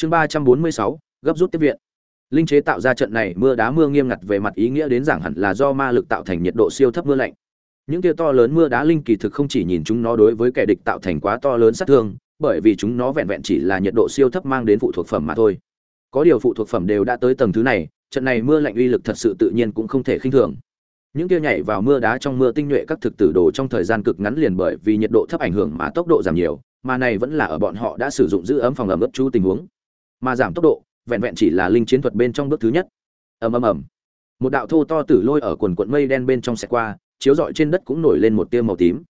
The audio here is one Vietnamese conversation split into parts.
chương ba trăm bốn mươi sáu, gấp rút tiếp viện. Linh chế tạo ra trận này mưa đá mưa nghiêm ngặt về mặt ý nghĩa đến giảng hẳn là do ma lực tạo thành nhiệt độ siêu thấp mưa lạnh. Những tia to lớn mưa đá linh kỳ thực không chỉ nhìn chúng nó đối với kẻ địch tạo thành quá to lớn sát thương, bởi vì chúng nó vẹn vẹn chỉ là nhiệt độ siêu thấp mang đến phụ thuộc phẩm mà thôi. Có điều phụ thuộc phẩm đều đã tới tầng thứ này, trận này mưa lạnh uy lực thật sự tự nhiên cũng không thể khinh thường. Những tia nhảy vào mưa đá trong mưa tinh nhuệ các thực tử đồ trong thời gian cực ngắn liền bởi vì nhiệt độ thấp ảnh hưởng mà tốc độ giảm nhiều, mà này vẫn là ở bọn họ đã sử dụng giữ ấm phòng ẩm ướt chú tình huống mà giảm tốc độ, vẹn vẹn chỉ là linh chiến thuật bên trong bước thứ nhất. Ầm ầm ầm. Một đạo thô to tử lôi ở quần quận mây đen bên trong xẹt qua, chiếu rọi trên đất cũng nổi lên một tia màu tím.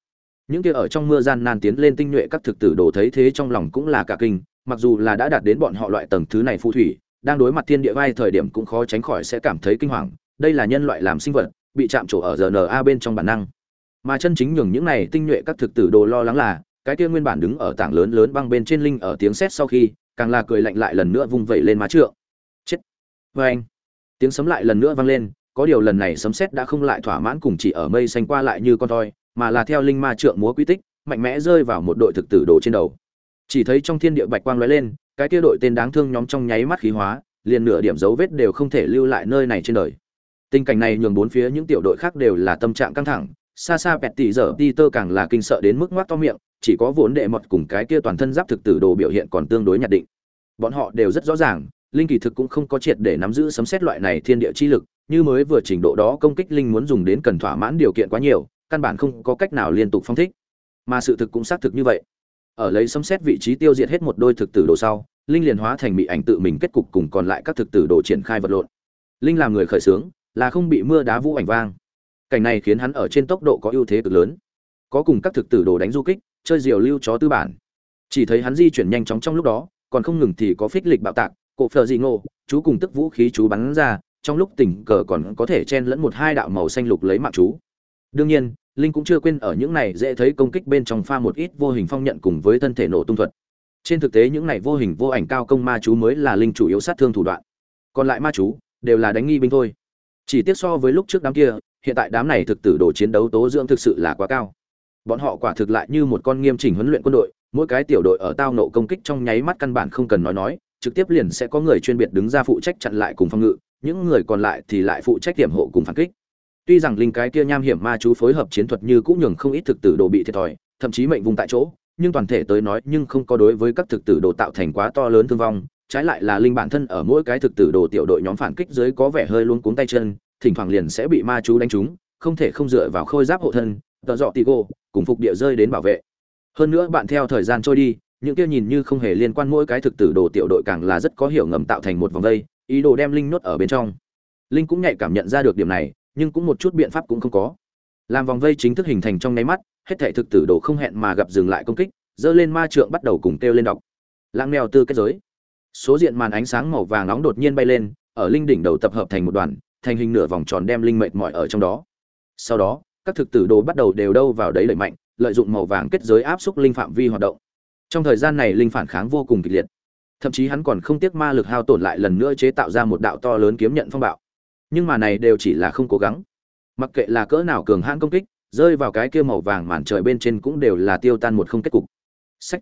Những kia ở trong mưa gian nan tiến lên tinh nhuệ các thực tử đồ thấy thế trong lòng cũng là cả kinh, mặc dù là đã đạt đến bọn họ loại tầng thứ này phù thủy, đang đối mặt thiên địa vai thời điểm cũng khó tránh khỏi sẽ cảm thấy kinh hoàng, đây là nhân loại làm sinh vật, bị chạm trổ ở rna bên trong bản năng. Mà chân chính nhường những này tinh nhuệ các thực tử đồ lo lắng là, cái kia nguyên bản đứng ở tảng lớn lớn băng bên trên linh ở tiếng sét sau khi càng là cười lạnh lại lần nữa vung vẩy lên má trượng. Chết. Vê anh. Tiếng sấm lại lần nữa vang lên, có điều lần này sấm sét đã không lại thỏa mãn cùng chỉ ở mây xanh qua lại như con toi mà là theo linh ma trượng múa quy tích, mạnh mẽ rơi vào một đội thực tử đồ trên đầu. Chỉ thấy trong thiên địa bạch quang lóe lên, cái kia đội tên đáng thương nhóm trong nháy mắt khí hóa, liền nửa điểm dấu vết đều không thể lưu lại nơi này trên đời. Tình cảnh này nhường bốn phía những tiểu đội khác đều là tâm trạng căng thẳng xa xa bẹt tỉ giờ đi tơ càng là kinh sợ đến mức ngoác to miệng, chỉ có vốn đệ mật cùng cái kia toàn thân giáp thực tử đồ biểu hiện còn tương đối nhạt định. Bọn họ đều rất rõ ràng, linh kỳ thực cũng không có triệt để nắm giữ sấm xét loại này thiên địa chi lực, như mới vừa trình độ đó công kích linh muốn dùng đến cần thỏa mãn điều kiện quá nhiều, căn bản không có cách nào liên tục phong thích. Mà sự thực cũng xác thực như vậy. Ở lấy sấm xét vị trí tiêu diệt hết một đôi thực tử đồ sau, linh liền hóa thành bị ảnh tự mình kết cục cùng còn lại các thực tử đồ triển khai vật lộn. Linh làm người khởi xướng là không bị mưa đá vũ ảnh vang cảnh này khiến hắn ở trên tốc độ có ưu thế cực lớn. Có cùng các thực tử đồ đánh du kích, chơi diều lưu chó tư bản. Chỉ thấy hắn di chuyển nhanh chóng trong lúc đó, còn không ngừng thì có phích lịch bạo tạc, cổ phờ dị ngộ, chú cùng tức vũ khí chú bắn ra, trong lúc tình cờ còn có thể chen lẫn một hai đạo màu xanh lục lấy mạng chú. Đương nhiên, linh cũng chưa quên ở những này dễ thấy công kích bên trong pha một ít vô hình phong nhận cùng với thân thể nổ tung thuật. Trên thực tế những này vô hình vô ảnh cao công ma chú mới là linh chủ yếu sát thương thủ đoạn. Còn lại ma chú đều là đánh nghi binh thôi. Chỉ tiếc so với lúc trước đám kia hiện tại đám này thực tử đồ chiến đấu tố dưỡng thực sự là quá cao. Bọn họ quả thực lại như một con nghiêm chỉnh huấn luyện quân đội, mỗi cái tiểu đội ở tao nộ công kích trong nháy mắt căn bản không cần nói nói, trực tiếp liền sẽ có người chuyên biệt đứng ra phụ trách chặn lại cùng phòng ngự, những người còn lại thì lại phụ trách hiểm hộ cùng phản kích. Tuy rằng linh cái kia nham hiểm ma chú phối hợp chiến thuật như cũng nhường không ít thực tử đồ bị thiệt thòi, thậm chí mệnh vùng tại chỗ, nhưng toàn thể tới nói nhưng không có đối với các thực tử đồ tạo thành quá to lớn thương vong, trái lại là linh bản thân ở mỗi cái thực tử đồ tiểu đội nhóm phản kích dưới có vẻ hơi luôn cuống tay chân thỉnh thoảng liền sẽ bị ma chú đánh trúng, không thể không dựa vào khôi giáp hộ thân, tợ dọ tì gô, cùng phục địa rơi đến bảo vệ. Hơn nữa bạn theo thời gian trôi đi, những kia nhìn như không hề liên quan mỗi cái thực tử đồ tiểu đội càng là rất có hiểu ngầm tạo thành một vòng vây, ý đồ đem linh nốt ở bên trong. Linh cũng nhạy cảm nhận ra được điểm này, nhưng cũng một chút biện pháp cũng không có. Làm vòng vây chính thức hình thành trong nháy mắt, hết thảy thực tử đồ không hẹn mà gặp dừng lại công kích dơ lên ma trượng bắt đầu cùng kêu lên đọc. Lãng mèo tư kết giới. Số diện màn ánh sáng màu vàng nóng đột nhiên bay lên, ở linh đỉnh đầu tập hợp thành một đoàn thành hình nửa vòng tròn đem linh mệt mỏi ở trong đó. Sau đó, các thực tử đồ bắt đầu đều đâu vào đấy lợi mạnh, lợi dụng màu vàng kết giới áp xúc linh phạm vi hoạt động. Trong thời gian này linh phản kháng vô cùng kịch liệt. Thậm chí hắn còn không tiếc ma lực hao tổn lại lần nữa chế tạo ra một đạo to lớn kiếm nhận phong bạo. Nhưng mà này đều chỉ là không cố gắng. Mặc kệ là cỡ nào cường hãn công kích, rơi vào cái kia màu vàng màn trời bên trên cũng đều là tiêu tan một không kết cục. Sách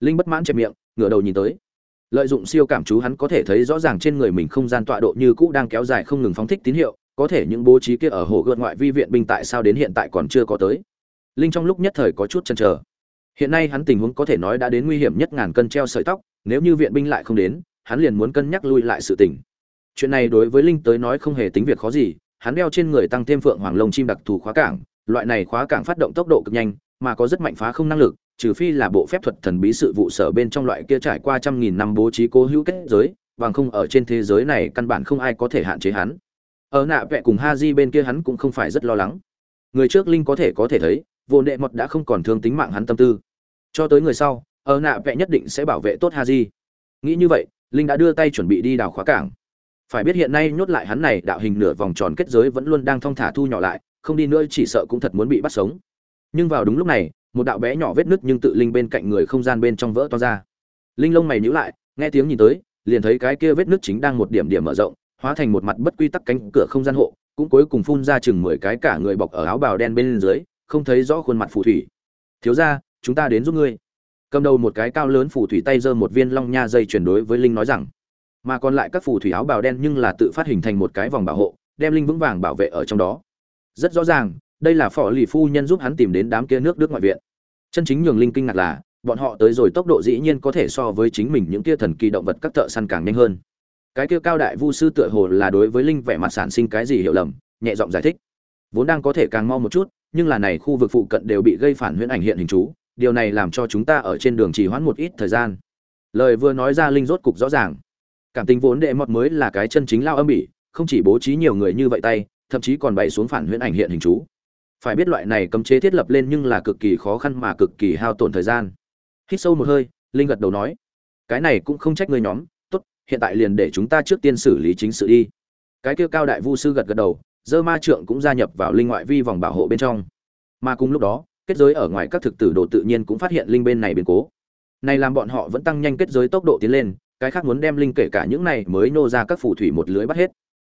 linh bất mãn chẹp miệng, ngửa đầu nhìn tới lợi dụng siêu cảm chú hắn có thể thấy rõ ràng trên người mình không gian tọa độ như cũ đang kéo dài không ngừng phóng thích tín hiệu, có thể những bố trí kia ở hồ gợt ngoại vi viện binh tại sao đến hiện tại còn chưa có tới. Linh trong lúc nhất thời có chút chần trở hiện nay hắn tình huống có thể nói đã đến nguy hiểm nhất ngàn cân treo sợi tóc, nếu như viện binh lại không đến, hắn liền muốn cân nhắc lui lại sự tình. Chuyện này đối với linh tới nói không hề tính việc khó gì, hắn đeo trên người tăng thêm phượng hoàng lông chim đặc thù khóa cảng, loại này khóa cảng phát động tốc độ cực nhanh, mà có rất mạnh phá không năng lực trừ phi là bộ phép thuật thần bí sự vụ sở bên trong loại kia trải qua trăm nghìn năm bố trí cố hữu kết giới, bằng không ở trên thế giới này căn bản không ai có thể hạn chế hắn. Ở nạ vẽ cùng ha di bên kia hắn cũng không phải rất lo lắng. Người trước linh có thể có thể thấy, vô nệ mật đã không còn thương tính mạng hắn tâm tư. Cho tới người sau, ở nạ vẽ nhất định sẽ bảo vệ tốt ha di. Nghĩ như vậy, linh đã đưa tay chuẩn bị đi đào khóa cảng. Phải biết hiện nay nhốt lại hắn này đạo hình nửa vòng tròn kết giới vẫn luôn đang thong thả thu nhỏ lại, không đi nữa chỉ sợ cũng thật muốn bị bắt sống. Nhưng vào đúng lúc này một đạo bé nhỏ vết nứt nhưng tự linh bên cạnh người không gian bên trong vỡ to ra. Linh lông mày nhíu lại, nghe tiếng nhìn tới, liền thấy cái kia vết nứt chính đang một điểm điểm mở rộng, hóa thành một mặt bất quy tắc cánh cửa không gian hộ, cũng cuối cùng phun ra chừng mười cái cả người bọc ở áo bào đen bên dưới, không thấy rõ khuôn mặt phù thủy. Thiếu ra chúng ta đến giúp ngươi. Cầm đầu một cái cao lớn phù thủy tay giơ một viên long nha dây chuyển đối với linh nói rằng, mà còn lại các phù thủy áo bào đen nhưng là tự phát hình thành một cái vòng bảo hộ, đem linh vững vàng bảo vệ ở trong đó. Rất rõ ràng đây là phò lì phu nhân giúp hắn tìm đến đám kia nước đức ngoại viện. Chân chính nhường linh kinh ngạc là, bọn họ tới rồi tốc độ dĩ nhiên có thể so với chính mình những kia thần kỳ động vật các thợ săn càng nhanh hơn. Cái kia cao đại vu sư tựa hồ là đối với linh vẻ mặt sản sinh cái gì hiểu lầm, nhẹ giọng giải thích. Vốn đang có thể càng mau một chút, nhưng là này khu vực phụ cận đều bị gây phản huyễn ảnh hiện hình chú, điều này làm cho chúng ta ở trên đường chỉ hoãn một ít thời gian. Lời vừa nói ra linh rốt cục rõ ràng. Cảm tình vốn đệ mọt mới là cái chân chính lao âm bỉ, không chỉ bố trí nhiều người như vậy tay, thậm chí còn bày xuống phản huyễn ảnh hiện hình chú phải biết loại này cấm chế thiết lập lên nhưng là cực kỳ khó khăn mà cực kỳ hao tổn thời gian. Hít sâu một hơi, linh gật đầu nói, cái này cũng không trách người nhóm, tốt, hiện tại liền để chúng ta trước tiên xử lý chính sự đi. Cái kia cao đại vu sư gật gật đầu, dơ ma trượng cũng gia nhập vào linh ngoại vi vòng bảo hộ bên trong. Mà cùng lúc đó, kết giới ở ngoài các thực tử đồ tự nhiên cũng phát hiện linh bên này biến cố. Này làm bọn họ vẫn tăng nhanh kết giới tốc độ tiến lên, cái khác muốn đem linh kể cả những này mới nô ra các phù thủy một lưới bắt hết.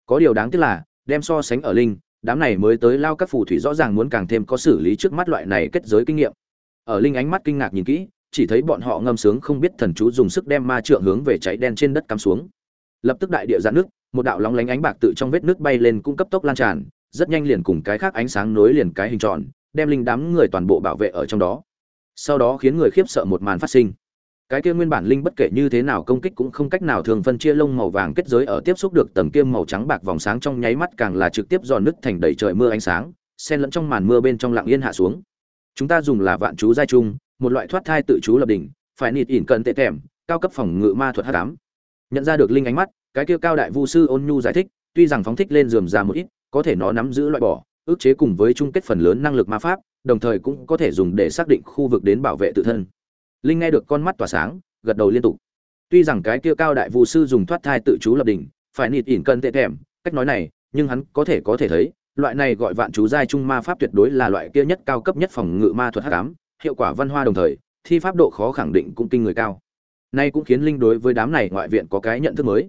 Có điều đáng tiếc là, đem so sánh ở linh đám này mới tới lao các phù thủy rõ ràng muốn càng thêm có xử lý trước mắt loại này kết giới kinh nghiệm. Ở linh ánh mắt kinh ngạc nhìn kỹ, chỉ thấy bọn họ ngâm sướng không biết thần chú dùng sức đem ma trượng hướng về cháy đen trên đất cắm xuống. Lập tức đại địa giãn nước, một đạo lóng lánh ánh bạc tự trong vết nước bay lên cung cấp tốc lan tràn, rất nhanh liền cùng cái khác ánh sáng nối liền cái hình tròn, đem linh đám người toàn bộ bảo vệ ở trong đó. Sau đó khiến người khiếp sợ một màn phát sinh cái kia nguyên bản linh bất kể như thế nào công kích cũng không cách nào thường phân chia lông màu vàng kết giới ở tiếp xúc được tầng kia màu trắng bạc vòng sáng trong nháy mắt càng là trực tiếp giòn nứt thành đầy trời mưa ánh sáng, xen lẫn trong màn mưa bên trong lặng yên hạ xuống. Chúng ta dùng là vạn chú giai trung, một loại thoát thai tự chú lập đỉnh, phải nịt ỉn cận tệ tèm, cao cấp phòng ngự ma thuật h tám nhận ra được linh ánh mắt, cái kia cao đại vu sư ôn nhu giải thích, tuy rằng phóng thích lên dườm ra một ít, có thể nó nắm giữ loại bỏ, ước chế cùng với chung kết phần lớn năng lực ma pháp, đồng thời cũng có thể dùng để xác định khu vực đến bảo vệ tự thân linh nghe được con mắt tỏa sáng, gật đầu liên tục. Tuy rằng cái kia cao đại vũ sư dùng thoát thai tự chú lập đỉnh, phải nịt ỉn cân tệ thèm, cách nói này, nhưng hắn có thể có thể thấy, loại này gọi vạn chú giai trung ma pháp tuyệt đối là loại kia nhất cao cấp nhất phòng ngự ma thuật hắc ám, hiệu quả văn hoa đồng thời, thi pháp độ khó khẳng định cũng kinh người cao. Nay cũng khiến linh đối với đám này ngoại viện có cái nhận thức mới.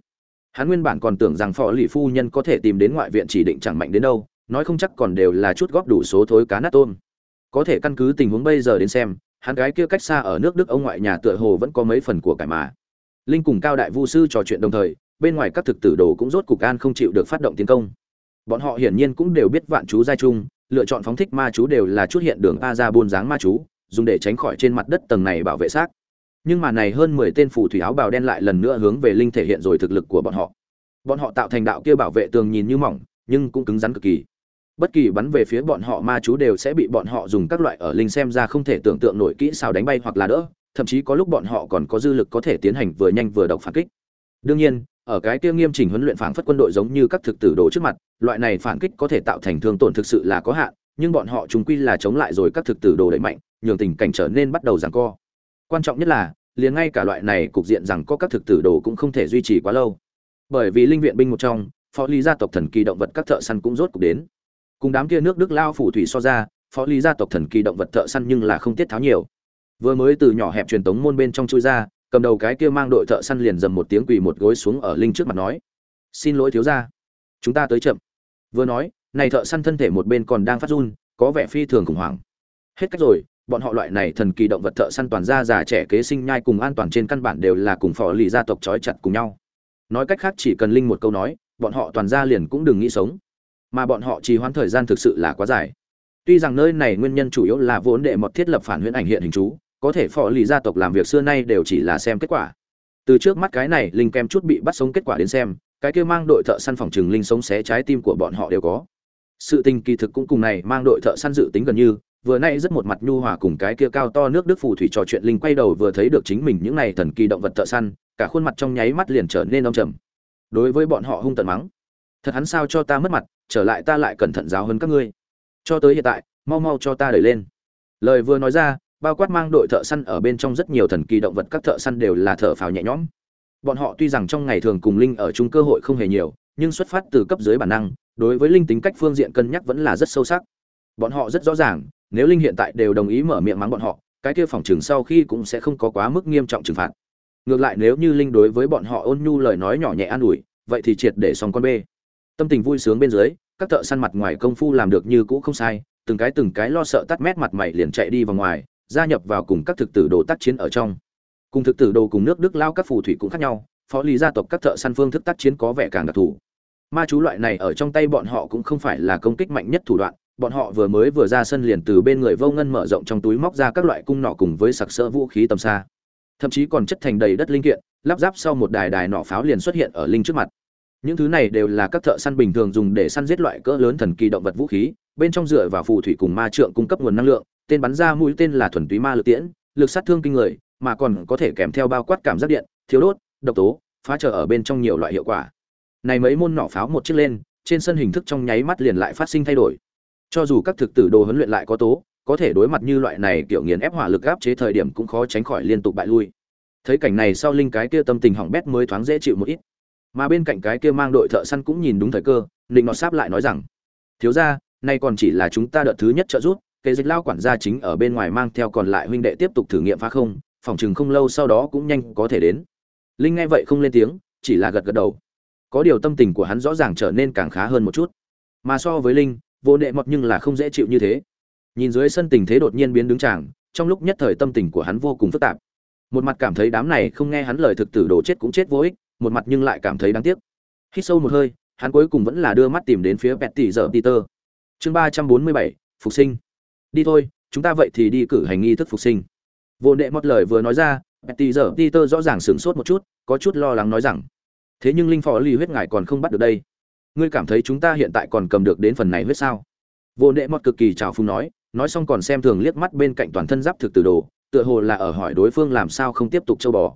Hắn nguyên bản còn tưởng rằng phò lì phu nhân có thể tìm đến ngoại viện chỉ định chẳng mạnh đến đâu, nói không chắc còn đều là chút góp đủ số thối cá nát tôm. Có thể căn cứ tình huống bây giờ đến xem hắn gái kia cách xa ở nước đức ông ngoại nhà tựa hồ vẫn có mấy phần của cải mà. Linh cùng cao đại vu sư trò chuyện đồng thời, bên ngoài các thực tử đồ cũng rốt cục an không chịu được phát động tiến công. Bọn họ hiển nhiên cũng đều biết vạn chú giai trung, lựa chọn phóng thích ma chú đều là chút hiện đường a ra buôn dáng ma chú, dùng để tránh khỏi trên mặt đất tầng này bảo vệ xác. Nhưng mà này hơn mười tên phù thủy áo bào đen lại lần nữa hướng về linh thể hiện rồi thực lực của bọn họ. Bọn họ tạo thành đạo kia bảo vệ tường nhìn như mỏng, nhưng cũng cứng rắn cực kỳ bất kỳ bắn về phía bọn họ ma chú đều sẽ bị bọn họ dùng các loại ở linh xem ra không thể tưởng tượng nổi kỹ sao đánh bay hoặc là đỡ, thậm chí có lúc bọn họ còn có dư lực có thể tiến hành vừa nhanh vừa độc phản kích. Đương nhiên, ở cái kia nghiêm chỉnh huấn luyện phản phất quân đội giống như các thực tử đồ trước mặt, loại này phản kích có thể tạo thành thương tổn thực sự là có hạn, nhưng bọn họ chúng quy là chống lại rồi các thực tử đồ đẩy mạnh, nhường tình cảnh trở nên bắt đầu giằng co. Quan trọng nhất là, liền ngay cả loại này cục diện rằng có các thực tử đồ cũng không thể duy trì quá lâu. Bởi vì linh viện binh một trong, phó lý gia tộc thần kỳ động vật các thợ săn cũng rốt cục đến cùng đám kia nước đức lao phủ thủy so ra, phó lý gia tộc thần kỳ động vật thợ săn nhưng là không tiết tháo nhiều. Vừa mới từ nhỏ hẹp truyền tống môn bên trong chui ra, cầm đầu cái kia mang đội thợ săn liền dầm một tiếng quỳ một gối xuống ở linh trước mặt nói, xin lỗi thiếu gia, chúng ta tới chậm. Vừa nói, này thợ săn thân thể một bên còn đang phát run, có vẻ phi thường khủng hoảng. Hết cách rồi, bọn họ loại này thần kỳ động vật thợ săn toàn gia già trẻ kế sinh nhai cùng an toàn trên căn bản đều là cùng phò lì gia tộc trói chặt cùng nhau. Nói cách khác chỉ cần linh một câu nói, bọn họ toàn gia liền cũng đừng nghĩ sống mà bọn họ trì hoãn thời gian thực sự là quá dài. Tuy rằng nơi này nguyên nhân chủ yếu là vốn đệ một thiết lập phản huyễn ảnh hiện hình chú, có thể phò lì gia tộc làm việc xưa nay đều chỉ là xem kết quả. Từ trước mắt cái này, linh kem chút bị bắt sống kết quả đến xem, cái kia mang đội thợ săn phòng trừng linh sống xé trái tim của bọn họ đều có. Sự tình kỳ thực cũng cùng này, mang đội thợ săn dự tính gần như, vừa nay rất một mặt nhu hòa cùng cái kia cao to nước đức phù thủy trò chuyện linh quay đầu vừa thấy được chính mình những này thần kỳ động vật thợ săn, cả khuôn mặt trong nháy mắt liền trở nên âm trầm. Đối với bọn họ hung tận mắng, thật hắn sao cho ta mất mặt trở lại ta lại cẩn thận giáo hơn các ngươi. Cho tới hiện tại, mau mau cho ta đẩy lên. Lời vừa nói ra, bao quát mang đội thợ săn ở bên trong rất nhiều thần kỳ động vật các thợ săn đều là thợ phào nhẹ nhõm. Bọn họ tuy rằng trong ngày thường cùng linh ở chung cơ hội không hề nhiều, nhưng xuất phát từ cấp dưới bản năng, đối với linh tính cách phương diện cân nhắc vẫn là rất sâu sắc. Bọn họ rất rõ ràng, nếu linh hiện tại đều đồng ý mở miệng mắng bọn họ, cái kia phòng trường sau khi cũng sẽ không có quá mức nghiêm trọng trừng phạt. Ngược lại nếu như linh đối với bọn họ ôn nhu lời nói nhỏ nhẹ an ủi, vậy thì triệt để xong con bê tâm tình vui sướng bên dưới, các thợ săn mặt ngoài công phu làm được như cũ không sai, từng cái từng cái lo sợ tắt mét mặt mày liền chạy đi vào ngoài, gia nhập vào cùng các thực tử đồ tác chiến ở trong. Cùng thực tử đồ cùng nước đức lao các phù thủy cũng khác nhau, phó lý gia tộc các thợ săn phương thức tác chiến có vẻ càng đặc thù. Ma chú loại này ở trong tay bọn họ cũng không phải là công kích mạnh nhất thủ đoạn, bọn họ vừa mới vừa ra sân liền từ bên người vô ngân mở rộng trong túi móc ra các loại cung nỏ cùng với sặc sỡ vũ khí tầm xa. Thậm chí còn chất thành đầy đất linh kiện, lắp ráp sau một đài đài nỏ pháo liền xuất hiện ở linh trước mặt những thứ này đều là các thợ săn bình thường dùng để săn giết loại cỡ lớn thần kỳ động vật vũ khí, bên trong dựa vào phù thủy cùng ma trượng cung cấp nguồn năng lượng, tên bắn ra mũi tên là thuần túy ma lực tiễn, lực sát thương kinh người, mà còn có thể kèm theo bao quát cảm giác điện thiếu đốt, độc tố, phá trở ở bên trong nhiều loại hiệu quả. Này mấy môn nỏ pháo một chiếc lên, trên sân hình thức trong nháy mắt liền lại phát sinh thay đổi. Cho dù các thực tử đồ huấn luyện lại có tố, có thể đối mặt như loại này kiểu nghiền ép hỏa lực áp chế thời điểm cũng khó tránh khỏi liên tục bại lui. Thấy cảnh này sau linh cái kia tâm tình hỏng bét mới thoáng dễ chịu một ít mà bên cạnh cái kia mang đội thợ săn cũng nhìn đúng thời cơ định nọt sáp lại nói rằng, thiếu ra nay còn chỉ là chúng ta đợt thứ nhất trợ giúp, kế dịch lao quản gia chính ở bên ngoài mang theo còn lại huynh đệ tiếp tục thử nghiệm phá không, phòng chừng không lâu sau đó cũng nhanh có thể đến. Linh nghe vậy không lên tiếng, chỉ là gật gật đầu. Có điều tâm tình của hắn rõ ràng trở nên càng khá hơn một chút. Mà so với linh, vô nệ mọt nhưng là không dễ chịu như thế. Nhìn dưới sân tình thế đột nhiên biến đứng tràng trong lúc nhất thời tâm tình của hắn vô cùng phức tạp. Một mặt cảm thấy đám này không nghe hắn lời thực tử đồ chết cũng chết vô ích một mặt nhưng lại cảm thấy đáng tiếc. Hít sâu một hơi, hắn cuối cùng vẫn là đưa mắt tìm đến phía petty giờ peter. Chương ba trăm bốn mươi bảy, phục sinh. Đi thôi, chúng ta vậy thì đi cử hành nghi thức phục sinh. Vô nệ mót lời vừa nói ra, petty giờ peter rõ ràng sửng sốt một chút, có chút lo lắng nói rằng, thế nhưng linh phò ly huyết ngài còn không bắt được đây. Ngươi cảm thấy chúng ta hiện tại còn cầm được đến phần này huyết sao? Vô nệ mọt cực kỳ trào phung nói nói xong còn xem thường liếc mắt bên cạnh toàn thân giáp thực từ đồ, tựa hồ là ở hỏi đối phương làm sao không tiếp tục châu bò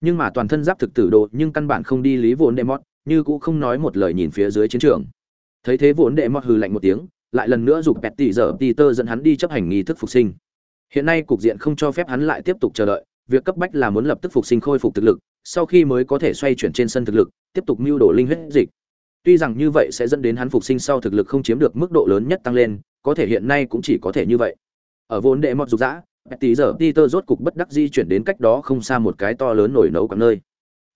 nhưng mà toàn thân giáp thực tử đồ nhưng căn bản không đi lý vốn đệ mót như cũng không nói một lời nhìn phía dưới chiến trường. Thấy thế vốn đệ mót hừ lạnh một tiếng, lại lần nữa giục tỉ tỷ giờ tơ dẫn hắn đi chấp hành nghi thức phục sinh. Hiện nay cục diện không cho phép hắn lại tiếp tục chờ đợi, việc cấp bách là muốn lập tức phục sinh khôi phục thực lực, sau khi mới có thể xoay chuyển trên sân thực lực, tiếp tục mưu đồ linh huyết dịch. Tuy rằng như vậy sẽ dẫn đến hắn phục sinh sau thực lực không chiếm được mức độ lớn nhất tăng lên, có thể hiện nay cũng chỉ có thể như vậy. Ở vốn đệ mót dục dã tí giờ Peter rốt cục bất đắc di chuyển đến cách đó không xa một cái to lớn nồi nấu quặng nơi.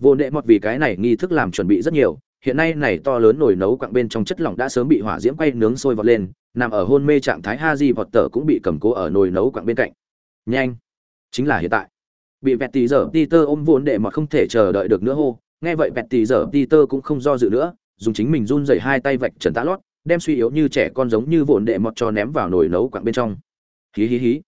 Vô nệ mọt vì cái này nghi thức làm chuẩn bị rất nhiều, hiện nay này to lớn nồi nấu quặng bên trong chất lỏng đã sớm bị hỏa diễm quay nướng sôi vọt lên, nằm ở hôn mê trạng thái Haji vọt tở cũng bị cầm cố ở nồi nấu quặng bên cạnh. Nhanh, chính là hiện tại. Bị vẹt tí giờ Peter ôm vốn đệ mọt không thể chờ đợi được nữa hô, nghe vậy vẹt tí giờ Peter cũng không do dự nữa, dùng chính mình run rẩy hai tay vạch trần tá lót, đem suy yếu như trẻ con giống như vụn đệ mọt cho ném vào nồi nấu quặng bên trong. Hí hí hí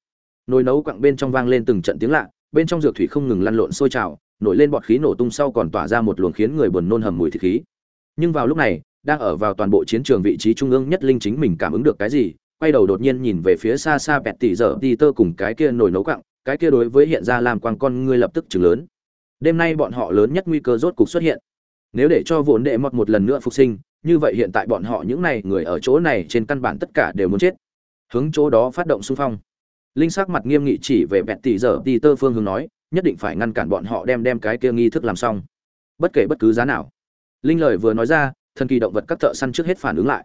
nồi nấu quặng bên trong vang lên từng trận tiếng lạ, bên trong dược thủy không ngừng lăn lộn sôi trào, nổi lên bọt khí nổ tung sau còn tỏa ra một luồng khiến người buồn nôn hầm mùi thịt khí. Nhưng vào lúc này, đang ở vào toàn bộ chiến trường vị trí trung ương nhất linh chính mình cảm ứng được cái gì, quay đầu đột nhiên nhìn về phía xa xa bẹt tỉ dở đi tơ cùng cái kia nồi nấu quặng, cái kia đối với hiện ra làm quang con ngươi lập tức chừng lớn. Đêm nay bọn họ lớn nhất nguy cơ rốt cục xuất hiện. Nếu để cho vốn đệ mọt một lần nữa phục sinh, như vậy hiện tại bọn họ những này người ở chỗ này trên căn bản tất cả đều muốn chết. Hướng chỗ đó phát động xung phong linh sắc mặt nghiêm nghị chỉ về bẹt tỷ giờ đi tơ phương hướng nói, nhất định phải ngăn cản bọn họ đem đem cái kia nghi thức làm xong. Bất kể bất cứ giá nào. Linh lời vừa nói ra, thần kỳ động vật các thợ săn trước hết phản ứng lại.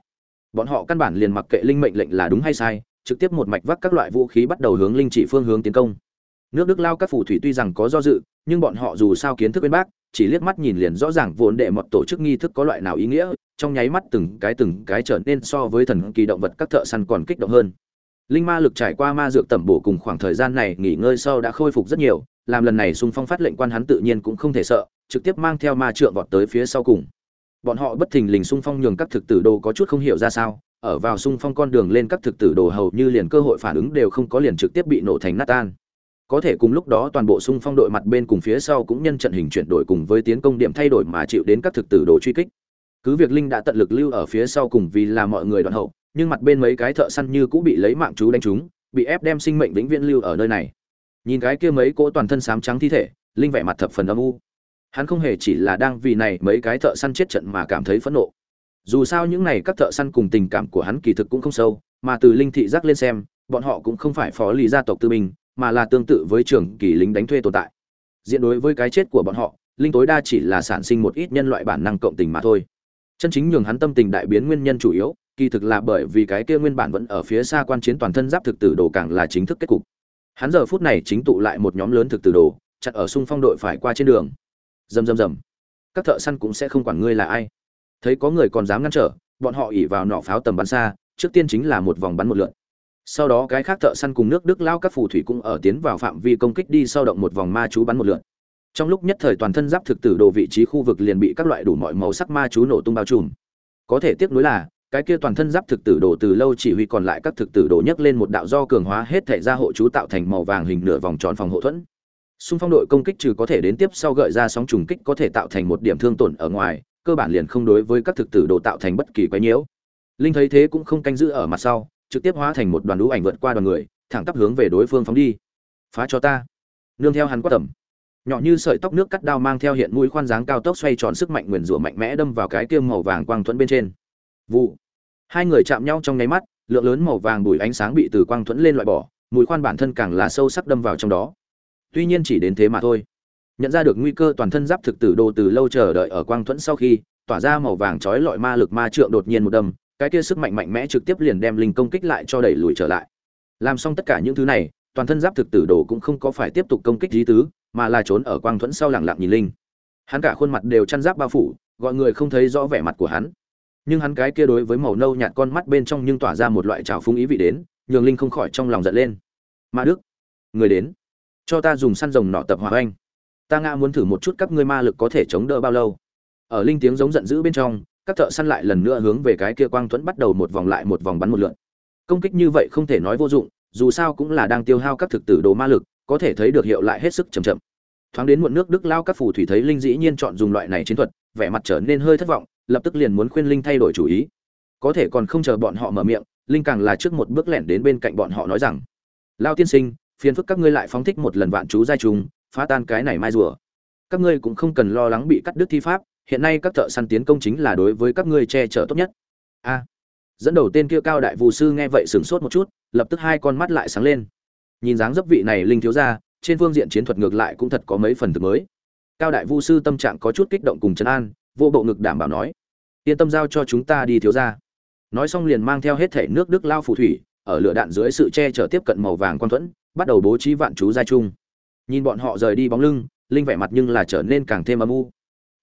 Bọn họ căn bản liền mặc kệ linh mệnh lệnh là đúng hay sai, trực tiếp một mạch vác các loại vũ khí bắt đầu hướng linh chỉ phương hướng tiến công. Nước đức lao các phù thủy tuy rằng có do dự, nhưng bọn họ dù sao kiến thức bên bác, chỉ liếc mắt nhìn liền rõ ràng vốn đệ một tổ chức nghi thức có loại nào ý nghĩa, trong nháy mắt từng cái từng cái trở nên so với thần kỳ động vật các thợ săn còn kích động hơn linh ma lực trải qua ma dược tẩm bổ cùng khoảng thời gian này nghỉ ngơi sau đã khôi phục rất nhiều, làm lần này xung phong phát lệnh quan hắn tự nhiên cũng không thể sợ, trực tiếp mang theo ma trượng vọt tới phía sau cùng. Bọn họ bất thình lình xung phong nhường các thực tử đồ có chút không hiểu ra sao, ở vào xung phong con đường lên các thực tử đồ hầu như liền cơ hội phản ứng đều không có liền trực tiếp bị nổ thành nát tan. Có thể cùng lúc đó toàn bộ xung phong đội mặt bên cùng phía sau cũng nhân trận hình chuyển đổi cùng với tiến công điểm thay đổi mà chịu đến các thực tử đồ truy kích. Cứ việc linh đã tận lực lưu ở phía sau cùng vì là mọi người đoạn hậu nhưng mặt bên mấy cái thợ săn như cũng bị lấy mạng chú đánh trúng bị ép đem sinh mệnh vĩnh viễn lưu ở nơi này. Nhìn cái kia mấy cỗ toàn thân sám trắng thi thể linh vẻ mặt thập phần âm u. Hắn không hề chỉ là đang vì này mấy cái thợ săn chết trận mà cảm thấy phẫn nộ. Dù sao những này các thợ săn cùng tình cảm của hắn kỳ thực cũng không sâu mà từ linh thị giác lên xem bọn họ cũng không phải phó lý gia tộc tư mình, mà là tương tự với trưởng kỳ lính đánh thuê tồn tại. Diện đối với cái chết của bọn họ linh tối đa chỉ là sản sinh một ít nhân loại bản năng cộng tình mà thôi. Chân chính nhường hắn tâm tình đại biến nguyên nhân chủ yếu kỳ thực là bởi vì cái kia nguyên bản vẫn ở phía xa quan chiến toàn thân giáp thực tử đồ càng là chính thức kết cục. Hắn giờ phút này chính tụ lại một nhóm lớn thực tử đồ chặt ở xung phong đội phải qua trên đường. Rầm rầm rầm. Các thợ săn cũng sẽ không quản ngươi là ai. Thấy có người còn dám ngăn trở, bọn họ ỉ vào nỏ pháo tầm bắn xa, trước tiên chính là một vòng bắn một lượn. Sau đó cái khác thợ săn cùng nước đức lao các phù thủy cũng ở tiến vào phạm vi công kích đi sau động một vòng ma chú bắn một lượn. Trong lúc nhất thời toàn thân giáp thực tử đồ vị trí khu vực liền bị các loại đủ mọi màu sắc ma chú nổ tung bao trùm. Có thể tiếc nuối là cái kia toàn thân giáp thực tử đồ từ lâu chỉ huy còn lại các thực tử đồ nhấc lên một đạo do cường hóa hết thể ra hộ chú tạo thành màu vàng hình nửa vòng tròn phòng hộ thuẫn. Xung phong đội công kích trừ có thể đến tiếp sau gợi ra sóng trùng kích có thể tạo thành một điểm thương tổn ở ngoài, cơ bản liền không đối với các thực tử đồ tạo thành bất kỳ quái nhiễu. Linh thấy thế cũng không canh giữ ở mặt sau, trực tiếp hóa thành một đoàn lũ ảnh vượt qua đoàn người, thẳng tắp hướng về đối phương phóng đi. Phá cho ta. Nương theo hắn quát tầm. Nhỏ như sợi tóc nước cắt đao mang theo hiện mũi khoan dáng cao tốc xoay tròn sức mạnh nguyền rủa mạnh mẽ đâm vào cái kiêm màu vàng quang thuẫn bên trên vụ. Hai người chạm nhau trong nháy mắt, lượng lớn màu vàng bùi ánh sáng bị từ quang thuẫn lên loại bỏ mũi khoan bản thân càng là sâu sắc đâm vào trong đó. Tuy nhiên chỉ đến thế mà thôi. Nhận ra được nguy cơ toàn thân giáp thực tử đồ từ lâu chờ đợi ở quang thuẫn sau khi, tỏa ra màu vàng chói lọi ma lực ma trượng đột nhiên một đâm, cái kia sức mạnh mạnh mẽ trực tiếp liền đem linh công kích lại cho đẩy lùi trở lại. Làm xong tất cả những thứ này, toàn thân giáp thực tử đồ cũng không có phải tiếp tục công kích lý tứ, mà là trốn ở quang thuẫn sau lẳng lặng nhìn linh. Hắn cả khuôn mặt đều chăn giáp bao phủ, gọi người không thấy rõ vẻ mặt của hắn nhưng hắn cái kia đối với màu nâu nhạt con mắt bên trong nhưng tỏa ra một loại trào phúng ý vị đến, nhường linh không khỏi trong lòng giận lên. Ma đức, người đến, cho ta dùng săn rồng nọ tập hòa anh ta ngã muốn thử một chút các ngươi ma lực có thể chống đỡ bao lâu. Ở linh tiếng giống giận dữ bên trong, các thợ săn lại lần nữa hướng về cái kia quang thuẫn bắt đầu một vòng lại một vòng bắn một lượn. Công kích như vậy không thể nói vô dụng, dù sao cũng là đang tiêu hao các thực tử đồ ma lực, có thể thấy được hiệu lại hết sức chậm chậm. Thoáng đến muộn nước đức lao các phù thủy thấy linh dĩ nhiên chọn dùng loại này chiến thuật, vẻ mặt trở nên hơi thất vọng lập tức liền muốn khuyên linh thay đổi chủ ý. Có thể còn không chờ bọn họ mở miệng, linh càng là trước một bước lẻn đến bên cạnh bọn họ nói rằng, lao tiên sinh, phiền phức các ngươi lại phóng thích một lần vạn chú giai trùng, phá tan cái này mai rùa. Các ngươi cũng không cần lo lắng bị cắt đứt thi pháp, hiện nay các thợ săn tiến công chính là đối với các ngươi che chở tốt nhất. A. Dẫn đầu tên kia cao đại vù sư nghe vậy sửng sốt một chút, lập tức hai con mắt lại sáng lên. Nhìn dáng dấp vị này linh thiếu ra trên phương diện chiến thuật ngược lại cũng thật có mấy phần thực mới. Cao đại vu sư tâm trạng có chút kích động cùng trấn an, vô bộ ngực đảm bảo nói yên tâm giao cho chúng ta đi thiếu ra nói xong liền mang theo hết thể nước đức lao phù thủy, ở lửa đạn dưới sự che chở tiếp cận màu vàng quan thuẫn, bắt đầu bố trí vạn chú giai trung. Nhìn bọn họ rời đi bóng lưng, linh vẻ mặt nhưng là trở nên càng thêm âm u.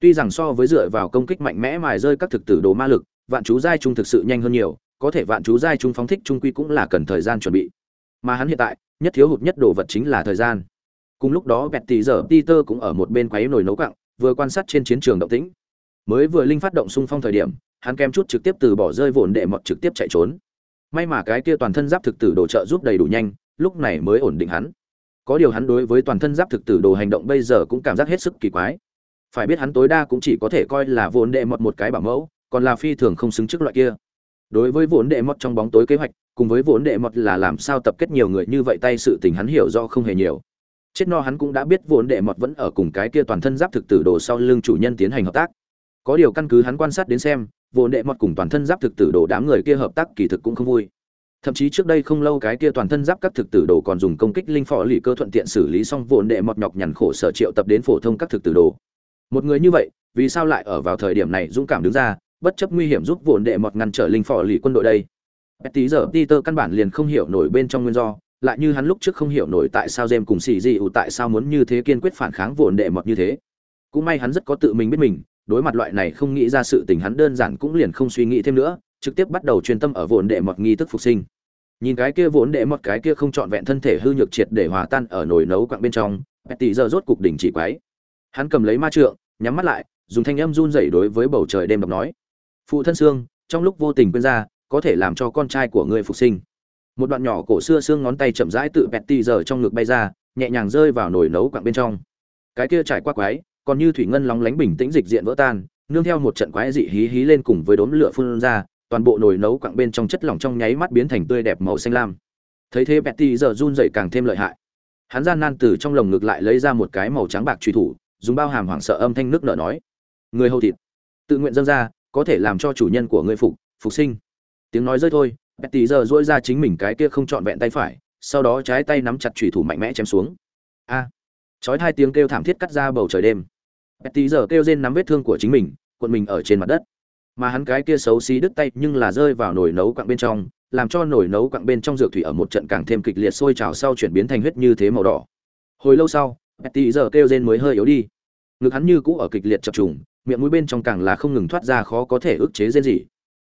Tuy rằng so với dựa vào công kích mạnh mẽ mài rơi các thực tử đồ ma lực, vạn chú giai trung thực sự nhanh hơn nhiều, có thể vạn chú giai trung phóng thích trung quy cũng là cần thời gian chuẩn bị. Mà hắn hiện tại, nhất thiếu hụt nhất đồ vật chính là thời gian. Cùng lúc đó bẹt tỷ giờ peter cũng ở một bên quấy nồi nấu cặng vừa quan sát trên chiến trường động tĩnh mới vừa linh phát động xung phong thời điểm, hắn kem chút trực tiếp từ bỏ rơi vồn đệ mọt trực tiếp chạy trốn. May mà cái kia toàn thân giáp thực tử đồ trợ giúp đầy đủ nhanh, lúc này mới ổn định hắn. Có điều hắn đối với toàn thân giáp thực tử đồ hành động bây giờ cũng cảm giác hết sức kỳ quái. Phải biết hắn tối đa cũng chỉ có thể coi là vốn đệ mọt một cái bảo mẫu, còn là phi thường không xứng trước loại kia. Đối với vốn đệ mọt trong bóng tối kế hoạch, cùng với vốn đệ mọt là làm sao tập kết nhiều người như vậy tay sự tình hắn hiểu do không hề nhiều. Chết no hắn cũng đã biết vốn đệ mọt vẫn ở cùng cái kia toàn thân giáp thực tử đồ sau lưng chủ nhân tiến hành hợp tác có điều căn cứ hắn quan sát đến xem vô đệ mọt cùng toàn thân giáp thực tử đồ đám người kia hợp tác kỳ thực cũng không vui. Thậm chí trước đây không lâu cái kia toàn thân giáp các thực tử đồ còn dùng công kích linh phò lì cơ thuận tiện xử lý xong vô đệ mọt nhọc nhằn khổ sở triệu tập đến phổ thông các thực tử đồ. Một người như vậy vì sao lại ở vào thời điểm này dũng cảm đứng ra bất chấp nguy hiểm giúp vô đệ mọt ngăn trở linh phò lì quân đội đây? Tí giờ peter căn bản liền không hiểu nổi bên trong nguyên do lại như hắn lúc trước không hiểu nổi tại sao Jem cùng xì dị ủ tại sao muốn như thế kiên quyết phản kháng vụn đệ mọt như thế. Cũng may hắn rất có tự mình biết mình, đối mặt loại này không nghĩ ra sự tình hắn đơn giản cũng liền không suy nghĩ thêm nữa, trực tiếp bắt đầu chuyên tâm ở vốn đệ mọt nghi thức phục sinh. Nhìn cái kia vốn đệ mọt cái kia không trọn vẹn thân thể hư nhược triệt để hòa tan ở nồi nấu quặng bên trong, Betty giờ rốt cục đỉnh chỉ quái. Hắn cầm lấy ma trượng, nhắm mắt lại, dùng thanh âm run rẩy đối với bầu trời đêm đọc nói: "Phụ thân xương, trong lúc vô tình quên ra, có thể làm cho con trai của ngươi phục sinh." một đoạn nhỏ cổ xưa xương ngón tay chậm rãi tự bẹt tì giờ trong ngực bay ra nhẹ nhàng rơi vào nồi nấu quặng bên trong cái kia trải qua quái còn như thủy ngân lóng lánh bình tĩnh dịch diện vỡ tan nương theo một trận quái dị hí hí lên cùng với đốm lửa phun ra toàn bộ nồi nấu quặng bên trong chất lỏng trong nháy mắt biến thành tươi đẹp màu xanh lam thấy thế Betty giờ run dậy càng thêm lợi hại hắn gian nan từ trong lồng ngực lại lấy ra một cái màu trắng bạc truy thủ dùng bao hàm hoảng sợ âm thanh nước nở nói người hầu thịt tự nguyện dâng ra có thể làm cho chủ nhân của ngươi phục phục sinh tiếng nói rơi thôi Betty giờ duỗi ra chính mình cái kia không trọn vẹn tay phải, sau đó trái tay nắm chặt truy thủ mạnh mẽ chém xuống. A! À, chói hai tiếng kêu thảm thiết cắt ra bầu trời đêm. Petty giờ kêu rên nắm vết thương của chính mình, cuộn mình ở trên mặt đất. Mà hắn cái kia xấu xí đứt tay nhưng là rơi vào nồi nấu quặng bên trong, làm cho nồi nấu quặng bên trong dược thủy ở một trận càng thêm kịch liệt sôi trào sau chuyển biến thành huyết như thế màu đỏ. Hồi lâu sau, Petty giờ kêu rên mới hơi yếu đi. Ngực hắn như cũ ở kịch liệt chập trùng, miệng mũi bên trong càng là không ngừng thoát ra khó có thể ức chế rên gì.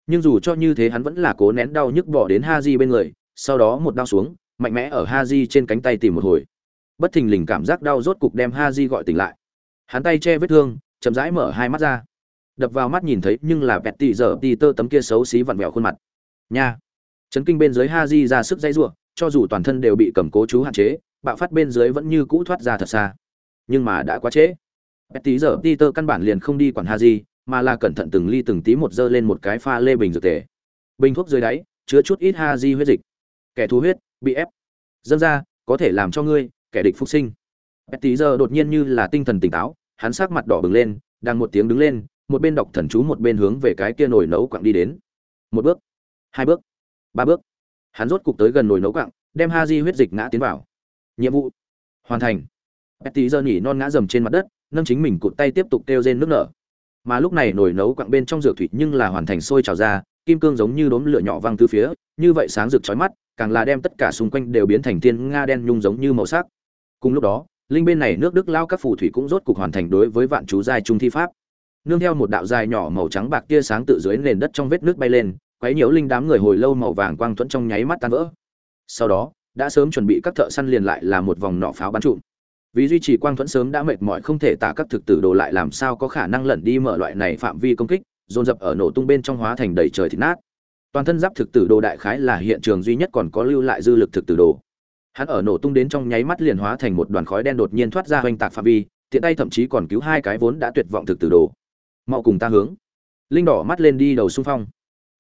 nhưng dù cho như thế hắn vẫn là cố nén đau nhức bỏ đến Haji bên người sau đó một đao xuống mạnh mẽ ở Haji trên cánh tay tìm một hồi bất thình lình cảm giác đau rốt cục đem Haji gọi tỉnh lại hắn tay che vết thương, chậm rãi mở hai mắt ra. Đập vào mắt nhìn thấy nhưng là bẹt tỉ giờ tỉ tơ tấm kia xấu xí vặn vẹo khuôn mặt. Nha! Chấn kinh bên dưới ha di ra sức dây n cho dù toàn thân đều bị cầm cố chú hạn chế, bạo phát bên dưới vẫn như cũ thoát ra thật xa. Nhưng mà đã quá trễ. Bẹt tỉ giờ tỉ tơ căn bản liền không đi quản ha di mà là cẩn thận từng ly từng tí một dơ lên một cái pha lê bình dược tề. Bình thuốc dưới đáy, chứa chút ít ha di huyết dịch. Kẻ thù huyết, bị ép. Dâng ra, có thể làm cho ngươi, kẻ địch phục sinh bẹt giờ đột nhiên như là tinh thần tỉnh táo, hắn sắc mặt đỏ bừng lên, đang một tiếng đứng lên, một bên đọc thần chú một bên hướng về cái kia nồi nấu quặng đi đến. Một bước, hai bước, ba bước. Hắn rốt cục tới gần nồi nấu quặng, đem Haji huyết dịch ngã tiến vào. Nhiệm vụ, hoàn thành. Petty giờ nhỉ non ngã dầm trên mặt đất, nâng chính mình cụt tay tiếp tục kêu rên nước nở. Mà lúc này nồi nấu quặng bên trong rượu thủy nhưng là hoàn thành sôi trào ra, kim cương giống như đốm lửa nhỏ văng từ phía, như vậy sáng rực chói mắt, càng là đem tất cả xung quanh đều biến thành thiên nga đen nhung giống như màu sắc. Cùng lúc đó linh bên này nước đức lao các phù thủy cũng rốt cục hoàn thành đối với vạn chú giai trung thi pháp. Nương theo một đạo dài nhỏ màu trắng bạc tia sáng tự dưới nền đất trong vết nước bay lên, quấy nhiễu linh đám người hồi lâu màu vàng quang thuẫn trong nháy mắt tan vỡ. Sau đó, đã sớm chuẩn bị các thợ săn liền lại là một vòng nọ pháo bắn trụm. Vì duy trì quang thuẫn sớm đã mệt mỏi không thể tả các thực tử đồ lại làm sao có khả năng lẩn đi mở loại này phạm vi công kích, dồn dập ở nổ tung bên trong hóa thành đầy trời thịt nát. Toàn thân giáp thực tử đồ đại khái là hiện trường duy nhất còn có lưu lại dư lực thực tử đồ hắn ở nổ tung đến trong nháy mắt liền hóa thành một đoàn khói đen đột nhiên thoát ra hoành tạc phạm vi, tiện tay thậm chí còn cứu hai cái vốn đã tuyệt vọng thực tử đồ. Mau cùng ta hướng. Linh đỏ mắt lên đi đầu xung phong.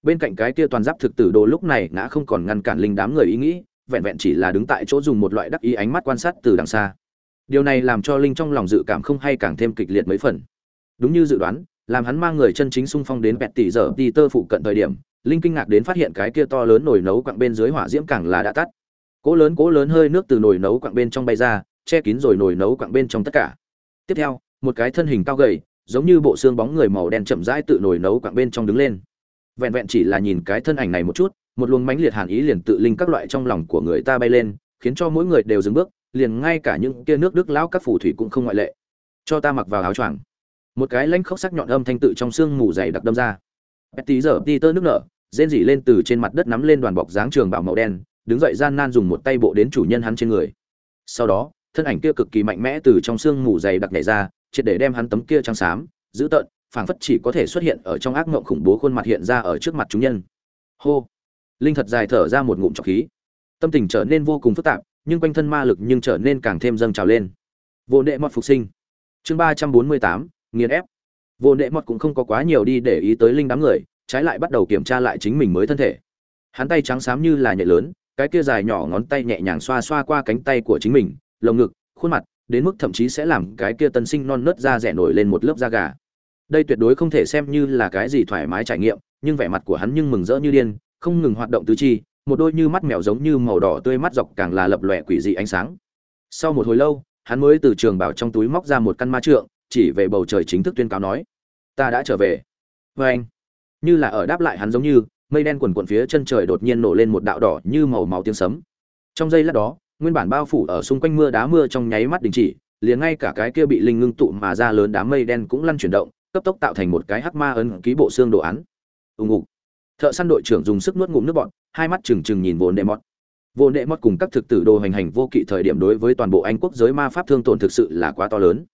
Bên cạnh cái kia toàn giáp thực tử đồ lúc này ngã không còn ngăn cản linh đám người ý nghĩ, vẹn vẹn chỉ là đứng tại chỗ dùng một loại đắc ý ánh mắt quan sát từ đằng xa. Điều này làm cho linh trong lòng dự cảm không hay càng thêm kịch liệt mấy phần. Đúng như dự đoán, làm hắn mang người chân chính xung phong đến bẹt tỷ giờ đi tơ phụ cận thời điểm, linh kinh ngạc đến phát hiện cái kia to lớn nồi nấu quặng bên dưới hỏa diễm càng là đã tắt cỗ lớn cỗ lớn hơi nước từ nồi nấu quặng bên trong bay ra, che kín rồi nồi nấu quặng bên trong tất cả. Tiếp theo, một cái thân hình cao gầy, giống như bộ xương bóng người màu đen chậm rãi tự nồi nấu quặng bên trong đứng lên. Vẹn vẹn chỉ là nhìn cái thân ảnh này một chút, một luồng mãnh liệt hàn ý liền tự linh các loại trong lòng của người ta bay lên, khiến cho mỗi người đều dừng bước, liền ngay cả những kia nước đức lão các phù thủy cũng không ngoại lệ. Cho ta mặc vào áo choàng. Một cái lanh khốc sắc nhọn âm thanh tự trong xương mù dày đặc đâm ra. Tí giờ ti tơ nước nở, rên rỉ lên từ trên mặt đất nắm lên đoàn bọc dáng trường bảo màu đen đứng dậy gian nan dùng một tay bộ đến chủ nhân hắn trên người. Sau đó, thân ảnh kia cực kỳ mạnh mẽ từ trong xương mù dày đặc nhảy ra, triệt để đem hắn tấm kia trắng xám, dữ tợn, phảng phất chỉ có thể xuất hiện ở trong ác mộng khủng bố khuôn mặt hiện ra ở trước mặt chúng nhân. Hô! Linh thật dài thở ra một ngụm trọc khí. Tâm tình trở nên vô cùng phức tạp, nhưng quanh thân ma lực nhưng trở nên càng thêm dâng trào lên. Vô nệ mọt phục sinh. Chương ba trăm bốn mươi tám, nghiền ép. Vô nệ mọt cũng không có quá nhiều đi để ý tới linh đám người, trái lại bắt đầu kiểm tra lại chính mình mới thân thể. Hắn tay trắng xám như là nhạy lớn cái kia dài nhỏ ngón tay nhẹ nhàng xoa xoa qua cánh tay của chính mình, lồng ngực, khuôn mặt, đến mức thậm chí sẽ làm cái kia tân sinh non nớt da rẻ nổi lên một lớp da gà. Đây tuyệt đối không thể xem như là cái gì thoải mái trải nghiệm, nhưng vẻ mặt của hắn nhưng mừng rỡ như điên, không ngừng hoạt động tứ chi, một đôi như mắt mèo giống như màu đỏ tươi mắt dọc càng là lập lòe quỷ dị ánh sáng. Sau một hồi lâu, hắn mới từ trường bảo trong túi móc ra một căn ma trượng, chỉ về bầu trời chính thức tuyên cáo nói, ta đã trở về. Vê anh như là ở đáp lại hắn giống như mây đen quần quần phía chân trời đột nhiên nổ lên một đạo đỏ như màu máu tiếng sấm. Trong giây lát đó nguyên bản bao phủ ở xung quanh mưa đá mưa trong nháy mắt đình chỉ liền ngay cả cái kia bị linh ngưng tụ mà ra lớn đám mây đen cũng lăn chuyển động cấp tốc tạo thành một cái hắc ma ấn ký bộ xương đồ án. Ùng ục thợ săn đội trưởng dùng sức nuốt ngụm nước bọt, hai mắt trừng trừng nhìn Vốn đệ mọt Vốn đệ mọt cùng các thực tử đồ hành hành vô kỵ thời điểm đối với toàn bộ anh quốc giới ma pháp thương tổn thực sự là quá to lớn.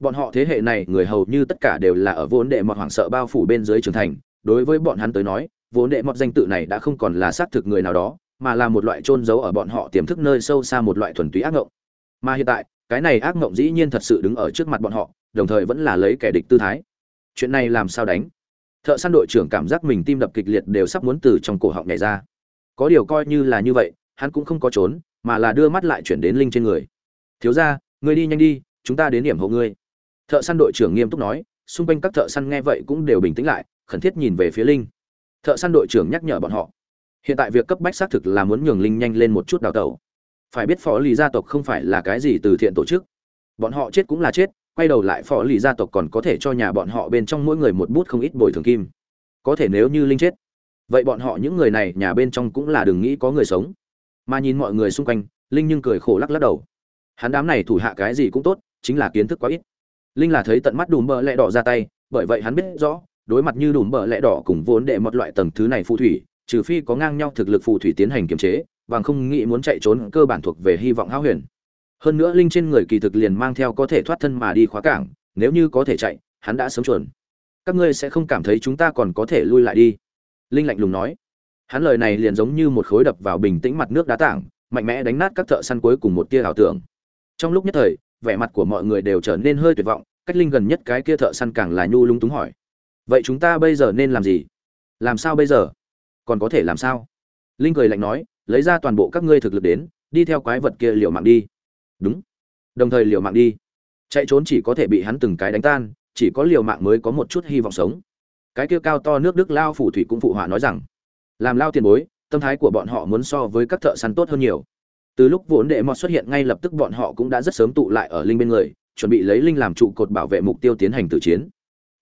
Bọn họ thế hệ này người hầu như tất cả đều là ở vốn đệ mọt hoảng sợ bao phủ bên dưới trưởng thành đối với bọn hắn tới nói vốn đệ mọt danh tự này đã không còn là xác thực người nào đó, mà là một loại trôn giấu ở bọn họ tiềm thức nơi sâu xa một loại thuần túy ác ngộng. Mà hiện tại, cái này ác ngộng dĩ nhiên thật sự đứng ở trước mặt bọn họ, đồng thời vẫn là lấy kẻ địch tư thái. Chuyện này làm sao đánh? Thợ săn đội trưởng cảm giác mình tim đập kịch liệt đều sắp muốn từ trong cổ họng nhảy ra. Có điều coi như là như vậy, hắn cũng không có trốn, mà là đưa mắt lại chuyển đến linh trên người. Thiếu ra ngươi đi nhanh đi, chúng ta đến điểm hộ ngươi. Thợ săn đội trưởng nghiêm túc nói, xung quanh các thợ săn nghe vậy cũng đều bình tĩnh lại, khẩn thiết nhìn về phía linh thợ săn đội trưởng nhắc nhở bọn họ. Hiện tại việc cấp bách xác thực là muốn nhường linh nhanh lên một chút đào tẩu. Phải biết phó lì gia tộc không phải là cái gì từ thiện tổ chức. Bọn họ chết cũng là chết, quay đầu lại phó lì gia tộc còn có thể cho nhà bọn họ bên trong mỗi người một bút không ít bồi thường kim. Có thể nếu như linh chết, vậy bọn họ những người này nhà bên trong cũng là đừng nghĩ có người sống. Mà nhìn mọi người xung quanh, linh nhưng cười khổ lắc lắc đầu. Hắn đám này thủ hạ cái gì cũng tốt, chính là kiến thức quá ít. Linh là thấy tận mắt đùm bờ lẹ đỏ ra tay, bởi vậy hắn biết rõ đối mặt như đùm bờ lẽ đỏ cùng vốn đệ một loại tầng thứ này phù thủy, trừ phi có ngang nhau thực lực phù thủy tiến hành kiềm chế, bằng không nghĩ muốn chạy trốn cơ bản thuộc về hy vọng hão huyền. Hơn nữa linh trên người kỳ thực liền mang theo có thể thoát thân mà đi khóa cảng, nếu như có thể chạy, hắn đã sớm chuẩn. Các ngươi sẽ không cảm thấy chúng ta còn có thể lui lại đi. Linh lạnh lùng nói. Hắn lời này liền giống như một khối đập vào bình tĩnh mặt nước đá tảng, mạnh mẽ đánh nát các thợ săn cuối cùng một tia ảo tưởng. Trong lúc nhất thời, vẻ mặt của mọi người đều trở nên hơi tuyệt vọng, cách linh gần nhất cái kia thợ săn càng là nhu lung túng hỏi vậy chúng ta bây giờ nên làm gì? Làm sao bây giờ? Còn có thể làm sao? Linh cười lạnh nói, lấy ra toàn bộ các ngươi thực lực đến, đi theo quái vật kia liều mạng đi. Đúng. Đồng thời liều mạng đi. Chạy trốn chỉ có thể bị hắn từng cái đánh tan, chỉ có liều mạng mới có một chút hy vọng sống. Cái kia cao to nước đức lao phủ thủy cũng phụ họa nói rằng, làm lao tiền bối, tâm thái của bọn họ muốn so với các thợ săn tốt hơn nhiều. Từ lúc vốn đệ mọt xuất hiện, ngay lập tức bọn họ cũng đã rất sớm tụ lại ở linh bên người, chuẩn bị lấy linh làm trụ cột bảo vệ mục tiêu tiến hành tử chiến.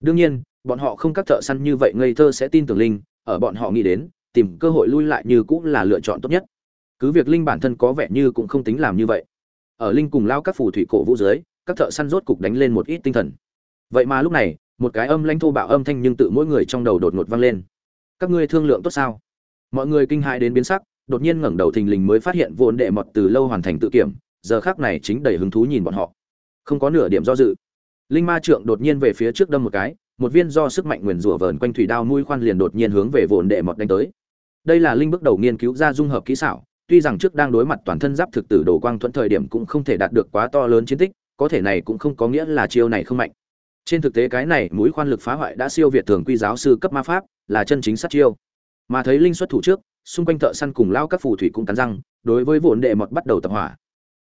Đương nhiên bọn họ không các thợ săn như vậy ngây thơ sẽ tin tưởng linh, ở bọn họ nghĩ đến, tìm cơ hội lui lại như cũng là lựa chọn tốt nhất. Cứ việc linh bản thân có vẻ như cũng không tính làm như vậy. Ở linh cùng lao các phù thủy cổ vũ dưới, các thợ săn rốt cục đánh lên một ít tinh thần. Vậy mà lúc này, một cái âm lãnh thô bạo âm thanh nhưng tự mỗi người trong đầu đột ngột vang lên. Các ngươi thương lượng tốt sao? Mọi người kinh hãi đến biến sắc, đột nhiên ngẩng đầu thình lình mới phát hiện vốn đệ mọt từ lâu hoàn thành tự kiểm, giờ khác này chính đầy hứng thú nhìn bọn họ. Không có nửa điểm do dự. Linh ma trượng đột nhiên về phía trước đâm một cái một viên do sức mạnh nguyền rủa vờn quanh thủy đao mũi khoan liền đột nhiên hướng về vồn đệ mọt đánh tới. Đây là linh bước đầu nghiên cứu ra dung hợp kỹ xảo, tuy rằng trước đang đối mặt toàn thân giáp thực tử đồ quang thuận thời điểm cũng không thể đạt được quá to lớn chiến tích, có thể này cũng không có nghĩa là chiêu này không mạnh. Trên thực tế cái này mũi khoan lực phá hoại đã siêu việt thường quy giáo sư cấp ma pháp, là chân chính sát chiêu. Mà thấy linh xuất thủ trước, xung quanh thợ săn cùng lao các phù thủy cũng cắn răng, đối với vồn đệ mọt bắt đầu tập hỏa.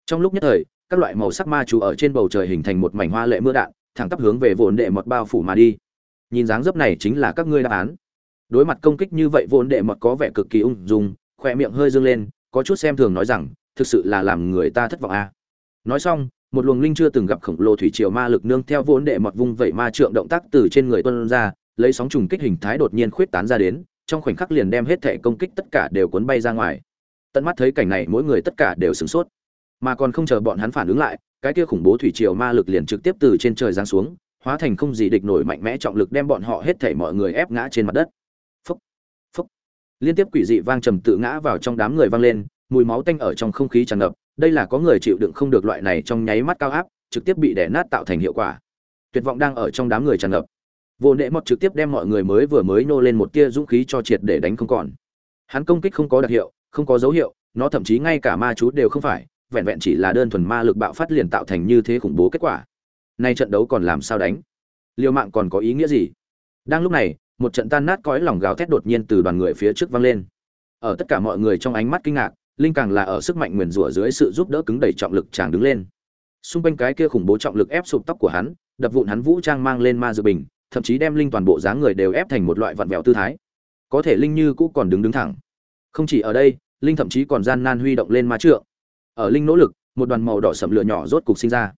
Trong lúc nhất thời, các loại màu sắc ma chú ở trên bầu trời hình thành một mảnh hoa lệ mưa đạn, thẳng tắp hướng về vồn đệ mọt bao phủ mà đi nhìn dáng dấp này chính là các ngươi đáp án. Đối mặt công kích như vậy vốn đệ mọt có vẻ cực kỳ ung dung, khoe miệng hơi dương lên, có chút xem thường nói rằng, thực sự là làm người ta thất vọng a à. nói xong, một luồng linh chưa từng gặp khổng lồ thủy triều ma lực nương theo vốn đệ mọt vung vẩy ma trượng động tác từ trên người tuân ra, lấy sóng trùng kích hình thái đột nhiên khuyết tán ra đến, trong khoảnh khắc liền đem hết thể công kích tất cả đều cuốn bay ra ngoài. Tận mắt thấy cảnh này, mỗi người tất cả đều sửng sốt. Mà còn không chờ bọn hắn phản ứng lại, cái kia khủng bố thủy triều ma lực liền trực tiếp từ trên trời giáng xuống hóa thành không gì địch nổi mạnh mẽ trọng lực đem bọn họ hết thảy mọi người ép ngã trên mặt đất. Phúc phúc. Liên tiếp quỷ dị vang trầm tự ngã vào trong đám người vang lên, mùi máu tanh ở trong không khí tràn ngập, đây là có người chịu đựng không được loại này trong nháy mắt cao áp, trực tiếp bị đè nát tạo thành hiệu quả. Tuyệt vọng đang ở trong đám người tràn ngập. Vô nệ mọt trực tiếp đem mọi người mới vừa mới nô lên một tia dũng khí cho triệt để đánh không còn. Hắn công kích không có đặc hiệu, không có dấu hiệu, nó thậm chí ngay cả ma chú đều không phải, vẹn vẹn chỉ là đơn thuần ma lực bạo phát liền tạo thành như thế khủng bố kết quả nay trận đấu còn làm sao đánh? Liều mạng còn có ý nghĩa gì? Đang lúc này, một trận tan nát cõi lòng gào thét đột nhiên từ đoàn người phía trước vang lên. Ở tất cả mọi người trong ánh mắt kinh ngạc, linh càng là ở sức mạnh nguyền rủa dưới sự giúp đỡ cứng đẩy trọng lực chàng đứng lên. Xung quanh cái kia khủng bố trọng lực ép sụp tóc của hắn, đập vụn hắn vũ trang mang lên ma dự bình, thậm chí đem linh toàn bộ dáng người đều ép thành một loại vặn vẹo tư thái. Có thể linh như cũ còn đứng đứng thẳng. Không chỉ ở đây, linh thậm chí còn gian nan huy động lên ma trượng. Ở linh nỗ lực, một đoàn màu đỏ sậm lửa nhỏ rốt cục sinh ra.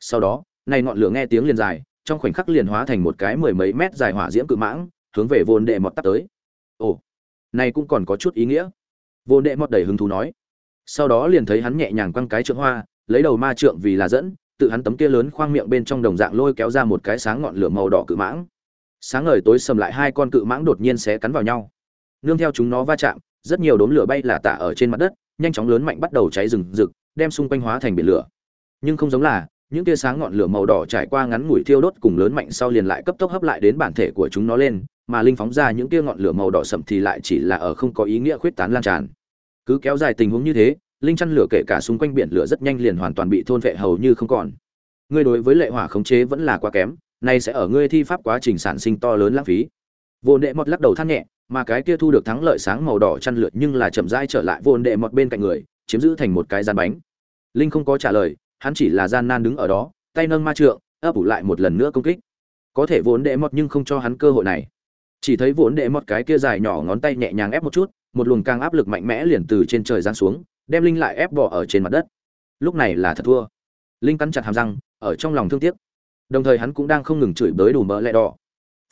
Sau đó này ngọn lửa nghe tiếng liền dài, trong khoảnh khắc liền hóa thành một cái mười mấy mét dài hỏa diễm cự mãng, hướng về vồn đệ mọt tắt tới. Ồ, này cũng còn có chút ý nghĩa. Vồn đệ mọt đầy hứng thú nói. Sau đó liền thấy hắn nhẹ nhàng quăng cái trượng hoa, lấy đầu ma trượng vì là dẫn, tự hắn tấm kia lớn khoang miệng bên trong đồng dạng lôi kéo ra một cái sáng ngọn lửa màu đỏ cự mãng. Sáng ngời tối sầm lại hai con cự mãng đột nhiên xé cắn vào nhau. Nương theo chúng nó va chạm, rất nhiều đốm lửa bay là tả ở trên mặt đất, nhanh chóng lớn mạnh bắt đầu cháy rừng rực, đem xung quanh hóa thành biển lửa. Nhưng không giống là những tia sáng ngọn lửa màu đỏ trải qua ngắn ngủi thiêu đốt cùng lớn mạnh sau liền lại cấp tốc hấp lại đến bản thể của chúng nó lên, mà linh phóng ra những tia ngọn lửa màu đỏ sậm thì lại chỉ là ở không có ý nghĩa khuyết tán lan tràn. Cứ kéo dài tình huống như thế, linh chăn lửa kể cả xung quanh biển lửa rất nhanh liền hoàn toàn bị thôn vệ hầu như không còn. Ngươi đối với lệ hỏa khống chế vẫn là quá kém, nay sẽ ở ngươi thi pháp quá trình sản sinh to lớn lãng phí. Vô đệ mọt lắc đầu than nhẹ, mà cái kia thu được thắng lợi sáng màu đỏ chăn lửa nhưng là chậm rãi trở lại vô đệ mọt bên cạnh người, chiếm giữ thành một cái gian bánh. Linh không có trả lời hắn chỉ là gian nan đứng ở đó, tay nâng ma trượng, ấp ủ lại một lần nữa công kích. Có thể vốn đệ mọt nhưng không cho hắn cơ hội này. Chỉ thấy vốn đệ mọt cái kia dài nhỏ ngón tay nhẹ nhàng ép một chút, một luồng càng áp lực mạnh mẽ liền từ trên trời giáng xuống, đem linh lại ép bỏ ở trên mặt đất. Lúc này là thật thua. Linh cắn chặt hàm răng, ở trong lòng thương tiếc. Đồng thời hắn cũng đang không ngừng chửi bới đủ mỡ lẹ đỏ.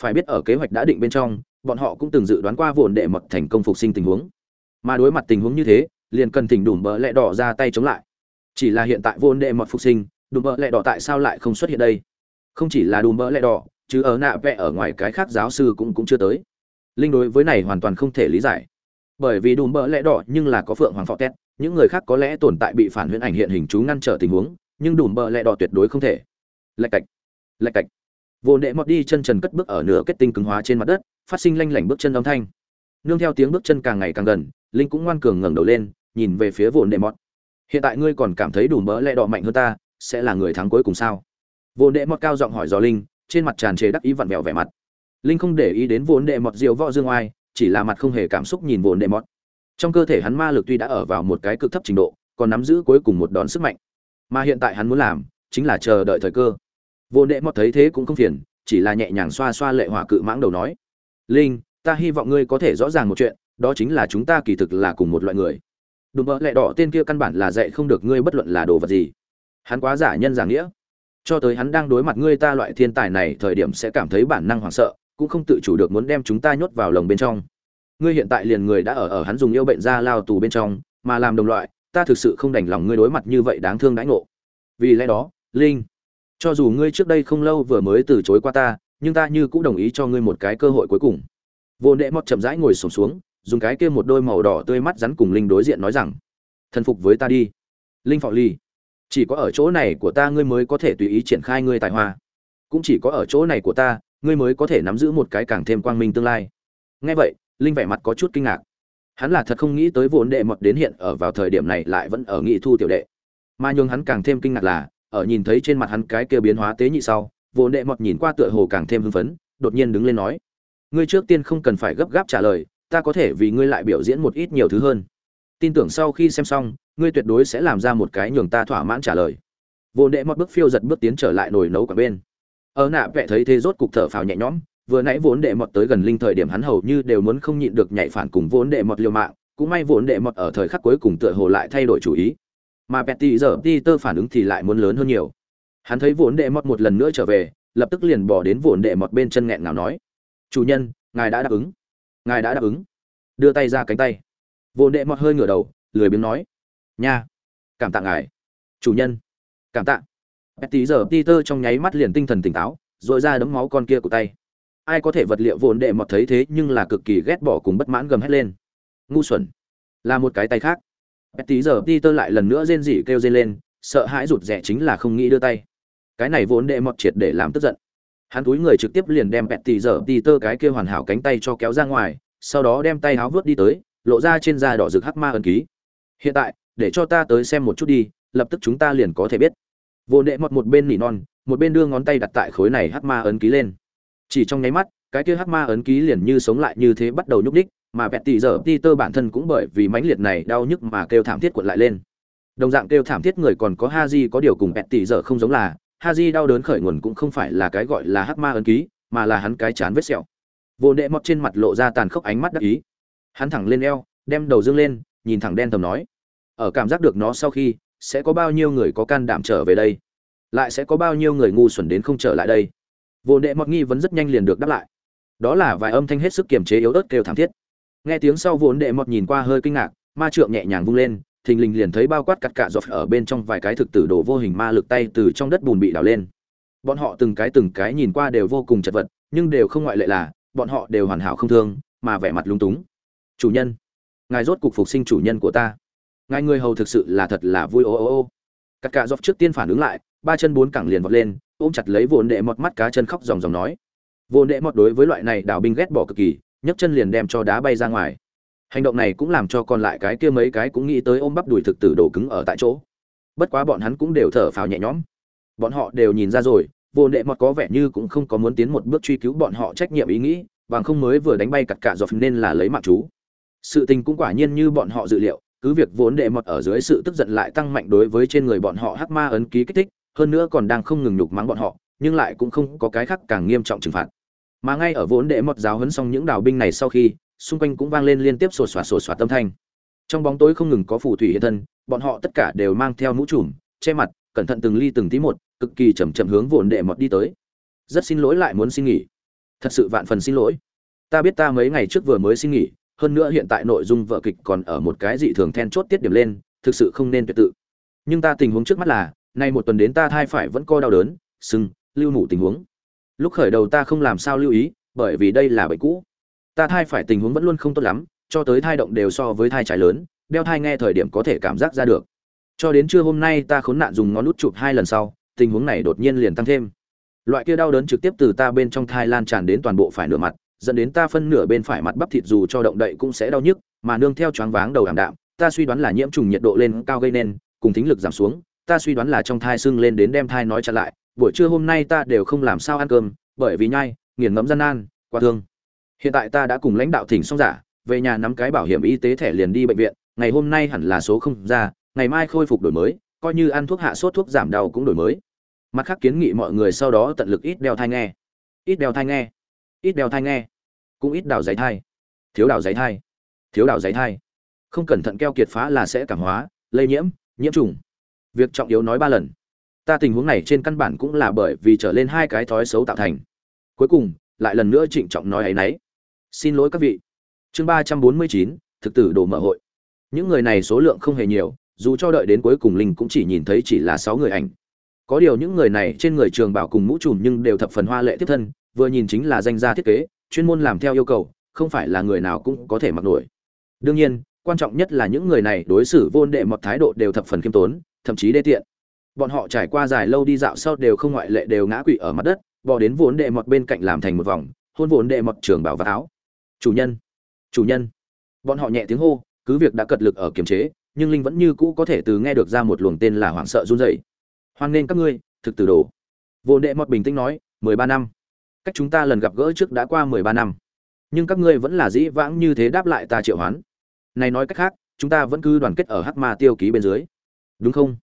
Phải biết ở kế hoạch đã định bên trong, bọn họ cũng từng dự đoán qua vốn đệ mật thành công phục sinh tình huống. Mà đối mặt tình huống như thế, liền cần thỉnh đủ mỡ lẹ đỏ ra tay chống lại chỉ là hiện tại Vôn đệ mật phục sinh, Đùm bỡ lẹ đỏ tại sao lại không xuất hiện đây? Không chỉ là đùm bỡ lẹ đỏ, chứ ở nạ vẽ ở ngoài cái khác giáo sư cũng cũng chưa tới. Linh đối với này hoàn toàn không thể lý giải. Bởi vì đùm bỡ lẽ đỏ nhưng là có phượng hoàng phò tét, những người khác có lẽ tồn tại bị phản huyễn ảnh hiện hình chú ngăn trở tình huống, nhưng đùm bỡ lẽ đỏ tuyệt đối không thể. Lạch cạch lạch cạch. Vô đệ mọt đi chân trần cất bước ở nửa kết tinh cứng hóa trên mặt đất, phát sinh lanh lảnh bước chân âm thanh. Nương theo tiếng bước chân càng ngày càng gần, linh cũng ngoan cường ngẩng đầu lên, nhìn về phía vô đệ mọt hiện tại ngươi còn cảm thấy đủ mỡ lẽ đỏ mạnh hơn ta, sẽ là người thắng cuối cùng sao? Vô đệ mọt cao giọng hỏi dò linh, trên mặt tràn trề đắc ý vặn vẹo vẻ mặt. Linh không để ý đến vốn đệ mọt diều võ dương oai, chỉ là mặt không hề cảm xúc nhìn vốn đệ mọt. Trong cơ thể hắn ma lực tuy đã ở vào một cái cực thấp trình độ, còn nắm giữ cuối cùng một đòn sức mạnh. Mà hiện tại hắn muốn làm, chính là chờ đợi thời cơ. Vốn đệ mọt thấy thế cũng không phiền, chỉ là nhẹ nhàng xoa xoa lệ hỏa cự mãng đầu nói, linh, ta hy vọng ngươi có thể rõ ràng một chuyện, đó chính là chúng ta kỳ thực là cùng một loại người đùm bợ lẹ đỏ tên kia căn bản là dạy không được ngươi bất luận là đồ vật gì. Hắn quá giả nhân giả nghĩa. Cho tới hắn đang đối mặt ngươi ta loại thiên tài này thời điểm sẽ cảm thấy bản năng hoảng sợ cũng không tự chủ được muốn đem chúng ta nhốt vào lồng bên trong. Ngươi hiện tại liền người đã ở ở hắn dùng yêu bệnh ra lao tù bên trong mà làm đồng loại ta thực sự không đành lòng ngươi đối mặt như vậy đáng thương đãi ngộ. Vì lẽ đó linh cho dù ngươi trước đây không lâu vừa mới từ chối qua ta nhưng ta như cũng đồng ý cho ngươi một cái cơ hội cuối cùng. Vô nệ mót chậm rãi ngồi sổm xuống, xuống dùng cái kia một đôi màu đỏ tươi mắt rắn cùng linh đối diện nói rằng, thần phục với ta đi. Linh phò ly, chỉ có ở chỗ này của ta ngươi mới có thể tùy ý triển khai ngươi tài hoa. Cũng chỉ có ở chỗ này của ta, ngươi mới có thể nắm giữ một cái càng thêm quang minh tương lai. Nghe vậy, linh vẻ mặt có chút kinh ngạc. Hắn là thật không nghĩ tới vốn đệ mọt đến hiện ở vào thời điểm này lại vẫn ở nghị thu tiểu đệ. Mà nhường hắn càng thêm kinh ngạc là, ở nhìn thấy trên mặt hắn cái kia biến hóa tế nhị sau, vốn đệ mọt nhìn qua tựa hồ càng thêm hưng phấn, đột nhiên đứng lên nói, ngươi trước tiên không cần phải gấp gáp trả lời ta có thể vì ngươi lại biểu diễn một ít nhiều thứ hơn. Tin tưởng sau khi xem xong, ngươi tuyệt đối sẽ làm ra một cái nhường ta thỏa mãn trả lời. Vô đệ mọt bước phiêu giật bước tiến trở lại nồi nấu cả bên. Ở nạ vẽ thấy thế rốt cục thở phào nhẹ nhõm, vừa nãy vốn đệ mọt tới gần linh thời điểm hắn hầu như đều muốn không nhịn được nhảy phản cùng vốn đệ mọt liều mạng, cũng may vốn đệ mọt ở thời khắc cuối cùng tựa hồ lại thay đổi chủ ý. Mà petty giờ tơ phản ứng thì lại muốn lớn hơn nhiều. Hắn thấy vốn đệ mọt một lần nữa trở về, lập tức liền bỏ đến vốn đệ mọt bên chân nghẹn nào nói, chủ nhân, ngài đã đáp ứng ngài đã đáp ứng. Đưa tay ra cánh tay. Vô đệ mọt hơi ngửa đầu, lười biếng nói. Nha, cảm tạ ngài. Chủ nhân, cảm tạ. Petty giờ peter trong nháy mắt liền tinh thần tỉnh táo rồi ra đấm máu con kia của tay. Ai có thể vật liệu vồn đệ mọt thấy thế nhưng là cực kỳ ghét bỏ cùng bất mãn gầm hết lên. Ngu xuẩn. Là một cái tay khác. Petty giờ peter lại lần nữa rên rỉ kêu rên lên, sợ hãi rụt rẻ chính là không nghĩ đưa tay. Cái này vốn đệ mọt triệt để làm tức giận hắn túi người trực tiếp liền đem bẹt tỷ dở tì tơ cái kia hoàn hảo cánh tay cho kéo ra ngoài, sau đó đem tay háo vớt đi tới, lộ ra trên da đỏ rực hắc ma ẩn ký. Hiện tại, để cho ta tới xem một chút đi, lập tức chúng ta liền có thể biết. Vô nệ mọt một bên nỉ non, một bên đưa ngón tay đặt tại khối này hắc ma ấn ký lên. Chỉ trong nháy mắt, cái kia hắc ma ấn ký liền như sống lại như thế bắt đầu nhúc đích mà bẹt tỷ giờ tơ bản thân cũng bởi vì mãnh liệt này đau nhức mà kêu thảm thiết cuộn lại lên. Đồng dạng kêu thảm thiết người còn có haji có điều cùng bẹt tỷ giờ không giống là haji đau đớn khởi nguồn cũng không phải là cái gọi là hắc ma ấn ký, mà là hắn cái chán vết sẹo. Vô đệ mọt trên mặt lộ ra tàn khốc ánh mắt đắc ý. Hắn thẳng lên eo, đem đầu dương lên, nhìn thẳng đen tầm nói, ở cảm giác được nó sau khi, sẽ có bao nhiêu người có can đảm trở về đây? Lại sẽ có bao nhiêu người ngu xuẩn đến không trở lại đây? Vô đệ mọt nghi vấn rất nhanh liền được đáp lại. Đó là vài âm thanh hết sức kiềm chế yếu ớt kêu thảm thiết. Nghe tiếng sau, vô đệ mọt nhìn qua hơi kinh ngạc, ma trượng nhẹ nhàng vung lên thình lình liền thấy bao quát cắt cạ dọc ở bên trong vài cái thực tử đồ vô hình ma lực tay từ trong đất bùn bị đào lên. Bọn họ từng cái từng cái nhìn qua đều vô cùng chật vật, nhưng đều không ngoại lệ là, bọn họ đều hoàn hảo không thương, mà vẻ mặt lung túng. Chủ nhân, ngài rốt cục phục sinh chủ nhân của ta. Ngài người hầu thực sự là thật là vui ô ô ô. Cắt cạ dọc trước tiên phản ứng lại, ba chân bốn cẳng liền vọt lên, ôm chặt lấy vồn đệ mọt mắt cá chân khóc ròng ròng nói. Vồn đệ mọt đối với loại này đảo binh ghét bỏ cực kỳ, nhấc chân liền đem cho đá bay ra ngoài hành động này cũng làm cho còn lại cái kia mấy cái cũng nghĩ tới ôm bắp đùi thực tử đổ cứng ở tại chỗ. Bất quá bọn hắn cũng đều thở phào nhẹ nhõm. Bọn họ đều nhìn ra rồi, vô đệ mọt có vẻ như cũng không có muốn tiến một bước truy cứu bọn họ trách nhiệm ý nghĩ, bằng không mới vừa đánh bay cặt cả dọc nên là lấy mạng chú. Sự tình cũng quả nhiên như bọn họ dự liệu, cứ việc vốn đệ mọt ở dưới sự tức giận lại tăng mạnh đối với trên người bọn họ hắc ma ấn ký kích thích, hơn nữa còn đang không ngừng nhục mắng bọn họ, nhưng lại cũng không có cái khác càng nghiêm trọng trừng phạt. Mà ngay ở vốn đệ mọt giáo hấn xong những đào binh này sau khi xung quanh cũng vang lên liên tiếp sột soạt sột soạt tâm thanh. Trong bóng tối không ngừng có phù thủy hiện thân, bọn họ tất cả đều mang theo mũ trùm, che mặt, cẩn thận từng ly từng tí một, cực kỳ chậm chậm hướng vốn đệ mọt đi tới. Rất xin lỗi lại muốn xin nghỉ. Thật sự vạn phần xin lỗi. Ta biết ta mấy ngày trước vừa mới xin nghỉ, hơn nữa hiện tại nội dung vở kịch còn ở một cái dị thường then chốt tiết điểm lên, thực sự không nên tuyệt tự. Nhưng ta tình huống trước mắt là, nay một tuần đến ta thai phải vẫn co đau đớn, sưng, lưu mủ tình huống. Lúc khởi đầu ta không làm sao lưu ý, bởi vì đây là bệnh cũ ta thai phải tình huống vẫn luôn không tốt lắm, cho tới thai động đều so với thai trái lớn, đeo thai nghe thời điểm có thể cảm giác ra được. Cho đến trưa hôm nay ta khốn nạn dùng ngón nút chụp hai lần sau, tình huống này đột nhiên liền tăng thêm. Loại kia đau đớn trực tiếp từ ta bên trong thai lan tràn đến toàn bộ phải nửa mặt, dẫn đến ta phân nửa bên phải mặt bắp thịt dù cho động đậy cũng sẽ đau nhức, mà nương theo choáng váng đầu ảm đạm, ta suy đoán là nhiễm trùng nhiệt độ lên cao gây nên, cùng thính lực giảm xuống, ta suy đoán là trong thai sưng lên đến đem thai nói chặn lại, buổi trưa hôm nay ta đều không làm sao ăn cơm, bởi vì nhai, nghiền ngẫm gian nan, quá thương hiện tại ta đã cùng lãnh đạo thỉnh xong giả, về nhà nắm cái bảo hiểm y tế thẻ liền đi bệnh viện, ngày hôm nay hẳn là số không ra, ngày mai khôi phục đổi mới, coi như ăn thuốc hạ sốt thuốc giảm đau cũng đổi mới. Mặt khác kiến nghị mọi người sau đó tận lực ít đeo thai nghe. Ít đeo thai nghe. Ít đeo thai nghe. Cũng ít đào giấy thai. Thiếu đào giấy thai. Thiếu đào giấy thai. Không cẩn thận keo kiệt phá là sẽ cảm hóa, lây nhiễm nhiễm trùng. Việc trọng yếu nói ba lần. Ta tình huống này trên căn bản cũng là bởi vì trở lên hai cái thói xấu tạo thành. Cuối cùng, lại lần nữa trịnh trọng nói ấy y xin lỗi các vị. Chương ba trăm bốn mươi chín, thực tử đồ mở hội. Những người này số lượng không hề nhiều, dù cho đợi đến cuối cùng linh cũng chỉ nhìn thấy chỉ là sáu người ảnh. Có điều những người này trên người trường bảo cùng mũ trùm nhưng đều thập phần hoa lệ tiếp thân, vừa nhìn chính là danh gia thiết kế, chuyên môn làm theo yêu cầu, không phải là người nào cũng có thể mặc nổi. Đương nhiên, quan trọng nhất là những người này đối xử vô đệ một thái độ đều thập phần khiêm tốn, thậm chí đê tiện. Bọn họ trải qua dài lâu đi dạo sau đều không ngoại lệ đều ngã quỵ ở mặt đất, bò đến vốn đệ mọt bên cạnh làm thành một vòng, hôn vốn đệ mọt trường bảo và áo chủ nhân chủ nhân. Bọn họ nhẹ tiếng hô, cứ việc đã cật lực ở kiềm chế, nhưng linh vẫn như cũ có thể từ nghe được ra một luồng tên là hoảng sợ run rẩy. Hoan nên các ngươi, thực từ đồ. Vô đệ mọt bình tĩnh nói, mười ba năm. Cách chúng ta lần gặp gỡ trước đã qua mười ba năm. Nhưng các ngươi vẫn là dĩ vãng như thế đáp lại ta triệu hoán. Này nói cách khác, chúng ta vẫn cứ đoàn kết ở hắc ma tiêu ký bên dưới. Đúng không?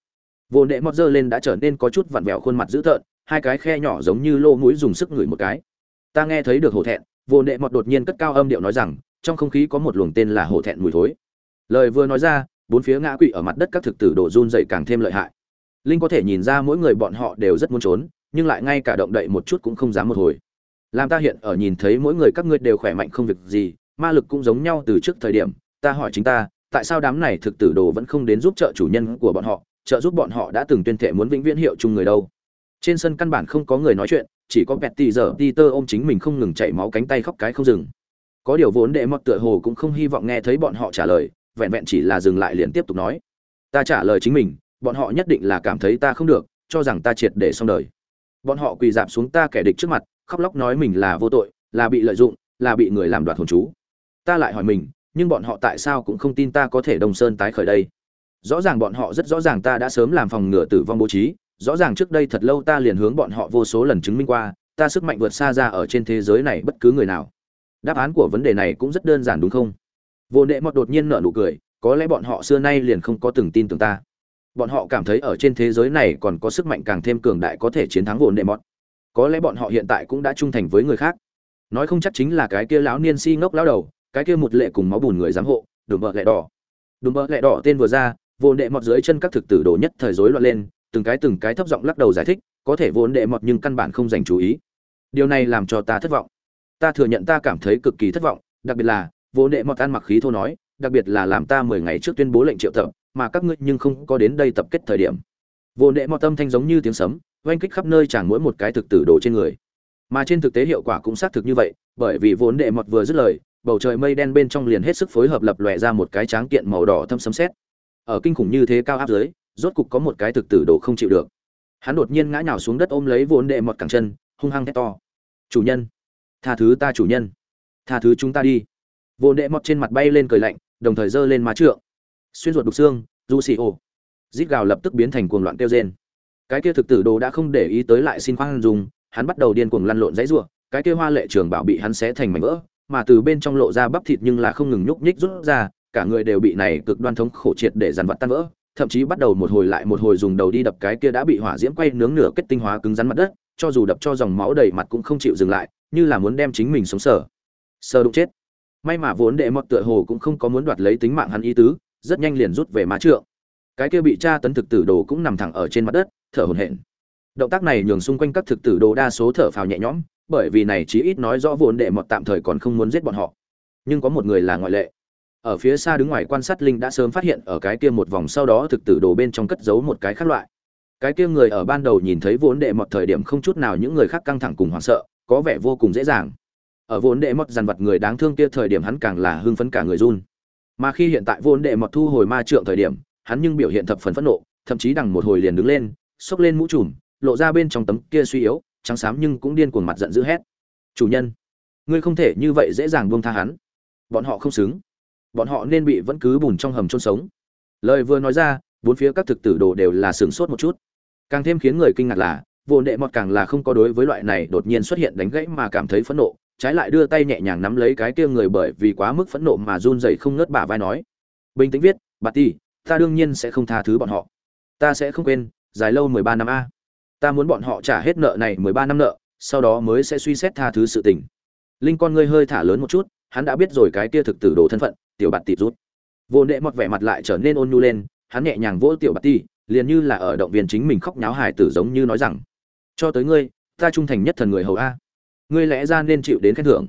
Vô đệ mọt dơ lên đã trở nên có chút vặn vẹo khuôn mặt dữ tợn, hai cái khe nhỏ giống như lô mũi dùng sức ngửi một cái. Ta nghe thấy được hổ thẹn vô nệ mọt đột nhiên cất cao âm điệu nói rằng, trong không khí có một luồng tên là hổ thẹn mùi thối. Lời vừa nói ra, bốn phía ngã quỵ ở mặt đất các thực tử đổ run dậy càng thêm lợi hại. Linh có thể nhìn ra mỗi người bọn họ đều rất muốn trốn, nhưng lại ngay cả động đậy một chút cũng không dám một hồi. Làm ta hiện ở nhìn thấy mỗi người các ngươi đều khỏe mạnh không việc gì, ma lực cũng giống nhau từ trước thời điểm. Ta hỏi chính ta, tại sao đám này thực tử đồ vẫn không đến giúp trợ chủ nhân của bọn họ, trợ giúp bọn họ đã từng tuyên thệ muốn vĩnh viễn hiệu chung người đâu? Trên sân căn bản không có người nói chuyện chỉ có Betty tì giờ tơ ôm chính mình không ngừng chảy máu cánh tay khóc cái không dừng. Có điều vốn đệ mọt tựa hồ cũng không hy vọng nghe thấy bọn họ trả lời, vẹn vẹn chỉ là dừng lại liền tiếp tục nói. Ta trả lời chính mình, bọn họ nhất định là cảm thấy ta không được, cho rằng ta triệt để xong đời. Bọn họ quỳ dạp xuống ta kẻ địch trước mặt, khóc lóc nói mình là vô tội, là bị lợi dụng, là bị người làm đoạt hồn chú. Ta lại hỏi mình, nhưng bọn họ tại sao cũng không tin ta có thể đồng sơn tái khởi đây? Rõ ràng bọn họ rất rõ ràng ta đã sớm làm phòng ngừa tử vong bố trí rõ ràng trước đây thật lâu ta liền hướng bọn họ vô số lần chứng minh qua, ta sức mạnh vượt xa ra ở trên thế giới này bất cứ người nào. Đáp án của vấn đề này cũng rất đơn giản đúng không? Vô nệ mọt đột nhiên nở nụ cười, có lẽ bọn họ xưa nay liền không có từng tin tưởng ta. Bọn họ cảm thấy ở trên thế giới này còn có sức mạnh càng thêm cường đại có thể chiến thắng vô nệ mọt có lẽ bọn họ hiện tại cũng đã trung thành với người khác. Nói không chắc chính là cái kia lão niên si ngốc lão đầu, cái kia một lệ cùng máu bùn người giám hộ, đùm bợ lẹ đỏ. Đùm bợ lẹ đỏ tên vừa ra, vô đệ mọt dưới chân các thực tử đồ nhất thời rối loạn lên từng cái từng cái thấp giọng lắc đầu giải thích, có thể vốn đệ mọt nhưng căn bản không dành chú ý. Điều này làm cho ta thất vọng. Ta thừa nhận ta cảm thấy cực kỳ thất vọng, đặc biệt là vô đệ mọt ăn mặc khí thô nói, đặc biệt là làm ta mười ngày trước tuyên bố lệnh triệu tập, mà các ngươi nhưng không có đến đây tập kết thời điểm. Vô đệ mọt tâm thanh giống như tiếng sấm, oanh kích khắp nơi chẳng mỗi một cái thực tử đồ trên người. Mà trên thực tế hiệu quả cũng xác thực như vậy, bởi vì vốn đệ mọt vừa dứt lời, bầu trời mây đen bên trong liền hết sức phối hợp lập lòe ra một cái tráng kiện màu đỏ thâm sấm sét. Ở kinh khủng như thế cao áp dưới rốt cục có một cái thực tử đồ không chịu được. Hắn đột nhiên ngã nhào xuống đất ôm lấy vốn đệ mọt cẳng chân, hung hăng thét to. Chủ nhân, tha thứ ta chủ nhân, tha thứ chúng ta đi. Vốn đệ mọt trên mặt bay lên cười lạnh, đồng thời giơ lên má trượng. Xuyên ruột đục xương du xì ô rít gào lập tức biến thành cuồng loạn kêu rên. Cái kia thực tử đồ đã không để ý tới lại xin khoan dùng hắn bắt đầu điên cuồng lăn lộn dãy rủa, cái kia hoa lệ trường bảo bị hắn xé thành mảnh vỡ, mà từ bên trong lộ ra bắp thịt nhưng là không ngừng nhúc nhích rút ra, cả người đều bị này cực đoan thống khổ triệt để dàn vặt tan vỡ thậm chí bắt đầu một hồi lại một hồi dùng đầu đi đập cái kia đã bị hỏa diễm quay nướng nửa kết tinh hóa cứng rắn mặt đất, cho dù đập cho dòng máu đầy mặt cũng không chịu dừng lại, như là muốn đem chính mình sống sờ. Sờ đụng chết. May mà vốn đệ mọt tựa hồ cũng không có muốn đoạt lấy tính mạng hắn ý tứ, rất nhanh liền rút về má trượng. Cái kia bị tra tấn thực tử đồ cũng nằm thẳng ở trên mặt đất, thở hổn hển. Động tác này nhường xung quanh các thực tử đồ đa số thở phào nhẹ nhõm, bởi vì này chí ít nói rõ vốn đệ mọt tạm thời còn không muốn giết bọn họ. Nhưng có một người là ngoại lệ ở phía xa đứng ngoài quan sát linh đã sớm phát hiện ở cái kia một vòng sau đó thực tử đồ bên trong cất giấu một cái khác loại. Cái kia người ở ban đầu nhìn thấy vốn đệ mọt thời điểm không chút nào những người khác căng thẳng cùng hoảng sợ, có vẻ vô cùng dễ dàng. Ở vốn đệ mọt dằn vặt người đáng thương kia thời điểm hắn càng là hưng phấn cả người run. Mà khi hiện tại vốn đệ mọt thu hồi ma trượng thời điểm, hắn nhưng biểu hiện thập phần phẫn nộ, thậm chí đằng một hồi liền đứng lên, xốc lên mũ trùm, lộ ra bên trong tấm kia suy yếu, trắng xám nhưng cũng điên cuồng mặt giận dữ hét. Chủ nhân, ngươi không thể như vậy dễ dàng buông tha hắn. Bọn họ không xứng bọn họ nên bị vẫn cứ bùn trong hầm chôn sống. Lời vừa nói ra, bốn phía các thực tử đồ đều là sửng sốt một chút. Càng thêm khiến người kinh ngạc là, vô đệ mọt càng là không có đối với loại này đột nhiên xuất hiện đánh gãy mà cảm thấy phẫn nộ, trái lại đưa tay nhẹ nhàng nắm lấy cái kia người bởi vì quá mức phẫn nộ mà run rẩy không ngớt bả vai nói. Bình tĩnh viết, bà ti ta đương nhiên sẽ không tha thứ bọn họ. Ta sẽ không quên, dài lâu mười ba năm a. Ta muốn bọn họ trả hết nợ này mười ba năm nợ, sau đó mới sẽ suy xét tha thứ sự tình. Linh con ngươi hơi thả lớn một chút hắn đã biết rồi cái kia thực tử đồ thân phận, tiểu bạt tỷ rút. Vô nệ mọt vẻ mặt lại trở nên ôn nhu lên, hắn nhẹ nhàng vỗ tiểu bạt tỷ liền như là ở động viên chính mình khóc nháo hài tử giống như nói rằng, cho tới ngươi, ta trung thành nhất thần người hầu a. Ngươi lẽ ra nên chịu đến khen thưởng.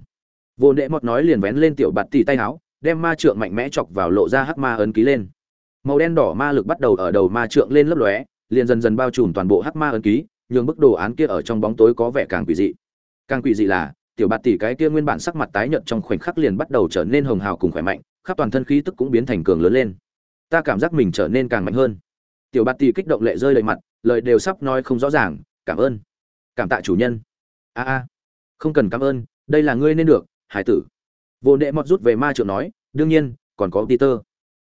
Vô nệ mọt nói liền vén lên tiểu bạt tỷ tay áo, đem ma trượng mạnh mẽ chọc vào lộ ra hắc ma ấn ký lên. Màu đen đỏ ma lực bắt đầu ở đầu ma trượng lên lấp lóe, liền dần dần bao trùm toàn bộ hắc ma ấn ký, nhường bức đồ án kia ở trong bóng tối có vẻ càng quỷ dị. Càng quỷ dị là tiểu bạt tỷ cái kia nguyên bản sắc mặt tái nhợt trong khoảnh khắc liền bắt đầu trở nên hồng hào cùng khỏe mạnh, khắp toàn thân khí tức cũng biến thành cường lớn lên. Ta cảm giác mình trở nên càng mạnh hơn. Tiểu bạt tỷ kích động lệ rơi lệ mặt, lời đều sắp nói không rõ ràng, cảm ơn. Cảm tạ chủ nhân. A a, không cần cảm ơn, đây là ngươi nên được, hải tử. Vốn đệ mọt rút về ma trượng nói, đương nhiên, còn có peter.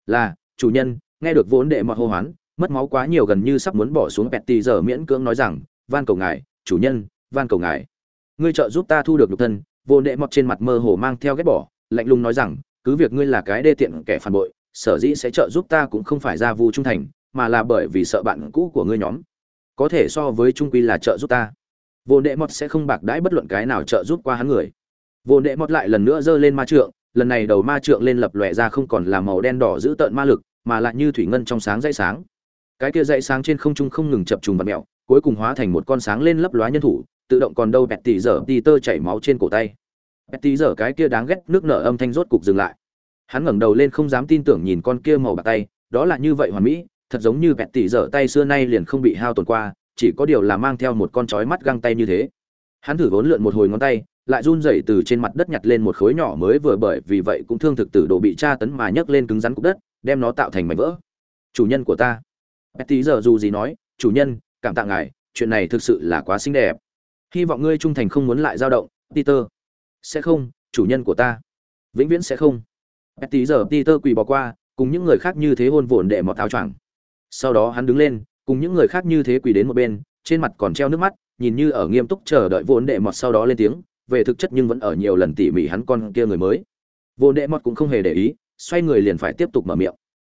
Là, chủ nhân, nghe được vốn đệ mọt hô hoán, mất máu quá nhiều gần như sắp muốn bỏ xuống pẹt tì giờ miễn cưỡng nói rằng, van cầu ngài, chủ nhân, van cầu ngài ngươi trợ giúp ta thu được nhục thân, vô nệ mọt trên mặt mơ hồ mang theo ghét bỏ, lạnh lùng nói rằng, cứ việc ngươi là cái đê tiện kẻ phản bội, sở dĩ sẽ trợ giúp ta cũng không phải ra vu trung thành, mà là bởi vì sợ bạn cũ của ngươi nhóm. Có thể so với trung quy là trợ giúp ta. Vô nệ mọt sẽ không bạc đãi bất luận cái nào trợ giúp qua hắn người. Vô nệ mọt lại lần nữa giơ lên ma trượng, lần này đầu ma trượng lên lập lòe ra không còn là màu đen đỏ giữ tợn ma lực, mà lại như thủy ngân trong sáng dãy sáng. Cái kia dãy sáng trên không trung không ngừng chập trùng vật mẹo, cuối cùng hóa thành một con sáng lên lấp lóa nhân thủ tự động còn đâu bẹt tỉ dở tỉ tơ chảy máu trên cổ tay. Bẹt tỉ dở cái kia đáng ghét nước nở âm thanh rốt cục dừng lại. Hắn ngẩng đầu lên không dám tin tưởng nhìn con kia màu bạc tay đó là như vậy hoàn mỹ thật giống như bẹt tỉ dở tay xưa nay liền không bị hao tổn qua chỉ có điều là mang theo một con chói mắt găng tay như thế. Hắn thử vốn lượn một hồi ngón tay lại run rẩy từ trên mặt đất nhặt lên một khối nhỏ mới vừa bởi vì vậy cũng thương thực tử đồ bị tra tấn mà nhấc lên cứng rắn cục đất đem nó tạo thành mảnh vỡ. Chủ nhân của ta. Bẹt tỉ giờ dù gì nói, chủ nhân, cảm tạ ngài, chuyện này thực sự là quá xinh đẹp. Hy vọng ngươi trung thành không muốn lại dao động, Peter. Sẽ không, chủ nhân của ta. Vĩnh viễn sẽ không. Betty giờ Peter quỳ bỏ qua, cùng những người khác như thế hôn vồn để mọt tháo choàng. Sau đó hắn đứng lên, cùng những người khác như thế quỳ đến một bên, trên mặt còn treo nước mắt, nhìn như ở nghiêm túc chờ đợi vốn đệ mọt sau đó lên tiếng, về thực chất nhưng vẫn ở nhiều lần tỉ mỉ hắn con kia người mới. Vốn đệ mọt cũng không hề để ý, xoay người liền phải tiếp tục mở miệng.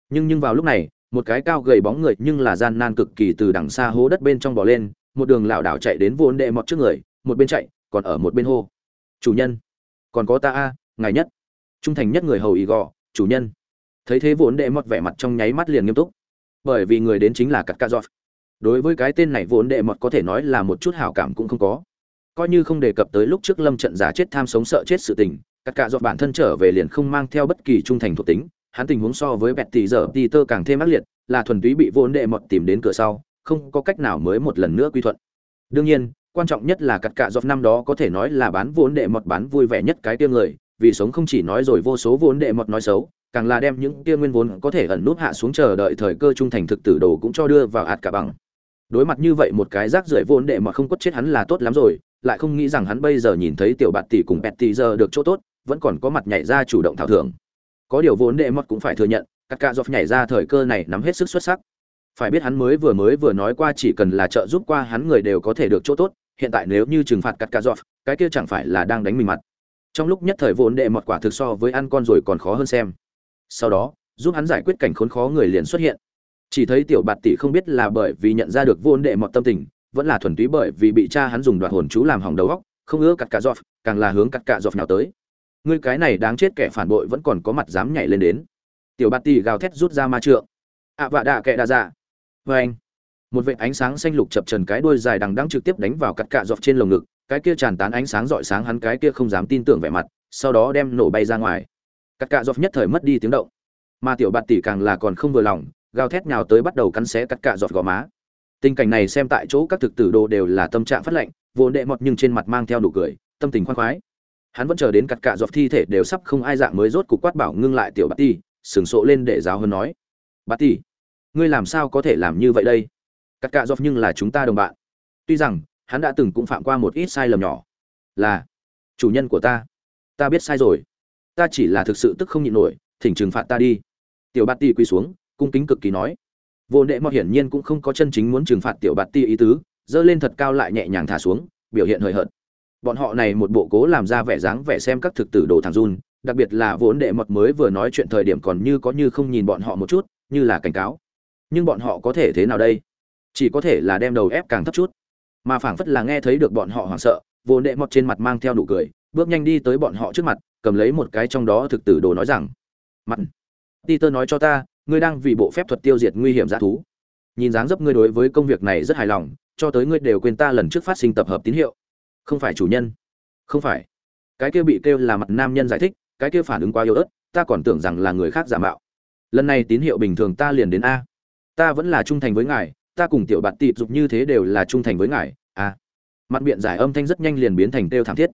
Nhưng nhưng vào lúc này, một cái cao gầy bóng người nhưng là gian nan cực kỳ từ đằng xa hố đất bên trong bò lên một đường lảo đảo chạy đến vốn đệ mọt trước người, một bên chạy, còn ở một bên hô. Chủ nhân, còn có ta a, ngài nhất. Trung thành nhất người hầu ý gò, chủ nhân. Thấy thế vốn đệ mọt vẻ mặt trong nháy mắt liền nghiêm túc. Bởi vì người đến chính là cắt ca giọt. Đối với cái tên này vốn đệ mọt có thể nói là một chút hảo cảm cũng không có. Coi như không đề cập tới lúc trước lâm trận giả chết tham sống sợ chết sự tình, cắt ca giọt bản thân trở về liền không mang theo bất kỳ trung thành thuộc tính. Hắn tình huống so với bẹt tỷ giờ tì tơ càng thêm ác liệt, là thuần túy bị vốn đệ mọt tìm đến cửa sau không có cách nào mới một lần nữa quy thuận. Đương nhiên, quan trọng nhất là cắt cạ dọc năm đó có thể nói là bán vốn đệ mọt bán vui vẻ nhất cái tiêu người, vì sống không chỉ nói rồi vô số vốn đệ mọt nói xấu, càng là đem những kia nguyên vốn có thể ẩn nút hạ xuống chờ đợi thời cơ trung thành thực tử đồ cũng cho đưa vào ạt cả bằng. Đối mặt như vậy một cái rác rưởi vốn đệ mà không quất chết hắn là tốt lắm rồi, lại không nghĩ rằng hắn bây giờ nhìn thấy tiểu bạt tỷ cùng bẹt tỷ giờ được chỗ tốt, vẫn còn có mặt nhảy ra chủ động thảo thưởng. Có điều vốn đệ mọt cũng phải thừa nhận các cạ dọc nhảy ra thời cơ này nắm hết sức xuất sắc phải biết hắn mới vừa mới vừa nói qua chỉ cần là trợ giúp qua hắn người đều có thể được chỗ tốt, hiện tại nếu như trừng phạt cắt cá dọc cái kia chẳng phải là đang đánh mình mặt. Trong lúc nhất thời vốn đệ mọt quả thực so với ăn con rồi còn khó hơn xem. Sau đó, giúp hắn giải quyết cảnh khốn khó người liền xuất hiện. Chỉ thấy tiểu bạt tỷ không biết là bởi vì nhận ra được vốn đệ mọt tâm tình, vẫn là thuần túy bởi vì bị cha hắn dùng đoạt hồn chú làm hỏng đầu óc, không ưa cắt cá dọc càng là hướng cắt cá dọc nào tới. Ngươi cái này đáng chết kẻ phản bội vẫn còn có mặt dám nhảy lên đến. Tiểu bạt tỷ gào thét rút ra ma trượng. Ạ vạ đạ kệ đa dạ vê anh, một vệt ánh sáng xanh lục chập trần cái đuôi dài đằng đang trực tiếp đánh vào cắt cạ dọc trên lồng ngực, cái kia tràn tán ánh sáng rọi sáng hắn cái kia không dám tin tưởng vẻ mặt, sau đó đem nổ bay ra ngoài. Cắt cạ dọc nhất thời mất đi tiếng động. Mà tiểu bạt tỷ càng là còn không vừa lòng, gào thét nhào tới bắt đầu cắn xé cắt cạ dọc gò má. Tình cảnh này xem tại chỗ các thực tử đồ đều là tâm trạng phát lệnh vốn đệ mọt nhưng trên mặt mang theo nụ cười, tâm tình khoan khoái. Hắn vẫn chờ đến cặt cạ dọc thi thể đều sắp không ai dạng mới rốt cục quát bảo ngưng lại tiểu bát tỷ, sừng sộ lên để giáo hơn nói. Bát tỷ ngươi làm sao có thể làm như vậy đây? Cắt cạ dọc nhưng là chúng ta đồng bạn. Tuy rằng, hắn đã từng cũng phạm qua một ít sai lầm nhỏ. Là, chủ nhân của ta. Ta biết sai rồi. Ta chỉ là thực sự tức không nhịn nổi, thỉnh trừng phạt ta đi. Tiểu Bạt ti quỳ xuống, cung kính cực kỳ nói. Vô nệ mọt hiển nhiên cũng không có chân chính muốn trừng phạt tiểu Bạt ti ý tứ dơ lên thật cao lại nhẹ nhàng thả xuống, biểu hiện hời hợt. Bọn họ này một bộ cố làm ra vẻ dáng vẻ xem các thực tử đồ thằng run, đặc biệt là vốn đệ mọt mới vừa nói chuyện thời điểm còn như có như không nhìn bọn họ một chút, như là cảnh cáo nhưng bọn họ có thể thế nào đây? Chỉ có thể là đem đầu ép càng thấp chút. Mà phảng phất là nghe thấy được bọn họ hoảng sợ vốn đệ mọt trên mặt mang theo nụ cười, bước nhanh đi tới bọn họ trước mặt, cầm lấy một cái trong đó thực tử đồ nói rằng, mặt, peter nói cho ta, ngươi đang vì bộ phép thuật tiêu diệt nguy hiểm g thú. Nhìn dáng dấp ngươi đối với công việc này rất hài lòng, cho tới ngươi đều quên ta lần trước phát sinh tập hợp tín hiệu. Không phải chủ nhân. Không phải. Cái kia bị kêu là mặt nam nhân giải thích, cái kia phản ứng quá yếu ớt, ta còn tưởng rằng là người khác giả mạo. Lần này tín hiệu bình thường ta liền đến a ta vẫn là trung thành với ngài ta cùng tiểu bạn tịp dục như thế đều là trung thành với ngài À, mặt biện giải âm thanh rất nhanh liền biến thành têu thảm thiết.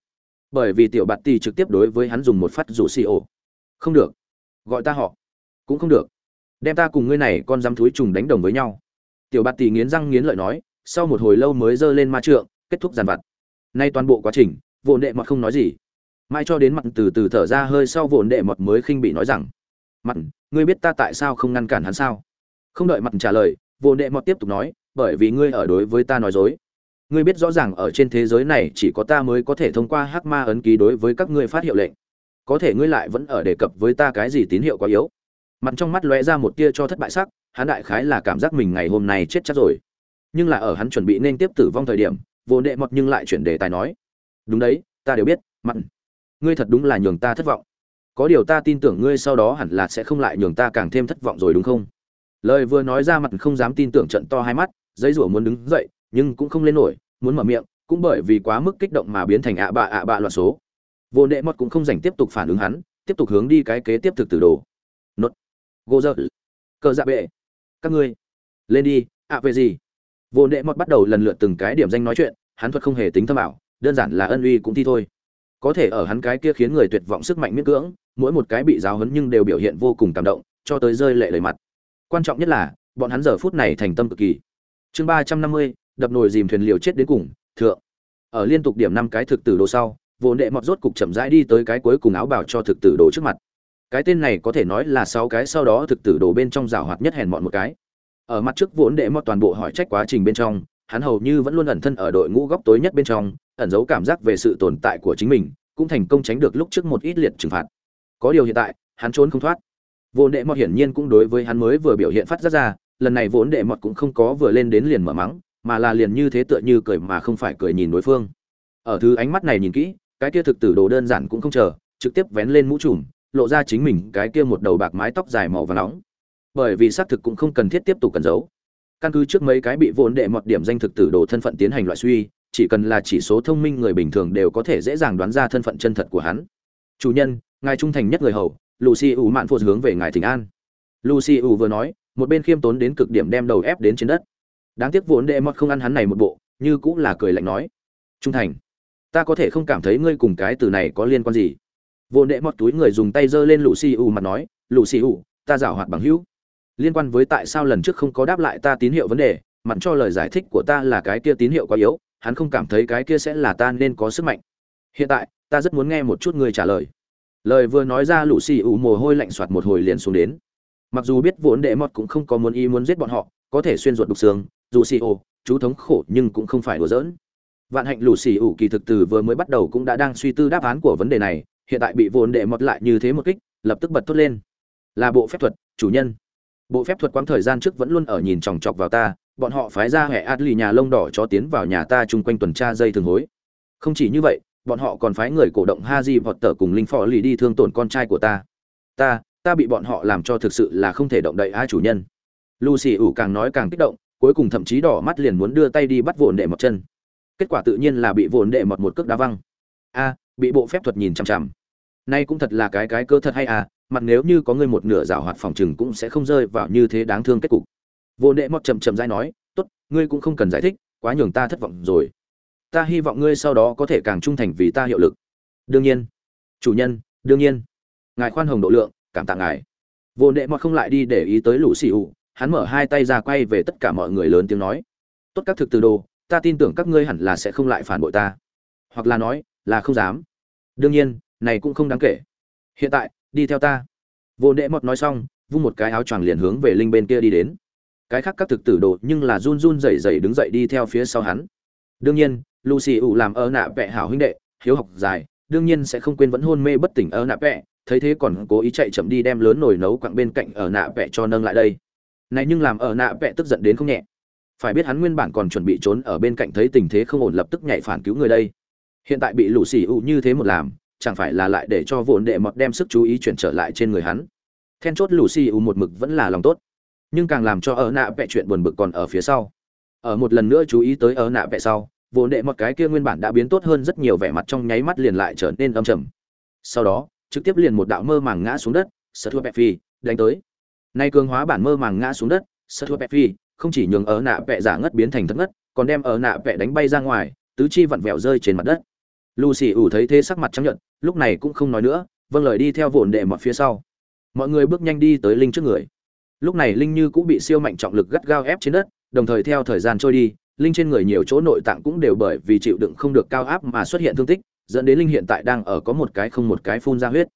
Bởi vì tiểu bạn tì trực tiếp đối với hắn dùng một phát rủ xì ổ. Không được. Gọi ta họ. Cũng không được. Đem ta cùng ngươi này con dám thúi trùng đánh đồng với nhau. Tiểu bạt tì nghiến răng nghiến lợi nói sau một hồi lâu mới giơ lên ma trượng kết thúc giàn vặt. Nay toàn bộ quá trình vồn đệ mọt không nói gì. Mai cho đến mặt từ từ thở ra hơi sau vồn đệ mọt mới khinh bị nói rằng mặt ngươi biết ta tại sao không ngăn cản hắn sao? Không đợi mặt trả lời, vô đệ mọt tiếp tục nói, bởi vì ngươi ở đối với ta nói dối. Ngươi biết rõ ràng ở trên thế giới này chỉ có ta mới có thể thông qua hắc ma ấn ký đối với các ngươi phát hiệu lệnh. Có thể ngươi lại vẫn ở đề cập với ta cái gì tín hiệu quá yếu. Mặt trong mắt lóe ra một tia cho thất bại sắc, hắn đại khái là cảm giác mình ngày hôm nay chết chắc rồi. Nhưng là ở hắn chuẩn bị nên tiếp tử vong thời điểm, vô đệ mọt nhưng lại chuyển đề tài nói, đúng đấy, ta đều biết mặn ngươi thật đúng là nhường ta thất vọng. Có điều ta tin tưởng ngươi sau đó hẳn là sẽ không lại nhường ta càng thêm thất vọng rồi đúng không? Lời vừa nói ra mặt không dám tin tưởng trận to hai mắt, giấy rủa muốn đứng dậy, nhưng cũng không lên nổi, muốn mở miệng, cũng bởi vì quá mức kích động mà biến thành ạ bạ ạ bạ loạn số. Vô đệ mọt cũng không dành tiếp tục phản ứng hắn, tiếp tục hướng đi cái kế tiếp thực tử đồ. Nốt gô dơ. Cờ dạ bệ. Các ngươi. Lên đi, ạ về gì? Vô đệ mọt bắt đầu lần lượt từng cái điểm danh nói chuyện, hắn thuật không hề tính thâm ảo, đơn giản là ân uy cũng thi thôi. Có thể ở hắn cái kia khiến người tuyệt vọng sức mạnh miễn cưỡng, mỗi một cái bị giáo hấn nhưng đều biểu hiện vô cùng cảm động, cho tới rơi lệ lời mặt quan trọng nhất là, bọn hắn giờ phút này thành tâm cực kỳ. Chương ba trăm năm mươi, đập nồi dìm thuyền liều chết đến cùng, thượng. Ở liên tục điểm năm cái thực tử đồ sau, vốn đệ mọt rốt cục chậm rãi đi tới cái cuối cùng áo bảo cho thực tử đồ trước mặt. Cái tên này có thể nói là sáu cái sau đó thực tử đồ bên trong rào hoạt nhất hèn mọn một cái. Ở mặt trước vốn đệ mọt toàn bộ hỏi trách quá trình bên trong, hắn hầu như vẫn luôn ẩn thân ở đội ngũ góc tối nhất bên trong, ẩn giấu cảm giác về sự tồn tại của chính mình, cũng thành công tránh được lúc trước một ít liệt trừng phạt. Có điều hiện tại, hắn trốn không thoát vốn đệ mọt hiển nhiên cũng đối với hắn mới vừa biểu hiện phát ra ra, lần này vốn đệ mọt cũng không có vừa lên đến liền mở mắng, mà là liền như thế tựa như cười mà không phải cười nhìn đối phương. Ở thứ ánh mắt này nhìn kỹ, cái kia thực tử đồ đơn giản cũng không chờ, trực tiếp vén lên mũ trùm, lộ ra chính mình cái kia một đầu bạc mái tóc dài màu và nóng. Bởi vì xác thực cũng không cần thiết tiếp tục cần giấu. Căn cứ trước mấy cái bị vốn đệ mọt điểm danh thực tử đồ thân phận tiến hành loại suy, chỉ cần là chỉ số thông minh người bình thường đều có thể dễ dàng đoán ra thân phận chân thật của hắn. Chủ nhân, ngài trung thành nhất người hầu lucy ủ mạn phụt hướng về ngài thỉnh an. Lucy ủ vừa nói, một bên khiêm tốn đến cực điểm đem đầu ép đến trên đất. Đáng tiếc vốn đệ mọt không ăn hắn này một bộ, như cũng là cười lạnh nói. Trung thành, ta có thể không cảm thấy ngươi cùng cái từ này có liên quan gì. Vốn đệ mọt túi người dùng tay giơ lên lucy ủ mặt nói lucy ủ ta giảo hoạt bằng hữu. Liên quan với tại sao lần trước không có đáp lại ta tín hiệu vấn đề, mặn cho lời giải thích của ta là cái kia tín hiệu quá yếu, hắn không cảm thấy cái kia sẽ là ta nên có sức mạnh. Hiện tại, ta rất muốn nghe một chút người trả lời lời vừa nói ra lũ xì ủ mồ hôi lạnh soạt một hồi liền xuống đến. Mặc dù biết vốn đệ mọt cũng không có muốn y muốn giết bọn họ, có thể xuyên ruột đục xương, dù xì ủ chú thống khổ nhưng cũng không phải đùa giỡn. Vạn hạnh lũ xì ủ kỳ thực từ vừa mới bắt đầu cũng đã đang suy tư đáp án của vấn đề này, hiện tại bị vốn đệ mọt lại như thế một kích, lập tức bật thốt lên. Là bộ phép thuật, chủ nhân. Bộ phép thuật quãng thời gian trước vẫn luôn ở nhìn chòng chọc vào ta, bọn họ phái ra hệ át lì nhà lông đỏ cho tiến vào nhà ta chung quanh tuần tra dây thường hối. Không chỉ như vậy bọn họ còn phái người cổ động ha di vọt tở cùng linh phò lì đi thương tổn con trai của ta. Ta ta bị bọn họ làm cho thực sự là không thể động đậy ai chủ nhân. Lucy ủ càng nói càng kích động, cuối cùng thậm chí đỏ mắt liền muốn đưa tay đi bắt vồn đệ một chân. Kết quả tự nhiên là bị vồn đệ một một cước đá văng. A, bị bộ phép thuật nhìn chằm chằm. Nay cũng thật là cái cái cơ thật hay à mặt nếu như có người một nửa rào hoạt phòng chừng cũng sẽ không rơi vào như thế đáng thương kết cục. Vồn đệ mọt chậm chậm dai nói, tốt, ngươi cũng không cần giải thích, quá nhường ta thất vọng rồi ta hy vọng ngươi sau đó có thể càng trung thành vì ta hiệu lực. Đương nhiên. Chủ nhân, đương nhiên. Ngài khoan hồng độ lượng, cảm tạ ngài. Vô đệ mọt không lại đi để ý tới lũ xì ủ hắn mở hai tay ra quay về tất cả mọi người lớn tiếng nói. Tốt các thực từ đồ, ta tin tưởng các ngươi hẳn là sẽ không lại phản bội ta. Hoặc là nói, là không dám. Đương nhiên, này cũng không đáng kể. Hiện tại, đi theo ta. Vô đệ mọt nói xong, vung một cái áo choàng liền hướng về linh bên kia đi đến. Cái khác các thực tử đồ nhưng là run run rẩy rẩy đứng dậy đi theo phía sau hắn. Đương nhiên lucy ủ làm ơ nạ vẹ hảo huynh đệ, hiếu học dài, đương nhiên sẽ không quên vẫn hôn mê bất tỉnh ơ nạ vẹ, thấy thế còn cố ý chạy chậm đi đem lớn nồi nấu quặng bên cạnh ở nạ vẹ cho nâng lại đây. Này nhưng làm ở nạ vẹ tức giận đến không nhẹ. Phải biết hắn nguyên bản còn chuẩn bị trốn ở bên cạnh thấy tình thế không ổn lập tức nhảy phản cứu người đây. Hiện tại bị lũ xì ụ như thế một làm, chẳng phải là lại để cho vụn đệ mọt đem sức chú ý chuyển trở lại trên người hắn. Then chốt lũ xì ụ một mực vẫn là lòng tốt. Nhưng càng làm cho ở nạ vẽ chuyện buồn bực còn ở phía sau. Ở một lần nữa chú ý tới ở nạ vẽ sau Vốn đệ một cái kia nguyên bản đã biến tốt hơn rất nhiều vẻ mặt trong nháy mắt liền lại trở nên âm trầm. Sau đó, trực tiếp liền một đạo mơ màng ngã xuống đất sơ thua phi đánh tới. Nay cường hóa bản mơ màng ngã xuống đất sơ thua phi không chỉ nhường ở nạ vẹ giả ngất biến thành thất ngất, còn đem ở nạ vẹ đánh bay ra ngoài, tứ chi vặn vẹo rơi trên mặt đất. Lucy ủ thấy thế sắc mặt trắng nhận lúc này cũng không nói nữa vâng lời đi theo vụn đệ một phía sau. Mọi người bước nhanh đi tới linh trước người. Lúc này linh như cũng bị siêu mạnh trọng lực gắt gao ép trên đất, đồng thời theo thời gian trôi đi linh trên người nhiều chỗ nội tạng cũng đều bởi vì chịu đựng không được cao áp mà xuất hiện thương tích, dẫn đến linh hiện tại đang ở có một cái không một cái phun ra huyết.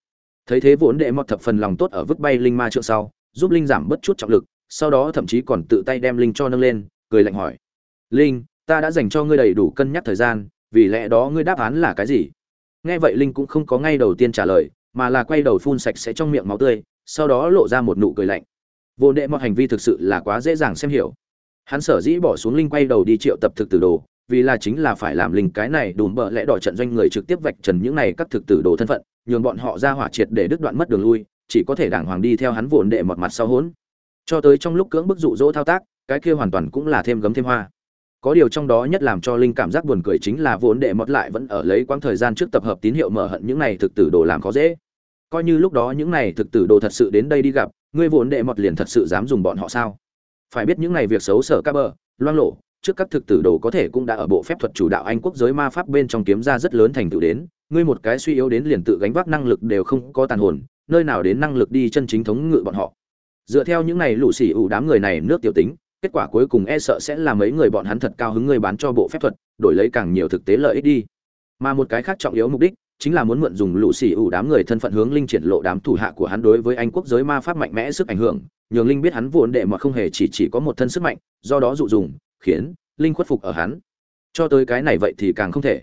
Thấy thế vốn đệ mọt thập phần lòng tốt ở vứt bay linh ma trượng sau, giúp linh giảm bất chút trọng lực, sau đó thậm chí còn tự tay đem linh cho nâng lên, cười lạnh hỏi. Linh, ta đã dành cho ngươi đầy đủ cân nhắc thời gian, vì lẽ đó ngươi đáp án là cái gì? Nghe vậy linh cũng không có ngay đầu tiên trả lời, mà là quay đầu phun sạch sẽ trong miệng máu tươi, sau đó lộ ra một nụ cười lạnh. Vô đệ mọt hành vi thực sự là quá dễ dàng xem hiểu hắn sở dĩ bỏ xuống linh quay đầu đi triệu tập thực tử đồ, vì là chính là phải làm linh cái này đùm bợ lẽ đòi trận doanh người trực tiếp vạch trần những này các thực tử đồ thân phận, nhường bọn họ ra hỏa triệt để đứt đoạn mất đường lui, chỉ có thể đàng hoàng đi theo hắn vụn đệ một mặt sau hốn. Cho tới trong lúc cưỡng bức dụ dỗ thao tác, cái kia hoàn toàn cũng là thêm gấm thêm hoa. Có điều trong đó nhất làm cho linh cảm giác buồn cười chính là vốn đệ mọt lại vẫn ở lấy quãng thời gian trước tập hợp tín hiệu mở hận những này thực tử đồ làm khó dễ. Coi như lúc đó những này thực tử đồ thật sự đến đây đi gặp, ngươi vốn đệ mọt liền thật sự dám dùng bọn họ sao? Phải biết những này việc xấu sở các bờ, loang lộ, trước các thực tử đồ có thể cũng đã ở bộ phép thuật chủ đạo anh quốc giới ma pháp bên trong kiếm ra rất lớn thành tựu đến, ngươi một cái suy yếu đến liền tự gánh vác năng lực đều không có tàn hồn, nơi nào đến năng lực đi chân chính thống ngự bọn họ. Dựa theo những này lũ xỉ ủ đám người này nước tiểu tính, kết quả cuối cùng e sợ sẽ là mấy người bọn hắn thật cao hứng ngươi bán cho bộ phép thuật, đổi lấy càng nhiều thực tế lợi ích đi. Mà một cái khác trọng yếu mục đích chính là muốn mượn dùng lũ xì ủ đám người thân phận hướng linh triển lộ đám thủ hạ của hắn đối với anh quốc giới ma pháp mạnh mẽ sức ảnh hưởng, nhường linh biết hắn vốn đệ mà không hề chỉ chỉ có một thân sức mạnh, do đó dụ dùng khiến linh khuất phục ở hắn. Cho tới cái này vậy thì càng không thể.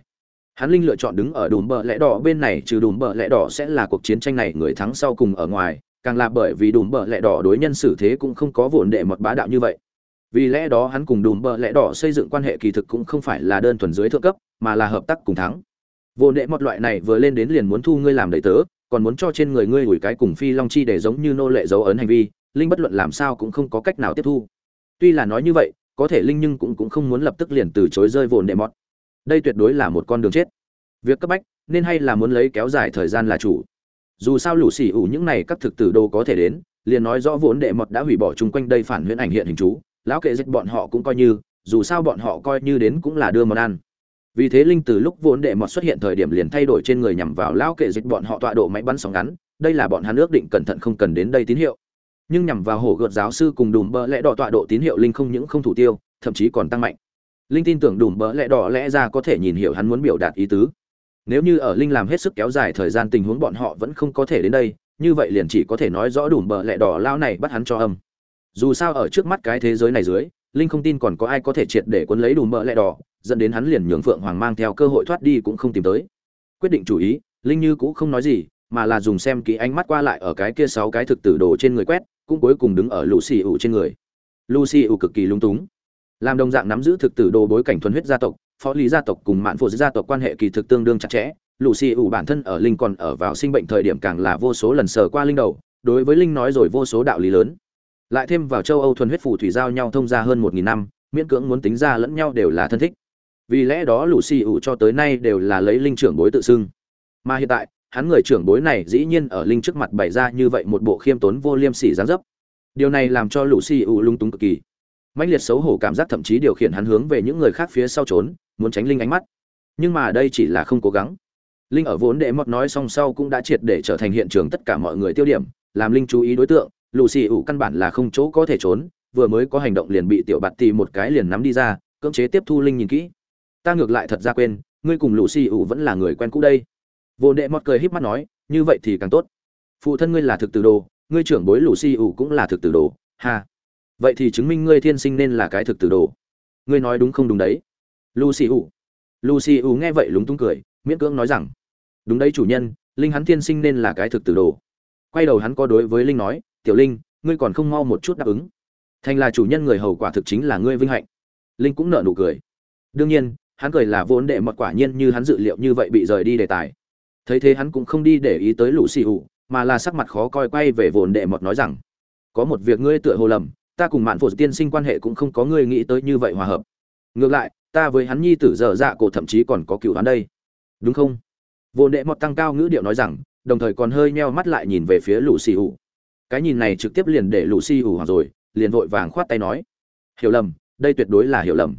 Hắn linh lựa chọn đứng ở đùm bờ lẽ đỏ bên này, trừ đùm bờ lẽ đỏ sẽ là cuộc chiến tranh này người thắng sau cùng ở ngoài, càng là bởi vì đùm bờ lẽ đỏ đối nhân xử thế cũng không có vốn đệ một bá đạo như vậy. Vì lẽ đó hắn cùng đùm bờ lẽ đỏ xây dựng quan hệ kỳ thực cũng không phải là đơn thuần dưới thượng cấp, mà là hợp tác cùng thắng vô đệ một loại này vừa lên đến liền muốn thu ngươi làm đầy tớ, còn muốn cho trên người ngươi ủi cái cùng phi long chi để giống như nô lệ dấu ấn hành vi, linh bất luận làm sao cũng không có cách nào tiếp thu. Tuy là nói như vậy, có thể linh nhưng cũng cũng không muốn lập tức liền từ chối rơi vô đệ mọt. Đây tuyệt đối là một con đường chết. Việc cấp bách, nên hay là muốn lấy kéo dài thời gian là chủ. Dù sao lũ xỉ ủ những này các thực tử đồ có thể đến, liền nói rõ vốn đệ mọt đã hủy bỏ chung quanh đây phản huyễn ảnh hiện hình chú, lão kệ dịch bọn họ cũng coi như, dù sao bọn họ coi như đến cũng là đưa món ăn vì thế linh từ lúc vốn đệ mọt xuất hiện thời điểm liền thay đổi trên người nhằm vào lão kệ dịch bọn họ tọa độ máy bắn sóng ngắn, đây là bọn hắn ước định cẩn thận không cần đến đây tín hiệu. Nhưng nhằm vào hổ gợt giáo sư cùng đùm bỡ lẽ đỏ tọa độ tín hiệu linh không những không thủ tiêu, thậm chí còn tăng mạnh. Linh tin tưởng đùm bỡ lẽ đỏ lẽ ra có thể nhìn hiểu hắn muốn biểu đạt ý tứ. Nếu như ở linh làm hết sức kéo dài thời gian tình huống bọn họ vẫn không có thể đến đây, như vậy liền chỉ có thể nói rõ đùm bỡ lẽ đỏ lao này bắt hắn cho âm. Dù sao ở trước mắt cái thế giới này dưới linh không tin còn có ai có thể triệt để cuốn lấy đùm mỡ lẹ đỏ, dẫn đến hắn liền nhường phượng hoàng mang theo cơ hội thoát đi cũng không tìm tới. Quyết định chủ ý, linh như cũng không nói gì, mà là dùng xem kỹ ánh mắt qua lại ở cái kia sáu cái thực tử đồ trên người quét, cũng cuối cùng đứng ở lucy ủ trên người. Lucy ủ cực kỳ lung túng. Làm đồng dạng nắm giữ thực tử đồ bối cảnh thuần huyết gia tộc, phó lý gia tộc cùng mạn phụ gia tộc quan hệ kỳ thực tương đương chặt chẽ. Lucy ủ bản thân ở linh còn ở vào sinh bệnh thời điểm càng là vô số lần sờ qua linh đầu, đối với linh nói rồi vô số đạo lý lớn lại thêm vào châu âu thuần huyết phù thủy giao nhau thông ra hơn một nghìn năm, miễn cưỡng muốn tính ra lẫn nhau đều là thân thích. Vì lẽ đó lucy ủ cho tới nay đều là lấy linh trưởng bối tự xưng. Mà hiện tại, hắn người trưởng bối này dĩ nhiên ở linh trước mặt bày ra như vậy một bộ khiêm tốn vô liêm sỉ gián dấp. Điều này làm cho lũ xì ủ lung túng cực kỳ. Mãnh liệt xấu hổ cảm giác thậm chí điều khiển hắn hướng về những người khác phía sau trốn, muốn tránh linh ánh mắt. Nhưng mà đây chỉ là không cố gắng. Linh ở vốn đệ mọt nói xong sau cũng đã triệt để trở thành hiện trường tất cả mọi người tiêu điểm, làm linh chú ý đối tượng lù xì ủ căn bản là không chỗ có thể trốn, vừa mới có hành động liền bị tiểu bạt tì một cái liền nắm đi ra, cưỡng chế tiếp thu linh nhìn kỹ. Ta ngược lại thật ra quên, ngươi cùng lù xì ủ vẫn là người quen cũ đây. Vô đệ mọt cười híp mắt nói, như vậy thì càng tốt. Phụ thân ngươi là thực tử đồ, ngươi trưởng bối lù xì ủ cũng là thực tử đồ, ha. Vậy thì chứng minh ngươi thiên sinh nên là cái thực tử đồ. Ngươi nói đúng không đúng đấy? Lucy ủ. Lucy ủ nghe vậy lúng túng cười, miễn cưỡng nói rằng, đúng đấy chủ nhân, linh hắn thiên sinh nên là cái thực tử đồ. Quay đầu hắn có đối với linh nói tiểu linh, ngươi còn không mau một chút đáp ứng. Thành là chủ nhân người hầu quả thực chính là ngươi vinh hạnh. Linh cũng nở nụ cười. Đương nhiên, hắn cười là vốn đệ mật quả nhiên như hắn dự liệu như vậy bị rời đi đề tài. Thấy thế hắn cũng không đi để ý tới lũ xì ủ mà là sắc mặt khó coi quay về vốn đệ mật nói rằng, có một việc ngươi tựa hồ lầm, ta cùng mạn phổ tiên sinh quan hệ cũng không có ngươi nghĩ tới như vậy hòa hợp. Ngược lại, ta với hắn nhi tử dở dạ cổ thậm chí còn có cựu hắn đây. Đúng không? Vô đệ mọt tăng cao ngữ điệu nói rằng, đồng thời còn hơi meo mắt lại nhìn về phía lũ xì ủ cái nhìn này trực tiếp liền để lũ xì ủ hoặc rồi, liền vội vàng khoát tay nói. Hiểu lầm, đây tuyệt đối là hiểu lầm.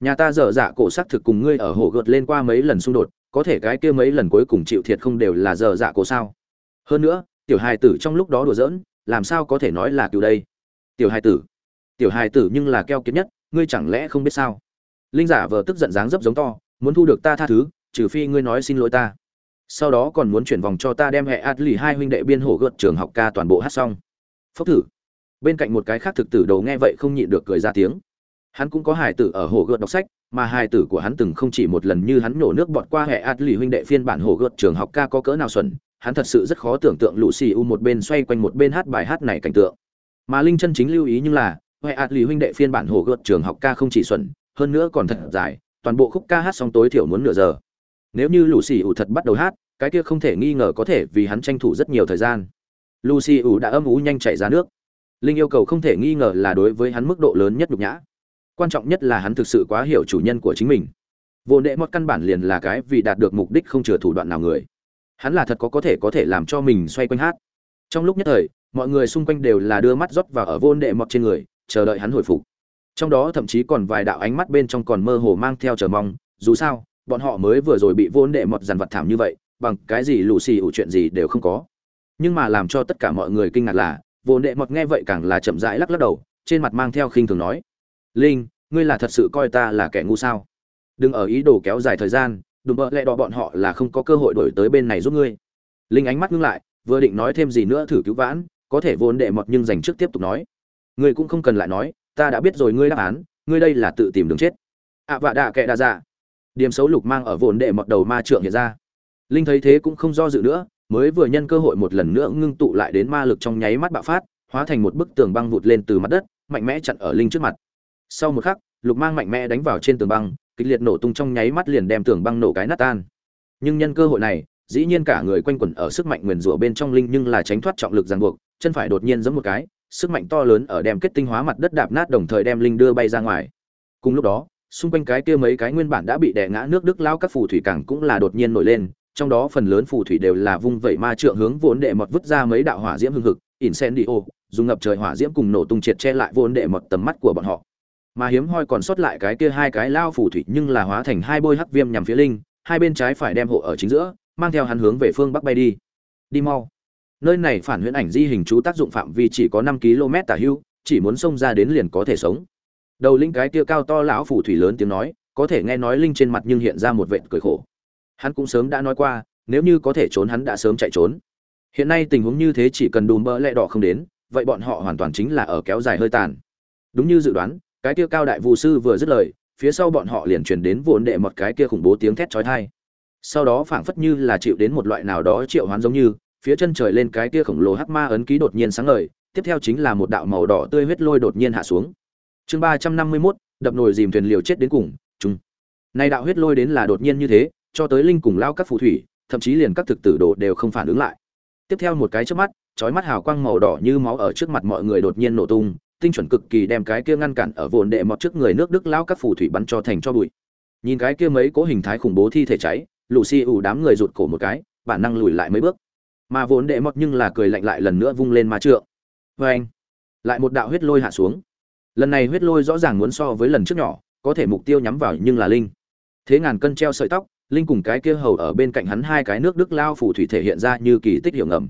Nhà ta dở dạ cổ xác thực cùng ngươi ở hồ gợt lên qua mấy lần xung đột, có thể cái kia mấy lần cuối cùng chịu thiệt không đều là dở dạ cổ sao? Hơn nữa, tiểu hài tử trong lúc đó đùa giỡn, làm sao có thể nói là cứu đây? Tiểu hài tử, tiểu hài tử nhưng là keo kiệt nhất, ngươi chẳng lẽ không biết sao? Linh giả vờ tức giận dáng dấp giống to, muốn thu được ta tha thứ, trừ phi ngươi nói xin lỗi ta sau đó còn muốn chuyển vòng cho ta đem hệ át lì hai huynh đệ biên hổ gợt trường học ca toàn bộ hát xong. Phốc thử. Bên cạnh một cái khác thực tử đầu nghe vậy không nhịn được cười ra tiếng. Hắn cũng có hài tử ở hồ gợt đọc sách, mà hài tử của hắn từng không chỉ một lần như hắn nổ nước bọt qua hệ át lì huynh đệ phiên bản hồ gợt trường học ca có cỡ nào xuẩn, hắn thật sự rất khó tưởng tượng lũ xì u một bên xoay quanh một bên hát bài hát này cảnh tượng. Mà linh chân chính lưu ý nhưng là, hệ ạt lì huynh đệ phiên bản hồ gợt trường học ca không chỉ xuẩn, hơn nữa còn thật dài, toàn bộ khúc ca hát xong tối thiểu muốn nửa giờ nếu như lù xì ủ thật bắt đầu hát, cái kia không thể nghi ngờ có thể vì hắn tranh thủ rất nhiều thời gian. Lucy ủ đã âm ú nhanh chạy ra nước. Linh yêu cầu không thể nghi ngờ là đối với hắn mức độ lớn nhất nhục nhã. Quan trọng nhất là hắn thực sự quá hiểu chủ nhân của chính mình. Vô nệ mọt căn bản liền là cái vì đạt được mục đích không chừa thủ đoạn nào người. Hắn là thật có có thể có thể làm cho mình xoay quanh hát. Trong lúc nhất thời, mọi người xung quanh đều là đưa mắt rót vào ở vô nệ mọt trên người, chờ đợi hắn hồi phục. Trong đó thậm chí còn vài đạo ánh mắt bên trong còn mơ hồ mang theo chờ mong, dù sao bọn họ mới vừa rồi bị vô đệ mọt dằn vặt thảm như vậy bằng cái gì lù xì ủ chuyện gì đều không có. Nhưng mà làm cho tất cả mọi người kinh ngạc là vô đệ mọt nghe vậy càng là chậm rãi lắc lắc đầu trên mặt mang theo khinh thường nói linh ngươi là thật sự coi ta là kẻ ngu sao? Đừng ở ý đồ kéo dài thời gian đùm bợ lẹ đỏ bọn họ là không có cơ hội đổi tới bên này giúp ngươi. Linh ánh mắt ngưng lại vừa định nói thêm gì nữa thử cứu vãn có thể vốn đệ mọt nhưng dành trước tiếp tục nói ngươi cũng không cần lại nói ta đã biết rồi ngươi đáp án ngươi đây là tự tìm đường chết. Ạ à, vạ đạ kệ đa dạ điểm xấu lục mang ở vốn đệ mọt đầu ma trượng hiện ra. Linh thấy thế cũng không do dự nữa, mới vừa nhân cơ hội một lần nữa ngưng tụ lại đến ma lực trong nháy mắt bạo phát, hóa thành một bức tường băng vụt lên từ mặt đất, mạnh mẽ chặn ở linh trước mặt. Sau một khắc, lục mang mạnh mẽ đánh vào trên tường băng, kịch liệt nổ tung trong nháy mắt liền đem tường băng nổ cái nát tan. Nhưng nhân cơ hội này, dĩ nhiên cả người quanh quẩn ở sức mạnh nguyền rủa bên trong linh nhưng là tránh thoát trọng lực ràng buộc, chân phải đột nhiên giẫm một cái, sức mạnh to lớn ở đem kết tinh hóa mặt đất đạp nát đồng thời đem linh đưa bay ra ngoài. Cùng lúc đó xung quanh cái kia mấy cái nguyên bản đã bị đè ngã nước đức lao các phù thủy cảng cũng là đột nhiên nổi lên, trong đó phần lớn phù thủy đều là vung vẩy ma trượng hướng vốn đệ mọt vứt ra mấy đạo hỏa diễm hưng hực, incendio, dùng ngập trời hỏa diễm cùng nổ tung triệt che lại vốn đệ mọt tầm mắt của bọn họ. Mà hiếm hoi còn sót lại cái kia hai cái lao phù thủy nhưng là hóa thành hai bôi hắc viêm nhằm phía linh, hai bên trái phải đem hộ ở chính giữa, mang theo hắn hướng về phương bắc bay đi. Đi mau. Nơi này phản huyễn ảnh di hình chú tác dụng phạm vi chỉ có năm km tả hưu, chỉ muốn xông ra đến liền có thể sống đầu linh cái kia cao to lão phủ thủy lớn tiếng nói, có thể nghe nói linh trên mặt nhưng hiện ra một vệt cười khổ. Hắn cũng sớm đã nói qua, nếu như có thể trốn hắn đã sớm chạy trốn. Hiện nay tình huống như thế chỉ cần đùm bỡ lẹ đỏ không đến, vậy bọn họ hoàn toàn chính là ở kéo dài hơi tàn. Đúng như dự đoán, cái kia cao đại vụ sư vừa dứt lời, phía sau bọn họ liền truyền đến vốn đệ một cái kia khủng bố tiếng thét chói tai. Sau đó phảng phất như là chịu đến một loại nào đó triệu hoán giống như, phía chân trời lên cái kia khổng lồ hắc ma ấn ký đột nhiên sáng ngời, tiếp theo chính là một đạo màu đỏ tươi huyết lôi đột nhiên hạ xuống chương ba trăm năm mươi 351, đập nồi dìm thuyền liều chết đến cùng chung nay đạo huyết lôi đến là đột nhiên như thế cho tới linh cùng lao các phù thủy thậm chí liền các thực tử đồ đều không phản ứng lại. Tiếp theo một cái trước mắt chói mắt hào quang màu đỏ như máu ở trước mặt mọi người đột nhiên nổ tung tinh chuẩn cực kỳ đem cái kia ngăn cản ở vồn đệ mọt trước người nước đức lao các phù thủy bắn cho thành cho bụi. Nhìn cái kia mấy cố hình thái khủng bố thi thể cháy lù xì ủ đám người rụt cổ một cái bản năng lùi lại mấy bước. Mà vốn đệ mọt nhưng là cười lạnh lại lần nữa vung lên ma trượng. Vê anh lại một đạo huyết lôi hạ xuống lần này huyết lôi rõ ràng muốn so với lần trước nhỏ, có thể mục tiêu nhắm vào nhưng là linh. Thế ngàn cân treo sợi tóc, linh cùng cái kia hầu ở bên cạnh hắn hai cái nước đức lao phủ thủy thể hiện ra như kỳ tích hiểu ngầm.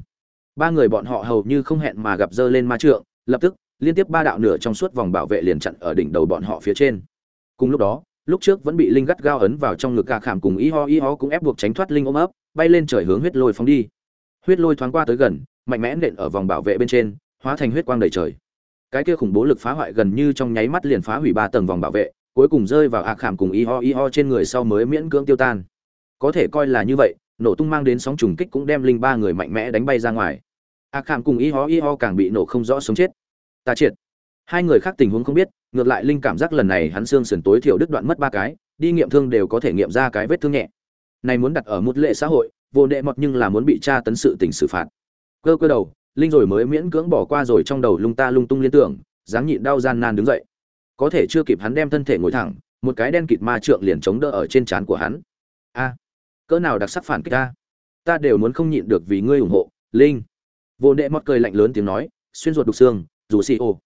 Ba người bọn họ hầu như không hẹn mà gặp dơ lên ma trượng, lập tức, liên tiếp ba đạo nửa trong suốt vòng bảo vệ liền chặn ở đỉnh đầu bọn họ phía trên. Cùng lúc đó, lúc trước vẫn bị linh gắt gao ấn vào trong ngực gà khảm cùng y ho y ho cũng ép buộc tránh thoát linh ôm ấp, bay lên trời hướng huyết lôi phóng đi. Huyết lôi thoáng qua tới gần, mạnh mẽ nện ở vòng bảo vệ bên trên, hóa thành huyết quang đầy trời cái kia khủng bố lực phá hoại gần như trong nháy mắt liền phá hủy ba tầng vòng bảo vệ, cuối cùng rơi vào ạc khảm cùng y ho y ho trên người sau mới miễn cưỡng tiêu tan. Có thể coi là như vậy, nổ tung mang đến sóng trùng kích cũng đem linh ba người mạnh mẽ đánh bay ra ngoài. Ạc khảm cùng y ho y ho càng bị nổ không rõ sống chết. Ta triệt. Hai người khác tình huống không biết, ngược lại linh cảm giác lần này hắn xương sườn tối thiểu đứt đoạn mất ba cái, đi nghiệm thương đều có thể nghiệm ra cái vết thương nhẹ. Này muốn đặt ở một lệ xã hội, vô đệ mọt nhưng là muốn bị tra tấn sự tình xử phạt. Cơ cơ đầu linh rồi mới miễn cưỡng bỏ qua rồi trong đầu lung ta lung tung liên tưởng, dáng nhịn đau gian nan đứng dậy. Có thể chưa kịp hắn đem thân thể ngồi thẳng, một cái đen kịt ma trượng liền chống đỡ ở trên trán của hắn. A, cỡ nào đặc sắc phản kích ta? Ta đều muốn không nhịn được vì ngươi ủng hộ, linh. Vô đệ mọt cười lạnh lớn tiếng nói, xuyên ruột đục xương, dù xì ô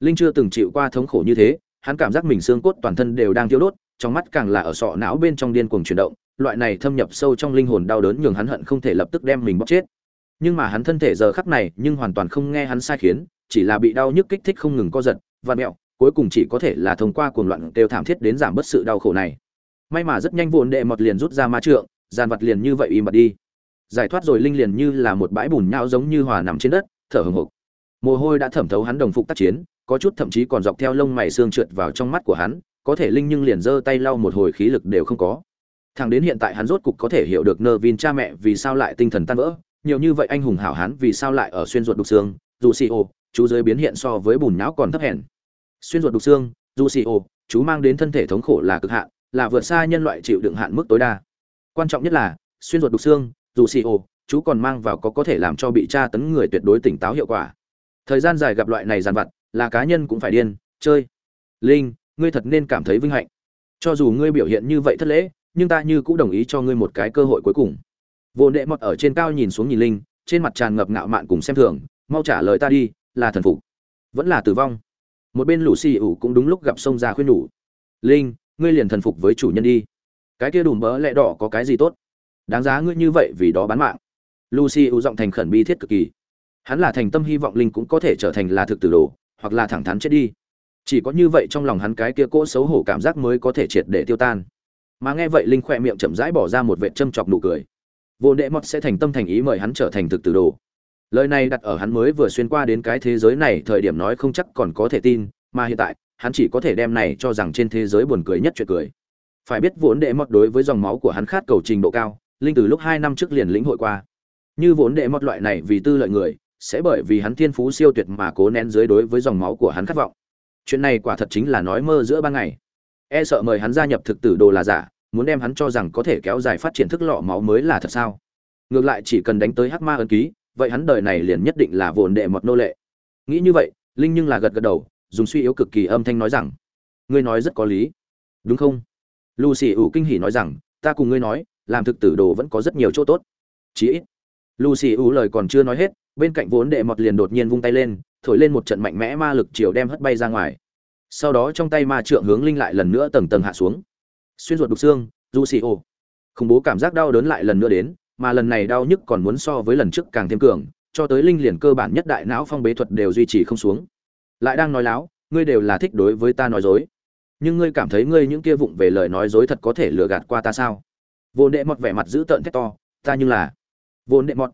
linh chưa từng chịu qua thống khổ như thế, hắn cảm giác mình xương cốt toàn thân đều đang thiêu đốt, trong mắt càng là ở sọ não bên trong điên cuồng chuyển động, loại này thâm nhập sâu trong linh hồn đau đớn nhường hắn hận không thể lập tức đem mình bóc chết nhưng mà hắn thân thể giờ khắc này nhưng hoàn toàn không nghe hắn sai khiến, chỉ là bị đau nhức kích thích không ngừng co giật, và mẹo, cuối cùng chỉ có thể là thông qua cuồng loạn kêu thảm thiết đến giảm bớt sự đau khổ này. May mà rất nhanh vụn đệ mọt liền rút ra ma trượng, dàn vật liền như vậy im bặt đi. Giải thoát rồi linh liền như là một bãi bùn nhão giống như hòa nằm trên đất, thở hừng hực mồ hôi đã thẩm thấu hắn đồng phục tác chiến, có chút thậm chí còn dọc theo lông mày xương trượt vào trong mắt của hắn, có thể linh nhưng liền giơ tay lau một hồi khí lực đều không có. Thằng đến hiện tại hắn rốt cục có thể hiểu được nơ vin cha mẹ vì sao lại tinh thần tan vỡ nhiều như vậy anh hùng hảo hán vì sao lại ở xuyên ruột đục xương, dù xì ô chú giới biến hiện so với bùn nhão còn thấp hèn. Xuyên ruột đục xương, dù xì ô chú mang đến thân thể thống khổ là cực hạn, là vượt xa nhân loại chịu đựng hạn mức tối đa. Quan trọng nhất là, xuyên ruột đục xương, dù xì ô chú còn mang vào có có thể làm cho bị tra tấn người tuyệt đối tỉnh táo hiệu quả. Thời gian dài gặp loại này dàn vặt, là cá nhân cũng phải điên, chơi. Linh, ngươi thật nên cảm thấy vinh hạnh. Cho dù ngươi biểu hiện như vậy thất lễ, nhưng ta như cũng đồng ý cho ngươi một cái cơ hội cuối cùng vô đệ mọt ở trên cao nhìn xuống nhìn linh, trên mặt tràn ngập ngạo mạn cùng xem thường, mau trả lời ta đi, là thần phục. Vẫn là tử vong. Một bên lũ xì ủ cũng đúng lúc gặp sông ra khuyên nhủ. Linh, ngươi liền thần phục với chủ nhân đi. Cái kia đùm bỡ lẽ đỏ có cái gì tốt? Đáng giá ngươi như vậy vì đó bán mạng. Lucy ủ giọng thành khẩn bi thiết cực kỳ. Hắn là thành tâm hy vọng linh cũng có thể trở thành là thực tử đồ, hoặc là thẳng thắn chết đi. Chỉ có như vậy trong lòng hắn cái kia cỗ xấu hổ cảm giác mới có thể triệt để tiêu tan. Mà nghe vậy linh khỏe miệng chậm rãi bỏ ra một vệ châm chọc nụ cười vô đệ mọt sẽ thành tâm thành ý mời hắn trở thành thực tử đồ. Lời này đặt ở hắn mới vừa xuyên qua đến cái thế giới này, thời điểm nói không chắc còn có thể tin, mà hiện tại, hắn chỉ có thể đem này cho rằng trên thế giới buồn cười nhất chuyện cười. Phải biết vốn đệ mọt đối với dòng máu của hắn khát cầu trình độ cao, linh từ lúc hai năm trước liền lĩnh hội qua. Như vốn đệ mọt loại này vì tư lợi người, sẽ bởi vì hắn thiên phú siêu tuyệt mà cố nén dưới đối với dòng máu của hắn khát vọng. Chuyện này quả thật chính là nói mơ giữa ban ngày. E sợ mời hắn gia nhập thực tử đồ là giả muốn đem hắn cho rằng có thể kéo dài phát triển thức lọ máu mới là thật sao? Ngược lại chỉ cần đánh tới hắc ma ân ký, vậy hắn đời này liền nhất định là vồn đệ mọt nô lệ. Nghĩ như vậy, linh nhưng là gật gật đầu, dùng suy yếu cực kỳ âm thanh nói rằng, ngươi nói rất có lý. Đúng không? Lucy ủ kinh hỉ nói rằng, ta cùng ngươi nói, làm thực tử đồ vẫn có rất nhiều chỗ tốt. Chí ít. Lucy ủ lời còn chưa nói hết, bên cạnh vốn đệ mọt liền đột nhiên vung tay lên, thổi lên một trận mạnh mẽ ma lực chiều đem hất bay ra ngoài. Sau đó trong tay ma trượng hướng linh lại lần nữa tầng tầng hạ xuống xuyên ruột đục xương du xì ô khủng bố cảm giác đau đớn lại lần nữa đến, mà lần này đau nhức còn muốn so với lần trước càng thêm cường, cho tới linh liền cơ bản nhất đại não phong bế thuật đều duy trì không xuống. Lại đang nói láo, ngươi đều là thích đối với ta nói dối. Nhưng ngươi cảm thấy ngươi những kia vụng về lời nói dối thật có thể lừa gạt qua ta sao? Vốn đệ mọt vẻ mặt giữ tợn thét to, ta nhưng là vốn đệ mọt.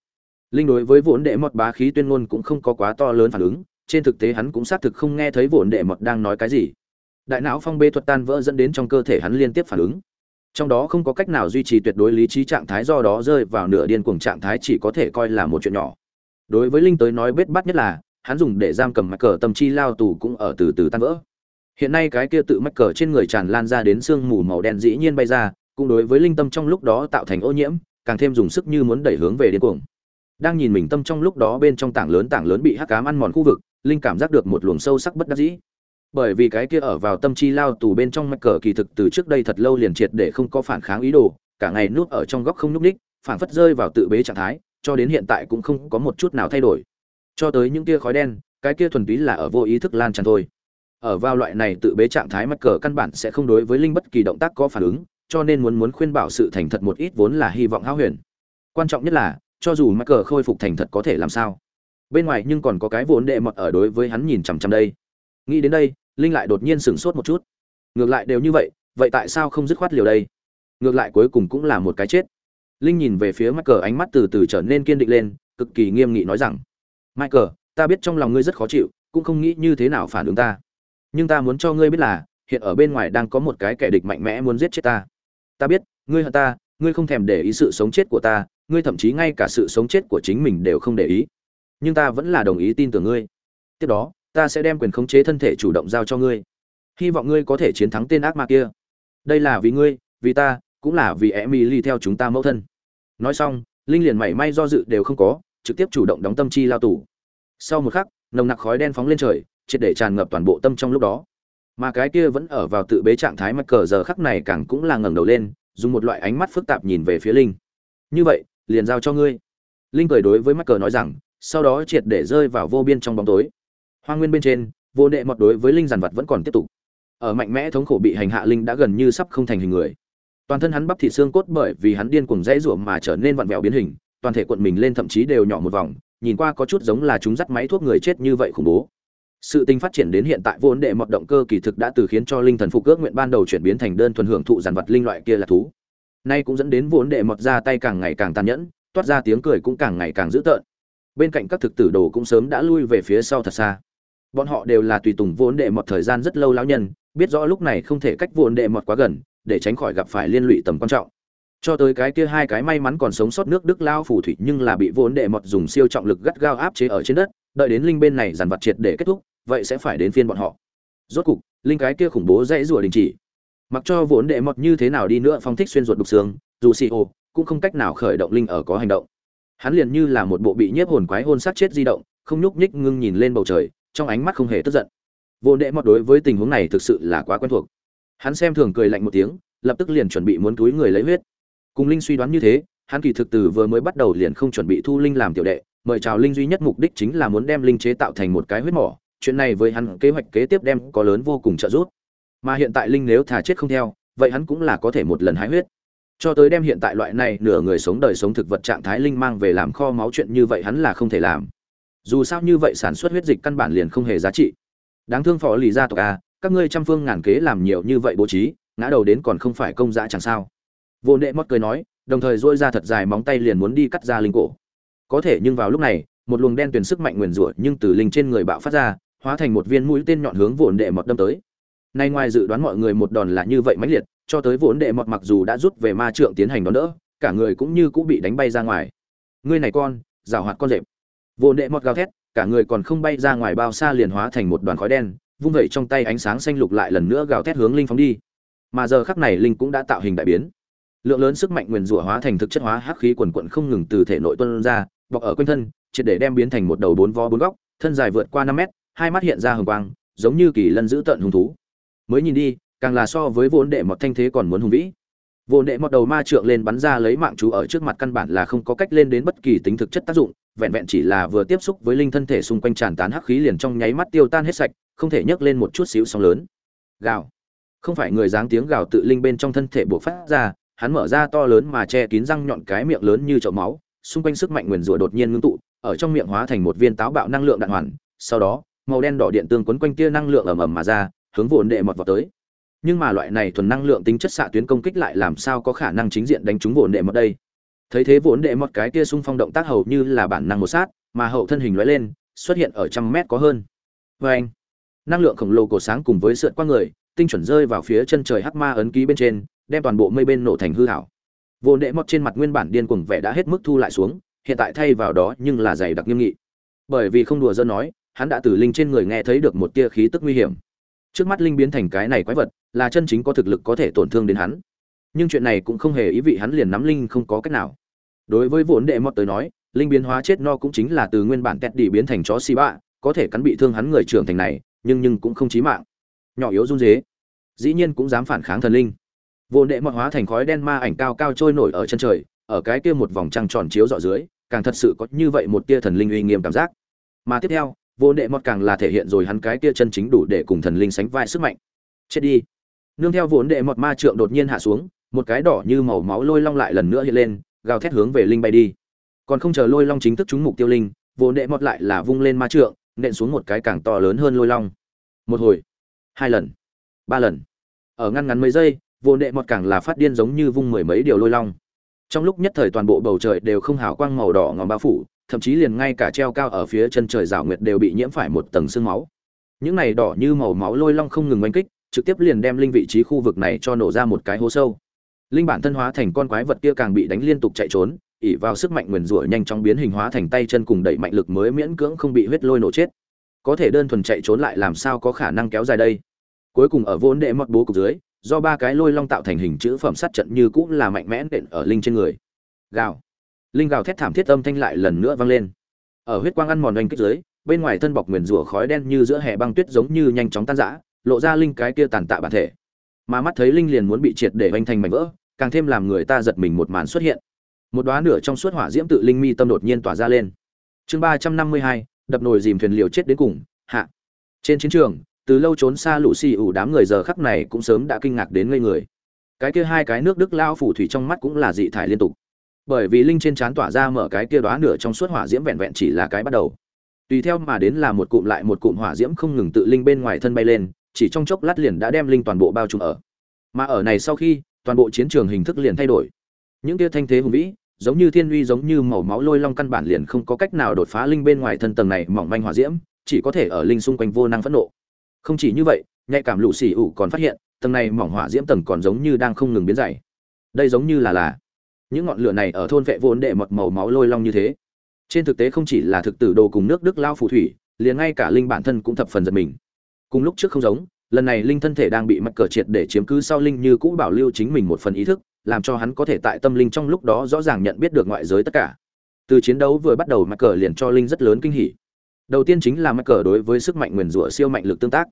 Linh đối với vốn đệ mọt bá khí tuyên ngôn cũng không có quá to lớn phản ứng, trên thực tế hắn cũng xác thực không nghe thấy vốn đệ mọt đang nói cái gì đại não phong bê thuật tan vỡ dẫn đến trong cơ thể hắn liên tiếp phản ứng. Trong đó không có cách nào duy trì tuyệt đối lý trí trạng thái, do đó rơi vào nửa điên cuồng trạng thái chỉ có thể coi là một chuyện nhỏ. Đối với linh tới nói bết bắt nhất là, hắn dùng để giam cầm mắc cờ tâm chi lao tù cũng ở từ từ tan vỡ. Hiện nay cái kia tự mắc cờ trên người tràn lan ra đến sương mù màu đen dĩ nhiên bay ra, cũng đối với linh tâm trong lúc đó tạo thành ô nhiễm, càng thêm dùng sức như muốn đẩy hướng về điên cuồng. Đang nhìn mình tâm trong lúc đó bên trong tảng lớn tảng lớn bị hắc cám ăn mòn khu vực, linh cảm giác được một luồng sâu sắc bất đắc dĩ bởi vì cái kia ở vào tâm chi lao tù bên trong mạch cờ kỳ thực từ trước đây thật lâu liền triệt để không có phản kháng ý đồ, cả ngày nuốt ở trong góc không nhúc ních phản phất rơi vào tự bế trạng thái, cho đến hiện tại cũng không có một chút nào thay đổi. Cho tới những kia khói đen, cái kia thuần túy là ở vô ý thức lan tràn thôi. Ở vào loại này tự bế trạng thái mạch cờ căn bản sẽ không đối với linh bất kỳ động tác có phản ứng, cho nên muốn muốn khuyên bảo sự thành thật một ít vốn là hy vọng hão huyền. Quan trọng nhất là, cho dù mắc cờ khôi phục thành thật có thể làm sao. Bên ngoài nhưng còn có cái vốn đệ mọt ở đối với hắn nhìn chằm chằm đây. Nghĩ đến đây linh lại đột nhiên sửng sốt một chút. Ngược lại đều như vậy vậy tại sao không dứt khoát liều đây? Ngược lại cuối cùng cũng là một cái chết. Linh nhìn về phía mắc cờ ánh mắt từ từ trở nên kiên định lên, cực kỳ nghiêm nghị nói rằng, michael, ta biết trong lòng ngươi rất khó chịu, cũng không nghĩ như thế nào phản ứng ta. Nhưng ta muốn cho ngươi biết là, hiện ở bên ngoài đang có một cái kẻ địch mạnh mẽ muốn giết chết ta. Ta biết, ngươi hận ta, ngươi không thèm để ý sự sống chết của ta, ngươi thậm chí ngay cả sự sống chết của chính mình đều không để ý. Nhưng ta vẫn là đồng ý tin tưởng ngươi. Tiếp đó ta sẽ đem quyền khống chế thân thể chủ động giao cho ngươi. Hy vọng ngươi có thể chiến thắng tên ác ma kia. Đây là vì ngươi, vì ta, cũng là vì emily theo chúng ta mẫu thân. Nói xong, linh liền mảy may do dự đều không có, trực tiếp chủ động đóng tâm chi lao tù. Sau một khắc, nồng nặc khói đen phóng lên trời, triệt để tràn ngập toàn bộ tâm trong lúc đó. Mà cái kia vẫn ở vào tự bế trạng thái mắc cờ giờ khắc này càng cũng là ngẩng đầu lên, dùng một loại ánh mắt phức tạp nhìn về phía linh. Như vậy, liền giao cho ngươi. Linh cười đối với mắc cờ nói rằng, sau đó triệt để rơi vào vô biên trong bóng tối hoa nguyên bên trên, vô đệ mọt đối với linh giàn vật vẫn còn tiếp tục. Ở mạnh mẽ thống khổ bị hành hạ linh đã gần như sắp không thành hình người. Toàn thân hắn bắp thịt xương cốt bởi vì hắn điên cuồng dãy rủa mà trở nên vặn vẹo biến hình, toàn thể cuộn mình lên thậm chí đều nhỏ một vòng, nhìn qua có chút giống là chúng dắt máy thuốc người chết như vậy khủng bố. Sự tình phát triển đến hiện tại vốn đệ mọt động cơ kỳ thực đã từ khiến cho linh thần phục ước nguyện ban đầu chuyển biến thành đơn thuần hưởng thụ giàn vật linh loại kia là thú. Nay cũng dẫn đến vốn đệ mọt ra tay càng ngày càng tàn nhẫn, toát ra tiếng cười cũng càng ngày càng dữ tợn. Bên cạnh các thực tử đồ cũng sớm đã lui về phía sau thật xa bọn họ đều là tùy tùng vốn đệ mọt thời gian rất lâu lão nhân, biết rõ lúc này không thể cách vốn đệ mọt quá gần, để tránh khỏi gặp phải liên lụy tầm quan trọng. Cho tới cái kia hai cái may mắn còn sống sót nước đức lao phù thủy nhưng là bị vốn đệ mọt dùng siêu trọng lực gắt gao áp chế ở trên đất, đợi đến linh bên này dàn vật triệt để kết thúc, vậy sẽ phải đến phiên bọn họ. Rốt cục, linh cái kia khủng bố dãy rủa đình chỉ. Mặc cho vốn đệ mọt như thế nào đi nữa phong thích xuyên ruột đục xương, dù xì ô cũng không cách nào khởi động linh ở có hành động. Hắn liền như là một bộ bị nhiếp hồn quái hôn sát chết di động, không nhúc nhích ngưng nhìn lên bầu trời trong ánh mắt không hề tức giận. Vô đệ mọt đối với tình huống này thực sự là quá quen thuộc. Hắn xem thường cười lạnh một tiếng, lập tức liền chuẩn bị muốn túi người lấy huyết. Cùng linh suy đoán như thế, hắn kỳ thực từ vừa mới bắt đầu liền không chuẩn bị thu linh làm tiểu đệ, mời chào linh duy nhất mục đích chính là muốn đem linh chế tạo thành một cái huyết mỏ. Chuyện này với hắn kế hoạch kế tiếp đem có lớn vô cùng trợ giúp. Mà hiện tại linh nếu thà chết không theo, vậy hắn cũng là có thể một lần hái huyết. Cho tới đem hiện tại loại này nửa người sống đời sống thực vật trạng thái linh mang về làm kho máu chuyện như vậy hắn là không thể làm dù sao như vậy sản xuất huyết dịch căn bản liền không hề giá trị. Đáng thương phó lì gia tộc a các ngươi trăm phương ngàn kế làm nhiều như vậy bố trí, ngã đầu đến còn không phải công dã chẳng sao. Vô nệ mót cười nói, đồng thời dôi ra thật dài móng tay liền muốn đi cắt ra linh cổ. Có thể nhưng vào lúc này, một luồng đen tuyển sức mạnh nguyền rủa nhưng từ linh trên người bạo phát ra, hóa thành một viên mũi tên nhọn hướng vồn đệ mọt đâm tới. Nay ngoài dự đoán mọi người một đòn là như vậy mãnh liệt, cho tới vốn đệ mọt mặc dù đã rút về ma trượng tiến hành đón đỡ, cả người cũng như cũng bị đánh bay ra ngoài. Ngươi này con rào hoạt con rệp. Vô đệ mọt gào thét, cả người còn không bay ra ngoài bao xa liền hóa thành một đoàn khói đen, vung vẩy trong tay ánh sáng xanh lục lại lần nữa gào thét hướng linh phóng đi. Mà giờ khắc này linh cũng đã tạo hình đại biến. Lượng lớn sức mạnh nguyền rủa hóa thành thực chất hóa hắc khí quần quận không ngừng từ thể nội tuôn ra, bọc ở quanh thân, triệt để đem biến thành một đầu bốn vó bốn góc, thân dài vượt qua năm mét, hai mắt hiện ra hồng quang, giống như kỳ lân giữ tận hung thú. Mới nhìn đi, càng là so với vốn đệ mọt thanh thế còn muốn hùng vĩ. Vốn đệ mọt đầu ma trượng lên bắn ra lấy mạng chú ở trước mặt căn bản là không có cách lên đến bất kỳ tính thực chất tác dụng vẹn vẹn chỉ là vừa tiếp xúc với linh thân thể xung quanh tràn tán hắc khí liền trong nháy mắt tiêu tan hết sạch, không thể nhấc lên một chút xíu sóng lớn. Gào. Không phải người dáng tiếng gào tự linh bên trong thân thể buộc phát ra, hắn mở ra to lớn mà che kín răng nhọn cái miệng lớn như chậu máu, xung quanh sức mạnh nguyền rủa đột nhiên ngưng tụ, ở trong miệng hóa thành một viên táo bạo năng lượng đạn hoàn, sau đó, màu đen đỏ điện tương quấn quanh tia năng lượng ầm ầm mà ra, hướng vồn đệ mọt vào tới. Nhưng mà loại này thuần năng lượng tính chất xạ tuyến công kích lại làm sao có khả năng chính diện đánh trúng vồn đệ mọt đây? Thấy thế vốn đệ mọt cái tia xung phong động tác hầu như là bản năng một sát, mà hậu thân hình lóe lên, xuất hiện ở trăm mét có hơn. Vê anh, năng lượng khổng lồ cổ sáng cùng với sượn qua người, tinh chuẩn rơi vào phía chân trời hắc ma ấn ký bên trên, đem toàn bộ mây bên nổ thành hư hảo. Vốn đệ mọt trên mặt nguyên bản điên cuồng vẻ đã hết mức thu lại xuống, hiện tại thay vào đó nhưng là dày đặc nghiêm nghị. Bởi vì không đùa dân nói, hắn đã từ linh trên người nghe thấy được một tia khí tức nguy hiểm. Trước mắt linh biến thành cái này quái vật, là chân chính có thực lực có thể tổn thương đến hắn nhưng chuyện này cũng không hề ý vị hắn liền nắm linh không có cách nào. Đối với vốn đệ mọt tới nói, linh biến hóa chết no cũng chính là từ nguyên bản tét đi biến thành chó xì bạ có thể cắn bị thương hắn người trưởng thành này, nhưng nhưng cũng không chí mạng. Nhỏ yếu run dế dĩ nhiên cũng dám phản kháng thần linh. Vốn đệ mọt hóa thành khói đen ma ảnh cao cao trôi nổi ở chân trời, ở cái kia một vòng trăng tròn chiếu dọ dưới, càng thật sự có như vậy một tia thần linh uy nghiêm cảm giác. Mà tiếp theo vô đệ mọt càng là thể hiện rồi hắn cái kia chân chính đủ để cùng thần linh sánh vai sức mạnh. Chết đi. Nương theo vốn đệ mọt ma trượng đột nhiên hạ xuống một cái đỏ như màu máu lôi long lại lần nữa hiện lên, gào thét hướng về linh bay đi. Còn không chờ lôi long chính thức trúng mục tiêu linh, vô nệ mọt lại là vung lên ma trượng, nện xuống một cái càng to lớn hơn lôi long. Một hồi, hai lần, ba lần. Ở ngăn ngắn mấy giây, vô nệ mọt càng là phát điên giống như vung mười mấy điều lôi long. Trong lúc nhất thời toàn bộ bầu trời đều không hào quang màu đỏ ngòm bao phủ, thậm chí liền ngay cả treo cao ở phía chân trời rào nguyệt đều bị nhiễm phải một tầng sương máu. Những này đỏ như màu máu lôi long không ngừng oanh kích, trực tiếp liền đem linh vị trí khu vực này cho nổ ra một cái hố sâu linh bản thân hóa thành con quái vật kia càng bị đánh liên tục chạy trốn ỉ vào sức mạnh nguyền rủa nhanh chóng biến hình hóa thành tay chân cùng đẩy mạnh lực mới miễn cưỡng không bị huyết lôi nổ chết. Có thể đơn thuần chạy trốn lại làm sao có khả năng kéo dài đây? Cuối cùng ở vốn đệ mọt bố cục dưới, do ba cái lôi long tạo thành hình chữ phẩm sát trận như cũng là mạnh mẽ đện ở linh trên người. Gào. Linh gào thét thảm thiết âm thanh lại lần nữa vang lên. Ở huyết quang ăn mòn oanh kích dưới, bên ngoài thân bọc nguyền rủa khói đen như giữa hè băng tuyết giống như nhanh chóng tan rã, lộ ra linh cái kia tàn tạ bản thể. Mà mắt thấy linh liền muốn bị triệt để hoành thành mảnh vỡ càng thêm làm người ta giật mình một màn xuất hiện. Một đóa nửa trong suốt hỏa diễm tự linh mi tâm đột nhiên tỏa ra lên. Chương ba trăm năm mươi hai, đập nồi dìm thuyền liều chết đến cùng, hạ. Trên chiến trường, từ lâu trốn xa lũ xì ủ đám người giờ khắc này cũng sớm đã kinh ngạc đến ngây người. Cái kia hai cái nước đức lao phủ thủy trong mắt cũng là dị thải liên tục. Bởi vì linh trên trán tỏa ra mở cái kia đóa nửa trong suốt hỏa diễm vẹn vẹn chỉ là cái bắt đầu. Tùy theo mà đến là một cụm lại một cụm hỏa diễm không ngừng tự linh bên ngoài thân bay lên, chỉ trong chốc lát liền đã đem linh toàn bộ bao trùm ở. Mà ở này sau khi toàn bộ chiến trường hình thức liền thay đổi. Những kia thanh thế hùng vĩ, giống như thiên uy, giống như màu máu lôi long căn bản liền không có cách nào đột phá linh bên ngoài thân tầng này mỏng manh hỏa diễm, chỉ có thể ở linh xung quanh vô năng phẫn nộ. Không chỉ như vậy, nhạy cảm lũ xì ủ còn phát hiện, tầng này mỏng hỏa diễm tầng còn giống như đang không ngừng biến dày. Đây giống như là là những ngọn lửa này ở thôn vệ vốn đệ mật màu máu lôi long như thế. Trên thực tế không chỉ là thực tử đồ cùng nước đức lao phù thủy, liền ngay cả linh bản thân cũng thập phần giật mình. Cùng lúc trước không giống lần này linh thân thể đang bị mắc cờ triệt để chiếm cứ sau linh như cũ bảo lưu chính mình một phần ý thức, làm cho hắn có thể tại tâm linh trong lúc đó rõ ràng nhận biết được ngoại giới tất cả. Từ chiến đấu vừa bắt đầu mắc cờ liền cho linh rất lớn kinh hỉ. Đầu tiên chính là mắc cờ đối với sức mạnh nguyền rủa siêu mạnh lực tương tác.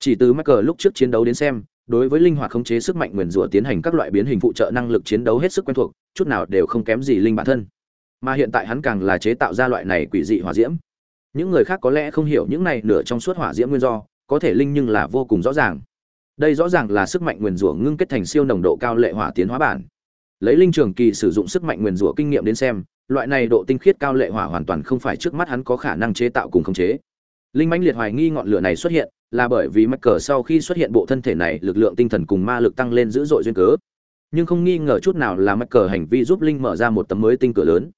Chỉ từ mắc cờ lúc trước chiến đấu đến xem, đối với linh hoạt khống chế sức mạnh nguyền rủa tiến hành các loại biến hình phụ trợ năng lực chiến đấu hết sức quen thuộc, chút nào đều không kém gì linh bản thân. Mà hiện tại hắn càng là chế tạo ra loại này quỷ dị hỏa diễm. Những người khác có lẽ không hiểu những này nửa trong suốt hỏa diễm nguyên do có thể linh nhưng là vô cùng rõ ràng. Đây rõ ràng là sức mạnh nguyền rủa ngưng kết thành siêu nồng độ cao lệ hỏa tiến hóa bản. Lấy linh trường kỳ sử dụng sức mạnh nguyền rủa kinh nghiệm đến xem, loại này độ tinh khiết cao lệ hỏa hoàn toàn không phải trước mắt hắn có khả năng chế tạo cùng khống chế. Linh mãnh liệt hoài nghi ngọn lửa này xuất hiện, là bởi vì mắc cờ sau khi xuất hiện bộ thân thể này, lực lượng tinh thần cùng ma lực tăng lên dữ dội duyên cớ. Nhưng không nghi ngờ chút nào là mắc cờ hành vi giúp linh mở ra một tấm mới tinh cửa lớn.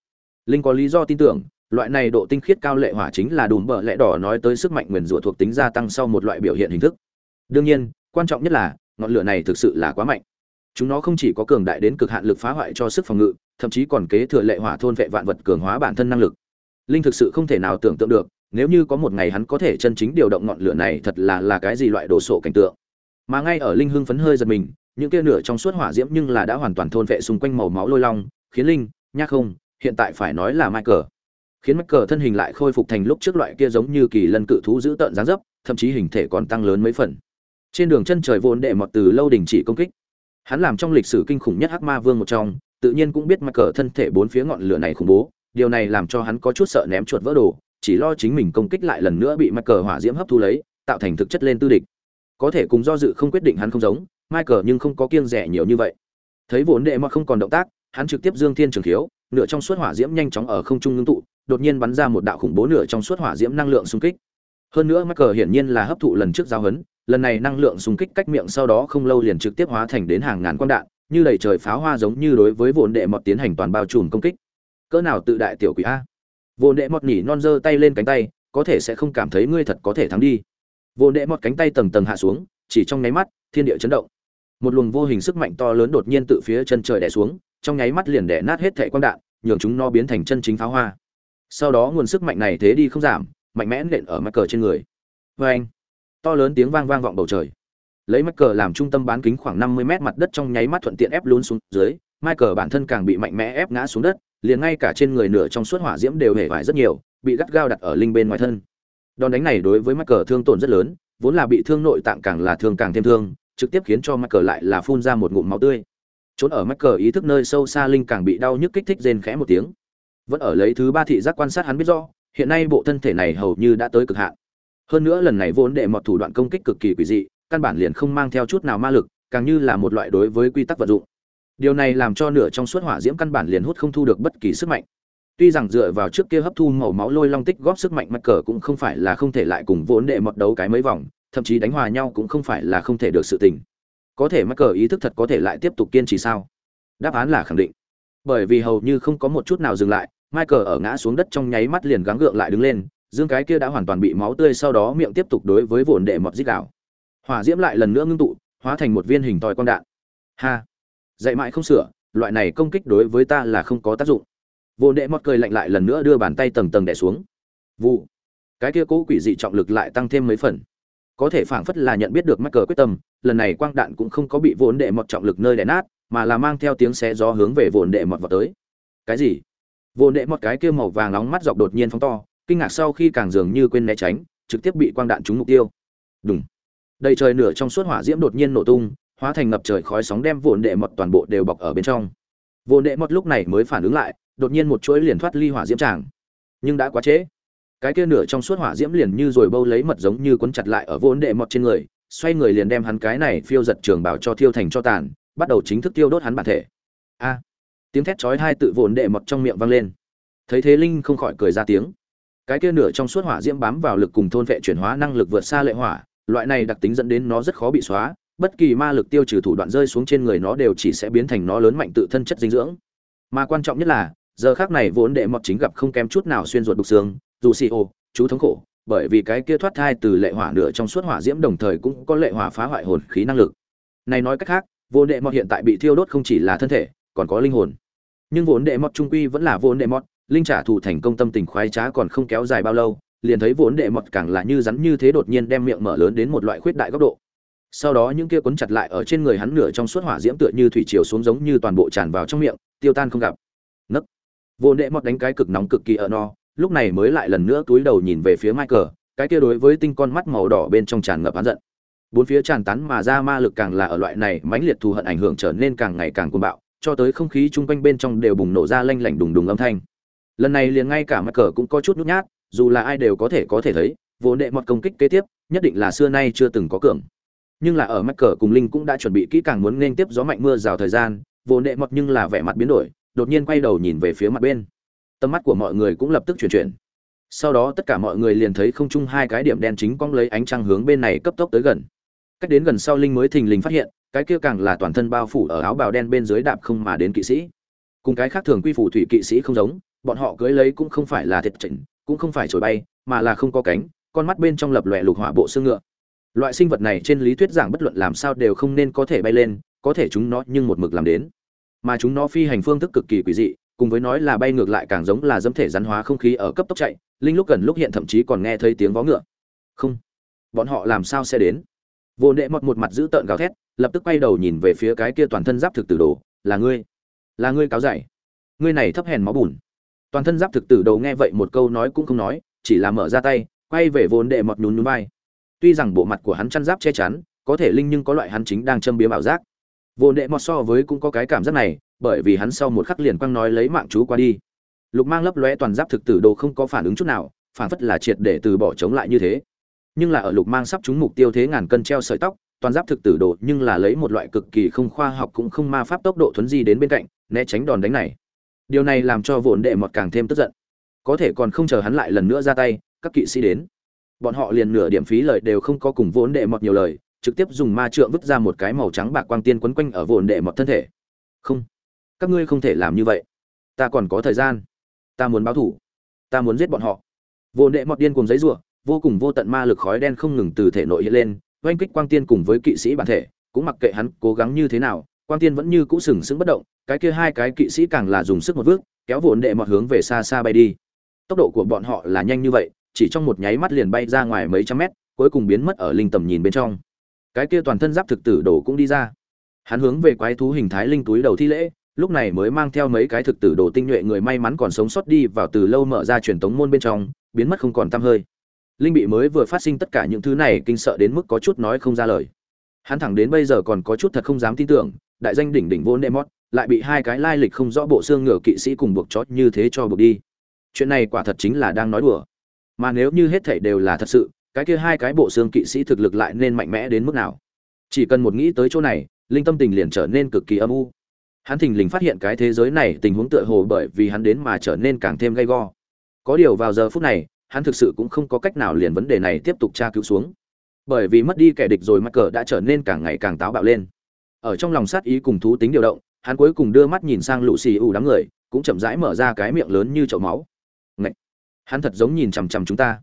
Linh có lý do tin tưởng loại này độ tinh khiết cao lệ hỏa chính là đùm bờ lẽ đỏ nói tới sức mạnh nguyền rủa thuộc tính gia tăng sau một loại biểu hiện hình thức. Đương nhiên, quan trọng nhất là, ngọn lửa này thực sự là quá mạnh. Chúng nó không chỉ có cường đại đến cực hạn lực phá hoại cho sức phòng ngự, thậm chí còn kế thừa lệ hỏa thôn vệ vạn vật cường hóa bản thân năng lực. Linh thực sự không thể nào tưởng tượng được, nếu như có một ngày hắn có thể chân chính điều động ngọn lửa này thật là là cái gì loại đồ sộ cảnh tượng. Mà ngay ở linh hưng phấn hơi giật mình, những kia nửa trong suốt hỏa diễm nhưng là đã hoàn toàn thôn vệ xung quanh màu máu lôi long, khiến linh nhắc không, hiện tại phải nói là michael khiến michael thân hình lại khôi phục thành lúc trước loại kia giống như kỳ lân cự thú giữ tợn dáng dấp thậm chí hình thể còn tăng lớn mấy phần. Trên đường chân trời vốn đệ mọt từ lâu đình chỉ công kích. Hắn làm trong lịch sử kinh khủng nhất hắc ma vương một trong tự nhiên cũng biết michael thân thể bốn phía ngọn lửa này khủng bố điều này làm cho hắn có chút sợ ném chuột vỡ đồ chỉ lo chính mình công kích lại lần nữa bị michael hỏa diễm hấp thu lấy tạo thành thực chất lên tư địch. Có thể cùng do dự không quyết định hắn không giống michael nhưng không có kiêng rẻ nhiều như vậy. Thấy vốn đệ mọt không còn động tác hắn trực tiếp dương thiên trường thiếu, nửa trong suốt hỏa diễm nhanh chóng ở không trung ngưng tụ đột nhiên bắn ra một đạo khủng bố nửa trong suốt hỏa diễm năng lượng xung kích. Hơn nữa mắc cờ hiển nhiên là hấp thụ lần trước giao hấn lần này năng lượng xung kích cách miệng sau đó không lâu liền trực tiếp hóa thành đến hàng ngàn quang đạn, như đầy trời pháo hoa giống như đối với vô đệ mọt tiến hành toàn bao trùm công kích. Cỡ nào tự đại tiểu quỷ a? Vô đệ mọt nhỉ non giơ tay lên cánh tay, có thể sẽ không cảm thấy ngươi thật có thể thắng đi. Vô đệ mọt cánh tay tầng tầng hạ xuống, chỉ trong nháy mắt, thiên địa chấn động. Một luồng vô hình sức mạnh to lớn đột nhiên tự phía chân trời đè xuống, trong nháy mắt liền đè nát hết thảy quang đạn, nhường chúng nó biến thành chân chính pháo hoa sau đó nguồn sức mạnh này thế đi không giảm mạnh mẽ nện ở mắc cờ trên người vê anh to lớn tiếng vang vang vọng bầu trời lấy mắc cờ làm trung tâm bán kính khoảng năm mươi mét mặt đất trong nháy mắt thuận tiện ép luôn xuống dưới Michael bản thân càng bị mạnh mẽ ép ngã xuống đất, liền ngay cả trên người nửa trong suốt hỏa diễm đều hề vải rất nhiều, bị gắt gao đặt ở linh bên ngoài thân. Đòn đánh này đối với mắc cờ thương tổn rất lớn, vốn là bị thương nội tạng càng là thương càng thêm thương, trực tiếp khiến cho mắc cờ lại là phun ra một ngụm máu tươi. Trốn ở mắc cờ ý thức nơi sâu xa linh càng bị đau nhức kích thích rên khẽ một tiếng vẫn ở lấy thứ ba thị giác quan sát hắn biết rõ, hiện nay bộ thân thể này hầu như đã tới cực hạn. Hơn nữa lần này vốn đệ mọt thủ đoạn công kích cực kỳ quỷ dị, căn bản liền không mang theo chút nào ma lực, càng như là một loại đối với quy tắc vận dụng. Điều này làm cho nửa trong suốt hỏa diễm căn bản liền hút không thu được bất kỳ sức mạnh. Tuy rằng dựa vào trước kia hấp thu màu máu lôi long tích góp sức mạnh mắc cờ cũng không phải là không thể lại cùng vốn đệ mọt đấu cái mấy vòng, thậm chí đánh hòa nhau cũng không phải là không thể được sự tình. Có thể mắc cờ ý thức thật có thể lại tiếp tục kiên trì sao? Đáp án là khẳng định. Bởi vì hầu như không có một chút nào dừng lại michael ở ngã xuống đất trong nháy mắt liền gắng gượng lại đứng lên, dương cái kia đã hoàn toàn bị máu tươi sau đó miệng tiếp tục đối với vồn đệ mọt rít gào. hỏa diễm lại lần nữa ngưng tụ, hóa thành một viên hình tòi con đạn. Ha! Dạy mãi không sửa, loại này công kích đối với ta là không có tác dụng. Vồn đệ mọt cười lạnh lại lần nữa đưa bàn tay tầng tầng đè xuống. Vụ! Cái kia cố quỷ dị trọng lực lại tăng thêm mấy phần. Có thể phảng phất là nhận biết được Michael cờ quyết tâm, lần này quang đạn cũng không có bị vốn đệ mọt trọng lực nơi đè nát, mà là mang theo tiếng xé gió hướng về vồn đệ mọt vào tới. Cái gì? Vô đệ một cái kia màu vàng nóng mắt dọc đột nhiên phóng to, kinh ngạc sau khi càng dường như quên né tránh, trực tiếp bị quang đạn trúng mục tiêu. Đúng đầy trời nửa trong suốt hỏa diễm đột nhiên nổ tung, hóa thành ngập trời khói sóng đem vồn đệ mọt toàn bộ đều bọc ở bên trong. Vồn đệ mọt lúc này mới phản ứng lại, đột nhiên một chuỗi liền thoát ly hỏa diễm tràng. Nhưng đã quá trễ. Cái kia nửa trong suốt hỏa diễm liền như rồi bâu lấy mật giống như cuốn chặt lại ở vô đệ mọt trên người, xoay người liền đem hắn cái này phiêu giật trường bảo cho thiêu thành cho tàn, bắt đầu chính thức tiêu đốt hắn bản thể. A tiếng thét chói hai tự vồn đệ mọt trong miệng vang lên. Thấy thế linh không khỏi cười ra tiếng. Cái kia nửa trong suốt hỏa diễm bám vào lực cùng thôn vệ chuyển hóa năng lực vượt xa lệ hỏa, loại này đặc tính dẫn đến nó rất khó bị xóa, bất kỳ ma lực tiêu trừ thủ đoạn rơi xuống trên người nó đều chỉ sẽ biến thành nó lớn mạnh tự thân chất dinh dưỡng. Mà quan trọng nhất là, giờ khác này vốn đệ mọt chính gặp không kém chút nào xuyên ruột đục xương, dù xì ô chú thống khổ, bởi vì cái kia thoát thai từ lệ hỏa nửa trong suốt hỏa diễm đồng thời cũng có lệ hỏa phá hoại hồn khí năng lực. Này nói cách khác, vô đệ mọt hiện tại bị thiêu đốt không chỉ là thân thể còn có linh hồn. Nhưng vốn đệ mọt trung quy vẫn là vốn đệ mọt, linh trả thù thành công tâm tình khoái trá còn không kéo dài bao lâu, liền thấy vốn đệ mọt càng là như rắn như thế đột nhiên đem miệng mở lớn đến một loại khuyết đại góc độ. Sau đó những kia cuốn chặt lại ở trên người hắn nửa trong suốt hỏa diễm tựa như thủy chiều xuống giống như toàn bộ tràn vào trong miệng, tiêu tan không gặp. Nấc. Vốn đệ mọt đánh cái cực nóng cực kỳ ở no, lúc này mới lại lần nữa túi đầu nhìn về phía michael, cái kia đối với tinh con mắt màu đỏ bên trong tràn ngập hắn giận. Bốn phía tràn tán mà ra ma lực càng là ở loại này mãnh liệt thù hận ảnh hưởng trở nên càng ngày càng cuồng bạo cho tới không khí chung quanh bên trong đều bùng nổ ra lanh lảnh đùng đùng âm thanh. Lần này liền ngay cả mặt cờ cũng có chút nhút nhát, dù là ai đều có thể có thể thấy, vốn đệ mọt công kích kế tiếp, nhất định là xưa nay chưa từng có cường. Nhưng là ở mắt cờ cùng linh cũng đã chuẩn bị kỹ càng muốn nên tiếp gió mạnh mưa rào thời gian, vốn đệ mọt nhưng là vẻ mặt biến đổi, đột nhiên quay đầu nhìn về phía mặt bên. Tầm mắt của mọi người cũng lập tức chuyển chuyển. Sau đó tất cả mọi người liền thấy không chung hai cái điểm đen chính cong lấy ánh trăng hướng bên này cấp tốc tới gần. Cách đến gần sau linh mới thình lình phát hiện cái kia càng là toàn thân bao phủ ở áo bào đen bên dưới đạp không mà đến kỵ sĩ. Cùng cái khác thường quy phủ thủy kỵ sĩ không giống, bọn họ cưới lấy cũng không phải là thiệt chỉnh, cũng không phải trồi bay, mà là không có cánh, con mắt bên trong lập lòe lục hỏa bộ xương ngựa. Loại sinh vật này trên lý thuyết giảng bất luận làm sao đều không nên có thể bay lên, có thể chúng nó nhưng một mực làm đến. Mà chúng nó phi hành phương thức cực kỳ quỷ dị, cùng với nói là bay ngược lại càng giống là dẫm thể rắn hóa không khí ở cấp tốc chạy, linh lúc gần lúc hiện thậm chí còn nghe thấy tiếng vó ngựa. Không, bọn họ làm sao sẽ đến? Vô nệ mọt một mặt giữ tợn gào thét, lập tức quay đầu nhìn về phía cái kia toàn thân giáp thực tử đồ, là ngươi? Là ngươi cáo dạy ngươi này thấp hèn máu bùn. Toàn thân giáp thực tử đồ nghe vậy một câu nói cũng không nói, chỉ là mở ra tay, quay về vốn đệ mọt nhún nhún vai. Tuy rằng bộ mặt của hắn chăn giáp che chắn, có thể linh nhưng có loại hắn chính đang châm biếm ảo giác. Vốn đệ mọt so với cũng có cái cảm giác này, bởi vì hắn sau một khắc liền quăng nói lấy mạng chú qua đi. Lục mang lấp lóe toàn giáp thực tử đồ không có phản ứng chút nào, phản phất là triệt để từ bỏ chống lại như thế nhưng là ở lục mang sắp trúng mục tiêu thế ngàn cân treo sợi tóc, toàn giáp thực tử đồ nhưng là lấy một loại cực kỳ không khoa học cũng không ma pháp tốc độ thuấn di đến bên cạnh, né tránh đòn đánh này. Điều này làm cho vốn đệ mọt càng thêm tức giận. Có thể còn không chờ hắn lại lần nữa ra tay, các kỵ sĩ đến. Bọn họ liền nửa điểm phí lời đều không có cùng vốn đệ mọt nhiều lời, trực tiếp dùng ma trượng vứt ra một cái màu trắng bạc quang tiên quấn quanh ở vốn đệ mọt thân thể. Không, các ngươi không thể làm như vậy. Ta còn có thời gian. Ta muốn báo thủ. Ta muốn giết bọn họ. Vốn đệ mọt điên cùng giấy rủa vô cùng vô tận ma lực khói đen không ngừng từ thể nội hiện lên, oanh kích quang tiên cùng với kỵ sĩ bản thể, cũng mặc kệ hắn cố gắng như thế nào, quang tiên vẫn như cũ sừng sững bất động, cái kia hai cái kỵ sĩ càng là dùng sức một vước, kéo vụn đệ mọi hướng về xa xa bay đi. Tốc độ của bọn họ là nhanh như vậy, chỉ trong một nháy mắt liền bay ra ngoài mấy trăm mét, cuối cùng biến mất ở linh tầm nhìn bên trong. Cái kia toàn thân giáp thực tử đồ cũng đi ra. Hắn hướng về quái thú hình thái linh túi đầu thi lễ, lúc này mới mang theo mấy cái thực tử đồ tinh nhuệ người may mắn còn sống sót đi vào từ lâu mở ra truyền tống môn bên trong, biến mất không còn tăm hơi linh bị mới vừa phát sinh tất cả những thứ này, kinh sợ đến mức có chút nói không ra lời. Hắn thẳng đến bây giờ còn có chút thật không dám tin tưởng, đại danh đỉnh đỉnh vô nê mót lại bị hai cái lai lịch không rõ bộ xương ngựa kỵ sĩ cùng buộc chót như thế cho buộc đi. Chuyện này quả thật chính là đang nói đùa. Mà nếu như hết thảy đều là thật sự, cái kia hai cái bộ xương kỵ sĩ thực lực lại nên mạnh mẽ đến mức nào? Chỉ cần một nghĩ tới chỗ này, linh tâm tình liền trở nên cực kỳ âm u. Hắn thình lình phát hiện cái thế giới này tình huống tựa hồ bởi vì hắn đến mà trở nên càng thêm gay go. Có điều vào giờ phút này hắn thực sự cũng không có cách nào liền vấn đề này tiếp tục tra cứu xuống. Bởi vì mất đi kẻ địch rồi mắc cờ đã trở nên càng ngày càng táo bạo lên. Ở trong lòng sát ý cùng thú tính điều động, hắn cuối cùng đưa mắt nhìn sang lũ xì ủ đám người, cũng chậm rãi mở ra cái miệng lớn như chậu máu. Ngậy! hắn thật giống nhìn chằm chằm chúng ta.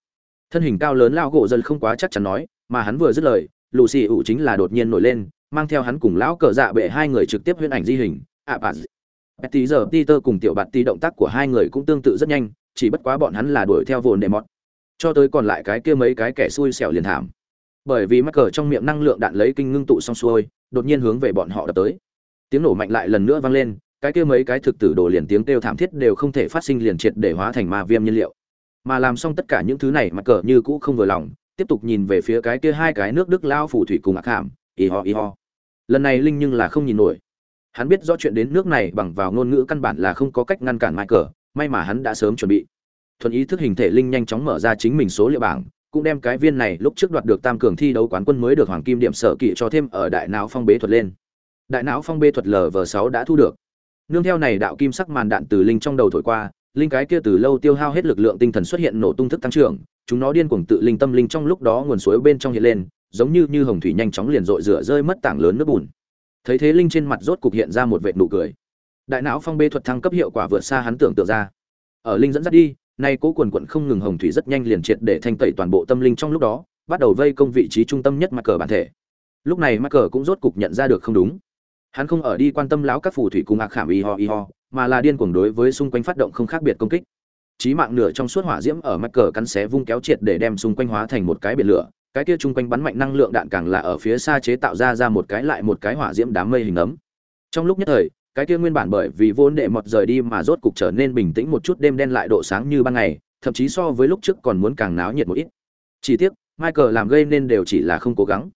Thân hình cao lớn lao gỗ dân không quá chắc chắn nói, mà hắn vừa dứt lời lũ xì ủ chính là đột nhiên nổi lên, mang theo hắn cùng lão cờ dạ bệ hai người trực tiếp huyễn ảnh di hình. Ạ bà tí giờ Peter cùng tiểu bạt tí động tác của hai người cũng tương tự rất nhanh chỉ bất quá bọn hắn là đuổi theo vồn đệ mọt cho tới còn lại cái kia mấy cái kẻ xui xẻo liền thảm. Bởi vì mắc cờ trong miệng năng lượng đạn lấy kinh ngưng tụ xong xuôi đột nhiên hướng về bọn họ đập tới. Tiếng nổ mạnh lại lần nữa vang lên cái kia mấy cái thực tử đồ liền tiếng kêu thảm thiết đều không thể phát sinh liền triệt để hóa thành ma viêm nhiên liệu. Mà làm xong tất cả những thứ này mắc cờ như cũ không vừa lòng tiếp tục nhìn về phía cái kia hai cái nước đức lao phủ thủy cùng ạc hàm y ho y ho. Lần này linh nhưng là không nhìn nổi. Hắn biết rõ chuyện đến nước này bằng vào ngôn ngữ căn bản là không có cách ngăn cản Michael, may mà hắn đã sớm chuẩn bị. Thuần ý thức hình thể linh nhanh chóng mở ra chính mình số liệu bảng, cũng đem cái viên này lúc trước đoạt được tam cường thi đấu quán quân mới được hoàng kim điểm sở kỵ cho thêm ở đại não phong bế thuật lên. Đại não phong bế thuật LV6 đã thu được. Nương theo này đạo kim sắc màn đạn từ linh trong đầu thổi qua, linh cái kia từ lâu tiêu hao hết lực lượng tinh thần xuất hiện nổ tung thức tăng trưởng, chúng nó điên cuồng tự linh tâm linh trong lúc đó nguồn suối bên trong hiện lên, giống như như hồng thủy nhanh chóng liền rội rửa rơi mất tảng lớn nước bùn thấy thế linh trên mặt rốt cục hiện ra một vệt nụ cười đại não phong bê thuật thăng cấp hiệu quả vượt xa hắn tưởng tượng ra. Ở linh dẫn dắt đi, nay cố quần quận không ngừng hồng thủy rất nhanh liền triệt để thanh tẩy toàn bộ tâm linh trong lúc đó, bắt đầu vây công vị trí trung tâm nhất mặt cờ bản thể. Lúc này mặt cờ cũng rốt cục nhận ra được không đúng. Hắn không ở đi quan tâm láo các phù thủy cùng ạc khảm y ho y ho, mà là điên cuồng đối với xung quanh phát động không khác biệt công kích. Chí mạng nửa trong suốt hỏa diễm ở mặt cờ cắn xé vung kéo triệt để đem xung quanh hóa thành một cái biển lửa, cái kia chung quanh bắn mạnh năng lượng đạn càng là ở phía xa chế tạo ra ra một cái lại một cái hỏa diễm đám mây hình ấm. Trong lúc nhất thời cái kia nguyên bản bởi vì vốn đệ mọt rời đi mà rốt cục trở nên bình tĩnh một chút đêm đen lại độ sáng như ban ngày, thậm chí so với lúc trước còn muốn càng náo nhiệt một ít. Chỉ tiếc, michael làm gây nên đều chỉ là không cố gắng.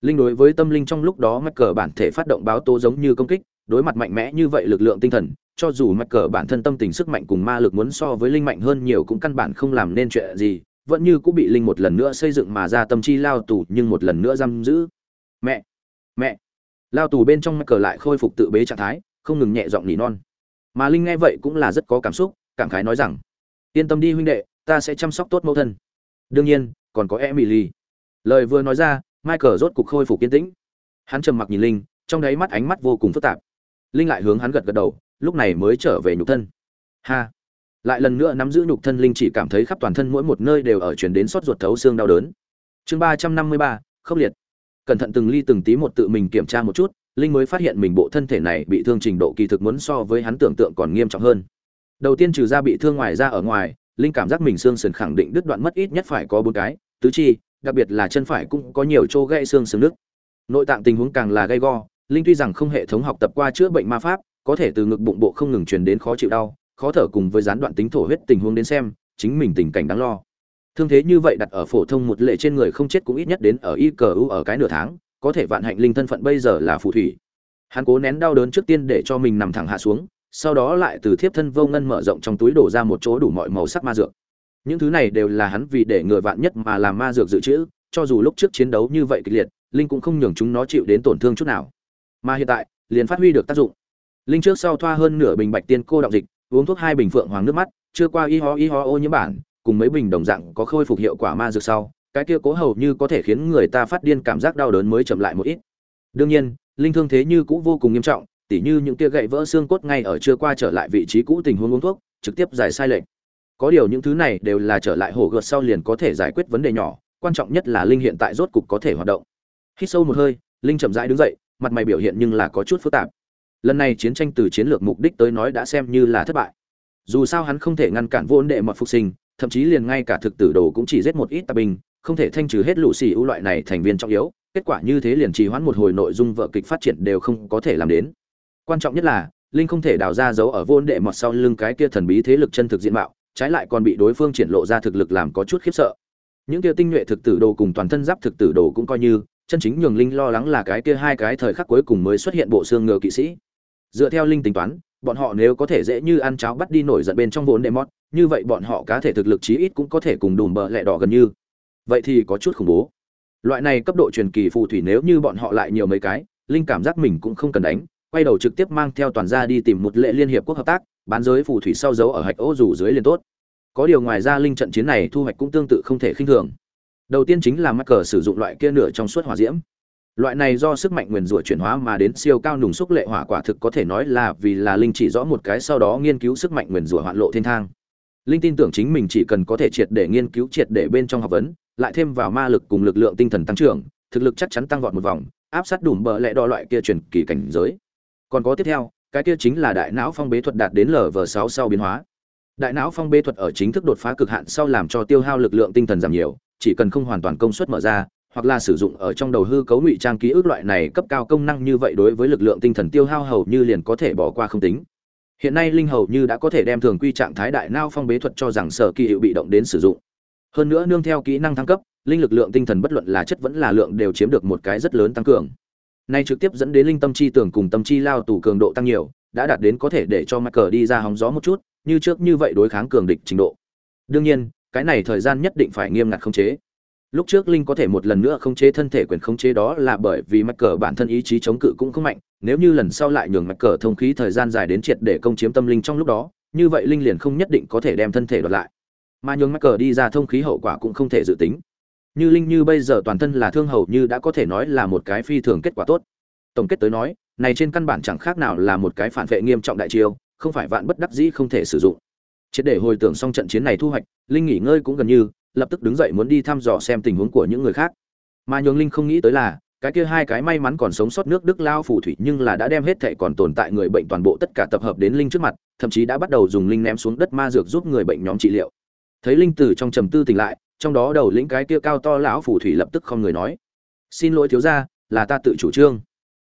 Linh đối với tâm linh trong lúc đó michael bản thể phát động báo tố giống như công kích, đối mặt mạnh mẽ như vậy lực lượng tinh thần, cho dù michael bản thân tâm tình sức mạnh cùng ma lực muốn so với linh mạnh hơn nhiều cũng căn bản không làm nên chuyện gì, vẫn như cũng bị linh một lần nữa xây dựng mà ra tâm chi lao tù nhưng một lần nữa giam giữ. Mẹ! Mẹ! Lao tù bên trong michael cờ lại khôi phục tự bế trạng thái không ngừng nhẹ giọng nỉ non. Mà linh nghe vậy cũng là rất có cảm xúc, cảm khái nói rằng, yên tâm đi huynh đệ, ta sẽ chăm sóc tốt mẫu thân. Đương nhiên, còn có emily. Lời vừa nói ra, michael rốt cục khôi phục kiên tĩnh. Hắn trầm mặc nhìn linh, trong đáy mắt ánh mắt vô cùng phức tạp. Linh lại hướng hắn gật gật đầu, lúc này mới trở về nhục thân. Ha! Lại lần nữa nắm giữ nhục thân, linh chỉ cảm thấy khắp toàn thân mỗi một nơi đều ở chuyển đến sốt ruột thấu xương đau đớn. Chương ba trăm năm mươi ba, khốc liệt. Cẩn thận từng ly từng tí một tự mình kiểm tra một chút linh mới phát hiện mình bộ thân thể này bị thương trình độ kỳ thực muốn so với hắn tưởng tượng còn nghiêm trọng hơn. Đầu tiên trừ ra bị thương ngoài ra ở ngoài, linh cảm giác mình xương sườn khẳng định đứt đoạn mất ít nhất phải có bốn cái, tứ chi, đặc biệt là chân phải cũng có nhiều chỗ gãy xương sườn nứt. Nội tạng tình huống càng là gay go, linh tuy rằng không hệ thống học tập qua chữa bệnh ma pháp, có thể từ ngực bụng bộ không ngừng truyền đến khó chịu đau, khó thở cùng với gián đoạn tính thổ huyết tình huống đến xem, chính mình tình cảnh đáng lo. Thương thế như vậy đặt ở phổ thông một lệ trên người không chết cũng ít nhất đến ở y cờ u ở cái nửa tháng có thể vạn hạnh linh thân phận bây giờ là phù thủy. Hắn cố nén đau đớn trước tiên để cho mình nằm thẳng hạ xuống, sau đó lại từ thiếp thân vô ngân mở rộng trong túi đổ ra một chỗ đủ mọi màu sắc ma dược. Những thứ này đều là hắn vì để ngừa vạn nhất mà làm ma dược dự trữ, cho dù lúc trước chiến đấu như vậy kịch liệt, linh cũng không nhường chúng nó chịu đến tổn thương chút nào. Mà hiện tại, liền phát huy được tác dụng. Linh trước sau thoa hơn nửa bình bạch tiên cô đọng dịch, uống thuốc hai bình phượng hoàng nước mắt, chưa qua y ho y ho ô nhiễm bản, cùng mấy bình đồng dạng có khôi phục hiệu quả ma dược sau cái kia cố hầu như có thể khiến người ta phát điên cảm giác đau đớn mới chậm lại một ít. Đương nhiên, linh thương thế như cũ vô cùng nghiêm trọng, tỉ như những kia gậy vỡ xương cốt ngay ở chưa qua trở lại vị trí cũ tình huống uống thuốc, trực tiếp giải sai lệch. Có điều những thứ này đều là trở lại hổ gợt sau liền có thể giải quyết vấn đề nhỏ, quan trọng nhất là linh hiện tại rốt cục có thể hoạt động. Hít sâu một hơi, linh chậm rãi đứng dậy, mặt mày biểu hiện nhưng là có chút phức tạp. Lần này chiến tranh từ chiến lược mục đích tới nói đã xem như là thất bại. Dù sao hắn không thể ngăn cản vô ấn đệ mật phục sinh, thậm chí liền ngay cả thực tử đồ cũng chỉ giết một ít tà binh không thể thanh trừ hết lũ xì ưu loại này thành viên trọng yếu, kết quả như thế liền trì hoãn một hồi nội dung vợ kịch phát triển đều không có thể làm đến. Quan trọng nhất là, linh không thể đào ra dấu ở vô ấn đệ mọt sau lưng cái kia thần bí thế lực chân thực diện mạo, trái lại còn bị đối phương triển lộ ra thực lực làm có chút khiếp sợ. Những kia tinh nhuệ thực tử đồ cùng toàn thân giáp thực tử đồ cũng coi như, chân chính nhường linh lo lắng là cái kia hai cái thời khắc cuối cùng mới xuất hiện bộ xương ngựa kỵ sĩ. Dựa theo linh tính toán, bọn họ nếu có thể dễ như ăn cháo bắt đi nổi giận bên trong vốn đệ mót như vậy bọn họ cá thể thực lực chí ít cũng có thể cùng đùm bờ lẹ đỏ gần như vậy thì có chút khủng bố. Loại này cấp độ truyền kỳ phù thủy nếu như bọn họ lại nhiều mấy cái, linh cảm giác mình cũng không cần đánh, quay đầu trực tiếp mang theo toàn gia đi tìm một lệ liên hiệp quốc hợp tác, bán giới phù thủy sau dấu ở hạch ô dù dưới liền tốt. Có điều ngoài ra linh trận chiến này thu hoạch cũng tương tự không thể khinh thường. Đầu tiên chính là mắc cờ sử dụng loại kia nửa trong suốt hỏa diễm. Loại này do sức mạnh nguyền rủa chuyển hóa mà đến siêu cao nùng xúc lệ hỏa quả thực có thể nói là vì là linh chỉ rõ một cái sau đó nghiên cứu sức mạnh nguyền rủa hoạn lộ thiên thang. Linh tin tưởng chính mình chỉ cần có thể triệt để nghiên cứu triệt để bên trong học vấn lại thêm vào ma lực cùng lực lượng tinh thần tăng trưởng, thực lực chắc chắn tăng vọt một vòng, áp sát đủ bờ lẽ đo loại kia truyền kỳ cảnh giới. Còn có tiếp theo, cái kia chính là đại não phong bế thuật đạt đến lv sáu sau biến hóa. Đại não phong bế thuật ở chính thức đột phá cực hạn sau làm cho tiêu hao lực lượng tinh thần giảm nhiều, chỉ cần không hoàn toàn công suất mở ra, hoặc là sử dụng ở trong đầu hư cấu ngụy trang ký ức loại này cấp cao công năng như vậy đối với lực lượng tinh thần tiêu hao hầu như liền có thể bỏ qua không tính. Hiện nay linh hầu như đã có thể đem thường quy trạng thái đại não phong bế thuật cho rằng sở kỳ hiệu bị động đến sử dụng hơn nữa nương theo kỹ năng thăng cấp linh lực lượng tinh thần bất luận là chất vẫn là lượng đều chiếm được một cái rất lớn tăng cường Nay trực tiếp dẫn đến linh tâm chi tưởng cùng tâm chi lao tù cường độ tăng nhiều, đã đạt đến có thể để cho Michael đi ra hóng gió một chút, như trước như vậy đối kháng cường địch trình độ. Đương nhiên, cái này thời gian nhất định phải nghiêm ngặt khống chế. Lúc trước Linh có thể một lần nữa khống chế thân thể quyền khống chế đó là bởi vì Michael bản thân ý chí chống cự cũng không mạnh, nếu như lần sau lại nhường Michael thông khí thời gian dài đến triệt để công chiếm tâm linh trong lúc đó, như vậy Linh liền không nhất định có thể đem thân thể đoạt lại. Mà nhường Michael đi ra thông khí hậu quả cũng không thể dự tính. Như linh như bây giờ toàn thân là thương hầu như đã có thể nói là một cái phi thường kết quả tốt. Tổng kết tới nói, này trên căn bản chẳng khác nào là một cái phản vệ nghiêm trọng đại chiêu, không phải vạn bất đắc dĩ không thể sử dụng. Triệt để hồi tưởng xong trận chiến này thu hoạch, linh nghỉ ngơi cũng gần như, lập tức đứng dậy muốn đi thăm dò xem tình huống của những người khác. Mà nhường linh không nghĩ tới là, cái kia hai cái may mắn còn sống sót nước đức lao phù thủy nhưng là đã đem hết thệ còn tồn tại người bệnh toàn bộ tất cả tập hợp đến linh trước mặt, thậm chí đã bắt đầu dùng linh ném xuống đất ma dược giúp người bệnh nhóm trị liệu thấy linh tử trong trầm tư tỉnh lại, trong đó đầu lĩnh cái kia cao to lão phù thủy lập tức không người nói. Xin lỗi thiếu gia, là ta tự chủ trương.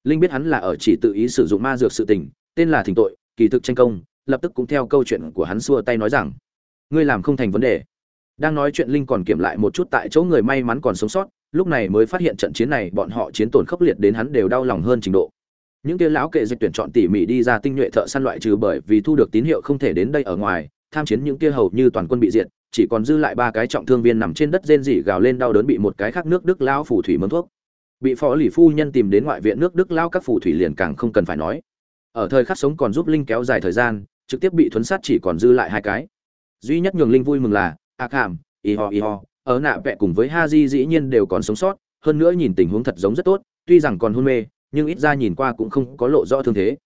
Linh biết hắn là ở chỉ tự ý sử dụng ma dược sự tình, tên là thỉnh tội, kỳ thực tranh công, lập tức cũng theo câu chuyện của hắn xua tay nói rằng, ngươi làm không thành vấn đề. Đang nói chuyện linh còn kiểm lại một chút tại chỗ người may mắn còn sống sót, lúc này mới phát hiện trận chiến này bọn họ chiến tổn khốc liệt đến hắn đều đau lòng hơn trình độ. Những kia lão kệ dịch tuyển chọn tỉ mỉ đi ra tinh nhuệ thợ săn loại trừ bởi vì thu được tín hiệu không thể đến đây ở ngoài, tham chiến những kia hầu như toàn quân bị diệt chỉ còn dư lại ba cái trọng thương viên nằm trên đất rên rỉ gào lên đau đớn bị một cái khác nước đức lao phù thủy mướn thuốc. Bị phó lì phu nhân tìm đến ngoại viện nước đức lao các phù thủy liền càng không cần phải nói. Ở thời khắc sống còn giúp linh kéo dài thời gian, trực tiếp bị thuấn sát chỉ còn dư lại hai cái. Duy nhất nhường linh vui mừng là ác hàm y ho y ho, ở nạ vẹ cùng với ha di dĩ nhiên đều còn sống sót, hơn nữa nhìn tình huống thật giống rất tốt, tuy rằng còn hôn mê, nhưng ít ra nhìn qua cũng không có lộ rõ thương thế.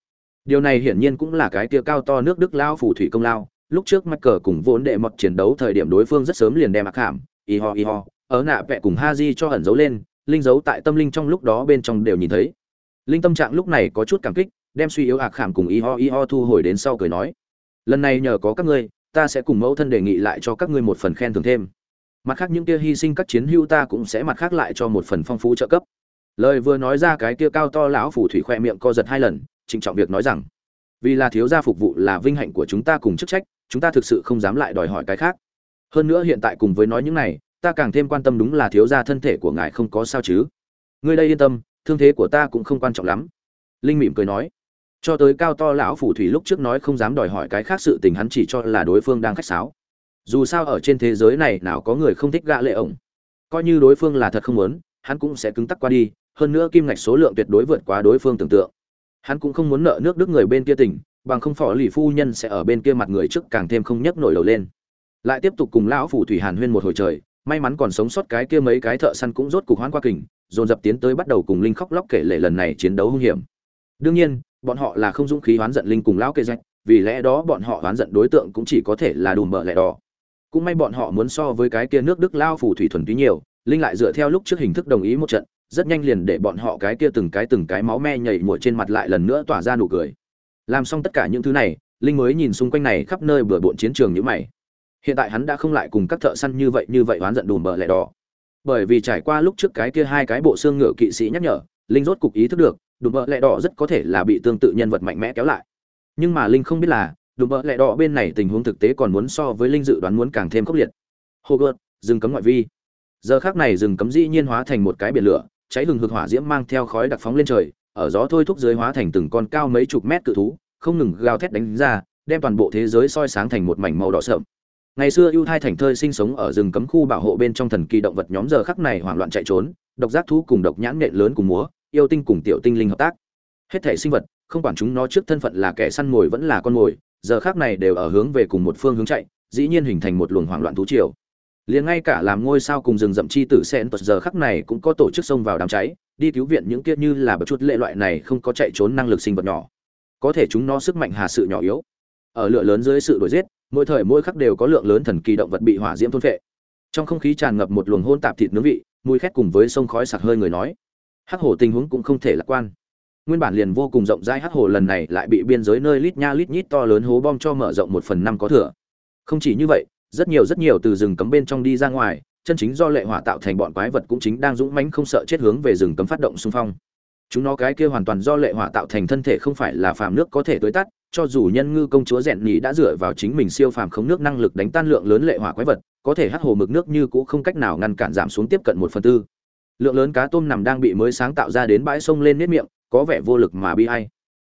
Điều này hiển nhiên cũng là cái kia cao to nước đức lao phù thủy công lao lúc trước mắc cờ cùng vốn đệ mọt chiến đấu thời điểm đối phương rất sớm liền đem ác hàm y ho y ho ở nạ vẹ cùng ha di cho ẩn giấu lên, linh giấu tại tâm linh trong lúc đó bên trong đều nhìn thấy. Linh tâm trạng lúc này có chút cảm kích, đem suy yếu ạc khảm cùng y ho y ho thu hồi đến sau cười nói, lần này nhờ có các ngươi, ta sẽ cùng mẫu thân đề nghị lại cho các ngươi một phần khen thưởng thêm. Mặt khác những kia hy sinh các chiến hữu ta cũng sẽ mặt khác lại cho một phần phong phú trợ cấp. Lời vừa nói ra cái kia cao to lão phủ thủy khoe miệng co giật hai lần, trịnh trọng việc nói rằng, vì là thiếu gia phục vụ là vinh hạnh của chúng ta cùng chức trách chúng ta thực sự không dám lại đòi hỏi cái khác. Hơn nữa hiện tại cùng với nói những này, ta càng thêm quan tâm đúng là thiếu gia thân thể của ngài không có sao chứ. Ngươi đây yên tâm, thương thế của ta cũng không quan trọng lắm. Linh mỉm cười nói. Cho tới cao to lão phủ thủy lúc trước nói không dám đòi hỏi cái khác sự tình hắn chỉ cho là đối phương đang khách sáo. Dù sao ở trên thế giới này nào có người không thích gạ lệ ổng. Coi như đối phương là thật không muốn, hắn cũng sẽ cứng tắc qua đi, hơn nữa kim ngạch số lượng tuyệt đối vượt quá đối phương tưởng tượng. Hắn cũng không muốn nợ nước đức người bên kia tỉnh bằng không phỏ lì phu nhân sẽ ở bên kia mặt người trước càng thêm không nhấc nổi đầu lên. Lại tiếp tục cùng lão phủ thủy hàn huyên một hồi trời, may mắn còn sống sót cái kia mấy cái thợ săn cũng rốt cục hoán qua kình, dồn dập tiến tới bắt đầu cùng linh khóc lóc kể lệ lần này chiến đấu hung hiểm. Đương nhiên, bọn họ là không dũng khí hoán giận linh cùng lão kê rách, vì lẽ đó bọn họ hoán giận đối tượng cũng chỉ có thể là đùm bợ lẹ đỏ. Cũng may bọn họ muốn so với cái kia nước đức lao phủ thủy thuần túy nhiều, linh lại dựa theo lúc trước hình thức đồng ý một trận, rất nhanh liền để bọn họ cái kia từng cái từng cái máu me nhảy mùa trên mặt lại lần nữa tỏa ra nụ cười làm xong tất cả những thứ này, linh mới nhìn xung quanh này khắp nơi bừa bộn chiến trường như mày. Hiện tại hắn đã không lại cùng các thợ săn như vậy như vậy oán giận đùm bờ lẹ đỏ. Bởi vì trải qua lúc trước cái kia hai cái bộ xương ngựa kỵ sĩ nhắc nhở, linh rốt cục ý thức được, đùm bờ lẹ đỏ rất có thể là bị tương tự nhân vật mạnh mẽ kéo lại. Nhưng mà linh không biết là, đùm bờ lẹ đỏ bên này tình huống thực tế còn muốn so với linh dự đoán muốn càng thêm khốc liệt. Hô gợt rừng cấm ngoại vi. Giờ khác này rừng cấm dĩ nhiên hóa thành một cái biển lửa, cháy hừng hực hỏa diễm mang theo khói đặc phóng lên trời ở gió thôi thúc dưới hóa thành từng con cao mấy chục mét cự thú, không ngừng gào thét đánh ra, đem toàn bộ thế giới soi sáng thành một mảnh màu đỏ sậm. Ngày xưa ưu thai thành thơi sinh sống ở rừng cấm khu bảo hộ bên trong thần kỳ động vật nhóm giờ khắc này hoảng loạn chạy trốn, độc giác thú cùng độc nhãn nện lớn cùng múa, yêu tinh cùng tiểu tinh linh hợp tác. Hết thể sinh vật, không quản chúng nó trước thân phận là kẻ săn mồi vẫn là con mồi, giờ khắc này đều ở hướng về cùng một phương hướng chạy, dĩ nhiên hình thành một luồng hoảng loạn thú triều. Liền ngay cả làm ngôi sao cùng rừng rậm chi tử sen tuột giờ khắc này cũng có tổ chức xông vào đám cháy đi cứu viện những kia như là bậc chút lệ loại này không có chạy trốn năng lực sinh vật nhỏ. Có thể chúng nó sức mạnh hà sự nhỏ yếu. Ở lửa lớn dưới sự đổi giết, mỗi thời mỗi khắc đều có lượng lớn thần kỳ động vật bị hỏa diễm thôn phệ. Trong không khí tràn ngập một luồng hôn tạp thịt nướng vị, mùi khét cùng với sông khói sặc hơi người nói. Hắc hổ tình huống cũng không thể lạc quan. Nguyên bản liền vô cùng rộng rãi hắc hồ lần này lại bị biên giới nơi lít nha lít nhít to lớn hố bom cho mở rộng một phần năm có thừa. Không chỉ như vậy, rất nhiều rất nhiều từ rừng cấm bên trong đi ra ngoài chân chính do lệ hỏa tạo thành bọn quái vật cũng chính đang dũng mãnh không sợ chết hướng về rừng cấm phát động xung phong. Chúng nó cái kia hoàn toàn do lệ hỏa tạo thành thân thể không phải là phàm nước có thể tới tắt, cho dù nhân ngư công chúa rèn nhị đã dựa vào chính mình siêu phàm khống nước năng lực đánh tan lượng lớn lệ hỏa quái vật, có thể hắt hồ mực nước như cũ không cách nào ngăn cản giảm xuống tiếp cận một phần tư. Lượng lớn cá tôm nằm đang bị mới sáng tạo ra đến bãi sông lên nếp miệng, có vẻ vô lực mà bi hay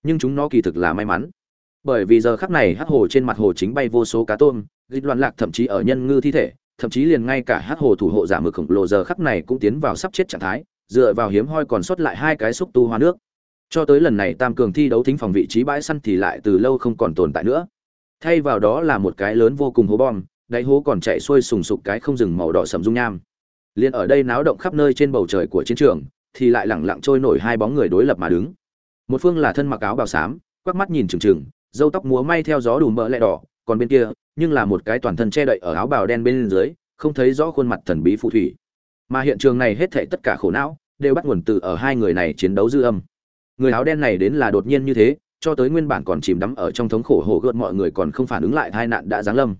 nhưng chúng nó kỳ thực là may mắn. Bởi vì giờ khắc này hắc hồ trên mặt hồ chính bay vô số cá tôm dịch loạn lạc thậm chí ở nhân ngư thi thể thậm chí liền ngay cả hắc hồ thủ hộ giả mực khổng lồ giờ khắc này cũng tiến vào sắp chết trạng thái, dựa vào hiếm hoi còn sót lại hai cái xúc tu hoa nước. Cho tới lần này tam cường thi đấu thính phòng vị trí bãi săn thì lại từ lâu không còn tồn tại nữa. Thay vào đó là một cái lớn vô cùng hố bom, đáy hố còn chạy xuôi sùng sục cái không rừng màu đỏ sầm dung nham. Liền ở đây náo động khắp nơi trên bầu trời của chiến trường, thì lại lẳng lặng trôi nổi hai bóng người đối lập mà đứng. Một phương là thân mặc áo bào xám, quắc mắt nhìn trừng trừng dâu tóc múa may theo gió đủ mỡ lẹ đỏ, còn bên kia nhưng là một cái toàn thân che đậy ở áo bào đen bên dưới, không thấy rõ khuôn mặt thần bí phù thủy. Mà hiện trường này hết thảy tất cả khổ não, đều bắt nguồn từ ở hai người này chiến đấu dư âm. Người áo đen này đến là đột nhiên như thế, cho tới nguyên bản còn chìm đắm ở trong thống khổ hổ gợt mọi người còn không phản ứng lại tai nạn đã giáng lâm.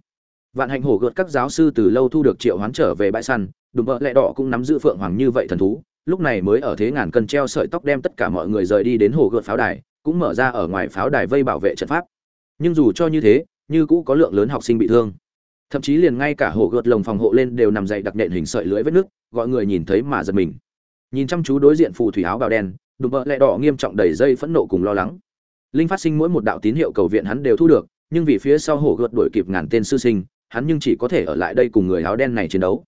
Vạn hạnh hổ gợt các giáo sư từ lâu thu được triệu hoán trở về bãi săn, đùm vợ lẹ đỏ cũng nắm giữ phượng hoàng như vậy thần thú, lúc này mới ở thế ngàn cân treo sợi tóc đem tất cả mọi người rời đi đến hồ gợt pháo đài, cũng mở ra ở ngoài pháo đài vây bảo vệ trận pháp. Nhưng dù cho như thế như cũ có lượng lớn học sinh bị thương. Thậm chí liền ngay cả hổ gợt lồng phòng hộ lên đều nằm dậy đặc nện hình sợi lưỡi vết nước, gọi người nhìn thấy mà giật mình. Nhìn chăm chú đối diện phù thủy áo bào đen, đùm bợ lẹ đỏ nghiêm trọng đầy dây phẫn nộ cùng lo lắng. Linh phát sinh mỗi một đạo tín hiệu cầu viện hắn đều thu được, nhưng vì phía sau hổ gợt đuổi kịp ngàn tên sư sinh, hắn nhưng chỉ có thể ở lại đây cùng người áo đen này chiến đấu.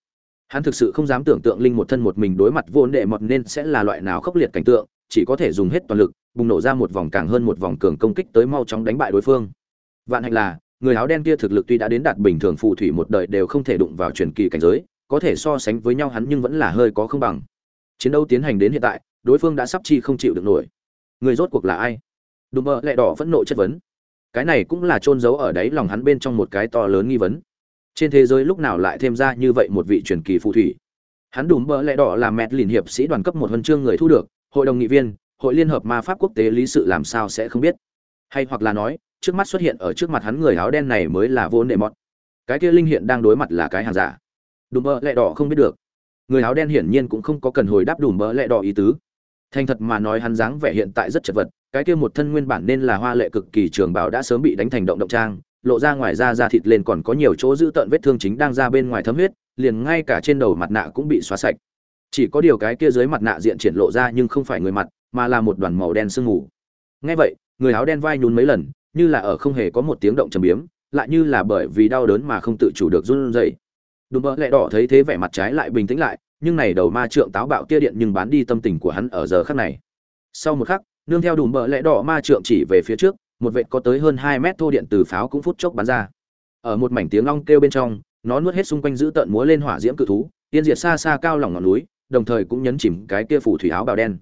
Hắn thực sự không dám tưởng tượng linh một thân một mình đối mặt vốn đệ mọt nên sẽ là loại nào khốc liệt cảnh tượng, chỉ có thể dùng hết toàn lực, bùng nổ ra một vòng càng hơn một vòng cường công kích tới mau chóng đánh bại đối phương. Vạn hạnh là người áo đen kia thực lực tuy đã đến đạt bình thường phù thủy một đời đều không thể đụng vào truyền kỳ cảnh giới, có thể so sánh với nhau hắn nhưng vẫn là hơi có không bằng. Chiến đấu tiến hành đến hiện tại, đối phương đã sắp chi không chịu được nổi. Người rốt cuộc là ai? Đùm mơ lẹ đỏ phẫn nộ chất vấn. Cái này cũng là trôn giấu ở đáy lòng hắn bên trong một cái to lớn nghi vấn. Trên thế giới lúc nào lại thêm ra như vậy một vị truyền kỳ phù thủy? Hắn đùm bờ lẹ đỏ là mẹ lìn hiệp sĩ đoàn cấp một huân chương người thu được, hội đồng nghị viên, hội liên hợp ma pháp quốc tế lý sự làm sao sẽ không biết? Hay hoặc là nói trước mắt xuất hiện ở trước mặt hắn người áo đen này mới là vô nệ mọt. Cái kia linh hiện đang đối mặt là cái hàng giả. Đùm bơ lẹ đỏ không biết được. Người áo đen hiển nhiên cũng không có cần hồi đáp đùm bơ lẹ đỏ ý tứ. Thành thật mà nói hắn dáng vẻ hiện tại rất chật vật, cái kia một thân nguyên bản nên là hoa lệ cực kỳ trường bảo đã sớm bị đánh thành động động trang, lộ ra ngoài da da thịt lên còn có nhiều chỗ giữ tợn vết thương chính đang ra bên ngoài thấm huyết, liền ngay cả trên đầu mặt nạ cũng bị xóa sạch. Chỉ có điều cái kia dưới mặt nạ diện triển lộ ra nhưng không phải người mặt, mà là một đoàn màu đen sương mù. Ngay vậy, người áo đen vai nhún mấy lần như là ở không hề có một tiếng động trầm biếm, lại như là bởi vì đau đớn mà không tự chủ được run rẩy. Đùm bỡ lẹ đỏ thấy thế vẻ mặt trái lại bình tĩnh lại, nhưng này đầu ma trượng táo bạo kia điện nhưng bán đi tâm tình của hắn ở giờ khắc này. Sau một khắc, nương theo đùm bỡ lẹ đỏ ma trượng chỉ về phía trước, một vệt có tới hơn hai mét thô điện từ pháo cũng phút chốc bắn ra. Ở một mảnh tiếng long kêu bên trong, nó nuốt hết xung quanh giữ tận múa lên hỏa diễm cự thú tiên diệt xa xa cao lòng ngọn núi, đồng thời cũng nhấn chìm cái kia phủ thủy áo bào đen.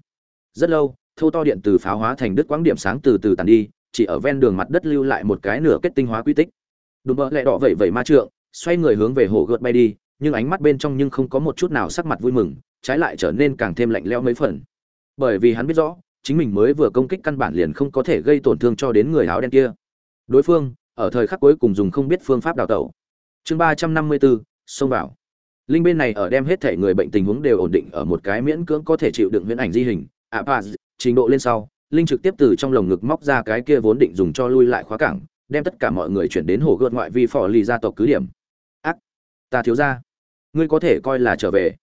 Rất lâu, thô to điện từ pháo hóa thành đứt quãng điểm sáng từ từ tàn đi chỉ ở ven đường mặt đất lưu lại một cái nửa kết tinh hóa quy tích. Đùm bỡ lẹ đỏ vẩy vẩy ma trượng xoay người hướng về hồ gợt bay đi nhưng ánh mắt bên trong nhưng không có một chút nào sắc mặt vui mừng trái lại trở nên càng thêm lạnh lẽo mấy phần. Bởi vì hắn biết rõ chính mình mới vừa công kích căn bản liền không có thể gây tổn thương cho đến người áo đen kia. Đối phương ở thời khắc cuối cùng dùng không biết phương pháp đào tẩu. Chương ba trăm năm mươi bốn xông vào. Linh bên này ở đem hết thể người bệnh tình huống đều ổn định ở một cái miễn cưỡng có thể chịu đựng viễn ảnh di hình ạ à, trình độ lên sau linh trực tiếp từ trong lồng ngực móc ra cái kia vốn định dùng cho lui lại khóa cảng, đem tất cả mọi người chuyển đến hồ gợt ngoại vi phò lì gia tộc cứ điểm. Ác, ta thiếu ra ngươi có thể coi là trở về.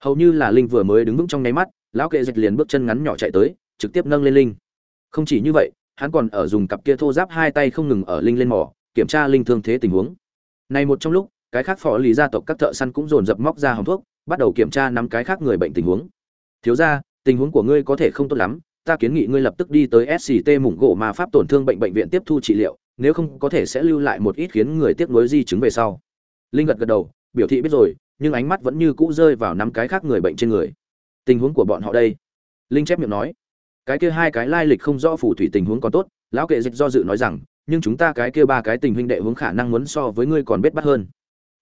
Hầu như là linh vừa mới đứng vững trong nháy mắt, lão kệ dịch liền bước chân ngắn nhỏ chạy tới, trực tiếp nâng lên linh. Không chỉ như vậy, hắn còn ở dùng cặp kia thô giáp hai tay không ngừng ở linh lên mỏ, kiểm tra linh thương thế tình huống. Này một trong lúc, cái khác phò lì gia tộc các thợ săn cũng dồn dập móc ra hòng thuốc, bắt đầu kiểm tra năm cái khác người bệnh tình huống. Thiếu ra tình huống của ngươi có thể không tốt lắm ta kiến nghị ngươi lập tức đi tới sct mủng gỗ ma pháp tổn thương bệnh bệnh viện tiếp thu trị liệu, nếu không có thể sẽ lưu lại một ít khiến người tiếc nuối di chứng về sau. Linh gật gật đầu, biểu thị biết rồi, nhưng ánh mắt vẫn như cũ rơi vào năm cái khác người bệnh trên người. Tình huống của bọn họ đây? Linh chép miệng nói. Cái kia hai cái lai lịch không rõ phù thủy tình huống còn tốt, lão kệ dịch do dự nói rằng, nhưng chúng ta cái kia ba cái tình huynh đệ hướng khả năng muốn so với ngươi còn biết bắt hơn.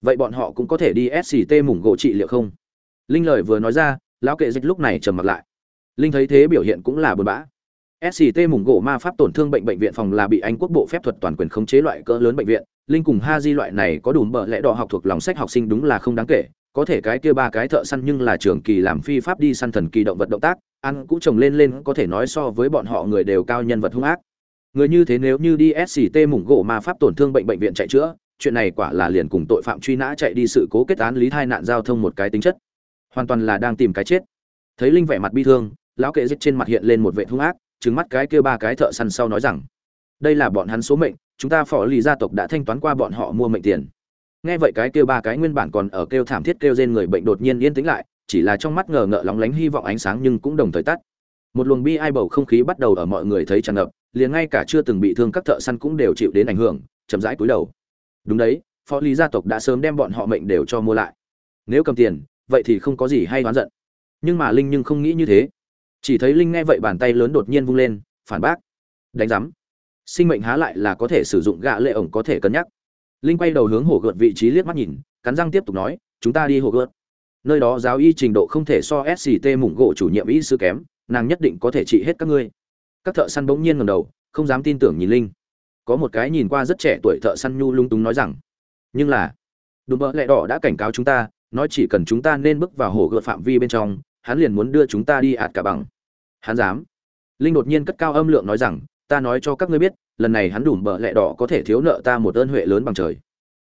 Vậy bọn họ cũng có thể đi sct mủng gỗ trị liệu không? Linh lời vừa nói ra, lão kệ dịch lúc này trầm mặt lại linh thấy thế biểu hiện cũng là buồn bã. Sct mùng gỗ ma pháp tổn thương bệnh bệnh viện phòng là bị anh quốc bộ phép thuật toàn quyền khống chế loại cỡ lớn bệnh viện. Linh cùng ha di loại này có đủ bợ lẽ đỏ học thuộc lòng sách học sinh đúng là không đáng kể. Có thể cái kia ba cái thợ săn nhưng là trường kỳ làm phi pháp đi săn thần kỳ động vật động tác, ăn cũ trồng lên lên có thể nói so với bọn họ người đều cao nhân vật hung ác. Người như thế nếu như đi sct mùng gỗ ma pháp tổn thương bệnh bệnh viện chạy chữa, chuyện này quả là liền cùng tội phạm truy nã chạy đi sự cố kết án lý thai nạn giao thông một cái tính chất. Hoàn toàn là đang tìm cái chết. Thấy linh vẻ mặt bi thương lão kệ giết trên mặt hiện lên một vệ hung ác, trừng mắt cái kia ba cái thợ săn sau nói rằng, đây là bọn hắn số mệnh, chúng ta phò lì gia tộc đã thanh toán qua bọn họ mua mệnh tiền. Nghe vậy cái kia ba cái nguyên bản còn ở kêu thảm thiết kêu trên người bệnh đột nhiên yên tĩnh lại, chỉ là trong mắt ngờ ngợ lóng lánh hy vọng ánh sáng nhưng cũng đồng thời tắt. Một luồng bi ai bầu không khí bắt đầu ở mọi người thấy tràn ngập, liền ngay cả chưa từng bị thương các thợ săn cũng đều chịu đến ảnh hưởng, chậm rãi cúi đầu. Đúng đấy phó lý gia tộc đã sớm đem bọn họ mệnh đều cho mua lại. Nếu cầm tiền, vậy thì không có gì hay oán giận. Nhưng mà linh nhưng không nghĩ như thế chỉ thấy linh nghe vậy bàn tay lớn đột nhiên vung lên, phản bác. Đánh giám. Sinh mệnh há lại là có thể sử dụng gạ lệ ổng có thể cân nhắc. Linh quay đầu hướng hồ gợt vị trí liếc mắt nhìn, cắn răng tiếp tục nói, chúng ta đi hồ gợt. Nơi đó giáo y trình độ không thể so sct mủng gỗ chủ nhiệm y sư kém, nàng nhất định có thể trị hết các ngươi. Các thợ săn bỗng nhiên ngầm đầu, không dám tin tưởng nhìn linh. Có một cái nhìn qua rất trẻ tuổi thợ săn nhu lung túng nói rằng, nhưng là, đùm bỡ lẹ đỏ đã cảnh cáo chúng ta, nói chỉ cần chúng ta nên bước vào hồ gợt phạm vi bên trong hắn liền muốn đưa chúng ta đi ạt cả bằng. Hắn dám. Linh đột nhiên cất cao âm lượng nói rằng, ta nói cho các ngươi biết, lần này hắn đủm bợ lẹ đỏ có thể thiếu nợ ta một ơn huệ lớn bằng trời.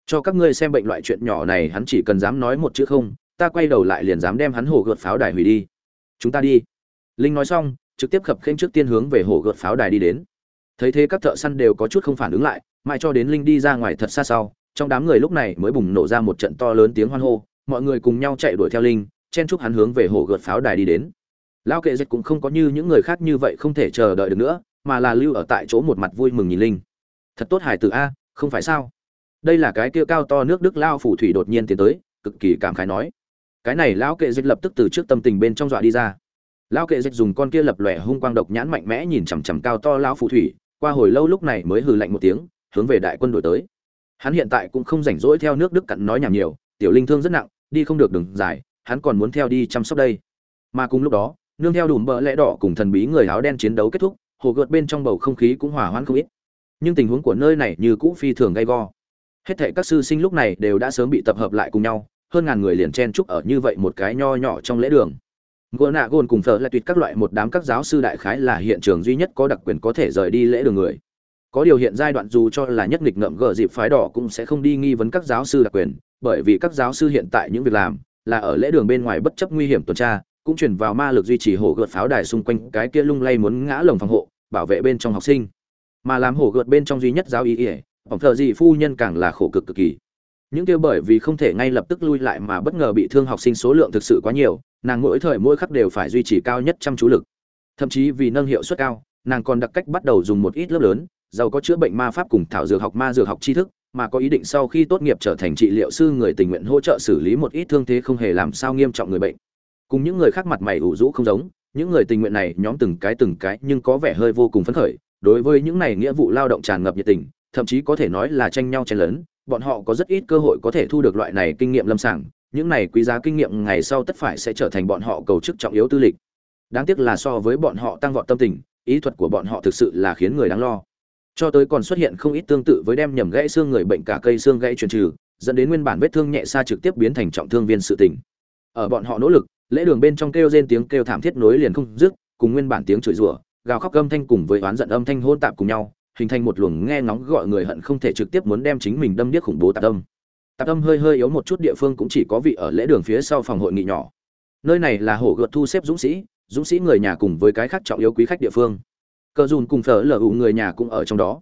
Cho các ngươi xem bệnh loại chuyện nhỏ này, hắn chỉ cần dám nói một chữ không, ta quay đầu lại liền dám đem hắn hồ gợt pháo đài hủy đi. Chúng ta đi. Linh nói xong, trực tiếp khập khênh trước tiên hướng về hồ gợt pháo đài đi đến. Thấy thế các thợ săn đều có chút không phản ứng lại, mãi cho đến linh đi ra ngoài thật xa sau, trong đám người lúc này mới bùng nổ ra một trận to lớn tiếng hoan hô, mọi người cùng nhau chạy đuổi theo linh chen chúc hắn hướng về hồ gợt pháo đài đi đến. Lão kệ dịch cũng không có như những người khác như vậy không thể chờ đợi được nữa, mà là lưu ở tại chỗ một mặt vui mừng nhìn linh. Thật tốt hải tử a, không phải sao? Đây là cái kia cao to nước đức lao phủ thủy đột nhiên tiến tới, cực kỳ cảm khái nói. Cái này lão kệ dịch lập tức từ trước tâm tình bên trong dọa đi ra. Lão kệ dịch dùng con kia lập lòe hung quang độc nhãn mạnh mẽ nhìn chằm chằm cao to lão phủ thủy, qua hồi lâu lúc này mới hừ lạnh một tiếng, hướng về đại quân đổi tới. Hắn hiện tại cũng không rảnh rỗi theo nước đức cặn nói nhảm nhiều, tiểu linh thương rất nặng, đi không được đường dài hắn còn muốn theo đi chăm sóc đây. Mà cùng lúc đó, nương theo đùm bờ lẽ đỏ cùng thần bí người áo đen chiến đấu kết thúc, hồ gợt bên trong bầu không khí cũng hòa hoãn không ít. Nhưng tình huống của nơi này như cũ phi thường gay go. Hết thệ các sư sinh lúc này đều đã sớm bị tập hợp lại cùng nhau, hơn ngàn người liền chen chúc ở như vậy một cái nho nhỏ trong lễ đường. Gỗ nạ gôn cùng thờ lại tuyệt các loại một đám các giáo sư đại khái là hiện trường duy nhất có đặc quyền có thể rời đi lễ đường người. Có điều hiện giai đoạn dù cho là nhất nghịch ngợm gờ dịp phái đỏ cũng sẽ không đi nghi vấn các giáo sư đặc quyền, bởi vì các giáo sư hiện tại những việc làm là ở lễ đường bên ngoài bất chấp nguy hiểm tuần tra, cũng chuyển vào ma lực duy trì hổ gợt pháo đài xung quanh cái kia lung lay muốn ngã lồng phòng hộ, bảo vệ bên trong học sinh. Mà làm hổ gợt bên trong duy nhất giáo ý ỉa phòng thợ gì phu nhân càng là khổ cực cực kỳ. Những kia bởi vì không thể ngay lập tức lui lại mà bất ngờ bị thương học sinh số lượng thực sự quá nhiều, nàng mỗi thời mỗi khắc đều phải duy trì cao nhất chăm chú lực. Thậm chí vì nâng hiệu suất cao, nàng còn đặc cách bắt đầu dùng một ít lớp lớn, giàu có chữa bệnh ma pháp cùng thảo dược học ma dược học tri thức mà có ý định sau khi tốt nghiệp trở thành trị liệu sư người tình nguyện hỗ trợ xử lý một ít thương thế không hề làm sao nghiêm trọng người bệnh. Cùng những người khác mặt mày ủ rũ không giống, những người tình nguyện này nhóm từng cái từng cái nhưng có vẻ hơi vô cùng phấn khởi. Đối với những này nghĩa vụ lao động tràn ngập nhiệt tình, thậm chí có thể nói là tranh nhau chen lớn bọn họ có rất ít cơ hội có thể thu được loại này kinh nghiệm lâm sàng. Những này quý giá kinh nghiệm ngày sau tất phải sẽ trở thành bọn họ cầu chức trọng yếu tư lịch. Đáng tiếc là so với bọn họ tăng vọt tâm tình, ý thuật của bọn họ thực sự là khiến người đáng lo cho tới còn xuất hiện không ít tương tự với đem nhầm gãy xương người bệnh cả cây xương gãy truyền trừ, dẫn đến nguyên bản vết thương nhẹ xa trực tiếp biến thành trọng thương viên sự tình. Ở bọn họ nỗ lực, lễ đường bên trong kêu rên tiếng kêu thảm thiết nối liền không dứt, cùng nguyên bản tiếng chửi rủa, gào khóc âm thanh cùng với oán giận âm thanh hỗn tạp cùng nhau, hình thành một luồng nghe ngóng gọi người hận không thể trực tiếp muốn đem chính mình đâm điếc khủng bố tạp âm. Tạp âm hơi hơi yếu một chút địa phương cũng chỉ có vị ở lễ đường phía sau phòng hội nghị nhỏ. Nơi này là hổ gợt thu xếp dũng sĩ dũng sĩ người nhà cùng với cái khác trọng yếu quý khách địa phương cờ dùn cùng phở lở ủ người nhà cũng ở trong đó.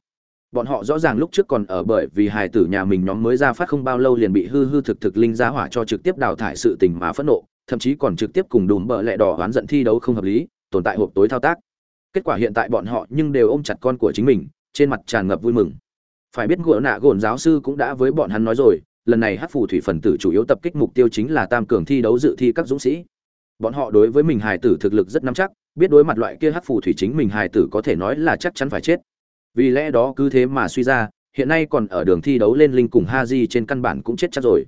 Bọn họ rõ ràng lúc trước còn ở bởi vì hài tử nhà mình nhóm mới ra phát không bao lâu liền bị hư hư thực thực linh giá hỏa cho trực tiếp đào thải sự tình mà phẫn nộ, thậm chí còn trực tiếp cùng đùm bợ lẹ đỏ oán giận thi đấu không hợp lý, tồn tại hộp tối thao tác. Kết quả hiện tại bọn họ nhưng đều ôm chặt con của chính mình, trên mặt tràn ngập vui mừng. Phải biết ngựa nạ gồn giáo sư cũng đã với bọn hắn nói rồi, lần này hát phù thủy phần tử chủ yếu tập kích mục tiêu chính là tam cường thi đấu dự thi các dũng sĩ. Bọn họ đối với mình hài tử thực lực rất nắm chắc biết đối mặt loại kia hắc phù thủy chính mình hài tử có thể nói là chắc chắn phải chết. Vì lẽ đó cứ thế mà suy ra, hiện nay còn ở đường thi đấu lên linh cùng ha di trên căn bản cũng chết chắc rồi.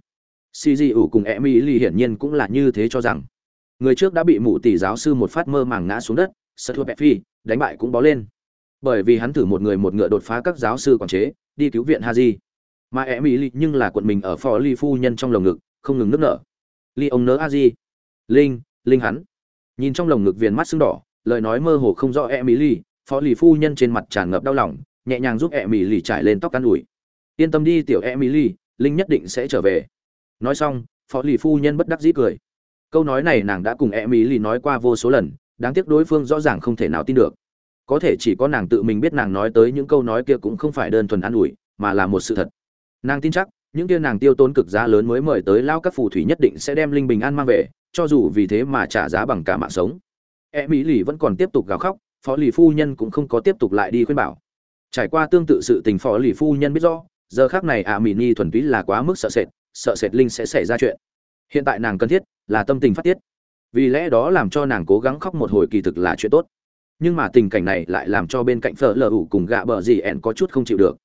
Cg ủ cùng e mi ly hiển nhiên cũng là như thế cho rằng. Người trước đã bị mụ tỷ giáo sư một phát mơ màng ngã xuống đất, sợ thua phi, đánh bại cũng bó lên. Bởi vì hắn thử một người một ngựa đột phá các giáo sư quản chế, đi cứu viện ha di mà e mi ly nhưng là quận mình ở phò ly phu nhân trong lồng ngực, không ngừng nước nở. Ly ông nớ a di linh linh hắn nhìn trong lồng ngực viền mắt sưng đỏ, lời nói mơ hồ không rõ e mỹ lì phó lì phu nhân trên mặt tràn ngập đau lòng, nhẹ nhàng giúp e mỹ lì trải lên tóc căn ủi. Yên tâm đi, tiểu e mỹ lì linh nhất định sẽ trở về. Nói xong, phó lì phu nhân bất đắc dĩ cười. Câu nói này nàng đã cùng e mỹ lì nói qua vô số lần, đáng tiếc đối phương rõ ràng không thể nào tin được. Có thể chỉ có nàng tự mình biết nàng nói tới những câu nói kia cũng không phải đơn thuần an ủi, mà là một sự thật. Nàng tin chắc những kia nàng tiêu tốn cực giá lớn mới mời tới lao các phù thủy nhất định sẽ đem linh bình an mang về, cho dù vì thế mà trả giá bằng cả mạng sống. E mỹ lì vẫn còn tiếp tục gào khóc, phó lì phu nhân cũng không có tiếp tục lại đi khuyên bảo. Trải qua tương tự sự tình phó lì phu nhân biết rõ, giờ khác này ạ mỹ ni thuần túy là quá mức sợ sệt sợ sệt linh sẽ xảy ra chuyện. Hiện tại nàng cần thiết là tâm tình phát tiết. Vì lẽ đó làm cho nàng cố gắng khóc một hồi kỳ thực là chuyện tốt. Nhưng mà tình cảnh này lại làm cho bên cạnh phở lờ ủ cùng gạ bờ gì ẹn có chút không chịu được.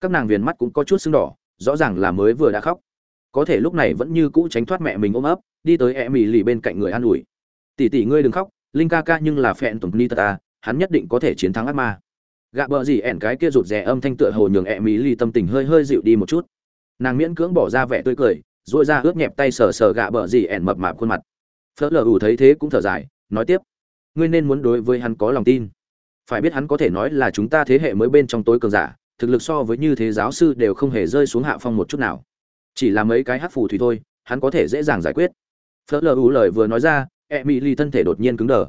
Các nàng viền mắt cũng có chút sưng đỏ rõ ràng là mới vừa đã khóc. Có thể lúc này vẫn như cũ tránh thoát mẹ mình ôm ấp, đi tới e mì lì bên cạnh người an ủi. Tỷ tỷ ngươi đừng khóc, linh ca ca nhưng là phẹn tùng ni ta hắn nhất định có thể chiến thắng ác ma. Gạ bờ gì ẻn cái kia rụt rè âm thanh tựa hồ nhường e mì lì tâm tình hơi hơi dịu đi một chút. Nàng miễn cưỡng bỏ ra vẻ tươi cười dội ra ướt nhẹp tay sờ sờ gạ bờ gì ẻn mập mạp khuôn mặt. Phớt lờ ủ thấy thế cũng thở dài, nói tiếp, ngươi nên muốn đối với hắn có lòng tin. Phải biết hắn có thể nói là chúng ta thế hệ mới bên trong tối cường giả thực lực so với như thế giáo sư đều không hề rơi xuống hạ phong một chút nào. Chỉ là mấy cái hát phù thủy thôi, hắn có thể dễ dàng giải quyết. Phở lờ ủ lời vừa nói ra e mỹ ly thân thể đột nhiên cứng đờ.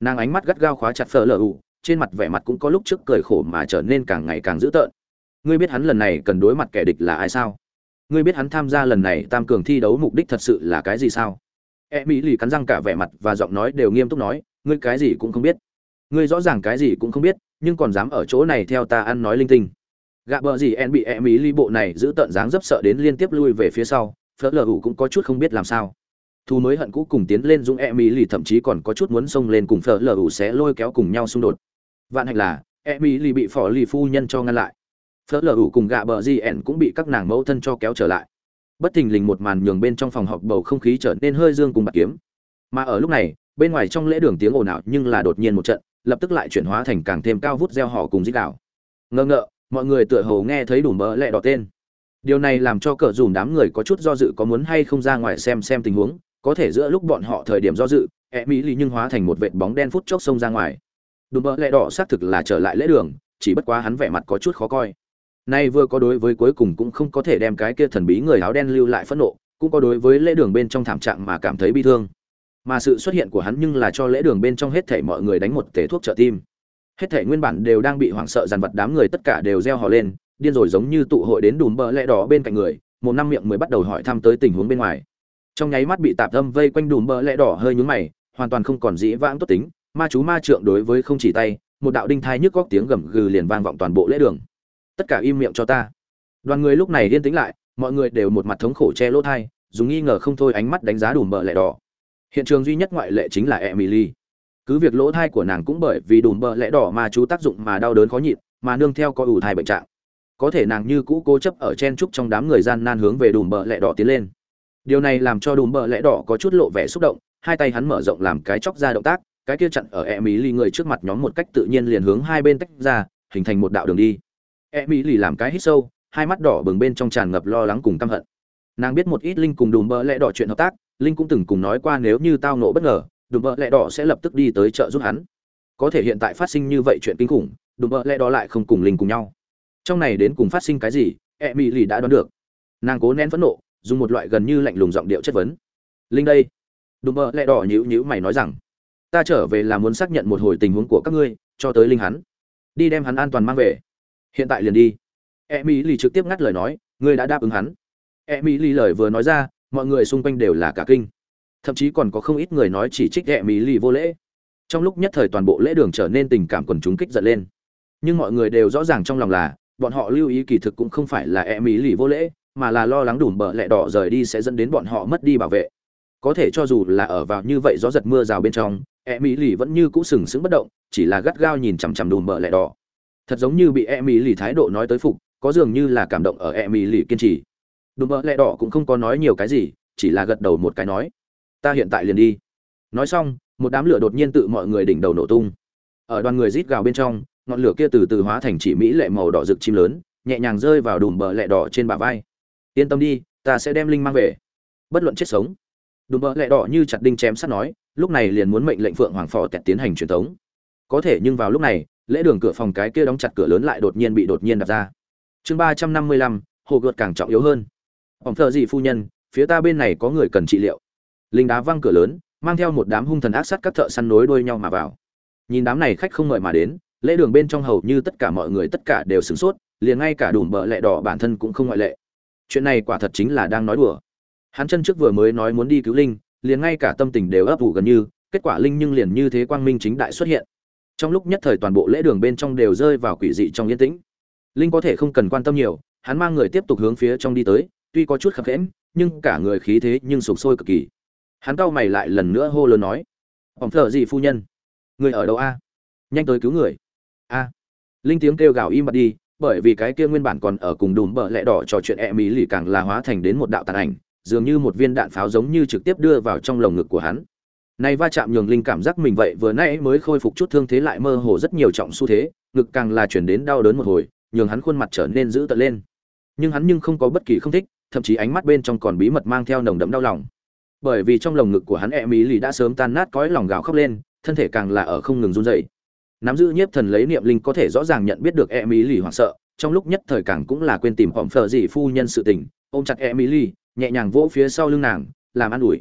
Nàng ánh mắt gắt gao khóa chặt phở lờ ủ trên mặt vẻ mặt cũng có lúc trước cười khổ mà trở nên càng ngày càng dữ tợn. Ngươi biết hắn lần này cần đối mặt kẻ địch là ai sao? Ngươi biết hắn tham gia lần này tam cường thi đấu mục đích thật sự là cái gì sao? E mỹ lì cắn răng cả vẻ mặt và giọng nói đều nghiêm túc nói, ngươi cái gì cũng không biết. Ngươi rõ ràng cái gì cũng không biết, nhưng còn dám ở chỗ này theo ta ăn nói linh tinh gạ bờ gì en bị e mỹ ly bộ này giữ tận dáng dấp sợ đến liên tiếp lui về phía sau, phớt lờ ủ cũng có chút không biết làm sao. Thu mới hận cũ cùng tiến lên dũng e mỹ lì thậm chí còn có chút muốn xông lên cùng phớt lờ ủ sẽ lôi kéo cùng nhau xung đột. Vạn hạnh là e mỹ lì bị phỏ lì phu nhân cho ngăn lại. Phớt lờ ủ cùng gạ bờ gì em cũng bị các nàng mẫu thân cho kéo trở lại. Bất thình lình một màn nhường bên trong phòng họp bầu không khí trở nên hơi dương cùng bạc kiếm. Mà ở lúc này, bên ngoài trong lễ đường tiếng ồn ào nhưng là đột nhiên một trận, lập tức lại chuyển hóa thành càng thêm cao vút gieo họ cùng dích đạo. Ngơ ngợ mọi người tựa hồ nghe thấy đủ mỡ lẹ đỏ tên. Điều này làm cho cờ dùm đám người có chút do dự có muốn hay không ra ngoài xem xem tình huống, có thể giữa lúc bọn họ thời điểm do dự e mỹ lì nhưng hóa thành một vệt bóng đen phút chốc xông ra ngoài. Đùm mỡ lẹ đỏ xác thực là trở lại lễ đường, chỉ bất quá hắn vẻ mặt có chút khó coi. Nay vừa có đối với cuối cùng cũng không có thể đem cái kia thần bí người áo đen lưu lại phẫn nộ, cũng có đối với lễ đường bên trong thảm trạng mà cảm thấy bi thương. Mà sự xuất hiện của hắn nhưng là cho lễ đường bên trong hết thảy mọi người đánh một tể thuốc trợ tim hết thể nguyên bản đều đang bị hoảng sợ dằn vặt đám người tất cả đều reo hò lên, điên rồi giống như tụ hội đến đùm bờ lẹ đỏ bên cạnh người, một năm miệng mới bắt đầu hỏi thăm tới tình huống bên ngoài. Trong nháy mắt bị tạp âm vây quanh đùm bờ lẽ đỏ hơi nhúng mày, hoàn toàn không còn dĩ vãng tốt tính, ma chú ma trượng đối với không chỉ tay, một đạo đinh thai nhức góc tiếng gầm gừ liền vang vọng toàn bộ lễ đường. Tất cả im miệng cho ta. Đoàn người lúc này yên tĩnh lại, mọi người đều một mặt thống khổ che lỗ thai dùng nghi ngờ không thôi ánh mắt đánh giá đùm bờ lẽ đỏ. Hiện trường duy nhất ngoại lệ chính là emily cứ việc lỗ thai của nàng cũng bởi vì đùm bợ lẽ đỏ mà chú tác dụng mà đau đớn khó nhịn, mà nương theo có ủ thai bệnh trạng. Có thể nàng như cũ cố chấp ở chen trúc trong đám người gian nan hướng về đùm bợ lẽ đỏ tiến lên. Điều này làm cho đùm bợ lẽ đỏ có chút lộ vẻ xúc động, hai tay hắn mở rộng làm cái chóc ra động tác, cái kia chặn ở e mỹ ly người trước mặt nhóm một cách tự nhiên liền hướng hai bên tách ra, hình thành một đạo đường đi. E mỹ ly làm cái hít sâu, hai mắt đỏ bừng bên trong tràn ngập lo lắng cùng căm hận. Nàng biết một ít linh cùng đùm bợ lẽ đỏ chuyện hợp tác, linh cũng từng cùng nói qua nếu như tao nộ bất ngờ đùm bợ lẹ đỏ sẽ lập tức đi tới chợ giúp hắn. Có thể hiện tại phát sinh như vậy chuyện kinh khủng, đùm bợ lẹ đỏ lại không cùng linh cùng nhau. Trong này đến cùng phát sinh cái gì e mỹ lì đã đoán được. Nàng cố nén phẫn nộ, dùng một loại gần như lạnh lùng giọng điệu chất vấn. Linh đây. Đùm bợ lẹ đỏ nhữ nhữ mày nói rằng, ta trở về là muốn xác nhận một hồi tình huống của các ngươi, cho tới linh hắn. Đi đem hắn an toàn mang về. Hiện tại liền đi. E mỹ lì trực tiếp ngắt lời nói, ngươi đã đáp ứng hắn. E mỹ lì lời vừa nói ra, mọi người xung quanh đều là cả kinh thậm chí còn có không ít người nói chỉ trích e mỹ lì vô lễ. Trong lúc nhất thời toàn bộ lễ đường trở nên tình cảm quần chúng kích giận lên. Nhưng mọi người đều rõ ràng trong lòng là, bọn họ lưu ý kỳ thực cũng không phải là e mỹ lì vô lễ, mà là lo lắng đủ bờ lẹ đỏ rời đi sẽ dẫn đến bọn họ mất đi bảo vệ. Có thể cho dù là ở vào như vậy gió giật mưa rào bên trong e mỹ lì vẫn như cũ sừng sững bất động, chỉ là gắt gao nhìn chằm chằm đùm bờ lẹ đỏ. Thật giống như bị e mỹ lì thái độ nói tới phục, có dường như là cảm động ở e mỹ lì kiên trì. Đùm bờ lẹ đỏ cũng không có nói nhiều cái gì, chỉ là gật đầu một cái nói ta hiện tại liền đi. Nói xong, một đám lửa đột nhiên tự mọi người đỉnh đầu nổ tung. Ở đoàn người rít gào bên trong, ngọn lửa kia từ từ hóa thành chỉ mỹ lệ màu đỏ rực chim lớn, nhẹ nhàng rơi vào đùm bờ lẹ đỏ trên bả vai. Yên tâm đi, ta sẽ đem linh mang về. Bất luận chết sống. Đùm bờ lẹ đỏ như chặt đinh chém sắt nói, lúc này liền muốn mệnh lệnh phượng hoàng phò tẹt tiến hành truyền thống. Có thể nhưng vào lúc này, lễ đường cửa phòng cái kia đóng chặt cửa lớn lại đột nhiên bị đột nhiên đập ra. Chương ba trăm năm mươi lăm, hồ gợt càng trọng yếu hơn. Phòng thợ gì phu nhân, phía ta bên này có người cần trị liệu linh đá văng cửa lớn, mang theo một đám hung thần ác sát các thợ săn nối đuôi nhau mà vào. Nhìn đám này khách không mời mà đến, lễ đường bên trong hầu như tất cả mọi người tất cả đều sửng sốt, liền ngay cả đùm bợ lẹ đỏ bản thân cũng không ngoại lệ. Chuyện này quả thật chính là đang nói đùa. Hắn chân trước vừa mới nói muốn đi cứu linh, liền ngay cả tâm tình đều ấp ủ gần như, kết quả linh nhưng liền như thế quang minh chính đại xuất hiện. Trong lúc nhất thời toàn bộ lễ đường bên trong đều rơi vào quỷ dị trong yên tĩnh. Linh có thể không cần quan tâm nhiều, hắn mang người tiếp tục hướng phía trong đi tới, tuy có chút khập khẽm nhưng cả người khí thế nhưng sụp sôi cực kỳ hắn cau mày lại lần nữa hô lớn nói ổng thợ gì phu nhân? Người ở đâu a? Nhanh tới cứu người. A. Linh tiếng kêu gào im bặt đi, bởi vì cái kia nguyên bản còn ở cùng đùm bờ lẹ đỏ trò chuyện e mỹ lì càng là hóa thành đến một đạo tàn ảnh, dường như một viên đạn pháo giống như trực tiếp đưa vào trong lồng ngực của hắn. Này va chạm nhường linh cảm giác mình vậy vừa nãy mới khôi phục chút thương thế lại mơ hồ rất nhiều trọng xu thế, ngực càng là chuyển đến đau đớn một hồi, nhường hắn khuôn mặt trở nên dữ tợn lên. Nhưng hắn nhưng không có bất kỳ không thích, thậm chí ánh mắt bên trong còn bí mật mang theo nồng đậm đau lòng bởi vì trong lồng ngực của hắn e mỹ lì đã sớm tan nát cõi lòng gào khóc lên, thân thể càng là ở không ngừng run rẩy. Nắm giữ nhiếp thần lấy niệm linh có thể rõ ràng nhận biết được e mỹ lì hoảng sợ, trong lúc nhất thời càng cũng là quên tìm hỏm phờ gì phu nhân sự tình, ôm chặt e mỹ lì nhẹ nhàng vỗ phía sau lưng nàng, làm an ủi.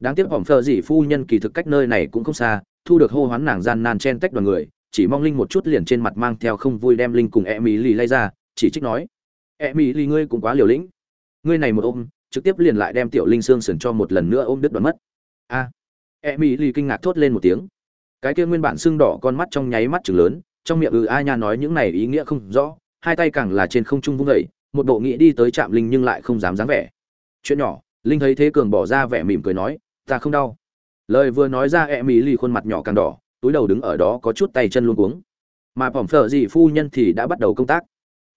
Đáng tiếc hỏm phờ gì phu nhân kỳ thực cách nơi này cũng không xa, thu được hô hoán nàng gian nan chen tách đoàn người, chỉ mong linh một chút liền trên mặt mang theo không vui đem linh cùng e mỹ lì lay ra, chỉ trích nói e mỹ lì ngươi cũng quá liều lĩnh. Ngươi này một ôm trực tiếp liền lại đem tiểu linh xương sườn cho một lần nữa ôm đứt đoạn mất. A. À, e mỹ lì kinh ngạc thốt lên một tiếng. Cái kia nguyên bản sưng đỏ con mắt trong nháy mắt chừng lớn trong miệng ừ a nha nói những này ý nghĩa không rõ hai tay càng là trên không trung vung vẩy một bộ nghĩ đi tới trạm linh nhưng lại không dám dáng vẻ. Chuyện nhỏ linh thấy thế cường bỏ ra vẻ mỉm cười nói ta không đau. Lời vừa nói ra e mỹ lì khuôn mặt nhỏ càng đỏ túi đầu đứng ở đó có chút tay chân luôn cuống. Mà phỏng phở gì phu nhân thì đã bắt đầu công tác.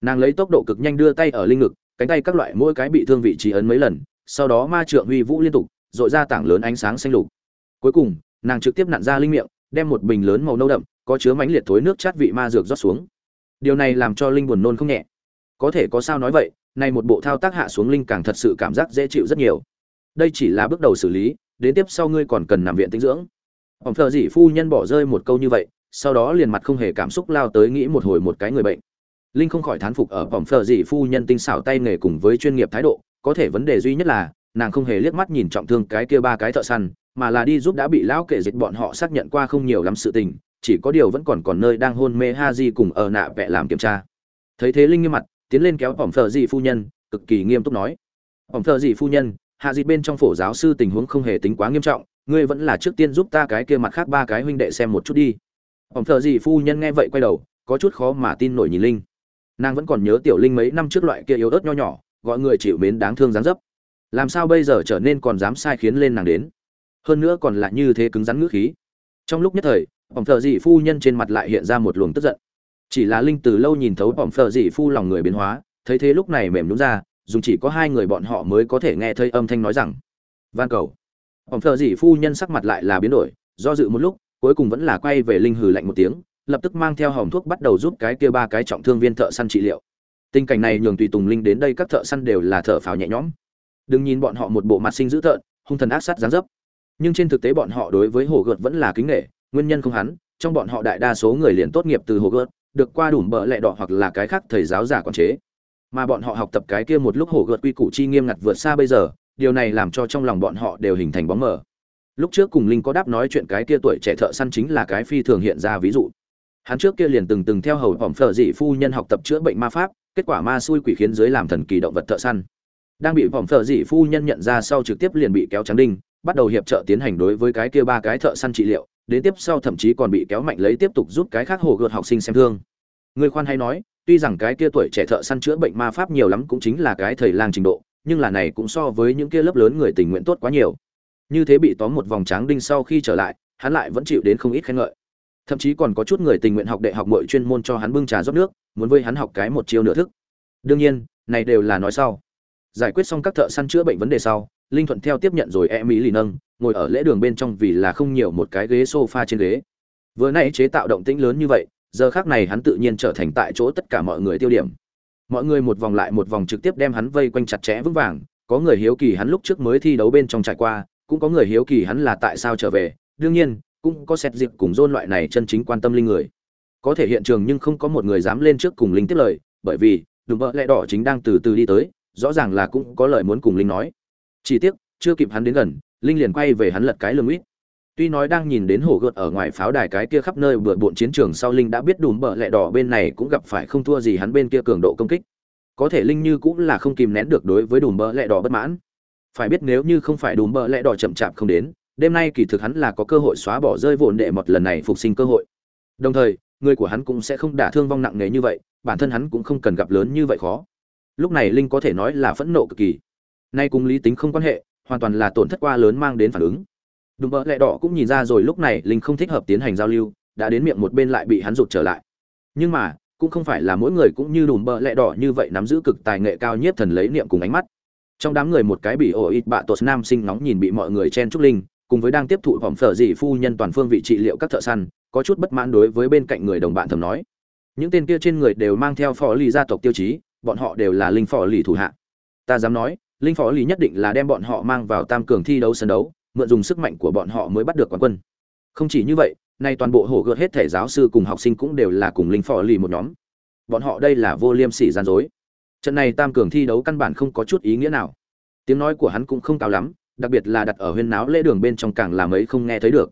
Nàng lấy tốc độ cực nhanh đưa tay ở linh ngực cánh tay các loại mỗi cái bị thương vị trí ấn mấy lần, sau đó ma trượng huy vũ liên tục dội ra tảng lớn ánh sáng xanh lục. Cuối cùng, nàng trực tiếp nặn ra linh miệng, đem một bình lớn màu nâu đậm, có chứa mánh liệt thối nước chát vị ma dược rót xuống. Điều này làm cho linh buồn nôn không nhẹ. Có thể có sao nói vậy, nay một bộ thao tác hạ xuống linh càng thật sự cảm giác dễ chịu rất nhiều. Đây chỉ là bước đầu xử lý, đến tiếp sau ngươi còn cần nằm viện tinh dưỡng. Ông thợ dị phu nhân bỏ rơi một câu như vậy, sau đó liền mặt không hề cảm xúc lao tới nghĩ một hồi một cái người bệnh linh không khỏi thán phục ở vòng phờ dị phu nhân tinh xảo tay nghề cùng với chuyên nghiệp thái độ, có thể vấn đề duy nhất là, nàng không hề liếc mắt nhìn trọng thương cái kia ba cái thợ săn, mà là đi giúp đã bị lão kệ dịch bọn họ xác nhận qua không nhiều lắm sự tình, chỉ có điều vẫn còn còn nơi đang hôn mê ha di cùng ở nạ vẽ làm kiểm tra. Thấy thế linh nghiêm mặt, tiến lên kéo vòng phờ dị phu nhân, cực kỳ nghiêm túc nói. Vòng phờ dị phu nhân, hạ dịch bên trong phổ giáo sư tình huống không hề tính quá nghiêm trọng, ngươi vẫn là trước tiên giúp ta cái kia mặt khác ba cái huynh đệ xem một chút đi. Vòng phờ dị phu nhân nghe vậy quay đầu, có chút khó mà tin nổi nhìn linh nàng vẫn còn nhớ tiểu linh mấy năm trước loại kia yếu ớt nho nhỏ, gọi người chịu mến đáng thương dáng dấp. Làm sao bây giờ trở nên còn dám sai khiến lên nàng đến? Hơn nữa còn là như thế cứng rắn ngữ khí. Trong lúc nhất thời bỏng thợ dị phu nhân trên mặt lại hiện ra một luồng tức giận. Chỉ là linh từ lâu nhìn thấu bỏng thợ dị phu lòng người biến hóa, thấy thế lúc này mềm nhún ra, dùng chỉ có hai người bọn họ mới có thể nghe thấy âm thanh nói rằng, van cầu. Bỏng thợ dị phu nhân sắc mặt lại là biến đổi, do dự một lúc, cuối cùng vẫn là quay về linh hừ lạnh một tiếng lập tức mang theo hòm thuốc bắt đầu giúp cái kia ba cái trọng thương viên thợ săn trị liệu. Tình cảnh này nhường tùy tùng linh đến đây các thợ săn đều là thợ phào nhẹ nhõm. Đừng nhìn bọn họ một bộ mặt sinh dữ tợn, hung thần ác sát dáng dấp. Nhưng trên thực tế bọn họ đối với hồ gợt vẫn là kính nghệ nguyên nhân không hắn, trong bọn họ đại đa số người liền tốt nghiệp từ hồ gợt, được qua đủ bợ lẹ đỏ hoặc là cái khác thầy giáo giả quản chế. Mà bọn họ học tập cái kia một lúc hồ gợt quy củ chi nghiêm ngặt vượt xa bây giờ, điều này làm cho trong lòng bọn họ đều hình thành bóng mờ. Lúc trước cùng linh có đáp nói chuyện cái kia tuổi trẻ thợ săn chính là cái phi thường hiện ra ví dụ hắn trước kia liền từng từng theo hầu hỏng phở dị phu nhân học tập chữa bệnh ma pháp, kết quả ma xui quỷ khiến dưới làm thần kỳ động vật thợ săn. Đang bị hỏng phở dị phu nhân nhận ra sau trực tiếp liền bị kéo trắng đinh, bắt đầu hiệp trợ tiến hành đối với cái kia ba cái thợ săn trị liệu, đến tiếp sau thậm chí còn bị kéo mạnh lấy tiếp tục giúp cái khác hồ gợt học sinh xem thương. Người khoan hay nói, tuy rằng cái kia tuổi trẻ thợ săn chữa bệnh ma pháp nhiều lắm cũng chính là cái thầy lang trình độ, nhưng là này cũng so với những kia lớp lớn người tình nguyện tốt quá nhiều. Như thế bị tóm một vòng tráng đinh sau khi trở lại, hắn lại vẫn chịu đến không ít khen ngợi thậm chí còn có chút người tình nguyện học đại học mọi chuyên môn cho hắn bưng trà rót nước, muốn với hắn học cái một chiêu nửa thức. Đương nhiên, này đều là nói sau. Giải quyết xong các thợ săn chữa bệnh vấn đề sau, linh thuận theo tiếp nhận rồi e mỹ lì nâng, ngồi ở lễ đường bên trong vì là không nhiều một cái ghế sofa trên ghế. Vừa nãy chế tạo động tĩnh lớn như vậy, giờ khác này hắn tự nhiên trở thành tại chỗ tất cả mọi người tiêu điểm. Mọi người một vòng lại một vòng trực tiếp đem hắn vây quanh chặt chẽ vững vàng, có người hiếu kỳ hắn lúc trước mới thi đấu bên trong trải qua, cũng có người hiếu kỳ hắn là tại sao trở về. Đương nhiên cũng có xét dịp cùng dôn loại này chân chính quan tâm linh người. Có thể hiện trường nhưng không có một người dám lên trước cùng linh tiếp lời, bởi vì, đùm bợ lẹ đỏ chính đang từ từ đi tới, rõ ràng là cũng có lời muốn cùng linh nói. Chỉ tiếc, chưa kịp hắn đến gần, linh liền quay về hắn lật cái lưng ít. Tuy nói đang nhìn đến hổ gợt ở ngoài pháo đài cái kia khắp nơi bừa bộn chiến trường sau linh đã biết đùm bợ lẹ đỏ bên này cũng gặp phải không thua gì hắn bên kia cường độ công kích. Có thể linh như cũng là không kìm nén được đối với đùm bợ lẹ đỏ bất mãn. Phải biết nếu như không phải đùm bợ lẹ đỏ chậm chạp không đến đêm nay kỳ thực hắn là có cơ hội xóa bỏ rơi vụn đệ một lần này phục sinh cơ hội. Đồng thời, người của hắn cũng sẽ không đả thương vong nặng nề như vậy, bản thân hắn cũng không cần gặp lớn như vậy khó. Lúc này linh có thể nói là phẫn nộ cực kỳ. Nay cùng lý tính không quan hệ, hoàn toàn là tổn thất quá lớn mang đến phản ứng. Đúng bợ lẹ đỏ cũng nhìn ra rồi, lúc này linh không thích hợp tiến hành giao lưu, đã đến miệng một bên lại bị hắn rụt trở lại. Nhưng mà, cũng không phải là mỗi người cũng như đùm bờ lẹ đỏ như vậy nắm giữ cực tài nghệ cao nhất thần lấy niệm cùng ánh mắt. Trong đám người một cái bị ổ ít bạ tột nam sinh nóng nhìn bị mọi người chen trúc linh cùng với đang tiếp thụ vòng phở dị phu nhân toàn phương vị trị liệu các thợ săn, có chút bất mãn đối với bên cạnh người đồng bạn thầm nói. Những tên kia trên người đều mang theo phò lì gia tộc tiêu chí, bọn họ đều là linh phò lì thủ hạ. Ta dám nói, linh phò lì nhất định là đem bọn họ mang vào tam cường thi đấu sân đấu, mượn dùng sức mạnh của bọn họ mới bắt được quán quân. Không chỉ như vậy, nay toàn bộ hổ gợt hết thể giáo sư cùng học sinh cũng đều là cùng linh phò lì một nhóm. Bọn họ đây là vô liêm sỉ gian dối. Trận này tam cường thi đấu căn bản không có chút ý nghĩa nào. Tiếng nói của hắn cũng không cao lắm đặc biệt là đặt ở huyên náo lễ đường bên trong càng làm ấy không nghe thấy được.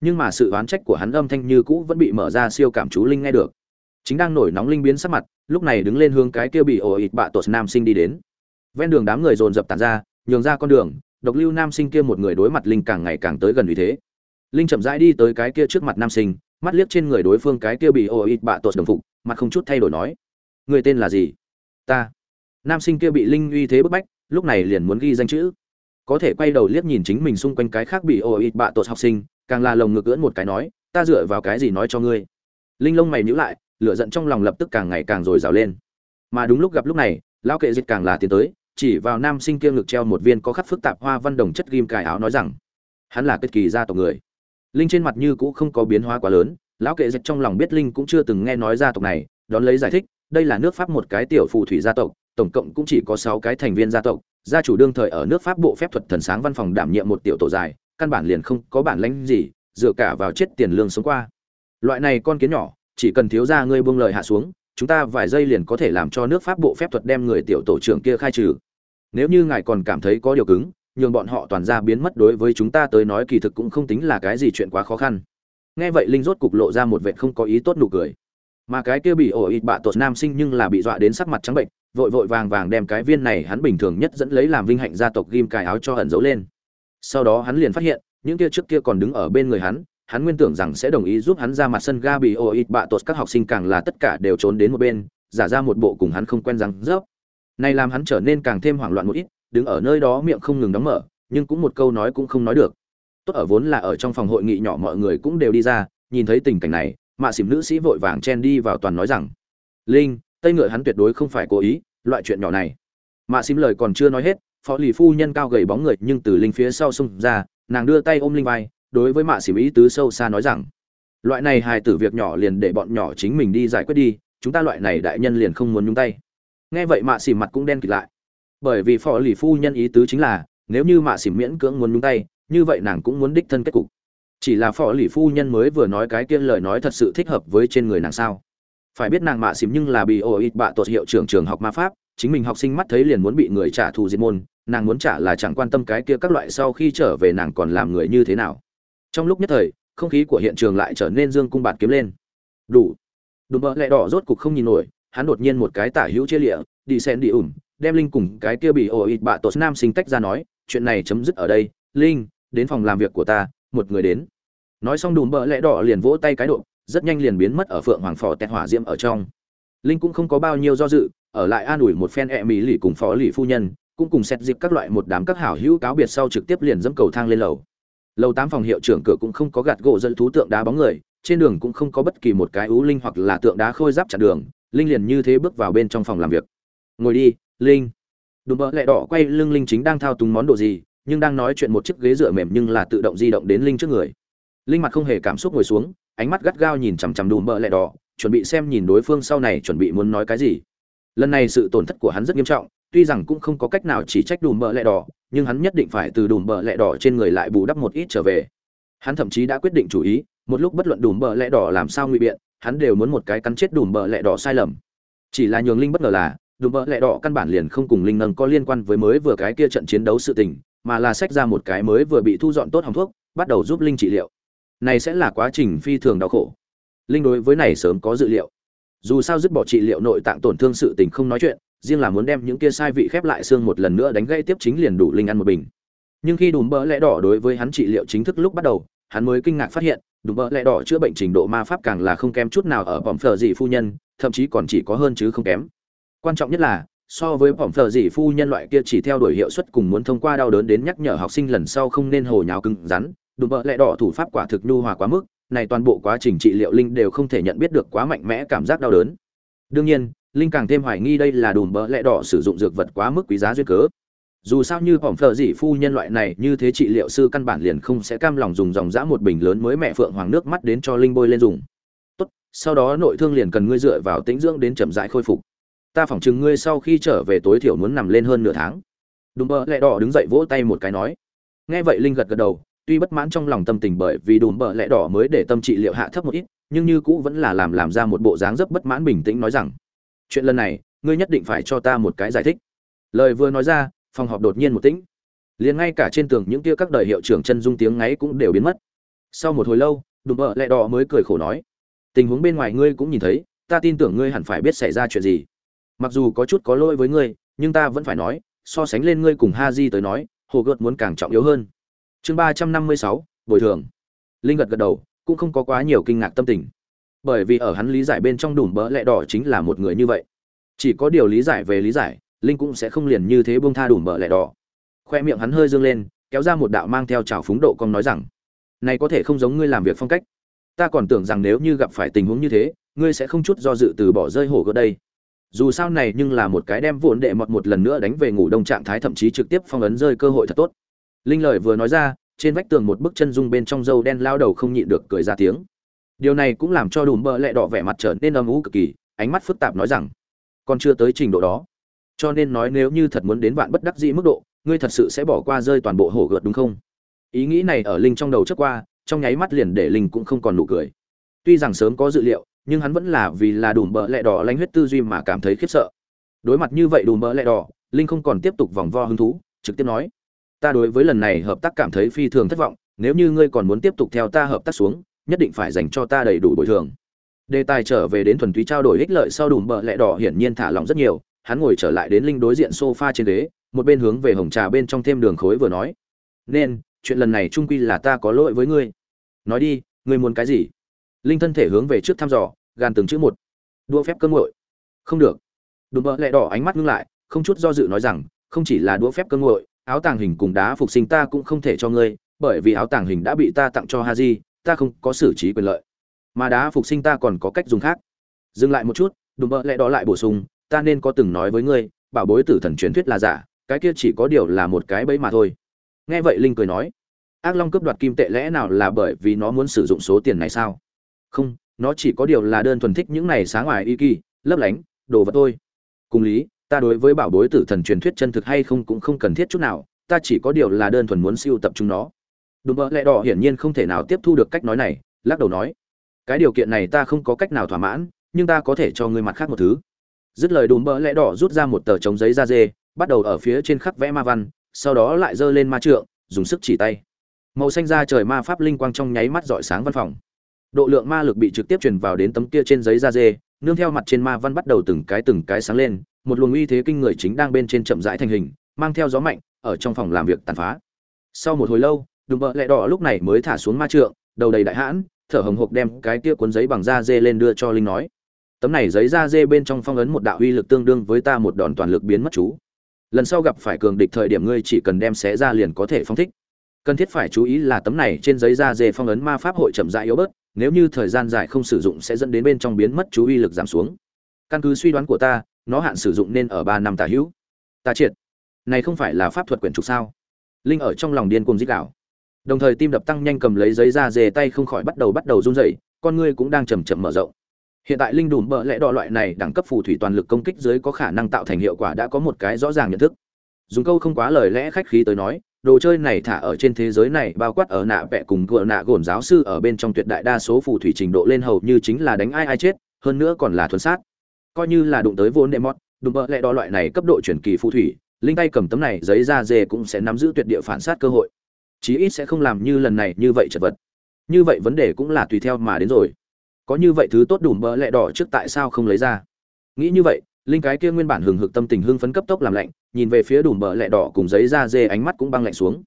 Nhưng mà sự oán trách của hắn âm thanh như cũ vẫn bị mở ra siêu cảm chú linh nghe được. Chính đang nổi nóng linh biến sắc mặt, lúc này đứng lên hướng cái kia bị ổ ịt bạ tột nam sinh đi đến. Ven đường đám người dồn dập tàn ra, nhường ra con đường, độc lưu nam sinh kia một người đối mặt linh càng ngày càng tới gần vì thế. Linh chậm rãi đi tới cái kia trước mặt nam sinh, mắt liếc trên người đối phương cái kia bị ổ ịt bạ tột đồng phục, mặt không chút thay đổi nói, người tên là gì? Ta. Nam sinh kia bị linh uy thế bức bách, lúc này liền muốn ghi danh chữ có thể quay đầu liếc nhìn chính mình xung quanh cái khác bị ô ít bạ tột học sinh, càng là lồng ngực ưỡn một cái nói, ta dựa vào cái gì nói cho ngươi? Linh lông mày nhữ lại, lửa giận trong lòng lập tức càng ngày càng dồi dào lên. Mà đúng lúc gặp lúc này, lão kệ dịch càng là tiến tới, chỉ vào nam sinh kia ngực treo một viên có khắc phức tạp hoa văn đồng chất ghim cài áo nói rằng, hắn là kết kỳ gia tộc người. Linh trên mặt như cũ không có biến hóa quá lớn, lão kệ dịch trong lòng biết linh cũng chưa từng nghe nói gia tộc này, đón lấy giải thích, đây là nước pháp một cái tiểu phù thủy gia tộc, tổng cộng cũng chỉ có sáu cái thành viên gia tộc gia chủ đương thời ở nước pháp bộ phép thuật thần sáng văn phòng đảm nhiệm một tiểu tổ dài, căn bản liền không có bản lãnh gì, dựa cả vào chết tiền lương sống qua. Loại này con kiến nhỏ, chỉ cần thiếu gia ngươi buông lời hạ xuống, chúng ta vài giây liền có thể làm cho nước pháp bộ phép thuật đem người tiểu tổ trưởng kia khai trừ. Nếu như ngài còn cảm thấy có điều cứng, nhường bọn họ toàn ra biến mất đối với chúng ta tới nói kỳ thực cũng không tính là cái gì chuyện quá khó khăn. Nghe vậy linh rốt cục lộ ra một vệt không có ý tốt nụ cười. Mà cái kia bị ổ ịt bạ tột nam sinh nhưng là bị dọa đến sắc mặt trắng bệnh vội vội vàng vàng đem cái viên này hắn bình thường nhất dẫn lấy làm vinh hạnh gia tộc ghim cài áo cho ẩn giấu lên. Sau đó hắn liền phát hiện, những kia trước kia còn đứng ở bên người hắn hắn nguyên tưởng rằng sẽ đồng ý giúp hắn ra mặt sân ga bị ô ít bạ tột các học sinh càng là tất cả đều trốn đến một bên, giả ra một bộ cùng hắn không quen rằng rớp. Này làm hắn trở nên càng thêm hoảng loạn một ít, đứng ở nơi đó miệng không ngừng đóng mở, nhưng cũng một câu nói cũng không nói được. Tốt ở vốn là ở trong phòng hội nghị nhỏ mọi người cũng đều đi ra, nhìn thấy tình cảnh này, mạ xỉm nữ sĩ vội vàng chen đi vào toàn nói rằng, linh tây ngựa hắn tuyệt đối không phải cố ý, loại chuyện nhỏ này. Mạ xím lời còn chưa nói hết, phó lì phu nhân cao gầy bóng người nhưng từ linh phía sau xông ra, nàng đưa tay ôm linh vai, đối với mạ xím ý tứ sâu xa nói rằng, loại này hài tử việc nhỏ liền để bọn nhỏ chính mình đi giải quyết đi, chúng ta loại này đại nhân liền không muốn nhúng tay. Nghe vậy mạ xỉm mặt cũng đen kịt lại. Bởi vì phó lì phu nhân ý tứ chính là, nếu như mạ xỉm miễn cưỡng muốn nhúng tay, như vậy nàng cũng muốn đích thân kết cục. Chỉ là phó lì phu nhân mới vừa nói cái kia lời nói thật sự thích hợp với trên người nàng sao? Phải biết nàng mạ xìm nhưng là bị ô ít bạ tột hiệu trưởng trường học ma pháp, chính mình học sinh mắt thấy liền muốn bị người trả thù diệt môn, nàng muốn trả là chẳng quan tâm cái kia các loại sau khi trở về nàng còn làm người như thế nào. Trong lúc nhất thời, không khí của hiện trường lại trở nên dương cung bạt kiếm lên. Đủ. Đùm bỡ lẹ đỏ rốt cục không nhìn nổi, hắn đột nhiên một cái tả hữu chia lịa, đi sen đi ủm, đem linh cùng cái kia bị ổ ít bạ tột nam sinh tách ra nói, chuyện này chấm dứt ở đây, linh, đến phòng làm việc của ta, một người đến. Nói xong đùm bỡ lẽ đỏ liền vỗ tay cái độ rất nhanh liền biến mất ở phượng hoàng phò tẹt hỏa diễm ở trong. Linh cũng không có bao nhiêu do dự, ở lại an ủi một phen ẹ mỹ lì cùng phó lì phu nhân, cũng cùng xét dịp các loại một đám các hảo hữu cáo biệt sau trực tiếp liền dẫm cầu thang lên lầu. Lầu tám phòng hiệu trưởng cửa cũng không có gạt gỗ dẫn thú tượng đá bóng người, trên đường cũng không có bất kỳ một cái ú linh hoặc là tượng đá khôi giáp chặn đường, linh liền như thế bước vào bên trong phòng làm việc. Ngồi đi, linh. Đùm bỡ lẹ đỏ quay lưng linh chính đang thao túng món đồ gì, nhưng đang nói chuyện một chiếc ghế dựa mềm nhưng là tự động di động đến linh trước người. Linh mặt không hề cảm xúc ngồi xuống ánh mắt gắt gao nhìn chằm chằm đùm bợ lẹ đỏ, chuẩn bị xem nhìn đối phương sau này chuẩn bị muốn nói cái gì. Lần này sự tổn thất của hắn rất nghiêm trọng, tuy rằng cũng không có cách nào chỉ trách đùm bợ lẹ đỏ, nhưng hắn nhất định phải từ đùm bợ lẹ đỏ trên người lại bù đắp một ít trở về. Hắn thậm chí đã quyết định chủ ý, một lúc bất luận đùm bợ lẹ đỏ làm sao ngụy biện, hắn đều muốn một cái cắn chết đùm bợ lẹ đỏ sai lầm. Chỉ là nhường linh bất ngờ là, đùm bợ lẹ đỏ căn bản liền không cùng linh nâng có liên quan với mới vừa cái kia trận chiến đấu sự tình, mà là sách ra một cái mới vừa bị thu dọn tốt hòng thuốc, bắt đầu giúp linh trị liệu này sẽ là quá trình phi thường đau khổ. Linh đối với này sớm có dự liệu. Dù sao dứt bỏ trị liệu nội tạng tổn thương sự tình không nói chuyện, riêng là muốn đem những kia sai vị khép lại xương một lần nữa đánh gây tiếp chính liền đủ linh ăn một bình. Nhưng khi đùm bỡ lẽ đỏ đối với hắn trị liệu chính thức lúc bắt đầu, hắn mới kinh ngạc phát hiện, đùm bỡ lẽ đỏ chữa bệnh trình độ ma pháp càng là không kém chút nào ở bỏng phờ dị phu nhân, thậm chí còn chỉ có hơn chứ không kém. Quan trọng nhất là, so với bỏng phờ dị phu nhân loại kia chỉ theo đuổi hiệu suất cùng muốn thông qua đau đớn đến nhắc nhở học sinh lần sau không nên hồ nhào cứng rắn đùm bợ lẹ đỏ thủ pháp quả thực nhu hòa quá mức, này toàn bộ quá trình trị liệu linh đều không thể nhận biết được quá mạnh mẽ cảm giác đau đớn. Đương nhiên, linh càng thêm hoài nghi đây là đùm bợ lẹ đỏ sử dụng dược vật quá mức quý giá duyên cớ. Dù sao như phỏng phở dị phu nhân loại này, như thế trị liệu sư căn bản liền không sẽ cam lòng dùng dòng dã một bình lớn mới mẹ phượng hoàng nước mắt đến cho linh bôi lên dùng. Tốt, sau đó nội thương liền cần ngươi dựa vào tĩnh dưỡng đến chậm rãi khôi phục. Ta phỏng chừng ngươi sau khi trở về tối thiểu muốn nằm lên hơn nửa tháng. Đùm bơ lẹ đỏ đứng dậy vỗ tay một cái nói. Nghe vậy linh gật gật đầu tuy bất mãn trong lòng tâm tình bởi vì đùm bợ lẽ đỏ mới để tâm trị liệu hạ thấp một ít, nhưng như cũ vẫn là làm làm ra một bộ dáng rất bất mãn bình tĩnh nói rằng, chuyện lần này, ngươi nhất định phải cho ta một cái giải thích. Lời vừa nói ra, phòng họp đột nhiên một tĩnh. Liền ngay cả trên tường những kia các đời hiệu trưởng chân dung tiếng ngáy cũng đều biến mất. Sau một hồi lâu, đùm bợ lẹ đỏ mới cười khổ nói, tình huống bên ngoài ngươi cũng nhìn thấy, ta tin tưởng ngươi hẳn phải biết xảy ra chuyện gì. Mặc dù có chút có lỗi với ngươi, nhưng ta vẫn phải nói, so sánh lên ngươi cùng ha di tới nói, hồ gợt muốn càng trọng yếu hơn chương ba trăm năm mươi sáu, bồi thường. Linh gật gật đầu, cũng không có quá nhiều kinh ngạc tâm tình. Bởi vì ở hắn lý giải bên trong đùm bỡ lẹ đỏ chính là một người như vậy. Chỉ có điều lý giải về lý giải, linh cũng sẽ không liền như thế buông tha đùm bỡ lẹ đỏ. Khoe miệng hắn hơi dương lên, kéo ra một đạo mang theo trào phúng độ cong nói rằng, này có thể không giống ngươi làm việc phong cách. Ta còn tưởng rằng nếu như gặp phải tình huống như thế, ngươi sẽ không chút do dự từ bỏ rơi hổ gợt đây. Dù sao này nhưng là một cái đem vụn đệ mọt một lần nữa đánh về ngủ đông trạng thái thậm chí trực tiếp phong ấn rơi cơ hội thật tốt linh lời vừa nói ra, trên vách tường một bức chân dung bên trong dâu đen lao đầu không nhịn được cười ra tiếng. Điều này cũng làm cho đùm bợ lẹ đỏ vẻ mặt trở nên âm ú cực kỳ, ánh mắt phức tạp nói rằng, còn chưa tới trình độ đó. Cho nên nói nếu như thật muốn đến vạn bất đắc dĩ mức độ, ngươi thật sự sẽ bỏ qua rơi toàn bộ hổ gợt đúng không? Ý nghĩ này ở linh trong đầu trước qua, trong nháy mắt liền để linh cũng không còn nụ cười. Tuy rằng sớm có dự liệu, nhưng hắn vẫn là vì là đùm bợ lẹ đỏ lanh huyết tư duy mà cảm thấy khiếp sợ. Đối mặt như vậy đùm bợ lẹ đỏ, linh không còn tiếp tục vòng vo hứng thú, trực tiếp nói ta đối với lần này hợp tác cảm thấy phi thường thất vọng, nếu như ngươi còn muốn tiếp tục theo ta hợp tác xuống, nhất định phải dành cho ta đầy đủ bồi thường. Đề tài trở về đến thuần túy trao đổi ích lợi sau đùm bợ lẹ đỏ hiển nhiên thả lỏng rất nhiều, hắn ngồi trở lại đến linh đối diện sofa trên ghế, một bên hướng về hồng trà bên trong thêm đường khối vừa nói. Nên, chuyện lần này trung quy là ta có lỗi với ngươi. Nói đi, ngươi muốn cái gì? Linh thân thể hướng về trước thăm dò, gàn từng chữ một. Đua phép cơn nguội không được. Đùm bợ lẹ đỏ ánh mắt ngưng lại, không chút do dự nói rằng, không chỉ là đũa phép cơn nguội áo tàng hình cùng đá phục sinh ta cũng không thể cho ngươi, bởi vì áo tàng hình đã bị ta tặng cho haji, ta không có xử trí quyền lợi. Mà đá phục sinh ta còn có cách dùng khác. Dừng lại một chút, đùm bợ lẽ đó lại bổ sung, ta nên có từng nói với ngươi, bảo bối tử thần truyền thuyết là giả, cái kia chỉ có điều là một cái bẫy mà thôi. Nghe vậy linh cười nói, ác long cướp đoạt kim tệ lẽ nào là bởi vì nó muốn sử dụng số tiền này sao? Không, nó chỉ có điều là đơn thuần thích những này sáng ngoài y kỳ, lấp lánh, đồ vật thôi. Cùng lý ta đối với bảo bối tử thần truyền thuyết chân thực hay không cũng không cần thiết chút nào, ta chỉ có điều là đơn thuần muốn siêu tập chúng nó. Đùm bợ lẹ đỏ hiển nhiên không thể nào tiếp thu được cách nói này, lắc đầu nói, cái điều kiện này ta không có cách nào thỏa mãn, nhưng ta có thể cho ngươi mặt khác một thứ. Dứt lời đùm bợ lẹ đỏ rút ra một tờ trống giấy da dê, bắt đầu ở phía trên khắc vẽ ma văn, sau đó lại giơ lên ma trượng, dùng sức chỉ tay. Màu xanh da trời ma pháp linh quang trong nháy mắt rọi sáng văn phòng. Độ lượng ma lực bị trực tiếp truyền vào đến tấm kia trên giấy da dê, nương theo mặt trên ma văn bắt đầu từng cái từng cái sáng lên một luồng uy thế kinh người chính đang bên trên chậm rãi thành hình, mang theo gió mạnh, ở trong phòng làm việc tàn phá. Sau một hồi lâu, đùm bợ lẹ đỏ lúc này mới thả xuống ma trượng, đầu đầy đại hãn, thở hồng hộc đem cái kia cuốn giấy bằng da dê lên đưa cho linh nói, tấm này giấy da dê bên trong phong ấn một đạo uy lực tương đương với ta một đòn toàn lực biến mất chú. Lần sau gặp phải cường địch thời điểm ngươi chỉ cần đem xé ra liền có thể phong thích. Cần thiết phải chú ý là tấm này trên giấy da dê phong ấn ma pháp hội chậm rãi yếu bớt, nếu như thời gian dài không sử dụng sẽ dẫn đến bên trong biến mất chú uy lực giảm xuống. Căn cứ suy đoán của ta nó hạn sử dụng nên ở ba năm tà hữu. Ta triệt. Này không phải là pháp thuật quyển trục sao? Linh ở trong lòng điên cuồng dích đảo, đồng thời tim đập tăng nhanh cầm lấy giấy ra dề tay không khỏi bắt đầu bắt đầu run rẩy con ngươi cũng đang chầm chậm mở rộng. Hiện tại linh đùm bợ lẽ đo loại này đẳng cấp phù thủy toàn lực công kích dưới có khả năng tạo thành hiệu quả đã có một cái rõ ràng nhận thức. Dùng câu không quá lời lẽ khách khí tới nói đồ chơi này thả ở trên thế giới này bao quát ở nạ vẽ cùng cựa nạ gồn giáo sư ở bên trong tuyệt đại đa số phù thủy trình độ lên hầu như chính là đánh ai ai chết hơn nữa còn là thuần sát coi như là đụng tới vốn đệ mót đùm bỡ lẽ đo loại này cấp độ chuyển kỳ phù thủy, linh tay cầm tấm này giấy da dê cũng sẽ nắm giữ tuyệt địa phản sát cơ hội. Chí ít sẽ không làm như lần này như vậy chật vật. Như vậy vấn đề cũng là tùy theo mà đến rồi. Có như vậy thứ tốt đủ bỡ lẹ đỏ trước tại sao không lấy ra? Nghĩ như vậy, linh cái kia nguyên bản hừng hực tâm tình hưng phấn cấp tốc làm lạnh, nhìn về phía đủ bỡ lẹ đỏ cùng giấy da dê ánh mắt cũng băng lạnh xuống.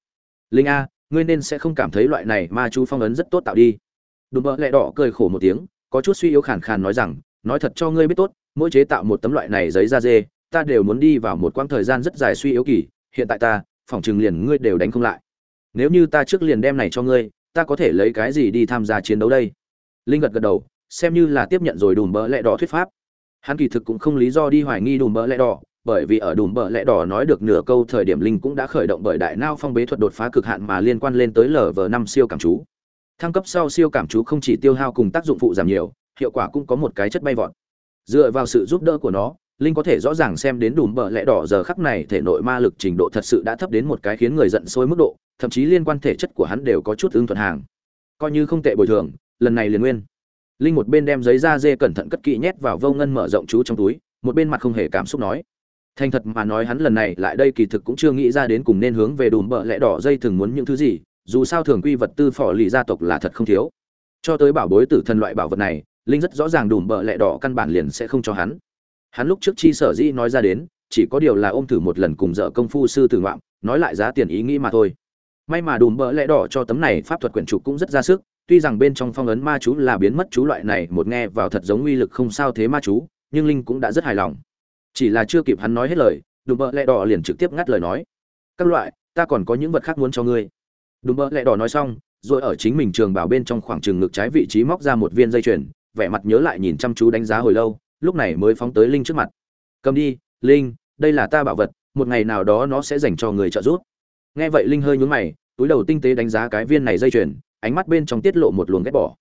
Linh a, ngươi nên sẽ không cảm thấy loại này ma chú phong ấn rất tốt tạo đi. Đủ bỡ lẹ đỏ cười khổ một tiếng, có chút suy yếu khàn khàn nói rằng, nói thật cho ngươi biết tốt mỗi chế tạo một tấm loại này giấy da dê, ta đều muốn đi vào một quãng thời gian rất dài suy yếu kỳ, hiện tại ta, phòng chừng liền ngươi đều đánh không lại. Nếu như ta trước liền đem này cho ngươi, ta có thể lấy cái gì đi tham gia chiến đấu đây? Linh gật gật đầu, xem như là tiếp nhận rồi đùm bỡ lẽ đỏ thuyết pháp. Hắn kỳ thực cũng không lý do đi hoài nghi đùm bỡ lẽ đỏ, bởi vì ở đùm bỡ lẽ đỏ nói được nửa câu thời điểm linh cũng đã khởi động bởi đại nao phong bế thuật đột phá cực hạn mà liên quan lên tới lv năm siêu cảm chú. Thăng cấp sau siêu cảm chú không chỉ tiêu hao cùng tác dụng phụ giảm nhiều, hiệu quả cũng có một cái chất bay vọt dựa vào sự giúp đỡ của nó, linh có thể rõ ràng xem đến đùm bờ lẽ đỏ giờ khắc này thể nội ma lực trình độ thật sự đã thấp đến một cái khiến người giận sôi mức độ, thậm chí liên quan thể chất của hắn đều có chút ứng thuận hàng. Coi như không tệ bồi thường, lần này liền nguyên. Linh một bên đem giấy da dê cẩn thận cất kỹ nhét vào vô ngân mở rộng chú trong túi, một bên mặt không hề cảm xúc nói. Thành thật mà nói hắn lần này lại đây kỳ thực cũng chưa nghĩ ra đến cùng nên hướng về đùm bợ lẽ đỏ dây thường muốn những thứ gì, dù sao thường quy vật tư phỏ lì gia tộc là thật không thiếu. Cho tới bảo bối tử thần loại bảo vật này linh rất rõ ràng đùm bợ lẽ đỏ căn bản liền sẽ không cho hắn. Hắn lúc trước chi sở dĩ nói ra đến, chỉ có điều là ôm thử một lần cùng dợ công phu sư tử ngoạm, nói lại giá tiền ý nghĩ mà thôi. May mà đùm bợ lẽ đỏ cho tấm này pháp thuật quyển trục cũng rất ra sức, tuy rằng bên trong phong ấn ma chú là biến mất chú loại này một nghe vào thật giống uy lực không sao thế ma chú, nhưng linh cũng đã rất hài lòng. Chỉ là chưa kịp hắn nói hết lời, đùm bợ lẽ đỏ liền trực tiếp ngắt lời nói. Các loại, ta còn có những vật khác muốn cho ngươi. Đùm bợ lẽ đỏ nói xong, rồi ở chính mình trường bảo bên trong khoảng trường ngực trái vị trí móc ra một viên dây chuyền vẻ mặt nhớ lại nhìn chăm chú đánh giá hồi lâu, lúc này mới phóng tới linh trước mặt. Cầm đi, linh, đây là ta bảo vật, một ngày nào đó nó sẽ dành cho người trợ giúp. Nghe vậy linh hơi nhún mày, túi đầu tinh tế đánh giá cái viên này dây chuyền, ánh mắt bên trong tiết lộ một luồng ghét bỏ.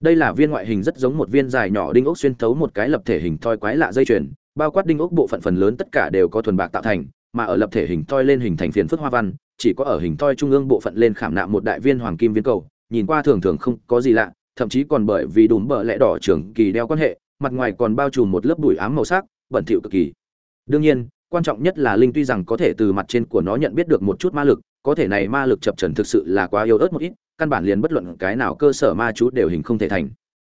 Đây là viên ngoại hình rất giống một viên dài nhỏ đinh ốc xuyên thấu một cái lập thể hình thoi quái lạ dây chuyền, bao quát đinh ốc bộ phận phần lớn tất cả đều có thuần bạc tạo thành, mà ở lập thể hình thoi lên hình thành phiền phức hoa văn, chỉ có ở hình thoi trung ương bộ phận lên khảm nạm một đại viên hoàng kim viên cầu, nhìn qua thường thường không có gì lạ thậm chí còn bởi vì đùm bờ lẽ đỏ trưởng kỳ đeo quan hệ, mặt ngoài còn bao trùm một lớp bụi ám màu sắc, bẩn thỉu cực kỳ. Đương nhiên, quan trọng nhất là linh tuy rằng có thể từ mặt trên của nó nhận biết được một chút ma lực, có thể này ma lực chập trần thực sự là quá yếu ớt một ít, căn bản liền bất luận cái nào cơ sở ma chú đều hình không thể thành.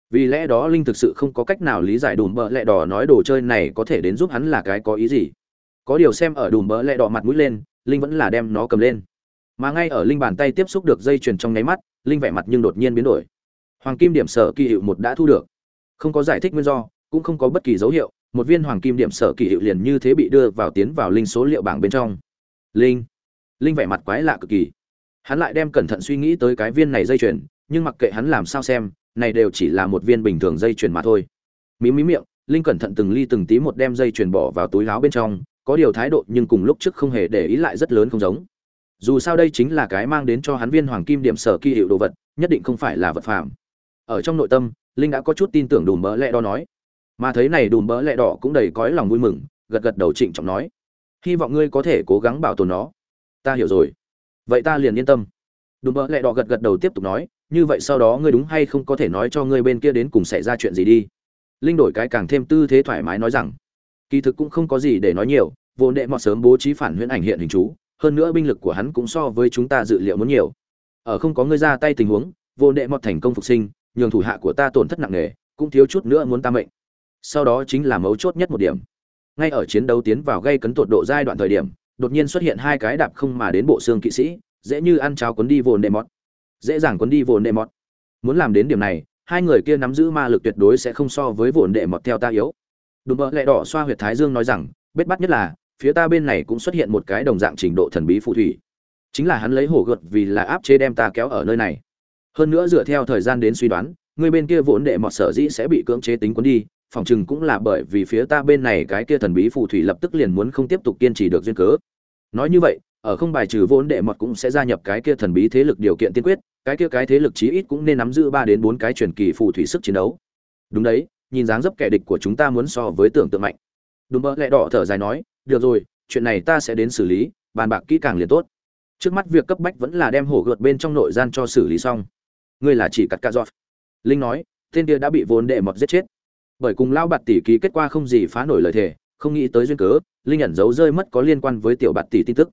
Vì lẽ đó linh thực sự không có cách nào lý giải đùm bỡ lẹ đỏ nói đồ chơi này có thể đến giúp hắn là cái có ý gì. Có điều xem ở đùm bỡ lẹ đỏ mặt mũi lên, linh vẫn là đem nó cầm lên. Mà ngay ở linh bàn tay tiếp xúc được dây chuyền trong nháy mắt, linh vẻ mặt nhưng đột nhiên biến đổi hoàng kim điểm sở kỳ hiệu một đã thu được. Không có giải thích nguyên do, cũng không có bất kỳ dấu hiệu, một viên hoàng kim điểm sở kỳ hiệu liền như thế bị đưa vào tiến vào linh số liệu bảng bên trong. Linh. Linh vẻ mặt quái lạ cực kỳ. Hắn lại đem cẩn thận suy nghĩ tới cái viên này dây chuyền, nhưng mặc kệ hắn làm sao xem, này đều chỉ là một viên bình thường dây chuyền mà thôi. Mí mí miệng, linh cẩn thận từng ly từng tí một đem dây chuyền bỏ vào túi láo bên trong, có điều thái độ nhưng cùng lúc trước không hề để ý lại rất lớn không giống. Dù sao đây chính là cái mang đến cho hắn viên hoàng kim điểm sở kỳ hiệu đồ vật, nhất định không phải là vật phạm ở trong nội tâm, linh đã có chút tin tưởng đùm bỡ lẹ đỏ nói. Mà thấy này đùm bỡ lẹ đỏ cũng đầy cõi lòng vui mừng, gật gật đầu trịnh trọng nói. Hy vọng ngươi có thể cố gắng bảo tồn nó. Ta hiểu rồi. Vậy ta liền yên tâm. Đùm bỡ lẹ đỏ gật gật đầu tiếp tục nói, như vậy sau đó ngươi đúng hay không có thể nói cho ngươi bên kia đến cùng xảy ra chuyện gì đi. Linh đổi cái càng thêm tư thế thoải mái nói rằng, kỳ thực cũng không có gì để nói nhiều, vô đệ mọt sớm bố trí phản huyễn ảnh hiện hình chú, hơn nữa binh lực của hắn cũng so với chúng ta dự liệu muốn nhiều. Ở không có ngươi ra tay tình huống, vô đệ mọt thành công phục sinh nhường thủ hạ của ta tổn thất nặng nề, cũng thiếu chút nữa muốn ta mệnh. Sau đó chính là mấu chốt nhất một điểm. Ngay ở chiến đấu tiến vào gây cấn tột độ giai đoạn thời điểm, đột nhiên xuất hiện hai cái đạp không mà đến bộ xương kỵ sĩ, dễ như ăn cháo cuốn đi vồn đệ mọt. Dễ dàng cuốn đi vồn đệ mọt. Muốn làm đến điểm này, hai người kia nắm giữ ma lực tuyệt đối sẽ không so với vồn đệ mọt theo ta yếu. Đùm bợ lẹ đỏ xoa huyệt thái dương nói rằng, bết bắt nhất là, phía ta bên này cũng xuất hiện một cái đồng dạng trình độ thần bí phù thủy. Chính là hắn lấy hổ gợt vì là áp chế đem ta kéo ở nơi này hơn nữa dựa theo thời gian đến suy đoán, người bên kia vốn đệ mọt sở dĩ sẽ bị cưỡng chế tính cuốn đi, phòng chừng cũng là bởi vì phía ta bên này cái kia thần bí phù thủy lập tức liền muốn không tiếp tục kiên trì được duyên cớ. Nói như vậy, ở không bài trừ vốn đệ mọt cũng sẽ gia nhập cái kia thần bí thế lực điều kiện tiên quyết, cái kia cái thế lực chí ít cũng nên nắm giữ ba đến bốn cái truyền kỳ phù thủy sức chiến đấu. Đúng đấy, nhìn dáng dấp kẻ địch của chúng ta muốn so với tưởng tượng mạnh. Đúng bơ lẹ đỏ thở dài nói, được rồi, chuyện này ta sẽ đến xử lý, bàn bạc kỹ càng liền tốt. Trước mắt việc cấp bách vẫn là đem hổ gợt bên trong nội gian cho xử lý xong ngươi là chỉ cắt ca giọt. Linh nói, tên kia đã bị vốn đệ mọt giết chết. Bởi cùng lao bạt tỷ ký kết quả không gì phá nổi lời thề, không nghĩ tới duyên cớ, linh ẩn giấu rơi mất có liên quan với tiểu bạt tỷ tin tức.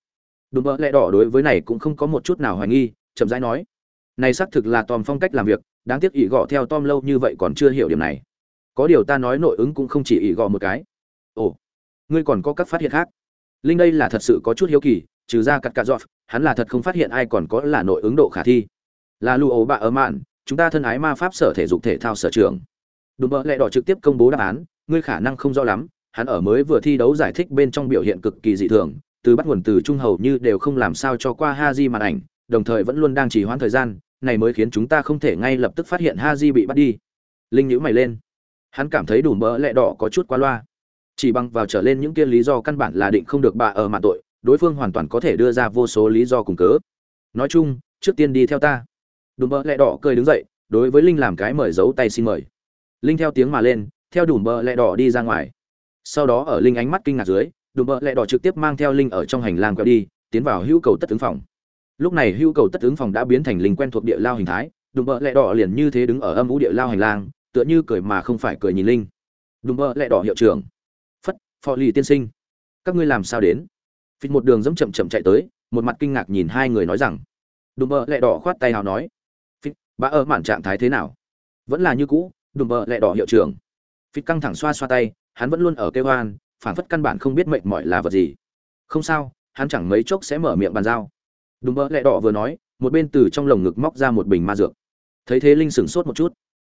Đùm bơ lẹ đỏ đối với này cũng không có một chút nào hoài nghi, chậm rãi nói. Này xác thực là tòm phong cách làm việc, đáng tiếc ỷ gọ theo tom lâu như vậy còn chưa hiểu điểm này. Có điều ta nói nội ứng cũng không chỉ ỷ gọ một cái. Ồ, ngươi còn có các phát hiện khác. Linh đây là thật sự có chút hiếu kỳ, trừ ra cắt cà giọt, hắn là thật không phát hiện ai còn có là nội ứng độ khả thi là lưu ấu bạ ở mạn, chúng ta thân ái ma pháp sở thể dục thể thao sở trường. Đùm bợ lẹ đỏ trực tiếp công bố đáp án, ngươi khả năng không rõ lắm, hắn ở mới vừa thi đấu giải thích bên trong biểu hiện cực kỳ dị thường, từ bắt nguồn từ trung hầu như đều không làm sao cho qua ha di màn ảnh, đồng thời vẫn luôn đang trì hoãn thời gian, này mới khiến chúng ta không thể ngay lập tức phát hiện ha di bị bắt đi. Linh nhữ mày lên. Hắn cảm thấy đủ mỡ lẹ đỏ có chút quá loa. Chỉ bằng vào trở lên những kia lý do căn bản là định không được bà ở mạn tội, đối phương hoàn toàn có thể đưa ra vô số lý do cùng cớ. Nói chung, trước tiên đi theo ta đùm bơ lẹ đỏ cười đứng dậy, đối với linh làm cái mời giấu tay xin mời. Linh theo tiếng mà lên, theo đùm bơ lẹ đỏ đi ra ngoài. Sau đó ở linh ánh mắt kinh ngạc dưới, đùm bơ lẹ đỏ trực tiếp mang theo linh ở trong hành lang quẹo đi, tiến vào hữu cầu tất ứng phòng. Lúc này hữu cầu tất ứng phòng đã biến thành linh quen thuộc địa lao hình thái, đùm bơ lẹ đỏ liền như thế đứng ở âm ú địa lao hành lang, tựa như cười mà không phải cười nhìn linh. Đùm bơ lẹ đỏ hiệu trưởng. Phất, phò lì tiên sinh. Các ngươi làm sao đến? Phịch một đường dẫm chậm chậm chạy tới, một mặt kinh ngạc nhìn hai người nói rằng. Đùm bơ lẹ đỏ khoát tay hào nói bà ở mạn trạng thái thế nào? Vẫn là như cũ, đùm bơ lẹ đỏ hiệu trưởng. Phịch căng thẳng xoa xoa tay, hắn vẫn luôn ở kêu hoan phản phất căn bản không biết mệnh mỏi là vật gì. Không sao, hắn chẳng mấy chốc sẽ mở miệng bàn giao. Đùm bơ lẹ đỏ vừa nói, một bên từ trong lồng ngực móc ra một bình ma dược. Thấy thế linh sửng sốt một chút.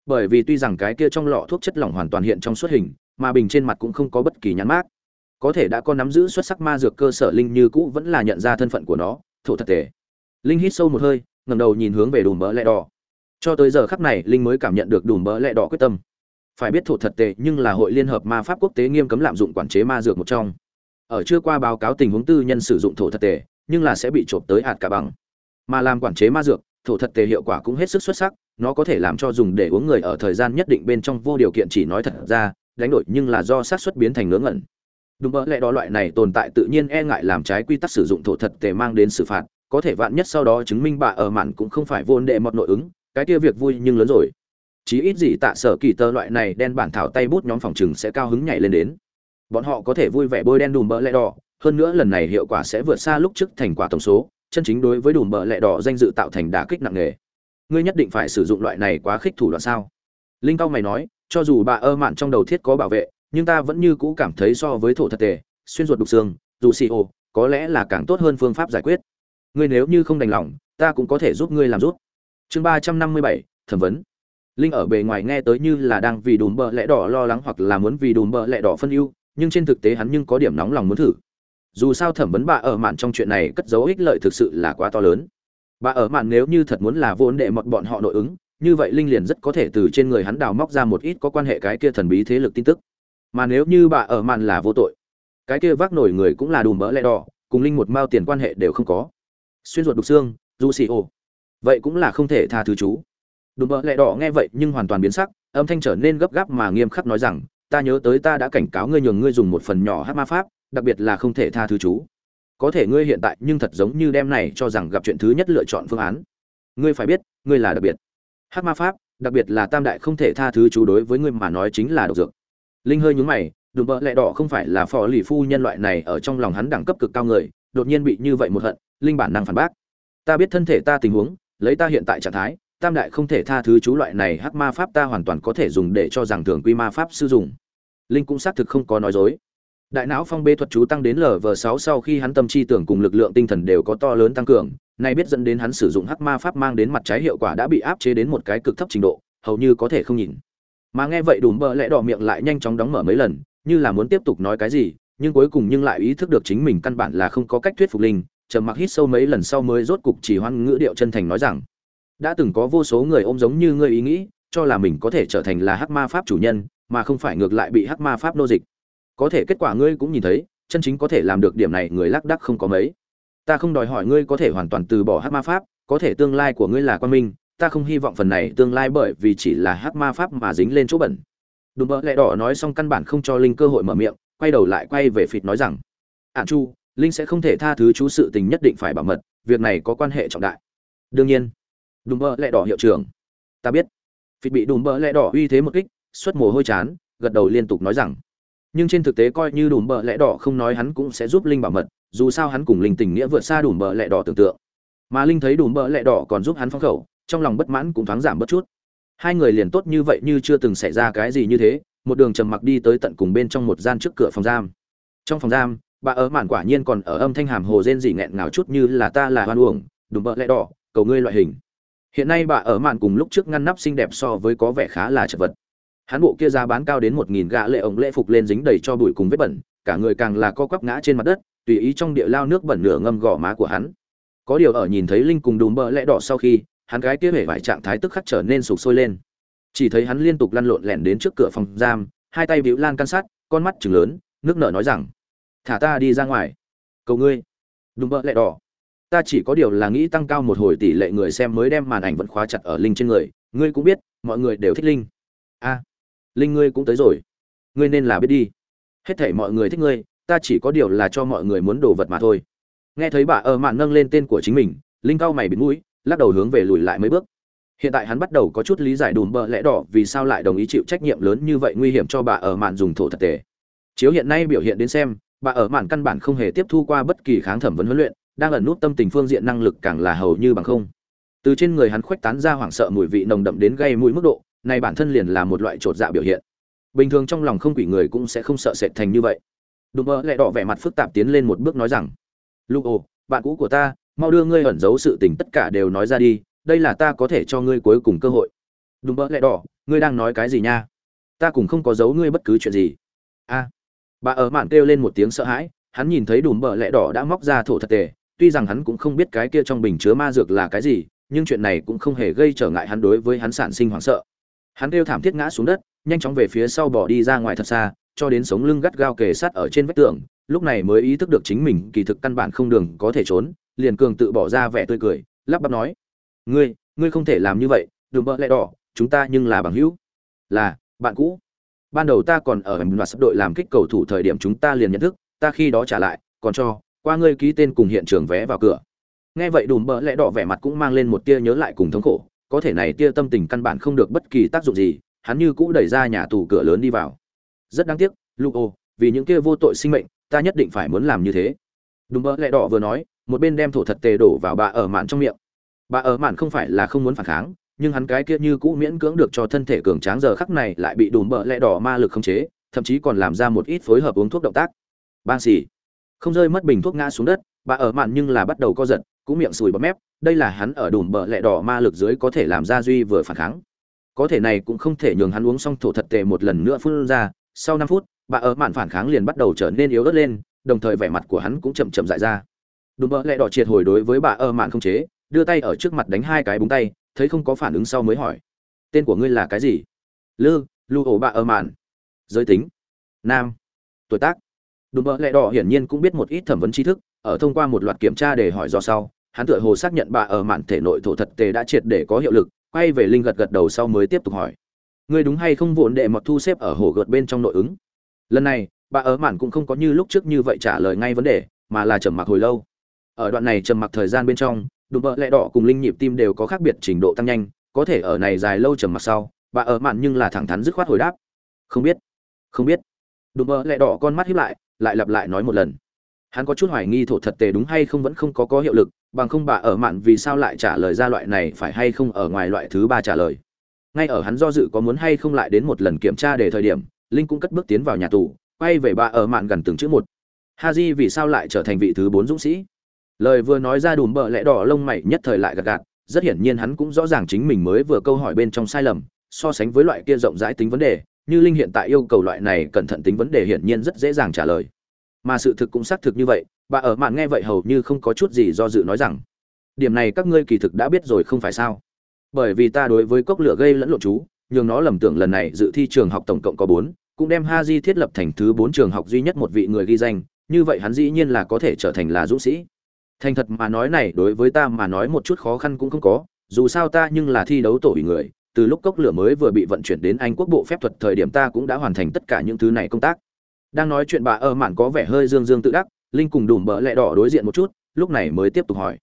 Bởi vì tuy rằng cái kia trong lọ thuốc chất lỏng hoàn toàn hiện trong xuất hình, mà bình trên mặt cũng không có bất kỳ nhãn mát có thể đã có nắm giữ xuất sắc ma dược cơ sở linh như cũ vẫn là nhận ra thân phận của nó, thổ thật tề. linh hít sâu một hơi ngầm đầu nhìn hướng về đùm bỡ lẹ đỏ cho tới giờ khắc này, linh mới cảm nhận được đùm bỡ lẹ đỏ quyết tâm. Phải biết thổ thật tệ, nhưng là hội liên hợp ma pháp quốc tế nghiêm cấm lạm dụng quản chế ma dược một trong. Ở chưa qua báo cáo tình huống tư nhân sử dụng thổ thật tệ, nhưng là sẽ bị trộm tới hạt cả bằng. Mà làm quản chế ma dược, thổ thật tệ hiệu quả cũng hết sức xuất sắc, nó có thể làm cho dùng để uống người ở thời gian nhất định bên trong vô điều kiện chỉ nói thật ra, đánh đổi nhưng là do sát xuất biến thành ngớ ngẩn. Đúng bỡ lẽ đó loại này tồn tại tự nhiên e ngại làm trái quy tắc sử dụng thổ thật tệ mang đến xử phạt, có thể vạn nhất sau đó chứng minh bà ở mạn cũng không phải vô đệ mọt nội ứng cái kia việc vui nhưng lớn rồi. Chí ít gì tạ sở kỳ tơ loại này đen bản thảo tay bút nhóm phòng chừng sẽ cao hứng nhảy lên đến. Bọn họ có thể vui vẻ bôi đen đùm bỡ lẹ đỏ, hơn nữa lần này hiệu quả sẽ vượt xa lúc trước thành quả tổng số, chân chính đối với đùm bỡ lẹ đỏ danh dự tạo thành đả kích nặng nề. Ngươi nhất định phải sử dụng loại này quá khích thủ đoạn sao? Linh cao mày nói, cho dù bà ơ mạn trong đầu thiết có bảo vệ, nhưng ta vẫn như cũ cảm thấy so với thổ thật tề xuyên ruột đục xương, dù xì ô có lẽ là càng tốt hơn phương pháp giải quyết. Ngươi nếu như không đành lòng, ta cũng có thể giúp ngươi làm rút chương ba trăm năm mươi bảy, thẩm vấn. Linh ở bề ngoài nghe tới như là đang vì đùm bợ lẽ đỏ lo lắng hoặc là muốn vì đùm bợ lẽ đỏ phân ưu, nhưng trên thực tế hắn nhưng có điểm nóng lòng muốn thử. Dù sao thẩm vấn bà ở mạn trong chuyện này cất dấu ích lợi thực sự là quá to lớn. Bà ở mạn nếu như thật muốn là vốn đệ mọt bọn họ nội ứng, như vậy linh liền rất có thể từ trên người hắn đào móc ra một ít có quan hệ cái kia thần bí thế lực tin tức. Mà nếu như bà ở mạn là vô tội, cái kia vác nổi người cũng là đùm bỡ lẽ đỏ, cùng linh một mao tiền quan hệ đều không có. Xuyên ruột đục xương du xì ô vậy cũng là không thể tha thứ chú. Đùm bợ lẹ đỏ nghe vậy nhưng hoàn toàn biến sắc, âm thanh trở nên gấp gáp mà nghiêm khắc nói rằng, ta nhớ tới ta đã cảnh cáo ngươi nhường ngươi dùng một phần nhỏ hát ma pháp, đặc biệt là không thể tha thứ chú. Có thể ngươi hiện tại nhưng thật giống như đem này cho rằng gặp chuyện thứ nhất lựa chọn phương án. Ngươi phải biết, ngươi là đặc biệt. Hát ma pháp, đặc biệt là tam đại không thể tha thứ chú đối với ngươi mà nói chính là độc dược. Linh hơi nhúng mày, đùm bợ lẹ đỏ không phải là phò lì phu nhân loại này ở trong lòng hắn đẳng cấp cực cao người, đột nhiên bị như vậy một hận, linh bản năng phản bác. Ta biết thân thể ta tình huống lấy ta hiện tại trạng thái, tam đại không thể tha thứ chú loại này hắc ma pháp ta hoàn toàn có thể dùng để cho rằng thường quy ma pháp sử dụng. Linh cũng xác thực không có nói dối. Đại não phong bê thuật chú tăng đến lv sáu sau khi hắn tâm chi tưởng cùng lực lượng tinh thần đều có to lớn tăng cường, nay biết dẫn đến hắn sử dụng hắc ma pháp mang đến mặt trái hiệu quả đã bị áp chế đến một cái cực thấp trình độ, hầu như có thể không nhìn. Mà nghe vậy đùm bơ lẽ đỏ miệng lại nhanh chóng đóng mở mấy lần, như là muốn tiếp tục nói cái gì, nhưng cuối cùng nhưng lại ý thức được chính mình căn bản là không có cách thuyết phục linh trầm mặc hít sâu mấy lần sau mới rốt cục chỉ hoan ngữ điệu chân thành nói rằng, đã từng có vô số người ôm giống như ngươi ý nghĩ, cho là mình có thể trở thành là hắc ma pháp chủ nhân, mà không phải ngược lại bị hắc ma pháp nô dịch. Có thể kết quả ngươi cũng nhìn thấy, chân chính có thể làm được điểm này người lác đắc không có mấy. Ta không đòi hỏi ngươi có thể hoàn toàn từ bỏ hắc ma pháp, có thể tương lai của ngươi là quan minh, ta không hy vọng phần này tương lai bởi vì chỉ là hắc ma pháp mà dính lên chỗ bẩn. Đùm bỡ lẹ đỏ nói xong căn bản không cho linh cơ hội mở miệng, quay đầu lại quay về phịt nói rằng ạn chu linh sẽ không thể tha thứ chú sự tình nhất định phải bảo mật, việc này có quan hệ trọng đại. Đương nhiên, đùm bỡ lẹ đỏ hiệu trưởng, ta biết. Phịt bị đùm bỡ lẹ đỏ uy thế một kích, xuất mồ hôi chán, gật đầu liên tục nói rằng, nhưng trên thực tế coi như đùm bỡ lẹ đỏ không nói hắn cũng sẽ giúp linh bảo mật, dù sao hắn cùng linh tình nghĩa vượt xa đùm bỡ lẹ đỏ tưởng tượng. Mà linh thấy đùm bỡ lẹ đỏ còn giúp hắn phong khẩu, trong lòng bất mãn cũng thoáng giảm bất chút. Hai người liền tốt như vậy như chưa từng xảy ra cái gì như thế, một đường trầm mặc đi tới tận cùng bên trong một gian trước cửa phòng giam. Trong phòng giam bà ở mạn quả nhiên còn ở âm thanh hàm hồ rên rỉ nghẹn ngào chút như là ta là hoan uổng, đùm bợ lẹ đỏ, cầu ngươi loại hình. Hiện nay bà ở mạn cùng lúc trước ngăn nắp xinh đẹp so với có vẻ khá là chật vật. Hắn bộ kia giá bán cao đến một nghìn gạ lệ ổng lễ phục lên dính đầy cho bụi cùng vết bẩn, cả người càng là co quắp ngã trên mặt đất, tùy ý trong địa lao nước bẩn nửa ngâm gò má của hắn. Có điều ở nhìn thấy linh cùng đùm bợ lẽ đỏ sau khi, hắn gái kia hể vải trạng thái tức khắc trở nên sụp sôi lên. Chỉ thấy hắn liên tục lăn lộn lẻn đến trước cửa phòng giam, hai tay bĩu lan can sát, con mắt chừng lớn, nước nở nói rằng thả ta đi ra ngoài. Cầu ngươi. Đùm bỡ lẹ đỏ. Ta chỉ có điều là nghĩ tăng cao một hồi tỷ lệ người xem mới đem màn ảnh vẫn khóa chặt ở linh trên người. Ngươi cũng biết, mọi người đều thích linh. A. Linh ngươi cũng tới rồi. Ngươi nên là biết đi. Hết thảy mọi người thích ngươi, ta chỉ có điều là cho mọi người muốn đồ vật mà thôi. Nghe thấy bà ở mạn nâng lên tên của chính mình, linh cao mày bịt mũi, lắc đầu hướng về lùi lại mấy bước. Hiện tại hắn bắt đầu có chút lý giải đùm bợ lẽ đỏ vì sao lại đồng ý chịu trách nhiệm lớn như vậy nguy hiểm cho bà ở mạn dùng thổ thật tệ. Chiếu hiện nay biểu hiện đến xem bà ở mạn căn bản không hề tiếp thu qua bất kỳ kháng thẩm vấn huấn luyện, đang ẩn nút tâm tình phương diện năng lực càng là hầu như bằng không. Từ trên người hắn khuếch tán ra hoảng sợ mùi vị nồng đậm đến gây mũi mức độ, này bản thân liền là một loại trột dạ biểu hiện. Bình thường trong lòng không quỷ người cũng sẽ không sợ sệt thành như vậy. Đùm mơ lẹ đỏ vẻ mặt phức tạp tiến lên một bước nói rằng lu ồ, bạn cũ của ta, mau đưa ngươi ẩn giấu sự tình tất cả đều nói ra đi, đây là ta có thể cho ngươi cuối cùng cơ hội. Đùm mơ lẹ đỏ, ngươi đang nói cái gì nha? Ta cũng không có giấu ngươi bất cứ chuyện gì. A bà ở mạn kêu lên một tiếng sợ hãi, hắn nhìn thấy đùm bợ lẹ đỏ đã móc ra thổ thật tề, tuy rằng hắn cũng không biết cái kia trong bình chứa ma dược là cái gì, nhưng chuyện này cũng không hề gây trở ngại hắn đối với hắn sản sinh hoảng sợ. Hắn kêu thảm thiết ngã xuống đất, nhanh chóng về phía sau bỏ đi ra ngoài thật xa, cho đến sống lưng gắt gao kề sát ở trên vách tường, lúc này mới ý thức được chính mình kỳ thực căn bản không đường có thể trốn, liền cường tự bỏ ra vẻ tươi cười, lắp bắp nói, ngươi ngươi không thể làm như vậy đừng bợ lẹ đỏ, chúng ta nhưng là bằng hữu. Là, bạn cũ ban đầu ta còn ở và sắp đội làm kích cầu thủ thời điểm chúng ta liền nhận thức, ta khi đó trả lại, còn cho, qua ngươi ký tên cùng hiện trường vé vào cửa. Nghe vậy đùm bỡ lẽ đỏ vẻ mặt cũng mang lên một tia nhớ lại cùng thống khổ, có thể này tia tâm tình căn bản không được bất kỳ tác dụng gì, hắn như cũ đẩy ra nhà tù cửa lớn đi vào. Rất đáng tiếc luco vì những kia vô tội sinh mệnh, ta nhất định phải muốn làm như thế. Đùm bỡ lẽ đỏ vừa nói, một bên đem thổ thật tề đổ vào bà ở mạn trong miệng. Bà ở mạn không phải là không muốn phản kháng nhưng hắn cái kia như cũ miễn cưỡng được cho thân thể cường tráng giờ khắc này lại bị đùm bợ lẹ đỏ ma lực khống chế, thậm chí còn làm ra một ít phối hợp uống thuốc động tác. Bang xì. Không rơi mất bình thuốc ngã xuống đất, bà ở mạn nhưng là bắt đầu co giật, cũng miệng sùi bọt mép, đây là hắn ở đùm bờ lẹ đỏ ma lực dưới có thể làm ra duy vừa phản kháng. Có thể này cũng không thể nhường hắn uống xong thổ thật tệ một lần nữa phun ra, sau năm phút, bà ở mạn phản kháng liền bắt đầu trở nên yếu ớt lên, đồng thời vẻ mặt của hắn cũng chậm chậm dại ra. Đùm bờ lẹ đỏ triệt hồi đối với bà ở mạn không chế, đưa tay ở trước mặt đánh hai cái búng tay thấy không có phản ứng sau mới hỏi. Tên của ngươi là cái gì? Lư, lu ổ bạ ở mạn. Giới tính? Nam. Tuổi tác? Đùm bợ lẹ đỏ hiển nhiên cũng biết một ít thẩm vấn tri thức, ở thông qua một loạt kiểm tra để hỏi do sau, hắn tựa hồ xác nhận bà ở mạn thể nội thổ thật tề đã triệt để có hiệu lực, quay về linh gật gật đầu sau mới tiếp tục hỏi. Ngươi đúng hay không vụn đệ mọt thu xếp ở hồ gợt bên trong nội ứng? Lần này, bà ở mạn cũng không có như lúc trước như vậy trả lời ngay vấn đề, mà là trầm mặc hồi lâu. Ở đoạn này trầm mặc thời gian bên trong đùm bợ lẹ đỏ cùng linh nhịp tim đều có khác biệt trình độ tăng nhanh, có thể ở này dài lâu trầm mặc sau, bà ở mạn nhưng là thẳng thắn dứt khoát hồi đáp. Không biết không biết. Đùm bợ lẹ đỏ con mắt hiếp lại lại lặp lại nói một lần. Hắn có chút hoài nghi thổ thật tề đúng hay không vẫn không có có hiệu lực, bằng không bà ở mạn vì sao lại trả lời ra loại này phải hay không ở ngoài loại thứ ba trả lời. Ngay ở hắn do dự có muốn hay không lại đến một lần kiểm tra để thời điểm, linh cũng cất bước tiến vào nhà tù, quay về bà ở mạn gần từng chữ một. Ha di vì sao lại trở thành vị thứ bốn dũng sĩ? Lời vừa nói ra đùm bợ lẽ đỏ lông mày nhất thời lại gạt gạt, rất hiển nhiên hắn cũng rõ ràng chính mình mới vừa câu hỏi bên trong sai lầm, so sánh với loại kia rộng rãi tính vấn đề, như linh hiện tại yêu cầu loại này cẩn thận tính vấn đề hiển nhiên rất dễ dàng trả lời. Mà sự thực cũng xác thực như vậy, bà ở mạn nghe vậy hầu như không có chút gì do dự nói rằng, điểm này các ngươi kỳ thực đã biết rồi không phải sao? Bởi vì ta đối với cốc lửa gây lẫn lộn chú, nhường nó lầm tưởng lần này dự thi trường học tổng cộng có bốn, cũng đem ha di thiết lập thành thứ bốn trường học duy nhất một vị người ghi danh, như vậy hắn dĩ nhiên là có thể trở thành là dũng sĩ thành thật mà nói này, đối với ta mà nói một chút khó khăn cũng không có, dù sao ta nhưng là thi đấu tổ ủy người, từ lúc cốc lửa mới vừa bị vận chuyển đến anh quốc bộ phép thuật thời điểm ta cũng đã hoàn thành tất cả những thứ này công tác. Đang nói chuyện bà ơ mạn có vẻ hơi dương dương tự đắc, linh cùng đùm bỡ lẹ đỏ đối diện một chút, lúc này mới tiếp tục hỏi.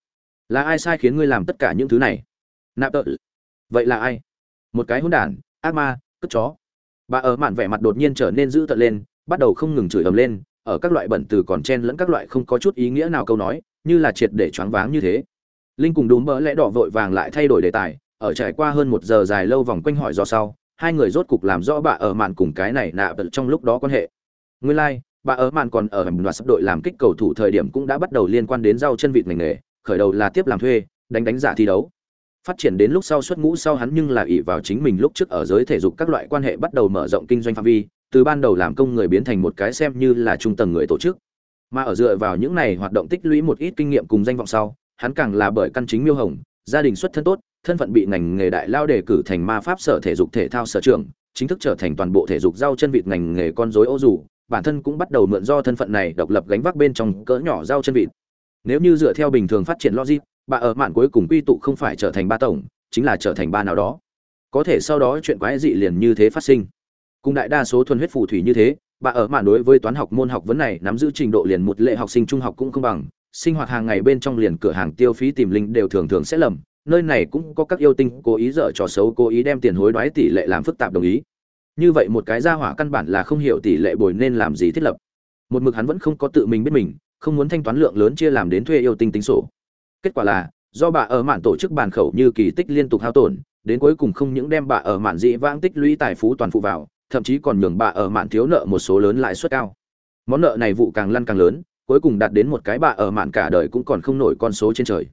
Là ai sai khiến ngươi làm tất cả những thứ này? Nạp tợ. Vậy là ai? Một cái hôn đản, ác ma, cất chó. Bà ở mạn vẻ mặt đột nhiên trở nên dữ tợn lên, bắt đầu không ngừng chửi ầm lên, ở các loại bẩn từ còn chen lẫn các loại không có chút ý nghĩa nào câu nói như là triệt để choáng váng như thế. Linh cùng đùm bỡ lẽ đỏ vội vàng lại thay đổi đề tài ở trải qua hơn một giờ dài lâu vòng quanh hỏi do sau hai người rốt cục làm rõ bà ở mạn cùng cái này nạ vật trong lúc đó quan hệ. Nguyên lai like, bà ở mạn còn ở hầm loạt sắp đội làm kích cầu thủ thời điểm cũng đã bắt đầu liên quan đến rau chân vịt ngành nghề khởi đầu là tiếp làm thuê đánh đánh giả thi đấu. Phát triển đến lúc sau xuất ngũ sau hắn nhưng là ỷ vào chính mình lúc trước ở giới thể dục các loại quan hệ bắt đầu mở rộng kinh doanh phạm vi từ ban đầu làm công người biến thành một cái xem như là trung tầng người tổ chức mà ở dựa vào những này hoạt động tích lũy một ít kinh nghiệm cùng danh vọng sau, hắn càng là bởi căn chính miêu hồng, gia đình xuất thân tốt, thân phận bị ngành nghề đại lao đề cử thành ma pháp sở thể dục thể thao sở trưởng chính thức trở thành toàn bộ thể dục giao chân vịt ngành nghề con rối ô dù bản thân cũng bắt đầu mượn do thân phận này độc lập gánh vác bên trong cỡ nhỏ giao chân vịt. Nếu như dựa theo bình thường phát triển logic, bà ở mạn cuối cùng quy tụ không phải trở thành ba tổng, chính là trở thành ba nào đó. Có thể sau đó chuyện quái dị liền như thế phát sinh. Cùng đại đa số thuần huyết phù thủy như thế bà ở mạn đối với toán học môn học vấn này nắm giữ trình độ liền một lệ học sinh trung học cũng không bằng, sinh hoạt hàng ngày bên trong liền cửa hàng tiêu phí tìm linh đều thường thường sẽ lầm, nơi này cũng có các yêu tinh cố ý dở trò xấu cố ý đem tiền hối đoái tỷ lệ làm phức tạp đồng ý. Như vậy một cái gia hỏa căn bản là không hiểu tỷ lệ bồi nên làm gì thiết lập. Một mực hắn vẫn không có tự mình biết mình, không muốn thanh toán lượng lớn chia làm đến thuê yêu tinh tính sổ. Kết quả là, do bà ở mạn tổ chức bàn khẩu như kỳ tích liên tục hao tổn, đến cuối cùng không những đem bà ở mạn dị vãng tích lũy tài phú toàn phụ vào thậm chí còn nhường bà ở mạn thiếu nợ một số lớn lãi suất cao. Món nợ này vụ càng lăn càng lớn, cuối cùng đạt đến một cái bà ở mạn cả đời cũng còn không nổi con số trên trời.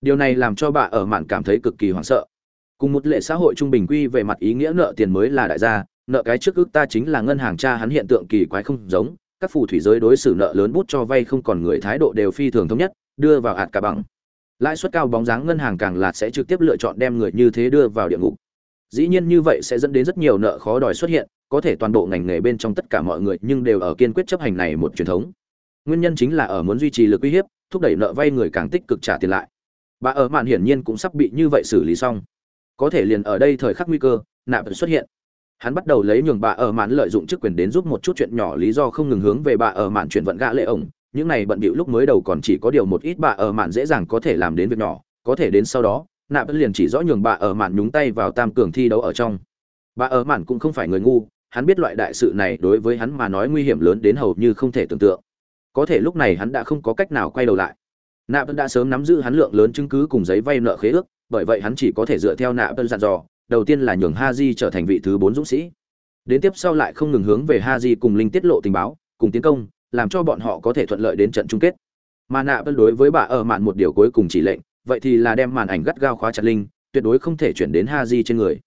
Điều này làm cho bà ở mạn cảm thấy cực kỳ hoảng sợ. Cùng một lệ xã hội trung bình quy về mặt ý nghĩa nợ tiền mới là đại gia, nợ cái trước ước ta chính là ngân hàng cha hắn hiện tượng kỳ quái không giống, các phù thủy giới đối xử nợ lớn bút cho vay không còn người thái độ đều phi thường thống nhất, đưa vào hạt cả bằng lãi suất cao bóng dáng ngân hàng càng là sẽ trực tiếp lựa chọn đem người như thế đưa vào địa ngục dĩ nhiên như vậy sẽ dẫn đến rất nhiều nợ khó đòi xuất hiện, có thể toàn bộ ngành nghề bên trong tất cả mọi người nhưng đều ở kiên quyết chấp hành này một truyền thống. Nguyên nhân chính là ở muốn duy trì lực uy hiếp, thúc đẩy nợ vay người càng tích cực trả tiền lại. Bà ở mạn hiển nhiên cũng sắp bị như vậy xử lý xong. Có thể liền ở đây thời khắc nguy cơ, nạp xuất hiện. Hắn bắt đầu lấy nhường bà ở mạn lợi dụng chức quyền đến giúp một chút chuyện nhỏ lý do không ngừng hướng về bà ở mạn chuyển vận gã lệ ổng. Những này bận bịu lúc mới đầu còn chỉ có điều một ít bà ở mạn dễ dàng có thể làm đến việc nhỏ, có thể đến sau đó nạp liền chỉ rõ nhường bà ở mạn nhúng tay vào tam cường thi đấu ở trong. Bà ở mạn cũng không phải người ngu, hắn biết loại đại sự này đối với hắn mà nói nguy hiểm lớn đến hầu như không thể tưởng tượng. Có thể lúc này hắn đã không có cách nào quay đầu lại. Nạp đã sớm nắm giữ hắn lượng lớn chứng cứ cùng giấy vay nợ khế ước, bởi vậy hắn chỉ có thể dựa theo nạp dặn dò, đầu tiên là nhường ha di trở thành vị thứ bốn dũng sĩ. Đến tiếp sau lại không ngừng hướng về ha di cùng linh tiết lộ tình báo, cùng tiến công, làm cho bọn họ có thể thuận lợi đến trận chung kết. Mà nạ vẫn đối với bà ở mạn một điều cuối cùng chỉ lệnh vậy thì là đem màn ảnh gắt gao khóa chặt linh, tuyệt đối không thể chuyển đến ha di trên người.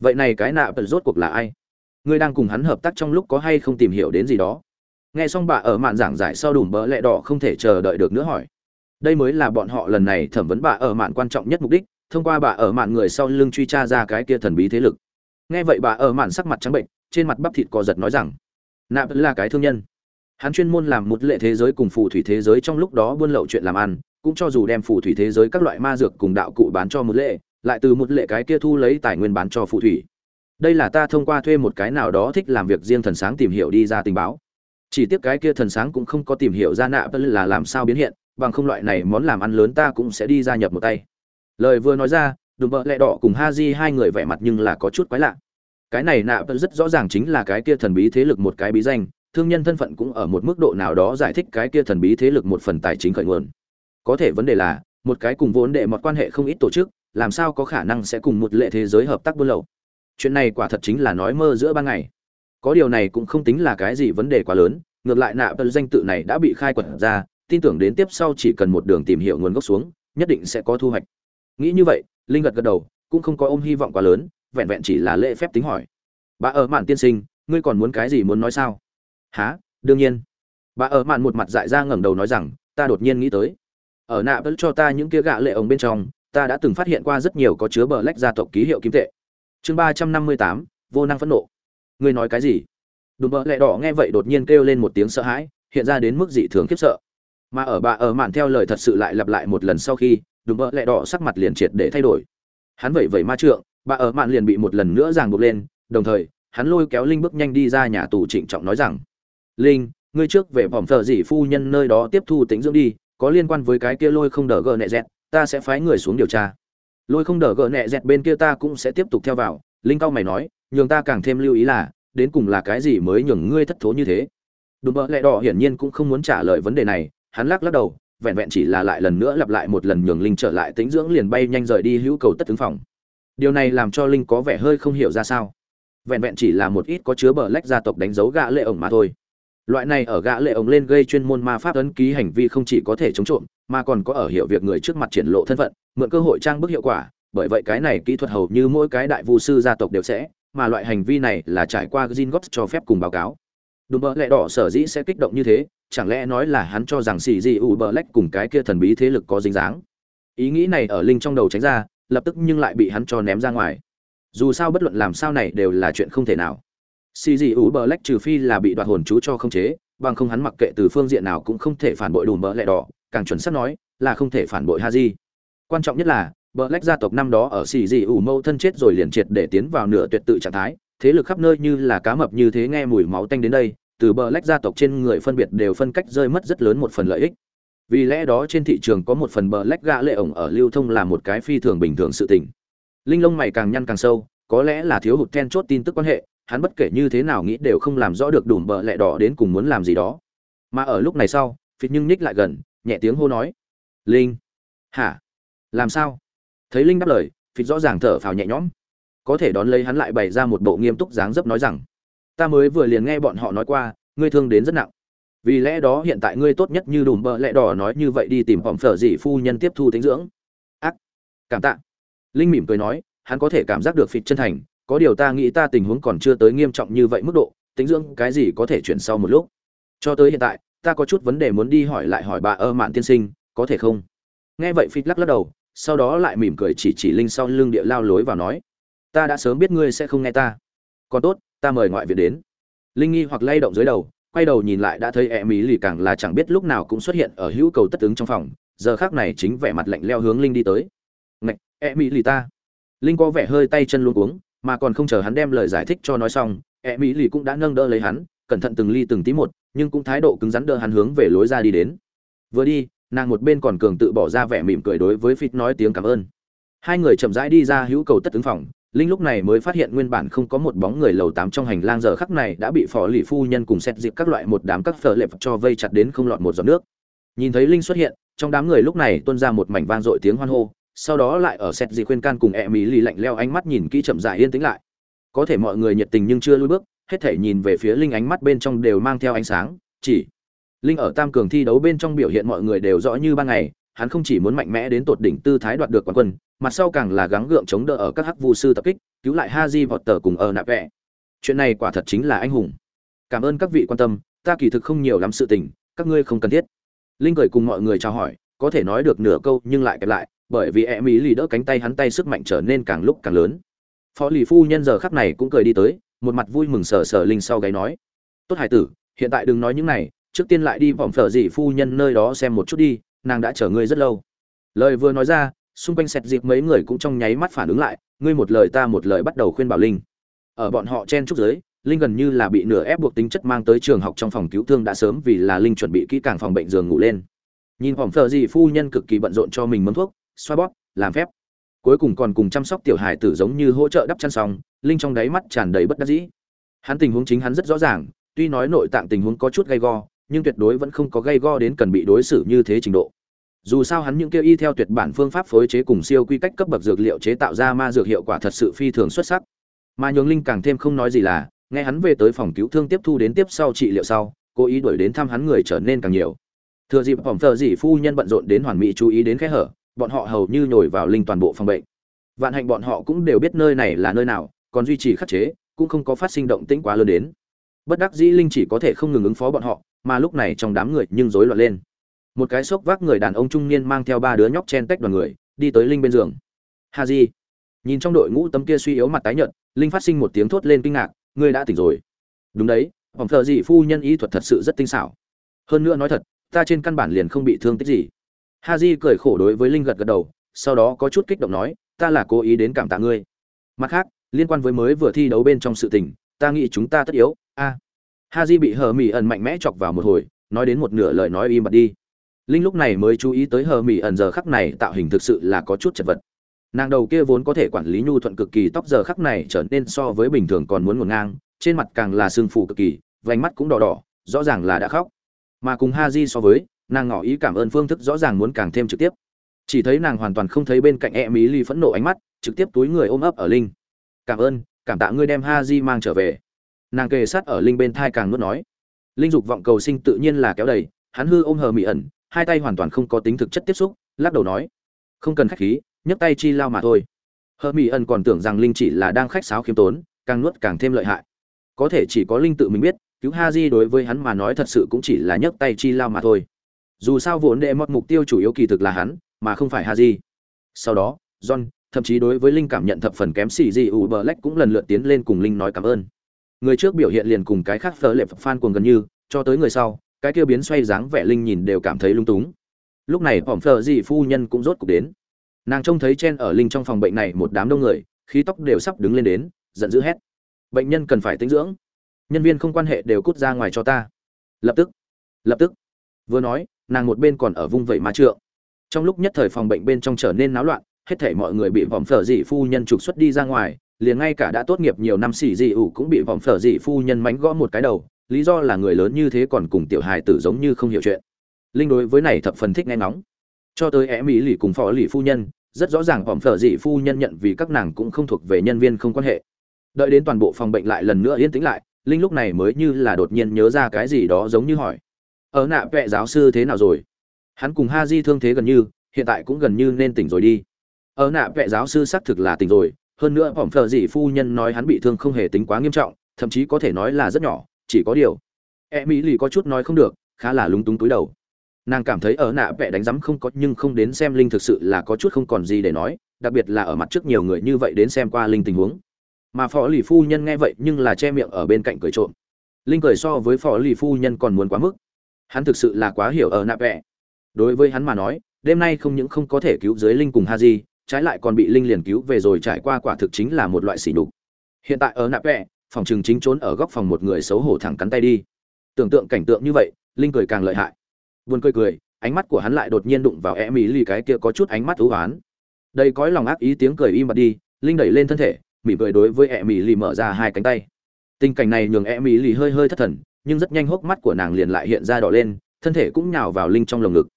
Vậy này cái nạ bật rốt cuộc là ai? Ngươi đang cùng hắn hợp tác trong lúc có hay không tìm hiểu đến gì đó? Nghe xong bà ở mạn giảng giải sau đùm bỡ lẹ đỏ không thể chờ đợi được nữa hỏi. Đây mới là bọn họ lần này thẩm vấn bà ở mạn quan trọng nhất mục đích, thông qua bà ở mạn người sau lưng truy tra ra cái kia thần bí thế lực. Nghe vậy bà ở mạn sắc mặt trắng bệnh, trên mặt bắp thịt co giật nói rằng nạp là cái thương nhân. Hắn chuyên môn làm một lệ thế giới cùng phù thủy thế giới trong lúc đó buôn lậu chuyện làm ăn cũng cho dù đem phù thủy thế giới các loại ma dược cùng đạo cụ bán cho một lệ, lại từ một lệ cái kia thu lấy tài nguyên bán cho phù thủy. Đây là ta thông qua thuê một cái nào đó thích làm việc riêng thần sáng tìm hiểu đi ra tình báo. Chỉ tiếc cái kia thần sáng cũng không có tìm hiểu ra nạ là làm sao biến hiện, bằng không loại này món làm ăn lớn ta cũng sẽ đi gia nhập một tay. Lời vừa nói ra, đùm bợ lẹ đỏ cùng ha di hai người vẻ mặt nhưng là có chút quái lạ. Cái này nạ rất rõ ràng chính là cái kia thần bí thế lực một cái bí danh, thương nhân thân phận cũng ở một mức độ nào đó giải thích cái kia thần bí thế lực một phần tài chính khởi nguồn có thể vấn đề là, một cái cùng vốn đệ một quan hệ không ít tổ chức, làm sao có khả năng sẽ cùng một lệ thế giới hợp tác buôn lậu? Chuyện này quả thật chính là nói mơ giữa ban ngày. Có điều này cũng không tính là cái gì vấn đề quá lớn, ngược lại nạ tân danh tự này đã bị khai quật ra, tin tưởng đến tiếp sau chỉ cần một đường tìm hiểu nguồn gốc xuống, nhất định sẽ có thu hoạch. Nghĩ như vậy, linh gật gật đầu, cũng không có ôm hy vọng quá lớn, vẹn vẹn chỉ là lễ phép tính hỏi. Bà ở mạn tiên sinh, ngươi còn muốn cái gì muốn nói sao? Há đương nhiên. Bà ở mạn một mặt dại ra ngẩng đầu nói rằng, ta đột nhiên nghĩ tới ở nạ vẫn cho ta những kia gạ lệ ống bên trong, ta đã từng phát hiện qua rất nhiều có chứa bờ lách gia tộc ký hiệu kim tệ. Chương ba trăm năm mươi tám, vô năng phẫn nộ. Ngươi nói cái gì? Đùm bờ lẹ đỏ nghe vậy đột nhiên kêu lên một tiếng sợ hãi, hiện ra đến mức dị thường khiếp sợ. Mà ở bà ở mạn theo lời thật sự lại lặp lại một lần sau khi, đùm bờ lẹ đỏ sắc mặt liền triệt để thay đổi. Hắn vẩy vẩy ma trượng, bà ở mạn liền bị một lần nữa ràng buộc lên, đồng thời, hắn lôi kéo linh bước nhanh đi ra nhà tù trịnh trọng nói rằng, linh, ngươi trước về vòng thờ dị phu nhân nơi đó tiếp thu tính dưỡng đi có liên quan với cái kia lôi không đỡ gờ nẹ dẹt, ta sẽ phái người xuống điều tra. Lôi không đỡ gờ nẹ dẹt bên kia ta cũng sẽ tiếp tục theo vào, linh cao mày nói, nhường ta càng thêm lưu ý là, đến cùng là cái gì mới nhường ngươi thất thố như thế? Đùm bợ lẹ đỏ hiển nhiên cũng không muốn trả lời vấn đề này, hắn lắc lắc đầu, vẹn vẹn chỉ là lại lần nữa lặp lại một lần nhường linh trở lại tính dưỡng liền bay nhanh rời đi hữu cầu tất tướng phòng. Điều này làm cho linh có vẻ hơi không hiểu ra sao. Vẹn vẹn chỉ là một ít có chứa bờ lách gia tộc đánh dấu gạ lệ ổng mà thôi loại này ở gã lệ ổng lên gây chuyên môn ma pháp ấn ký hành vi không chỉ có thể chống trộm, mà còn có ở hiểu việc người trước mặt triển lộ thân phận, mượn cơ hội trang bức hiệu quả. Bởi vậy cái này kỹ thuật hầu như mỗi cái đại vu sư gia tộc đều sẽ, mà loại hành vi này là trải qua Gingotts cho phép cùng báo cáo. Đúng bỡ lẽ đỏ sở dĩ sẽ kích động như thế, chẳng lẽ nói là hắn cho rằng xì gì u bờ lách cùng cái kia thần bí thế lực có dính dáng? Ý nghĩ này ở linh trong đầu tránh ra, lập tức nhưng lại bị hắn cho ném ra ngoài. Dù sao bất luận làm sao này đều là chuyện không thể nào xì dị ủ bờ lách trừ phi là bị đoạt hồn chú cho không chế, bằng không hắn mặc kệ từ phương diện nào cũng không thể phản bội đùm bờ lẹ đỏ, càng chuẩn xác nói là không thể phản bội ha di quan trọng nhất là, bờ lách gia tộc năm đó ở xì dị ủ mâu thân chết rồi liền triệt để tiến vào nửa tuyệt tự trạng thái, thế lực khắp nơi như là cá mập như thế nghe mùi máu tanh đến đây, từ bờ lách gia tộc trên người phân biệt đều phân cách rơi mất rất lớn một phần lợi ích. Vì lẽ đó trên thị trường có một phần bờ lách gã lệ ổng ở lưu thông là một cái phi thường bình thường sự tình. Linh lông mày càng nhăn càng sâu, có lẽ là thiếu hụt then chốt tin tức quan hệ hắn bất kể như thế nào nghĩ đều không làm rõ được đùm bợ lẹ đỏ đến cùng muốn làm gì đó. Mà ở lúc này sau, phịt nhưng ních lại gần, nhẹ tiếng hô nói, linh. Hả? Làm sao? Thấy linh đáp lời, phịt rõ ràng thở phào nhẹ nhõm. Có thể đón lấy hắn lại bày ra một bộ nghiêm túc dáng dấp nói rằng, ta mới vừa liền nghe bọn họ nói qua, ngươi thương đến rất nặng. Vì lẽ đó hiện tại ngươi tốt nhất như đùm bợ lẹ đỏ nói như vậy đi tìm hỏng phở dị phu nhân tiếp thu tính dưỡng. Ác. Cảm tạ. Linh mỉm cười nói, hắn có thể cảm giác được phịt chân thành có điều ta nghĩ ta tình huống còn chưa tới nghiêm trọng như vậy mức độ, tính dưỡng cái gì có thể chuyển sau một lúc. Cho tới hiện tại, ta có chút vấn đề muốn đi hỏi lại hỏi bà ơ mạn tiên sinh, có thể không? Nghe vậy phịch lắc lắc đầu, sau đó lại mỉm cười chỉ chỉ linh sau lưng địa lao lối vào nói, ta đã sớm biết ngươi sẽ không nghe ta. Còn tốt, ta mời ngoại viện đến. Linh nghi hoặc lay động dưới đầu, quay đầu nhìn lại đã thấy e mỹ lì càng là chẳng biết lúc nào cũng xuất hiện ở hữu cầu tất tướng trong phòng, giờ khác này chính vẻ mặt lạnh leo hướng linh đi tới. Ngạch e mỹ lì ta. Linh có vẻ hơi tay chân luôn uống mà còn không chờ hắn đem lời giải thích cho nói xong e mỹ lì cũng đã nâng đỡ lấy hắn, cẩn thận từng ly từng tí một, nhưng cũng thái độ cứng rắn đỡ hắn hướng về lối ra đi đến. Vừa đi, nàng một bên còn cường tự bỏ ra vẻ mỉm cười đối với phít nói tiếng cảm ơn. Hai người chậm rãi đi ra hữu cầu tất ứng phòng, linh lúc này mới phát hiện nguyên bản không có một bóng người lầu tám trong hành lang giờ khắc này đã bị phò lì phu nhân cùng xét dịp các loại một đám các phở lệp cho vây chặt đến không lọt một giọt nước. Nhìn thấy linh xuất hiện, trong đám người lúc này tuôn ra một mảnh vang dội tiếng hoan hô sau đó lại ở xét gì khuyên can cùng e mỹ lì lạnh leo ánh mắt nhìn kỹ chậm dài yên tĩnh lại. Có thể mọi người nhiệt tình nhưng chưa lui bước, hết thể nhìn về phía linh ánh mắt bên trong đều mang theo ánh sáng, chỉ linh ở tam cường thi đấu bên trong biểu hiện mọi người đều rõ như ban ngày, hắn không chỉ muốn mạnh mẽ đến tột đỉnh tư thái đoạt được quán quân mặt sau càng là gắng gượng chống đỡ ở các hắc vu sư tập kích, cứu lại ha di vọt tờ cùng ở nạp vẽ chuyện này quả thật chính là anh hùng. Cảm ơn các vị quan tâm, ta kỳ thực không nhiều lắm sự tình, các ngươi không cần thiết. Linh cười cùng mọi người chào hỏi, có thể nói được nửa câu nhưng lại kẹp lại bởi vì e mỹ lì đỡ cánh tay hắn tay sức mạnh trở nên càng lúc càng lớn. Phó lì phu nhân giờ khắc này cũng cười đi tới, một mặt vui mừng sờ sờ linh sau gáy nói, tốt hải tử, hiện tại đừng nói những này, trước tiên lại đi vòng phở dị phu nhân nơi đó xem một chút đi, nàng đã chờ ngươi rất lâu. Lời vừa nói ra, xung quanh sẹt dịp mấy người cũng trong nháy mắt phản ứng lại, ngươi một lời ta một lời bắt đầu khuyên bảo linh. Ở bọn họ chen trúc giới linh gần như là bị nửa ép buộc tính chất mang tới trường học trong phòng cứu thương đã sớm vì là linh chuẩn bị kỹ càng phòng bệnh giường ngủ lên. Nhìn phòng phờ gì phu nhân cực kỳ bận rộn cho mình mâm thuốc xoa bóp, làm phép. Cuối cùng còn cùng chăm sóc tiểu hài tử giống như hỗ trợ đắp chăn xong, linh trong đáy mắt tràn đầy bất đắc dĩ. Hắn tình huống chính hắn rất rõ ràng, tuy nói nội tạng tình huống có chút gay go, nhưng tuyệt đối vẫn không có gay go đến cần bị đối xử như thế trình độ. Dù sao hắn những kêu y theo tuyệt bản phương pháp phối chế cùng siêu quy cách cấp bậc dược liệu chế tạo ra ma dược hiệu quả thật sự phi thường xuất sắc. Mà nhường linh càng thêm không nói gì là, nghe hắn về tới phòng cứu thương tiếp thu đến tiếp sau trị liệu sau, cố ý đuổi đến thăm hắn người trở nên càng nhiều. Thừa dịp phòng thờ dị phu nhân bận rộn đến hoàn mỹ chú ý đến kẽ hở bọn họ hầu như nhồi vào linh toàn bộ phòng bệnh. Vạn hạnh bọn họ cũng đều biết nơi này là nơi nào, còn duy trì khắc chế, cũng không có phát sinh động tĩnh quá lớn đến. Bất đắc dĩ linh chỉ có thể không ngừng ứng phó bọn họ, mà lúc này trong đám người nhưng rối loạn lên. Một cái xốc vác người đàn ông trung niên mang theo ba đứa nhóc chen tách đoàn người, đi tới linh bên giường. Ha di. Nhìn trong đội ngũ tấm kia suy yếu mặt tái nhợt, linh phát sinh một tiếng thốt lên kinh ngạc, ngươi đã tỉnh rồi. Đúng đấy, phòng thợ dị phu nhân y thuật thật sự rất tinh xảo. Hơn nữa nói thật, ta trên căn bản liền không bị thương tích gì ha di cười khổ đối với linh gật gật đầu, sau đó có chút kích động nói, ta là cố ý đến cảm tạ ngươi. Mặt khác, liên quan với mới vừa thi đấu bên trong sự tình, ta nghĩ chúng ta tất yếu. A. Ha di bị hờ mỹ ẩn mạnh mẽ chọc vào một hồi, nói đến một nửa lời nói im bặt đi. Linh lúc này mới chú ý tới hờ mỹ ẩn giờ khắc này tạo hình thực sự là có chút chật vật. Nàng đầu kia vốn có thể quản lý nhu thuận cực kỳ, tóc giờ khắc này trở nên so với bình thường còn muốn ngổn ngang, trên mặt càng là sương phù cực kỳ, vành mắt cũng đỏ đỏ, rõ ràng là đã khóc. Mà cùng ha di so với nàng ngỏ ý cảm ơn phương thức rõ ràng muốn càng thêm trực tiếp. Chỉ thấy nàng hoàn toàn không thấy bên cạnh e mỹ ly phẫn nộ ánh mắt, trực tiếp túi người ôm ấp ở linh. Cảm ơn, cảm tạ ngươi đem ha di mang trở về. Nàng kề sát ở linh bên thai càng nuốt nói. Linh dục vọng cầu sinh tự nhiên là kéo đầy, hắn hư ôm hờ mị ẩn, hai tay hoàn toàn không có tính thực chất tiếp xúc, lắc đầu nói, không cần khách khí, nhấc tay chi lao mà thôi. Hờ mị ẩn còn tưởng rằng linh chỉ là đang khách sáo khiêm tốn, càng nuốt càng thêm lợi hại. Có thể chỉ có linh tự mình biết, cứu ha di đối với hắn mà nói thật sự cũng chỉ là nhấc tay chi lao mà thôi dù sao vốn đệ mọt mục tiêu chủ yếu kỳ thực là hắn, mà không phải Haji. sau đó, john, thậm chí đối với linh cảm nhận thập phần kém xì gì u bờ lách cũng lần lượt tiến lên cùng linh nói cảm ơn. Người trước biểu hiện liền cùng cái khác phở lệ phan cuồng gần như, cho tới người sau, cái kia biến xoay dáng vẻ linh nhìn đều cảm thấy lung túng. Lúc này phỏng phở gì phu nhân cũng rốt cục đến. Nàng trông thấy chen ở linh trong phòng bệnh này một đám đông người, khí tóc đều sắp đứng lên đến, giận dữ hét. Bệnh nhân cần phải tinh dưỡng. Nhân viên không quan hệ đều cút ra ngoài cho ta. Lập tức. Lập tức. Vừa nói nàng một bên còn ở vung vẩy ma trượng. Trong lúc nhất thời phòng bệnh bên trong trở nên náo loạn, hết thảy mọi người bị vòng phở dị phu nhân trục xuất đi ra ngoài, liền ngay cả đã tốt nghiệp nhiều năm xỉ dị ủ cũng bị vòng phở dị phu nhân mánh gõ một cái đầu, lý do là người lớn như thế còn cùng tiểu hài tử giống như không hiểu chuyện. Linh đối với này thập phần thích nghe ngóng. Cho tới é mỹ lì cùng phó lì phu nhân, rất rõ ràng vòng phở dị phu nhân nhận vì các nàng cũng không thuộc về nhân viên không quan hệ. Đợi đến toàn bộ phòng bệnh lại lần nữa yên tĩnh lại, linh lúc này mới như là đột nhiên nhớ ra cái gì đó giống như hỏi ở nạ vệ giáo sư thế nào rồi? Hắn cùng ha di thương thế gần như, hiện tại cũng gần như nên tỉnh rồi đi. Ở nạ vệ giáo sư xác thực là tỉnh rồi, hơn nữa phỏng phờ dị phu nhân nói hắn bị thương không hề tính quá nghiêm trọng, thậm chí có thể nói là rất nhỏ, chỉ có điều. E mỹ lì có chút nói không được, khá là lúng túng túi đầu. Nàng cảm thấy ở nạ vẽ đánh rắm không có, nhưng không đến xem linh thực sự là có chút không còn gì để nói, đặc biệt là ở mặt trước nhiều người như vậy đến xem qua linh tình huống. Mà phó lì phu nhân nghe vậy nhưng là che miệng ở bên cạnh cười trộm. Linh cười so với phó lì phu nhân còn muốn quá mức hắn thực sự là quá hiểu ở nạ vẽ đối với hắn mà nói, đêm nay không những không có thể cứu dưới linh cùng ha di trái lại còn bị linh liền cứu về rồi trải qua quả thực chính là một loại sỉ nhục. Hiện tại ở nạ vẽ phòng trường chính trốn ở góc phòng một người xấu hổ thẳng cắn tay đi. Tưởng tượng cảnh tượng như vậy, linh cười càng lợi hại. Buồn cười cười, ánh mắt của hắn lại đột nhiên đụng vào e mỹ lì cái kia có chút ánh mắt thú oán. Đây cõi lòng ác ý tiếng cười im bặt đi, linh đẩy lên thân thể mỉ cười đối với e mỹ lì mở ra hai cánh tay. Tình cảnh này nhường e mỹ lì hơi hơi thất thần nhưng rất nhanh hốc mắt của nàng liền lại hiện ra đỏ lên, thân thể cũng nhào vào linh trong lồng ngực.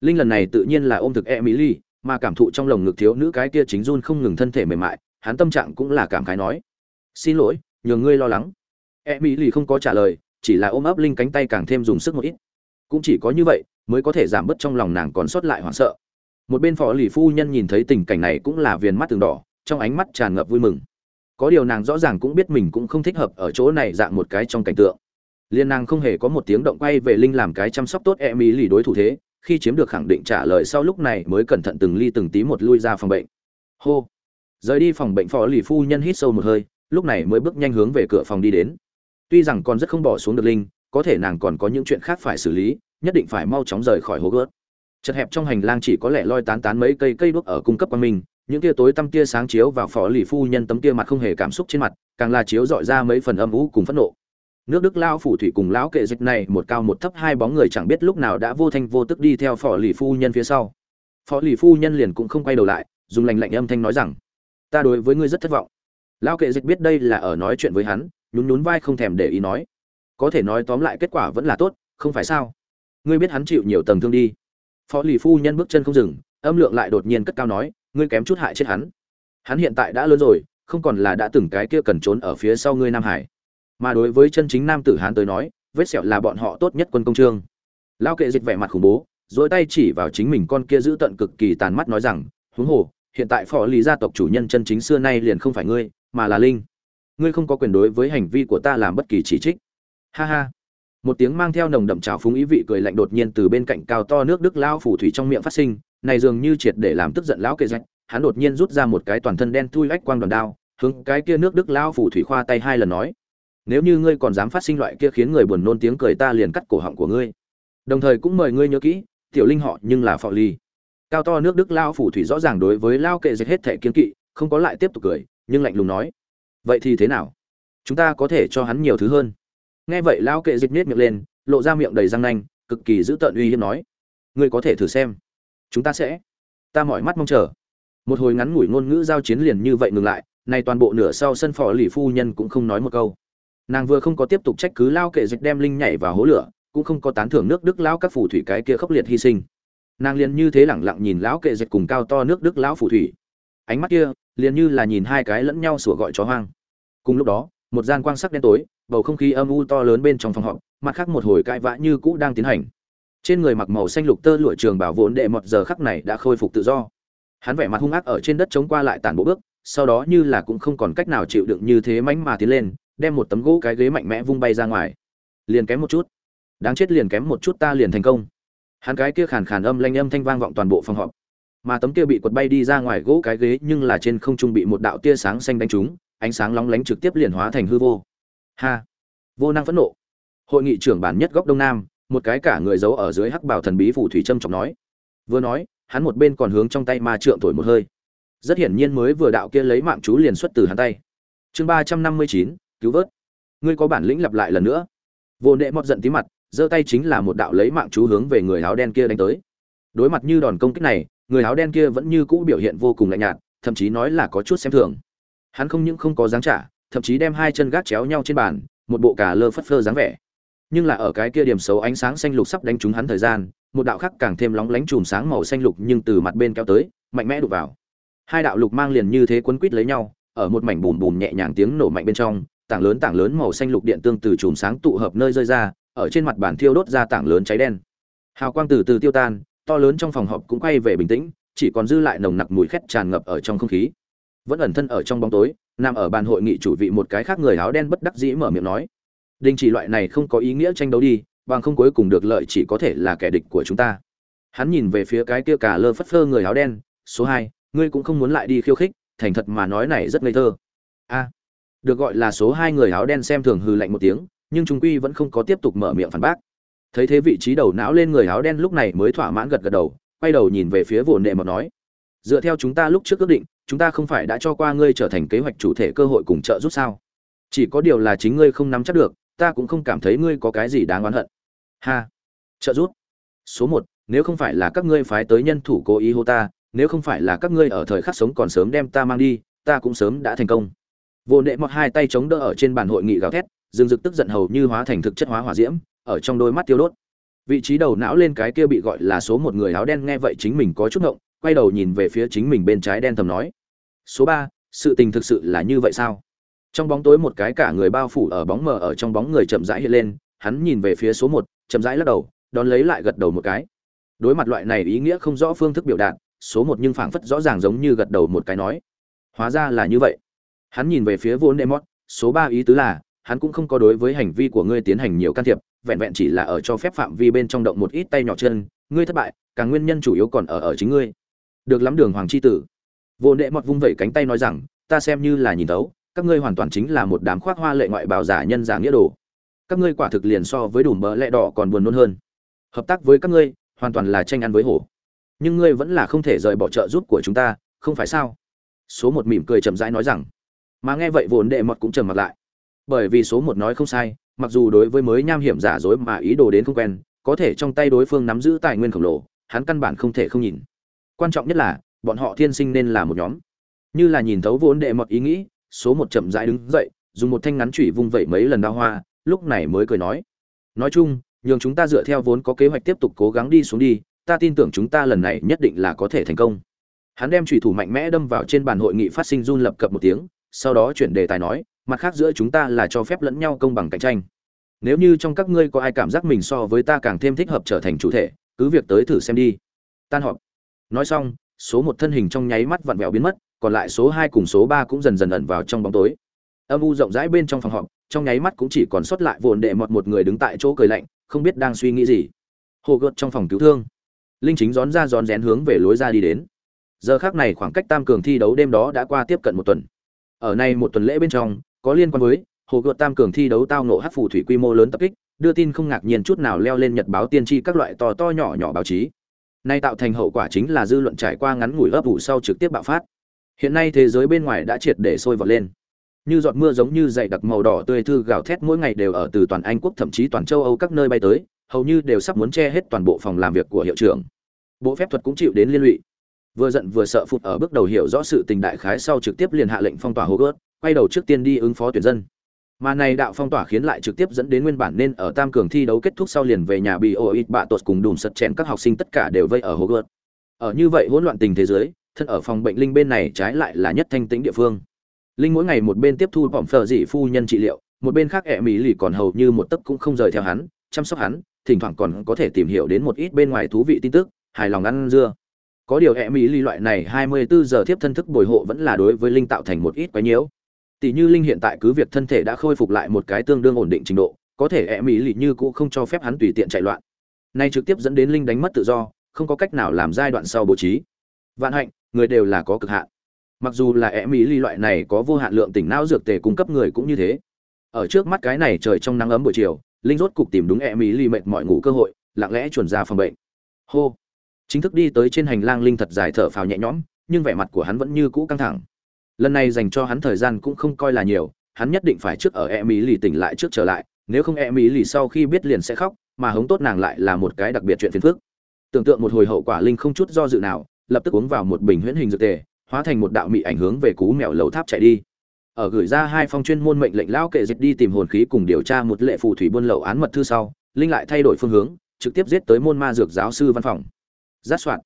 Linh lần này tự nhiên là ôm thực e mỹ mà cảm thụ trong lồng ngực thiếu nữ cái kia chính run không ngừng thân thể mềm mại, hắn tâm trạng cũng là cảm khái nói, xin lỗi, nhường ngươi lo lắng. E mỹ không có trả lời, chỉ là ôm ấp linh cánh tay càng thêm dùng sức một ít. Cũng chỉ có như vậy mới có thể giảm bớt trong lòng nàng còn sót lại hoảng sợ. Một bên phó lì phu nhân nhìn thấy tình cảnh này cũng là viền mắt từng đỏ, trong ánh mắt tràn ngập vui mừng. Có điều nàng rõ ràng cũng biết mình cũng không thích hợp ở chỗ này dạng một cái trong cảnh tượng liên nàng không hề có một tiếng động quay về linh làm cái chăm sóc tốt e mỹ lì đối thủ thế, khi chiếm được khẳng định trả lời sau lúc này mới cẩn thận từng ly từng tí một lui ra phòng bệnh. Hô. Rời đi phòng bệnh phó lì phu nhân hít sâu một hơi, lúc này mới bước nhanh hướng về cửa phòng đi đến. Tuy rằng còn rất không bỏ xuống được linh, có thể nàng còn có những chuyện khác phải xử lý, nhất định phải mau chóng rời khỏi hố gớt chật hẹp trong hành lang chỉ có lẽ loi tán tán mấy cây cây đuốc ở cung cấp qua mình những tia tối tăm tia sáng chiếu vào phó lì phu nhân tấm tia mặt không hề cảm xúc trên mặt, càng là chiếu dọi ra mấy phần âm ú cùng phẫn nộ nước đức lao phủ thủy cùng lão kệ dịch này, một cao một thấp, hai bóng người chẳng biết lúc nào đã vô thanh vô tức đi theo phó lì phu nhân phía sau. Phó lì phu nhân liền cũng không quay đầu lại, dùng lành lạnh âm thanh nói rằng, ta đối với ngươi rất thất vọng. Lão kệ dịch biết đây là ở nói chuyện với hắn, nhún nhún vai không thèm để ý nói, có thể nói tóm lại kết quả vẫn là tốt, không phải sao? Ngươi biết hắn chịu nhiều tầng thương đi. Phó lì phu nhân bước chân không dừng, âm lượng lại đột nhiên cất cao nói, ngươi kém chút hại chết hắn. Hắn hiện tại đã lớn rồi, không còn là đã từng cái kia cần trốn ở phía sau ngươi nam hải mà đối với chân chính nam tử hán tới nói, vết sẹo là bọn họ tốt nhất quân công trương. Lao kệ dịch vẻ mặt khủng bố, dỗi tay chỉ vào chính mình con kia giữ tận cực kỳ tàn mắt nói rằng, huống hồ, hiện tại phò lý gia tộc chủ nhân chân chính xưa nay liền không phải ngươi, mà là linh. Ngươi không có quyền đối với hành vi của ta làm bất kỳ chỉ trích. Ha ha. Một tiếng mang theo nồng đậm trào phúng ý vị cười lạnh đột nhiên từ bên cạnh cao to nước đức lao phủ thủy trong miệng phát sinh, này dường như triệt để làm tức giận lão kệ rạch hắn đột nhiên rút ra một cái toàn thân đen thui ách quang đoàn đao, hướng cái kia nước đức lao phủ thủy khoa tay hai lần nói nếu như ngươi còn dám phát sinh loại kia khiến người buồn nôn tiếng cười ta liền cắt cổ họng của ngươi. Đồng thời cũng mời ngươi nhớ kỹ, tiểu linh họ nhưng là phò ly. Cao to nước đức lao phủ thủy rõ ràng đối với lao kệ dịch hết thể kiến kỵ, không có lại tiếp tục cười, nhưng lạnh lùng nói, vậy thì thế nào? Chúng ta có thể cho hắn nhiều thứ hơn. Nghe vậy lao kệ dịch nết miệng lên, lộ ra miệng đầy răng nanh, cực kỳ dữ tợn uy hiếp nói, ngươi có thể thử xem. Chúng ta sẽ. Ta mỏi mắt mong chờ. Một hồi ngắn ngủi ngôn ngữ giao chiến liền như vậy ngừng lại, nay toàn bộ nửa sau sân phò lì phu nhân cũng không nói một câu nàng vừa không có tiếp tục trách cứ lao kệ dịch đem linh nhảy vào hố lửa, cũng không có tán thưởng nước đức lão các phù thủy cái kia khốc liệt hy sinh. Nàng liền như thế lẳng lặng nhìn lão kệ dịch cùng cao to nước đức lão phù thủy. Ánh mắt kia, liền như là nhìn hai cái lẫn nhau sủa gọi chó hoang. Cùng lúc đó, một gian quang sắc đen tối, bầu không khí âm u to lớn bên trong phòng họp, mặt khác một hồi cãi vã như cũ đang tiến hành. Trên người mặc màu xanh lục tơ lụa trường bảo vốn đệ một giờ khắc này đã khôi phục tự do. Hắn vẻ mặt hung ác ở trên đất chống qua lại tàn bộ bước, sau đó như là cũng không còn cách nào chịu đựng như thế mánh mà tiến lên đem một tấm gỗ cái ghế mạnh mẽ vung bay ra ngoài. Liền kém một chút. Đáng chết liền kém một chút ta liền thành công. Hắn cái kia khàn khàn âm lanh âm thanh vang vọng toàn bộ phòng họp. Mà tấm kia bị quật bay đi ra ngoài gỗ cái ghế nhưng là trên không trung bị một đạo tia sáng xanh đánh trúng, ánh sáng lóng lánh trực tiếp liền hóa thành hư vô. Ha! Vô năng phẫn nộ. Hội nghị trưởng bản nhất góc đông nam, một cái cả người giấu ở dưới hắc bảo thần bí phủ thủy trâm trọng nói. Vừa nói, hắn một bên còn hướng trong tay ma trượng thổi một hơi. Rất hiển nhiên mới vừa đạo kia lấy mạng chú liền xuất từ hắn tay. Chương ba trăm năm mươi chín cứu vớt. Ngươi có bản lĩnh lặp lại lần nữa. Vô nệ mọt giận tí mặt, giơ tay chính là một đạo lấy mạng chú hướng về người áo đen kia đánh tới. Đối mặt như đòn công kích này, người áo đen kia vẫn như cũ biểu hiện vô cùng lạnh nhạt, thậm chí nói là có chút xem thường. Hắn không những không có dáng trả, thậm chí đem hai chân gác chéo nhau trên bàn, một bộ cà lơ phất phơ dáng vẻ. Nhưng là ở cái kia điểm xấu ánh sáng xanh lục sắp đánh trúng hắn thời gian, một đạo khác càng thêm lóng lánh chùm sáng màu xanh lục nhưng từ mặt bên kéo tới, mạnh mẽ đục vào. Hai đạo lục mang liền như thế quấn quít lấy nhau, ở một mảnh bùn bùn nhẹ nhàng tiếng nổ mạnh bên trong tảng lớn tảng lớn màu xanh lục điện tương từ chùm sáng tụ hợp nơi rơi ra, ở trên mặt bàn thiêu đốt ra tảng lớn cháy đen. Hào quang từ từ tiêu tan, to lớn trong phòng họp cũng quay về bình tĩnh, chỉ còn dư lại nồng nặc mùi khét tràn ngập ở trong không khí. Vẫn ẩn thân ở trong bóng tối, nằm ở bàn hội nghị chủ vị một cái khác người áo đen bất đắc dĩ mở miệng nói, đình chỉ loại này không có ý nghĩa tranh đấu đi, bằng không cuối cùng được lợi chỉ có thể là kẻ địch của chúng ta. Hắn nhìn về phía cái kia cả lơ phất phơ người áo đen, số hai, ngươi cũng không muốn lại đi khiêu khích, thành thật mà nói này rất ngây thơ. A được gọi là số hai người áo đen xem thường hừ lạnh một tiếng, nhưng trung quy vẫn không có tiếp tục mở miệng phản bác. Thấy thế vị trí đầu não lên người áo đen lúc này mới thỏa mãn gật gật đầu, quay đầu nhìn về phía vồn nệ một nói, dựa theo chúng ta lúc trước ước định, chúng ta không phải đã cho qua ngươi trở thành kế hoạch chủ thể cơ hội cùng trợ giúp sao? Chỉ có điều là chính ngươi không nắm chắc được, ta cũng không cảm thấy ngươi có cái gì đáng oán hận. Ha, trợ giúp? Số một, nếu không phải là các ngươi phái tới nhân thủ cố ý hô ta, nếu không phải là các ngươi ở thời khắc sống còn sớm đem ta mang đi, ta cũng sớm đã thành công vô nệ mọt hai tay chống đỡ ở trên bàn hội nghị gào thét, dương dực tức giận hầu như hóa thành thực chất hóa hỏa diễm, ở trong đôi mắt tiêu đốt. Vị trí đầu não lên cái kia bị gọi là số một người áo đen nghe vậy chính mình có chút ngộng, quay đầu nhìn về phía chính mình bên trái đen thầm nói, số ba, sự tình thực sự là như vậy sao? Trong bóng tối một cái cả người bao phủ ở bóng mờ ở trong bóng người chậm rãi hiện lên, hắn nhìn về phía số một, chậm rãi lắc đầu, đón lấy lại gật đầu một cái. Đối mặt loại này ý nghĩa không rõ phương thức biểu đạt, số một nhưng phảng phất rõ ràng giống như gật đầu một cái nói, hóa ra là như vậy hắn nhìn về phía vốn demot số ba ý tứ là, hắn cũng không có đối với hành vi của ngươi tiến hành nhiều can thiệp, vẹn vẹn chỉ là ở cho phép phạm vi bên trong động một ít tay nhỏ chân, ngươi thất bại, càng nguyên nhân chủ yếu còn ở ở chính ngươi. Được lắm đường hoàng chi tử. Vô nệ mọt vung vẩy cánh tay nói rằng, ta xem như là nhìn tấu các ngươi hoàn toàn chính là một đám khoác hoa lệ ngoại bào giả nhân giả nghĩa đồ. Các ngươi quả thực liền so với đủ mỡ lẹ đỏ còn buồn nôn hơn. Hợp tác với các ngươi, hoàn toàn là tranh ăn với hổ. Nhưng ngươi vẫn là không thể rời bỏ trợ giúp của chúng ta, không phải sao? Số một mỉm cười chậm rãi nói rằng mà nghe vậy vốn đệ mọt cũng trầm mặt lại. Bởi vì số một nói không sai, mặc dù đối với mới nham hiểm giả dối mà ý đồ đến không quen, có thể trong tay đối phương nắm giữ tài nguyên khổng lồ, hắn căn bản không thể không nhìn. Quan trọng nhất là, bọn họ thiên sinh nên là một nhóm. Như là nhìn thấu vốn đệ mọt ý nghĩ, số một chậm rãi đứng dậy, dùng một thanh ngắn chủy vung vẩy mấy lần đao hoa, lúc này mới cười nói. Nói chung, nhường chúng ta dựa theo vốn có kế hoạch tiếp tục cố gắng đi xuống đi, ta tin tưởng chúng ta lần này nhất định là có thể thành công. Hắn đem chủy thủ mạnh mẽ đâm vào trên bàn hội nghị phát sinh run lập cập một tiếng sau đó chuyển đề tài nói, mặt khác giữa chúng ta là cho phép lẫn nhau công bằng cạnh tranh. Nếu như trong các ngươi có ai cảm giác mình so với ta càng thêm thích hợp trở thành chủ thể, cứ việc tới thử xem đi. Tan họp. Nói xong, số một thân hình trong nháy mắt vặn vẹo biến mất, còn lại số hai cùng số ba cũng dần dần ẩn vào trong bóng tối. Âm u rộng rãi bên trong phòng họp, trong nháy mắt cũng chỉ còn sót lại vồn đệ mọt một người đứng tại chỗ cười lạnh, không biết đang suy nghĩ gì. Hồ gợt trong phòng cứu thương. Linh chính rón ra rón rén hướng về lối ra đi đến. Giờ khác này khoảng cách tam cường thi đấu đêm đó đã qua tiếp cận một tuần ở nay một tuần lễ bên trong, có liên quan với hồ gợt tam cường thi đấu tao nộ hát phù thủy quy mô lớn tập kích, đưa tin không ngạc nhiên chút nào leo lên nhật báo tiên tri các loại to to nhỏ nhỏ báo chí. Nay tạo thành hậu quả chính là dư luận trải qua ngắn ngủi ấp ủ sau trực tiếp bạo phát. Hiện nay thế giới bên ngoài đã triệt để sôi vọt lên. Như giọt mưa giống như dày đặc màu đỏ tươi thư gào thét mỗi ngày đều ở từ toàn anh quốc thậm chí toàn châu âu các nơi bay tới, hầu như đều sắp muốn che hết toàn bộ phòng làm việc của hiệu trưởng. Bộ phép thuật cũng chịu đến liên lụy vừa giận vừa sợ phụt ở bước đầu hiểu rõ sự tình đại khái sau trực tiếp liền hạ lệnh phong tỏa Hogwarts gớt, quay đầu trước tiên đi ứng phó tuyển dân. Mà này đạo phong tỏa khiến lại trực tiếp dẫn đến nguyên bản nên ở tam cường thi đấu kết thúc sau liền về nhà bị ô ít bạ tột cùng đùm sật chèn các học sinh tất cả đều vây ở Hogwarts gớt. Ở như vậy hỗn loạn tình thế giới thân ở phòng bệnh linh bên này trái lại là nhất thanh tĩnh địa phương. Linh mỗi ngày một bên tiếp thu bỏng phở dị phu nhân trị liệu, một bên khác ẹ mỹ lì còn hầu như một tấc cũng không rời theo hắn, chăm sóc hắn, thỉnh thoảng còn có thể tìm hiểu đến một ít bên ngoài thú vị tin tức, hài lòng ăn dưa có điều hệ mỹ ly loại này hai mươi bốn giờ tiếp thân thức bồi hộ vẫn là đối với linh tạo thành một ít quái nhiễu. Tỷ như linh hiện tại cứ việc thân thể đã khôi phục lại một cái tương đương ổn định trình độ, có thể hệ mỹ ly như cũng không cho phép hắn tùy tiện chạy loạn. Nay trực tiếp dẫn đến linh đánh mất tự do, không có cách nào làm giai đoạn sau bố trí. Vạn hạnh, người đều là có cực hạn. Mặc dù là e mỹ ly loại này có vô hạn lượng tỉnh não dược tề cung cấp người cũng như thế. Ở trước mắt cái này trời trong nắng ấm buổi chiều, linh rốt cục tìm đúng e mỹ ly mệt mọi ngủ cơ hội, lặng lẽ chuẩn ra phòng bệnh. Hô chính thức đi tới trên hành lang linh thật dài thở phào nhẹ nhõm, nhưng vẻ mặt của hắn vẫn như cũ căng thẳng. Lần này dành cho hắn thời gian cũng không coi là nhiều, hắn nhất định phải trước ở e mỹ lì tỉnh lại trước trở lại, nếu không e mỹ lì sau khi biết liền sẽ khóc, mà hống tốt nàng lại là một cái đặc biệt chuyện phiền phức. Tưởng tượng một hồi hậu quả linh không chút do dự nào, lập tức uống vào một bình huyễn hình dược tề, hóa thành một đạo mị ảnh hướng về cú mèo lầu tháp chạy đi. Ở gửi ra hai phong chuyên môn mệnh lệnh lão kệ dịch đi tìm hồn khí cùng điều tra một lệ phù thủy buôn lậu án mật thư sau, linh lại thay đổi phương hướng, trực tiếp giết tới môn ma dược giáo sư văn phòng rát soạn.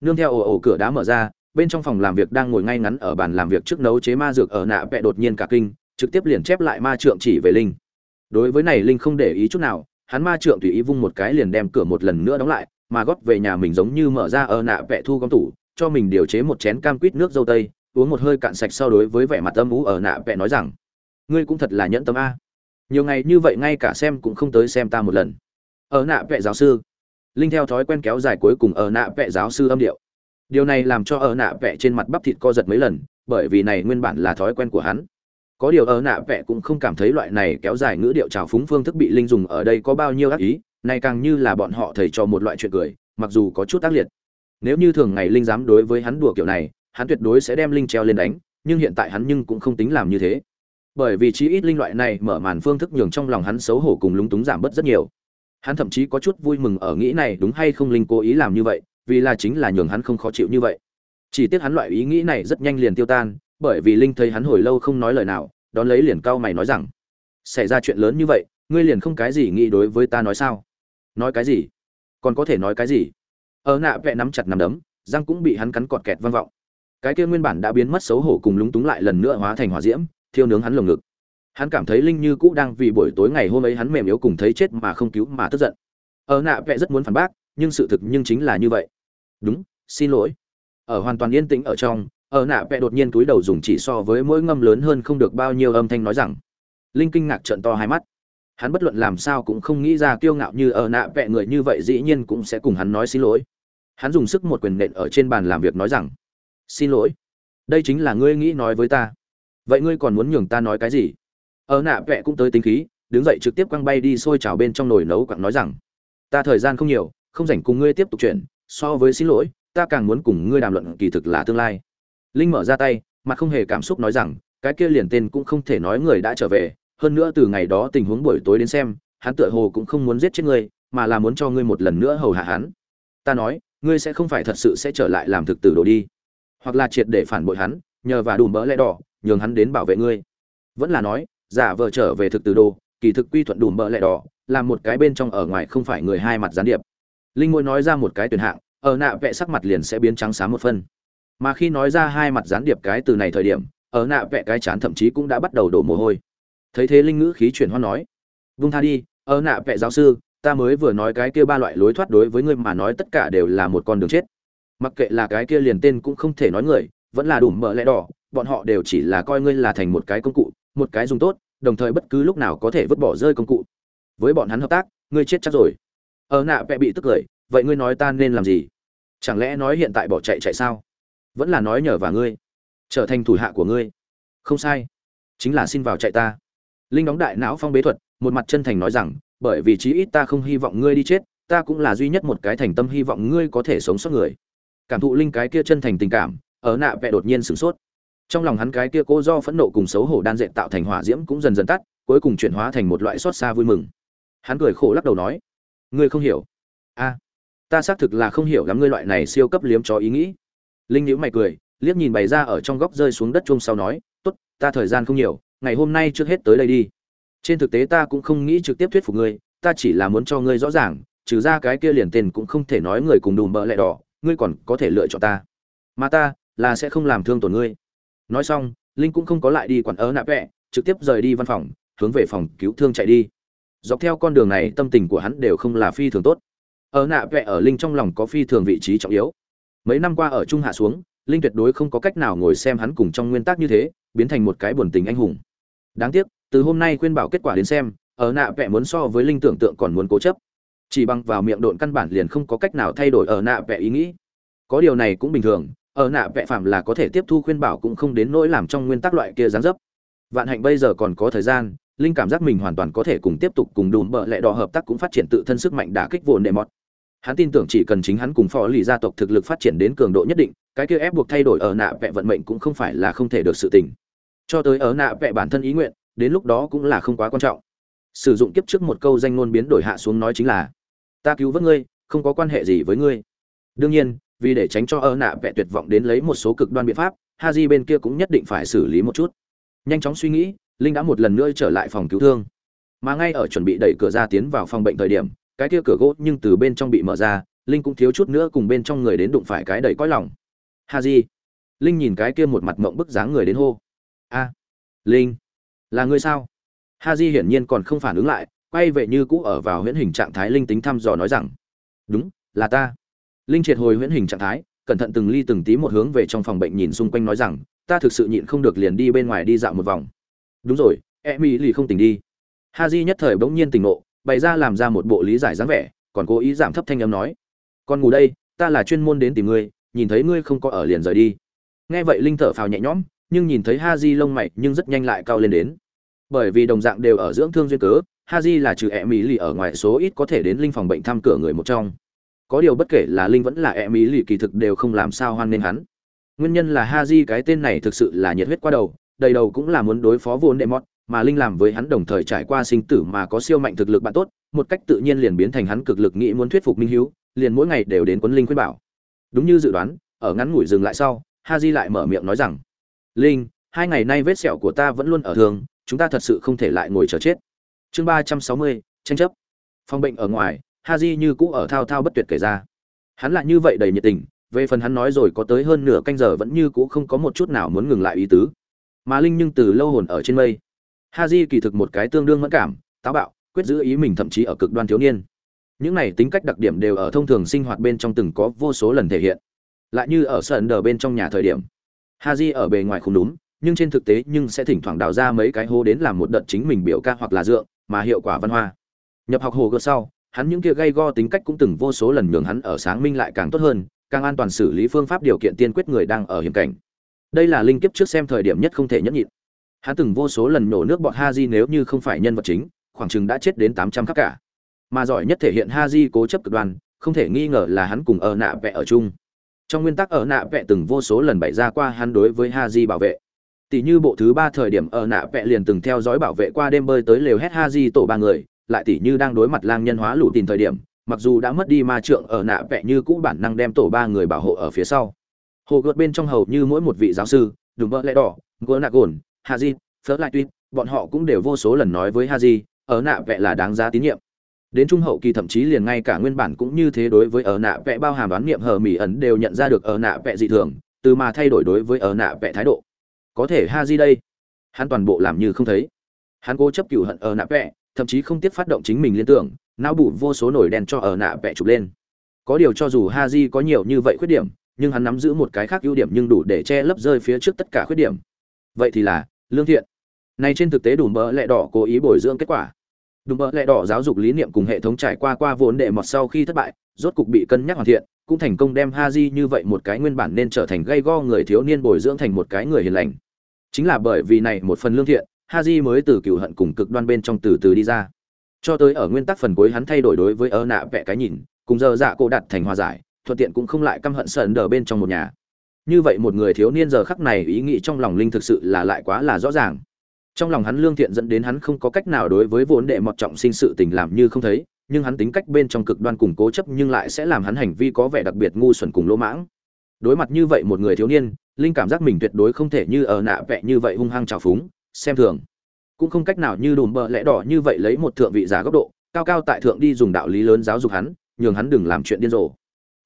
Nương theo ổ ổ cửa đá mở ra, bên trong phòng làm việc đang ngồi ngay ngắn ở bàn làm việc trước nấu chế ma dược ở nạ vẽ đột nhiên cả kinh, trực tiếp liền chép lại ma trượng chỉ về linh. Đối với này linh không để ý chút nào, hắn ma trượng tùy ý vung một cái liền đem cửa một lần nữa đóng lại, mà gót về nhà mình giống như mở ra ở nạ vẽ thu gom tủ, cho mình điều chế một chén cam quýt nước dâu tây, uống một hơi cạn sạch sau đối với vẻ mặt âm ú ở nạ vẽ nói rằng, ngươi cũng thật là nhẫn tâm a. Nhiều ngày như vậy ngay cả xem cũng không tới xem ta một lần. Ở nạ vẽ giáo sư linh theo thói quen kéo dài cuối cùng ở nạ vẽ giáo sư âm điệu. Điều này làm cho ở nạ vẽ trên mặt bắp thịt co giật mấy lần, bởi vì này nguyên bản là thói quen của hắn. Có điều ở nạ vẽ cũng không cảm thấy loại này kéo dài ngữ điệu trào phúng phương thức bị linh dùng ở đây có bao nhiêu ác ý, này càng như là bọn họ thầy cho một loại chuyện cười, mặc dù có chút ác liệt. Nếu như thường ngày linh dám đối với hắn đùa kiểu này, hắn tuyệt đối sẽ đem linh treo lên đánh, nhưng hiện tại hắn nhưng cũng không tính làm như thế. Bởi vì chí ít linh loại này mở màn phương thức nhường trong lòng hắn xấu hổ cùng lúng túng giảm bớt rất nhiều hắn thậm chí có chút vui mừng ở nghĩ này đúng hay không linh cố ý làm như vậy, vì là chính là nhường hắn không khó chịu như vậy. Chỉ tiếc hắn loại ý nghĩ này rất nhanh liền tiêu tan, bởi vì linh thấy hắn hồi lâu không nói lời nào, đón lấy liền cao mày nói rằng, xảy ra chuyện lớn như vậy, ngươi liền không cái gì nghĩ đối với ta nói sao? Nói cái gì? Còn có thể nói cái gì? Ở nạ vẽ nắm chặt nắm đấm, răng cũng bị hắn cắn cọt kẹt vang vọng. Cái kia nguyên bản đã biến mất xấu hổ cùng lúng túng lại lần nữa hóa thành hỏa diễm, thiêu nướng hắn lồng ngực hắn cảm thấy linh như cũ đang vì buổi tối ngày hôm ấy hắn mềm yếu cùng thấy chết mà không cứu mà tức giận. Ở nạ vẽ rất muốn phản bác, nhưng sự thực nhưng chính là như vậy. Đúng, xin lỗi. Ở hoàn toàn yên tĩnh ở trong, ở nạ vẽ đột nhiên túi đầu dùng chỉ so với mỗi ngâm lớn hơn không được bao nhiêu âm thanh nói rằng. Linh kinh ngạc trận to hai mắt. Hắn bất luận làm sao cũng không nghĩ ra kiêu ngạo như ở nạ vẽ người như vậy dĩ nhiên cũng sẽ cùng hắn nói xin lỗi. Hắn dùng sức một quyền nện ở trên bàn làm việc nói rằng, xin lỗi. Đây chính là ngươi nghĩ nói với ta. Vậy ngươi còn muốn nhường ta nói cái gì? Ở nạ vẽ cũng tới tính khí, đứng dậy trực tiếp quăng bay đi xôi trào bên trong nồi nấu quặng nói rằng, ta thời gian không nhiều, không rảnh cùng ngươi tiếp tục chuyện, so với xin lỗi, ta càng muốn cùng ngươi đàm luận kỳ thực là tương lai. Linh mở ra tay, mặt không hề cảm xúc nói rằng, cái kia liền tên cũng không thể nói người đã trở về, hơn nữa từ ngày đó tình huống buổi tối đến xem, hắn tựa hồ cũng không muốn giết chết ngươi, mà là muốn cho ngươi một lần nữa hầu hạ hắn. Ta nói, ngươi sẽ không phải thật sự sẽ trở lại làm thực tử đồ đi. Hoặc là triệt để phản bội hắn, nhờ và đùm bỡ lẽ đỏ, nhường hắn đến bảo vệ ngươi. Vẫn là nói giả vờ trở về thực từ đồ, kỳ thực quy thuận đùm mỡ lẽ đỏ, làm một cái bên trong ở ngoài không phải người hai mặt gián điệp. Linh ngôi nói ra một cái tuyển hạng, ở nạ vẽ sắc mặt liền sẽ biến trắng xám một phân. Mà khi nói ra hai mặt gián điệp cái từ này thời điểm, ở nạ vẽ cái chán thậm chí cũng đã bắt đầu đổ mồ hôi. Thấy thế linh ngữ khí chuyển hoa nói, vung tha đi, ở nạ vẽ giáo sư, ta mới vừa nói cái kia ba loại lối thoát đối với ngươi mà nói tất cả đều là một con đường chết. Mặc kệ là cái kia liền tên cũng không thể nói người, vẫn là đủ mỡ lẽ đỏ, bọn họ đều chỉ là coi ngươi là thành một cái công cụ, một cái dùng tốt đồng thời bất cứ lúc nào có thể vứt bỏ rơi công cụ. Với bọn hắn hợp tác, ngươi chết chắc rồi. Ở nạ vẽ bị tức cười, vậy ngươi nói ta nên làm gì? Chẳng lẽ nói hiện tại bỏ chạy chạy sao? Vẫn là nói nhờ vào ngươi, trở thành thủ hạ của ngươi. Không sai, chính là xin vào chạy ta. Linh đóng đại não phong bế thuật, một mặt chân thành nói rằng, bởi vì chí ít ta không hy vọng ngươi đi chết, ta cũng là duy nhất một cái thành tâm hy vọng ngươi có thể sống sót người. Cảm thụ linh cái kia chân thành tình cảm, ở nạ vẽ đột nhiên sửng sốt trong lòng hắn cái kia cô do phẫn nộ cùng xấu hổ đan dệt tạo thành hỏa diễm cũng dần dần tắt, cuối cùng chuyển hóa thành một loại xót xa vui mừng. Hắn cười khổ lắc đầu nói, ngươi không hiểu. A, ta xác thực là không hiểu lắm ngươi loại này siêu cấp liếm cho ý nghĩ. Linh nhữ mày cười, liếc nhìn bày ra ở trong góc rơi xuống đất chung sau nói, tốt, ta thời gian không nhiều, ngày hôm nay trước hết tới đây đi. Trên thực tế ta cũng không nghĩ trực tiếp thuyết phục ngươi, ta chỉ là muốn cho ngươi rõ ràng, trừ ra cái kia liền tên cũng không thể nói người cùng đùm bợ lẹ đỏ, ngươi còn có thể lựa chọn ta. Mà ta là sẽ không làm thương tổn ngươi nói xong, linh cũng không có lại đi quản ớ nạ vẹ, trực tiếp rời đi văn phòng, hướng về phòng cứu thương chạy đi. Dọc theo con đường này, tâm tình của hắn đều không là phi thường tốt. Ở nạ vẹ ở linh trong lòng có phi thường vị trí trọng yếu. Mấy năm qua ở trung hạ xuống, linh tuyệt đối không có cách nào ngồi xem hắn cùng trong nguyên tắc như thế, biến thành một cái buồn tình anh hùng. Đáng tiếc, từ hôm nay khuyên bảo kết quả đến xem, ở nạ vẽ muốn so với linh tưởng tượng còn muốn cố chấp. Chỉ bằng vào miệng độn căn bản liền không có cách nào thay đổi ở nạ vẽ ý nghĩ. Có điều này cũng bình thường ở nạ vẽ phạm là có thể tiếp thu khuyên bảo cũng không đến nỗi làm trong nguyên tắc loại kia gián dấp. Vạn hạnh bây giờ còn có thời gian, linh cảm giác mình hoàn toàn có thể cùng tiếp tục cùng đùm bợ lẹ đỏ hợp tác cũng phát triển tự thân sức mạnh đả kích vồn đệ mọt. Hắn tin tưởng chỉ cần chính hắn cùng phò lì gia tộc thực lực phát triển đến cường độ nhất định, cái kia ép buộc thay đổi ở nạ vẽ vận mệnh cũng không phải là không thể được sự tình. Cho tới ở nạ vẽ bản thân ý nguyện, đến lúc đó cũng là không quá quan trọng. Sử dụng kiếp trước một câu danh ngôn biến đổi hạ xuống nói chính là, ta cứu vớt ngươi, không có quan hệ gì với ngươi. Đương nhiên vì để tránh cho ơ nạ vẽ tuyệt vọng đến lấy một số cực đoan biện pháp, haji bên kia cũng nhất định phải xử lý một chút. Nhanh chóng suy nghĩ, linh đã một lần nữa trở lại phòng cứu thương. Mà ngay ở chuẩn bị đẩy cửa ra tiến vào phòng bệnh thời điểm, cái kia cửa gỗ nhưng từ bên trong bị mở ra, linh cũng thiếu chút nữa cùng bên trong người đến đụng phải cái đầy cõi lòng. Ha linh nhìn cái kia một mặt mộng bức dáng người đến hô. A, linh, là người sao? Ha hiển nhiên còn không phản ứng lại, quay về như cũ ở vào huyễn hình trạng thái linh tính thăm dò nói rằng, đúng, là ta linh triệt hồi huyễn hình trạng thái, cẩn thận từng ly từng tí một hướng về trong phòng bệnh nhìn xung quanh nói rằng, ta thực sự nhịn không được liền đi bên ngoài đi dạo một vòng. Đúng rồi e mỹ lì không tỉnh đi. Ha di nhất thời bỗng nhiên tỉnh ngộ, bày ra làm ra một bộ lý giải dáng vẻ, còn cố ý giảm thấp thanh âm nói, con ngủ đây, ta là chuyên môn đến tìm ngươi, nhìn thấy ngươi không có ở liền rời đi. Nghe vậy linh thở phào nhẹ nhõm, nhưng nhìn thấy ha di lông mày nhưng rất nhanh lại cao lên đến. Bởi vì đồng dạng đều ở dưỡng thương duyên cớ ha di là trừ e mỹ lì ở ngoài số ít có thể đến linh phòng bệnh thăm cửa người một trong có điều bất kể là linh vẫn là e mỹ lì kỳ thực đều không làm sao hoan nên hắn. Nguyên nhân là ha di cái tên này thực sự là nhiệt huyết qua đầu, đầy đầu cũng là muốn đối phó vốn đệ mót mà linh làm với hắn đồng thời trải qua sinh tử mà có siêu mạnh thực lực bạn tốt, một cách tự nhiên liền biến thành hắn cực lực nghĩ muốn thuyết phục minh hiếu, liền mỗi ngày đều đến quấn linh khuyên bảo. Đúng như dự đoán, ở ngắn ngủi dừng lại sau ha di lại mở miệng nói rằng, linh, hai ngày nay vết sẹo của ta vẫn luôn ở thường chúng ta thật sự không thể lại ngồi chờ chết. Chương ba trăm sáu mươi, tranh chấp. Phòng bệnh ở ngoài ha di như cũ ở thao thao bất tuyệt kể ra. Hắn lại như vậy đầy nhiệt tình, về phần hắn nói rồi có tới hơn nửa canh giờ vẫn như cũ không có một chút nào muốn ngừng lại ý tứ. Mà linh nhưng từ lâu hồn ở trên mây. Ha di kỳ thực một cái tương đương mẫn cảm, táo bạo, quyết giữ ý mình thậm chí ở cực đoan thiếu niên. Những này tính cách đặc điểm đều ở thông thường sinh hoạt bên trong từng có vô số lần thể hiện. Lại như ở sân đờ bên trong nhà thời điểm. Ha di ở bề ngoài không đúng, nhưng trên thực tế nhưng sẽ thỉnh thoảng đào ra mấy cái hố đến làm một đợt chính mình biểu ca hoặc là dượng mà hiệu quả văn hoa. Nhập học hồ cơ sau hắn những kia gây go tính cách cũng từng vô số lần nhường hắn ở sáng minh lại càng tốt hơn, càng an toàn xử lý phương pháp điều kiện tiên quyết người đang ở hiểm cảnh. Đây là linh kiếp trước xem thời điểm nhất không thể nhẫn nhịn. Hắn từng vô số lần nổ nước bọn ha di nếu như không phải nhân vật chính, khoảng chừng đã chết đến tám trăm khắc cả. Mà giỏi nhất thể hiện ha di cố chấp cực đoan, không thể nghi ngờ là hắn cùng ở nạ vẽ ở chung. Trong nguyên tắc ở nạ vẽ từng vô số lần bày ra qua hắn đối với ha di bảo vệ. Tỷ như bộ thứ ba thời điểm ở nạ vẽ liền từng theo dõi bảo vệ qua đêm bơi tới lều hét ha di tổ ba người lại tỷ như đang đối mặt lang nhân hóa lũ tìm thời điểm, mặc dù đã mất đi ma trượng ở nạ vẽ như cũ bản năng đem tổ ba người bảo hộ ở phía sau. Hồ gợt bên trong hầu như mỗi một vị giáo sư, đùm bơ lẽ đỏ gỡ nạ gồn haji phớt lại tuyết, bọn họ cũng đều vô số lần nói với haji ở nạ vẽ là đáng giá tín nhiệm. Đến trung hậu kỳ thậm chí liền ngay cả nguyên bản cũng như thế đối với ở nạ vẽ bao hàm đoán niệm hờ mỹ ẩn đều nhận ra được ở nạ vẽ dị thường, từ mà thay đổi đối với ở nạ vẽ thái độ. Có thể haji đây. Hắn toàn bộ làm như không thấy. Hắn cố chấp cựu hận ở nạ vẽ thậm chí không tiếc phát động chính mình liên tưởng, não bụ vô số nổi đen cho ở nạ vẽ chụp lên. Có điều cho dù ha di có nhiều như vậy khuyết điểm, nhưng hắn nắm giữ một cái khác ưu điểm nhưng đủ để che lấp rơi phía trước tất cả khuyết điểm. Vậy thì là, lương thiện. Này trên thực tế đủ mỡ lẹ đỏ cố ý bồi dưỡng kết quả. Đủ mỡ lẹ đỏ giáo dục lý niệm cùng hệ thống trải qua qua vốn đệ mọt sau khi thất bại, rốt cục bị cân nhắc hoàn thiện, cũng thành công đem ha di như vậy một cái nguyên bản nên trở thành gây go người thiếu niên bồi dưỡng thành một cái người hiền lành. Chính là bởi vì này một phần lương thiện ha mới từ cựu hận cùng cực đoan bên trong từ từ đi ra. Cho tới ở nguyên tắc phần cuối hắn thay đổi đối với ơ nạ vẽ cái nhìn, cùng giờ dạ cô đặt thành hòa giải, thuận tiện cũng không lại căm hận sờn đờ bên trong một nhà. Như vậy một người thiếu niên giờ khắc này ý nghĩ trong lòng linh thực sự là lại quá là rõ ràng. Trong lòng hắn lương thiện dẫn đến hắn không có cách nào đối với vốn đệ mọt trọng sinh sự tình làm như không thấy, nhưng hắn tính cách bên trong cực đoan cùng cố chấp nhưng lại sẽ làm hắn hành vi có vẻ đặc biệt ngu xuẩn cùng lỗ mãng. Đối mặt như vậy một người thiếu niên, linh cảm giác mình tuyệt đối không thể như ở nạ vẽ như vậy hung hăng trào phúng xem thường. Cũng không cách nào như đùm bờ lẽ đỏ như vậy lấy một thượng vị giả góc độ, cao cao tại thượng đi dùng đạo lý lớn giáo dục hắn, nhường hắn đừng làm chuyện điên rồ.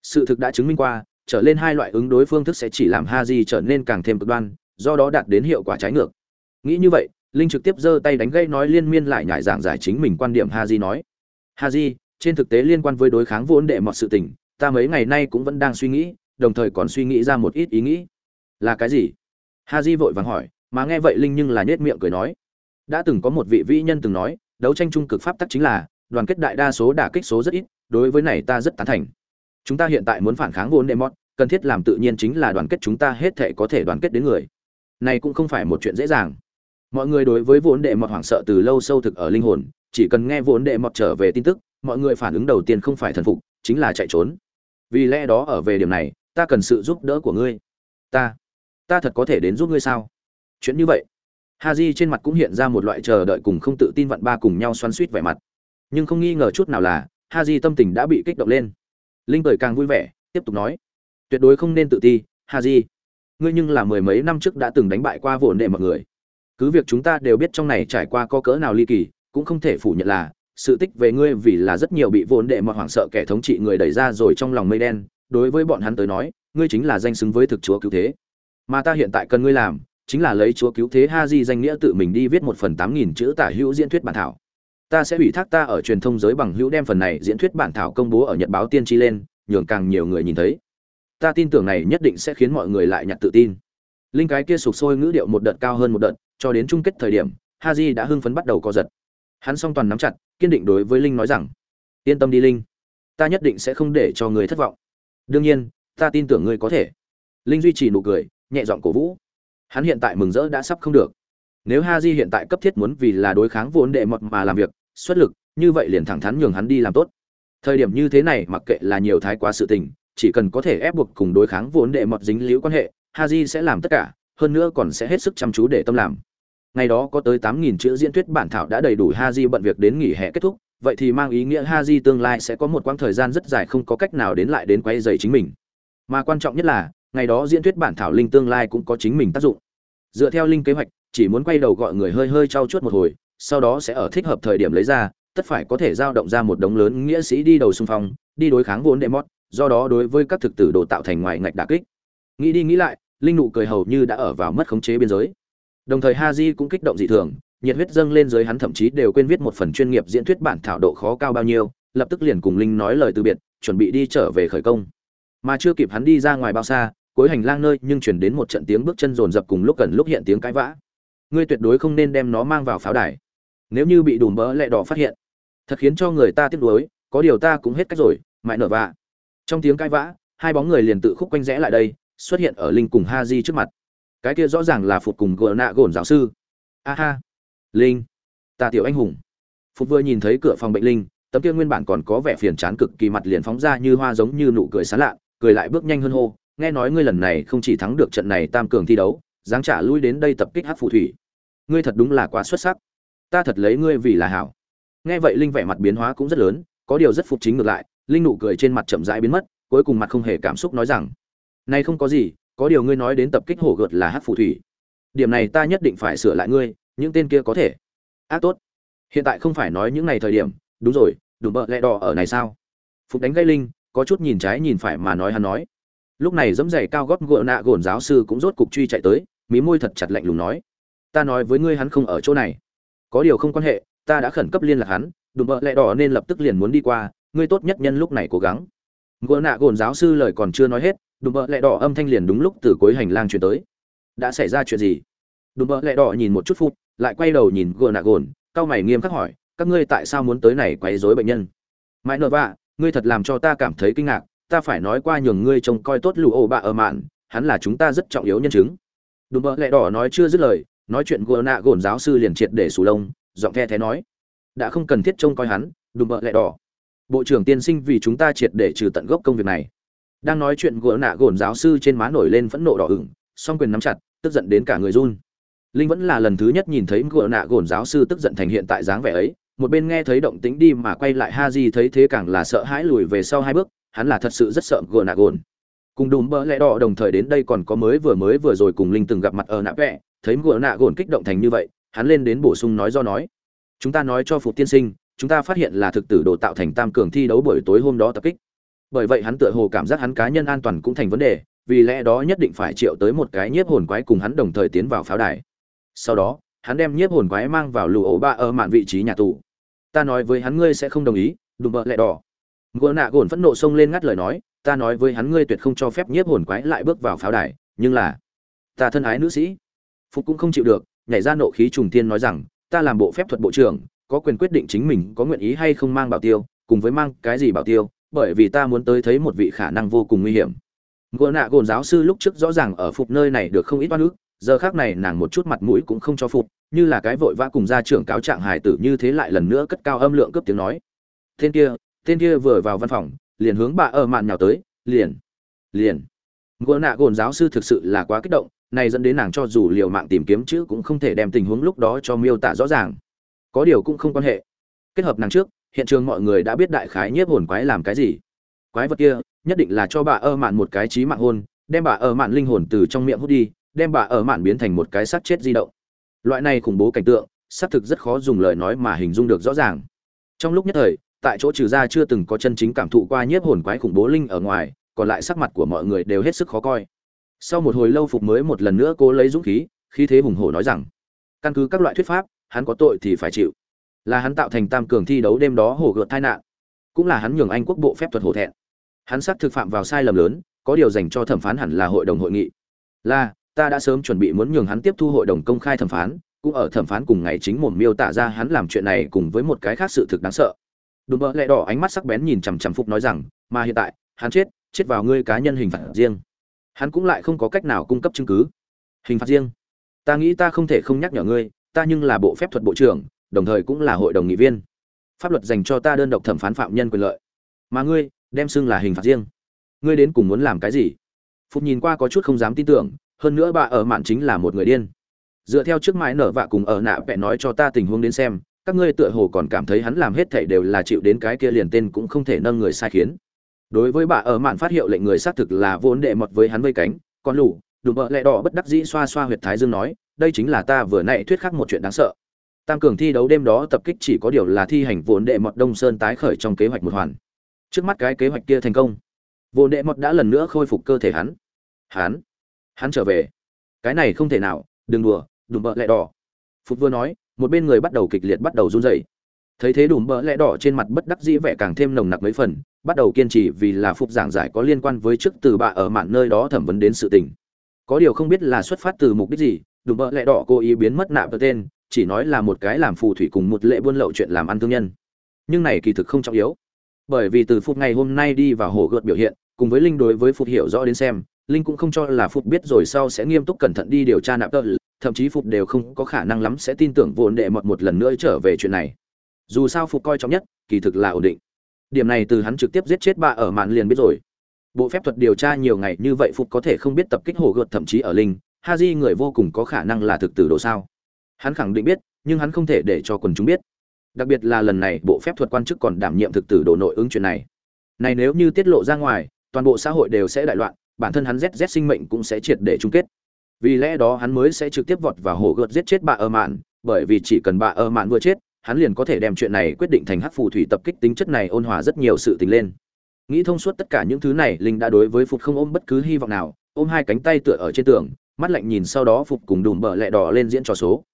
Sự thực đã chứng minh qua, trở lên hai loại ứng đối phương thức sẽ chỉ làm ha di trở nên càng thêm cực đoan, do đó đạt đến hiệu quả trái ngược. Nghĩ như vậy, linh trực tiếp giơ tay đánh gây nói liên miên lại nhải giảng giải chính mình quan điểm ha di nói. Ha di trên thực tế liên quan với đối kháng vốn đệ mọt sự tình, ta mấy ngày nay cũng vẫn đang suy nghĩ, đồng thời còn suy nghĩ ra một ít ý nghĩ. Là cái gì? Ha di vội vàng hỏi mà nghe vậy linh nhưng là nhếch miệng cười nói. Đã từng có một vị vĩ nhân từng nói, đấu tranh trung cực pháp tắc chính là, đoàn kết đại đa số đả kích số rất ít, đối với này ta rất tán thành. Chúng ta hiện tại muốn phản kháng vốn đệ mọt cần thiết làm tự nhiên chính là đoàn kết chúng ta hết thể có thể đoàn kết đến người. Này cũng không phải một chuyện dễ dàng. Mọi người đối với vốn đệ mọt hoảng sợ từ lâu sâu thực ở linh hồn, chỉ cần nghe vốn đệ mọt trở về tin tức, mọi người phản ứng đầu tiên không phải thần phục, chính là chạy trốn. Vì lẽ đó ở về điểm này, ta cần sự giúp đỡ của ngươi. Ta ta thật có thể đến giúp ngươi sao? Chuyện như vậy. Ha j trên mặt cũng hiện ra một loại chờ đợi cùng không tự tin vặn ba cùng nhau xoắn suýt vẻ mặt. Nhưng không nghi ngờ chút nào là ha j tâm tình đã bị kích động lên. Linh cười càng vui vẻ, tiếp tục nói. Tuyệt đối không nên tự ti ha j ngươi nhưng là mười mấy năm trước đã từng đánh bại qua vồn đệ mọi người. Cứ việc chúng ta đều biết trong này trải qua có cỡ nào ly kỳ, cũng không thể phủ nhận là, sự tích về ngươi vì là rất nhiều bị vốn đệ mọi hoảng sợ kẻ thống trị người đẩy ra rồi trong lòng mây đen, đối với bọn hắn tới nói, ngươi chính là danh xứng với thực chúa cứu thế. Mà ta hiện tại cần ngươi làm chính là lấy chúa cứu thế ha di danh nghĩa tự mình đi viết một phần tám nghìn chữ tả hữu diễn thuyết bản thảo. Ta sẽ ủy thác ta ở truyền thông giới bằng hữu đem phần này diễn thuyết bản thảo công bố ở nhật báo tiên tri lên, nhường càng nhiều người nhìn thấy. Ta tin tưởng này nhất định sẽ khiến mọi người lại nhặt tự tin. Linh cái kia sụp sôi ngữ điệu một đợt cao hơn một đợt, cho đến chung kết thời điểm ha di đã hưng phấn bắt đầu co giật. Hắn song toàn nắm chặt, kiên định đối với linh nói rằng, yên tâm đi linh, ta nhất định sẽ không để cho người thất vọng. Đương nhiên, ta tin tưởng ngươi có thể. Linh duy trì nụ cười, nhẹ giọng cổ vũ hắn hiện tại mừng rỡ đã sắp không được. Nếu ha di hiện tại cấp thiết muốn vì là đối kháng vốn đệ mọt mà làm việc, xuất lực, như vậy liền thẳng thắn nhường hắn đi làm tốt. Thời điểm như thế này, mặc kệ là nhiều thái quá sự tình, chỉ cần có thể ép buộc cùng đối kháng vốn đệ mọt dính liễu quan hệ ha di sẽ làm tất cả, hơn nữa còn sẽ hết sức chăm chú để tâm làm. Ngày đó có tới tám nghìn chữ diễn thuyết bản thảo đã đầy đủ ha di bận việc đến nghỉ hè kết thúc, vậy thì mang ý nghĩa ha di tương lai sẽ có một quãng thời gian rất dài không có cách nào đến lại đến quay dày chính mình. Mà quan trọng nhất là ngày đó diễn thuyết bản thảo linh tương lai cũng có chính mình tác dụng. Dựa theo linh kế hoạch, chỉ muốn quay đầu gọi người hơi hơi trau chuốt một hồi, sau đó sẽ ở thích hợp thời điểm lấy ra, tất phải có thể giao động ra một đống lớn nghĩa sĩ đi đầu xung phong, đi đối kháng vốn đệ mót, do đó đối với các thực tử đồ tạo thành ngoài ngạch đà kích. Nghĩ đi nghĩ lại, linh nụ cười hầu như đã ở vào mất khống chế biên giới. Đồng thời ha di cũng kích động dị thường, nhiệt huyết dâng lên dưới hắn thậm chí đều quên viết một phần chuyên nghiệp diễn thuyết bản thảo độ khó cao bao nhiêu, lập tức liền cùng linh nói lời từ biệt, chuẩn bị đi trở về khởi công. Mà chưa kịp hắn đi ra ngoài bao xa cuối hành lang nơi nhưng chuyển đến một trận tiếng bước chân rồn rập cùng lúc cần lúc hiện tiếng cãi vã. Ngươi tuyệt đối không nên đem nó mang vào pháo đài. Nếu như bị đùm bỡ lẹ đỏ phát hiện, thật khiến cho người ta tiếc nuối, có điều ta cũng hết cách rồi, mãi nở vạ. Trong tiếng cãi vã, hai bóng người liền tự khúc quanh rẽ lại đây, xuất hiện ở linh cùng ha di trước mặt. Cái kia rõ ràng là phục cùng gờ nạ gồn giáo sư. A ha. Linh. Ta tiểu anh hùng. Phục vừa nhìn thấy cửa phòng bệnh linh, tấm kia nguyên bản còn có vẻ phiền chán cực kỳ mặt liền phóng ra như hoa giống như nụ cười sán lạ, cười lại bước nhanh hơn hô nghe nói ngươi lần này không chỉ thắng được trận này tam cường thi đấu, dáng trả lui đến đây tập kích hát phù thủy. Ngươi thật đúng là quá xuất sắc. Ta thật lấy ngươi vì là hảo. Nghe vậy linh vẻ mặt biến hóa cũng rất lớn, có điều rất phục chính ngược lại, linh nụ cười trên mặt chậm rãi biến mất, cuối cùng mặt không hề cảm xúc nói rằng, này không có gì, có điều ngươi nói đến tập kích hổ gợt là hát phù thủy. Điểm này ta nhất định phải sửa lại ngươi, những tên kia có thể. Ác tốt. Hiện tại không phải nói những ngày thời điểm, đúng rồi, đùm bợ lẹ đỏ ở này sao? Phục đánh gây linh, có chút nhìn trái nhìn phải mà nói hắn nói lúc này dẫm giày cao gót gỗ nạ gồn giáo sư cũng rốt cục truy chạy tới, mí môi thật chặt lạnh lùng nói, ta nói với ngươi hắn không ở chỗ này. Có điều không quan hệ, ta đã khẩn cấp liên lạc hắn, đùm bợ lẹ đỏ nên lập tức liền muốn đi qua, ngươi tốt nhất nhân lúc này cố gắng. Gỗ nạ gồn giáo sư lời còn chưa nói hết, đùm bợ lẹ đỏ âm thanh liền đúng lúc từ cuối hành lang chuyển tới. Đã xảy ra chuyện gì? Đùm bợ lẹ đỏ nhìn một chút phút lại quay đầu nhìn gỗ nạ gồn cao mày nghiêm khắc hỏi, các ngươi tại sao muốn tới này quấy rối bệnh nhân? Mãi nợ vạ, ngươi thật làm cho ta cảm thấy kinh ngạc ta phải nói qua nhường ngươi trông coi tốt lù ổ bạ ở mạn, hắn là chúng ta rất trọng yếu nhân chứng. Đùm bợ lẹ đỏ nói chưa dứt lời, nói chuyện gỡ nạ gồn giáo sư liền triệt để sù lông, giọng the thế nói. Đã không cần thiết trông coi hắn, đùm bợ lẹ đỏ. Bộ trưởng tiên sinh vì chúng ta triệt để trừ tận gốc công việc này. Đang nói chuyện gỡ nạ gồn giáo sư trên má nổi lên phẫn nộ đỏ ửng, song quyền nắm chặt, tức giận đến cả người run. Linh vẫn là lần thứ nhất nhìn thấy gỡ nạ gồn giáo sư tức giận thành hiện tại dáng vẻ ấy, một bên nghe thấy động tĩnh đi mà quay lại ha di thấy thế càng là sợ hãi lùi về sau hai bước hắn là thật sự rất sợ gờ nạ gồn. Cùng đùm bỡ lẽ đỏ đồng thời đến đây còn có mới vừa mới vừa rồi cùng linh từng gặp mặt ở nạ vẽ thấy gờ nạ gồn kích động thành như vậy, hắn lên đến bổ sung nói do nói. Chúng ta nói cho phục tiên sinh, chúng ta phát hiện là thực tử đồ tạo thành tam cường thi đấu buổi tối hôm đó tập kích. Bởi vậy hắn tựa hồ cảm giác hắn cá nhân an toàn cũng thành vấn đề, vì lẽ đó nhất định phải triệu tới một cái nhiếp hồn quái cùng hắn đồng thời tiến vào pháo đài. Sau đó, hắn đem nhiếp hồn quái mang vào lù ổ ba ở mạn vị trí nhà tù. Ta nói với hắn ngươi sẽ không đồng ý, đùm bợ lẹ đỏ ngựa nạ gồn phẫn nộ xông lên ngắt lời nói, ta nói với hắn ngươi tuyệt không cho phép nhiếp hồn quái lại bước vào pháo đài, nhưng là, ta thân ái nữ sĩ. Phục cũng không chịu được, nhảy ra nộ khí trùng tiên nói rằng, ta làm bộ phép thuật bộ trưởng, có quyền quyết định chính mình có nguyện ý hay không mang bảo tiêu, cùng với mang cái gì bảo tiêu, bởi vì ta muốn tới thấy một vị khả năng vô cùng nguy hiểm. Ngựa nạ gồn giáo sư lúc trước rõ ràng ở phục nơi này được không ít oan ức, giờ khác này nàng một chút mặt mũi cũng không cho phục, như là cái vội vã cùng ra trưởng cáo trạng hài tử như thế lại lần nữa cất cao âm lượng cấp tiếng nói. Tên kia tên kia vừa vào văn phòng, liền hướng bà ở mạn nhào tới, liền liền. Gỗ nạ gồn giáo sư thực sự là quá kích động, này dẫn đến nàng cho dù liều mạng tìm kiếm chữ cũng không thể đem tình huống lúc đó cho miêu tả rõ ràng. Có điều cũng không quan hệ. Kết hợp nàng trước, hiện trường mọi người đã biết đại khái nhiếp hồn quái làm cái gì. Quái vật kia, nhất định là cho bà ơ mạn một cái trí mạng hôn đem bà ơ mạn linh hồn từ trong miệng hút đi, đem bà ơ mạn biến thành một cái xác chết di động. Loại này khủng bố cảnh tượng, xác thực rất khó dùng lời nói mà hình dung được rõ ràng. Trong lúc nhất thời tại chỗ trừ ra chưa từng có chân chính cảm thụ qua nhiếp hồn quái khủng bố linh ở ngoài, còn lại sắc mặt của mọi người đều hết sức khó coi. Sau một hồi lâu phục mới một lần nữa cố lấy dũng khí khi thế hùng hổ nói rằng, căn cứ các loại thuyết pháp, hắn có tội thì phải chịu. Là hắn tạo thành tam cường thi đấu đêm đó hổ gợt tai nạn, cũng là hắn nhường anh quốc bộ phép thuật hổ thẹn. Hắn xác thực phạm vào sai lầm lớn, có điều dành cho thẩm phán hẳn là hội đồng hội nghị. Là, ta đã sớm chuẩn bị muốn nhường hắn tiếp thu hội đồng công khai thẩm phán, cũng ở thẩm phán cùng ngày chính mồm miêu tả ra hắn làm chuyện này cùng với một cái khác sự thực đáng sợ đùm bỡ lẹ đỏ ánh mắt sắc bén nhìn chằm chằm phục nói rằng, mà hiện tại, hắn chết chết vào ngươi cá nhân hình phạt riêng. Hắn cũng lại không có cách nào cung cấp chứng cứ. Hình phạt riêng? Ta nghĩ ta không thể không nhắc nhở ngươi, ta nhưng là bộ phép thuật bộ trưởng, đồng thời cũng là hội đồng nghị viên. Pháp luật dành cho ta đơn độc thẩm phán phạm nhân quyền lợi. Mà ngươi, đem xưng là hình phạt riêng. Ngươi đến cùng muốn làm cái gì? Phục nhìn qua có chút không dám tin tưởng, hơn nữa bà ở mạn chính là một người điên. Dựa theo trước mãi nở vạ cùng ở nạ vẽ nói cho ta tình huống đến xem các ngươi tựa hồ còn cảm thấy hắn làm hết thảy đều là chịu đến cái kia liền tên cũng không thể nâng người sai khiến. Đối với bà ở mạn phát hiệu lệnh người xác thực là vốn đệ mọt với hắn vây cánh, còn lũ đùm bợ lẹ đỏ bất đắc dĩ xoa xoa huyệt thái dương nói, đây chính là ta vừa nãy thuyết khắc một chuyện đáng sợ. Tam cường thi đấu đêm đó tập kích chỉ có điều là thi hành vốn đệ mọt đông sơn tái khởi trong kế hoạch một hoàn. Trước mắt cái kế hoạch kia thành công. Vốn đệ mọt đã lần nữa khôi phục cơ thể hắn. Hắn hắn trở về. Cái này không thể nào, đừng đùa, đùm bợ lẹ đỏ. Phục vừa nói một bên người bắt đầu kịch liệt bắt đầu run rẩy. Thấy thế đùm bỡ lẽ đỏ trên mặt bất đắc dĩ vẻ càng thêm nồng nặc mấy phần, bắt đầu kiên trì vì là phục giảng giải có liên quan với chức từ bà ở mạn nơi đó thẩm vấn đến sự tình. Có điều không biết là xuất phát từ mục đích gì, đùm bỡ lẽ đỏ cố ý biến mất nạp tên, chỉ nói là một cái làm phù thủy cùng một lệ buôn lậu chuyện làm ăn thương nhân. Nhưng này kỳ thực không trọng yếu. Bởi vì từ phút ngày hôm nay đi vào hồ gợt biểu hiện, cùng với linh đối với phục hiểu rõ đến xem, linh cũng không cho là phục biết rồi sau sẽ nghiêm túc cẩn thận đi điều tra nạp tơ thậm chí phục đều không có khả năng lắm sẽ tin tưởng vốn đệ mọt một lần nữa trở về chuyện này. Dù sao phục coi trọng nhất, kỳ thực là ổn định. Điểm này từ hắn trực tiếp giết chết bà ở màn liền biết rồi. Bộ phép thuật điều tra nhiều ngày như vậy phục có thể không biết tập kích hồ gợt thậm chí ở linh ha di người vô cùng có khả năng là thực tử độ sao? Hắn khẳng định biết, nhưng hắn không thể để cho quần chúng biết. Đặc biệt là lần này bộ phép thuật quan chức còn đảm nhiệm thực tử độ nội ứng chuyện này. Này nếu như tiết lộ ra ngoài, toàn bộ xã hội đều sẽ đại loạn, bản thân hắn zz sinh mệnh cũng sẽ triệt để chung kết vì lẽ đó hắn mới sẽ trực tiếp vọt vào hồ gợt giết chết bà ơ mạn, bởi vì chỉ cần bà ơ mạn vừa chết, hắn liền có thể đem chuyện này quyết định thành hắc phù thủy tập kích tính chất này ôn hòa rất nhiều sự tình lên. Nghĩ thông suốt tất cả những thứ này, linh đã đối với phục không ôm bất cứ hy vọng nào, ôm hai cánh tay tựa ở trên tường, mắt lạnh nhìn sau đó phục cùng đùm bờ lẹ đỏ lên diễn trò số.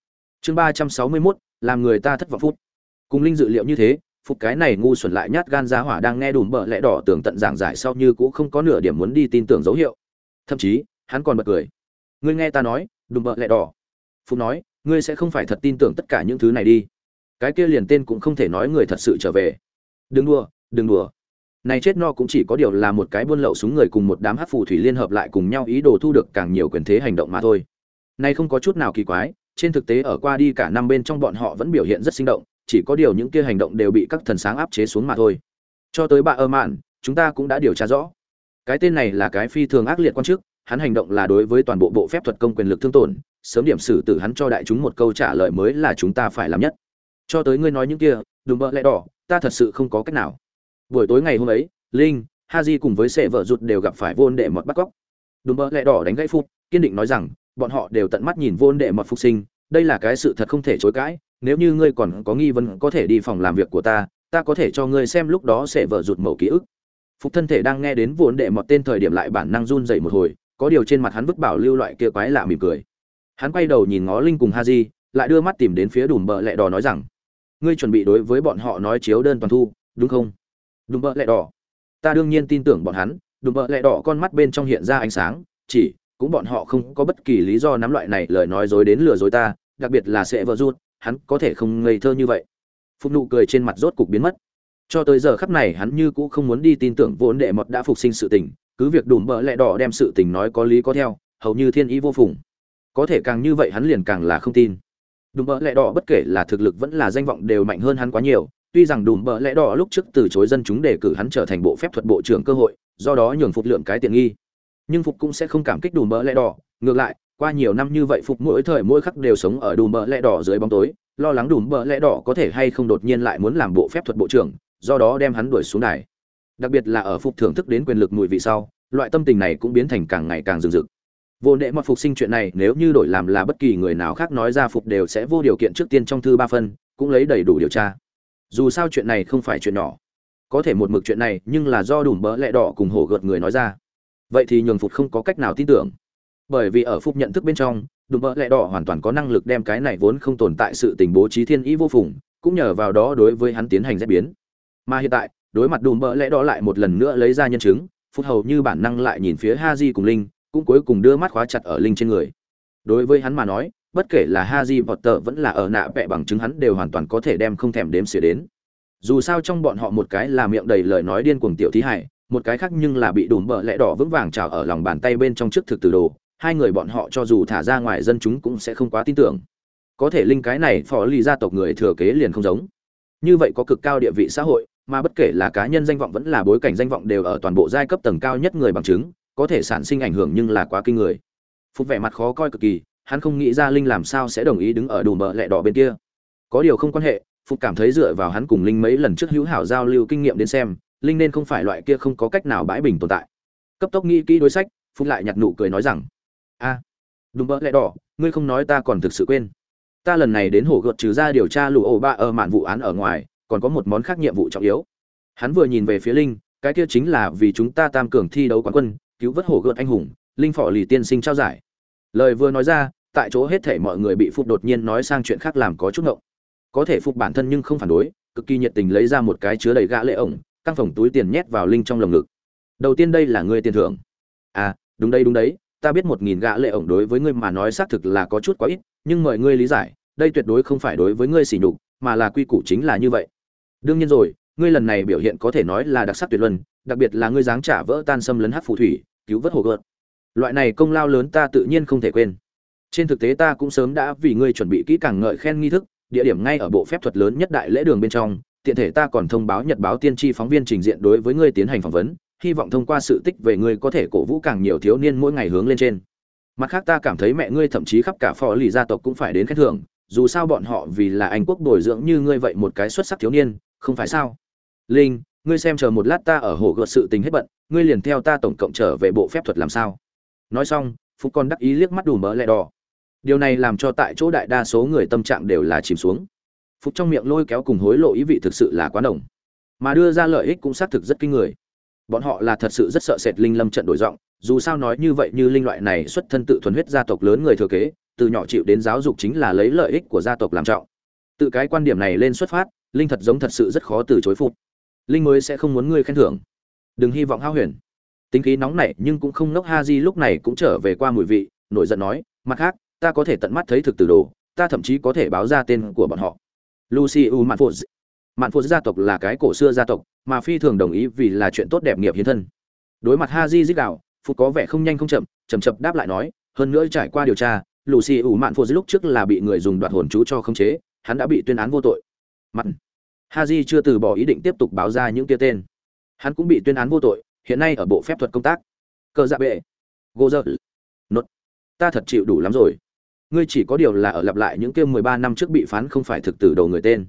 Chương ba trăm sáu mươi mốt, làm người ta thất vọng phút. Cùng linh dự liệu như thế, phục cái này ngu xuẩn lại nhát gan giá hỏa đang nghe đùm bờ lẹ đỏ tưởng tận giảng giải sau như cũng không có nửa điểm muốn đi tin tưởng dấu hiệu. Thậm chí, hắn còn bật cười ngươi nghe ta nói, đùm bợ lẹ đỏ. Phục nói, ngươi sẽ không phải thật tin tưởng tất cả những thứ này đi. Cái kia liền tên cũng không thể nói người thật sự trở về. Đừng đùa đừng đùa. Này chết no cũng chỉ có điều là một cái buôn lậu súng người cùng một đám hát phù thủy liên hợp lại cùng nhau ý đồ thu được càng nhiều quyền thế hành động mà thôi. Nay không có chút nào kỳ quái, trên thực tế ở qua đi cả năm bên trong bọn họ vẫn biểu hiện rất sinh động, chỉ có điều những kia hành động đều bị các thần sáng áp chế xuống mà thôi. Cho tới bà ơ mạn, chúng ta cũng đã điều tra rõ. Cái tên này là cái phi thường ác liệt quan chức hắn hành động là đối với toàn bộ bộ phép thuật công quyền lực thương tổn, sớm điểm xử tử hắn cho đại chúng một câu trả lời mới là chúng ta phải làm nhất. Cho tới ngươi nói những kia đùm bợ lẽ đỏ, ta thật sự không có cách nào. Buổi tối ngày hôm ấy, linh Ha haji cùng với sệ vợ rụt đều gặp phải vô đệ mọt bắt cóc. Đùm bợ lẽ đỏ đánh gãy phút kiên định nói rằng, bọn họ đều tận mắt nhìn vô đệ mọt phục sinh, đây là cái sự thật không thể chối cãi, nếu như ngươi còn có nghi vấn có thể đi phòng làm việc của ta ta có thể cho ngươi xem lúc đó sẽ vợ rụt mẫu ký ức. Phục thân thể đang nghe đến vốn đệ mọt tên thời điểm lại bản năng run dậy một hồi có điều trên mặt hắn vứt bảo lưu loại kia quái lạ mỉm cười. Hắn quay đầu nhìn ngó linh cùng ha di lại đưa mắt tìm đến phía đùm bợ lẹ đỏ nói rằng, ngươi chuẩn bị đối với bọn họ nói chiếu đơn toàn thu, đúng không? Đùm bợ lẹ đỏ. Ta đương nhiên tin tưởng bọn hắn. Đùm bợ lẹ đỏ con mắt bên trong hiện ra ánh sáng, chỉ, cũng bọn họ không có bất kỳ lý do nắm loại này lời nói dối đến lừa dối ta, đặc biệt là sẽ vợ rút hắn có thể không ngây thơ như vậy. Phúc nụ cười trên mặt rốt cục biến mất. Cho tới giờ khắp này hắn như cũ không muốn đi tin tưởng vốn đệ mọt đã phục sinh sự tình cứ việc đùm bợ lẹ đỏ đem sự tình nói có lý có theo, hầu như thiên ý vô phùng. Có thể càng như vậy hắn liền càng là không tin. Đùm bợ lẹ đỏ bất kể là thực lực vẫn là danh vọng đều mạnh hơn hắn quá nhiều, tuy rằng đùm bợ lẹ đỏ lúc trước từ chối dân chúng đề cử hắn trở thành bộ phép thuật bộ trưởng cơ hội, do đó nhường phục lượng cái tiện nghi. Nhưng phục cũng sẽ không cảm kích đùm bợ lẹ đỏ, ngược lại, qua nhiều năm như vậy phục mỗi thời mỗi khắc đều sống ở đùm bợ lẽ đỏ dưới bóng tối, lo lắng đùm bợ lẽ đỏ có thể hay không đột nhiên lại muốn làm bộ phép thuật bộ trưởng, do đó đem hắn đuổi xuống đài đặc biệt là ở phục thưởng thức đến quyền lực mùi vị sau, loại tâm tình này cũng biến thành càng ngày càng rừng rực. Vô nệ mọt phục sinh chuyện này, nếu như đổi làm là bất kỳ người nào khác nói ra phục đều sẽ vô điều kiện trước tiên trong thư ba phân, cũng lấy đầy đủ điều tra. Dù sao chuyện này không phải chuyện nhỏ. Có thể một mực chuyện này, nhưng là do đủ bỡ lẹ đỏ cùng hổ gợt người nói ra. Vậy thì nhường phục không có cách nào tin tưởng. Bởi vì ở phục nhận thức bên trong, đùm mỡ lẹ đỏ hoàn toàn có năng lực đem cái này vốn không tồn tại sự tình bố trí thiên ý vô phùng, cũng nhờ vào đó đối với hắn tiến hành rét biến. Mà hiện tại đối mặt đùm bỡ lẽ đỏ lại một lần nữa lấy ra nhân chứng phút hầu như bản năng lại nhìn phía ha di cùng linh, cũng cuối cùng đưa mắt khóa chặt ở linh trên người. Đối với hắn mà nói, bất kể là ha di vọt Tợ vẫn là ở nạ vẹ bằng chứng hắn đều hoàn toàn có thể đem không thèm đếm xỉa đến. Dù sao trong bọn họ một cái là miệng đầy lời nói điên cuồng tiểu thí hải, một cái khác nhưng là bị đùm bợ lẽ đỏ vững vàng trào ở lòng bàn tay bên trong trước thực từ đồ, hai người bọn họ cho dù thả ra ngoài dân chúng cũng sẽ không quá tin tưởng. Có thể linh cái này phò lì gia tộc người thừa kế liền không giống. Như vậy có cực cao địa vị xã hội mà bất kể là cá nhân danh vọng vẫn là bối cảnh danh vọng đều ở toàn bộ giai cấp tầng cao nhất người bằng chứng có thể sản sinh ảnh hưởng nhưng là quá kinh người. Phục vẻ mặt khó coi cực kỳ hắn không nghĩ ra linh làm sao sẽ đồng ý đứng ở đủ bờ lẹ đỏ bên kia. Có điều không quan hệ phục cảm thấy dựa vào hắn cùng linh mấy lần trước hữu hảo giao lưu kinh nghiệm đến xem linh nên không phải loại kia không có cách nào bãi bình tồn tại. Cấp tốc nghĩ kỹ đối sách phục lại nhặt nụ cười nói rằng a à, đúng bỡ lẽ đỏ ngươi không nói ta còn thực sự quên. Ta lần này đến hồ gợt trừ ra điều tra lũ ổ ba ở mạn vụ án ở ngoài còn có một món khác nhiệm vụ trọng yếu. Hắn vừa nhìn về phía linh, cái kia chính là vì chúng ta tam cường thi đấu quán quân, cứu vớt hổ gợt anh hùng, linh phỏ lì tiên sinh trao giải. Lời vừa nói ra, tại chỗ hết thể mọi người bị phục đột nhiên nói sang chuyện khác làm có chút ngộng. Có thể phục bản thân nhưng không phản đối, cực kỳ nhiệt tình lấy ra một cái chứa đầy gã lệ ổng, căng phòng túi tiền nhét vào linh trong lồng ngực. Đầu tiên đây là ngươi tiền thưởng. À đúng đây, đúng đấy, ta biết một nghìn gã lệ ổng đối với ngươi mà nói xác thực là có chút quá ít, nhưng mời ngươi lý giải, đây tuyệt đối không phải đối với ngươi sỉ nhục, mà là quy củ chính là như vậy đương nhiên rồi, ngươi lần này biểu hiện có thể nói là đặc sắc tuyệt luân, đặc biệt là ngươi dáng trả vỡ tan xâm lấn hát phù thủy, cứu vớt hồ gợt. Loại này công lao lớn ta tự nhiên không thể quên. Trên thực tế ta cũng sớm đã vì ngươi chuẩn bị kỹ càng ngợi khen nghi thức, địa điểm ngay ở bộ phép thuật lớn nhất đại lễ đường bên trong, tiện thể ta còn thông báo nhật báo tiên tri phóng viên trình diện đối với ngươi tiến hành phỏng vấn, hy vọng thông qua sự tích về ngươi có thể cổ vũ càng nhiều thiếu niên mỗi ngày hướng lên trên. Mặt khác ta cảm thấy mẹ ngươi thậm chí khắp cả phò lì gia tộc cũng phải đến khen thưởng, dù sao bọn họ vì là anh quốc bồi dưỡng như ngươi vậy một cái xuất sắc thiếu niên không phải sao? Linh, ngươi xem chờ một lát ta ở hồ gợt sự tình hết bận, ngươi liền theo ta tổng cộng trở về bộ phép thuật làm sao? Nói xong, phúc con đắc ý liếc mắt đủ mỡ lẹ đỏ. Điều này làm cho tại chỗ đại đa số người tâm trạng đều là chìm xuống. Phúc trong miệng lôi kéo cùng hối lộ ý vị thực sự là quá đồng mà đưa ra lợi ích cũng xác thực rất kinh người. Bọn họ là thật sự rất sợ sệt linh lâm trận đổi giọng, dù sao nói như vậy như linh loại này xuất thân tự thuần huyết gia tộc lớn người thừa kế, từ nhỏ chịu đến giáo dục chính là lấy lợi ích của gia tộc làm trọng. Từ cái quan điểm này lên xuất phát linh thật giống thật sự rất khó từ chối phục. Linh mới sẽ không muốn ngươi khen thưởng. Đừng hy vọng hao huyền. Tính khí nóng nảy nhưng cũng không nốc ha di lúc này cũng trở về qua mùi vị, nổi giận nói, mặt khác, ta có thể tận mắt thấy thực từ đồ, ta thậm chí có thể báo ra tên của bọn họ. Lucy u mạn phụ mạn phụ gia tộc là cái cổ xưa gia tộc, mà phi thường đồng ý vì là chuyện tốt đẹp nghiệp hiến thân. Đối mặt ha di dích đạo phục có vẻ không nhanh không chậm chầm chậm đáp lại nói, hơn nữa trải qua điều tra, lucy ủ mạn phụ lúc trước là bị người dùng đoạt hồn chú cho khống chế, hắn đã bị tuyên án vô tội mặt. Haji chưa từ bỏ ý định tiếp tục báo ra những kia tên. Hắn cũng bị tuyên án vô tội, hiện nay ở bộ phép thuật công tác. Cờ dạ bệ. Gô dơ. Nốt. Ta thật chịu đủ lắm rồi. Ngươi chỉ có điều là ở lặp lại những kia mười ba năm trước bị phán không phải thực tử đầu người tên.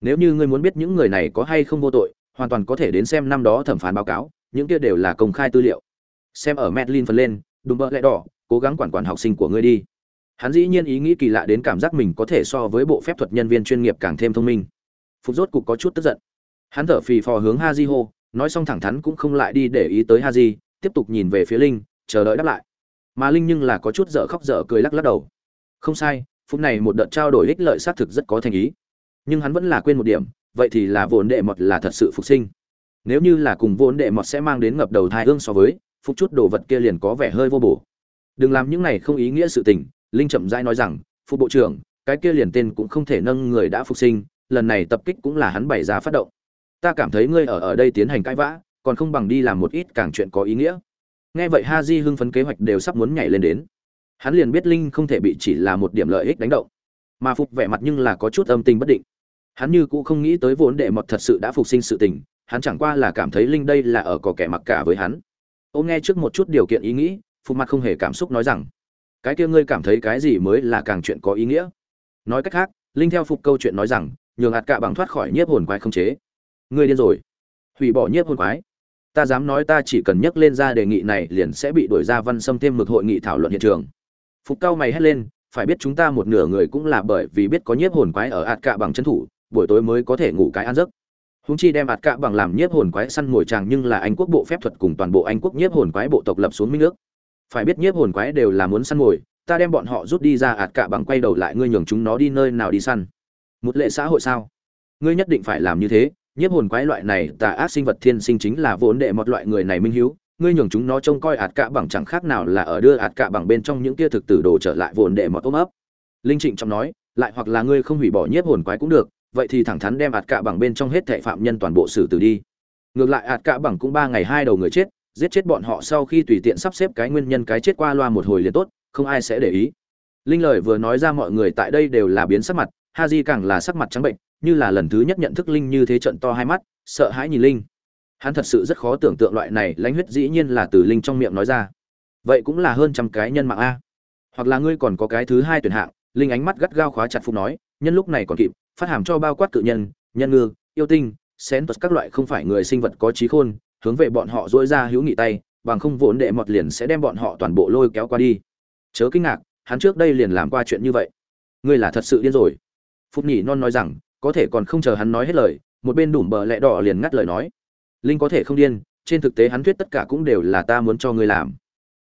Nếu như ngươi muốn biết những người này có hay không vô tội, hoàn toàn có thể đến xem năm đó thẩm phán báo cáo, những kia đều là công khai tư liệu. Xem ở medlin phần lên, đùm bợ lẽ đỏ, cố gắng quản quản học sinh của ngươi đi. Hắn dĩ nhiên ý nghĩ kỳ lạ đến cảm giác mình có thể so với bộ phép thuật nhân viên chuyên nghiệp càng thêm thông minh phục rốt cục có chút tức giận. Hắn thở phì phò hướng ha di hô, nói xong thẳng thắn cũng không lại đi để ý tới ha di tiếp tục nhìn về phía linh, chờ đợi đáp lại. Mà linh nhưng là có chút dở khóc dở cười lắc lắc đầu. Không sai, phút này một đợt trao đổi ích lợi xác thực rất có thành ý. Nhưng hắn vẫn là quên một điểm, vậy thì là vốn đệ mọt là thật sự phục sinh. Nếu như là cùng vốn đệ mọt sẽ mang đến ngập đầu thai hương so với, phục chút đồ vật kia liền có vẻ hơi vô bổ. Đừng làm những này không ý nghĩa sự tình, linh chậm rãi nói rằng phụ bộ trưởng, cái kia liền tên cũng không thể nâng người đã phục sinh lần này tập kích cũng là hắn bày ra phát động. Ta cảm thấy ngươi ở ở đây tiến hành cãi vã, còn không bằng đi làm một ít càng chuyện có ý nghĩa. Nghe vậy ha di hưng phấn kế hoạch đều sắp muốn nhảy lên đến. Hắn liền biết linh không thể bị chỉ là một điểm lợi ích đánh động, mà phục vẻ mặt nhưng là có chút âm tình bất định. Hắn như cũng không nghĩ tới vốn đệ mọt thật sự đã phục sinh sự tình, hắn chẳng qua là cảm thấy linh đây là ở có kẻ mặc cả với hắn. Ô nghe trước một chút điều kiện ý nghĩ, phục mặt không hề cảm xúc nói rằng, cái kia ngươi cảm thấy cái gì mới là càng chuyện có ý nghĩa? Nói cách khác, linh theo phục câu chuyện nói rằng nhường hạt cạ bằng thoát khỏi nhiếp hồn quái không chế. Ngươi điên rồi. Hủy bỏ nhiếp hồn quái. Ta dám nói ta chỉ cần nhắc lên ra đề nghị này liền sẽ bị đuổi ra văn xâm thêm mực hội nghị thảo luận hiện trường. Phục cao mày hét lên, phải biết chúng ta một nửa người cũng là bởi vì biết có nhiếp hồn quái ở hạt cạ bằng chân thủ, buổi tối mới có thể ngủ cái ăn giấc. Húng chi đem hạt cạ bằng làm nhiếp hồn quái săn mồi tràng nhưng là anh quốc bộ phép thuật cùng toàn bộ anh quốc nhiếp hồn quái bộ tộc lập xuống minh nước. Phải biết nhiếp hồn quái đều là muốn săn mồi, ta đem bọn họ rút đi ra ạt cạ bằng quay đầu lại ngươi nhường chúng nó đi nơi nào đi săn một lệ xã hội sao? Ngươi nhất định phải làm như thế, nhiếp hồn quái loại này tà ác sinh vật thiên sinh chính là vốn đệ một loại người này minh hiếu, ngươi nhường chúng nó trông coi ạt cạ bằng chẳng khác nào là ở đưa ạt cạ bằng bên trong những kia thực tử đồ trở lại vốn đệ một ôm ấp. Linh trịnh trong nói, lại hoặc là ngươi không hủy bỏ nhiếp hồn quái cũng được, vậy thì thẳng thắn đem ạt cạ bằng bên trong hết thệ phạm nhân toàn bộ xử tử đi. Ngược lại ạt cạ bằng cũng ba ngày hai đầu người chết, giết chết bọn họ sau khi tùy tiện sắp xếp cái nguyên nhân cái chết qua loa một hồi liền tốt, không ai sẽ để ý. Linh lời vừa nói ra mọi người tại đây đều là biến sắc mặt ha di càng là sắc mặt trắng bệnh, như là lần thứ nhất nhận thức linh như thế trận to hai mắt, sợ hãi nhìn linh. Hắn thật sự rất khó tưởng tượng loại này lãnh huyết dĩ nhiên là từ linh trong miệng nói ra. Vậy cũng là hơn trăm cái nhân mạng a. Hoặc là ngươi còn có cái thứ hai tuyển hạng, linh ánh mắt gắt gao khóa chặt phục nói, nhân lúc này còn kịp, phát hàm cho bao quát cự nhân nhân ngư, yêu tinh, xén tuật các loại không phải người sinh vật có trí khôn, hướng về bọn họ dỗi ra hữu nghị tay, bằng không vốn đệ mọt liền sẽ đem bọn họ toàn bộ lôi kéo qua đi. Chớ kinh ngạc, hắn trước đây liền làm qua chuyện như vậy. Ngươi là thật sự điên rồi phúc nhỉ non nói rằng, có thể còn không chờ hắn nói hết lời, một bên đủm bờ lẹ đỏ liền ngắt lời nói. Linh có thể không điên, trên thực tế hắn thuyết tất cả cũng đều là ta muốn cho ngươi làm.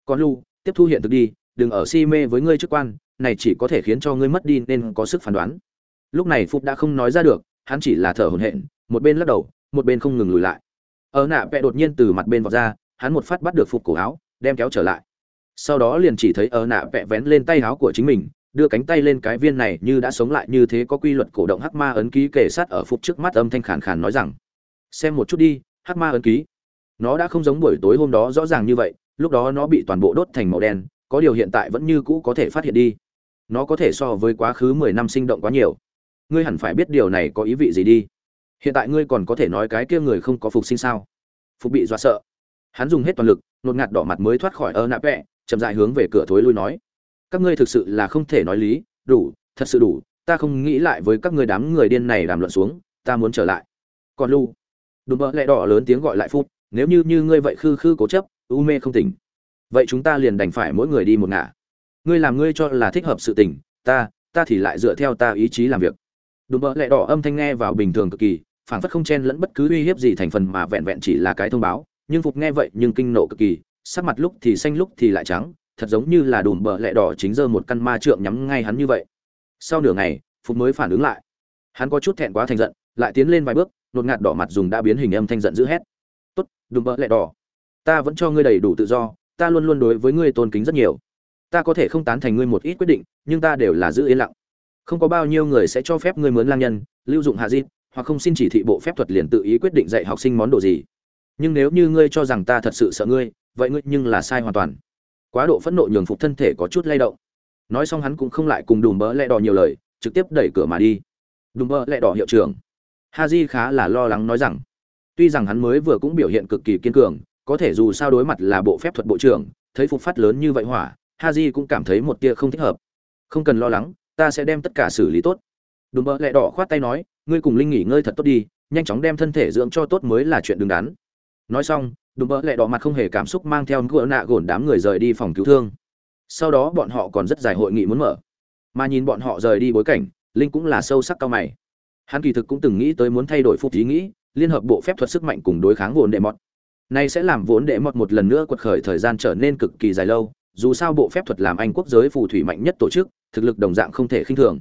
Còn lu, tiếp thu hiện thực đi, đừng ở si mê với ngươi chức quan, này chỉ có thể khiến cho ngươi mất đi nên có sức phán đoán. Lúc này phúc đã không nói ra được, hắn chỉ là thở hổn hển, một bên lắc đầu, một bên không ngừng lùi lại. Ở nạ vẽ đột nhiên từ mặt bên vọt ra, hắn một phát bắt được phục cổ áo, đem kéo trở lại. Sau đó liền chỉ thấy ở nạ vẽ vén lên tay áo của chính mình đưa cánh tay lên cái viên này như đã sống lại như thế có quy luật cổ động hắc ma ấn ký kể sát ở phục trước mắt âm thanh khàn khàn nói rằng, xem một chút đi, hắc ma ấn ký, nó đã không giống buổi tối hôm đó rõ ràng như vậy, lúc đó nó bị toàn bộ đốt thành màu đen, có điều hiện tại vẫn như cũ có thể phát hiện đi. Nó có thể so với quá khứ mười năm sinh động quá nhiều. Ngươi hẳn phải biết điều này có ý vị gì đi. Hiện tại ngươi còn có thể nói cái kia người không có phục sinh sao? Phục bị dọa sợ. Hắn dùng hết toàn lực, nột ngạt đỏ mặt mới thoát khỏi ơ nạ vẹ chậm dại hướng về cửa thối lui nói các ngươi thực sự là không thể nói lý, đủ, thật sự đủ, ta không nghĩ lại với các ngươi đám người điên này làm luận xuống, ta muốn trở lại. Còn lu, đùm bỡ lẹ đỏ lớn tiếng gọi lại phút, nếu như như ngươi vậy khư khư cố chấp, u mê không tỉnh. Vậy chúng ta liền đành phải mỗi người đi một ngả. Ngươi làm ngươi cho là thích hợp sự tình, ta ta thì lại dựa theo ta ý chí làm việc. Đùm bỡ lẹ đỏ âm thanh nghe vào bình thường cực kỳ phản phất không chen lẫn bất cứ uy hiếp gì thành phần mà vẹn vẹn chỉ là cái thông báo, nhưng phục nghe vậy nhưng kinh nộ cực kỳ, sắc mặt lúc thì xanh lúc thì lại trắng thật giống như là đùm bờ lẹ đỏ chính giơ một căn ma trượng nhắm ngay hắn như vậy. Sau nửa ngày, phục mới phản ứng lại. Hắn có chút thẹn quá thành giận, lại tiến lên vài bước, nột ngạt đỏ mặt dùng đã biến hình âm thanh giận dữ hét. Tốt, đùm bờ lẹ đỏ, ta vẫn cho ngươi đầy đủ tự do, ta luôn luôn đối với ngươi tôn kính rất nhiều. Ta có thể không tán thành ngươi một ít quyết định, nhưng ta đều là giữ yên lặng. Không có bao nhiêu người sẽ cho phép ngươi mướn lang nhân, lưu dụng hạ di hoặc không xin chỉ thị bộ phép thuật liền tự ý quyết định dạy học sinh món đồ gì. Nhưng nếu như ngươi cho rằng ta thật sự sợ ngươi, vậy ngươi nhưng là sai hoàn toàn quá độ phẫn nộ nhường phục thân thể có chút lay động. Nói xong hắn cũng không lại cùng đùm bỡ lẹ đỏ nhiều lời, trực tiếp đẩy cửa mà đi. Đùm bỡ lẹ đỏ hiệu trưởng. Ha di khá là lo lắng nói rằng, tuy rằng hắn mới vừa cũng biểu hiện cực kỳ kiên cường, có thể dù sao đối mặt là bộ phép thuật bộ trưởng, thấy phục phát lớn như vậy hỏa ha di cũng cảm thấy một tia không thích hợp. Không cần lo lắng, ta sẽ đem tất cả xử lý tốt. Đùm bỡ lẹ đỏ khoát tay nói, ngươi cùng linh nghỉ ngơi thật tốt đi, nhanh chóng đem thân thể dưỡng cho tốt mới là chuyện đứng đắn. Nói xong đùm bỡ lẹ đỏ mặt không hề cảm xúc mang theo ngựa nạ gồn đám người rời đi phòng cứu thương. Sau đó bọn họ còn rất dài hội nghị muốn mở. Mà nhìn bọn họ rời đi bối cảnh, linh cũng là sâu sắc cao mày. Hắn kỳ thực cũng từng nghĩ tới muốn thay đổi phục ý nghĩ, liên hợp bộ phép thuật sức mạnh cùng đối kháng vốn đệ mọt. Này sẽ làm vốn đệ mọt một lần nữa quật khởi thời gian trở nên cực kỳ dài lâu, dù sao bộ phép thuật làm anh quốc giới phù thủy mạnh nhất tổ chức, thực lực đồng dạng không thể khinh thường.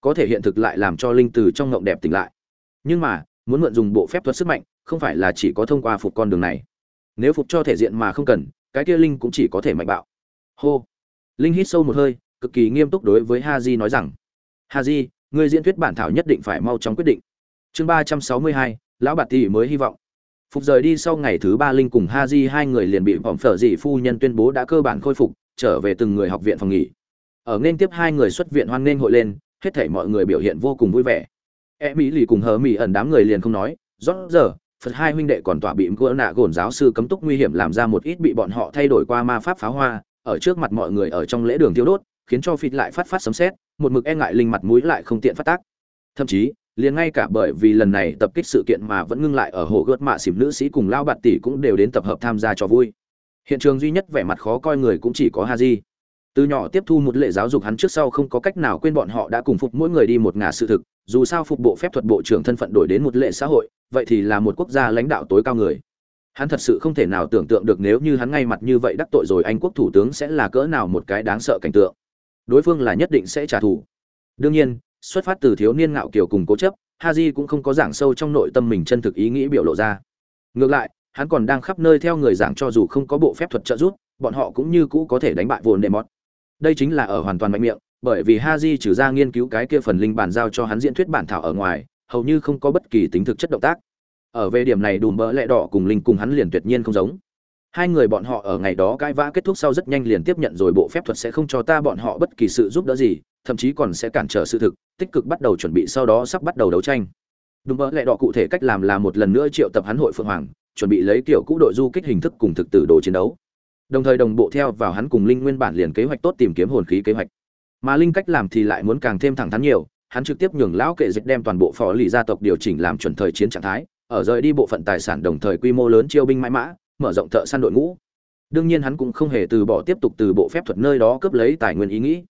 Có thể hiện thực lại làm cho linh từ trong ngộng đẹp tỉnh lại. Nhưng mà, muốn mượn dùng bộ phép thuật sức mạnh, không phải là chỉ có thông qua phục con đường này nếu phục cho thể diện mà không cần, cái kia linh cũng chỉ có thể mạnh bạo. Hô. Linh hít sâu một hơi, cực kỳ nghiêm túc đối với ha di nói rằng ha di người diễn thuyết bản thảo nhất định phải mau chóng quyết định. Chương ba trăm sáu mươi hai, lão bạt tỷ mới hy vọng. Phục rời đi sau ngày thứ ba, linh cùng ha di hai người liền bị bỏng phở dị phu nhân tuyên bố đã cơ bản khôi phục, trở về từng người học viện phòng nghỉ. Ở nên tiếp hai người xuất viện hoan nghênh hội lên, hết thảy mọi người biểu hiện vô cùng vui vẻ. E mỹ lì cùng hờ mỹ ẩn đám người liền không nói rót giờ phật hai huynh đệ còn tỏa bị gỡ nạ gồn giáo sư cấm túc nguy hiểm làm ra một ít bị bọn họ thay đổi qua ma pháp pháo hoa, ở trước mặt mọi người ở trong lễ đường thiêu đốt, khiến cho phịt lại phát phát sấm xét một mực e ngại linh mặt mũi lại không tiện phát tác. Thậm chí, liền ngay cả bởi vì lần này tập kích sự kiện mà vẫn ngưng lại ở hồ gợt mạ xỉm nữ sĩ cùng lao bạt tỷ cũng đều đến tập hợp tham gia cho vui. Hiện trường duy nhất vẻ mặt khó coi người cũng chỉ có haji. Từ nhỏ tiếp thu một lệ giáo dục hắn trước sau không có cách nào quên bọn họ đã cùng phục mỗi người đi một ngả sự thực, dù sao phục bộ phép thuật bộ trưởng thân phận đổi đến một lệ xã hội vậy thì là một quốc gia lãnh đạo tối cao người. Hắn thật sự không thể nào tưởng tượng được nếu như hắn ngay mặt như vậy đắc tội rồi anh quốc thủ tướng sẽ là cỡ nào một cái đáng sợ cảnh tượng. Đối phương là nhất định sẽ trả thù. Đương nhiên, xuất phát từ thiếu niên ngạo kiều cùng cố chấp, haji cũng không có giảng sâu trong nội tâm mình chân thực ý nghĩ biểu lộ ra. Ngược lại, hắn còn đang khắp nơi theo người giảng cho dù không có bộ phép thuật trợ giúp, bọn họ cũng như cũ có thể đánh bại vồn đệ mọt. Đây chính là ở hoàn toàn mạnh miệng, bởi vì haji trừ ra nghiên cứu cái kia phần linh bàn giao cho hắn diễn thuyết bản thảo ở ngoài hầu như không có bất kỳ tính thực chất động tác. Ở về điểm này đùm bỡ lẹ đỏ cùng linh cùng hắn liền tuyệt nhiên không giống. Hai người bọn họ ở ngày đó cãi vã kết thúc sau rất nhanh liền tiếp nhận rồi bộ phép thuật sẽ không cho ta bọn họ bất kỳ sự giúp đỡ gì, thậm chí còn sẽ cản trở sự thực, tích cực bắt đầu chuẩn bị sau đó sắp bắt đầu đấu tranh. Đùm bỡ lẹ đỏ cụ thể cách làm là một lần nữa triệu tập hắn hội phượng hoàng, chuẩn bị lấy kiểu cũ đội du kích hình thức cùng thực tử đồ chiến đấu. Đồng thời đồng bộ theo vào hắn cùng linh nguyên bản liền kế hoạch tốt tìm kiếm hồn khí kế hoạch. Mà linh cách làm thì lại muốn càng thêm thẳng thắn nhiều hắn trực tiếp nhường lão kệ dịch đem toàn bộ phò lì gia tộc điều chỉnh làm chuẩn thời chiến trạng thái, ở rời đi bộ phận tài sản đồng thời quy mô lớn chiêu binh mãi mã, mở rộng thợ săn đội ngũ. Đương nhiên hắn cũng không hề từ bỏ tiếp tục từ bộ phép thuật nơi đó cướp lấy tài nguyên ý nghĩ.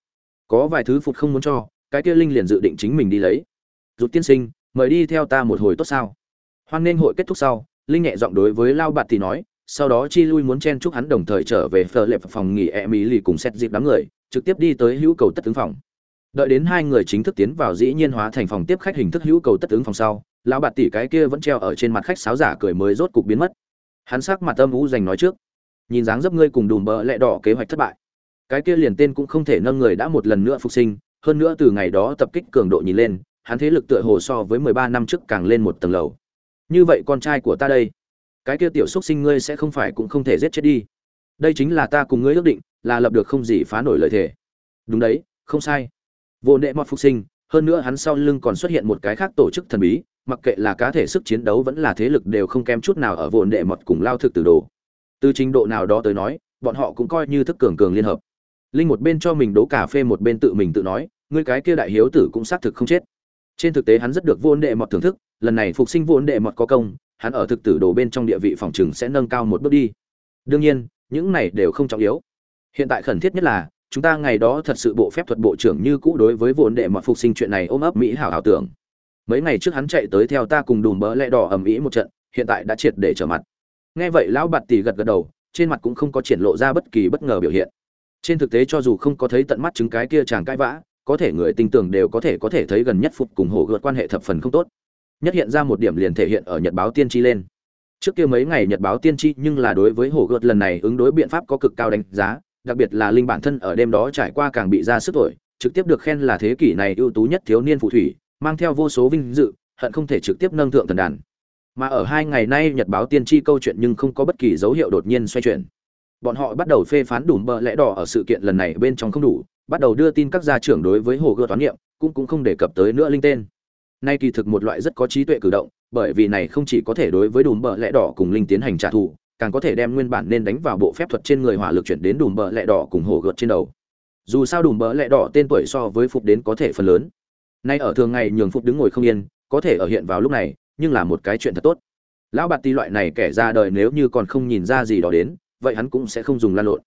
Có vài thứ phục không muốn cho, cái kia linh liền dự định chính mình đi lấy. Rút tiên sinh, mời đi theo ta một hồi tốt sao? Hoan nên hội kết thúc sau, linh nhẹ giọng đối với lao bạt thì nói, sau đó chi lui muốn chen chúc hắn đồng thời trở về phờ lệp phòng nghỉ e mỹ lì cùng xét dịp đám người, trực tiếp đi tới hữu cầu tất tướng phòng đợi đến hai người chính thức tiến vào dĩ nhiên hóa thành phòng tiếp khách hình thức hữu cầu tất ứng phòng sau, lão bạt tỷ cái kia vẫn treo ở trên mặt khách sáo giả cười mới rốt cục biến mất. Hắn sắc mặt âm u dành nói trước, nhìn dáng dấp ngươi cùng đùm bờ lẹ đỏ kế hoạch thất bại. Cái kia liền tên cũng không thể nâng người đã một lần nữa phục sinh, hơn nữa từ ngày đó tập kích cường độ nhìn lên, hắn thế lực tựa hồ so với mười ba năm trước càng lên một tầng lầu. Như vậy con trai của ta đây, cái kia tiểu xúc sinh ngươi sẽ không phải cũng không thể giết chết đi. Đây chính là ta cùng ngươi ước định, là lập được không gì phá nổi lợi thể đúng đấy, không sai vô nệ mọt phục sinh, hơn nữa hắn sau lưng còn xuất hiện một cái khác tổ chức thần bí, mặc kệ là cá thể sức chiến đấu vẫn là thế lực đều không kém chút nào ở vô nệ mọt cùng lao thực từ đồ. Từ trình độ nào đó tới nói, bọn họ cũng coi như thức cường cường liên hợp. Linh một bên cho mình đố cà phê một bên tự mình tự nói, ngươi cái kia đại hiếu tử cũng xác thực không chết. Trên thực tế hắn rất được vô nệ mọt thưởng thức, lần này phục sinh vô nệ mọt có công, hắn ở thực tử đồ bên trong địa vị phòng trừng sẽ nâng cao một bước đi. Đương nhiên, những này đều không trọng yếu. Hiện tại khẩn thiết nhất là chúng ta ngày đó thật sự bộ phép thuật bộ trưởng như cũ đối với vốn đệ mọt phục sinh chuyện này ôm ấp mỹ hảo hảo tưởng. Mấy ngày trước hắn chạy tới theo ta cùng đùm bỡ lẽ đỏ ầm ĩ một trận, hiện tại đã triệt để trở mặt. Nghe vậy lão bạt tỷ gật gật đầu, trên mặt cũng không có triển lộ ra bất kỳ bất ngờ biểu hiện. Trên thực tế cho dù không có thấy tận mắt chứng cái kia chàng cãi vã, có thể người tin tưởng đều có thể có thể thấy gần nhất phục cùng hổ gợt quan hệ thập phần không tốt. Nhất hiện ra một điểm liền thể hiện ở nhật báo tiên tri lên. Trước kia mấy ngày nhật báo tiên tri nhưng là đối với hổ gợt lần này ứng đối biện pháp có cực cao đánh giá đặc biệt là linh bản thân ở đêm đó trải qua càng bị ra sức tuổi trực tiếp được khen là thế kỷ này ưu tú nhất thiếu niên phù thủy, mang theo vô số vinh dự, hận không thể trực tiếp nâng thượng thần đàn. Mà ở hai ngày nay nhật báo tiên tri câu chuyện nhưng không có bất kỳ dấu hiệu đột nhiên xoay chuyển. Bọn họ bắt đầu phê phán đủ bợ lẽ đỏ ở sự kiện lần này bên trong không đủ, bắt đầu đưa tin các gia trưởng đối với hồ gươm toán niệm, cũng cũng không đề cập tới nữa linh tên. Nay kỳ thực một loại rất có trí tuệ cử động, bởi vì này không chỉ có thể đối với đùm bợ lẽ đỏ cùng linh tiến hành trả thù càng có thể đem nguyên bản nên đánh vào bộ phép thuật trên người hỏa lực chuyển đến đùm bờ lẹ đỏ cùng hồ gợt trên đầu. Dù sao đùm bờ lẹ đỏ tên tuổi so với phục đến có thể phần lớn. Nay ở thường ngày nhường phục đứng ngồi không yên, có thể ở hiện vào lúc này, nhưng là một cái chuyện thật tốt. Lão bạt ti loại này kẻ ra đời nếu như còn không nhìn ra gì đó đến, vậy hắn cũng sẽ không dùng lan lộn.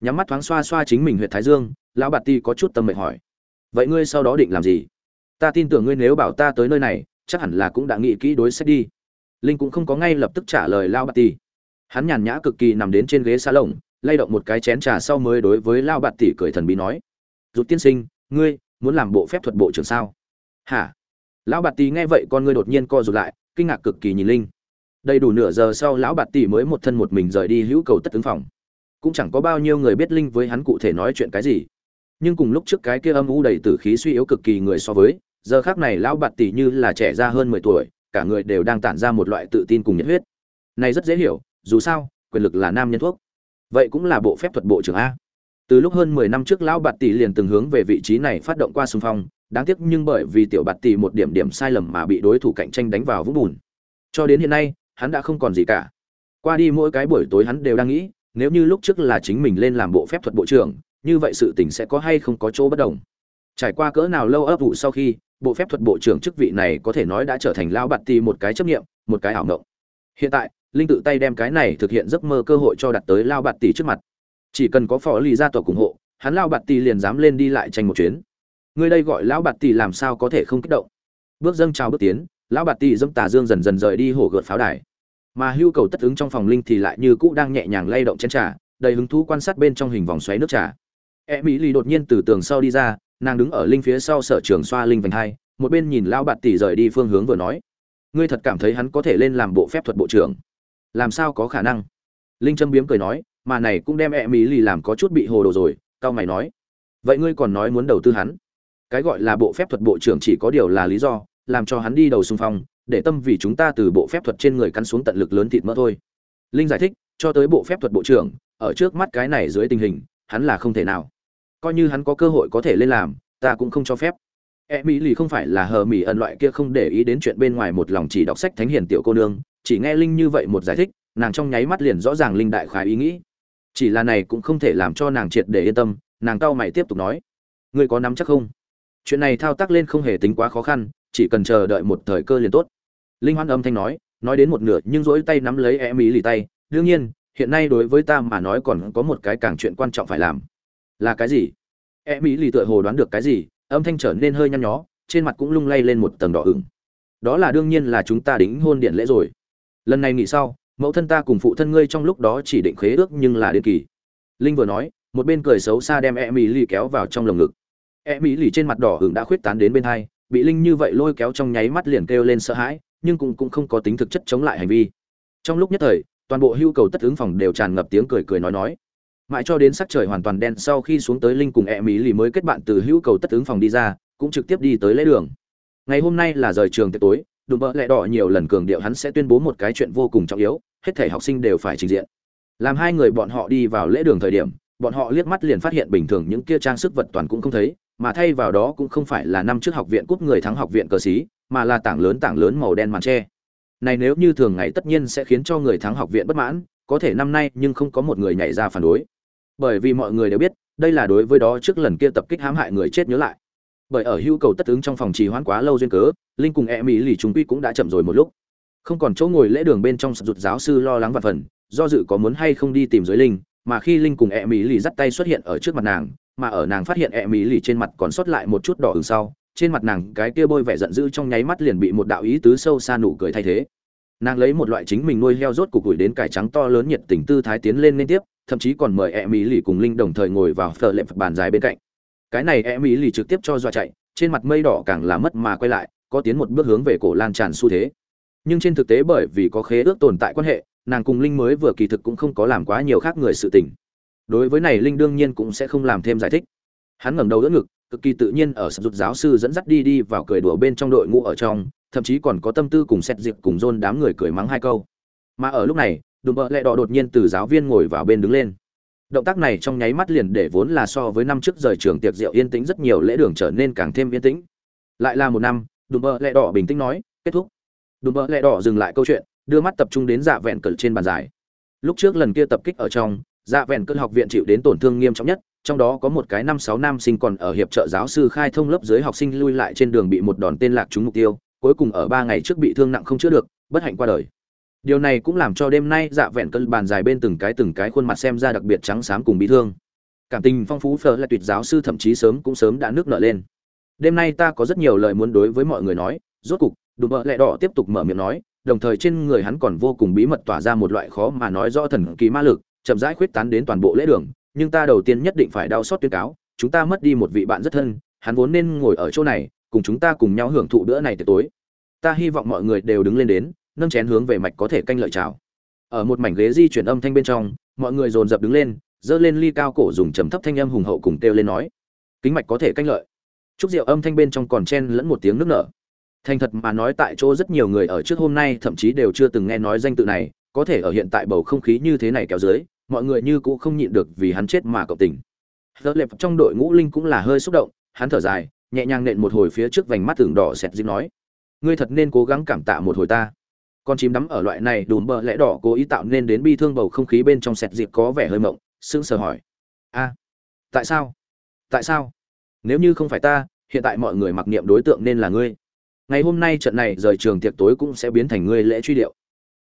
Nhắm mắt thoáng xoa xoa chính mình huyện thái dương, lão bạt ti có chút tâm mệnh hỏi. Vậy ngươi sau đó định làm gì? Ta tin tưởng ngươi nếu bảo ta tới nơi này, chắc hẳn là cũng đã nghĩ kỹ đối sách đi. Linh cũng không có ngay lập tức trả lời lao bạt ti hắn nhàn nhã cực kỳ nằm đến trên ghế xa lồng lay động một cái chén trà sau mới đối với lao bạt tỷ cười thần bí nói rút tiên sinh, ngươi muốn làm bộ phép thuật bộ trưởng sao? Hả? Lão bạt tỷ nghe vậy con ngươi đột nhiên co rụt lại, kinh ngạc cực kỳ nhìn linh. Đầy đủ nửa giờ sau lão bạt tỷ mới một thân một mình rời đi hữu cầu tất ứng phòng. Cũng chẳng có bao nhiêu người biết linh với hắn cụ thể nói chuyện cái gì. Nhưng cùng lúc trước cái kia âm u đầy tử khí suy yếu cực kỳ người so với, giờ khác này lão bạt tỷ như là trẻ ra hơn mười tuổi, cả người đều đang tản ra một loại tự tin cùng nhiệt huyết. Này rất dễ hiểu dù sao, quyền lực là nam nhân thuốc. Vậy cũng là bộ phép thuật bộ trưởng a. Từ lúc hơn mười năm trước lão bạt tỷ liền từng hướng về vị trí này phát động qua xung phong, đáng tiếc nhưng bởi vì tiểu bạt tỷ một điểm điểm sai lầm mà bị đối thủ cạnh tranh đánh vào vũng bùn. Cho đến hiện nay, hắn đã không còn gì cả. Qua đi mỗi cái buổi tối hắn đều đang nghĩ, nếu như lúc trước là chính mình lên làm bộ phép thuật bộ trưởng, như vậy sự tình sẽ có hay không có chỗ bất đồng. Trải qua cỡ nào lâu ấp ủ sau khi, bộ phép thuật bộ trưởng chức vị này có thể nói đã trở thành lao bạt tỷ một cái chấp nghiệm, một cái ảo ngộng hiện tại linh tự tay đem cái này thực hiện giấc mơ cơ hội cho đặt tới lao bạt tỷ trước mặt. Chỉ cần có phò lì gia tộc ủng hộ, hắn lao bạt tỷ liền dám lên đi lại tranh một chuyến. Người đây gọi lão bạt tỷ làm sao có thể không kích động? Bước dâng chào bước tiến lão bạt tỷ dâm tà dương dần dần rời đi hổ gợt pháo đài. Mà hưu cầu tất ứng trong phòng linh thì lại như cũ đang nhẹ nhàng lay động chén trà, đầy hứng thú quan sát bên trong hình vòng xoáy nước trà. E mỹ lì đột nhiên từ tường sau đi ra, nàng đứng ở linh phía sau sở trường xoa linh vành hai, một bên nhìn lão bạt tỷ rời đi phương hướng vừa nói. Ngươi thật cảm thấy hắn có thể lên làm bộ phép thuật bộ trưởng? Làm sao có khả năng? Linh châm biếm cười nói, mà này cũng đem e mỹ lì làm có chút bị hồ đồ rồi, cao mày nói. Vậy ngươi còn nói muốn đầu tư hắn? Cái gọi là bộ phép thuật bộ trưởng chỉ có điều là lý do, làm cho hắn đi đầu xung phong, để tâm vì chúng ta từ bộ phép thuật trên người cắn xuống tận lực lớn thịt mỡ thôi. Linh giải thích, cho tới bộ phép thuật bộ trưởng, ở trước mắt cái này dưới tình hình, hắn là không thể nào. Coi như hắn có cơ hội có thể lên làm, ta cũng không cho phép. E mỹ lì không phải là hờ mỹ ẩn loại kia không để ý đến chuyện bên ngoài một lòng chỉ đọc sách thánh hiền tiểu cô nương chỉ nghe linh như vậy một giải thích, nàng trong nháy mắt liền rõ ràng linh đại khái ý nghĩ. Chỉ là này cũng không thể làm cho nàng triệt để yên tâm, nàng cau mày tiếp tục nói. Ngươi có nắm chắc không? Chuyện này thao tác lên không hề tính quá khó khăn, chỉ cần chờ đợi một thời cơ liền tốt. Linh hoan âm thanh nói nói đến một nửa nhưng rỗi tay nắm lấy em mỹ lì tay. Đương nhiên, hiện nay đối với ta mà nói còn có một cái càng chuyện quan trọng phải làm. Là cái gì? Em mỹ lì tựa hồ đoán được cái gì, âm thanh trở nên hơi nhăn nhó, trên mặt cũng lung lay lên một tầng đỏ ửng. Đó là đương nhiên là chúng ta đính hôn điện lễ rồi lần này nghỉ sau, mẫu thân ta cùng phụ thân ngươi trong lúc đó chỉ định khế ước nhưng là điên kỳ. Linh vừa nói, một bên cười xấu xa đem e mỹ lì kéo vào trong lồng ngực. E mỹ lì trên mặt đỏ hưởng đã khuyết tán đến bên hai, bị linh như vậy lôi kéo trong nháy mắt liền kêu lên sợ hãi, nhưng cũng cũng không có tính thực chất chống lại hành vi. Trong lúc nhất thời, toàn bộ hưu cầu tất ứng phòng đều tràn ngập tiếng cười cười nói nói. Mãi cho đến sắc trời hoàn toàn đen sau khi xuống tới linh cùng e mỹ lì mới kết bạn từ hưu cầu tất ứng phòng đi ra, cũng trực tiếp đi tới lễ đường. Ngày hôm nay là rời trường tối đùm bợ lẹ đỏ nhiều lần cường điệu hắn sẽ tuyên bố một cái chuyện vô cùng trọng yếu, hết thể học sinh đều phải trình diện. Làm hai người bọn họ đi vào lễ đường thời điểm, bọn họ liếc mắt liền phát hiện bình thường những kia trang sức vật toàn cũng không thấy, mà thay vào đó cũng không phải là năm trước học viện cúp người thắng học viện cờ xí, mà là tảng lớn tảng lớn màu đen màn tre. Này nếu như thường ngày tất nhiên sẽ khiến cho người thắng học viện bất mãn, có thể năm nay nhưng không có một người nhảy ra phản đối. Bởi vì mọi người đều biết, đây là đối với đó trước lần kia tập kích hãm hại người chết nhớ lại bởi ở hưu cầu tất ứng trong phòng trì hoãn quá lâu duyên cớ, linh cùng e mỹ lì chúng quy cũng đã chậm rồi một lúc. Không còn chỗ ngồi lễ đường bên trong sụt giáo sư lo lắng và phần, do dự có muốn hay không đi tìm giới linh, mà khi linh cùng e mỹ lì dắt tay xuất hiện ở trước mặt nàng, mà ở nàng phát hiện e mỹ lì trên mặt còn sót lại một chút đỏ ửng sau, trên mặt nàng cái kia bôi vẻ giận dữ trong nháy mắt liền bị một đạo ý tứ sâu xa nụ cười thay thế. Nàng lấy một loại chính mình nuôi heo rốt cục gửi đến cải trắng to lớn nhiệt tình tư thái tiến lên liên tiếp, thậm chí còn mời e mỹ lì cùng linh đồng thời ngồi vào phở lệm bàn dài bên cạnh cái này e mỹ lì trực tiếp cho dọa chạy, trên mặt mây đỏ càng là mất mà quay lại, có tiến một bước hướng về cổ lan tràn xu thế. Nhưng trên thực tế bởi vì có khế ước tồn tại quan hệ, nàng cùng linh mới vừa kỳ thực cũng không có làm quá nhiều khác người sự tình. Đối với này linh đương nhiên cũng sẽ không làm thêm giải thích. Hắn ngẩng đầu đỡ ngực, cực kỳ tự nhiên ở sập dục giáo sư dẫn dắt đi đi vào cười đùa bên trong đội ngũ ở trong, thậm chí còn có tâm tư cùng xét dịp cùng dôn đám người cười mắng hai câu. Mà ở lúc này, đùm bợ lẹ đỏ đột nhiên từ giáo viên ngồi vào bên đứng lên động tác này trong nháy mắt liền để vốn là so với năm trước rời trường tiệc rượu yên tĩnh rất nhiều lễ đường trở nên càng thêm yên tĩnh. Lại là một năm, đùm bơ lẹ đỏ bình tĩnh nói, kết thúc. Đùm bơ lẹ đỏ dừng lại câu chuyện, đưa mắt tập trung đến dạ vẹn cờ trên bàn giải. Lúc trước lần kia tập kích ở trong dạ vẹn cơn học viện chịu đến tổn thương nghiêm trọng nhất, trong đó có một cái năm sáu nam sinh còn ở hiệp trợ giáo sư khai thông lớp dưới học sinh lui lại trên đường bị một đòn tên lạc trúng mục tiêu, cuối cùng ở ba ngày trước bị thương nặng không chữa được, bất hạnh qua đời điều này cũng làm cho đêm nay dạ vẹn cân bàn dài bên từng cái từng cái khuôn mặt xem ra đặc biệt trắng xám cùng bị thương. Cảm tình phong phú phở là tuyệt giáo sư thậm chí sớm cũng sớm đã nước nợ lên. Đêm nay ta có rất nhiều lời muốn đối với mọi người nói, rốt cục, đùm bợ lẹ đỏ tiếp tục mở miệng nói, đồng thời trên người hắn còn vô cùng bí mật tỏa ra một loại khó mà nói rõ thần kỳ ma lực, chậm rãi khuyết tán đến toàn bộ lễ đường, nhưng ta đầu tiên nhất định phải đau xót tuyên cáo, chúng ta mất đi một vị bạn rất thân, hắn vốn nên ngồi ở chỗ này, cùng chúng ta cùng nhau hưởng thụ bữa này tới tối. Ta hy vọng mọi người đều đứng lên đến nâng chén hướng về mạch có thể canh lợi chào ở một mảnh ghế di chuyển âm thanh bên trong, mọi người dồn dập đứng lên dơ lên ly cao cổ dùng trầm thấp thanh âm hùng hậu cùng kêu lên nói, kính mạch có thể canh lợi. Chúc rượu âm thanh bên trong còn chen lẫn một tiếng nước nở. Thành thật mà nói tại chỗ rất nhiều người ở trước hôm nay thậm chí đều chưa từng nghe nói danh tự này, có thể ở hiện tại bầu không khí như thế này kéo dưới, mọi người như cũng không nhịn được vì hắn chết mà cộng tình. Giờ lệp trong đội ngũ linh cũng là hơi xúc động, hắn thở dài, nhẹ nhàng nện một hồi phía trước vành mắt tưởng đỏ sẹt dịp nói, ngươi thật nên cố gắng cảm tạ một hồi ta con chim đắm ở loại này đùm bờ lẽ đỏ cố ý tạo nên đến bi thương bầu không khí bên trong sẹt dịp có vẻ hơi mộng, sững sờ hỏi. A, tại sao? Tại sao? Nếu như không phải ta, hiện tại mọi người mặc niệm đối tượng nên là ngươi. Ngày hôm nay trận này rời trường tiệc tối cũng sẽ biến thành ngươi lễ truy điệu.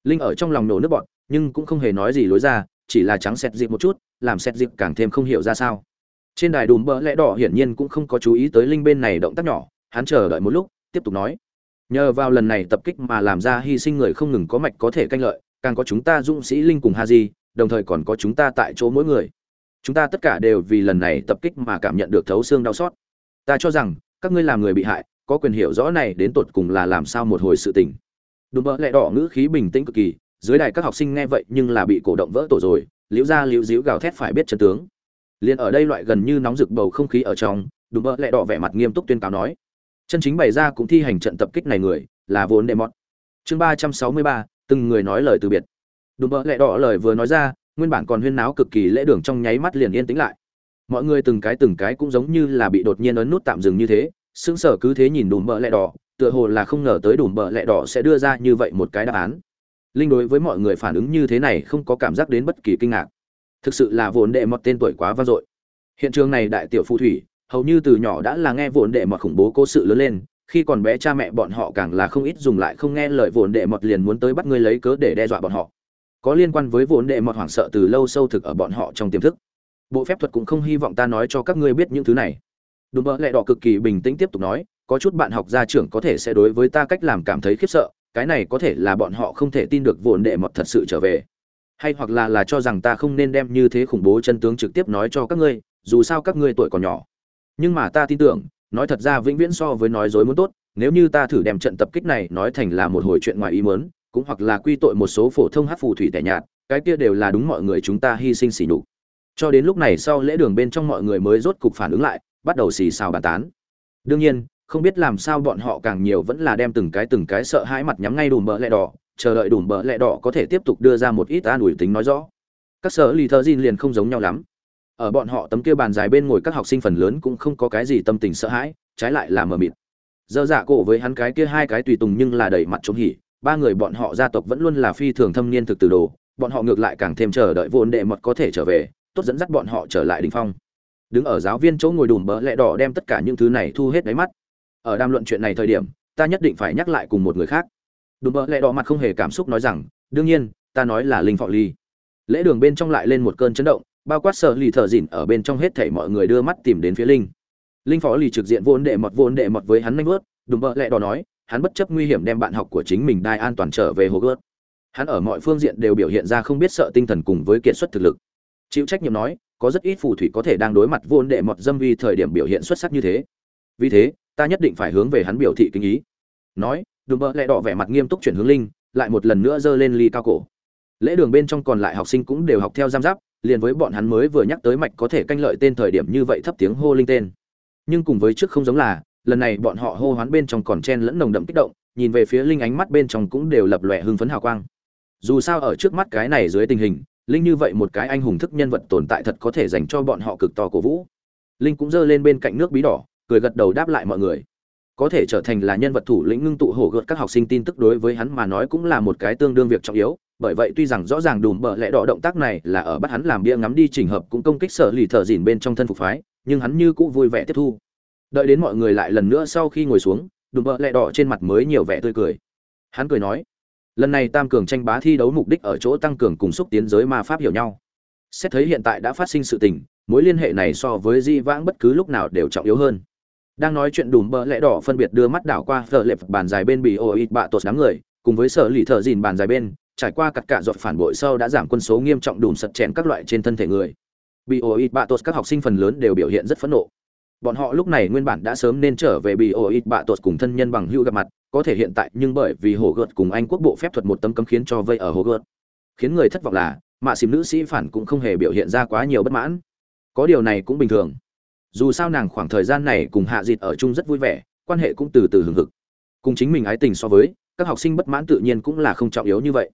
Linh ở trong lòng nổ nước bọn nhưng cũng không hề nói gì lối ra, chỉ là trắng sẹt dịp một chút, làm sẹt dịp càng thêm không hiểu ra sao. Trên đài đùm bỡ lẽ đỏ hiển nhiên cũng không có chú ý tới linh bên này động tác nhỏ, hắn chờ đợi một lúc, tiếp tục nói nhờ vào lần này tập kích mà làm ra hy sinh người không ngừng có mạch có thể canh lợi, càng có chúng ta dũng sĩ linh cùng ha di đồng thời còn có chúng ta tại chỗ mỗi người. Chúng ta tất cả đều vì lần này tập kích mà cảm nhận được thấu xương đau xót. Ta cho rằng, các ngươi làm người bị hại, có quyền hiểu rõ này đến tột cùng là làm sao một hồi sự tình. Đùm bỡ lẽ đỏ ngữ khí bình tĩnh cực kỳ, dưới đài các học sinh nghe vậy nhưng là bị cổ động vỡ tổ rồi, liễu ra liễu díu gào thét phải biết chân tướng. Liền ở đây loại gần như nóng rực bầu không khí ở trong đùm bỡ lẽ đỏ vẻ mặt nghiêm túc tuyên cáo nói chân chính bày ra cũng thi hành trận tập kích này người là vốn đệ mọt. Chương ba trăm sáu mươi ba, từng người nói lời từ biệt. Đùm bỡ lẹ đỏ lời vừa nói ra, nguyên bản còn huyên náo cực kỳ lễ đường trong nháy mắt liền yên tĩnh lại. Mọi người từng cái từng cái cũng giống như là bị đột nhiên ấn nút tạm dừng như thế, sững sờ cứ thế nhìn đùm bỡ lẹ đỏ, tựa hồ là không ngờ tới đùm bỡ lẹ đỏ sẽ đưa ra như vậy một cái đáp án. Linh đối với mọi người phản ứng như thế này không có cảm giác đến bất kỳ kinh ngạc. Thực sự là vốn đệ mọt tên tuổi quá vang dội. Hiện trường này đại tiểu phù thủy hầu như từ nhỏ đã là nghe vốn đệ mọt khủng bố cố sự lớn lên, khi còn bé cha mẹ bọn họ càng là không ít dùng lại không nghe lời vốn đệ mọt liền muốn tới bắt ngươi lấy cớ để đe dọa bọn họ. Có liên quan với vốn đệ mọt hoảng sợ từ lâu sâu thực ở bọn họ trong tiềm thức. Bộ phép thuật cũng không hy vọng ta nói cho các ngươi biết những thứ này. Đùm bỡ lẹ đỏ cực kỳ bình tĩnh tiếp tục nói, có chút bạn học gia trưởng có thể sẽ đối với ta cách làm cảm thấy khiếp sợ, cái này có thể là bọn họ không thể tin được vốn đệ mọt thật sự trở về. Hay hoặc là là cho rằng ta không nên đem như thế khủng bố chân tướng trực tiếp nói cho các ngươi, dù sao các ngươi tuổi còn nhỏ nhưng mà ta tin tưởng, nói thật ra vĩnh viễn so với nói dối muốn tốt, nếu như ta thử đem trận tập kích này nói thành là một hồi chuyện ngoài ý mớn cũng hoặc là quy tội một số phổ thông hát phù thủy tẻ nhạt, cái kia đều là đúng mọi người chúng ta hy sinh xỉ nhục. Cho đến lúc này sau lễ đường bên trong mọi người mới rốt cục phản ứng lại, bắt đầu xì xào bàn tán. Đương nhiên, không biết làm sao bọn họ càng nhiều vẫn là đem từng cái từng cái sợ hãi mặt nhắm ngay đùm bỡ lẹ đỏ, chờ đợi đùm bỡ lẹ đỏ có thể tiếp tục đưa ra một ít an ủi tính nói rõ. Các sở lì thơ gin liền không giống nhau lắm ở bọn họ tấm kia bàn dài bên ngồi các học sinh phần lớn cũng không có cái gì tâm tình sợ hãi, trái lại là mờ mịt. Dơ dạ cổ với hắn cái kia hai cái tùy tùng nhưng là đầy mặt trống hỉ, ba người bọn họ gia tộc vẫn luôn là phi thường thâm niên thực từ đồ, bọn họ ngược lại càng thêm chờ đợi vốn đệ mật có thể trở về, tốt dẫn dắt bọn họ trở lại đỉnh phong. Đứng ở giáo viên chỗ ngồi đùm bỡ lẹ đỏ đem tất cả những thứ này thu hết đáy mắt. Ở đàm luận chuyện này thời điểm, ta nhất định phải nhắc lại cùng một người khác. Đùm bỡ lẹ đỏ mặt không hề cảm xúc nói rằng, đương nhiên, ta nói là linh phọ ly. Lễ đường bên trong lại lên một cơn chấn động bao quát sợ lì thợ dỉn ở bên trong hết thảy mọi người đưa mắt tìm đến phía linh. Linh phó lì trực diện vốn đệ mọt vốn đệ mọt với hắn nanh vớt, đùm bợ lẹ đỏ nói, hắn bất chấp nguy hiểm đem bạn học của chính mình đai an toàn trở về hồ gớt. Hắn ở mọi phương diện đều biểu hiện ra không biết sợ tinh thần cùng với kiện xuất thực lực. Chịu trách nhiệm nói, có rất ít phù thủy có thể đang đối mặt vốn đệ mọt dâm vi thời điểm biểu hiện xuất sắc như thế. Vì thế, ta nhất định phải hướng về hắn biểu thị kinh ý. Nói, đùm bợ lẹ đỏ vẻ mặt nghiêm túc chuyển hướng linh, lại một lần nữa giơ lên ly cao cổ. Lễ đường bên trong còn lại học sinh cũng đều học theo giam giáp liền với bọn hắn mới vừa nhắc tới mạch có thể canh lợi tên thời điểm như vậy thấp tiếng hô linh tên. Nhưng cùng với trước không giống là, lần này bọn họ hô hoán bên trong còn chen lẫn nồng đậm kích động, nhìn về phía linh ánh mắt bên trong cũng đều lập lòe hưng phấn hào quang. Dù sao ở trước mắt cái này dưới tình hình, linh như vậy một cái anh hùng thức nhân vật tồn tại thật có thể dành cho bọn họ cực to cổ vũ. Linh cũng giơ lên bên cạnh nước bí đỏ, cười gật đầu đáp lại mọi người. Có thể trở thành là nhân vật thủ lĩnh ngưng tụ hổ gợt các học sinh tin tức đối với hắn mà nói cũng là một cái tương đương việc trọng yếu bởi vậy tuy rằng rõ ràng đùm bợ lẽ đỏ động tác này là ở bắt hắn làm bia ngắm đi trình hợp cũng công kích sở lì thợ dìn bên trong thân phục phái, nhưng hắn như cũng vui vẻ tiếp thu. Đợi đến mọi người lại lần nữa sau khi ngồi xuống, đùm bợ lẽ đỏ trên mặt mới nhiều vẻ tươi cười. Hắn cười nói, lần này tam cường tranh bá thi đấu mục đích ở chỗ tăng cường cùng xúc tiến giới ma pháp hiểu nhau. Xét thấy hiện tại đã phát sinh sự tình, mối liên hệ này so với di vãng bất cứ lúc nào đều trọng yếu hơn. Đang nói chuyện đùm bợ lẽ đỏ phân biệt đưa mắt đảo qua phở lệp bàn dài bên bị ô ít bạ tột đám người, cùng với sở lì thợ dìn bàn dài bên trải qua cắt cả giọt phản bội sau đã giảm quân số nghiêm trọng đùm sật chèn các loại trên thân thể người. Bị ô ít bạ tột các học sinh phần lớn đều biểu hiện rất phẫn nộ. Bọn họ lúc này nguyên bản đã sớm nên trở về bị ô ít bạ tột cùng thân nhân bằng hữu gặp mặt, có thể hiện tại nhưng bởi vì hồ gợt cùng anh quốc bộ phép thuật một tấm cấm khiến cho vây ở hồ gợt. Khiến người thất vọng là, mạ xìm nữ sĩ phản cũng không hề biểu hiện ra quá nhiều bất mãn. Có điều này cũng bình thường. Dù sao nàng khoảng thời gian này cùng hạ dịt ở chung rất vui vẻ, quan hệ cũng từ từ hừng hực. Cùng chính mình ái tình so với, các học sinh bất mãn tự nhiên cũng là không trọng yếu như vậy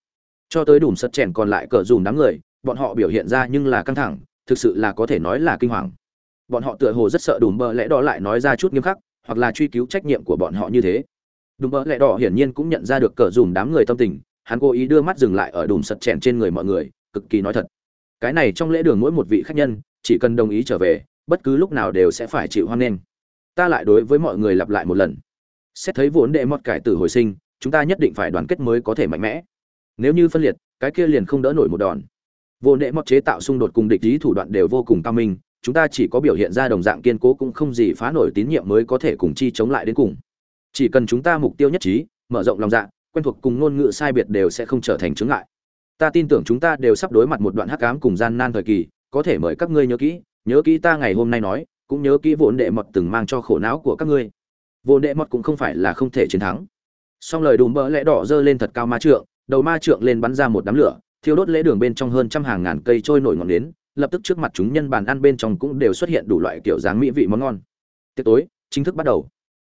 cho tới đủ sật chèn còn lại cờ dùm đám người, bọn họ biểu hiện ra nhưng là căng thẳng, thực sự là có thể nói là kinh hoàng. Bọn họ tựa hồ rất sợ đùm bơ lẽ đỏ lại nói ra chút nghiêm khắc, hoặc là truy cứu trách nhiệm của bọn họ như thế. Đùm bơ lẽ đỏ hiển nhiên cũng nhận ra được cờ dùm đám người tâm tình, hắn cố ý đưa mắt dừng lại ở đùm sật chèn trên người mọi người, cực kỳ nói thật. Cái này trong lễ đường mỗi một vị khách nhân, chỉ cần đồng ý trở về, bất cứ lúc nào đều sẽ phải chịu hoan nghênh. Ta lại đối với mọi người lặp lại một lần. Xét thấy vốn đệ mọt cải tử hồi sinh, chúng ta nhất định phải đoàn kết mới có thể mạnh mẽ nếu như phân liệt, cái kia liền không đỡ nổi một đòn. Vô nệ mọt chế tạo xung đột cùng địch ý thủ đoạn đều vô cùng cao minh, chúng ta chỉ có biểu hiện ra đồng dạng kiên cố cũng không gì phá nổi tín nhiệm mới có thể cùng chi chống lại đến cùng. Chỉ cần chúng ta mục tiêu nhất trí, mở rộng lòng dạ quen thuộc cùng ngôn ngữ sai biệt đều sẽ không trở thành chướng ngại. Ta tin tưởng chúng ta đều sắp đối mặt một đoạn hắc ám cùng gian nan thời kỳ, có thể mời các ngươi nhớ kỹ nhớ kỹ ta ngày hôm nay nói, cũng nhớ kỹ vốn đệ mọt từng mang cho khổ não của các ngươi. Vốn đệ mọt cũng không phải là không thể chiến thắng. Song lời đùm bỡ lẽ đỏ dơ lên thật cao ma trượng đầu ma trượng lên bắn ra một đám lửa, thiêu đốt lễ đường bên trong hơn trăm hàng ngàn cây trôi nổi ngọn nến, lập tức trước mặt chúng nhân bàn ăn bên trong cũng đều xuất hiện đủ loại kiểu dáng mỹ vị món ngon. Tiệc tối, chính thức bắt đầu.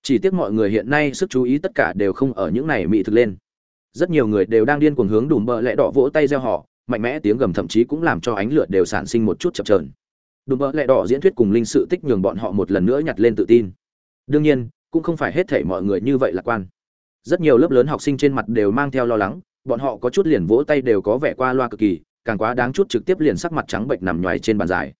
Chỉ tiếc mọi người hiện nay sức chú ý tất cả đều không ở những này mỹ thực lên. Rất nhiều người đều đang điên cuồng hướng đùm bợ lẽ đỏ vỗ tay gieo họ, mạnh mẽ tiếng gầm thậm chí cũng làm cho ánh lửa đều sản sinh một chút chập trờn đùm bợ lẽ đỏ diễn thuyết cùng linh sự tích nhường bọn họ một lần nữa nhặt lên tự tin. Đương nhiên, cũng không phải hết thảy mọi người như vậy lạc quan. Rất nhiều lớp lớn học sinh trên mặt đều mang theo lo lắng bọn họ có chút liền vỗ tay đều có vẻ qua loa cực kỳ, càng quá đáng chút trực tiếp liền sắc mặt trắng bệnh nằm nhoài trên bàn dài.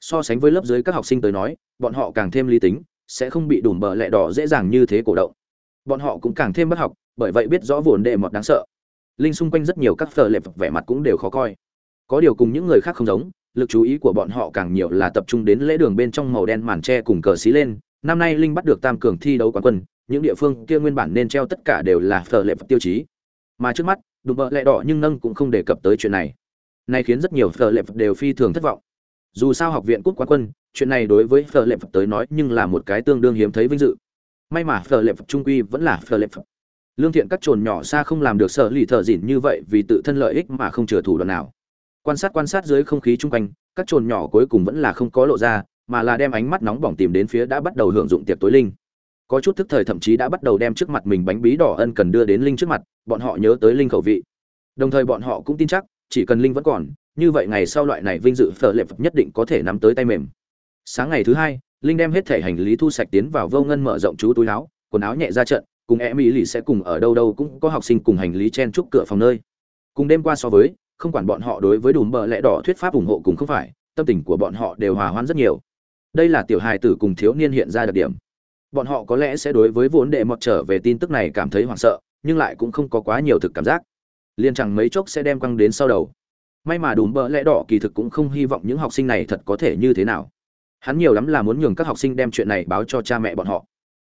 So sánh với lớp dưới các học sinh tới nói, bọn họ càng thêm lý tính, sẽ không bị đùm bờ lẹ đỏ dễ dàng như thế cổ động. Bọn họ cũng càng thêm bất học, bởi vậy biết rõ vồn đệ mọt đáng sợ. Linh xung quanh rất nhiều các thờ lệp vẻ mặt cũng đều khó coi. Có điều cùng những người khác không giống, lực chú ý của bọn họ càng nhiều là tập trung đến lễ đường bên trong màu đen màn tre cùng cờ xí lên. Năm nay linh bắt được tam cường thi đấu quán quân, những địa phương kia nguyên bản nên treo tất cả đều là phờ lệp tiêu chí mà trước mắt, đùm bợ lẹ đỏ nhưng nâng cũng không đề cập tới chuyện này. Này khiến rất nhiều phở lệ phật đều phi thường thất vọng. Dù sao học viện cúp quán quân, chuyện này đối với phở lệ phật tới nói nhưng là một cái tương đương hiếm thấy vinh dự. May mà phở lệ phật trung quy vẫn là phở lệ phật lương thiện các trồn nhỏ xa không làm được sợ lì thợ dỉn như vậy vì tự thân lợi ích mà không chừa thủ đoạn nào. Quan sát quan sát dưới không khí chung quanh, các trồn nhỏ cuối cùng vẫn là không có lộ ra, mà là đem ánh mắt nóng bỏng tìm đến phía đã bắt đầu hưởng dụng tiệc tối linh có chút thức thời thậm chí đã bắt đầu đem trước mặt mình bánh bí đỏ ân cần đưa đến linh trước mặt, bọn họ nhớ tới linh khẩu vị. Đồng thời bọn họ cũng tin chắc, chỉ cần linh vẫn còn, như vậy ngày sau loại này vinh dự phở lệ nhất định có thể nắm tới tay mềm sáng ngày thứ hai, linh đem hết thể hành lý thu sạch tiến vào vô ngân mở rộng chú túi áo, quần áo nhẹ ra trận, cùng e mỹ lì sẽ cùng ở đâu đâu cũng có học sinh cùng hành lý chen chúc cửa phòng nơi. Cùng đêm qua so với, không quản bọn họ đối với đùm bờ lẽ đỏ thuyết pháp ủng hộ cùng không phải, tâm tình của bọn họ đều hòa hoãn rất nhiều. Đây là tiểu hài tử cùng thiếu niên hiện ra đặc điểm bọn họ có lẽ sẽ đối với vốn đệ mọt trở về tin tức này cảm thấy hoảng sợ, nhưng lại cũng không có quá nhiều thực cảm giác. Liền chẳng mấy chốc sẽ đem quăng đến sau đầu. May mà đùm bỡ lẽ đỏ kỳ thực cũng không hy vọng những học sinh này thật có thể như thế nào. Hắn nhiều lắm là muốn nhường các học sinh đem chuyện này báo cho cha mẹ bọn họ.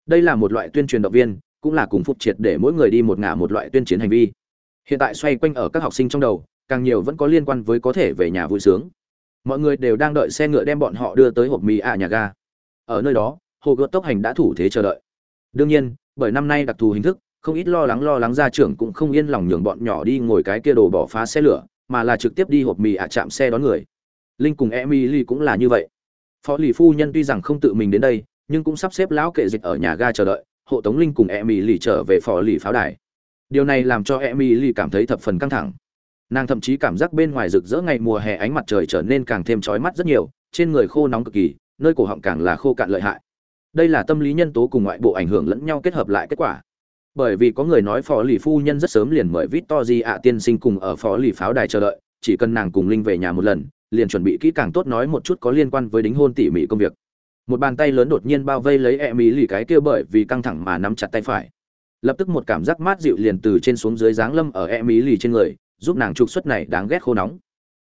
Đây là một loại tuyên truyền động viên, cũng là cùng phục triệt để mỗi người đi một ngả một loại tuyên chiến hành vi. Hiện tại xoay quanh ở các học sinh trong đầu, càng nhiều vẫn có liên quan với có thể về nhà vui sướng. Mọi người đều đang đợi xe ngựa đem bọn họ đưa tới hộp mì ạ nhà ga. Ở nơi đó hồ gợt tốc hành đã thủ thế chờ đợi. Đương nhiên, bởi năm nay đặc thù hình thức, không ít lo lắng lo lắng gia trưởng cũng không yên lòng nhường bọn nhỏ đi ngồi cái kia đồ bỏ phá xe lửa, mà là trực tiếp đi hộp mì ạ chạm xe đón người. Linh cùng emily cũng là như vậy. Phó lì phu nhân tuy rằng không tự mình đến đây, nhưng cũng sắp xếp lão kệ dịch ở nhà ga chờ đợi, hộ tống linh cùng emily trở về Phó lì pháo đài. Điều này làm cho emily cảm thấy thập phần căng thẳng. Nàng thậm chí cảm giác bên ngoài rực rỡ ngày mùa hè ánh mặt trời trở nên càng thêm chói mắt rất nhiều, trên người khô nóng cực kỳ, nơi cổ họng càng là khô cạn lợi hại đây là tâm lý nhân tố cùng ngoại bộ ảnh hưởng lẫn nhau kết hợp lại kết quả. Bởi vì có người nói phó lì phu nhân rất sớm liền mời vít to di ạ tiên sinh cùng ở phó lì pháo đài chờ đợi, chỉ cần nàng cùng linh về nhà một lần, liền chuẩn bị kỹ càng tốt nói một chút có liên quan với đính hôn tỉ mỉ công việc. Một bàn tay lớn đột nhiên bao vây lấy e mỹ lì cái kia bởi vì căng thẳng mà nắm chặt tay phải. Lập tức một cảm giác mát dịu liền từ trên xuống dưới dáng lâm ở e mỹ lì trên người, giúp nàng trục xuất này đáng ghét khô nóng.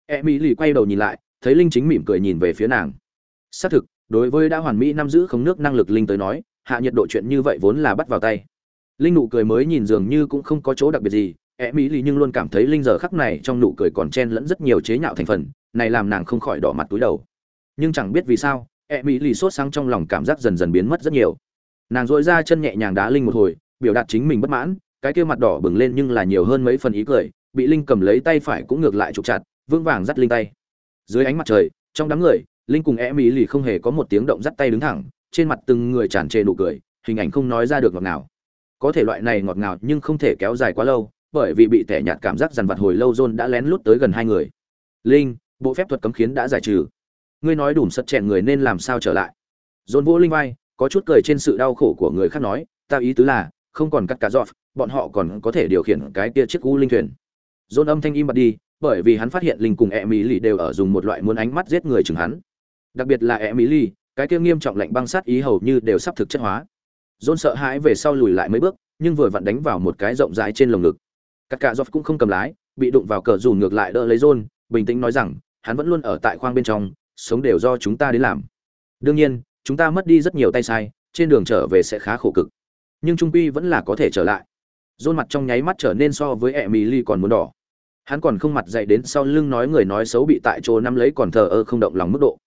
E mỹ lì quay đầu nhìn lại, thấy linh chính mỉm cười nhìn về phía nàng. Xác thực đối với đã hoàn mỹ nắm giữ không nước năng lực linh tới nói, hạ nhiệt độ chuyện như vậy vốn là bắt vào tay. Linh nụ cười mới nhìn dường như cũng không có chỗ đặc biệt gì e mỹ lì nhưng luôn cảm thấy linh giờ khắc này trong nụ cười còn chen lẫn rất nhiều chế nhạo thành phần, này làm nàng không khỏi đỏ mặt túi đầu. Nhưng chẳng biết vì sao e mỹ lì sốt sáng trong lòng cảm giác dần dần biến mất rất nhiều. Nàng dội ra chân nhẹ nhàng đá linh một hồi, biểu đạt chính mình bất mãn, cái kia mặt đỏ bừng lên nhưng là nhiều hơn mấy phần ý cười, bị linh cầm lấy tay phải cũng ngược lại trục chặt, vững vàng dắt linh tay. Dưới ánh mặt trời, trong đám người linh cùng e mỹ lì không hề có một tiếng động dắt tay đứng thẳng, trên mặt từng người tràn trề nụ cười, hình ảnh không nói ra được ngọt ngào. Có thể loại này ngọt ngào nhưng không thể kéo dài quá lâu, bởi vì bị tẻ nhạt cảm giác dằn vặt hồi lâu john đã lén lút tới gần hai người. Linh, bộ phép thuật cấm khiến đã giải trừ. Ngươi nói đủ sật chèn người nên làm sao trở lại? John vỗ linh vai, có chút cười trên sự đau khổ của người khác nói, ta ý tứ là, không còn cắt cả giọt, bọn họ còn có thể điều khiển cái kia chiếc u linh thuyền. John âm thanh im bặt đi, bởi vì hắn phát hiện linh cùng e mỹ lì đều ở dùng một loại muốn ánh mắt giết người chừng hắn đặc biệt là e mỹ cái kia nghiêm trọng lạnh băng sát ý hầu như đều sắp thực chất hóa John sợ hãi về sau lùi lại mấy bước, nhưng vừa vặn đánh vào một cái rộng rãi trên lồng ngực. Cắt cả Joff cũng không cầm lái, bị đụng vào cờ rủ ngược lại đỡ lấy John, bình tĩnh nói rằng, hắn vẫn luôn ở tại khoang bên trong, sống đều do chúng ta đến làm. Đương nhiên, chúng ta mất đi rất nhiều tay sai, trên đường trở về sẽ khá khổ cực. Nhưng trung quy vẫn là có thể trở lại. John mặt trong nháy mắt trở nên so với Emily còn muốn đỏ. Hắn còn không mặt dậy đến sau lưng nói người nói xấu bị tại chỗ nắm lấy còn thờ ơ không động lòng mức độ.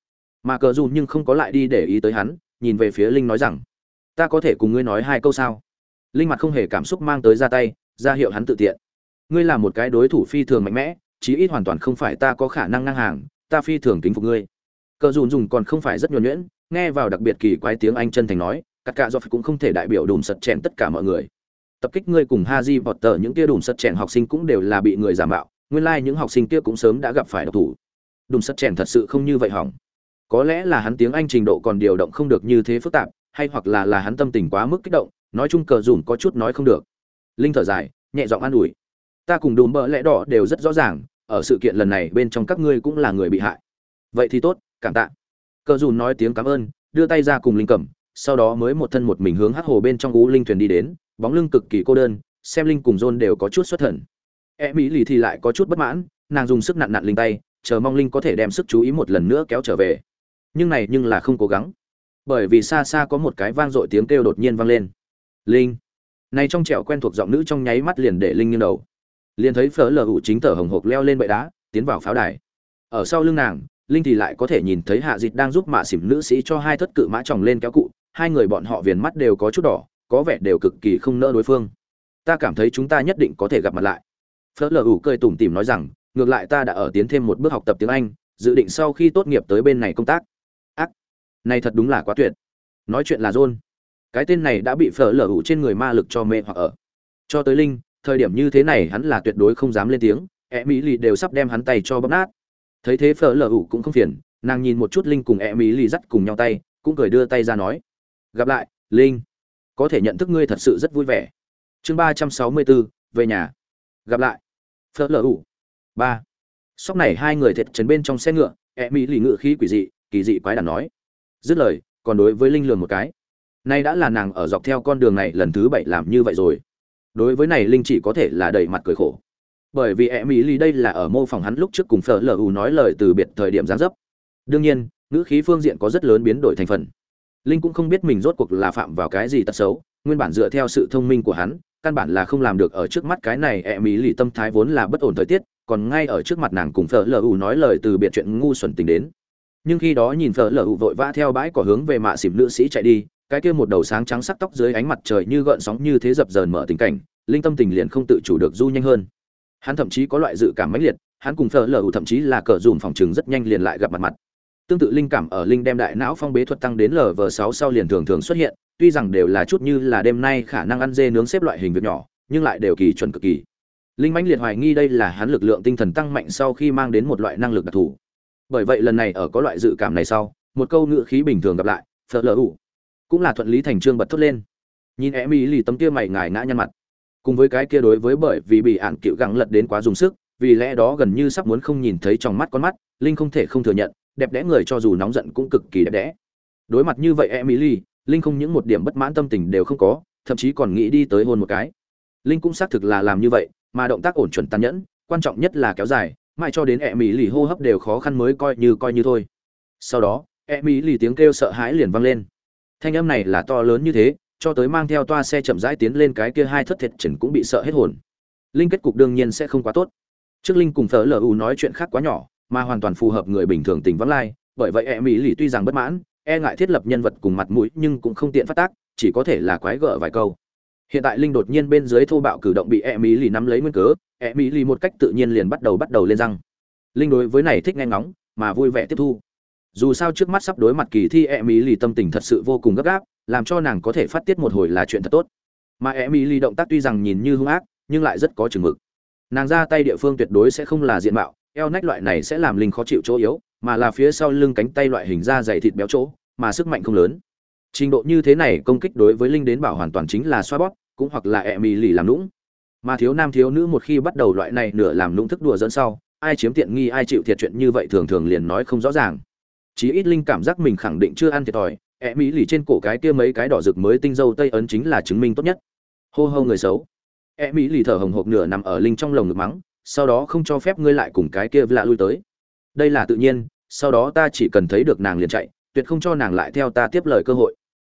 Mà cờ dù nhưng không có lại đi để ý tới hắn, nhìn về phía Linh nói rằng: ta có thể cùng ngươi nói hai câu sao? Linh mặt không hề cảm xúc mang tới ra tay ra hiệu hắn tự tiện. Ngươi là một cái đối thủ phi thường mạnh mẽ chí ít hoàn toàn không phải ta có khả năng ngang hàng ta phi thường kính phục ngươi. Cờ dùn dùng còn không phải rất nhuần nhuyễn nghe vào đặc biệt kỳ quái tiếng anh chân thành nói các cả do cũng không thể đại biểu đùm sật chèn tất cả mọi người. Tập kích ngươi cùng ha di vọt tờ những kia đùm sật chèn học sinh cũng đều là bị người giả mạo nguyên lai like những học sinh kia cũng sớm đã gặp phải độc thủ. Đùm sật chèn thật sự không như vậy hỏng có lẽ là hắn tiếng anh trình độ còn điều động không được như thế phức tạp, hay hoặc là là hắn tâm tình quá mức kích động, nói chung cờ dùm có chút nói không được. Linh thở dài, nhẹ giọng an ủi. Ta cùng đùm bỡ lẽ đỏ đều rất rõ ràng, ở sự kiện lần này bên trong các ngươi cũng là người bị hại. Vậy thì tốt, cảm tạ. Cờ dùm nói tiếng cảm ơn, đưa tay ra cùng linh cầm, sau đó mới một thân một mình hướng hắc hồ bên trong ú linh thuyền đi đến, bóng lưng cực kỳ cô đơn, xem linh cùng john đều có chút xuất thần. E mỹ lì thì lại có chút bất mãn, nàng dùng sức nặn nặn linh tay, chờ mong linh có thể đem sức chú ý một lần nữa kéo trở về nhưng này nhưng là không cố gắng. Bởi vì xa xa có một cái vang dội tiếng kêu đột nhiên vang lên. Linh. Này trong trẻo quen thuộc giọng nữ trong nháy mắt liền để linh nghiêng đầu. Liền thấy phở lờ hụ chính tở hồng hộc leo lên bệ đá, tiến vào pháo đài. Ở sau lưng nàng, linh thì lại có thể nhìn thấy hạ dịch đang giúp mạ xỉm nữ sĩ cho hai thất cự mã chồng lên kéo cụ, hai người bọn họ viền mắt đều có chút đỏ, có vẻ đều cực kỳ không nỡ đối phương. Ta cảm thấy chúng ta nhất định có thể gặp mặt lại. Phớt lờ ủ cười tủm tỉm nói rằng, ngược lại ta đã ở tiến thêm một bước học tập tiếng anh, dự định sau khi tốt nghiệp tới bên này công tác này thật đúng là quá tuyệt. Nói chuyện là john. Cái tên này đã bị phở lở hủ trên người ma lực cho mê hoặc ở. Cho tới linh, thời điểm như thế này hắn là tuyệt đối không dám lên tiếng e mỹ lì đều sắp đem hắn tay cho bóp nát. Thấy thế phở lở hủ cũng không phiền, nàng nhìn một chút linh cùng e mỹ lì dắt cùng nhau tay, cũng cười đưa tay ra nói. Gặp lại, linh. Có thể nhận thức ngươi thật sự rất vui vẻ. Chương ba trăm sáu mươi bốn, về nhà. Gặp lại. Phở lở hủ ba. Sóc này hai người thiệt trấn bên trong xe ngựa e mỹ lì ngựa khí quỷ dị, kỳ dị quái đản nói dứt lời, còn đối với linh lường một cái. Nay đã là nàng ở dọc theo con đường này lần thứ bảy làm như vậy rồi. Đối với này, linh chỉ có thể là đầy mặt cười khổ. Bởi vì e mỹ ly đây là ở mô phỏng hắn lúc trước cùng phở lờ u nói lời từ biệt thời điểm gián dấp. Đương nhiên, ngữ khí phương diện có rất lớn biến đổi thành phần. Linh cũng không biết mình rốt cuộc là phạm vào cái gì tật xấu, nguyên bản dựa theo sự thông minh của hắn, căn bản là không làm được ở trước mắt cái này e mỹ lì tâm thái vốn là bất ổn thời tiết, còn ngay ở trước mặt nàng cùng phở lờ u nói lời từ biệt chuyện ngu xuẩn tình đến nhưng khi đó nhìn phở lở hụ vội vã theo bãi cỏ hướng về mạ xỉm nữ sĩ chạy đi, cái kia một đầu sáng trắng sắc tóc dưới ánh mặt trời như gợn sóng như thế dập dờn mở tình cảnh, linh tâm tình liền không tự chủ được du nhanh hơn. Hắn thậm chí có loại dự cảm mãnh liệt, hắn cùng phở lờ thậm chí là cờ dùm phòng chừng rất nhanh liền lại gặp mặt mặt. Tương tự linh cảm ở linh đem đại não phong bế thuật tăng đến lv sáu sau liền thường thường xuất hiện, tuy rằng đều là chút như là đêm nay khả năng ăn dê nướng xếp loại hình việc nhỏ, nhưng lại đều kỳ chuẩn cực kỳ. Linh mãnh liệt hoài nghi đây là hắn lực lượng tinh thần tăng mạnh sau khi mang đến một loại năng lực đặc thù bởi vậy lần này ở có loại dự cảm này sau, một câu ngữ khí bình thường gặp lại, phở lờ ủ. Cũng là thuận lý thành trương bật thốt lên. Nhìn em ý lì tấm kia mày ngài ngã nhăn mặt. Cùng với cái kia đối với bởi vì bị ạn cựu gắng lật đến quá dùng sức, vì lẽ đó gần như sắp muốn không nhìn thấy trong mắt con mắt, linh không thể không thừa nhận, đẹp đẽ người cho dù nóng giận cũng cực kỳ đẹp đẽ. Đối mặt như vậy emily linh không những một điểm bất mãn tâm tình đều không có, thậm chí còn nghĩ đi tới hôn một cái. Linh cũng xác thực là làm như vậy, mà động tác ổn chuẩn tàn nhẫn, quan trọng nhất là kéo dài mãi cho đến e mỹ lì hô hấp đều khó khăn mới coi như coi như thôi. Sau đó e mỹ lì tiếng kêu sợ hãi liền vang lên. Thanh âm này là to lớn như thế, cho tới mang theo toa xe chậm rãi tiến lên cái kia hai thất thiệt trần cũng bị sợ hết hồn. Linh kết cục đương nhiên sẽ không quá tốt. Trước linh cùng thờ lu nói chuyện khác quá nhỏ, mà hoàn toàn phù hợp người bình thường tình vắng lai, bởi vậy e mỹ lì tuy rằng bất mãn e ngại thiết lập nhân vật cùng mặt mũi nhưng cũng không tiện phát tác, chỉ có thể là quái gở vài câu hiện tại linh đột nhiên bên dưới thô bạo cử động bị e mỹ lì nắm lấy nguyên cớ e mỹ lì một cách tự nhiên liền bắt đầu bắt đầu lên răng. Linh đối với này thích nghe ngóng, mà vui vẻ tiếp thu. Dù sao trước mắt sắp đối mặt kỳ thi e mỹ lì tâm tình thật sự vô cùng gấp gáp, làm cho nàng có thể phát tiết một hồi là chuyện thật tốt. Mà e mỹ lì động tác tuy rằng nhìn như hung ác, nhưng lại rất có chừng mực. Nàng ra tay địa phương tuyệt đối sẽ không là diện mạo, eo nách loại này sẽ làm linh khó chịu chỗ yếu, mà là phía sau lưng cánh tay loại hình da dày thịt béo chỗ, mà sức mạnh không lớn trình độ như thế này công kích đối với linh đến bảo hoàn toàn chính là xoa bóp, cũng hoặc là ẹ mì lì làm lũng mà thiếu nam thiếu nữ một khi bắt đầu loại này nửa làm lũng thức đùa dẫn sau, ai chiếm tiện nghi, ai chịu thiệt chuyện như vậy thường thường liền nói không rõ ràng. Chí ít linh cảm giác mình khẳng định chưa ăn thiệt thòi ẹ mỹ lì trên cổ cái kia mấy cái đỏ rực mới tinh dâu tây ấn chính là chứng minh tốt nhất. Hô hô người xấu. E mỹ lì thở hồng hộc nửa nằm ở linh trong lồng ngực mắng, sau đó không cho phép ngươi lại cùng cái kia lạ lui tới. Đây là tự nhiên, sau đó ta chỉ cần thấy được nàng liền chạy, tuyệt không cho nàng lại theo ta tiếp lời cơ hội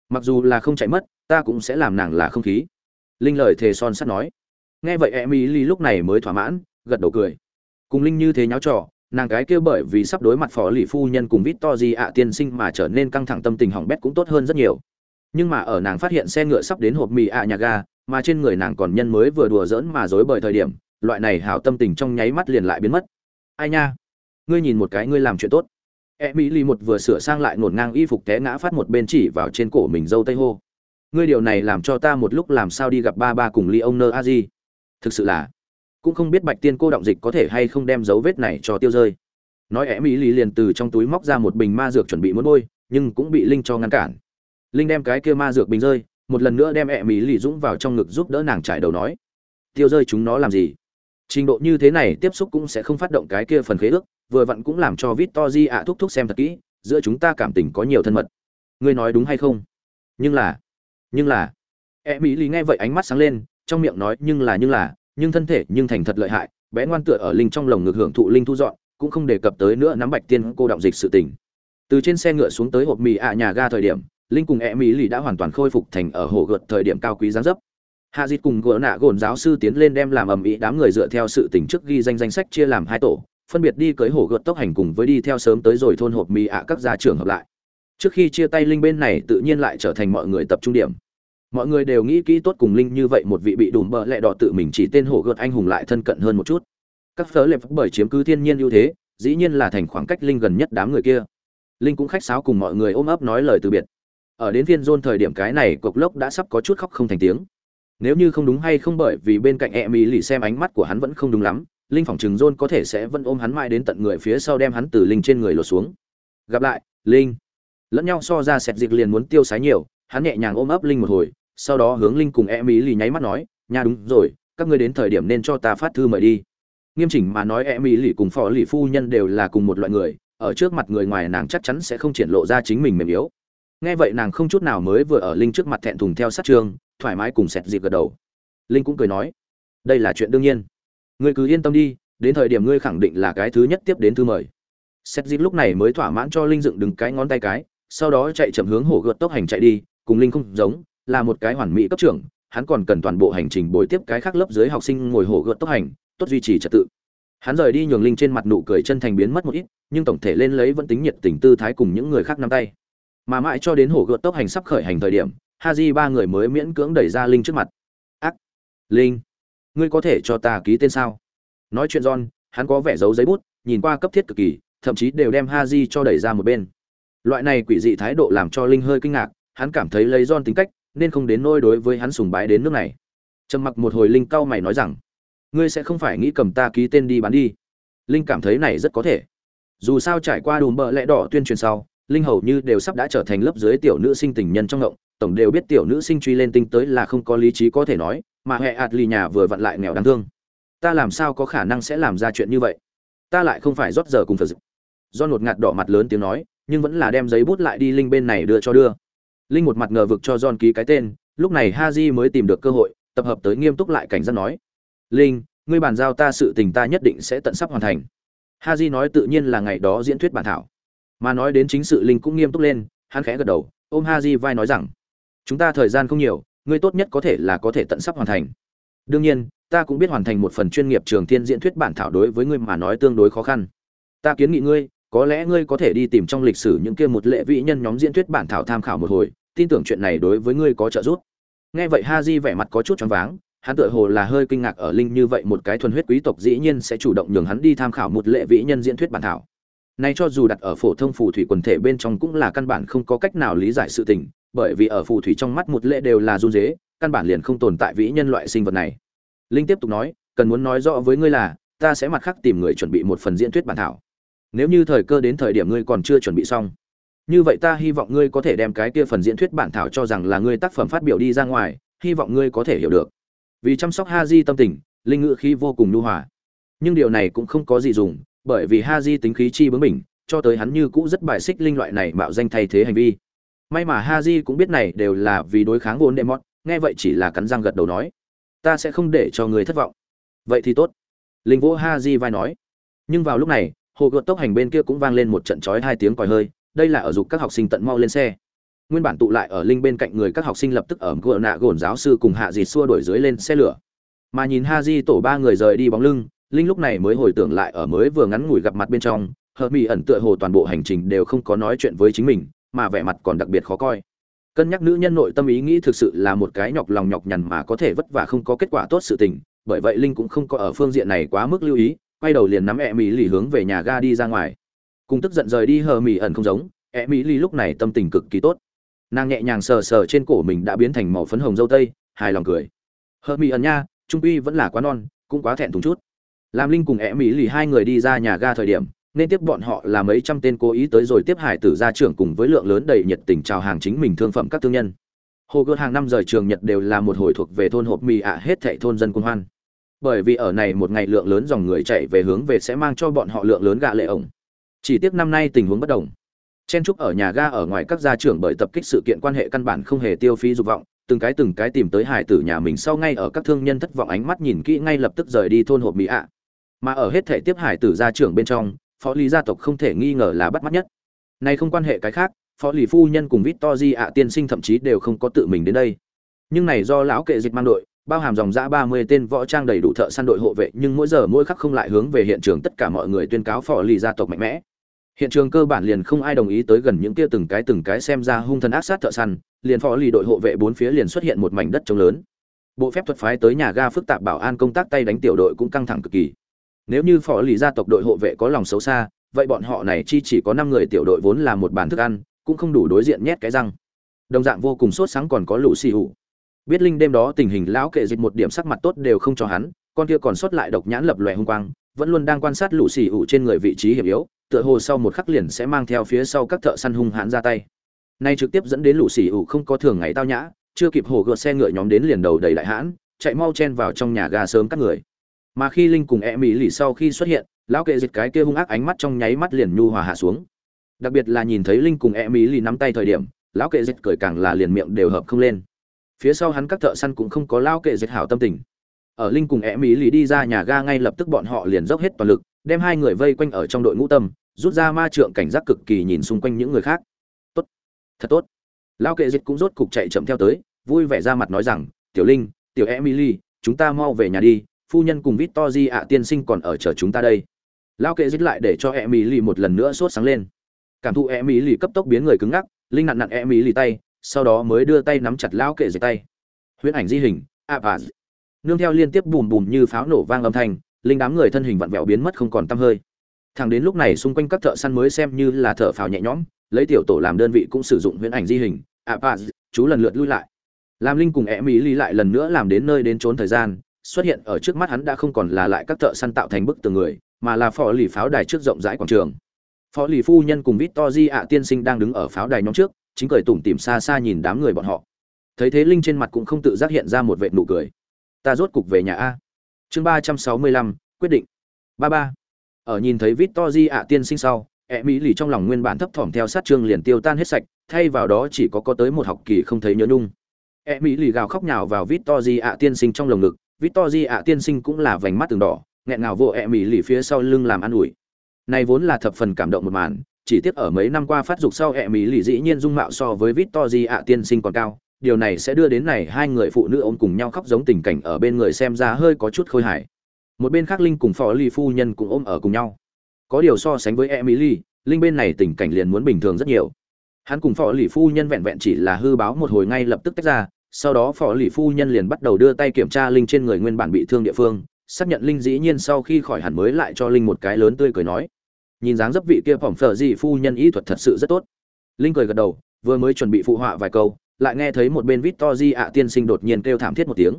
mặc dù là không chạy mất, ta cũng sẽ làm nàng là không khí. Linh lời thề son sắt nói. Nghe vậy em y ly lúc này mới thỏa mãn, gật đầu cười. Cùng linh như thế nháo trò, nàng cái kia bởi vì sắp đối mặt phó lì phu nhân cùng vít to gì ạ tiên sinh mà trở nên căng thẳng tâm tình hỏng bét cũng tốt hơn rất nhiều. Nhưng mà ở nàng phát hiện xe ngựa sắp đến hộp mì ạ nhà ga, mà trên người nàng còn nhân mới vừa đùa giỡn mà dối bởi thời điểm, loại này hảo tâm tình trong nháy mắt liền lại biến mất. Ai nha? Ngươi nhìn một cái ngươi làm chuyện tốt e mỹ lì một vừa sửa sang lại ngổn ngang y phục té ngã phát một bên chỉ vào trên cổ mình dâu tây hô. Ngươi điều này làm cho ta một lúc làm sao đi gặp ba ba cùng ly ông nơ a di? Thực sự là, cũng không biết bạch tiên cô động dịch có thể hay không đem dấu vết này cho tiêu rơi. Nói e mỹ lì liền từ trong túi móc ra một bình ma dược chuẩn bị muốn bôi, nhưng cũng bị linh cho ngăn cản. Linh đem cái kia ma dược bình rơi, một lần nữa đem e mỹ lì dũng vào trong ngực giúp đỡ nàng trải đầu nói, tiêu rơi chúng nó làm gì? Trình độ như thế này tiếp xúc cũng sẽ không phát động cái kia phần khế ước vừa vặn cũng làm cho Victory ạ thúc thúc xem thật kỹ, giữa chúng ta cảm tình có nhiều thân mật. Ngươi nói đúng hay không? Nhưng là nhưng là. Emily lì nghe vậy ánh mắt sáng lên, trong miệng nói nhưng là nhưng là, nhưng thân thể nhưng thành thật lợi hại, bé ngoan tựa ở linh trong lồng ngực hưởng thụ linh thu dọn, cũng không đề cập tới nữa nắm bạch tiên cô động dịch sự tình. Từ trên xe ngựa xuống tới hộp mì ạ nhà ga thời điểm, linh cùng Emily lì đã hoàn toàn khôi phục thành ở hồ gợt thời điểm cao quý dáng dấp. Hạ Dịch cùng gỡ nạ gồn giáo sư tiến lên đem làm ầm ĩ đám người dựa theo sự tình trước ghi danh danh sách chia làm hai tổ phân biệt đi cưới hổ gợt tốc hành cùng với đi theo sớm tới rồi thôn hộp mì ạ các gia trưởng hợp lại. Trước khi chia tay linh bên này tự nhiên lại trở thành mọi người tập trung điểm. Mọi người đều nghĩ kỹ tốt cùng linh như vậy một vị bị đùm bợ lẹ đỏ tự mình chỉ tên hổ gợt anh hùng lại thân cận hơn một chút. Các phớ lệp bởi chiếm cứ thiên nhiên ưu thế, dĩ nhiên là thành khoảng cách linh gần nhất đám người kia. Linh cũng khách sáo cùng mọi người ôm ấp nói lời từ biệt. Ở đến viên zone thời điểm cái này, cục lốc đã sắp có chút khóc không thành tiếng. Nếu như không đúng hay không bởi vì bên cạnh e mỹ lì xem ánh mắt của hắn vẫn không đúng lắm linh phỏng chừng john có thể sẽ vẫn ôm hắn mãi đến tận người phía sau đem hắn từ linh trên người lột xuống. Gặp lại, linh. Lẫn nhau so ra sẹt dịch liền muốn tiêu sái nhiều, hắn nhẹ nhàng ôm ấp linh một hồi, sau đó hướng linh cùng e mỹ lì nháy mắt nói, nha, đúng rồi, các ngươi đến thời điểm nên cho ta phát thư mời đi. Nghiêm chỉnh mà nói e mỹ lì cùng phò lì phu nhân đều là cùng một loại người, ở trước mặt người ngoài nàng chắc chắn sẽ không triển lộ ra chính mình mềm yếu. Nghe vậy nàng không chút nào mới vừa ở linh trước mặt thẹn thùng theo sát trường, thoải mái cùng sẹt dịp gật đầu. Linh cũng cười nói, đây là chuyện đương nhiên ngươi cứ yên tâm đi, đến thời điểm ngươi khẳng định là cái thứ nhất tiếp đến thư mời. Xét dịp lúc này mới thỏa mãn cho linh dựng đứng cái ngón tay cái, sau đó chạy chậm hướng hổ gợt tốc hành chạy đi, cùng linh không giống, là một cái hoàn mỹ cấp trưởng, hắn còn cần toàn bộ hành trình bồi tiếp cái khác lớp dưới học sinh ngồi hổ gợt tốc hành, tốt duy trì trật tự. Hắn rời đi nhường linh trên mặt nụ cười chân thành biến mất một ít, nhưng tổng thể lên lấy vẫn tính nhiệt tình tư thái cùng những người khác nắm tay. Mà mãi cho đến hổ gợt tốc hành sắp khởi hành thời điểm, haji ba người mới miễn cưỡng đẩy ra linh trước mặt. Ác! Linh! Ngươi có thể cho ta ký tên sao? Nói chuyện john, hắn có vẻ giấu giấy bút, nhìn qua cấp thiết cực kỳ, thậm chí đều đem ha di cho đẩy ra một bên. Loại này quỷ dị thái độ làm cho linh hơi kinh ngạc, hắn cảm thấy lấy john tính cách, nên không đến nôi đối với hắn sùng bái đến nước này. Trầm mặc một hồi linh cau mày nói rằng, ngươi sẽ không phải nghĩ cầm ta ký tên đi bán đi. Linh cảm thấy này rất có thể. Dù sao trải qua đùm bợ lẽ đỏ tuyên truyền sau, linh hầu như đều sắp đã trở thành lớp dưới tiểu nữ sinh tình nhân trong ngộng, tổng đều biết tiểu nữ sinh truy lên tinh tới là không có lý trí có thể nói mà hệ ạt lì nhà vừa vặn lại nghèo đáng thương. Ta làm sao có khả năng sẽ làm ra chuyện như vậy? Ta lại không phải rót giờ cùng phật dịch do một ngạt đỏ mặt lớn tiếng nói, nhưng vẫn là đem giấy bút lại đi linh bên này đưa cho đưa. Linh một mặt ngờ vực cho john ký cái tên, lúc này ha j mới tìm được cơ hội, tập hợp tới nghiêm túc lại cảnh giác nói. Linh, ngươi bàn giao ta sự tình ta nhất định sẽ tận sắp hoàn thành. Ha j nói tự nhiên là ngày đó diễn thuyết bản thảo. Mà nói đến chính sự linh cũng nghiêm túc lên, hắn khẽ gật đầu, ôm ha j vai nói rằng, chúng ta thời gian không nhiều ngươi tốt nhất có thể là có thể tận sắp hoàn thành. Đương nhiên, ta cũng biết hoàn thành một phần chuyên nghiệp trường thiên diễn thuyết bản thảo đối với ngươi mà nói tương đối khó khăn. Ta kiến nghị ngươi, có lẽ ngươi có thể đi tìm trong lịch sử những kia một lệ vị nhân nhóm diễn thuyết bản thảo tham khảo một hồi, tin tưởng chuyện này đối với ngươi có trợ giúp. Nghe vậy ha di vẻ mặt có chút choáng váng, hắn tựa hồ là hơi kinh ngạc ở linh như vậy một cái thuần huyết quý tộc dĩ nhiên sẽ chủ động nhường hắn đi tham khảo một lệ vị nhân diễn thuyết bản thảo. Này cho dù đặt ở phổ thông phù thủy quần thể bên trong cũng là căn bản không có cách nào lý giải sự tình bởi vì ở phù thủy trong mắt một lệ đều là run dế, căn bản liền không tồn tại vĩ nhân loại sinh vật này. Linh tiếp tục nói, cần muốn nói rõ với ngươi là, ta sẽ mặt khác tìm người chuẩn bị một phần diễn thuyết bản thảo. Nếu như thời cơ đến thời điểm ngươi còn chưa chuẩn bị xong, như vậy ta hy vọng ngươi có thể đem cái kia phần diễn thuyết bản thảo cho rằng là ngươi tác phẩm phát biểu đi ra ngoài, hy vọng ngươi có thể hiểu được. Vì chăm sóc ha di tâm tình, linh ngữ khí vô cùng nhu hòa. Nhưng điều này cũng không có gì dùng, bởi vì ha di tính khí chi bướng mình cho tới hắn như cũ rất bài xích linh loại này mạo danh thay thế hành vi may mà ha di cũng biết này đều là vì đối kháng vốn đệ mót nghe vậy chỉ là cắn răng gật đầu nói, ta sẽ không để cho người thất vọng. Vậy thì tốt. Linh vũ ha di vai nói. Nhưng vào lúc này, hồ gợt tốc hành bên kia cũng vang lên một trận chói hai tiếng còi hơi, đây là ở dục các học sinh tận mau lên xe. Nguyên bản tụ lại ở linh bên cạnh người các học sinh lập tức ở gợ nạ gồn giáo sư cùng hạ dì xua đuổi dưới lên xe lửa. Mà nhìn ha di tổ ba người rời đi bóng lưng, linh lúc này mới hồi tưởng lại ở mới vừa ngắn ngủi gặp mặt bên trong hờ mỹ ẩn tựa hồ toàn bộ hành trình đều không có nói chuyện với chính mình mà vẻ mặt còn đặc biệt khó coi. Cân nhắc nữ nhân nội tâm ý nghĩ thực sự là một cái nhọc lòng nhọc nhằn mà có thể vất vả không có kết quả tốt sự tình, bởi vậy linh cũng không có ở phương diện này quá mức lưu ý, quay đầu liền nắm ẹ mỹ lì hướng về nhà ga đi ra ngoài. Cùng tức giận rời đi hờ mỹ ẩn không giống ẹ mỹ lì lúc này tâm tình cực kỳ tốt. Nàng nhẹ nhàng sờ sờ trên cổ mình đã biến thành màu phấn hồng dâu tây, hài lòng cười. Hờ mỹ ẩn nha, trung uy vẫn là quá non, cũng quá thẹn thùng chút. Làm linh cùng ẹ mỹ lì hai người đi ra nhà ga thời điểm nên tiếp bọn họ là mấy trăm tên cố ý tới rồi tiếp hải tử gia trưởng cùng với lượng lớn đầy nhiệt tình chào hàng chính mình thương phẩm các thương nhân. Hồ gươm hàng năm rời trường nhật đều là một hồi thuộc về thôn hộp mì ạ, hết thảy thôn dân quân hoan. Bởi vì ở này một ngày lượng lớn dòng người chạy về hướng về sẽ mang cho bọn họ lượng lớn gạ lệ ổng. Chỉ tiếc năm nay tình huống bất đồng. Chen trúc ở nhà ga ở ngoài các gia trưởng bởi tập kích sự kiện quan hệ căn bản không hề tiêu phí dục vọng, từng cái từng cái tìm tới hải tử nhà mình sau ngay ở các thương nhân thất vọng ánh mắt nhìn kỹ ngay lập tức rời đi thôn hộp mỹ ạ. Mà ở hết thể tiếp hải tử gia trưởng bên trong phó lý gia tộc không thể nghi ngờ là bắt mắt nhất. Này không quan hệ cái khác, phó lý phu nhân cùng vít to di ạ tiên sinh thậm chí đều không có tự mình đến đây. Nhưng này do lão kệ dịch mang đội, bao hàm dòng dã ba mươi tên võ trang đầy đủ thợ săn đội hộ vệ, nhưng mỗi giờ mỗi khắc không lại hướng về hiện trường tất cả mọi người tuyên cáo phò lì gia tộc mạnh mẽ. Hiện trường cơ bản liền không ai đồng ý tới gần những kia từng cái từng cái xem ra hung thần ác sát thợ săn, liền phò lì đội hộ vệ bốn phía liền xuất hiện một mảnh đất trống lớn. Bộ phép thuật phái tới nhà ga phức tạp bảo an công tác tay đánh tiểu đội cũng căng thẳng cực kỳ nếu như phó lì gia tộc đội hộ vệ có lòng xấu xa, vậy bọn họ này chi chỉ có năm người tiểu đội vốn là một bàn thức ăn, cũng không đủ đối diện nhét cái răng. Đồng dạng vô cùng sốt sáng còn có lũ xì hụ biết linh đêm đó tình hình lão kệ dịch một điểm sắc mặt tốt đều không cho hắn, con kia còn sót lại độc nhãn lập lòe hung quang, vẫn luôn đang quan sát lũ xì hụ trên người vị trí hiểm yếu, tựa hồ sau một khắc liền sẽ mang theo phía sau các thợ săn hung hãn ra tay. Nay trực tiếp dẫn đến lũ xì hụ không có thường ngày tao nhã, chưa kịp hồ gợt xe ngựa nhóm đến liền đầu đầy đại hãn, chạy mau chen vào trong nhà ga sớm các người mà khi linh cùng e mỹ lì sau khi xuất hiện lão kệ dịch cái kia hung ác ánh mắt trong nháy mắt liền nhu hòa hạ xuống. Đặc biệt là nhìn thấy linh cùng e mỹ lì nắm tay thời điểm lão kệ dịch cười càng là liền miệng đều hợp không lên. Phía sau hắn các thợ săn cũng không có lão kệ diệt hảo tâm tình. Ở linh cùng e mỹ lì đi ra nhà ga ngay lập tức bọn họ liền dốc hết toàn lực đem hai người vây quanh ở trong đội ngũ tâm rút ra ma trượng cảnh giác cực kỳ nhìn xung quanh những người khác. Tốt thật tốt. Lão kệ diệt cũng rốt cục chạy chậm theo tới vui vẻ ra mặt nói rằng tiểu linh tiểu e mỹ lì, chúng ta mau về nhà đi phu nhân cùng vít to di ạ tiên sinh còn ở chờ chúng ta đây. Lao kệ dứt lại để cho emily một lần nữa sốt sáng lên. Cảm thụ emily cấp tốc biến người cứng ngắc, linh nặn nặn e mỹ lì tay, sau đó mới đưa tay nắm chặt lão kệ dưới tay. Huyễn ảnh di hình, ạ bà nương theo liên tiếp bùm bùm như pháo nổ vang âm thanh, linh đám người thân hình vặn vẹo biến mất không còn tăm hơi. Thẳng đến lúc này xung quanh các thợ săn mới xem như là thợ phào nhẹ nhõm, lấy tiểu tổ làm đơn vị cũng sử dụng huyễn ảnh di hình, ạ bà chú lần lượt lui lại. Làm linh cùng e mỹ lì lại lần nữa làm đến nơi đến trốn thời gian xuất hiện ở trước mắt hắn đã không còn là lại các thợ săn tạo thành bức tường người, mà là phò lì pháo đài trước rộng rãi quảng trường. Phó lì phu nhân cùng vít to di ạ tiên sinh đang đứng ở pháo đài nhóm trước, chính cười tủm tìm xa xa nhìn đám người bọn họ. Thấy thế linh trên mặt cũng không tự giác hiện ra một vệt nụ cười. Ta rốt cục về nhà a. Chương ba trăm sáu mươi lăm, quyết định. Ba ba. Ở nhìn thấy vít to di ạ tiên sinh sau e mỹ lì trong lòng nguyên bản thấp thỏm theo sát chương liền tiêu tan hết sạch, thay vào đó chỉ có có tới một học kỳ không thấy nhớ nhung. E mỹ lì gào khóc nhào vào vít to di ạ tiên sinh trong lồng ngực Victory ạ tiên sinh cũng là vành mắt từng đỏ nghẹn ngào vô e mỹ lì phía sau lưng làm an ủi này vốn là thập phần cảm động một màn, chỉ tiếc ở mấy năm qua phát dục sau ẹ mỹ lì dĩ nhiên dung mạo so với Victory ạ tiên sinh còn cao, điều này sẽ đưa đến này hai người phụ nữ ôm cùng nhau khóc giống tình cảnh ở bên người xem ra hơi có chút khôi hài. Một bên khác Linh cùng Phó Ly phu nhân cũng ôm ở cùng nhau. Có điều so sánh với Emily, Linh bên này tình cảnh liền muốn bình thường rất nhiều. Hắn cùng Phó lì phu nhân vẹn vẹn chỉ là hư báo một hồi ngay lập tức tách ra, sau đó Phó lì phu nhân liền bắt đầu đưa tay kiểm tra Linh trên người nguyên bản bị thương địa phương, xác nhận Linh dĩ nhiên sau khi khỏi hẳn mới lại cho Linh một cái lớn tươi cười nói: nhìn dáng dấp vị kia phỏng phở gì phu nhân ý thuật thật sự rất tốt. Linh cười gật đầu vừa mới chuẩn bị phụ họa vài câu lại nghe thấy một bên vít to di ạ tiên sinh đột nhiên kêu thảm thiết một tiếng.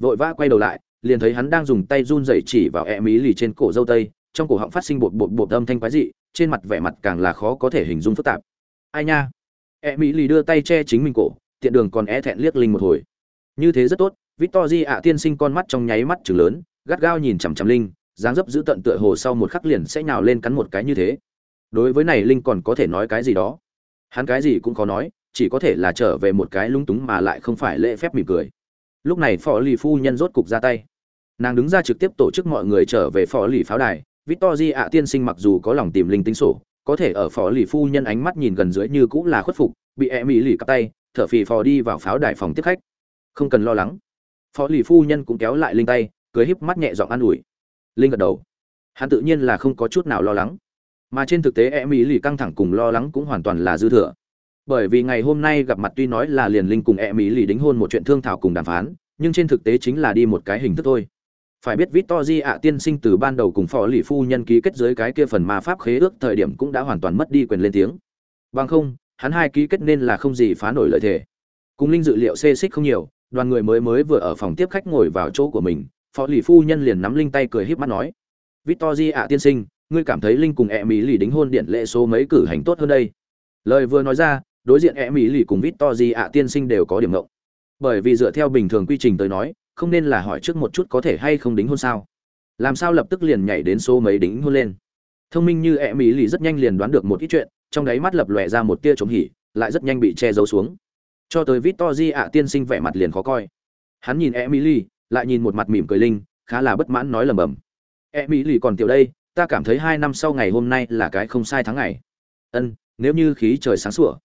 Vội vã quay đầu lại liền thấy hắn đang dùng tay run rẩy chỉ vào e mí lì trên cổ dâu tây trong cổ họng phát sinh bột bột bột âm thanh quái dị trên mặt vẻ mặt càng là khó có thể hình dung phức tạp. Ai nha? E mỹ lì đưa tay che chính mình cổ tiện đường còn é thẹn liếc linh một hồi. Như thế rất tốt victor ạ tiên sinh con mắt trong nháy mắt chừng lớn, gắt gao nhìn chằm chằm linh, dáng dấp giữ tận tựa hồ sau một khắc liền sẽ nhào lên cắn một cái như thế. Đối với này linh còn có thể nói cái gì đó? Hắn cái gì cũng có nói, chỉ có thể là trở về một cái lung túng mà lại không phải lễ phép mỉm cười. Lúc này phó lì phu nhân rốt cục ra tay. Nàng đứng ra trực tiếp tổ chức mọi người trở về phó lì pháo đài. Victor ạ tiên sinh mặc dù có lòng tìm linh tính sổ, có thể ở phó lì phu nhân ánh mắt nhìn gần dưới như cũng là khuất phục bị e mỹ lì cặp tay, thở phì phò đi vào pháo đài phòng tiếp khách. Không cần lo lắng. Phó lì phu nhân cũng kéo lại linh tay, cười híp mắt nhẹ giọng an ủi. Linh gật đầu. Hắn tự nhiên là không có chút nào lo lắng. Mà trên thực tế e mỹ lì căng thẳng cùng lo lắng cũng hoàn toàn là dư thừa. Bởi vì ngày hôm nay gặp mặt tuy nói là liền linh cùng e mỹ lì đính hôn một chuyện thương thảo cùng đàm phán, nhưng trên thực tế chính là đi một cái hình thức thôi. Phải biết Victory ạ tiên sinh từ ban đầu cùng phó lì phu nhân ký kết dưới cái kia phần ma pháp khế ước thời điểm cũng đã hoàn toàn mất đi quyền lên tiếng. Bằng không hắn hai ký kết nên là không gì phá nổi lợi thế. Cùng linh dự liệu xê xích không nhiều, đoàn người mới mới vừa ở phòng tiếp khách ngồi vào chỗ của mình, phó lì phu nhân liền nắm linh tay cười híp mắt nói, "Victory ạ tiên sinh, ngươi cảm thấy linh cùng e mỹ lì đính hôn điện lệ số mấy cử hành tốt hơn đây? Lời vừa nói ra, đối diện e mỹ lì cùng Victory ạ tiên sinh đều có điểm ngộng. Bởi vì dựa theo bình thường quy trình tới nói, không nên là hỏi trước một chút có thể hay không đính hôn sao. Làm sao lập tức liền nhảy đến số mấy đính hôn lên? Thông minh như e mỹ lì rất nhanh liền đoán được một ít chuyện trong đáy mắt lập lòe ra một tia chống hỉ lại rất nhanh bị che giấu xuống. Cho tới victor ạ tiên sinh vẻ mặt liền khó coi. Hắn nhìn Emily, lại nhìn một mặt mỉm cười linh khá là bất mãn nói lầm bầm. Emily còn tiểu đây ta cảm thấy hai năm sau ngày hôm nay là cái không sai tháng ngày. Ân nếu như khí trời sáng sủa.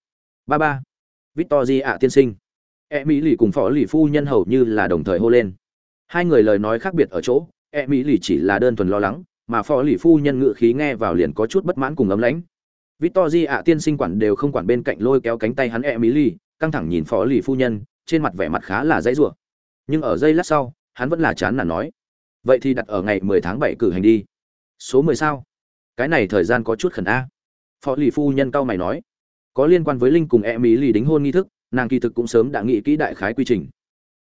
Ba ba. Victor di ạ tiên sinh. Emily cùng phó lì phu nhân hầu như là đồng thời hô lên. Hai người lời nói khác biệt ở chỗ e mỹ lì chỉ là đơn thuần lo lắng mà phó lì phu nhân ngự khí nghe vào liền có chút bất mãn cùng ấm lãnh. Victory ạ tiên sinh quản đều không quản bên cạnh lôi kéo cánh tay hắn e mỹ căng thẳng nhìn phó lì phu nhân, trên mặt vẻ mặt khá là dãy rủa. Nhưng ở giây lát sau, hắn vẫn là chán nản nói, vậy thì đặt ở ngày 10 tháng 7 cử hành đi. Số 10 sao? Cái này thời gian có chút khẩn a. Phó lì phu nhân cao mày nói, có liên quan với linh cùng e mỹ đính hôn nghi thức, nàng kỳ thực cũng sớm đã nghĩ kỹ đại khái quy trình.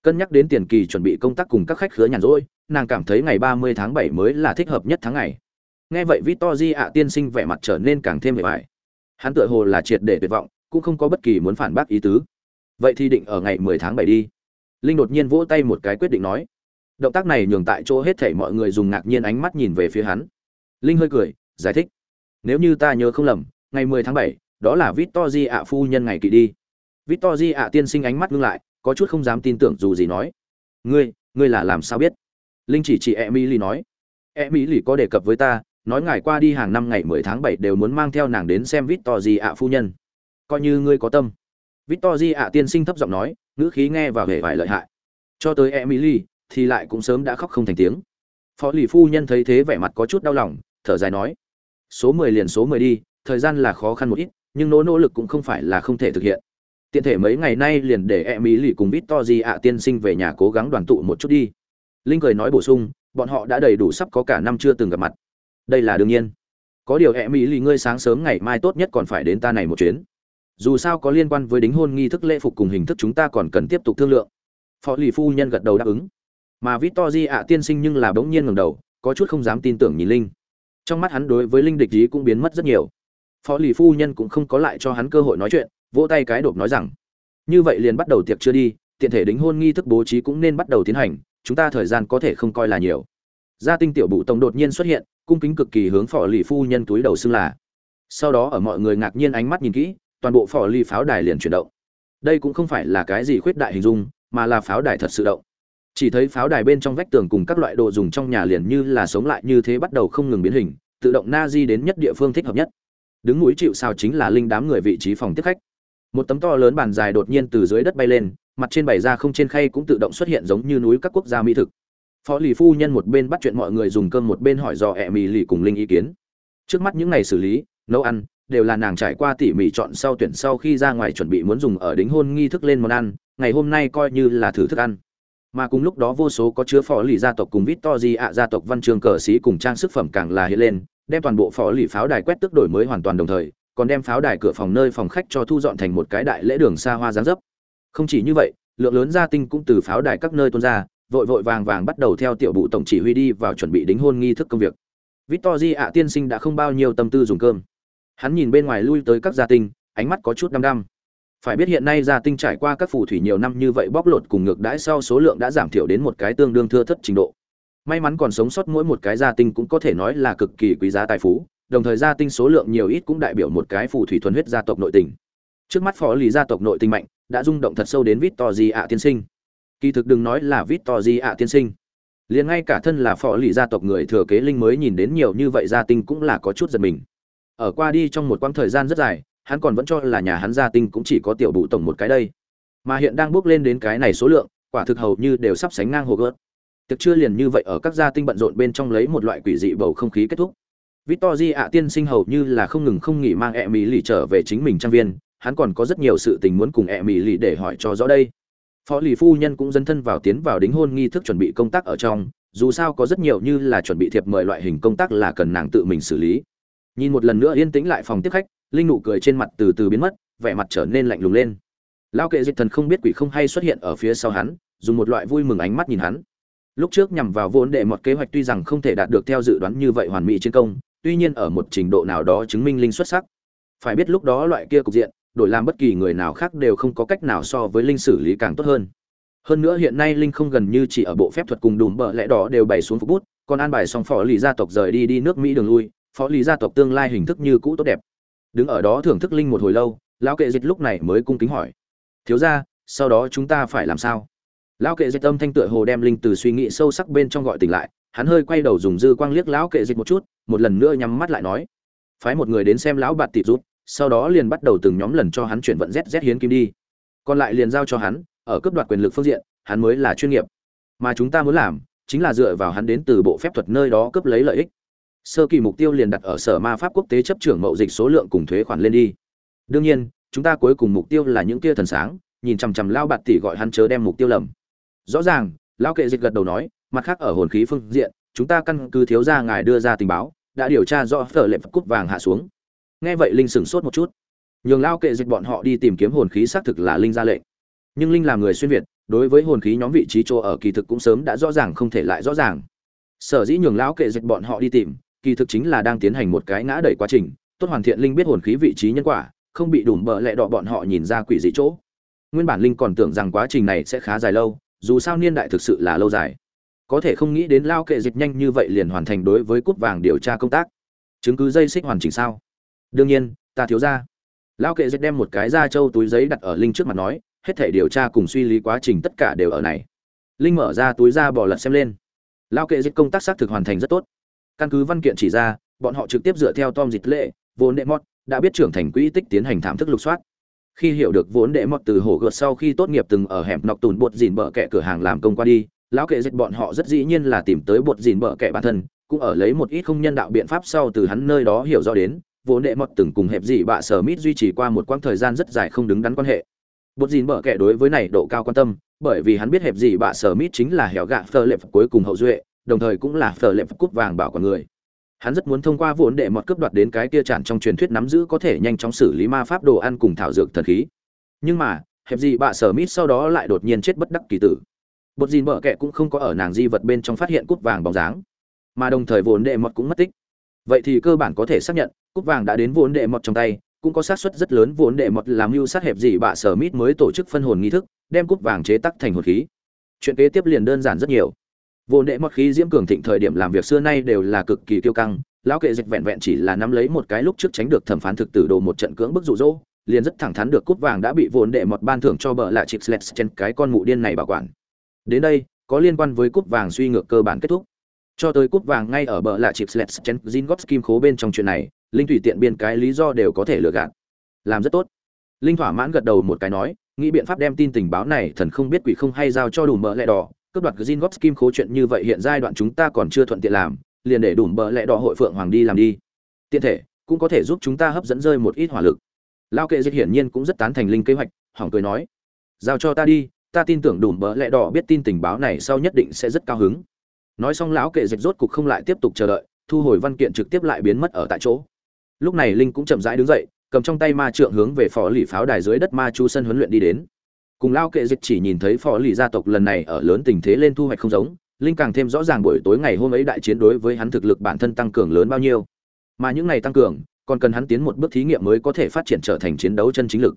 Cân nhắc đến tiền kỳ chuẩn bị công tác cùng các khách khứa nhàn rỗi, nàng cảm thấy ngày 30 tháng 7 mới là thích hợp nhất tháng ngày. Nghe vậy Victory ạ tiên sinh vẻ mặt trở nên càng thêm vẻ bại hắn tựa hồ là triệt để tuyệt vọng cũng không có bất kỳ muốn phản bác ý tứ. Vậy thì định ở ngày 10 tháng 7 đi. Linh đột nhiên vỗ tay một cái quyết định nói. Động tác này nhường tại chỗ hết thảy mọi người dùng ngạc nhiên ánh mắt nhìn về phía hắn. Linh hơi cười giải thích. Nếu như ta nhớ không lầm ngày 10 tháng 7, đó là victor ạ phu nhân ngày kỳ đi. Victor ạ tiên sinh ánh mắt ngưng lại có chút không dám tin tưởng dù gì nói. Ngươi ngươi là làm sao biết? Linh chỉ chỉ emily nói. Emily có đề cập với ta nói ngài qua đi hàng năm ngày 10 tháng 7 đều muốn mang theo nàng đến xem Victory ạ phu nhân. Coi như ngươi có tâm. Victory ạ tiên sinh thấp giọng nói, ngữ khí nghe vào vẻ vải lợi hại. Cho tới emily thì lại cũng sớm đã khóc không thành tiếng. Phó lì phu nhân thấy thế vẻ mặt có chút đau lòng, thở dài nói, số mười liền số mười đi, thời gian là khó khăn một ít, nhưng nỗ nỗ lực cũng không phải là không thể thực hiện. Tiện thể mấy ngày nay liền để emily cùng vít to gì ạ tiên sinh về nhà cố gắng đoàn tụ một chút đi. Linh cười nói bổ sung, bọn họ đã đầy đủ sắp có cả năm chưa từng gặp mặt đây là đương nhiên. Có điều e mỹ lì ngươi sáng sớm ngày mai tốt nhất còn phải đến ta này một chuyến. Dù sao có liên quan với đính hôn nghi thức lễ phục cùng hình thức chúng ta còn cần tiếp tục thương lượng. Phó lì phu nhân gật đầu đáp ứng. Mà vít to di ạ tiên sinh nhưng là bỗng nhiên ngầm đầu, có chút không dám tin tưởng nhìn linh. Trong mắt hắn đối với linh địch ý cũng biến mất rất nhiều. Phó lì phu nhân cũng không có lại cho hắn cơ hội nói chuyện, vỗ tay cái đột nói rằng, như vậy liền bắt đầu tiệc chưa đi, tiện thể đính hôn nghi thức bố trí cũng nên bắt đầu tiến hành, chúng ta thời gian có thể không coi là nhiều. Gia tinh tiểu bụ tổng đột nhiên xuất hiện cung kính cực kỳ hướng phò lì phu nhân túi đầu xưng là. Sau đó ở mọi người ngạc nhiên ánh mắt nhìn kỹ, toàn bộ phò lì pháo đài liền chuyển động. Đây cũng không phải là cái gì khuyết đại hình dung, mà là pháo đài thật sự động. Chỉ thấy pháo đài bên trong vách tường cùng các loại đồ dùng trong nhà liền như là sống lại như thế bắt đầu không ngừng biến hình, tự động na di đến nhất địa phương thích hợp nhất. Đứng núi chịu sao chính là linh đám người vị trí phòng tiếp khách. Một tấm to lớn bàn dài đột nhiên từ dưới đất bay lên, mặt trên bày ra không trên khay cũng tự động xuất hiện giống như núi các quốc gia mỹ thực phó lì phu nhân một bên bắt chuyện mọi người dùng cơm, một bên hỏi dò ẹ mì lì cùng linh ý kiến. Trước mắt những ngày xử lý, nấu ăn, đều là nàng trải qua tỉ mỉ chọn sau tuyển sau khi ra ngoài chuẩn bị muốn dùng ở đính hôn nghi thức lên món ăn, ngày hôm nay coi như là thử thức ăn. Mà cùng lúc đó vô số có chứa phó lì gia tộc cùng vít to di ạ gia tộc văn trường cờ sĩ cùng trang sức phẩm càng là hiện lên, đem toàn bộ phó lì pháo đài quét tức đổi mới hoàn toàn đồng thời, còn đem pháo đài cửa phòng nơi phòng khách cho thu dọn thành một cái đại lễ đường xa hoa dáng dấp. Không chỉ như vậy, lượng lớn gia tinh cũng từ pháo đài các nơi tuôn ra vội vội vàng vàng bắt đầu theo tiểu bụ tổng chỉ huy đi vào chuẩn bị đính hôn nghi thức công việc. Victor ạ tiên sinh đã không bao nhiêu tâm tư dùng cơm. Hắn nhìn bên ngoài lui tới các gia tinh, ánh mắt có chút đăm đăm. Phải biết hiện nay gia tinh trải qua các phù thủy nhiều năm như vậy bóc lột cùng ngược đãi sau số lượng đã giảm thiểu đến một cái tương đương thưa thất trình độ. May mắn còn sống sót mỗi một cái gia tinh cũng có thể nói là cực kỳ quý giá tài phú, đồng thời gia tinh số lượng nhiều ít cũng đại biểu một cái phù thủy thuần huyết gia tộc nội tình. Trước mắt phó lý gia tộc nội tình mạnh, đã rung động thật sâu đến vít to di ạ tiên sinh kỳ thực đừng nói là vít to di ạ tiên sinh. Liền ngay cả thân là phò lì gia tộc người thừa kế linh mới nhìn đến nhiều như vậy gia tinh cũng là có chút giật mình. Ở qua đi trong một quãng thời gian rất dài hắn còn vẫn cho là nhà hắn gia tinh cũng chỉ có tiểu bụ tổng một cái đây. Mà hiện đang bước lên đến cái này số lượng quả thực hầu như đều sắp sánh ngang hồ gớt tiệc chưa liền như vậy ở các gia tinh bận rộn bên trong lấy một loại quỷ dị bầu không khí kết thúc. Victory ạ tiên sinh hầu như là không ngừng không nghỉ mang ẹ mỹ lì trở về chính mình trang viên, hắn còn có rất nhiều sự tình muốn cùng ẹ mỹ lì để hỏi cho rõ đây. Phó lì phu nhân cũng dấn thân vào tiến vào đính hôn nghi thức chuẩn bị công tác ở trong, dù sao có rất nhiều như là chuẩn bị thiệp mời loại hình công tác là cần nàng tự mình xử lý. Nhìn một lần nữa yên tĩnh lại phòng tiếp khách, linh nụ cười trên mặt từ từ biến mất, vẻ mặt trở nên lạnh lùng lên. Lao kệ dịch thần không biết quỷ không hay xuất hiện ở phía sau hắn, dùng một loại vui mừng ánh mắt nhìn hắn. Lúc trước nhằm vào vốn để một kế hoạch tuy rằng không thể đạt được theo dự đoán như vậy hoàn mỹ chiến công, tuy nhiên ở một trình độ nào đó chứng minh linh xuất sắc phải biết lúc đó loại kia cục diện đổi làm bất kỳ người nào khác đều không có cách nào so với linh xử lý càng tốt hơn. Hơn nữa hiện nay linh không gần như chỉ ở bộ phép thuật cùng đùm bợ lẽ đỏ đều bày xuống phục bút, còn an bài xong phó lý gia tộc rời đi đi nước mỹ đường lui, phó lý gia tộc tương lai hình thức như cũ tốt đẹp. Đứng ở đó thưởng thức linh một hồi lâu, lão kệ dịch lúc này mới cung kính hỏi. Thiếu gia, sau đó chúng ta phải làm sao? Lão kệ dịch âm thanh tựa hồ đem linh từ suy nghĩ sâu sắc bên trong gọi tỉnh lại, hắn hơi quay đầu dùng dư quang liếc lão kệ dịch một chút, một lần nữa nhắm mắt lại nói. Phái một người đến xem lão bạt tịt rút sau đó liền bắt đầu từng nhóm lần cho hắn chuyển vận zz hiến kim đi. Còn lại liền giao cho hắn, ở cấp đoạt quyền lực phương diện, hắn mới là chuyên nghiệp. Mà chúng ta muốn làm, chính là dựa vào hắn đến từ bộ phép thuật nơi đó cấp lấy lợi ích. Sơ kỳ mục tiêu liền đặt ở sở ma pháp quốc tế chấp trưởng mậu dịch số lượng cùng thuế khoản lên đi. Đương nhiên, chúng ta cuối cùng mục tiêu là những tia thần sáng, nhìn chằm chằm lao bạt tỷ gọi hắn chớ đem mục tiêu lầm. Rõ ràng lão kệ dịch gật đầu nói, mặt khác ở hồn khí phương diện, chúng ta căn cứ thiếu gia ngài đưa ra tình báo, đã điều tra rõ phở lệ cút vàng hạ xuống nghe vậy linh sửng sốt một chút. Nhường lao kệ dịch bọn họ đi tìm kiếm hồn khí xác thực là linh ra lệnh. Nhưng linh là người xuyên việt, đối với hồn khí nhóm vị trí chỗ ở kỳ thực cũng sớm đã rõ ràng không thể lại rõ ràng. Sở dĩ nhường lão kệ dịch bọn họ đi tìm, kỳ thực chính là đang tiến hành một cái ngã đẩy quá trình, tốt hoàn thiện linh biết hồn khí vị trí nhân quả, không bị đùm bợ lẹ đọ bọn họ nhìn ra quỷ dị chỗ. Nguyên bản linh còn tưởng rằng quá trình này sẽ khá dài lâu, dù sao niên đại thực sự là lâu dài. Có thể không nghĩ đến lao kệ dịch nhanh như vậy liền hoàn thành đối với cút vàng điều tra công tác. Chứng cứ dây xích hoàn chỉnh sao? Đương nhiên, ta thiếu ra lão kệ dịch đem một cái da trâu túi giấy đặt ở linh trước mặt nói, hết thể điều tra cùng suy lý quá trình tất cả đều ở này. Linh mở ra túi da bỏ lật xem lên. Lão kệ dịch công tác xác thực hoàn thành rất tốt. Căn cứ văn kiện chỉ ra, bọn họ trực tiếp dựa theo tom dịch lệ, vốn đệ mót đã biết trưởng thành quỹ tích tiến hành thảm thức lục soát. Khi hiểu được vốn đệ mót từ hổ gợt sau khi tốt nghiệp từng ở hẻm nọc tùn bột dìn bờ kẹ cửa hàng làm công qua đi, lão kệ dịch bọn họ rất dĩ nhiên là tìm tới bột dìn bờ kẻ bản thân, cũng ở lấy một ít không nhân đạo biện pháp sau từ hắn nơi đó hiểu rõ đến vốn đệ mọt từng cùng hẹp gì bạ sở mít duy trì qua một quãng thời gian rất dài không đứng đắn quan hệ. Bột dìn bở kẻ đối với này độ cao quan tâm, bởi vì hắn biết hẹp gì bạ sở mít chính là hẻo gạ phờ lệp cuối cùng hậu duệ, đồng thời cũng là phờ lệp cúp vàng bảo con người. Hắn rất muốn thông qua vốn đệ mọt cướp đoạt đến cái kia tràn trong truyền thuyết nắm giữ có thể nhanh chóng xử lý ma pháp đồ ăn cùng thảo dược thần khí. Nhưng mà, hẹp gì bạ sở mít sau đó lại đột nhiên chết bất đắc kỳ tử. Bột dìn bở kệ cũng không có ở nàng di vật bên trong phát hiện cúp vàng bóng dáng, mà đồng thời vốn đệ mọt cũng mất tích vậy thì cơ bản có thể xác nhận, cúp vàng đã đến vốn đệ mọt trong tay, cũng có xác suất rất lớn vốn đệ mọt làm mưu sát hẹp gì bạ sở mít mới tổ chức phân hồn nghi thức, đem cúp vàng chế tắc thành hồn khí. Chuyện kế tiếp liền đơn giản rất nhiều. Vốn đệ mọt khí diễm cường thịnh thời điểm làm việc xưa nay đều là cực kỳ kiêu căng, lão kệ dịch vẹn vẹn chỉ là nắm lấy một cái lúc trước tránh được thẩm phán thực tử đồ một trận cưỡng bức rụ rỗ liền rất thẳng thắn được cúp vàng đã bị vốn đệ mọt ban thưởng cho bợ lại chịp slets trên cái con mụ điên này bảo quản. Đến đây, có liên quan với cúp vàng suy ngược cơ bản kết thúc cho tới cúp vàng ngay ở bờ là chịp slets chen zin góp kim khố bên trong chuyện này, linh tùy tiện biên cái lý do đều có thể lừa gạt. Làm rất tốt. Linh thỏa mãn gật đầu một cái nói, nghĩ biện pháp đem tin tình báo này thần không biết quỷ không hay giao cho đủ mỡ lẹ đỏ. Cướp đoạt zin góp kim khố chuyện như vậy hiện giai đoạn chúng ta còn chưa thuận tiện làm, liền để đủ mỡ lẹ đỏ hội phượng hoàng đi làm đi. Tiện thể, cũng có thể giúp chúng ta hấp dẫn rơi một ít hỏa lực. Lao kệ dịch hiển nhiên cũng rất tán thành linh kế hoạch, hỏng cười nói. Giao cho ta đi, ta tin tưởng đủ mỡ lẹ đỏ biết tin tình báo này sau nhất định sẽ rất cao hứng nói xong lão kệ dịch rốt cục không lại tiếp tục chờ đợi, thu hồi văn kiện trực tiếp lại biến mất ở tại chỗ. Lúc này linh cũng chậm rãi đứng dậy, cầm trong tay ma trượng hướng về phò lì pháo đài dưới đất ma chu sân huấn luyện đi đến. Cùng lao kệ dịch chỉ nhìn thấy phò lì gia tộc lần này ở lớn tình thế lên thu hoạch không giống, linh càng thêm rõ ràng buổi tối ngày hôm ấy đại chiến đối với hắn thực lực bản thân tăng cường lớn bao nhiêu. Mà những ngày tăng cường, còn cần hắn tiến một bước thí nghiệm mới có thể phát triển trở thành chiến đấu chân chính lực.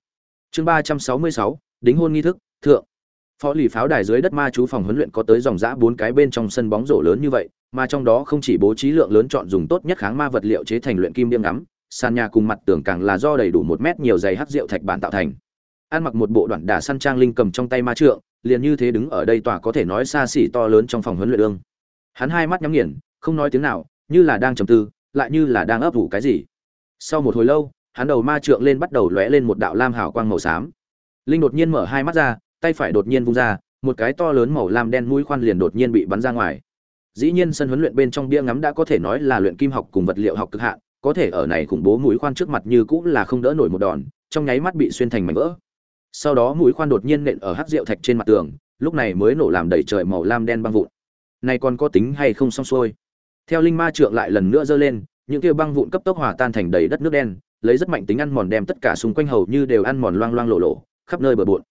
Chương ba trăm sáu mươi sáu, đính hôn nghi thức, thượng phó lì pháo đài dưới đất ma chú phòng huấn luyện có tới dòng giã bốn cái bên trong sân bóng rổ lớn như vậy, mà trong đó không chỉ bố trí lượng lớn chọn dùng tốt nhất kháng ma vật liệu chế thành luyện kim điêm ngắm, sàn nhà cùng mặt tường càng là do đầy đủ một mét nhiều dày hắc rượu thạch bản tạo thành. An mặc một bộ đoạn đà săn trang linh cầm trong tay ma trượng, liền như thế đứng ở đây tòa có thể nói xa xỉ to lớn trong phòng huấn luyện ương hắn hai mắt nhắm nghiền, không nói tiếng nào, như là đang trầm tư, lại như là đang ấp ủ cái gì. Sau một hồi lâu, hắn đầu ma trượng lên bắt đầu lóe lên một đạo lam hào quang màu xám. Linh đột nhiên mở hai mắt ra tay phải đột nhiên vung ra, một cái to lớn màu lam đen mũi khoan liền đột nhiên bị bắn ra ngoài. Dĩ nhiên sân huấn luyện bên trong bia ngắm đã có thể nói là luyện kim học cùng vật liệu học cực hạn, có thể ở này khủng bố mũi khoan trước mặt như cũng là không đỡ nổi một đòn, trong nháy mắt bị xuyên thành mảnh vỡ. Sau đó mũi khoan đột nhiên nện ở hắc rượu thạch trên mặt tường, lúc này mới nổ làm đầy trời màu lam đen băng vụn. Này còn có tính hay không xong xuôi? Theo linh ma trượng lại lần nữa giơ lên, những kia băng vụn cấp tốc hòa tan thành đầy đất nước đen, lấy rất mạnh tính ăn mòn đem tất cả xung quanh hầu như đều ăn mòn loang loang lộ lộ, khắp nơi bờ bộn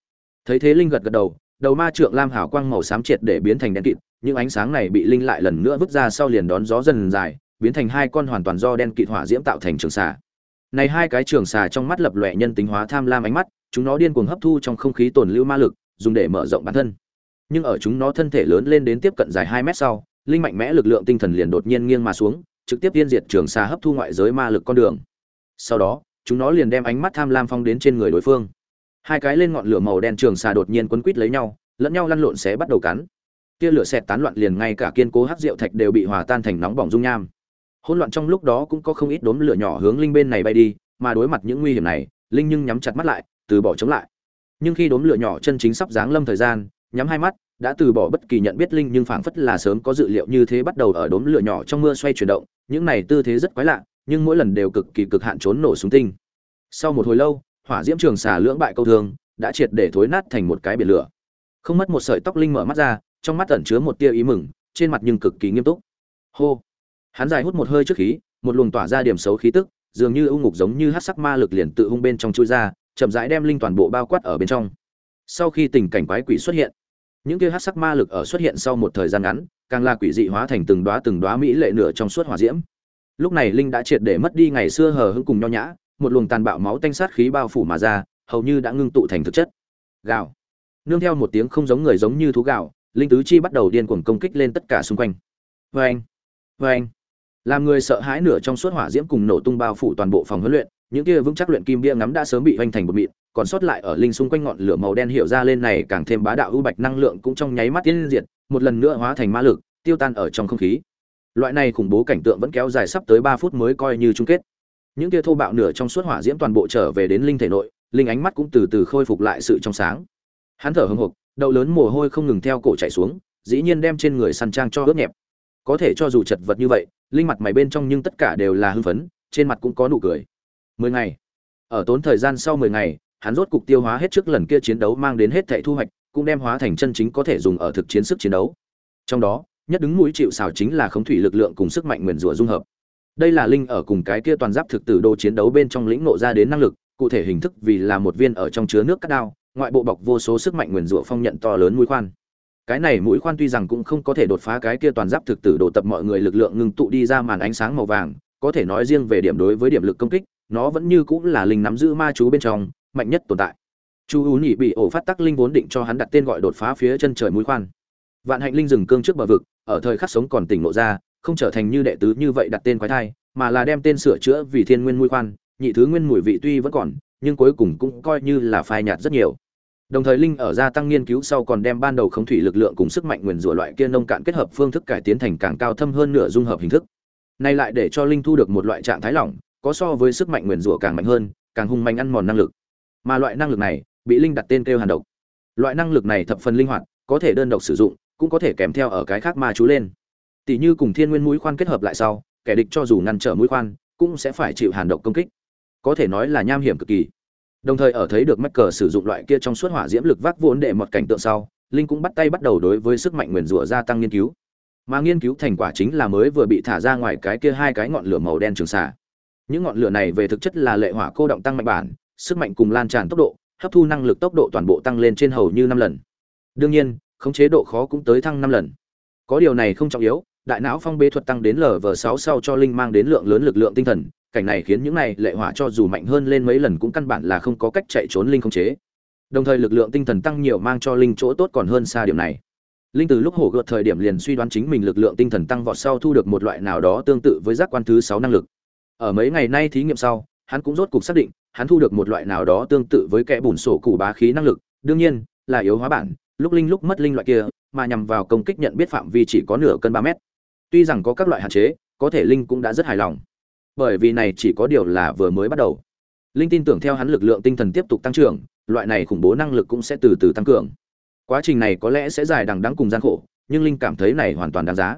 thấy thế linh gật gật đầu đầu ma trượng lam hảo quang màu xám triệt để biến thành đen kịt, những ánh sáng này bị linh lại lần nữa vứt ra sau liền đón gió dần dài, biến thành hai con hoàn toàn do đen kịt hỏa diễm tạo thành trường xà. Này hai cái trường xà trong mắt lập lòe nhân tính hóa tham lam ánh mắt, chúng nó điên cuồng hấp thu trong không khí tồn lưu ma lực, dùng để mở rộng bản thân. Nhưng ở chúng nó thân thể lớn lên đến tiếp cận dài hai mét sau, linh mạnh mẽ lực lượng tinh thần liền đột nhiên nghiêng mà xuống, trực tiếp tiên diệt trường xà hấp thu ngoại giới ma lực con đường. Sau đó, chúng nó liền đem ánh mắt tham lam phong đến trên người đối phương hai cái lên ngọn lửa màu đen trường xà đột nhiên quấn quít lấy nhau, lẫn nhau lăn lộn xé bắt đầu cắn. Tia lửa xẹt tán loạn liền ngay cả kiên cố hắc rượu thạch đều bị hòa tan thành nóng bỏng dung nham. Hỗn loạn trong lúc đó cũng có không ít đốm lửa nhỏ hướng linh bên này bay đi, mà đối mặt những nguy hiểm này, linh nhưng nhắm chặt mắt lại, từ bỏ chống lại. Nhưng khi đốm lửa nhỏ chân chính sắp giáng lâm thời gian, nhắm hai mắt, đã từ bỏ bất kỳ nhận biết linh nhưng phảng phất là sớm có dự liệu như thế bắt đầu ở đốm lửa nhỏ trong mưa xoay chuyển động. Những này tư thế rất quái lạ, nhưng mỗi lần đều cực kỳ cực hạn trốn nổ súng tinh. Sau một hồi lâu hỏa diễm trường xà lưỡng bại câu thương, đã triệt để thối nát thành một cái biển lửa. Không mất một sợi tóc linh mở mắt ra, trong mắt ẩn chứa một tia ý mừng, trên mặt nhưng cực kỳ nghiêm túc. Hô! Hắn dài hút một hơi trước khí, một luồng tỏa ra điểm xấu khí tức, dường như ưu ngục giống như hát sắc ma lực liền tự hung bên trong chui ra, chậm rãi đem linh toàn bộ bao quát ở bên trong. Sau khi tình cảnh quái quỷ xuất hiện, những kia hát sắc ma lực ở xuất hiện sau một thời gian ngắn, càng là quỷ dị hóa thành từng đóa từng đóa mỹ lệ nửa trong suốt hỏa diễm. Lúc này linh đã triệt để mất đi ngày xưa hờ hững cùng nho nhã một luồng tàn bạo máu tanh sát khí bao phủ mà ra, hầu như đã ngưng tụ thành thực chất. Gào. Nương theo một tiếng không giống người giống như thú gào, linh tứ chi bắt đầu điên cuồng công kích lên tất cả xung quanh. Oeng, oeng. Làm người sợ hãi nửa trong suốt hỏa diễm cùng nổ tung bao phủ toàn bộ phòng huấn luyện, những kia vững chắc luyện kim bia ngắm đã sớm bị hoành thành một mịn, còn sót lại ở linh xung quanh ngọn lửa màu đen hiểu ra lên này càng thêm bá đạo u bạch năng lượng cũng trong nháy mắt tiến diệt, một lần nữa hóa thành ma lực, tiêu tan ở trong không khí. Loại này khủng bố cảnh tượng vẫn kéo dài sắp tới 3 phút mới coi như chung kết những kia thô bạo nửa trong suốt hỏa diễm toàn bộ trở về đến linh thể nội, linh ánh mắt cũng từ từ khôi phục lại sự trong sáng. Hắn thở hưng hục đậu lớn mồ hôi không ngừng theo cổ chảy xuống, dĩ nhiên đem trên người săn trang cho ướt nhẹp. Có thể cho dù chật vật như vậy, linh mặt mày bên trong nhưng tất cả đều là hưng phấn, trên mặt cũng có nụ cười. Mười ngày. Ở tốn thời gian sau mười ngày, hắn rốt cục tiêu hóa hết trước lần kia chiến đấu mang đến hết thệ thu hoạch, cũng đem hóa thành chân chính có thể dùng ở thực chiến sức chiến đấu. Trong đó, nhất đứng mũi chịu xào chính là khống thủy lực lượng cùng sức mạnh nguyền rủa dung hợp đây là linh ở cùng cái kia toàn giáp thực tử đồ chiến đấu bên trong lĩnh nộ ra đến năng lực, cụ thể hình thức vì là một viên ở trong chứa nước cắt đao, ngoại bộ bọc vô số sức mạnh nguyền rủa phong nhận to lớn mũi khoan. Cái này mũi khoan tuy rằng cũng không có thể đột phá cái kia toàn giáp thực tử đồ tập mọi người lực lượng ngưng tụ đi ra màn ánh sáng màu vàng, có thể nói riêng về điểm đối với điểm lực công kích, nó vẫn như cũng là linh nắm giữ ma chú bên trong, mạnh nhất tồn tại. Chu u nhị bị ổ phát tắc linh vốn định cho hắn đặt tên gọi đột phá phía chân trời mũi khoan. Vạn hạnh linh dừng cương trước bờ vực, ở thời khắc sống còn tỉnh lộ ra không trở thành như đệ tứ như vậy đặt tên quái thai, mà là đem tên sửa chữa vì thiên nguyên mũi khoan, nhị thứ nguyên mùi vị tuy vẫn còn, nhưng cuối cùng cũng coi như là phai nhạt rất nhiều. Đồng thời linh ở gia tăng nghiên cứu sau còn đem ban đầu khống thủy lực lượng cùng sức mạnh nguyền rủa loại kia nông cạn kết hợp phương thức cải tiến thành càng cao thâm hơn nửa dung hợp hình thức. Nay lại để cho linh thu được một loại trạng thái lỏng, có so với sức mạnh nguyền rủa càng mạnh hơn, càng hung mạnh ăn mòn năng lực. Mà loại năng lực này, bị linh đặt tên kêu hàn độc. Loại năng lực này thập phần linh hoạt, có thể đơn độc sử dụng, cũng có thể kèm theo ở cái khác ma chú lên tỷ như cùng thiên nguyên mũi khoan kết hợp lại sau, kẻ địch cho dù ngăn trở mũi khoan, cũng sẽ phải chịu hàn độc công kích. Có thể nói là nham hiểm cực kỳ. Đồng thời ở thấy được mắc cờ sử dụng loại kia trong suốt hỏa diễm lực vác vốn để một cảnh tượng sau, linh cũng bắt tay bắt đầu đối với sức mạnh nguyền rủa gia tăng nghiên cứu. Mà nghiên cứu thành quả chính là mới vừa bị thả ra ngoài cái kia hai cái ngọn lửa màu đen trường xạ những ngọn lửa này về thực chất là lệ hỏa cô động tăng mạnh bản, sức mạnh cùng lan tràn tốc độ, hấp thu năng lực tốc độ toàn bộ tăng lên trên hầu như năm lần. Đương nhiên, khống chế độ khó cũng tới thăng năm lần. Có điều này không trọng yếu đại não phong bế thuật tăng đến lv sáu sau cho linh mang đến lượng lớn lực lượng tinh thần, cảnh này khiến những này lệ hỏa cho dù mạnh hơn lên mấy lần cũng căn bản là không có cách chạy trốn linh không chế. Đồng thời lực lượng tinh thần tăng nhiều mang cho linh chỗ tốt còn hơn xa điểm này. Linh từ lúc hổ gợt thời điểm liền suy đoán chính mình lực lượng tinh thần tăng vọt sau thu được một loại nào đó tương tự với giác quan thứ sáu năng lực. Ở mấy ngày nay thí nghiệm sau, hắn cũng rốt cục xác định, hắn thu được một loại nào đó tương tự với kẻ bùn sổ củ bá khí năng lực, đương nhiên, là yếu hóa bản, lúc linh lúc mất linh loại kia, mà nhằm vào công kích nhận biết phạm vi chỉ có nửa cân ba mét tuy rằng có các loại hạn chế, có thể linh cũng đã rất hài lòng. Bởi vì này chỉ có điều là vừa mới bắt đầu. Linh tin tưởng theo hắn lực lượng tinh thần tiếp tục tăng trưởng, loại này khủng bố năng lực cũng sẽ từ từ tăng cường. Quá trình này có lẽ sẽ dài đằng đắng cùng gian khổ, nhưng linh cảm thấy này hoàn toàn đáng giá.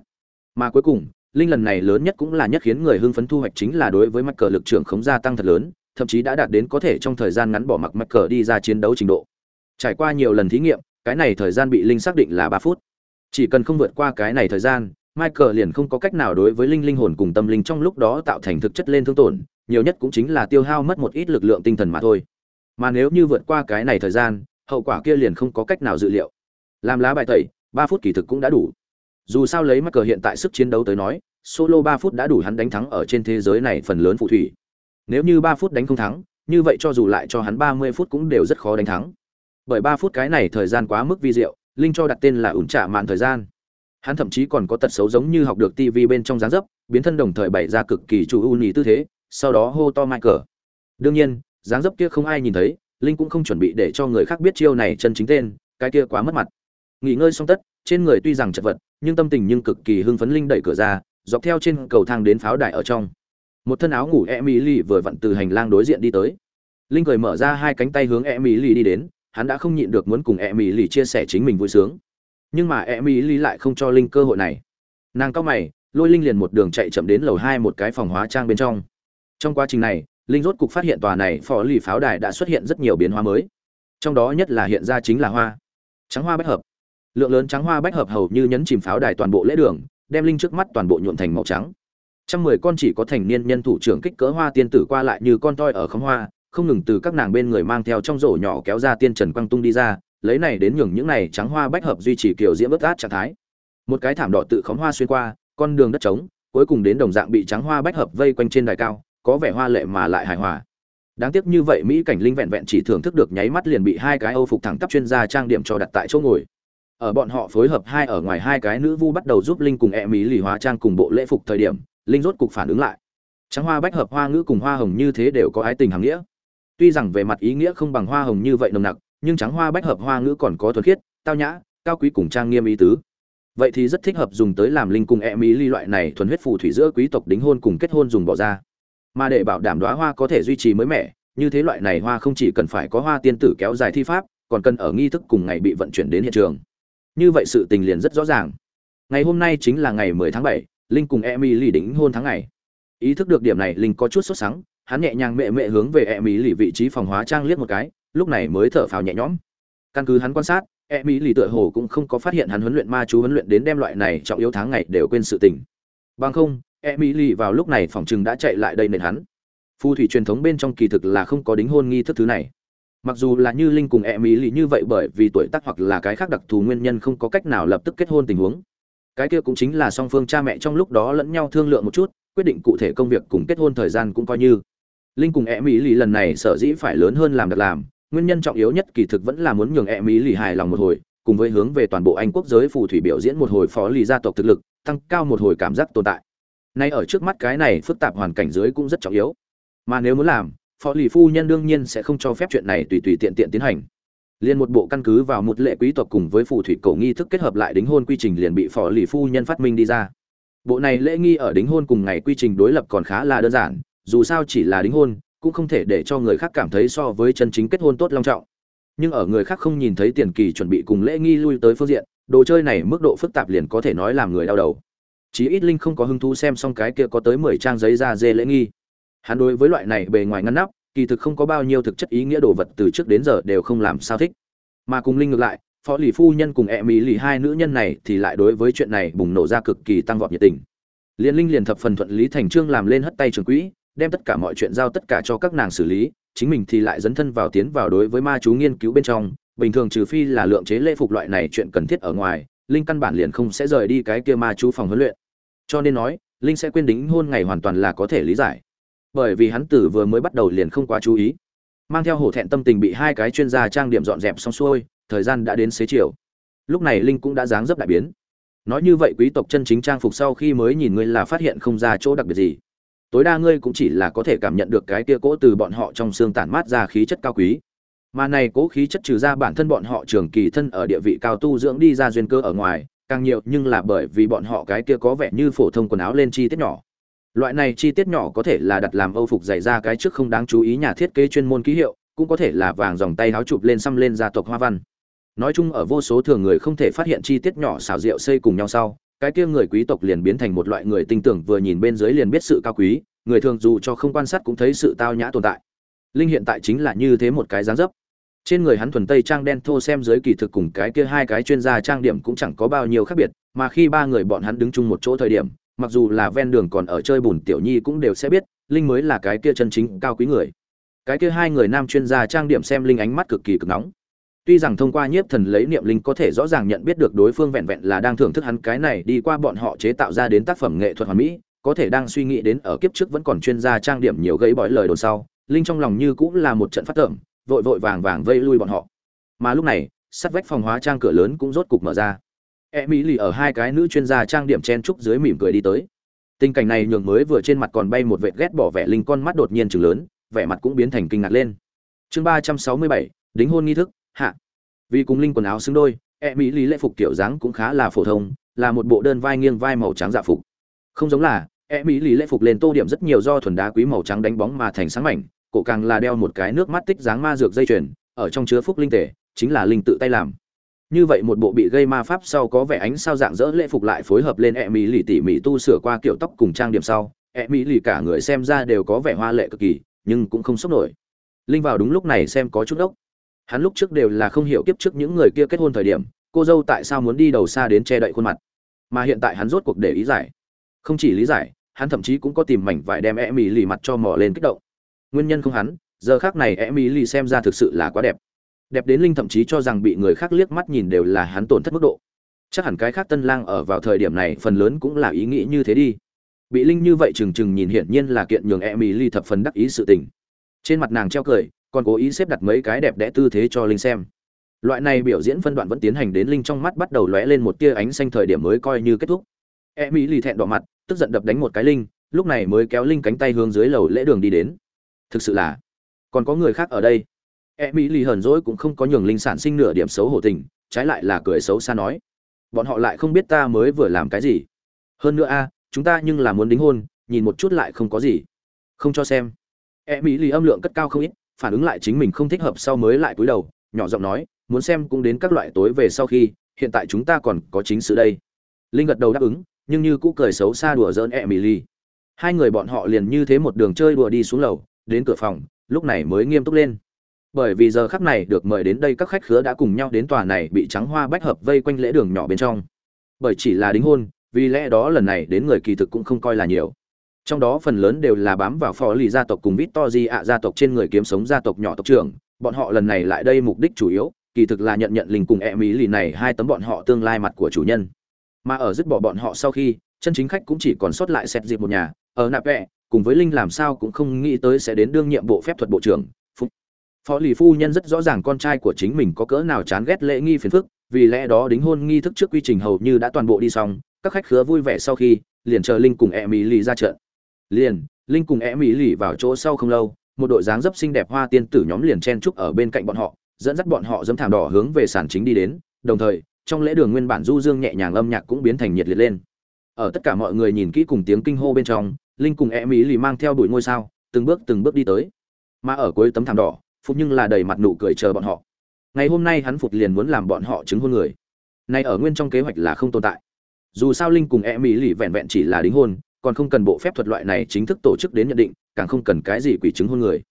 Mà cuối cùng, linh lần này lớn nhất cũng là nhất khiến người hưng phấn thu hoạch chính là đối với mặt cờ lực trưởng khống gia tăng thật lớn, thậm chí đã đạt đến có thể trong thời gian ngắn bỏ mặc mặt cờ đi ra chiến đấu trình độ. Trải qua nhiều lần thí nghiệm, cái này thời gian bị linh xác định là ba phút. Chỉ cần không vượt qua cái này thời gian Michael liền không có cách nào đối với linh linh hồn cùng tâm linh trong lúc đó tạo thành thực chất lên thương tổn, nhiều nhất cũng chính là tiêu hao mất một ít lực lượng tinh thần mà thôi. Mà nếu như vượt qua cái này thời gian, hậu quả kia liền không có cách nào dự liệu. Làm lá bài tẩy, 3 phút kỳ thực cũng đã đủ. Dù sao lấy Michael hiện tại sức chiến đấu tới nói, solo 3 phút đã đủ hắn đánh thắng ở trên thế giới này phần lớn phù thủy. Nếu như 3 phút đánh không thắng, như vậy cho dù lại cho hắn 30 phút cũng đều rất khó đánh thắng. Bởi 3 phút cái này thời gian quá mức vi diệu, linh cho đặt tên là ủn trả mạn thời gian hắn thậm chí còn có tật xấu giống như học được TV bên trong dáng dấp, biến thân đồng thời bày ra cực kỳ chủ ưu nhì tư thế, sau đó hô to Michael. Đương nhiên, dáng dấp kia không ai nhìn thấy, Linh cũng không chuẩn bị để cho người khác biết chiêu này chân chính tên, cái kia quá mất mặt. Nghỉ ngơi xong tất, trên người tuy rằng chật vật, nhưng tâm tình nhưng cực kỳ hưng phấn Linh đẩy cửa ra, dọc theo trên cầu thang đến pháo đài ở trong. Một thân áo ngủ Emily vừa vặn từ hành lang đối diện đi tới. Linh cười mở ra hai cánh tay hướng Emily đi đến, hắn đã không nhịn được muốn cùng Emily chia sẻ chính mình vui sướng nhưng mà e mỹ ly lại không cho Linh cơ hội này. Nàng cao mày, lôi Linh liền một đường chạy chậm đến lầu hai một cái phòng hóa trang bên trong. Trong quá trình này, Linh rốt cục phát hiện tòa này phò lì pháo đài đã xuất hiện rất nhiều biến hóa mới. Trong đó nhất là hiện ra chính là hoa. Trắng hoa bách hợp. Lượng lớn trắng hoa bách hợp hầu như nhấn chìm pháo đài toàn bộ lễ đường, đem Linh trước mắt toàn bộ nhuộm thành màu trắng. Trăm mười con chỉ có thành niên nhân thủ trưởng kích cỡ hoa tiên tử qua lại như con toi ở khóm hoa, không ngừng từ các nàng bên người mang theo trong rổ nhỏ kéo ra tiên trần quang tung đi ra, lấy này đến nhường những này trắng hoa bách hợp duy trì kiểu diễm bất át trạng thái. Một cái thảm đỏ tự khóm hoa xuyên qua, con đường đất trống, cuối cùng đến đồng dạng bị trắng hoa bách hợp vây quanh trên đài cao, có vẻ hoa lệ mà lại hài hòa. Đáng tiếc như vậy, mỹ cảnh linh vẹn vẹn chỉ thưởng thức được nháy mắt liền bị hai cái âu phục thẳng tắp chuyên gia trang điểm cho đặt tại chỗ ngồi. Ở bọn họ phối hợp hai ở ngoài hai cái nữ vu bắt đầu giúp linh cùng e mỹ lì hóa trang cùng bộ lễ phục thời điểm, linh rốt cục phản ứng lại. Trắng hoa bách hợp hoa ngữ cùng hoa hồng như thế đều có ái tình hàng nghĩa. Tuy rằng về mặt ý nghĩa không bằng hoa hồng như vậy nồng nặc nhưng trắng hoa bách hợp hoa ngữ còn có thuần khiết tao nhã cao quý cùng trang nghiêm ý tứ. Vậy thì rất thích hợp dùng tới làm linh cùng e mỹ ly loại này thuần huyết phù thủy giữa quý tộc đính hôn cùng kết hôn dùng bỏ ra. Mà để bảo đảm đoá hoa có thể duy trì mới mẻ như thế loại này hoa không chỉ cần phải có hoa tiên tử kéo dài thi pháp còn cần ở nghi thức cùng ngày bị vận chuyển đến hiện trường. Như vậy sự tình liền rất rõ ràng. Ngày hôm nay chính là ngày 10 tháng 7, linh cùng emily đính hôn tháng ngày. Ý thức được điểm này linh có chút sốt sắng hắn nhẹ nhàng mẹ mẹ hướng về e mỹ lì vị trí phòng hóa trang liếc một cái lúc này mới thở phào nhẹ nhõm. Căn cứ hắn quan sát e mỹ lì tựa hồ cũng không có phát hiện hắn huấn luyện ma chú huấn luyện đến đem loại này trọng yếu tháng ngày đều quên sự tình. Bằng không e mỹ lì vào lúc này phòng chừng đã chạy lại đây nền hắn. Phù thủy truyền thống bên trong kỳ thực là không có đính hôn nghi thức thứ này. Mặc dù là như linh cùng e mỹ lì như vậy bởi vì tuổi tác hoặc là cái khác đặc thù nguyên nhân không có cách nào lập tức kết hôn tình huống. Cái kia cũng chính là song phương cha mẹ trong lúc đó lẫn nhau thương lượng một chút, quyết định cụ thể công việc cùng kết hôn thời gian cũng coi như. Linh cùng e mỹ lì lần này sở dĩ phải lớn hơn làm được làm nguyên nhân trọng yếu nhất kỳ thực vẫn là muốn nhường e mỹ lì hài lòng một hồi, cùng với hướng về toàn bộ anh quốc giới phù thủy biểu diễn một hồi phó lì gia tộc thực lực, tăng cao một hồi cảm giác tồn tại. Nay ở trước mắt cái này phức tạp hoàn cảnh dưới cũng rất trọng yếu. Mà nếu muốn làm, phó lì phu nhân đương nhiên sẽ không cho phép chuyện này tùy tùy tiện tiện tiến hành. Liền một bộ căn cứ vào một lệ quý tộc cùng với phù thủy cổ nghi thức kết hợp lại đính hôn quy trình liền bị phó lì phu nhân phát minh đi ra. Bộ này lễ nghi ở đính hôn cùng ngày quy trình đối lập còn khá là đơn giản, dù sao chỉ là đính hôn cũng không thể để cho người khác cảm thấy so với chân chính kết hôn tốt long trọng. Nhưng ở người khác không nhìn thấy tiền kỳ chuẩn bị cùng lễ nghi lui tới phương diện, đồ chơi này mức độ phức tạp liền có thể nói làm người đau đầu. Chí ít linh không có hứng thú xem xong cái kia có tới mười trang giấy da dê lễ nghi. Hắn đối với loại này bề ngoài ngăn nắp, kỳ thực không có bao nhiêu thực chất ý nghĩa đồ vật từ trước đến giờ đều không làm sao thích. Mà cùng linh ngược lại, phó lì phu nhân cùng e mỹ lì hai nữ nhân này thì lại đối với chuyện này bùng nổ ra cực kỳ tăng vọt nhiệt tình. Liên linh liền thập phần thuận lý thành trương làm lên hất tay trường quỹ đem tất cả mọi chuyện giao tất cả cho các nàng xử lý, chính mình thì lại dấn thân vào tiến vào đối với ma chú nghiên cứu bên trong, bình thường trừ phi là lượng chế lễ phục loại này chuyện cần thiết ở ngoài, linh căn bản liền không sẽ rời đi cái kia ma chú phòng huấn luyện. Cho nên nói, linh sẽ quên đính hôn ngày hoàn toàn là có thể lý giải. Bởi vì hắn tử vừa mới bắt đầu liền không quá chú ý. Mang theo hổ thẹn tâm tình bị hai cái chuyên gia trang điểm dọn dẹp xong xuôi, thời gian đã đến xế chiều. Lúc này linh cũng đã dáng dấp đại biến. Nói như vậy quý tộc chân chính trang phục sau khi mới nhìn ngươi là phát hiện không ra chỗ đặc biệt gì tối đa ngươi cũng chỉ là có thể cảm nhận được cái kia cỗ từ bọn họ trong xương tản mát ra khí chất cao quý. Mà này cố khí chất trừ ra bản thân bọn họ trường kỳ thân ở địa vị cao tu dưỡng đi ra duyên cơ ở ngoài, càng nhiều nhưng là bởi vì bọn họ cái kia có vẻ như phổ thông quần áo lên chi tiết nhỏ. Loại này chi tiết nhỏ có thể là đặt làm âu phục dày ra cái trước không đáng chú ý nhà thiết kế chuyên môn ký hiệu, cũng có thể là vàng dòng tay áo chụp lên xăm lên gia tộc hoa văn. Nói chung ở vô số thường người không thể phát hiện chi tiết nhỏ xảo rượu xây cùng nhau sau cái kia người quý tộc liền biến thành một loại người tinh tưởng vừa nhìn bên dưới liền biết sự cao quý, người thường dù cho không quan sát cũng thấy sự tao nhã tồn tại. Linh hiện tại chính là như thế một cái dáng dấp. Trên người hắn thuần tây trang đen thô xem dưới kỳ thực cùng cái kia hai cái chuyên gia trang điểm cũng chẳng có bao nhiêu khác biệt, mà khi ba người bọn hắn đứng chung một chỗ thời điểm, mặc dù là ven đường còn ở chơi bùn tiểu nhi cũng đều sẽ biết, linh mới là cái kia chân chính cao quý người. Cái kia hai người nam chuyên gia trang điểm xem linh ánh mắt cực kỳ cực nóng tuy rằng thông qua nhiếp thần lấy niệm linh có thể rõ ràng nhận biết được đối phương vẹn vẹn là đang thưởng thức hắn cái này đi qua bọn họ chế tạo ra đến tác phẩm nghệ thuật hoàn mỹ, có thể đang suy nghĩ đến ở kiếp trước vẫn còn chuyên gia trang điểm nhiều gây bói lời đồn sau, linh trong lòng như cũng là một trận phát tưởng vội vội vàng vàng vây lui bọn họ. Mà lúc này, sắt vách phòng hóa trang cửa lớn cũng rốt cục mở ra. E mỹ lì ở hai cái nữ chuyên gia trang điểm chen trúc dưới mỉm cười đi tới. Tình cảnh này nhường mới vừa trên mặt còn bay một vệt ghét bỏ vẻ linh con mắt đột nhiên chừng lớn, vẻ mặt cũng biến thành kinh ngạc lên. Chương ba trăm sáu mươi bảy, đính hôn nghi thức hạ. Vì cùng linh quần áo xứng đôi e mỹ lý lễ phục kiểu dáng cũng khá là phổ thông, là một bộ đơn vai nghiêng vai màu trắng dạ phục. Không giống là e mỹ lý lễ phục lên tô điểm rất nhiều do thuần đá quý màu trắng đánh bóng mà thành sáng mảnh, cổ càng là đeo một cái nước mắt tích dáng ma dược dây chuyền, ở trong chứa phúc linh tể chính là linh tự tay làm. Như vậy một bộ bị gây ma pháp sau có vẻ ánh sao dạng dỡ lễ phục lại phối hợp lên e mỹ lì tỉ mỉ tu sửa qua kiểu tóc cùng trang điểm sau e mỹ lì cả người xem ra đều có vẻ hoa lệ cực kỳ, nhưng cũng không sốc nổi. Linh vào đúng lúc này xem có chút ốc hắn lúc trước đều là không hiểu kiếp trước những người kia kết hôn thời điểm, cô dâu tại sao muốn đi đầu xa đến che đậy khuôn mặt. Mà hiện tại hắn rốt cuộc để ý giải. Không chỉ lý giải, hắn thậm chí cũng có tìm mảnh vải đem e mỹ lì mặt cho mò lên kích động. Nguyên nhân không hắn, giờ khác này e mỹ lì xem ra thực sự là quá đẹp. Đẹp đến linh thậm chí cho rằng bị người khác liếc mắt nhìn đều là hắn tổn thất mức độ. Chắc hẳn cái khác tân lang ở vào thời điểm này phần lớn cũng là ý nghĩ như thế đi. Bị linh như vậy trừng trừng nhìn hiển nhiên là kiện nhường e mỹ lì thập phần đắc ý sự tình. Trên mặt nàng treo cười còn cố ý xếp đặt mấy cái đẹp đẽ tư thế cho linh xem. Loại này biểu diễn phân đoạn vẫn tiến hành đến linh trong mắt bắt đầu lóe lên một tia ánh xanh thời điểm mới coi như kết thúc. E mỹ lì thẹn đỏ mặt, tức giận đập đánh một cái linh, lúc này mới kéo linh cánh tay hướng dưới lầu lễ đường đi đến. Thực sự là, còn có người khác ở đây. E mỹ lì hờn dỗi cũng không có nhường linh sản sinh nửa điểm xấu hổ tình, trái lại là cười xấu xa nói, bọn họ lại không biết ta mới vừa làm cái gì. Hơn nữa a, chúng ta nhưng là muốn đính hôn, nhìn một chút lại không có gì. Không cho xem. E mỹ lì âm lượng cất cao không ít phản ứng lại chính mình không thích hợp sau mới lại cúi đầu, nhỏ giọng nói, muốn xem cũng đến các loại tối về sau khi, hiện tại chúng ta còn có chính sự đây. Linh gật đầu đáp ứng, nhưng như cũ cười xấu xa đùa giỡn ly hai người bọn họ liền như thế một đường chơi đùa đi xuống lầu, đến cửa phòng, lúc này mới nghiêm túc lên. Bởi vì giờ khắc này được mời đến đây các khách khứa đã cùng nhau đến tòa này bị trắng hoa bách hợp vây quanh lễ đường nhỏ bên trong. Bởi chỉ là đính hôn, vì lẽ đó lần này đến người kỳ thực cũng không coi là nhiều trong đó phần lớn đều là bám vào phò lì gia tộc cùng vít to di ạ gia tộc trên người kiếm sống gia tộc nhỏ tộc trưởng. Bọn họ lần này lại đây mục đích chủ yếu, kỳ thực là nhận nhận linh cùng e mỹ lì này hai tấm bọn họ tương lai mặt của chủ nhân. Mà ở dứt bỏ bọn họ sau khi, chân chính khách cũng chỉ còn sót lại xét dịp một nhà. Ở nạp vẹ, cùng với linh làm sao cũng không nghĩ tới sẽ đến đương nhiệm bộ phép thuật bộ trưởng. Phúc phó lì phu nhân rất rõ ràng con trai của chính mình có cỡ nào chán ghét lễ nghi phiền phức, vì lẽ đó đính hôn nghi thức trước quy trình hầu như đã toàn bộ đi xong. Các khách khứa vui vẻ sau khi, liền chờ linh cùng e mỹ lì ra trận liền, linh cùng e mỹ lì vào chỗ sau không lâu, một đội dáng dấp xinh đẹp hoa tiên tử nhóm liền chen trúc ở bên cạnh bọn họ, dẫn dắt bọn họ dẫm thảm đỏ hướng về sàn chính đi đến. Đồng thời, trong lễ đường nguyên bản du dương nhẹ nhàng âm nhạc cũng biến thành nhiệt liệt lên. Ở tất cả mọi người nhìn kỹ cùng tiếng kinh hô bên trong, linh cùng e mỹ lì mang theo đuổi ngôi sao, từng bước từng bước đi tới. Mà ở cuối tấm thảm đỏ, phục nhưng là đầy mặt nụ cười chờ bọn họ. Ngày hôm nay hắn phục liền muốn làm bọn họ chứng hôn người. Nay ở nguyên trong kế hoạch là không tồn tại. Dù sao linh cùng e mỹ lì vẹn vẹn chỉ là đính hôn còn không cần bộ phép thuật loại này chính thức tổ chức đến nhận định, càng không cần cái gì quỷ chứng hôn người.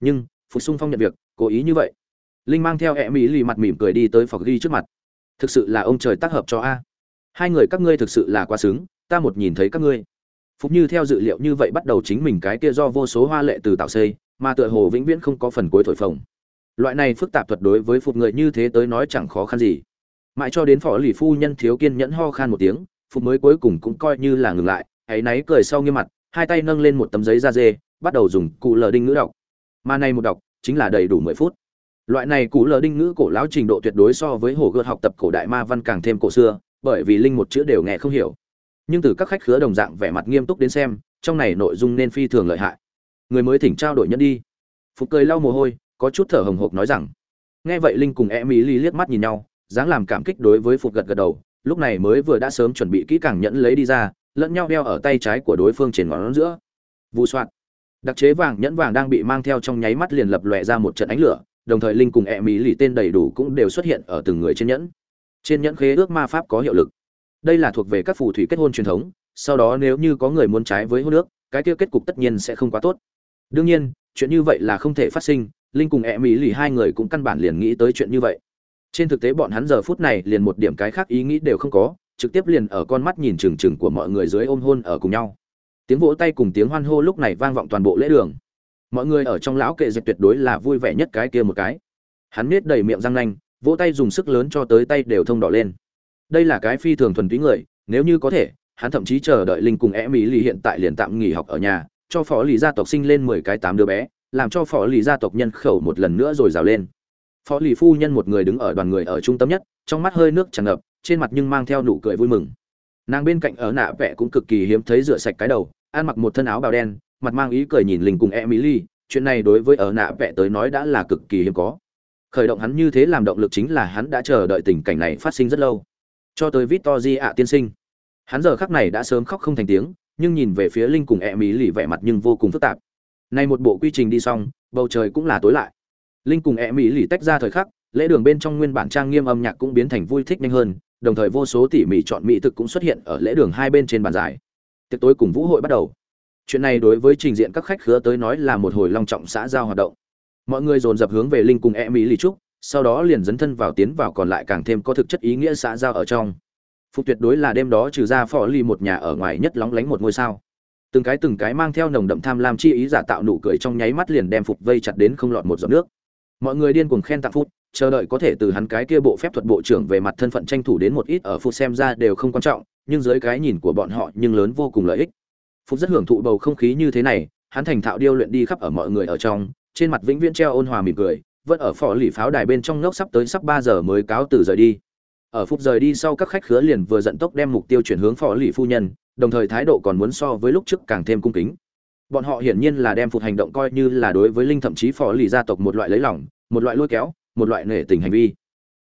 Nhưng, phục sung phong nhận việc, cố ý như vậy. Linh mang theo e mỹ lì mặt mỉm cười đi tới phòng ghi trước mặt. Thực sự là ông trời tác hợp cho a. Hai người các ngươi thực sự là quá xứng, ta một nhìn thấy các ngươi. Phục như theo dự liệu như vậy bắt đầu chính mình cái kia do vô số hoa lệ từ tạo xây, mà tựa hồ vĩnh viễn không có phần cuối thổi phồng. Loại này phức tạp thuật đối với phục người như thế tới nói chẳng khó khăn gì. Mãi cho đến phỏ lì phu nhân thiếu kiên nhẫn ho khan một tiếng, phục mới cuối cùng cũng coi như là ngừng lại hãy náy cười sau nghiêm mặt, hai tay nâng lên một tấm giấy da dê, bắt đầu dùng cụ lờ đinh ngữ đọc. Mà này một đọc, chính là đầy đủ mười phút. Loại này cụ lờ đinh ngữ cổ lão trình độ tuyệt đối so với hồ gợt học tập cổ đại ma văn càng thêm cổ xưa, bởi vì linh một chữ đều nghe không hiểu. Nhưng từ các khách khứa đồng dạng vẻ mặt nghiêm túc đến xem, trong này nội dung nên phi thường lợi hại. Người mới thỉnh trao đổi nhân đi. Phục cười lau mồ hôi, có chút thở hồng hộc nói rằng, nghe vậy linh cùng e mỹ ly liếc mắt nhìn nhau, dáng làm cảm kích đối với phục gật gật đầu, lúc này mới vừa đã sớm chuẩn bị kỹ càng nhẫn lấy đi ra lẫn nhau đeo ở tay trái của đối phương trên ngón giữa. Vụ soạn đặc chế vàng nhẫn vàng đang bị mang theo trong nháy mắt liền lập lòe ra một trận ánh lửa, đồng thời linh cùng e mỹ lì tên đầy đủ cũng đều xuất hiện ở từng người trên nhẫn. Trên nhẫn khế ước ma pháp có hiệu lực. Đây là thuộc về các phù thủy kết hôn truyền thống, sau đó nếu như có người muốn trái với hôn nước cái kia kết cục tất nhiên sẽ không quá tốt. Đương nhiên, chuyện như vậy là không thể phát sinh, linh cùng e mỹ lì hai người cũng căn bản liền nghĩ tới chuyện như vậy. Trên thực tế bọn hắn giờ phút này liền một điểm cái khác ý nghĩ đều không có trực tiếp liền ở con mắt nhìn trừng trừng của mọi người dưới ôm hôn ở cùng nhau. Tiếng vỗ tay cùng tiếng hoan hô lúc này vang vọng toàn bộ lễ đường. Mọi người ở trong lão kệ dệt tuyệt đối là vui vẻ nhất cái kia một cái. Hắn nết đầy miệng răng nanh, vỗ tay dùng sức lớn cho tới tay đều thông đỏ lên. Đây là cái phi thường thuần túy người, nếu như có thể, hắn thậm chí chờ đợi linh cùng e mỹ lì hiện tại liền tạm nghỉ học ở nhà, cho phó lì gia tộc sinh lên mười cái tám đứa bé, làm cho phó lì gia tộc nhân khẩu một lần nữa rồi rào lên. Phó lì phu nhân một người đứng ở đoàn người ở trung tâm nhất, trong mắt hơi nước tràn ngập trên mặt nhưng mang theo nụ cười vui mừng. Nàng bên cạnh ở nạ vẽ cũng cực kỳ hiếm thấy rửa sạch cái đầu, ăn mặc một thân áo bào đen, mặt mang ý cười nhìn linh cùng emily, chuyện này đối với ở nạ vẽ tới nói đã là cực kỳ hiếm có. Khởi động hắn như thế làm động lực chính là hắn đã chờ đợi tình cảnh này phát sinh rất lâu. Cho tới victor di ạ tiên sinh. Hắn giờ khắc này đã sớm khóc không thành tiếng, nhưng nhìn về phía linh cùng emily vẻ mặt nhưng vô cùng phức tạp. Nay một bộ quy trình đi xong, bầu trời cũng là tối lại. Linh cùng e mỹ lì tách ra thời khắc, lễ đường bên trong nguyên bản trang nghiêm âm nhạc cũng biến thành vui thích nhanh hơn đồng thời vô số tỉ mỉ chọn mỹ thực cũng xuất hiện ở lễ đường hai bên trên bàn giải. Tiệc tối cùng vũ hội bắt đầu. Chuyện này đối với trình diện các khách khứa tới nói là một hồi long trọng xã giao hoạt động. Mọi người dồn dập hướng về linh cùng e mỹ lì trúc, sau đó liền dấn thân vào tiến vào còn lại càng thêm có thực chất ý nghĩa xã giao ở trong. Phục tuyệt đối là đêm đó trừ ra phò ly một nhà ở ngoài nhất lóng lánh một ngôi sao. Từng cái từng cái mang theo nồng đậm tham lam chi ý giả tạo nụ cười trong nháy mắt liền đem phục vây chặt đến không lọt một giọt nước. Mọi người điên cuồng khen tặng phút chờ đợi có thể từ hắn cái kia bộ phép thuật bộ trưởng về mặt thân phận tranh thủ đến một ít ở phụ xem ra đều không quan trọng, nhưng dưới cái nhìn của bọn họ nhưng lớn vô cùng lợi ích. Phục rất hưởng thụ bầu không khí như thế này, hắn thành thạo điêu luyện đi khắp ở mọi người ở trong, trên mặt vĩnh viễn treo ôn hòa mỉm cười, vẫn ở phò lì pháo đài bên trong ngốc sắp tới sắp ba giờ mới cáo từ rời đi. Ở phút rời đi sau các khách khứa liền vừa giận tốc đem mục tiêu chuyển hướng phò lì phu nhân, đồng thời thái độ còn muốn so với lúc trước càng thêm cung kính. Bọn họ hiển nhiên là đem phục hành động coi như là đối với linh thậm chí phò lì gia tộc một loại lấy lòng, một loại lôi kéo một loại nể tình hành vi.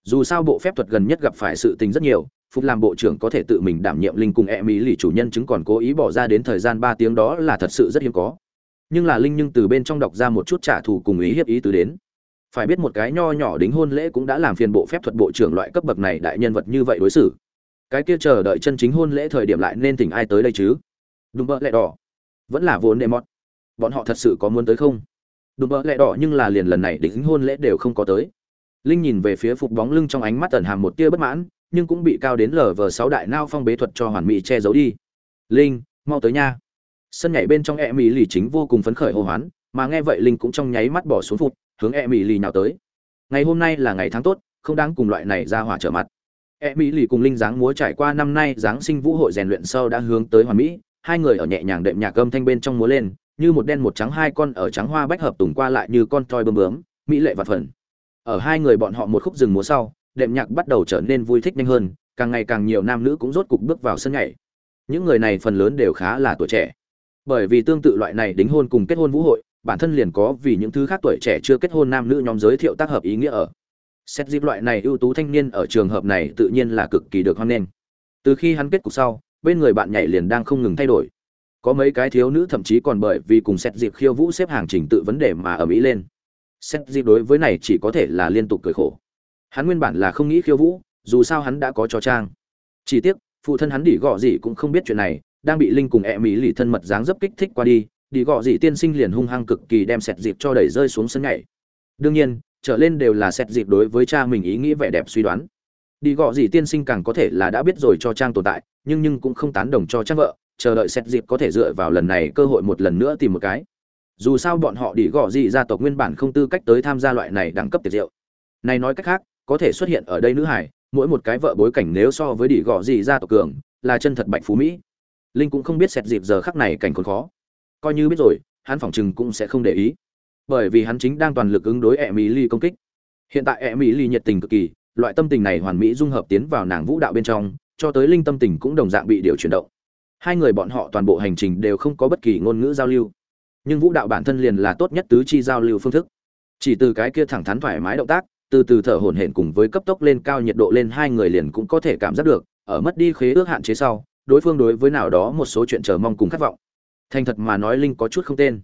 Dù sao bộ phép thuật gần nhất gặp phải sự tình rất nhiều, phục làm bộ trưởng có thể tự mình đảm nhiệm linh cùng e mỹ lì chủ nhân chứng còn cố ý bỏ ra đến thời gian ba tiếng đó là thật sự rất hiếm có. Nhưng là linh nhưng từ bên trong đọc ra một chút trả thù cùng ý hiếp ý tứ đến. Phải biết một cái nho nhỏ đính hôn lễ cũng đã làm phiền bộ phép thuật bộ trưởng loại cấp bậc này đại nhân vật như vậy đối xử. Cái kia chờ đợi chân chính hôn lễ thời điểm lại nên tỉnh ai tới đây chứ? Đúng vậy, lẹ đỏ. Vẫn là vốn đệ mọt bọn họ thật sự có muốn tới không? Đùm bỡ lẹ đỏ nhưng là liền lần này đính hôn lễ đều không có tới. Linh nhìn về phía phục bóng lưng trong ánh mắt tần hàm một tia bất mãn, nhưng cũng bị cao đến lờ vờ sáu đại nao phong bế thuật cho hoàn mỹ che giấu đi. Linh, mau tới nha. Sân nhảy bên trong e mỹ lì chính vô cùng phấn khởi hô hoán, mà nghe vậy linh cũng trong nháy mắt bỏ xuống phục, hướng e mỹ lì nào tới. Ngày hôm nay là ngày tháng tốt, không đáng cùng loại này ra hỏa trở mặt. E mỹ lì cùng linh dáng múa trải qua năm nay giáng sinh vũ hội rèn luyện sau đã hướng tới hoàn mỹ, hai người ở nhẹ nhàng đệm nhạc âm thanh bên trong múa lên như một đen một trắng hai con ở trắng hoa bách hợp tùng qua lại như con toi bơm bướm, mỹ lệ và phần ở hai người bọn họ một khúc rừng múa sau, đệm nhạc bắt đầu trở nên vui thích nhanh hơn, càng ngày càng nhiều nam nữ cũng rốt cục bước vào sân nhảy. Những người này phần lớn đều khá là tuổi trẻ. Bởi vì tương tự loại này đính hôn cùng kết hôn vũ hội, bản thân liền có vì những thứ khác tuổi trẻ chưa kết hôn nam nữ nhóm giới thiệu tác hợp ý nghĩa ở. Xét dịp loại này ưu tú thanh niên ở trường hợp này tự nhiên là cực kỳ được hoan nghênh. Từ khi hắn kết cục sau, bên người bạn nhảy liền đang không ngừng thay đổi có mấy cái thiếu nữ thậm chí còn bởi vì cùng xét dịp khiêu vũ xếp hàng trình tự vấn đề mà ở mỹ lên. Xét dịp đối với này chỉ có thể là liên tục cười khổ. Hắn nguyên bản là không nghĩ khiêu vũ, dù sao hắn đã có cho trang. Chỉ tiếc, phụ thân hắn đỉ gọ gì cũng không biết chuyện này, đang bị linh cùng e mỹ lì thân mật dáng dấp kích thích qua đi đi gọ gì tiên sinh liền hung hăng cực kỳ đem xét dịp cho đẩy rơi xuống sân nhảy. Đương nhiên, trở lên đều là xét dịp đối với cha mình ý nghĩ vẻ đẹp suy đoán. Đi gọ gì tiên sinh càng có thể là đã biết rồi cho trang tồn tại, nhưng nhưng cũng không tán đồng cho trang vợ chờ đợi sẹt dịp có thể dựa vào lần này cơ hội một lần nữa tìm một cái. Dù sao bọn họ đỉ gò gì gia tộc nguyên bản không tư cách tới tham gia loại này đẳng cấp tiệc rượu. Này nói cách khác, có thể xuất hiện ở đây nữ hải, mỗi một cái vợ bối cảnh nếu so với đỉ gò gì gia tộc cường, là chân thật bạch phú mỹ. Linh cũng không biết sẹt dịp giờ khắc này cảnh còn khó. Coi như biết rồi, hắn phỏng chừng cũng sẽ không để ý. Bởi vì hắn chính đang toàn lực ứng đối e mỹ ly công kích. Hiện tại e mỹ ly nhiệt tình cực kỳ, loại tâm tình này hoàn mỹ dung hợp tiến vào nàng vũ đạo bên trong, cho tới linh tâm tình cũng đồng dạng bị điều chuyển động hai người bọn họ toàn bộ hành trình đều không có bất kỳ ngôn ngữ giao lưu. Nhưng vũ đạo bản thân liền là tốt nhất tứ chi giao lưu phương thức. Chỉ từ cái kia thẳng thắn thoải mái động tác, từ từ thở hổn hển cùng với cấp tốc lên cao nhiệt độ lên hai người liền cũng có thể cảm giác được, ở mất đi khế ước hạn chế sau, đối phương đối với nào đó một số chuyện chờ mong cùng khát vọng. Thành thật mà nói linh có chút không tên.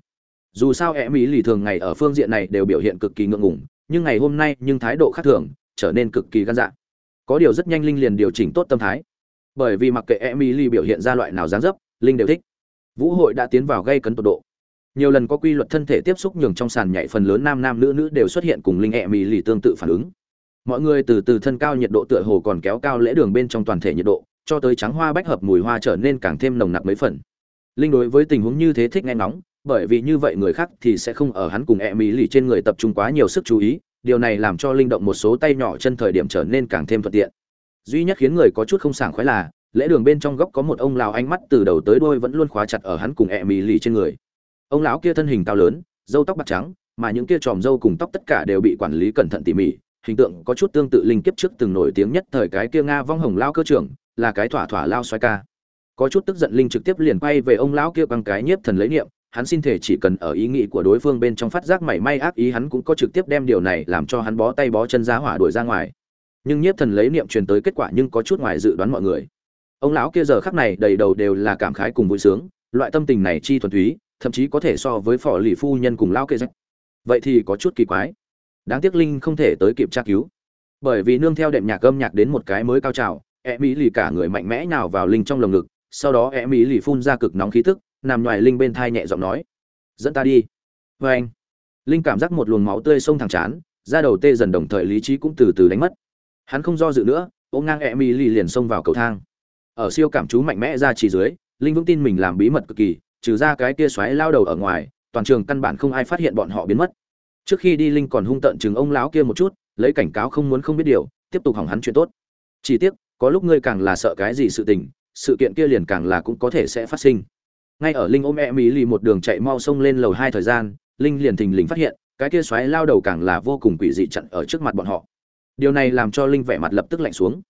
Dù sao em mỹ lì thường ngày ở phương diện này đều biểu hiện cực kỳ ngượng ngùng, nhưng ngày hôm nay nhưng thái độ khác thường, trở nên cực kỳ gan dạ. Có điều rất nhanh linh liền điều chỉnh tốt tâm thái bởi vì mặc kệ Emily biểu hiện ra loại nào dáng dấp, linh đều thích. Vũ hội đã tiến vào gây cấn tột độ. Nhiều lần có quy luật thân thể tiếp xúc nhường trong sàn nhảy phần lớn nam nam nữ nữ đều xuất hiện cùng linh Emily tương tự phản ứng. Mọi người từ từ thân cao nhiệt độ tựa hồ còn kéo cao lễ đường bên trong toàn thể nhiệt độ, cho tới trắng hoa bách hợp mùi hoa trở nên càng thêm nồng nặc mấy phần. Linh đối với tình huống như thế thích nghe nóng bởi vì như vậy người khác thì sẽ không ở hắn cùng Emily trên người tập trung quá nhiều sức chú ý, điều này làm cho linh động một số tay nhỏ chân thời điểm trở nên càng thêm thuận tiện duy nhất khiến người có chút không sảng khoái là, lễ đường bên trong góc có một ông lão ánh mắt từ đầu tới đuôi vẫn luôn khóa chặt ở hắn cùng e mì lì trên người. Ông lão kia thân hình cao lớn, râu tóc bạc trắng, mà những kia tròm râu cùng tóc tất cả đều bị quản lý cẩn thận tỉ mỉ, hình tượng có chút tương tự linh kiếp trước từng nổi tiếng nhất thời cái kia nga vong hồng lao cơ trưởng, là cái thỏa thỏa lao xoay ca. Có chút tức giận linh trực tiếp liền quay về ông lão kia bằng cái nhiếp thần lấy niệm, hắn xin thể chỉ cần ở ý nghĩ của đối phương bên trong phát giác mảy may ác ý hắn cũng có trực tiếp đem điều này làm cho hắn bó tay bó chân ra hỏa đuổi ra ngoài nhưng nhiếp thần lấy niệm truyền tới kết quả nhưng có chút ngoài dự đoán mọi người. Ông lão kia giờ khắc này đầy đầu đều là cảm khái cùng vui sướng, loại tâm tình này chi thuần túy, thậm chí có thể so với phò lì phu nhân cùng lão kia rách vậy thì có chút kỳ quái. Đáng tiếc linh không thể tới kịp tra cứu. Bởi vì nương theo đệm nhạc âm nhạc đến một cái mới cao trào e mỹ lì cả người mạnh mẽ nào vào linh trong lồng ngực, sau đó e mỹ lì phun ra cực nóng khí tức, nằm ngoài linh bên thai nhẹ giọng nói, dẫn ta đi. Vê anh linh cảm giác một luồng máu tươi sông thẳng chán ra đầu tê dần đồng thời lý trí cũng từ từ đánh mất hắn không do dự nữa, ôm ngang e mi lì liền xông vào cầu thang. Ở siêu cảm chú mạnh mẽ ra chỉ dưới, linh vững tin mình làm bí mật cực kỳ, trừ ra cái kia xoáy lao đầu ở ngoài, toàn trường căn bản không ai phát hiện bọn họ biến mất. Trước khi đi linh còn hung tợn chừng ông lão kia một chút, lấy cảnh cáo không muốn không biết điều, tiếp tục hỏng hắn chuyện tốt. Chỉ tiếc, có lúc ngươi càng là sợ cái gì sự tình, sự kiện kia liền càng là cũng có thể sẽ phát sinh. Ngay ở linh ôm e mỹ lì một đường chạy mau sông lên lầu hai thời gian, linh liền thình lình phát hiện, cái kia xoáy lao đầu càng là vô cùng quỷ dị chặn ở trước mặt bọn họ điều này làm cho linh vẻ mặt lập tức lạnh xuống.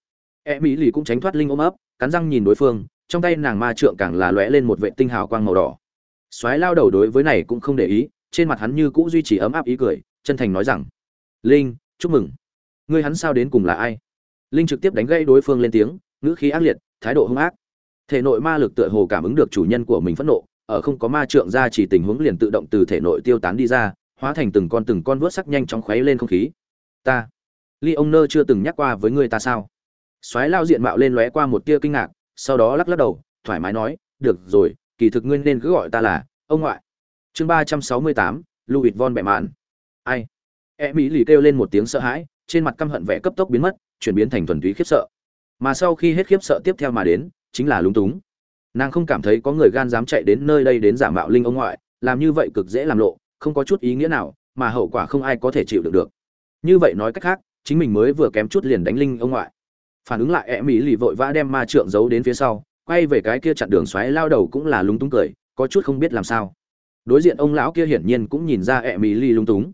E mỹ lì cũng tránh thoát linh ôm ấp, cắn răng nhìn đối phương, trong tay nàng ma trượng càng là lóe lên một vệ tinh hào quang màu đỏ. Xoáy lao đầu đối với này cũng không để ý, trên mặt hắn như cũ duy trì ấm áp ý cười, chân thành nói rằng, linh, chúc mừng. Ngươi hắn sao đến cùng là ai? Linh trực tiếp đánh gây đối phương lên tiếng, ngữ khí ác liệt, thái độ hung ác. Thể nội ma lực tựa hồ cảm ứng được chủ nhân của mình phẫn nộ, ở không có ma trượng ra chỉ tình huống liền tự động từ thể nội tiêu tán đi ra, hóa thành từng con từng con vớt sắc nhanh chóng khuấy lên không khí. Ta ly ông nơ chưa từng nhắc qua với ngươi ta sao? Soái lao diện mạo lên lóe qua một tia kinh ngạc, sau đó lắc lắc đầu, thoải mái nói, được rồi, kỳ thực ngươi nên cứ gọi ta là ông ngoại. Chương ba trăm sáu mươi tám, louis von bẹ mạn ai? E mỹ lì kêu lên một tiếng sợ hãi, trên mặt căm hận vẻ cấp tốc biến mất, chuyển biến thành thuần túy khiếp sợ. Mà sau khi hết khiếp sợ tiếp theo mà đến, chính là lúng túng. Nàng không cảm thấy có người gan dám chạy đến nơi đây đến giả mạo linh ông ngoại, làm như vậy cực dễ làm lộ, không có chút ý nghĩa nào, mà hậu quả không ai có thể chịu được được. Như vậy nói cách khác chính mình mới vừa kém chút liền đánh linh ông ngoại. Phản ứng lại e mỹ lì vội vã đem ma trượng giấu đến phía sau, quay về cái kia chặn đường xoáy lao đầu cũng là lúng túng cười, có chút không biết làm sao. Đối diện ông lão kia hiển nhiên cũng nhìn ra e mỹ lì lúng túng.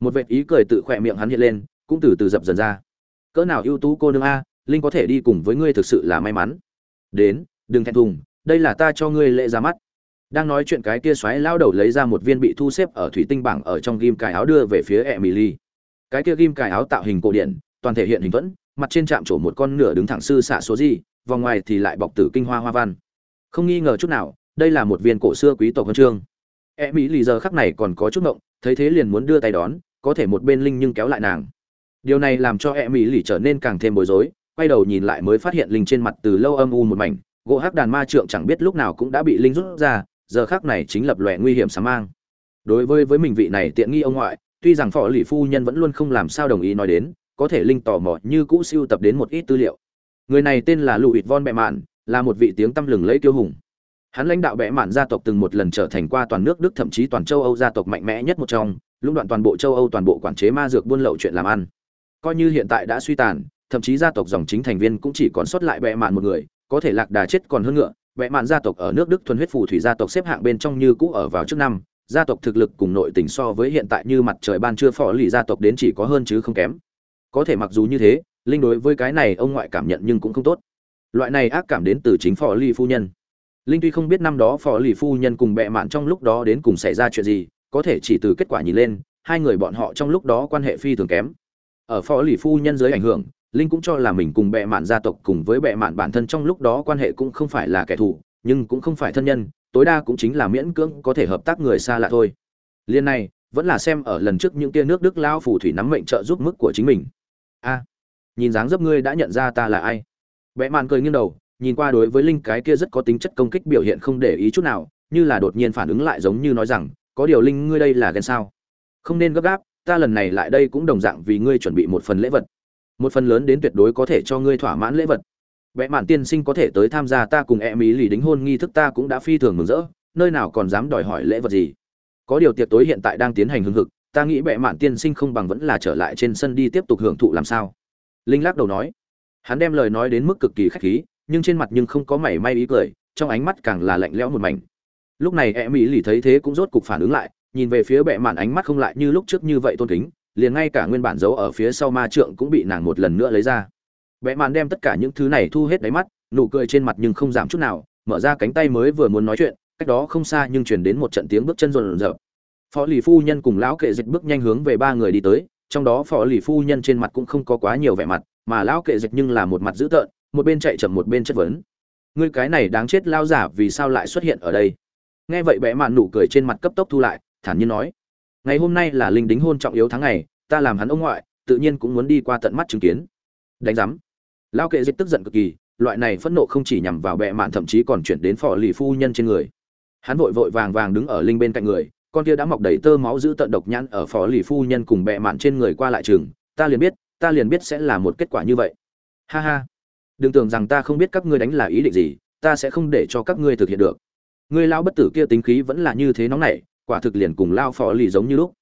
Một vệt ý cười tự khỏe miệng hắn hiện lên, cũng từ từ dập dần ra. Cỡ nào ưu tú cô nương a, linh có thể đi cùng với ngươi thực sự là may mắn. Đến, đừng thẹn thùng, đây là ta cho ngươi lễ ra mắt. Đang nói chuyện cái kia xoáy lao đầu lấy ra một viên bị thu xếp ở thủy tinh bảng ở trong ghim cài áo đưa về phía e mily cái kia ghim cài áo tạo hình cổ điển, toàn thể hiện hình thuẫn mặt trên chạm trổ một con nửa đứng thẳng sư xạ số gì, vòng ngoài thì lại bọc tử kinh hoa hoa văn. Không nghi ngờ chút nào, đây là một viên cổ xưa quý tộc huân chương. Lì giờ khắc này còn có chút ngộng, thấy thế liền muốn đưa tay đón, có thể một bên linh nhưng kéo lại nàng. Điều này làm cho hẹp mỹ lì trở nên càng thêm bối rối, quay đầu nhìn lại mới phát hiện linh trên mặt từ lâu âm u một mảnh, gỗ hắc đàn ma trượng chẳng biết lúc nào cũng đã bị linh rút ra, giờ khắc này chính lập lòe nguy hiểm sáng mang. Đối với với mình vị này tiện nghi ông ngoại tuy rằng phò lì phu nhân vẫn luôn không làm sao đồng ý nói đến, có thể linh tò mò như cũ siêu tập đến một ít tư liệu. Người này tên là lụy von bẹ mạn, là một vị tiếng tăm lừng lẫy kiêu hùng. Hắn lãnh đạo bẽ mạn gia tộc từng một lần trở thành qua toàn nước đức thậm chí toàn châu âu gia tộc mạnh mẽ nhất một trong, lũng đoạn toàn bộ châu âu toàn bộ quản chế ma dược buôn lậu chuyện làm ăn. Coi như hiện tại đã suy tàn, thậm chí gia tộc dòng chính thành viên cũng chỉ còn sót lại bẽ mạn một người, có thể lạc đà chết còn hơn ngựa bẽ mạn gia tộc ở nước đức thuần huyết phù thủy gia tộc xếp hạng bên trong như cũ ở vào trước năm gia tộc thực lực cùng nội tình so với hiện tại như mặt trời ban chưa phò lì gia tộc đến chỉ có hơn chứ không kém. Có thể mặc dù như thế, linh đối với cái này ông ngoại cảm nhận nhưng cũng không tốt. Loại này ác cảm đến từ chính phò lì phu nhân. Linh tuy không biết năm đó phò lì phu nhân cùng bệ mạn trong lúc đó đến cùng xảy ra chuyện gì, có thể chỉ từ kết quả nhìn lên, hai người bọn họ trong lúc đó quan hệ phi thường kém. Ở phò lì phu nhân dưới ảnh hưởng, linh cũng cho là mình cùng bệ mạn gia tộc cùng với bệ mạn bản thân trong lúc đó quan hệ cũng không phải là kẻ thù, nhưng cũng không phải thân nhân tối đa cũng chính là miễn cưỡng có thể hợp tác người xa lạ thôi. Liên này, vẫn là xem ở lần trước những tia nước đức lao phù thủy nắm mệnh trợ giúp mức của chính mình. A, nhìn dáng dấp ngươi đã nhận ra ta là ai? Bẽ mạn cười nghiêng đầu, nhìn qua đối với linh cái kia rất có tính chất công kích biểu hiện không để ý chút nào, như là đột nhiên phản ứng lại giống như nói rằng, có điều linh, ngươi đây là ghen sao? Không nên gấp gáp, ta lần này lại đây cũng đồng dạng vì ngươi chuẩn bị một phần lễ vật. Một phần lớn đến tuyệt đối có thể cho ngươi thỏa mãn lễ vật vẽ mạn tiên sinh có thể tới tham gia ta cùng e mỹ lì đính hôn nghi thức ta cũng đã phi thường mừng rỡ, nơi nào còn dám đòi hỏi lễ vật gì. Có điều tiệc tối hiện tại đang tiến hành hưng hực, ta nghĩ bệ mạn tiên sinh không bằng vẫn là trở lại trên sân đi tiếp tục hưởng thụ làm sao. Linh lắc đầu nói. Hắn đem lời nói đến mức cực kỳ khách khí, nhưng trên mặt nhưng không có mảy may ý cười, trong ánh mắt càng là lạnh lẽo một mảnh. Lúc này e mỹ lì thấy thế cũng rốt cục phản ứng lại, nhìn về phía bệ mạn ánh mắt không lại như lúc trước như vậy tôn kính, liền ngay cả nguyên bản giấu ở phía sau ma trượng cũng bị nàng một lần nữa lấy ra vẽ màn đem tất cả những thứ này thu hết đáy mắt, nụ cười trên mặt nhưng không giảm chút nào, mở ra cánh tay mới vừa muốn nói chuyện, cách đó không xa nhưng chuyển đến một trận tiếng bước chân rộn rợp. Phó lì phu nhân cùng lão kệ dịch bước nhanh hướng về ba người đi tới, trong đó phó lì phu nhân trên mặt cũng không có quá nhiều vẻ mặt, mà lão kệ dịch nhưng là một mặt dữ tợn, một bên chạy chậm một bên chất vấn. Ngươi cái này đáng chết lao giả vì sao lại xuất hiện ở đây? Nghe vậy bẽ mạn nụ cười trên mặt cấp tốc thu lại, thản nhiên nói. Ngày hôm nay là linh đính hôn trọng yếu tháng ngày, ta làm hắn ông ngoại, tự nhiên cũng muốn đi qua tận mắt chứng kiến. Đánh giám lao kệ dịch tức giận cực kỳ, loại này phẫn nộ không chỉ nhằm vào bệ mạn, thậm chí còn chuyển đến phò lì phu nhân trên người. Hắn vội vội vàng vàng đứng ở linh bên cạnh người, con kia đã mọc đầy tơ máu giữ tận độc nhãn ở phò lì phu nhân cùng bệ mạn trên người qua lại trường ta liền biết, ta liền biết sẽ là một kết quả như vậy. Ha ha, đừng tưởng rằng ta không biết các ngươi đánh là ý định gì, ta sẽ không để cho các ngươi thực hiện được. Ngươi lao bất tử kia tính khí vẫn là như thế nóng nảy, quả thực liền cùng lao phò lì giống như lúc.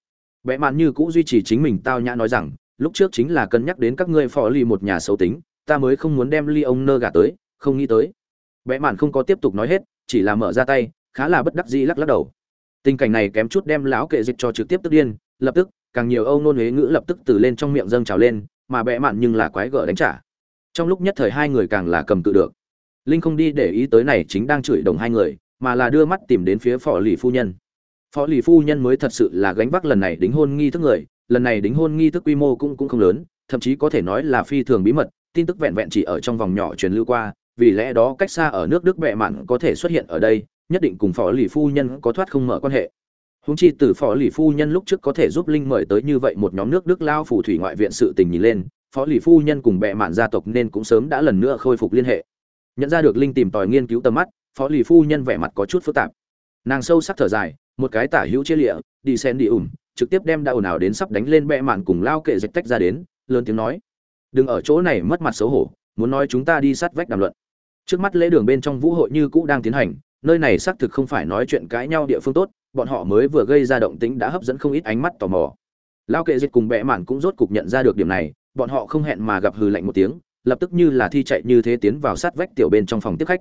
Bệ mạn như cũ duy trì chính mình tao nhã nói rằng, lúc trước chính là cân nhắc đến các ngươi phò lì một nhà xấu tính ta mới không muốn đem ly ông nơ gà tới, không nghĩ tới. Vẽ mạn không có tiếp tục nói hết, chỉ là mở ra tay, khá là bất đắc dĩ lắc lắc đầu. Tình cảnh này kém chút đem lão kệ dịch cho trực tiếp tức điên, lập tức, càng nhiều âu nôn huế ngữ lập tức từ lên trong miệng dâng trào lên, mà bẽ mạn nhưng là quái gở đánh trả. Trong lúc nhất thời hai người càng là cầm cự được. Linh không đi để ý tới này chính đang chửi đồng hai người, mà là đưa mắt tìm đến phía phò lì phu nhân. Phó lì phu nhân mới thật sự là gánh vác lần này đính hôn nghi thức người, lần này đính hôn nghi thức quy mô cũng cũng không lớn, thậm chí có thể nói là phi thường bí mật tin tức vẹn vẹn chỉ ở trong vòng nhỏ truyền lưu qua vì lẽ đó cách xa ở nước đức bệ mạn có thể xuất hiện ở đây nhất định cùng phó lì phu nhân có thoát không mở quan hệ. Húng chi từ phó lì phu nhân lúc trước có thể giúp linh mời tới như vậy một nhóm nước đức lao phù thủy ngoại viện sự tình nhìn lên phó lì phu nhân cùng bệ mạn gia tộc nên cũng sớm đã lần nữa khôi phục liên hệ. Nhận ra được linh tìm tòi nghiên cứu tầm mắt phó lì phu nhân vẻ mặt có chút phức tạp. Nàng sâu sắc thở dài một cái tả hữu chia lịa đi sen đi ủn, trực tiếp đem đã ồn ào đến sắp đánh lên bệ mạn cùng lao kệ dịch tách ra đến lớn tiếng nói đừng ở chỗ này mất mặt xấu hổ, muốn nói chúng ta đi sát vách đàm luận. Trước mắt lễ đường bên trong vũ hội như cũ đang tiến hành, nơi này xác thực không phải nói chuyện cãi nhau địa phương tốt, bọn họ mới vừa gây ra động tĩnh đã hấp dẫn không ít ánh mắt tò mò. Lao kệ dịch cùng bẽ mạn cũng rốt cục nhận ra được điểm này, bọn họ không hẹn mà gặp hừ lạnh một tiếng, lập tức như là thi chạy như thế tiến vào sát vách tiểu bên trong phòng tiếp khách.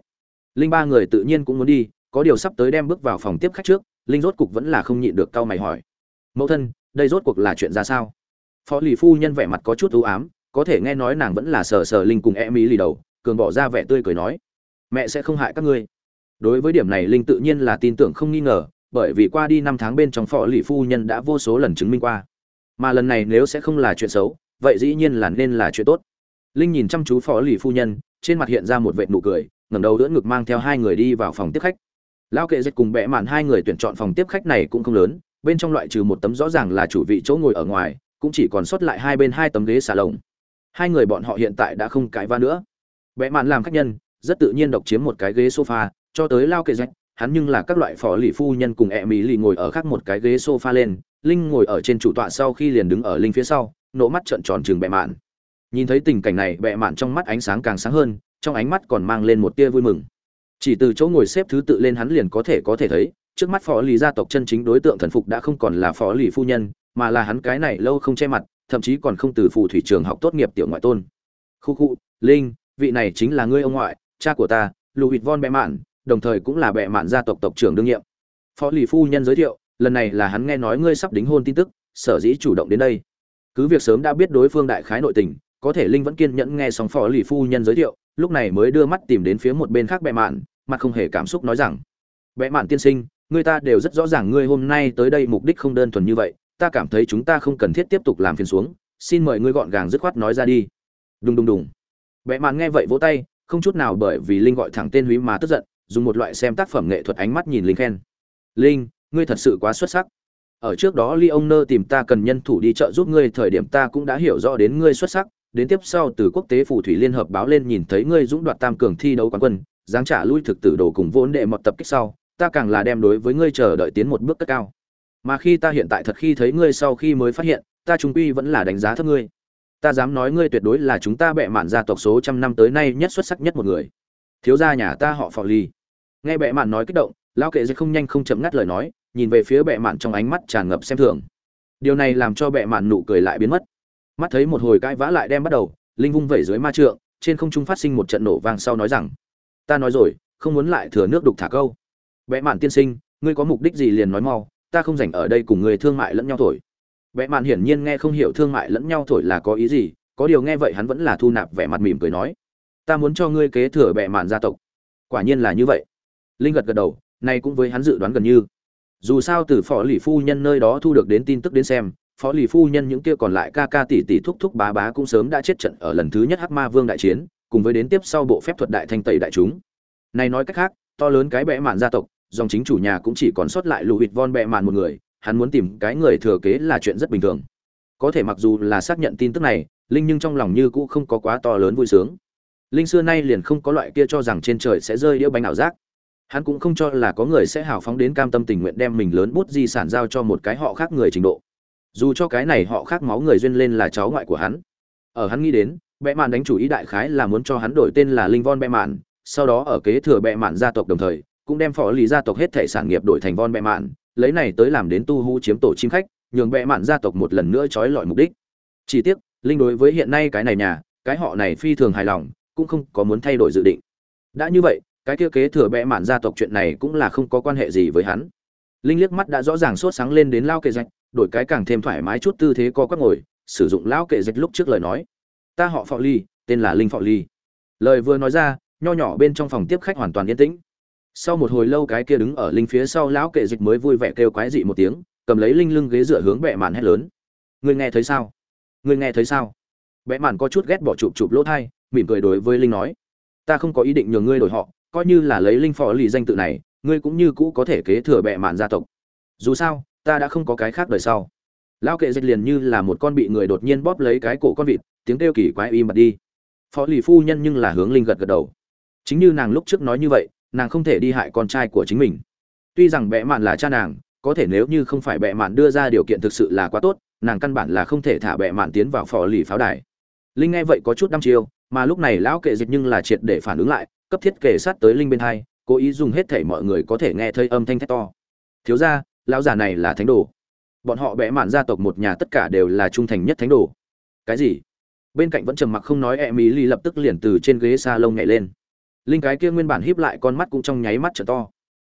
Linh ba người tự nhiên cũng muốn đi, có điều sắp tới đem bước vào phòng tiếp khách trước, linh rốt cục vẫn là không nhịn được cau mày hỏi. Mẫu thân, đây rốt cuộc là chuyện ra sao? Phó lì phu nhân vẻ mặt có chút ưu ám có thể nghe nói nàng vẫn là sờ sờ linh cùng e mỹ lì đầu, cường bỏ ra vẻ tươi cười nói, mẹ sẽ không hại các ngươi. Đối với điểm này, linh tự nhiên là tin tưởng không nghi ngờ, bởi vì qua đi năm tháng bên trong phò lì phu nhân đã vô số lần chứng minh qua. Mà lần này nếu sẽ không là chuyện xấu, vậy dĩ nhiên là nên là chuyện tốt. Linh nhìn chăm chú phó lì phu nhân, trên mặt hiện ra một vệt nụ cười, ngẩng đầu đỡ ngực mang theo hai người đi vào phòng tiếp khách. Lao kệ dịch cùng bẽ mạn hai người tuyển chọn phòng tiếp khách này cũng không lớn, bên trong loại trừ một tấm rõ ràng là chủ vị chỗ ngồi ở ngoài, cũng chỉ còn sót lại hai bên hai tấm ghế xà lồng hai người bọn họ hiện tại đã không cãi va nữa. Vẽ mạn làm khách nhân, rất tự nhiên độc chiếm một cái ghế sofa, cho tới lao kệ rách hắn nhưng là các loại phò lì phu nhân cùng ẹ mỹ lì ngồi ở khác một cái ghế sofa lên, linh ngồi ở trên chủ tọa sau khi liền đứng ở linh phía sau nỗ mắt trợn tròn chừng Bệ mạn. Nhìn thấy tình cảnh này Bệ mạn trong mắt ánh sáng càng sáng hơn, trong ánh mắt còn mang lên một tia vui mừng. Chỉ từ chỗ ngồi xếp thứ tự lên hắn liền có thể có thể thấy, trước mắt phó lì gia tộc chân chính đối tượng thần phục đã không còn là phó lì phu nhân, mà là hắn cái này lâu không che mặt thậm chí còn không từ phù thủy trường học tốt nghiệp tiểu ngoại tôn. Khu khu, linh, vị này chính là ngươi ông ngoại, cha của ta lù von bẹ mạn đồng thời cũng là bệ mạn gia tộc tộc trưởng đương nhiệm. Phó lì phu nhân giới thiệu, lần này là hắn nghe nói ngươi sắp đính hôn tin tức, sở dĩ chủ động đến đây. Cứ việc sớm đã biết đối phương đại khái nội tình, có thể linh vẫn kiên nhẫn nghe xong phó lì phu nhân giới thiệu, lúc này mới đưa mắt tìm đến phía một bên khác bệ mạn mặt không hề cảm xúc nói rằng bệ mạn tiên sinh, người ta đều rất rõ ràng ngươi hôm nay tới đây mục đích không đơn thuần như vậy ta cảm thấy chúng ta không cần thiết tiếp tục làm phiền xuống, xin mời ngươi gọn gàng dứt khoát nói ra đi. Đùng đùng đùng. Bệ mạn nghe vậy vỗ tay, không chút nào bởi vì linh gọi thẳng tên húy mà tức giận, dùng một loại xem tác phẩm nghệ thuật ánh mắt nhìn linh khen. Linh, ngươi thật sự quá xuất sắc. Ở trước đó ly ông nơ tìm ta cần nhân thủ đi chợ giúp ngươi, thời điểm ta cũng đã hiểu rõ đến ngươi xuất sắc. Đến tiếp sau từ quốc tế phù thủy liên hợp báo lên nhìn thấy ngươi dũng đoạt tam cường thi đấu quán quân giáng trả lui thực tử đồ cùng vốn đệ mọt tập kích sau, ta càng là đem đối với ngươi chờ đợi tiến một bước cất cao mà khi ta hiện tại thật khi thấy ngươi sau khi mới phát hiện, ta trung quy vẫn là đánh giá thấp ngươi. Ta dám nói ngươi tuyệt đối là chúng ta bệ mạn gia tộc số trăm năm tới nay nhất xuất sắc nhất một người. Thiếu gia nhà ta họ phò ly nghe bệ mạn nói kích động, lão kệ dây không nhanh không chậm ngắt lời nói, nhìn về phía bệ mạn trong ánh mắt tràn ngập xem thường. Điều này làm cho bệ mạn nụ cười lại biến mất. Mắt thấy một hồi cãi vã lại đem bắt đầu, linh vung vẩy dưới ma trượng, trên không trung phát sinh một trận nổ vang sau nói rằng, ta nói rồi, không muốn lại thừa nước đục thả câu. Bệ mạn tiên sinh, ngươi có mục đích gì liền nói mau ta không dành ở đây cùng người thương mại lẫn nhau thổi. Bệ mạn hiển nhiên nghe không hiểu thương mại lẫn nhau thổi là có ý gì, có điều nghe vậy hắn vẫn là thu nạp vẻ mặt mỉm cười nói, ta muốn cho ngươi kế thừa bệ mạn gia tộc. Quả nhiên là như vậy. Linh gật gật đầu, nay cũng với hắn dự đoán gần như. Dù sao từ phó lì phu nhân nơi đó thu được đến tin tức đến xem, phó lì phu nhân những kia còn lại ca ca tỷ tỷ thúc thúc bá bá cũng sớm đã chết trận ở lần thứ nhất hắc ma vương đại chiến, cùng với đến tiếp sau bộ phép thuật đại thanh tẩy đại chúng. Này nói cách khác, to lớn cái bẽ mạn gia tộc dòng chính chủ nhà cũng chỉ còn sót lại lù hịt von bẹ mạn một người, hắn muốn tìm cái người thừa kế là chuyện rất bình thường. Có thể mặc dù là xác nhận tin tức này, linh nhưng trong lòng như cũ không có quá to lớn vui sướng. Linh xưa nay liền không có loại kia cho rằng trên trời sẽ rơi đĩa bánh ảo giác. Hắn cũng không cho là có người sẽ hào phóng đến cam tâm tình nguyện đem mình lớn bút di sản giao cho một cái họ khác người trình độ. Dù cho cái này họ khác máu người duyên lên là cháu ngoại của hắn. Ở hắn nghĩ đến bệ mạn đánh chủ ý đại khái là muốn cho hắn đổi tên là linh von bệ mạn, sau đó ở kế thừa bệ mạn gia tộc đồng thời cũng đem phó lý gia tộc hết thể sản nghiệp đổi thành von bệ mạn, lấy này tới làm đến tu hú chiếm tổ chim khách, nhường bệ mạn gia tộc một lần nữa trói lọi mục đích. Chỉ tiếc, linh đối với hiện nay cái này nhà, cái họ này phi thường hài lòng, cũng không có muốn thay đổi dự định. Đã như vậy, cái kia kế thừa bệ mạn gia tộc chuyện này cũng là không có quan hệ gì với hắn. Linh liếc mắt đã rõ ràng sốt sáng lên đến lao kệ dạch, đổi cái càng thêm thoải mái chút tư thế co quắp ngồi, sử dụng lao kệ dạch lúc trước lời nói. Ta họ phọ ly tên là linh phọ ly lời vừa nói ra, nho nhỏ bên trong phòng tiếp khách hoàn toàn yên tĩnh sau một hồi lâu cái kia đứng ở linh phía sau lão kệ dịch mới vui vẻ kêu quái dị một tiếng, cầm lấy linh lưng ghế dựa hướng bệ màn hét lớn. Ngươi nghe thấy sao? Ngươi nghe thấy sao? Bệ màn có chút ghét bỏ chụp chụp lỗ thai, mỉm cười đối với linh nói. Ta không có ý định nhường ngươi đổi họ, coi như là lấy linh phò lì danh tự này, ngươi cũng như cũ có thể kế thừa bệ màn gia tộc. Dù sao, ta đã không có cái khác đời sau. Lão kệ dịch liền như là một con bị người đột nhiên bóp lấy cái cổ con vịt, tiếng kêu kỳ quái im bật đi. Phó lì phu nhân nhưng là hướng linh gật gật đầu. Chính như nàng lúc trước nói như vậy nàng không thể đi hại con trai của chính mình. Tuy rằng bệ mạn là cha nàng, có thể nếu như không phải bệ mạn đưa ra điều kiện thực sự là quá tốt, nàng căn bản là không thể thả bệ mạn tiến vào phò lì pháo đài. Linh nghe vậy có chút đăm chiêu, mà lúc này lão kệ dịch nhưng là triệt để phản ứng lại, cấp thiết kể sát tới linh bên hai, cố ý dùng hết thể mọi người có thể nghe thấy âm thanh thét to. Thiếu ra lão già này là thánh đồ. Bọn họ bẽ mạn gia tộc một nhà tất cả đều là trung thành nhất thánh đồ. Cái gì? Bên cạnh vẫn trầm mặc không nói e mỹ ly lập tức liền từ trên ghế s a lông nhảy lên linh cái kia nguyên bản híp lại con mắt cũng trong nháy mắt trở to.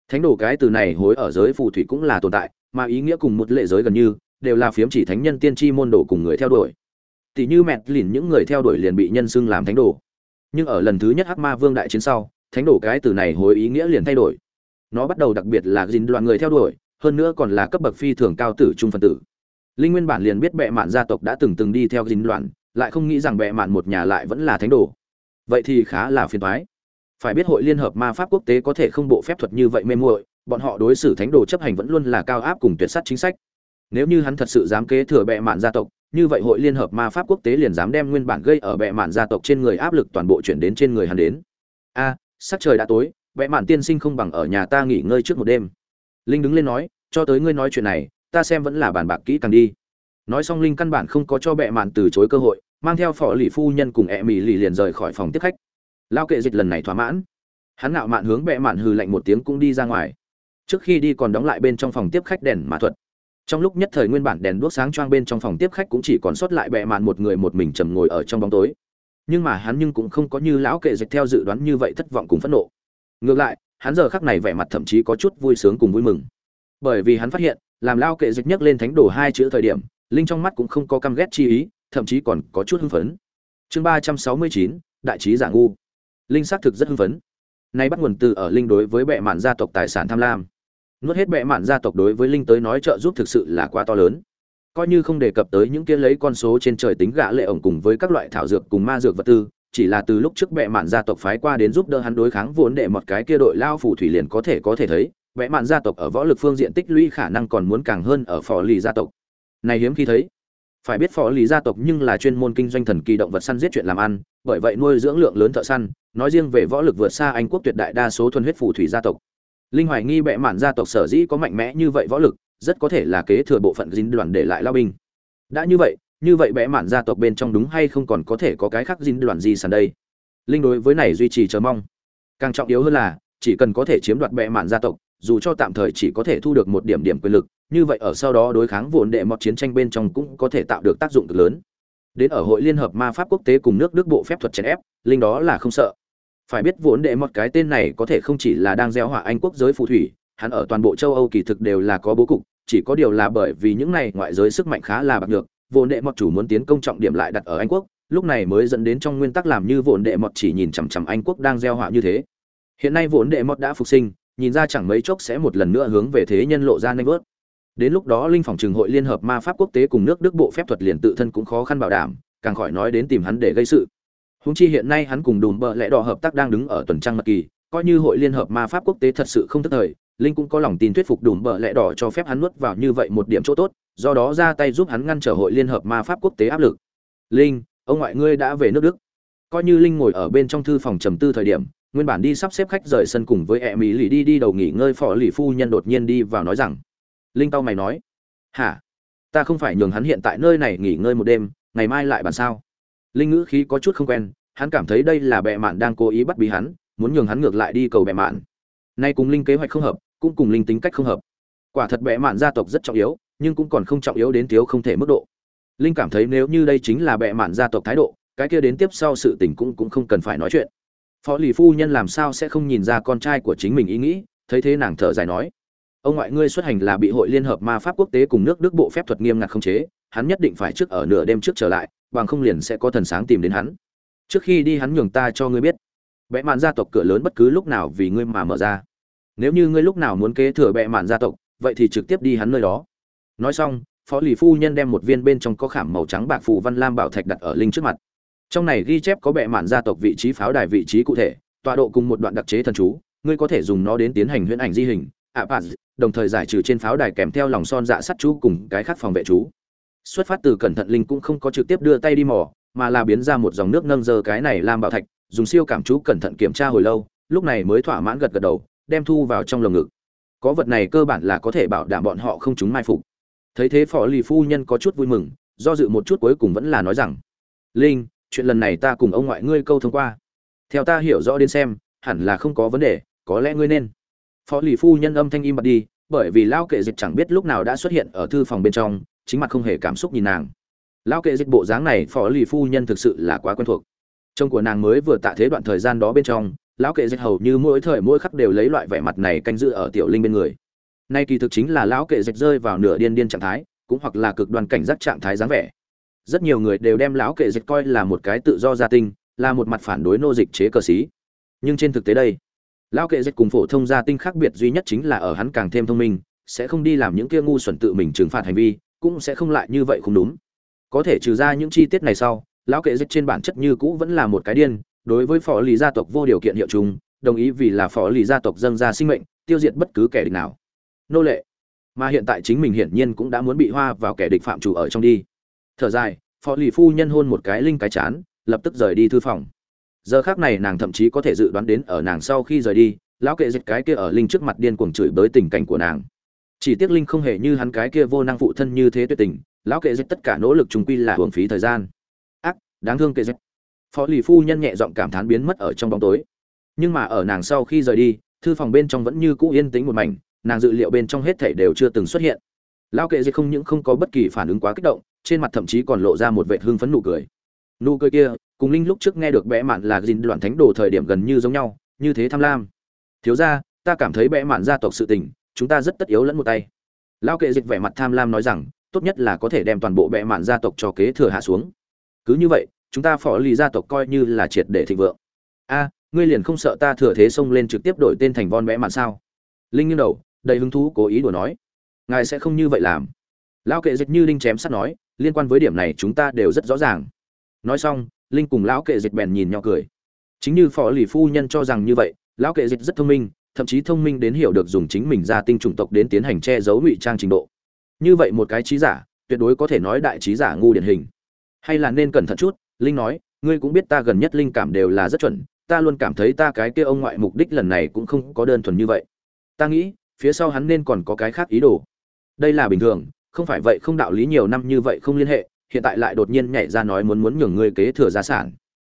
Thánh đồ cái từ này hối ở giới phù thủy cũng là tồn tại mà ý nghĩa cùng một lệ giới gần như đều là phiếm chỉ thánh nhân tiên tri môn đồ cùng người theo đuổi. Tỷ như mẹt lìn những người theo đuổi liền bị nhân xưng làm thánh đồ. Nhưng ở lần thứ nhất hắc ma vương đại chiến sau thánh đồ cái từ này hối ý nghĩa liền thay đổi. Nó bắt đầu đặc biệt là gìn đoàn người theo đuổi hơn nữa còn là cấp bậc phi thường cao tử trung phân tử. Linh nguyên bản liền biết bệ mạn gia tộc đã từng từng đi theo dính loạn, lại không nghĩ rằng bệ mạn một nhà lại vẫn là thánh đồ. Vậy thì khá là phiền toái phải biết hội liên hợp ma pháp quốc tế có thể không bộ phép thuật như vậy mê muội, bọn họ đối xử thánh đồ chấp hành vẫn luôn là cao áp cùng tuyệt sát chính sách. Nếu như hắn thật sự dám kế thừa bệ mạn gia tộc, như vậy hội liên hợp ma pháp quốc tế liền dám đem nguyên bản gây ở bệ mạn gia tộc trên người áp lực toàn bộ chuyển đến trên người hắn đến. A, sắc trời đã tối, bệ mạn tiên sinh không bằng ở nhà ta nghỉ ngơi trước một đêm. Linh đứng lên nói, cho tới ngươi nói chuyện này, ta xem vẫn là bàn bạc kỹ càng đi. Nói xong linh căn bản không có cho bệ mạn từ chối cơ hội, mang theo phò lì phu nhân cùng ẹ mì lì liền rời khỏi phòng tiếp khách lao kệ dịch lần này thỏa mãn. Hắn nạo mạn hướng bệ mạn hừ lạnh một tiếng cũng đi ra ngoài. Trước khi đi còn đóng lại bên trong phòng tiếp khách đèn mã thuật. Trong lúc nhất thời nguyên bản đèn đuốc sáng choang bên trong phòng tiếp khách cũng chỉ còn sót lại bệ mạn một người một mình trầm ngồi ở trong bóng tối. Nhưng mà hắn nhưng cũng không có như lão kệ dịch theo dự đoán như vậy thất vọng cùng phẫn nộ. Ngược lại, hắn giờ khắc này vẻ mặt thậm chí có chút vui sướng cùng vui mừng. Bởi vì hắn phát hiện, làm lao kệ dịch nhấc lên thánh đồ hai chữ thời điểm, linh trong mắt cũng không có căm ghét chi ý, thậm chí còn có chút hưng phấn. Chương ba trăm sáu mươi chín, đại trí giả ngu linh xác thực rất hưng phấn. Nay bắt nguồn từ ở linh đối với bệ mạn gia tộc tài sản tham lam. Nuốt hết bệ mạn gia tộc đối với linh tới nói trợ giúp thực sự là quá to lớn. Coi như không đề cập tới những kia lấy con số trên trời tính gã lệ ổng cùng với các loại thảo dược cùng ma dược vật tư, chỉ là từ lúc trước bệ mạn gia tộc phái qua đến giúp đỡ hắn đối kháng vốn để một cái kia đội lao phủ thủy liền có thể có thể thấy, bệ mạn gia tộc ở võ lực phương diện tích lũy khả năng còn muốn càng hơn ở phò lì gia tộc. Này hiếm khi thấy. Phải biết phò lì gia tộc nhưng là chuyên môn kinh doanh thần kỳ động vật săn giết chuyện làm ăn, bởi vậy nuôi dưỡng lượng lớn thợ săn nói riêng về võ lực vượt xa anh quốc tuyệt đại đa số thuần huyết phù thủy gia tộc. Linh hoài nghi bệ mạn gia tộc sở dĩ có mạnh mẽ như vậy võ lực, rất có thể là kế thừa bộ phận dính đoàn để lại lao binh. Đã như vậy như vậy bệ mạn gia tộc bên trong đúng hay không còn có thể có cái khác dính đoàn gì sàn đây? Linh đối với này duy trì chờ mong. Càng trọng yếu hơn là, chỉ cần có thể chiếm đoạt bệ mạn gia tộc, dù cho tạm thời chỉ có thể thu được một điểm điểm quyền lực, như vậy ở sau đó đối kháng vốn đệ mọt chiến tranh bên trong cũng có thể tạo được tác dụng cực lớn đến ở hội liên hợp ma pháp quốc tế cùng nước đức bộ phép thuật chèn ép, linh đó là không sợ. Phải biết vốn đệ một cái tên này có thể không chỉ là đang gieo họa anh quốc giới phù thủy, hắn ở toàn bộ châu âu kỳ thực đều là có bố cục, chỉ có điều là bởi vì những này ngoại giới sức mạnh khá là bạc được vốn đệ một chủ muốn tiến công trọng điểm lại đặt ở anh quốc, lúc này mới dẫn đến trong nguyên tắc làm như vốn đệ một chỉ nhìn chằm chằm anh quốc đang gieo họa như thế. Hiện nay vốn đệ một đã phục sinh, nhìn ra chẳng mấy chốc sẽ một lần nữa hướng về thế nhân lộ ra nanh vớt đến lúc đó linh phòng trường hội liên hợp ma pháp quốc tế cùng nước đức bộ phép thuật liền tự thân cũng khó khăn bảo đảm, càng khỏi nói đến tìm hắn để gây sự. Húng chi hiện nay hắn cùng đùm bợ lẽ đỏ hợp tác đang đứng ở tuần trăng mật kỳ, coi như hội liên hợp ma pháp quốc tế thật sự không tức thời, linh cũng có lòng tin thuyết phục đùm bợ lẽ đỏ cho phép hắn nuốt vào như vậy một điểm chỗ tốt, do đó ra tay giúp hắn ngăn trở hội liên hợp ma pháp quốc tế áp lực. Linh, ông ngoại ngươi đã về nước đức. Coi như linh ngồi ở bên trong thư phòng trầm tư thời điểm, nguyên bản đi sắp xếp khách rời sân cùng với e mỹ lì đi đi đầu nghỉ ngơi, phò lì phu nhân đột nhiên đi vào nói rằng linh tao mày nói. Hả? Ta không phải nhường hắn hiện tại nơi này nghỉ ngơi một đêm, ngày mai lại bàn sao? Linh ngữ khí có chút không quen, hắn cảm thấy đây là bệ mạn đang cố ý bắt bí hắn, muốn nhường hắn ngược lại đi cầu bệ mạn. Nay cùng linh kế hoạch không hợp, cũng cùng linh tính cách không hợp. Quả thật bệ mạn gia tộc rất trọng yếu, nhưng cũng còn không trọng yếu đến thiếu không thể mức độ. Linh cảm thấy nếu như đây chính là bệ mạn gia tộc thái độ, cái kia đến tiếp sau sự tình cũng cũng không cần phải nói chuyện. Phó lì phu nhân làm sao sẽ không nhìn ra con trai của chính mình ý nghĩ, thấy thế nàng thở dài nói ông ngoại ngươi xuất hành là bị hội liên hợp ma pháp quốc tế cùng nước đức bộ phép thuật nghiêm ngặt không chế, hắn nhất định phải trước ở nửa đêm trước trở lại, bằng không liền sẽ có thần sáng tìm đến hắn. Trước khi đi hắn nhường ta cho ngươi biết. Bệ mạn gia tộc cửa lớn bất cứ lúc nào vì ngươi mà mở ra. Nếu như ngươi lúc nào muốn kế thừa bệ mạn gia tộc, vậy thì trực tiếp đi hắn nơi đó. Nói xong, phó lì phu nhân đem một viên bên trong có khảm màu trắng bạc phù văn lam bảo thạch đặt ở linh trước mặt. Trong này ghi chép có bệ mạn gia tộc vị trí pháo đài vị trí cụ thể, tọa độ cùng một đoạn đặc chế thần chú, ngươi có thể dùng nó đến tiến hành huyễn ảnh di hình ạ đồng thời giải trừ trên pháo đài kèm theo lòng son dạ sắt chú cùng cái khác phòng vệ chú. Xuất phát từ cẩn thận, linh cũng không có trực tiếp đưa tay đi mò, mà là biến ra một dòng nước nâng giờ cái này làm bảo thạch, dùng siêu cảm chú cẩn thận kiểm tra hồi lâu, lúc này mới thỏa mãn gật gật đầu, đem thu vào trong lồng ngực. Có vật này cơ bản là có thể bảo đảm bọn họ không chúng mai phục. Thấy thế phó lì phu nhân có chút vui mừng, do dự một chút cuối cùng vẫn là nói rằng, linh, chuyện lần này ta cùng ông ngoại ngươi câu thông qua. Theo ta hiểu rõ đến xem, hẳn là không có vấn đề, có lẽ ngươi nên phó lì phu nhân âm thanh im bặt đi, bởi vì lao kệ dịch chẳng biết lúc nào đã xuất hiện ở thư phòng bên trong, chính mặt không hề cảm xúc nhìn nàng. Lao kệ dịch bộ dáng này, phó lì phu nhân thực sự là quá quen thuộc. Chồng của nàng mới vừa tạ thế đoạn thời gian đó bên trong lão kệ dịch hầu như mỗi thời mỗi khắc đều lấy loại vẻ mặt này canh giữ ở tiểu linh bên người. Nay kỳ thực chính là lão kệ dịch rơi vào nửa điên điên trạng thái, cũng hoặc là cực đoan cảnh giác trạng thái dáng vẻ. Rất nhiều người đều đem lão kệ dịch coi là một cái tự do gia tinh, là một mặt phản đối nô dịch chế cờ xí nhưng trên thực tế đây lão kệ dịch cùng phổ thông gia tinh khác biệt duy nhất chính là ở hắn càng thêm thông minh, sẽ không đi làm những kia ngu xuẩn tự mình trừng phạt hành vi, cũng sẽ không lại như vậy không đúng. Có thể trừ ra những chi tiết này sau, lão kệ dịch trên bản chất như cũ vẫn là một cái điên, đối với phó lý gia tộc vô điều kiện hiệu chung, đồng ý vì là phó lý gia tộc dâng ra sinh mệnh, tiêu diệt bất cứ kẻ địch nào. Nô lệ. Mà hiện tại chính mình hiển nhiên cũng đã muốn bị hoa vào kẻ địch phạm chủ ở trong đi. Thở dài phó lì phu nhân hôn một cái linh cái chán, lập tức rời đi thư phòng giờ khác này nàng thậm chí có thể dự đoán đến ở nàng sau khi rời đi, lão kệ dịch cái kia ở linh trước mặt điên cuồng chửi bới tình cảnh của nàng. Chỉ tiếc linh không hề như hắn cái kia vô năng phụ thân như thế tuyệt tình, lão kệ dịch tất cả nỗ lực trùng quy là hưởng phí thời gian. Ác, đáng thương kệ dịch. Phó lì phu nhân nhẹ giọng cảm thán biến mất ở trong bóng tối. Nhưng mà ở nàng sau khi rời đi, thư phòng bên trong vẫn như cũ yên tĩnh một mảnh, nàng dự liệu bên trong hết thảy đều chưa từng xuất hiện. Lão kệ dịch không những không có bất kỳ phản ứng quá kích động, trên mặt thậm chí còn lộ ra một vẻ hưng phấn nụ cười. Nụ cười kia cùng linh lúc trước nghe được bẽ mạn là gìn đoạn thánh đồ thời điểm gần như giống nhau, như thế tham lam. Thiếu gia, ta cảm thấy bẽ mạn gia tộc sự tình, chúng ta rất tất yếu lẫn một tay. Lao kệ dịch vẻ mặt tham lam nói rằng, tốt nhất là có thể đem toàn bộ bẽ mạn gia tộc cho kế thừa hạ xuống. Cứ như vậy, chúng ta phỏ lì gia tộc coi như là triệt để thịnh vượng. A, ngươi liền không sợ ta thừa thế xông lên trực tiếp đổi tên thành von bẽ mạn sao? Linh nghiêng đầu, đầy hứng thú cố ý đùa nói. Ngài sẽ không như vậy làm. Lao kệ dịch như linh chém sắt nói, liên quan với điểm này chúng ta đều rất rõ ràng. Nói xong linh cùng lão kệ dịch bèn nhìn nhau cười. Chính như phó lì phu nhân cho rằng như vậy, lão kệ dịch rất thông minh, thậm chí thông minh đến hiểu được dùng chính mình ra tinh chủng tộc đến tiến hành che giấu ngụy trang trình độ. Như vậy một cái trí giả, tuyệt đối có thể nói đại trí giả ngu điển hình. Hay là nên cẩn thận chút, linh nói, ngươi cũng biết ta gần nhất linh cảm đều là rất chuẩn, ta luôn cảm thấy ta cái kia ông ngoại mục đích lần này cũng không có đơn thuần như vậy. Ta nghĩ, phía sau hắn nên còn có cái khác ý đồ. Đây là bình thường, không phải vậy không đạo lý nhiều năm như vậy không liên hệ hiện tại lại đột nhiên nhảy ra nói muốn muốn nhường ngươi kế thừa gia sản.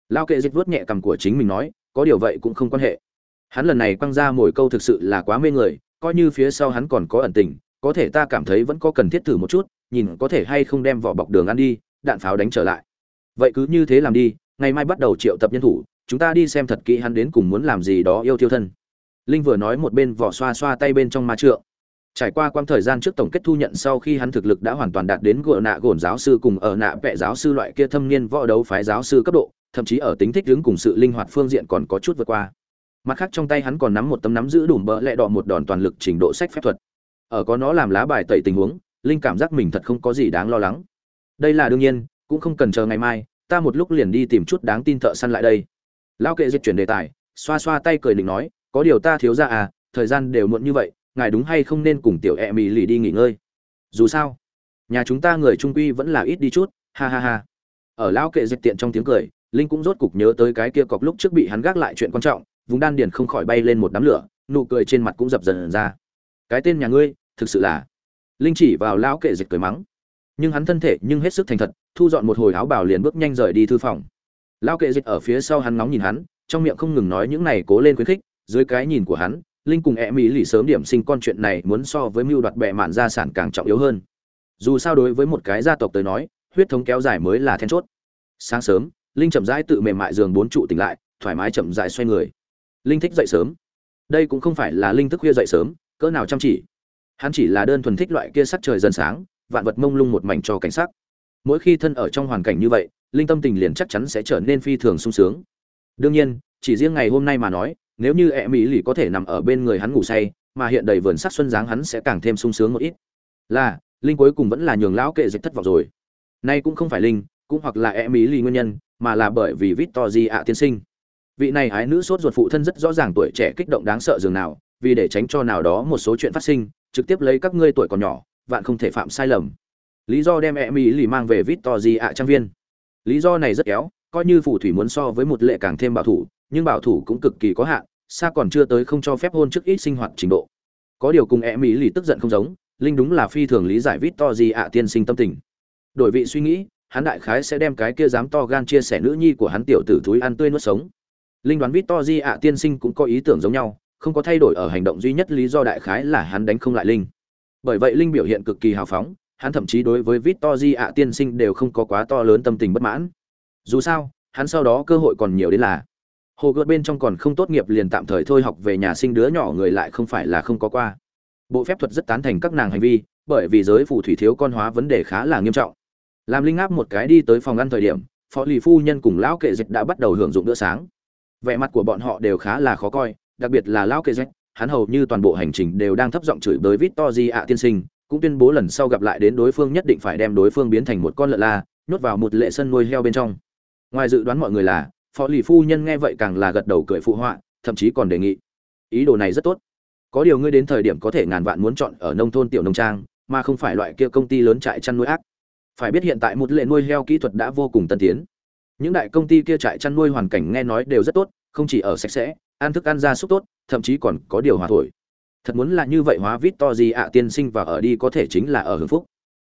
Lao kệ dịch vuốt nhẹ cằm của chính mình nói, có điều vậy cũng không quan hệ. Hắn lần này quăng ra mồi câu thực sự là quá mê người, coi như phía sau hắn còn có ẩn tình, có thể ta cảm thấy vẫn có cần thiết thử một chút, nhìn có thể hay không đem vỏ bọc đường ăn đi, đạn pháo đánh trở lại. Vậy cứ như thế làm đi, ngày mai bắt đầu triệu tập nhân thủ, chúng ta đi xem thật kỹ hắn đến cùng muốn làm gì đó yêu thiêu thân. Linh vừa nói một bên vỏ xoa xoa tay bên trong ma trượng trải qua quãng thời gian trước tổng kết thu nhận sau khi hắn thực lực đã hoàn toàn đạt đến gỡ nạ gồn giáo sư cùng ở nạ vẽ giáo sư loại kia thâm niên võ đấu phái giáo sư cấp độ, thậm chí ở tính thích ứng cùng sự linh hoạt phương diện còn có chút vượt qua. Mặt khác trong tay hắn còn nắm một tấm nắm giữ đủ bỡ lẹ đỏ một đòn toàn lực trình độ sách phép thuật. Ở có nó làm lá bài tẩy tình huống, linh cảm giác mình thật không có gì đáng lo lắng. Đây là đương nhiên, cũng không cần chờ ngày mai, ta một lúc liền đi tìm chút đáng tin thợ săn lại đây. Lao kệ dịch chuyển đề tài, xoa xoa tay cười định nói, có điều ta thiếu ra à thời gian đều muộn như vậy ngài đúng hay không nên cùng tiểu e mì lì đi nghỉ ngơi? Dù sao, nhà chúng ta người trung quy vẫn là ít đi chút, ha ha ha. Ở lão kệ dịch tiện trong tiếng cười, linh cũng rốt cục nhớ tới cái kia cọc lúc trước bị hắn gác lại chuyện quan trọng, vùng đan điền không khỏi bay lên một đám lửa, nụ cười trên mặt cũng dập dần ra. Cái tên nhà ngươi, thực sự là linh chỉ vào lão kệ dịch cười mắng. Nhưng hắn thân thể nhưng hết sức thành thật, thu dọn một hồi áo bào liền bước nhanh rời đi thư phòng. Lão kệ dịch ở phía sau hắn nóng nhìn hắn, trong miệng không ngừng nói những này cố lên khuyến khích, dưới cái nhìn của hắn linh cùng e mỹ lì sớm điểm sinh con chuyện này muốn so với mưu đoạt bệ mạn gia sản càng trọng yếu hơn. Dù sao đối với một cái gia tộc tới nói, huyết thống kéo dài mới là then chốt. Sáng sớm, linh chậm rãi tự mềm mại giường bốn trụ tỉnh lại, thoải mái chậm rãi xoay người. Linh thích dậy sớm. Đây cũng không phải là linh thức khuya dậy sớm, cỡ nào chăm chỉ. Hắn chỉ là đơn thuần thích loại kia sắc trời dần sáng, vạn vật mông lung một mảnh cho cảnh sắc. Mỗi khi thân ở trong hoàn cảnh như vậy, linh tâm tình liền chắc chắn sẽ trở nên phi thường sung sướng. Đương nhiên, chỉ riêng ngày hôm nay mà nói nếu như e mỹ lì có thể nằm ở bên người hắn ngủ say, mà hiện đầy vườn sắc xuân dáng hắn sẽ càng thêm sung sướng một ít. Là, linh cuối cùng vẫn là nhường lão kệ dịch thất vọng rồi. Nay cũng không phải linh, cũng hoặc là e mỹ lì nguyên nhân, mà là bởi vì victor di ạ tiên sinh. Vị này ái nữ sốt ruột phụ thân rất rõ ràng tuổi trẻ kích động đáng sợ dường nào, vì để tránh cho nào đó một số chuyện phát sinh, trực tiếp lấy các ngươi tuổi còn nhỏ, vạn không thể phạm sai lầm. Lý do đem e mỹ lì mang về victor di ạ trang viên. Lý do này rất kéo coi như phù thủy muốn so với một lệ càng thêm bảo thủ, nhưng bảo thủ cũng cực kỳ có hạn xa còn chưa tới không cho phép hôn trước ít sinh hoạt trình độ. Có điều cùng e mỹ lì tức giận không giống, linh đúng là phi thường lý giải vít to gì ạ tiên sinh tâm tình. Đổi vị suy nghĩ, hắn đại khái sẽ đem cái kia dám to gan chia sẻ nữ nhi của hắn tiểu tử thúi ăn tươi nuốt sống. Linh đoán vít to di ạ tiên sinh cũng có ý tưởng giống nhau, không có thay đổi ở hành động duy nhất lý do đại khái là hắn đánh không lại linh. Bởi vậy linh biểu hiện cực kỳ hào phóng, hắn thậm chí đối với vít to di ạ tiên sinh đều không có quá to lớn tâm tình bất mãn. Dù sao, hắn sau đó cơ hội còn nhiều đến là hồ gợt bên trong còn không tốt nghiệp liền tạm thời thôi học về nhà sinh đứa nhỏ người lại không phải là không có qua. Bộ phép thuật rất tán thành các nàng hành vi, bởi vì giới phù thủy thiếu con hóa vấn đề khá là nghiêm trọng. Làm linh áp một cái đi tới phòng ăn thời điểm, phó lì phu nhân cùng lão kệ dịch đã bắt đầu hưởng dụng bữa sáng. Vẻ mặt của bọn họ đều khá là khó coi, đặc biệt là lão kệ dịch, hắn hầu như toàn bộ hành trình đều đang thấp giọng chửi bới vít to di ạ tiên sinh, cũng tuyên bố lần sau gặp lại đến đối phương nhất định phải đem đối phương biến thành một con lợn la, nhốt vào một lệ sân nuôi heo bên trong. Ngoài dự đoán mọi người là phó lì phu nhân nghe vậy càng là gật đầu cười phụ họa, thậm chí còn đề nghị. Ý đồ này rất tốt. Có điều ngươi đến thời điểm có thể ngàn vạn muốn chọn ở nông thôn tiểu nông trang, mà không phải loại kia công ty lớn trại chăn nuôi ác. Phải biết hiện tại một lệ nuôi heo kỹ thuật đã vô cùng tân tiến. Những đại công ty kia trại chăn nuôi hoàn cảnh nghe nói đều rất tốt, không chỉ ở sạch sẽ, ăn thức ăn ra súc tốt, thậm chí còn có điều hòa thổi. Thật muốn là như vậy hóa vít to gì ạ, tiên sinh và ở đi có thể chính là ở hưng phúc.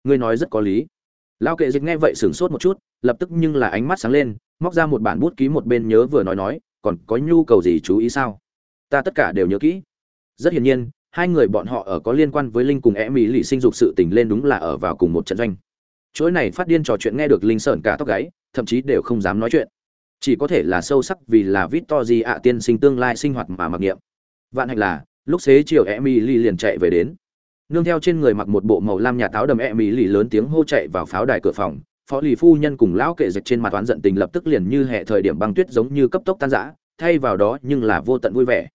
Ngươi nói rất có lý. Lao kệ dịch nghe vậy sửng sốt một chút, lập tức nhưng là ánh mắt sáng lên móc ra một bản bút ký một bên nhớ vừa nói nói, còn có nhu cầu gì chú ý sao? Ta tất cả đều nhớ kỹ. Rất hiển nhiên, hai người bọn họ ở có liên quan với linh cùng e mỹ lì sinh dục sự tình lên đúng là ở vào cùng một trận doanh. Chuỗi này phát điên trò chuyện nghe được linh sởn cả tóc gáy, thậm chí đều không dám nói chuyện. Chỉ có thể là sâu sắc vì là vít to gì ạ tiên sinh tương lai sinh hoạt mà mặc niệm. Vạn hạnh là, lúc xế chiều e mily liền chạy về đến. Nương theo trên người mặc một bộ màu lam nhà táo đầm e mily lớn tiếng hô chạy vào pháo đài cửa phòng phó lì phu nhân cùng lão kệ dịch trên mặt toán giận tình lập tức liền như hệ thời điểm băng tuyết giống như cấp tốc tan rã, thay vào đó nhưng là vô tận vui vẻ.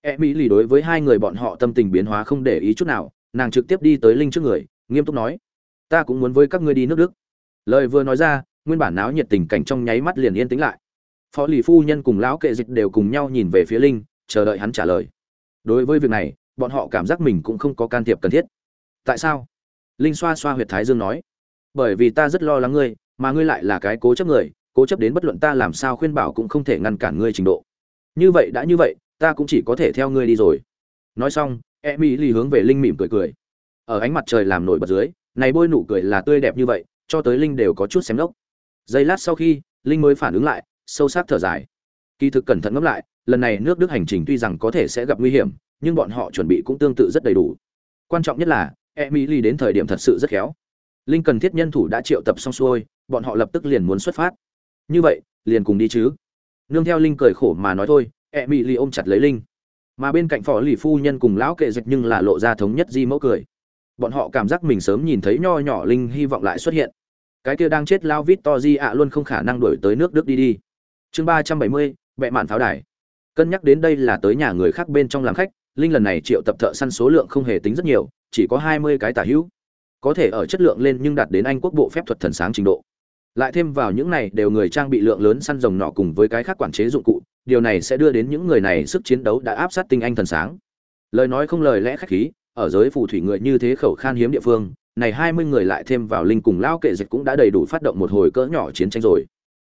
E mỹ lì đối với hai người bọn họ tâm tình biến hóa không để ý chút nào, nàng trực tiếp đi tới linh trước người, nghiêm túc nói, ta cũng muốn với các ngươi đi nước đức. Lời vừa nói ra, nguyên bản náo nhiệt tình cảnh trong nháy mắt liền yên tĩnh lại. Phó lì phu nhân cùng lão kệ dịch đều cùng nhau nhìn về phía linh, chờ đợi hắn trả lời. Đối với việc này, bọn họ cảm giác mình cũng không có can thiệp cần thiết. Tại sao? Linh xoa xoa huyệt thái dương nói bởi vì ta rất lo lắng ngươi, mà ngươi lại là cái cố chấp người, cố chấp đến bất luận ta làm sao khuyên bảo cũng không thể ngăn cản ngươi trình độ. Như vậy đã như vậy, ta cũng chỉ có thể theo ngươi đi rồi. Nói xong e mỹ lì hướng về linh mỉm cười cười. Ở ánh mặt trời làm nổi bật dưới, này bôi nụ cười là tươi đẹp như vậy, cho tới linh đều có chút xem lốc. Giây lát sau khi, linh mới phản ứng lại, sâu sắc thở dài. Kỳ thực cẩn thận ngẫm lại, lần này nước đức hành trình tuy rằng có thể sẽ gặp nguy hiểm, nhưng bọn họ chuẩn bị cũng tương tự rất đầy đủ. Quan trọng nhất là, emily đến thời điểm thật sự rất khéo linh cần thiết nhân thủ đã triệu tập xong xuôi, bọn họ lập tức liền muốn xuất phát. Như vậy, liền cùng đi chứ. Nương theo linh cười khổ mà nói thôi emily ôm chặt lấy linh. Mà bên cạnh phó lì phu nhân cùng lão kệ dịch nhưng là lộ ra thống nhất di mẫu cười. Bọn họ cảm giác mình sớm nhìn thấy nho nhỏ linh hy vọng lại xuất hiện. Cái kia đang chết lao vít to di ạ luôn không khả năng đổi tới nước đức đi đi. Chương ba trăm bảy mươi, bệ mạn pháo đài. Cân nhắc đến đây là tới nhà người khác bên trong làm khách, linh lần này triệu tập thợ săn số lượng không hề tính rất nhiều, chỉ có hai mươi cái tả hữu có thể ở chất lượng lên nhưng đạt đến anh quốc bộ phép thuật thần sáng trình độ. Lại thêm vào những này đều người trang bị lượng lớn săn rồng nọ cùng với cái khác quản chế dụng cụ, điều này sẽ đưa đến những người này sức chiến đấu đã áp sát tinh anh thần sáng. Lời nói không lời lẽ khách khí, ở giới phù thủy người như thế khẩu khan hiếm địa phương, này hai mươi người lại thêm vào linh cùng lao kệ dịch cũng đã đầy đủ phát động một hồi cỡ nhỏ chiến tranh rồi.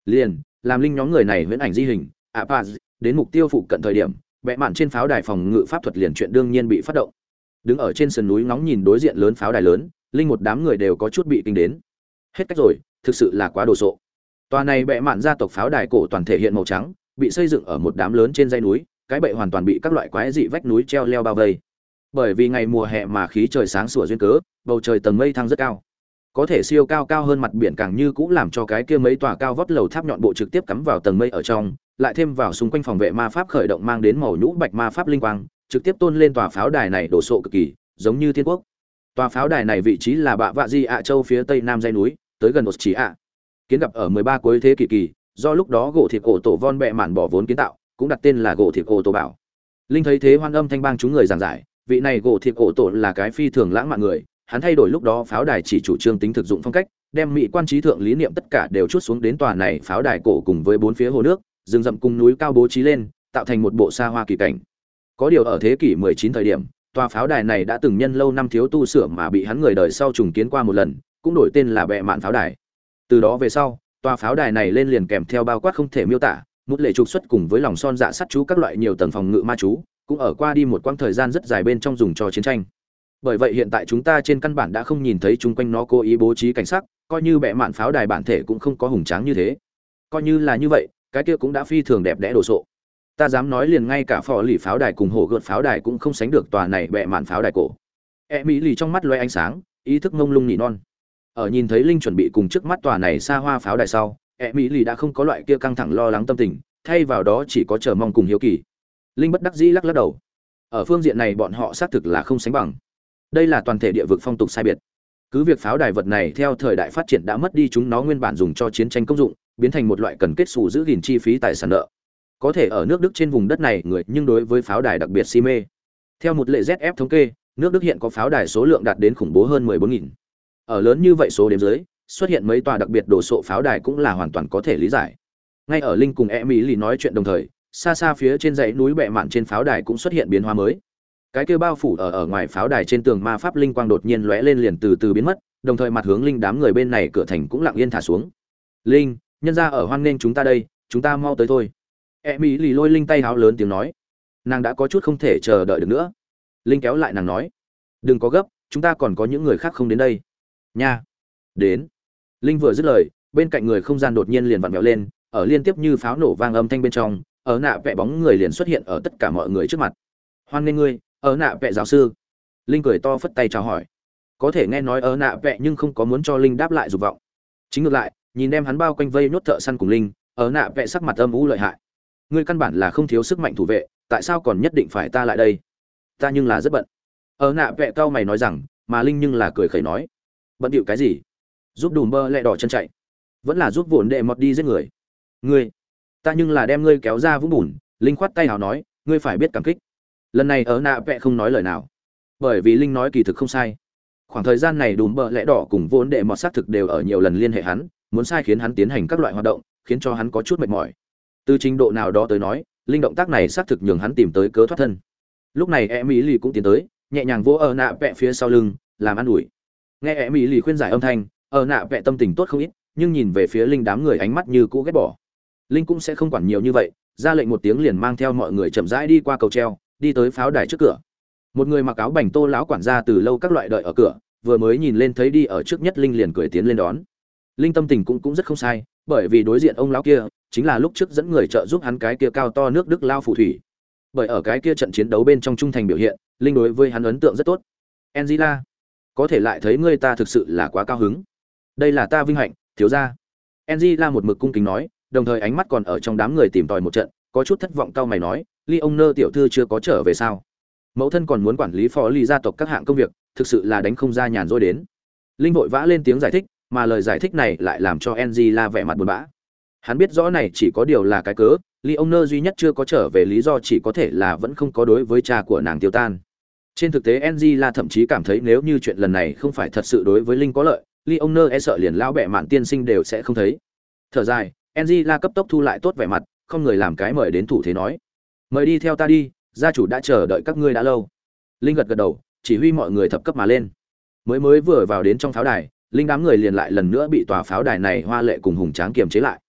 Liền, làm linh nhóm người này huyễn ảnh di hình, apaz, đến mục tiêu phụ cận thời điểm vẽ mạn trên pháo đài phòng ngự pháp thuật liền chuyện đương nhiên bị phát động. Đứng ở trên sườn núi ngóng nhìn đối diện lớn pháo đài lớn linh một đám người đều có chút bị kinh đến. Hết cách rồi, thực sự là quá đồ sộ. Tòa này bệ mạn gia tộc pháo đài cổ toàn thể hiện màu trắng, bị xây dựng ở một đám lớn trên dây núi, cái bệ hoàn toàn bị các loại quái dị vách núi treo leo bao vây. Bởi vì ngày mùa hè mà khí trời sáng sủa duyên cớ, bầu trời tầng mây thăng rất cao. Có thể siêu cao cao hơn mặt biển càng như cũng làm cho cái kia mấy tòa cao vót lầu tháp nhọn bộ trực tiếp cắm vào tầng mây ở trong, lại thêm vào xung quanh phòng vệ ma pháp khởi động mang đến màu nhũ bạch ma pháp linh quang, trực tiếp tôn lên tòa pháo đài này đổ sộ cực kỳ, giống như thiên quốc tòa pháo đài này vị trí là bạ vạ di ạ châu phía tây nam dây núi, tới gần một chỉ ạ. Kiến gặp ở 13 cuối thế kỷ kỳ, do lúc đó gỗ thịt cổ tổ von bẹ mạn bỏ vốn kiến tạo, cũng đặt tên là gỗ thịt cổ tổ bảo. Linh thấy thế hoan âm thanh bang chúng người giảng giải, vị này gỗ thịt cổ tổ là cái phi thường lãng mạn người, hắn thay đổi lúc đó pháo đài chỉ chủ trương tính thực dụng phong cách, đem mỹ quan trí thượng lý niệm tất cả đều chút xuống đến tòa này pháo đài cổ cùng với bốn phía hồ nước, rừng rậm cùng núi cao bố trí lên, tạo thành một bộ xa hoa kỳ cảnh. Có điều ở thế kỷ 19 thời điểm tòa pháo đài này đã từng nhân lâu năm thiếu tu sửa mà bị hắn người đời sau trùng kiến qua một lần, cũng đổi tên là bệ mạn pháo đài. Từ đó về sau, tòa pháo đài này lên liền kèm theo bao quát không thể miêu tả, một lệ trục xuất cùng với lòng son dạ sắt chú các loại nhiều tầng phòng ngự ma chú, cũng ở qua đi một quãng thời gian rất dài bên trong dùng cho chiến tranh. Bởi vậy hiện tại chúng ta trên căn bản đã không nhìn thấy chung quanh nó cố ý bố trí cảnh sắc, coi như bệ mạn pháo đài bản thể cũng không có hùng tráng như thế. Coi như là như vậy, cái kia cũng đã phi thường đẹp đẽ đồ sộ ta dám nói liền ngay cả phò lì pháo đài cùng hổ gợt pháo đài cũng không sánh được tòa này bệ mạn pháo đài cổ. E mỹ lì trong mắt loay ánh sáng, ý thức ngông lung nhị non. Ở nhìn thấy linh chuẩn bị cùng trước mắt tòa này xa hoa pháo đài sau e mỹ lì đã không có loại kia căng thẳng lo lắng tâm tình, thay vào đó chỉ có chờ mong cùng hiếu kỳ. Linh bất đắc dĩ lắc lắc đầu. Ở phương diện này bọn họ xác thực là không sánh bằng. Đây là toàn thể địa vực phong tục sai biệt. Cứ việc pháo đài vật này theo thời đại phát triển đã mất đi chúng nó nguyên bản dùng cho chiến tranh công dụng, biến thành một loại cần kết xù giữ gìn chi phí tài sản nợ có thể ở nước đức trên vùng đất này người nhưng đối với pháo đài đặc biệt si mê. Theo một lệ zf thống kê, nước đức hiện có pháo đài số lượng đạt đến khủng bố hơn 14.000. ở lớn như vậy số đếm dưới, xuất hiện mấy tòa đặc biệt đồ sộ pháo đài cũng là hoàn toàn có thể lý giải. Ngay ở linh cùng e mỹ lì nói chuyện đồng thời, xa xa phía trên dãy núi bệ mạn trên pháo đài cũng xuất hiện biến hóa mới. Cái kia bao phủ ở ở ngoài pháo đài trên tường ma pháp linh quang đột nhiên lóe lên liền từ từ biến mất, đồng thời mặt hướng linh đám người bên này cửa thành cũng lặng yên thả xuống. Linh, nhân ra ở hoan nghênh chúng ta đây, chúng ta mau tới thôi e mỹ lì lôi linh tay háo lớn tiếng nói. Nàng đã có chút không thể chờ đợi được nữa. Linh kéo lại nàng nói. Đừng có gấp, chúng ta còn có những người khác không đến đây. Nha. Đến. Linh vừa dứt lời, bên cạnh người không gian đột nhiên liền vặn vẹo lên, ở liên tiếp như pháo nổ vang âm thanh bên trong, ở nạ vẽ bóng người liền xuất hiện ở tất cả mọi người trước mặt. Hoan nghênh ngươi, ở nạ vẽ giáo sư. Linh cười to phất tay chào hỏi. Có thể nghe nói ở nạ vẽ nhưng không có muốn cho linh đáp lại dục vọng. Chính ngược lại, nhìn đem hắn bao quanh vây nốt thợ săn cùng linh, ở nạ vẽ sắc mặt âm u lợi hại ngươi căn bản là không thiếu sức mạnh thủ vệ, tại sao còn nhất định phải ta lại đây? Ta nhưng là rất bận. Ở nạ vẹ cao mày nói rằng, mà linh nhưng là cười khẩy nói. Bận điệu cái gì? Giúp đùm bơ lẹ đỏ chân chạy. Vẫn là giúp vụn đệ mọt đi giết người. Ngươi, ta nhưng là đem ngươi kéo ra vũng bùn, linh khoát tay hào nói, ngươi phải biết cảm kích. Lần này ở nạ vẹ không nói lời nào. Bởi vì linh nói kỳ thực không sai. Khoảng thời gian này đùm bợ lẽ đỏ cùng vốn đệ mọt xác thực đều ở nhiều lần liên hệ hắn, muốn sai khiến hắn tiến hành các loại hoạt động, khiến cho hắn có chút mệt mỏi từ trình độ nào đó tới nói, linh động tác này xác thực nhường hắn tìm tới cớ thoát thân. Lúc này e mỹ lì cũng tiến tới, nhẹ nhàng vỗ ở nạ vẽ phía sau lưng, làm an ủi. Nghe e mỹ lì khuyên giải âm thanh ở nạ vẽ tâm tình tốt không ít, nhưng nhìn về phía linh đám người ánh mắt như cũ ghét bỏ. Linh cũng sẽ không quản nhiều như vậy, ra lệnh một tiếng liền mang theo mọi người chậm rãi đi qua cầu treo, đi tới pháo đài trước cửa. Một người mặc áo bành tô lão quản gia từ lâu các loại đợi ở cửa, vừa mới nhìn lên thấy đi ở trước nhất linh liền cười tiến lên đón. Linh tâm tình cũng cũng rất không sai, bởi vì đối diện ông lão kia chính là lúc trước dẫn người trợ giúp hắn cái kia cao to nước đức lao phù thủy. Bởi ở cái kia trận chiến đấu bên trong trung thành biểu hiện, linh đối với hắn ấn tượng rất tốt. Angela, có thể lại thấy ngươi ta thực sự là quá cao hứng. Đây là ta vinh hạnh, thiếu gia. Angela một mực cung kính nói, đồng thời ánh mắt còn ở trong đám người tìm tòi một trận, có chút thất vọng cao mày nói ly ông nơ tiểu thư chưa có trở về sao? Mẫu thân còn muốn quản lý phó ly gia tộc các hạng công việc, thực sự là đánh không ra nhàn rỗi đến. Linh vội vã lên tiếng giải thích, mà lời giải thích này lại làm cho angela vẻ mặt buồn bã hắn biết rõ này chỉ có điều là cái cớ ly ông nơ duy nhất chưa có trở về lý do chỉ có thể là vẫn không có đối với cha của nàng tiêu tan. Trên thực tế angela thậm chí cảm thấy nếu như chuyện lần này không phải thật sự đối với linh có lợi ly ông nơ e sợ liền lão bệ mạn tiên sinh đều sẽ không thấy. Thở dài, angela cấp tốc thu lại tốt vẻ mặt, không người làm cái mời đến thủ thế nói. Mời đi theo ta đi, gia chủ đã chờ đợi các ngươi đã lâu. Linh gật gật đầu, chỉ huy mọi người thập cấp mà lên. Mới mới vừa vào đến trong pháo đài, linh đám người liền lại lần nữa bị tòa pháo đài này hoa lệ cùng hùng tráng kiềm chế lại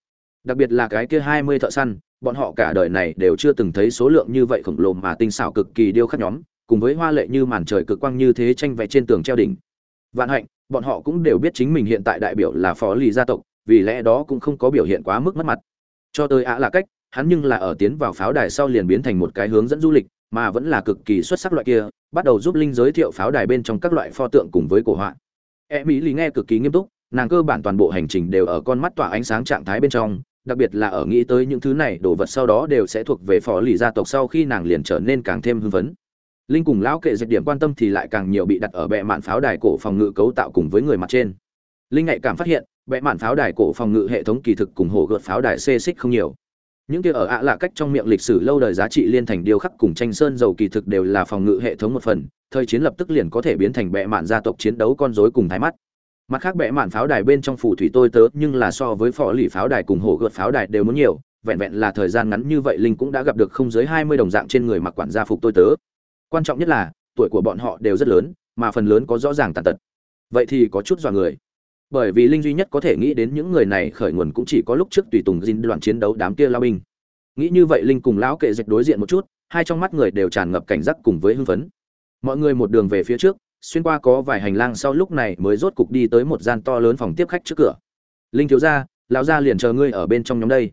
đặc biệt là cái kia hai mươi thợ săn, bọn họ cả đời này đều chưa từng thấy số lượng như vậy khổng lồ mà tinh xảo cực kỳ điêu khắc nhóm, cùng với hoa lệ như màn trời cực quang như thế tranh vẽ trên tường treo đỉnh. Vạn hạnh, bọn họ cũng đều biết chính mình hiện tại đại biểu là phó lì gia tộc, vì lẽ đó cũng không có biểu hiện quá mức mất mặt. Cho tới ạ là cách, hắn nhưng là ở tiến vào pháo đài sau liền biến thành một cái hướng dẫn du lịch, mà vẫn là cực kỳ xuất sắc loại kia, bắt đầu giúp linh giới thiệu pháo đài bên trong các loại pho tượng cùng với cổ họa. E mỹ lì nghe cực kỳ nghiêm túc, nàng cơ bản toàn bộ hành trình đều ở con mắt tỏa ánh sáng trạng thái bên trong đặc biệt là ở nghĩ tới những thứ này, đồ vật sau đó đều sẽ thuộc về phó lì gia tộc sau khi nàng liền trở nên càng thêm hưng phấn. Linh cùng lão kệ dệt điểm quan tâm thì lại càng nhiều bị đặt ở bệ mạn pháo đài cổ phòng ngự cấu tạo cùng với người mặt trên. Linh nhạy cảm phát hiện, bệ mạn pháo đài cổ phòng ngự hệ thống kỳ thực cùng hồ gợt pháo đài xê xích không nhiều. Những kia ở ạ là cách trong miệng lịch sử lâu đời giá trị liên thành điêu khắc cùng tranh sơn dầu kỳ thực đều là phòng ngự hệ thống một phần, thời chiến lập tức liền có thể biến thành bệ mạn gia tộc chiến đấu con rối cùng thái mắt mặt khác bệ mạn pháo đài bên trong phù thủy tôi tớ, nhưng là so với phò lì pháo đài cùng hổ gợt pháo đài đều muốn nhiều, vẹn vẹn là thời gian ngắn như vậy linh cũng đã gặp được không dưới hai mươi đồng dạng trên người mặc quản gia phục tôi tớ. Quan trọng nhất là, tuổi của bọn họ đều rất lớn, mà phần lớn có rõ ràng tàn tật. Vậy thì có chút dọa người. Bởi vì linh duy nhất có thể nghĩ đến những người này khởi nguồn cũng chỉ có lúc trước tùy tùng dinh đoạn chiến đấu đám kia lao binh. Nghĩ như vậy linh cùng lão kệ dịch đối diện một chút, hai trong mắt người đều tràn ngập cảnh giác cùng với hưng phấn. Mọi người một đường về phía trước xuyên qua có vài hành lang sau lúc này mới rốt cục đi tới một gian to lớn phòng tiếp khách trước cửa. Linh thiếu gia, lão gia liền chờ ngươi ở bên trong nhóm đây.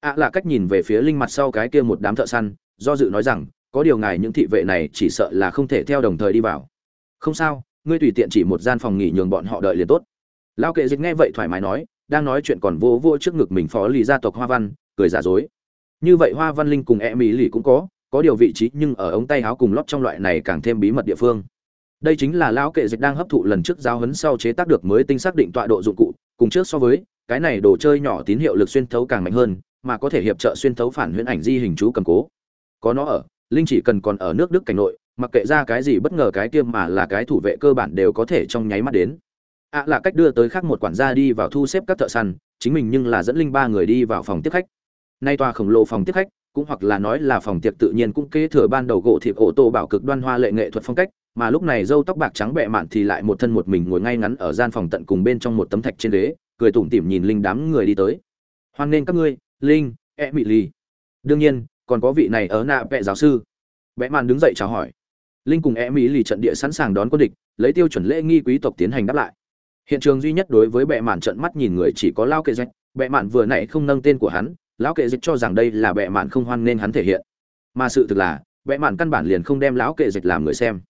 Ạ à là cách nhìn về phía linh mặt sau cái kia một đám thợ săn, do dự nói rằng, có điều ngài những thị vệ này chỉ sợ là không thể theo đồng thời đi vào. Không sao, ngươi tùy tiện chỉ một gian phòng nghỉ nhường bọn họ đợi liền tốt. Lão kệ dịch nghe vậy thoải mái nói, đang nói chuyện còn vô vô trước ngực mình phó lì gia tộc hoa văn, cười giả dối. Như vậy hoa văn linh cùng e mỹ lì cũng có có điều vị trí nhưng ở ống tay áo cùng lót trong loại này càng thêm bí mật địa phương đây chính là lão kệ dịch đang hấp thụ lần trước giao hấn sau chế tác được mới tinh xác định tọa độ dụng cụ, cùng trước so với, cái này đồ chơi nhỏ tín hiệu lực xuyên thấu càng mạnh hơn, mà có thể hiệp trợ xuyên thấu phản huyễn ảnh di hình chú cầm cố. Có nó ở, linh chỉ cần còn ở nước đức cảnh nội, mặc kệ ra cái gì bất ngờ cái tiêm mà là cái thủ vệ cơ bản đều có thể trong nháy mắt đến. Ạ à là cách đưa tới khác một quản gia đi vào thu xếp các thợ săn, chính mình nhưng là dẫn linh ba người đi vào phòng tiếp khách. Nay tòa khổng lồ phòng tiếp khách, cũng hoặc là nói là phòng tiệc tự nhiên cũng kế thừa ban đầu gỗ thịt ô tô bảo cực đoan hoa lệ nghệ thuật phong cách mà lúc này dâu tóc bạc trắng bẹ mạn thì lại một thân một mình ngồi ngay ngắn ở gian phòng tận cùng bên trong một tấm thạch trên ghế, cười tủm tỉm nhìn linh đám người đi tới. Hoan nghênh các ngươi, linh e mỹ ly đương nhiên, còn có vị này ở nạ bẹ giáo sư. Bẹ mạn đứng dậy chào hỏi. Linh cùng e mỹ lì trận địa sẵn sàng đón quân địch, lấy tiêu chuẩn lễ nghi quý tộc tiến hành đáp lại. Hiện trường duy nhất đối với bệ mạn trận mắt nhìn người chỉ có lao kệ dịch. Bệ mạn vừa nãy không nâng tên của hắn lão kệ dịch cho rằng đây là bệ mạn không hoan nên hắn thể hiện. Mà sự thực là bệ mạn căn bản liền không đem lão kệ dịch làm người xem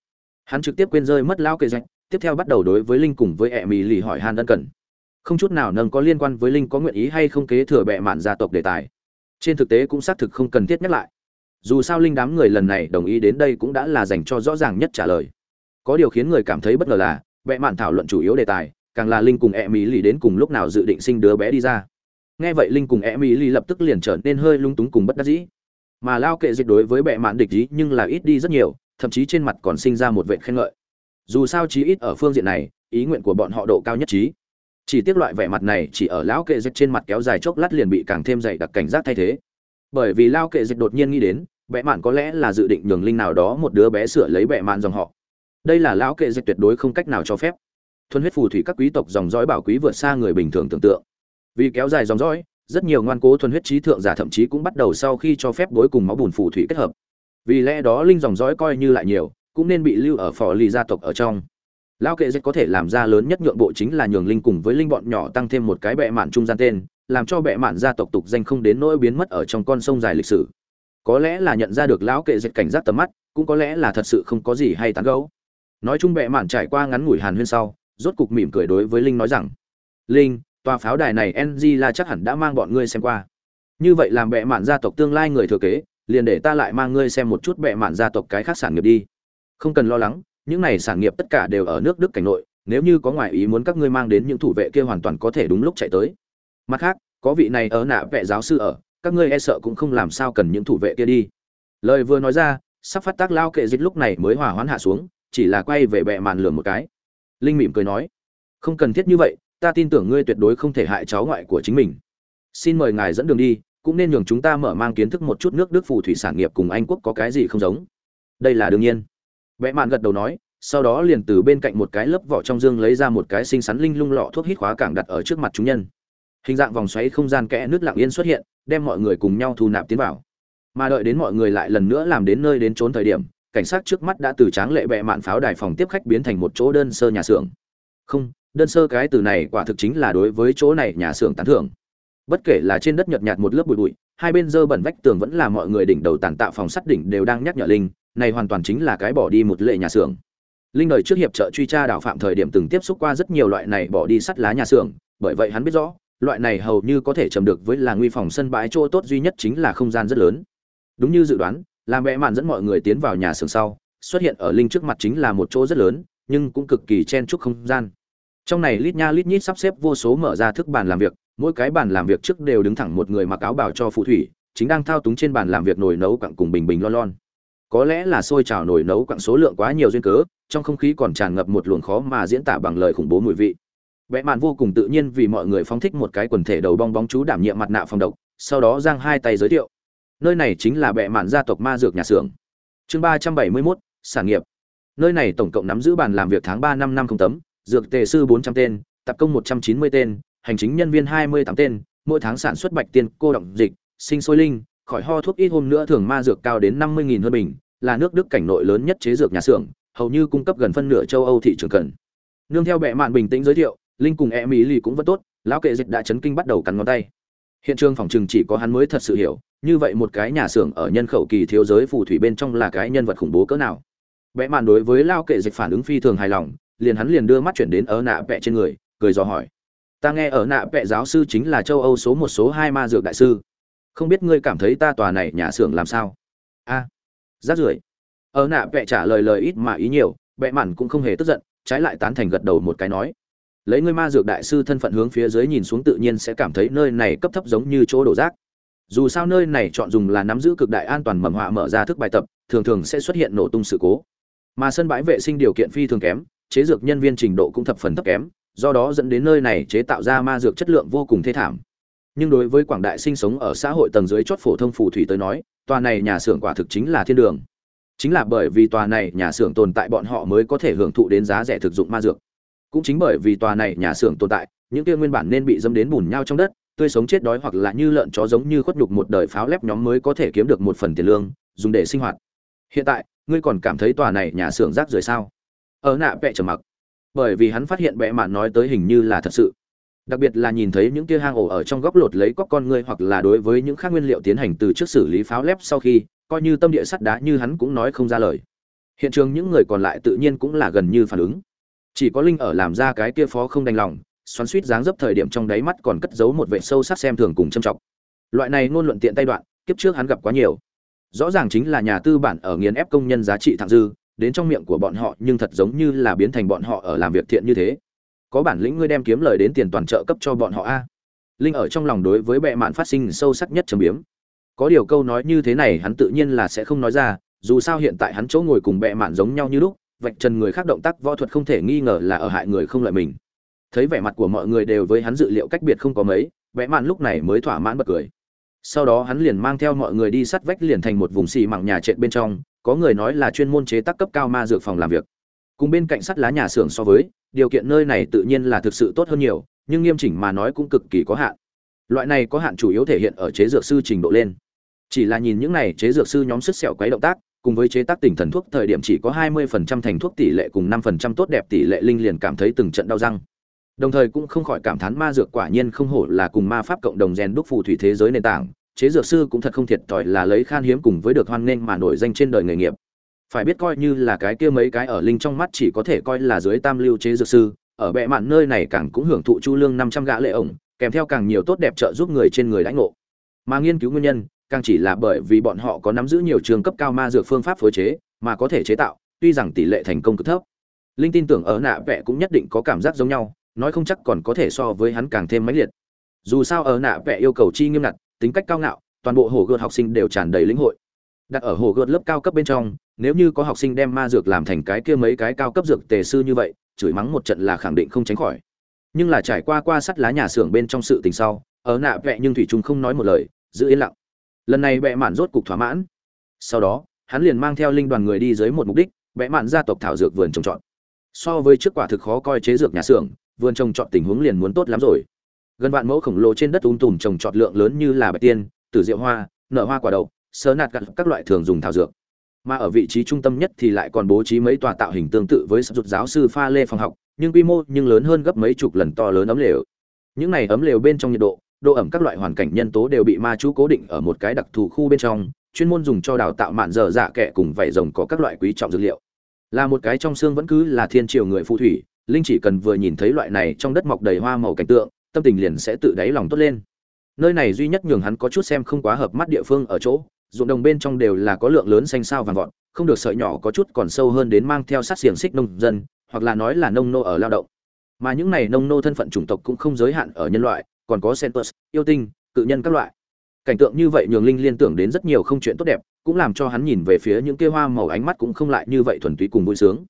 hắn trực tiếp quên rơi mất lão kệ dịch tiếp theo bắt đầu đối với linh cùng với e mì lì hỏi han ân cần. Không chút nào nâng có liên quan với linh có nguyện ý hay không kế thừa bệ mạn gia tộc đề tài. Trên thực tế cũng xác thực không cần thiết nhắc lại. Dù sao linh đám người lần này đồng ý đến đây cũng đã là dành cho rõ ràng nhất trả lời. Có điều khiến người cảm thấy bất ngờ là, bệ mạn thảo luận chủ yếu đề tài, càng là linh cùng e mỹ lì đến cùng lúc nào dự định sinh đứa bé đi ra. Nghe vậy linh cùng e mỹ lì lập tức liền trở nên hơi lung túng cùng bất đắc dĩ. Mà lao kệ dịch đối với bệ mạn địch ý nhưng là ít đi rất nhiều thậm chí trên mặt còn sinh ra một vệ khen ngợi. Dù sao chí ít ở phương diện này, ý nguyện của bọn họ độ cao nhất trí. Chỉ tiếc loại vẻ mặt này chỉ ở lão kệ dịch trên mặt kéo dài chốc lát liền bị càng thêm dày đặc cảnh giác thay thế. Bởi vì lao kệ dịch đột nhiên nghĩ đến, bệ mạn có lẽ là dự định nhường linh nào đó một đứa bé sửa lấy bệ mạn dòng họ. Đây là lão kệ dịch tuyệt đối không cách nào cho phép. Thuần huyết phù thủy các quý tộc dòng dõi bảo quý vượt xa người bình thường tưởng tượng. Vì kéo dài dòng dõi, rất nhiều ngoan cố thuần huyết trí thượng giả thậm chí cũng bắt đầu sau khi cho phép đối cùng máu bùn phù thủy kết hợp vì lẽ đó linh dòng dõi coi như lại nhiều, cũng nên bị lưu ở phò lì gia tộc ở trong. Lão kệ dịch có thể làm ra lớn nhất nhượng bộ chính là nhường linh cùng với linh bọn nhỏ tăng thêm một cái bệ mạn trung gian tên, làm cho bệ mạn gia tộc tục danh không đến nỗi biến mất ở trong con sông dài lịch sử. Có lẽ là nhận ra được lão kệ dịch cảnh giác tầm mắt, cũng có lẽ là thật sự không có gì hay tán gẫu. Nói chung bệ mạn trải qua ngắn ngủi hàn huyên sau, rốt cục mỉm cười đối với linh nói rằng, linh, tòa pháo đài này ng là chắc hẳn đã mang bọn ngươi xem qua. Như vậy làm bệ mạn gia tộc tương lai người thừa kế liền để ta lại mang ngươi xem một chút bệ mạn gia tộc cái khác sản nghiệp đi. Không cần lo lắng, những này sản nghiệp tất cả đều ở nước đức cảnh nội, nếu như có ngoại ý muốn các ngươi mang đến những thủ vệ kia hoàn toàn có thể đúng lúc chạy tới. Mặt khác, có vị này ở nạ vệ giáo sư ở, các ngươi e sợ cũng không làm sao cần những thủ vệ kia đi. Lời vừa nói ra, sắp phát tác lao kệ dịch lúc này mới hòa hoãn hạ xuống, chỉ là quay về bệ màn lường một cái. Linh mỉm cười nói, không cần thiết như vậy, ta tin tưởng ngươi tuyệt đối không thể hại cháu ngoại của chính mình. Xin mời ngài dẫn đường đi cũng nên nhường chúng ta mở mang kiến thức một chút nước đức phù thủy sản nghiệp cùng anh quốc có cái gì không giống. Đây là đương nhiên. Vẽ mạn gật đầu nói, sau đó liền từ bên cạnh một cái lớp vỏ trong dương lấy ra một cái xinh xắn linh lung lọ thuốc hít khóa cảng đặt ở trước mặt chúng nhân. Hình dạng vòng xoáy không gian kẽ nước lặng yên xuất hiện, đem mọi người cùng nhau thu nạp tiến vào. Mà đợi đến mọi người lại lần nữa làm đến nơi đến trốn thời điểm, cảnh sát trước mắt đã từ tráng lệ bệ mạn pháo đài phòng tiếp khách biến thành một chỗ đơn sơ nhà xưởng. Không, đơn sơ cái từ này quả thực chính là đối với chỗ này nhà xưởng tán thưởng bất kể là trên đất nhợt nhạt một lớp bụi bụi, hai bên dơ bẩn vách tường vẫn là mọi người đỉnh đầu tàn tạo phòng sắt đỉnh đều đang nhắc nhở linh, này hoàn toàn chính là cái bỏ đi một lệ nhà xưởng. Linh đời trước hiệp trợ truy tra đảo phạm thời điểm từng tiếp xúc qua rất nhiều loại này bỏ đi sắt lá nhà xưởng, bởi vậy hắn biết rõ, loại này hầu như có thể trầm được với là nguy phòng sân bãi chỗ tốt duy nhất chính là không gian rất lớn. Đúng như dự đoán, làm mẹ mạn dẫn mọi người tiến vào nhà xưởng sau, xuất hiện ở linh trước mặt chính là một chỗ rất lớn, nhưng cũng cực kỳ chen chúc không gian. Trong này lít nha lít nhít sắp xếp vô số mở ra thức bàn làm việc mỗi cái bàn làm việc trước đều đứng thẳng một người mặc áo bảo cho phù thủy, chính đang thao túng trên bàn làm việc nồi nấu quặng cùng bình bình lon lon. Có lẽ là sôi trào nồi nấu quặng số lượng quá nhiều duyên cớ, trong không khí còn tràn ngập một luồng khó mà diễn tả bằng lời khủng bố mùi vị. Vẽ mạn vô cùng tự nhiên vì mọi người phóng thích một cái quần thể đầu bong bóng chú đảm nhiệm mặt nạ phòng độc, sau đó giang hai tay giới thiệu. Nơi này chính là bệ mạn gia tộc ma dược nhà xưởng. Chương ba trăm bảy mươi mốt, sản nghiệp. Nơi này tổng cộng nắm giữ bàn làm việc tháng ba năm năm không tấm, dược tề sư bốn trăm tên tập công một trăm chín mươi tên hành chính nhân viên hai mươi tám tên, mỗi tháng sản xuất bạch tiên cô động dịch, sinh sôi linh, khỏi ho thuốc ít hôm nữa thường ma dược cao đến năm mươi nghìn hơn bình, là nước đức cảnh nội lớn nhất chế dược nhà xưởng, hầu như cung cấp gần phân nửa châu âu thị trường cần. Nương theo bệ mạn bình tĩnh giới thiệu, linh cùng e mỹ lì cũng vẫn tốt, lão kệ dịch đã chấn kinh bắt đầu cắn ngón tay. Hiện trường phòng trừng chỉ có hắn mới thật sự hiểu, như vậy một cái nhà xưởng ở nhân khẩu kỳ thiếu giới phù thủy bên trong là cái nhân vật khủng bố cỡ nào. Bệ mạn đối với lao kệ dịch phản ứng phi thường hài lòng, liền hắn liền đưa mắt chuyển đến ở nạ vẽ trên người, cười dò hỏi ta nghe ở nạ vẽ giáo sư chính là châu âu số một số hai ma dược đại sư. Không biết ngươi cảm thấy ta tòa này nhà xưởng làm sao? A à, rát rưởi. Ở nạ vẽ trả lời lời ít mà ý nhiều bệ mạn cũng không hề tức giận trái lại tán thành gật đầu một cái nói. Lấy ngươi ma dược đại sư thân phận hướng phía dưới nhìn xuống tự nhiên sẽ cảm thấy nơi này cấp thấp giống như chỗ đổ rác. Dù sao nơi này chọn dùng là nắm giữ cực đại an toàn mầm họa mở ra thức bài tập thường thường sẽ xuất hiện nổ tung sự cố. Mà sân bãi vệ sinh điều kiện phi thường kém chế dược nhân viên trình độ cũng thập phần thấp kém do đó dẫn đến nơi này chế tạo ra ma dược chất lượng vô cùng thê thảm. Nhưng đối với quảng đại sinh sống ở xã hội tầng dưới chót phổ thông phù thủy tới nói, tòa này nhà xưởng quả thực chính là thiên đường. Chính là bởi vì tòa này nhà xưởng tồn tại bọn họ mới có thể hưởng thụ đến giá rẻ thực dụng ma dược. Cũng chính bởi vì tòa này nhà xưởng tồn tại, những kia nguyên bản nên bị dâm đến bùn nhau trong đất, tươi sống chết đói hoặc là như lợn chó giống như khuất nhục một đời pháo lép nhóm mới có thể kiếm được một phần tiền lương, dùng để sinh hoạt. Hiện tại, ngươi còn cảm thấy tòa này nhà xưởng rác rưởi sao? Ở nạ vẽ trầm mặc bởi vì hắn phát hiện bệ mạn nói tới hình như là thật sự. Đặc biệt là nhìn thấy những kia hang ổ ở trong góc lột lấy cóc con ngươi hoặc là đối với những khác nguyên liệu tiến hành từ trước xử lý pháo lép sau khi, coi như tâm địa sắt đá như hắn cũng nói không ra lời. Hiện trường những người còn lại tự nhiên cũng là gần như phản ứng. Chỉ có linh ở làm ra cái kia phó không đành lòng, xoắn suýt dáng dấp thời điểm trong đáy mắt còn cất giấu một vệ sâu sắc xem thường cùng châm trọng. Loại này ngôn luận tiện tay đoạn, kiếp trước hắn gặp quá nhiều. Rõ ràng chính là nhà tư bản ở nghiền ép công nhân giá trị thẳng dư đến trong miệng của bọn họ nhưng thật giống như là biến thành bọn họ ở làm việc thiện như thế. Có bản lĩnh ngươi đem kiếm lời đến tiền toàn trợ cấp cho bọn họ a. Linh ở trong lòng đối với bệ mạn phát sinh sâu sắc nhất trầm biếm. Có điều câu nói như thế này hắn tự nhiên là sẽ không nói ra, dù sao hiện tại hắn chỗ ngồi cùng bệ mạn giống nhau như lúc, vạch trần người khác động tác võ thuật không thể nghi ngờ là ở hại người không lợi mình. Thấy vẻ mặt của mọi người đều với hắn dự liệu cách biệt không có mấy, Bệ mạn lúc này mới thỏa mãn bật cười. Sau đó hắn liền mang theo mọi người đi sắt vách liền thành một vùng xì mảng nhà trệt bên trong có người nói là chuyên môn chế tác cấp cao ma dược phòng làm việc. Cùng bên cạnh sắt lá nhà xưởng so với, điều kiện nơi này tự nhiên là thực sự tốt hơn nhiều, nhưng nghiêm chỉnh mà nói cũng cực kỳ có hạn. Loại này có hạn chủ yếu thể hiện ở chế dược sư trình độ lên. Chỉ là nhìn những này chế dược sư nhóm sức sẹo quấy động tác, cùng với chế tác tỉnh thần thuốc thời điểm chỉ có 20% thành thuốc tỷ lệ cùng 5% tốt đẹp tỷ lệ linh liền cảm thấy từng trận đau răng. Đồng thời cũng không khỏi cảm thán ma dược quả nhiên không hổ là cùng ma pháp cộng đồng rèn đúc phù thủy thế giới nền tảng chế dược sư cũng thật không thiệt thòi là lấy khan hiếm cùng với được hoan nghênh mà nổi danh trên đời nghề nghiệp. Phải biết coi như là cái kia mấy cái ở linh trong mắt chỉ có thể coi là dưới tam lưu chế dược sư, ở bệ mạn nơi này càng cũng hưởng thụ chu lương năm trăm gã lệ ổng, kèm theo càng nhiều tốt đẹp trợ giúp người trên người lãnh ngộ. Mà nghiên cứu nguyên nhân, càng chỉ là bởi vì bọn họ có nắm giữ nhiều trường cấp cao ma dược phương pháp phối chế, mà có thể chế tạo, tuy rằng tỷ lệ thành công cực thấp. Linh tin tưởng ở nạ vẽ cũng nhất định có cảm giác giống nhau, nói không chắc còn có thể so với hắn càng thêm mãnh liệt. Dù sao ở nạ vẽ yêu cầu chi nghiêm ngặt tính cách cao ngạo, toàn bộ hồ gợt học sinh đều tràn đầy lĩnh hội. Đặt ở hồ gợt lớp cao cấp bên trong, nếu như có học sinh đem ma dược làm thành cái kia mấy cái cao cấp dược tề sư như vậy, chửi mắng một trận là khẳng định không tránh khỏi. Nhưng là trải qua qua sắt lá nhà xưởng bên trong sự tình sau, ở nạ vẽ nhưng thủy trung không nói một lời, giữ yên lặng. Lần này bệ mạn rốt cục thỏa mãn. Sau đó, hắn liền mang theo linh đoàn người đi dưới một mục đích bệ mạn gia tộc thảo dược vườn trồng trọt. So với trước quả thực khó coi chế dược nhà xưởng, vườn trồng trọt tình huống liền muốn tốt lắm rồi gần vạn mẫu khổng lồ trên đất ung tùm trồng trọt lượng lớn như là bạch tiên tử diệu hoa nở hoa quả đậu sớ nạt các, các loại thường dùng thảo dược. Mà ở vị trí trung tâm nhất thì lại còn bố trí mấy tòa tạo hình tương tự với sập giáo sư pha lê phòng học nhưng quy mô nhưng lớn hơn gấp mấy chục lần to lớn ấm lều. Những này ấm lều bên trong nhiệt độ độ ẩm các loại hoàn cảnh nhân tố đều bị ma chú cố định ở một cái đặc thù khu bên trong chuyên môn dùng cho đào tạo mạn dở dạ kẹ cùng vảy rồng có các loại quý trọng dược liệu. Là một cái trong xương vẫn cứ là thiên triều người phù thủy linh chỉ cần vừa nhìn thấy loại này trong đất mọc đầy hoa màu cảnh tượng tâm tình liền sẽ tự đáy lòng tốt lên. Nơi này duy nhất nhường hắn có chút xem không quá hợp mắt địa phương ở chỗ, ruộng đồng bên trong đều là có lượng lớn xanh sao vàng vọt, không được sợi nhỏ có chút còn sâu hơn đến mang theo sát xiềng xích nông dân, hoặc là nói là nông nô ở lao động. Mà những này nông nô thân phận chủng tộc cũng không giới hạn ở nhân loại, còn có centus yêu tinh, cự nhân các loại. Cảnh tượng như vậy nhường linh liên tưởng đến rất nhiều không chuyện tốt đẹp, cũng làm cho hắn nhìn về phía những kia hoa màu ánh mắt cũng không lại như vậy thuần túy cùng vui sướng.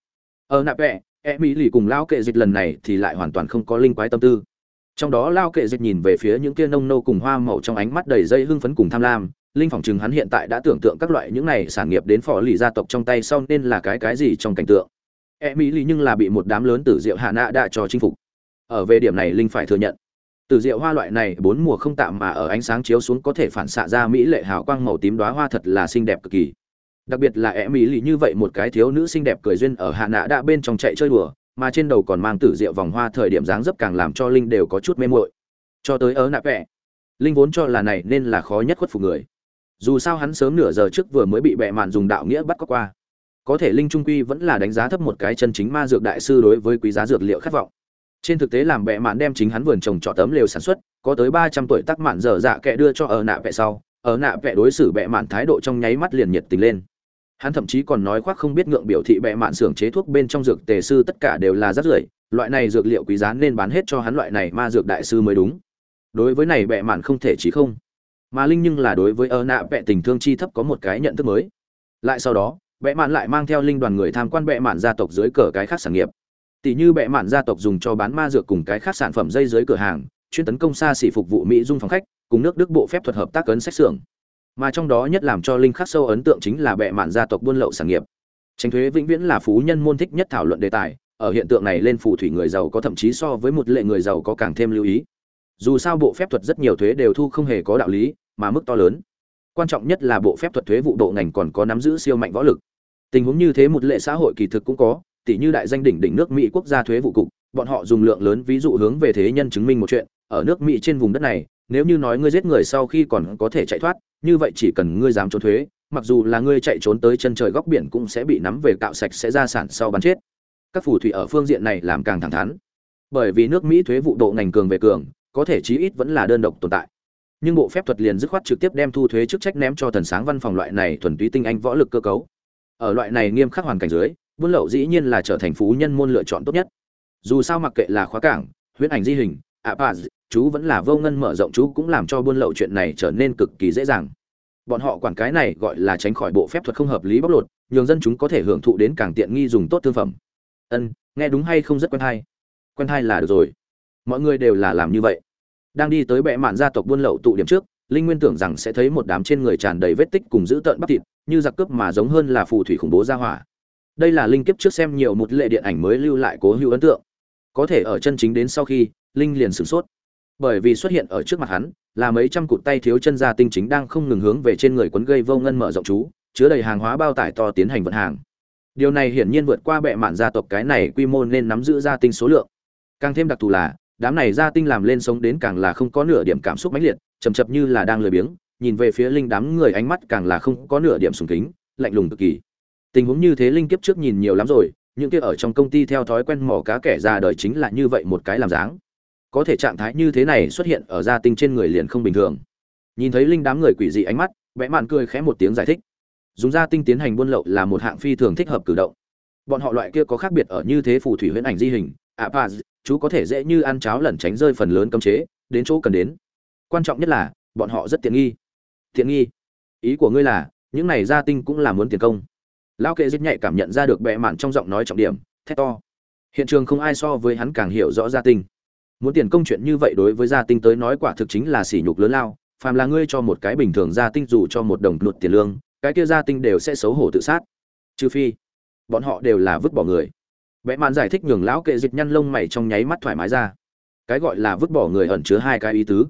Ở nạp vẹ e mỹ lì cùng lao kệ dịch lần này thì lại hoàn toàn không có linh quái tâm tư trong đó lao kệ dịch nhìn về phía những kia nông nô cùng hoa màu trong ánh mắt đầy dây hưng phấn cùng tham lam, linh phỏng chừng hắn hiện tại đã tưởng tượng các loại những này sản nghiệp đến phò lì gia tộc trong tay sau nên là cái cái gì trong cảnh tượng. E mỹ lì nhưng là bị một đám lớn tử diệu hạ nạ đã cho chinh phục. Ở về điểm này linh phải thừa nhận, tử diệu hoa loại này bốn mùa không tạm mà ở ánh sáng chiếu xuống có thể phản xạ ra mỹ lệ hào quang màu tím đóa hoa thật là xinh đẹp cực kỳ. Đặc biệt là e mỹ lì như vậy một cái thiếu nữ xinh đẹp cười duyên ở hạ nạ đã bên trong chạy chơi đùa mà trên đầu còn mang tử rượu vòng hoa thời điểm dáng dấp càng làm cho linh đều có chút mê muội. Cho tới ớ nạp vẽ linh vốn cho là này nên là khó nhất khuất phục người. Dù sao hắn sớm nửa giờ trước vừa mới bị bệ mạn dùng đạo nghĩa bắt có qua. Có thể linh trung quy vẫn là đánh giá thấp một cái chân chính ma dược đại sư đối với quý giá dược liệu khát vọng. Trên thực tế làm bệ mạn đem chính hắn vườn trồng trọt tấm lều sản xuất, có tới ba trăm tuổi tắc mạn dở dạ kệ đưa cho ở nạ vẽ sau ở nạ vẽ đối xử bệ mạn thái độ trong nháy mắt liền nhiệt tình lên hắn thậm chí còn nói khoác không biết ngượng biểu thị bệ mạn xưởng chế thuốc bên trong dược tề sư tất cả đều là rất rưởi, loại này dược liệu quý giá nên bán hết cho hắn loại này ma dược đại sư mới đúng. Đối với này bệ mạn không thể chỉ không. Mà linh nhưng là đối với ơ nạ bệ tình thương chi thấp có một cái nhận thức mới. Lại sau đó, bệ mạn lại mang theo linh đoàn người tham quan bệ mạn gia tộc dưới cờ cái khác sản nghiệp. Tỷ như bệ mạn gia tộc dùng cho bán ma dược cùng cái khác sản phẩm dây dưới cửa hàng, chuyên tấn công xa xỉ phục vụ mỹ dung phòng khách, cùng nước đức bộ phép thuật hợp tác cấn sách xưởng mà trong đó nhất làm cho linh khắc sâu ấn tượng chính là bệ mạn gia tộc buôn lậu sản nghiệp. Tránh thuế vĩnh viễn là phú nhân môn thích nhất thảo luận đề tài, ở hiện tượng này lên phù thủy người giàu có thậm chí so với một lệ người giàu có càng thêm lưu ý. Dù sao bộ phép thuật rất nhiều thuế đều thu không hề có đạo lý, mà mức to lớn. Quan trọng nhất là bộ phép thuật thuế vụ độ ngành còn có nắm giữ siêu mạnh võ lực. Tình huống như thế một lệ xã hội kỳ thực cũng có tỷ như đại danh đỉnh đỉnh nước mỹ quốc gia thuế vụ cục, bọn họ dùng lượng lớn ví dụ hướng về thế nhân chứng minh một chuyện, ở nước mỹ trên vùng đất này nếu như nói ngươi giết người sau khi còn có thể chạy thoát, như vậy chỉ cần ngươi dám trốn thuế, mặc dù là ngươi chạy trốn tới chân trời góc biển cũng sẽ bị nắm về cạo sạch sẽ ra sản sau bắn chết. Các phù thủy ở phương diện này làm càng thẳng thắn. Bởi vì nước mỹ thuế vụ độ ngành cường về cường, có thể chí ít vẫn là đơn độc tồn tại. Nhưng bộ phép thuật liền dứt khoát trực tiếp đem thu thuế chức trách ném cho thần sáng văn phòng loại này thuần túy tinh anh võ lực cơ cấu. Ở loại này nghiêm khắc hoàn cảnh dưới, buôn lậu dĩ nhiên là trở thành phú nhân môn lựa chọn tốt nhất. Dù sao mặc kệ là khóa cảng, huyễn ảnh di hình ạ bà, chú vẫn là vô ngân mở rộng chú cũng làm cho buôn lậu chuyện này trở nên cực kỳ dễ dàng. Bọn họ quản cái này gọi là tránh khỏi bộ phép thuật không hợp lý bóc lột, nhường dân chúng có thể hưởng thụ đến càng tiện nghi dùng tốt thương phẩm. Ân, nghe đúng hay không rất quen hay. Quen hay là được rồi. Mọi người đều là làm như vậy. Đang đi tới bệ mạn gia tộc buôn lậu tụ điểm trước, linh nguyên tưởng rằng sẽ thấy một đám trên người tràn đầy vết tích cùng giữ tợn bắp thịt, như giặc cướp mà giống hơn là phù thủy khủng bố gia hỏa. Đây là linh kiếp trước xem nhiều một lệ điện ảnh mới lưu lại cố hữu ấn tượng. Có thể ở chân chính đến sau khi linh liền sửng sốt. Bởi vì xuất hiện ở trước mặt hắn, là mấy trăm cụt tay thiếu chân gia tinh chính đang không ngừng hướng về trên người quấn gây vô ngân mở rộng chú, chứa đầy hàng hóa bao tải to tiến hành vận hàng. Điều này hiển nhiên vượt qua bệ mạn gia tộc cái này quy mô nên nắm giữ gia tinh số lượng. Càng thêm đặc thù là, đám này gia tinh làm lên sống đến càng là không có nửa điểm cảm xúc mãnh liệt chầm chập như là đang lười biếng, nhìn về phía linh đám người ánh mắt càng là không có nửa điểm sùng kính, lạnh lùng cực kỳ. Tình huống như thế linh kiếp trước nhìn nhiều lắm rồi, những kia ở trong công ty theo thói quen mỏ cá kẻ ra đời chính là như vậy một cái làm dáng có thể trạng thái như thế này xuất hiện ở gia tinh trên người liền không bình thường. Nhìn thấy linh đám người quỷ dị ánh mắt vẽ mạn cười khẽ một tiếng giải thích. Dùng gia tinh tiến hành buôn lậu là một hạng phi thường thích hợp cử động. Bọn họ loại kia có khác biệt ở như thế phù thủy huyễn ảnh di hình ạ à, chú có thể dễ như ăn cháo lẩn tránh rơi phần lớn cấm chế đến chỗ cần đến. Quan trọng nhất là bọn họ rất tiện nghi. Tiện nghi? Ý của ngươi là những này gia tinh cũng là muốn tiền công. Lao kệ rất nhạy cảm nhận ra được bệ mạn trong giọng nói trọng điểm thét to. Hiện trường không ai so với hắn càng hiểu rõ gia tinh muốn tiền công chuyện như vậy đối với gia tinh tới nói quả thực chính là sỉ nhục lớn lao, phàm là ngươi cho một cái bình thường gia tinh dù cho một đồng luật tiền lương, cái kia gia tinh đều sẽ xấu hổ tự sát. Trừ phi, bọn họ đều là vứt bỏ người. Vẽ mạn giải thích nhường lão kệ dịch nhăn lông mày trong nháy mắt thoải mái ra. Cái gọi là vứt bỏ người ẩn chứa hai cái ý tứ.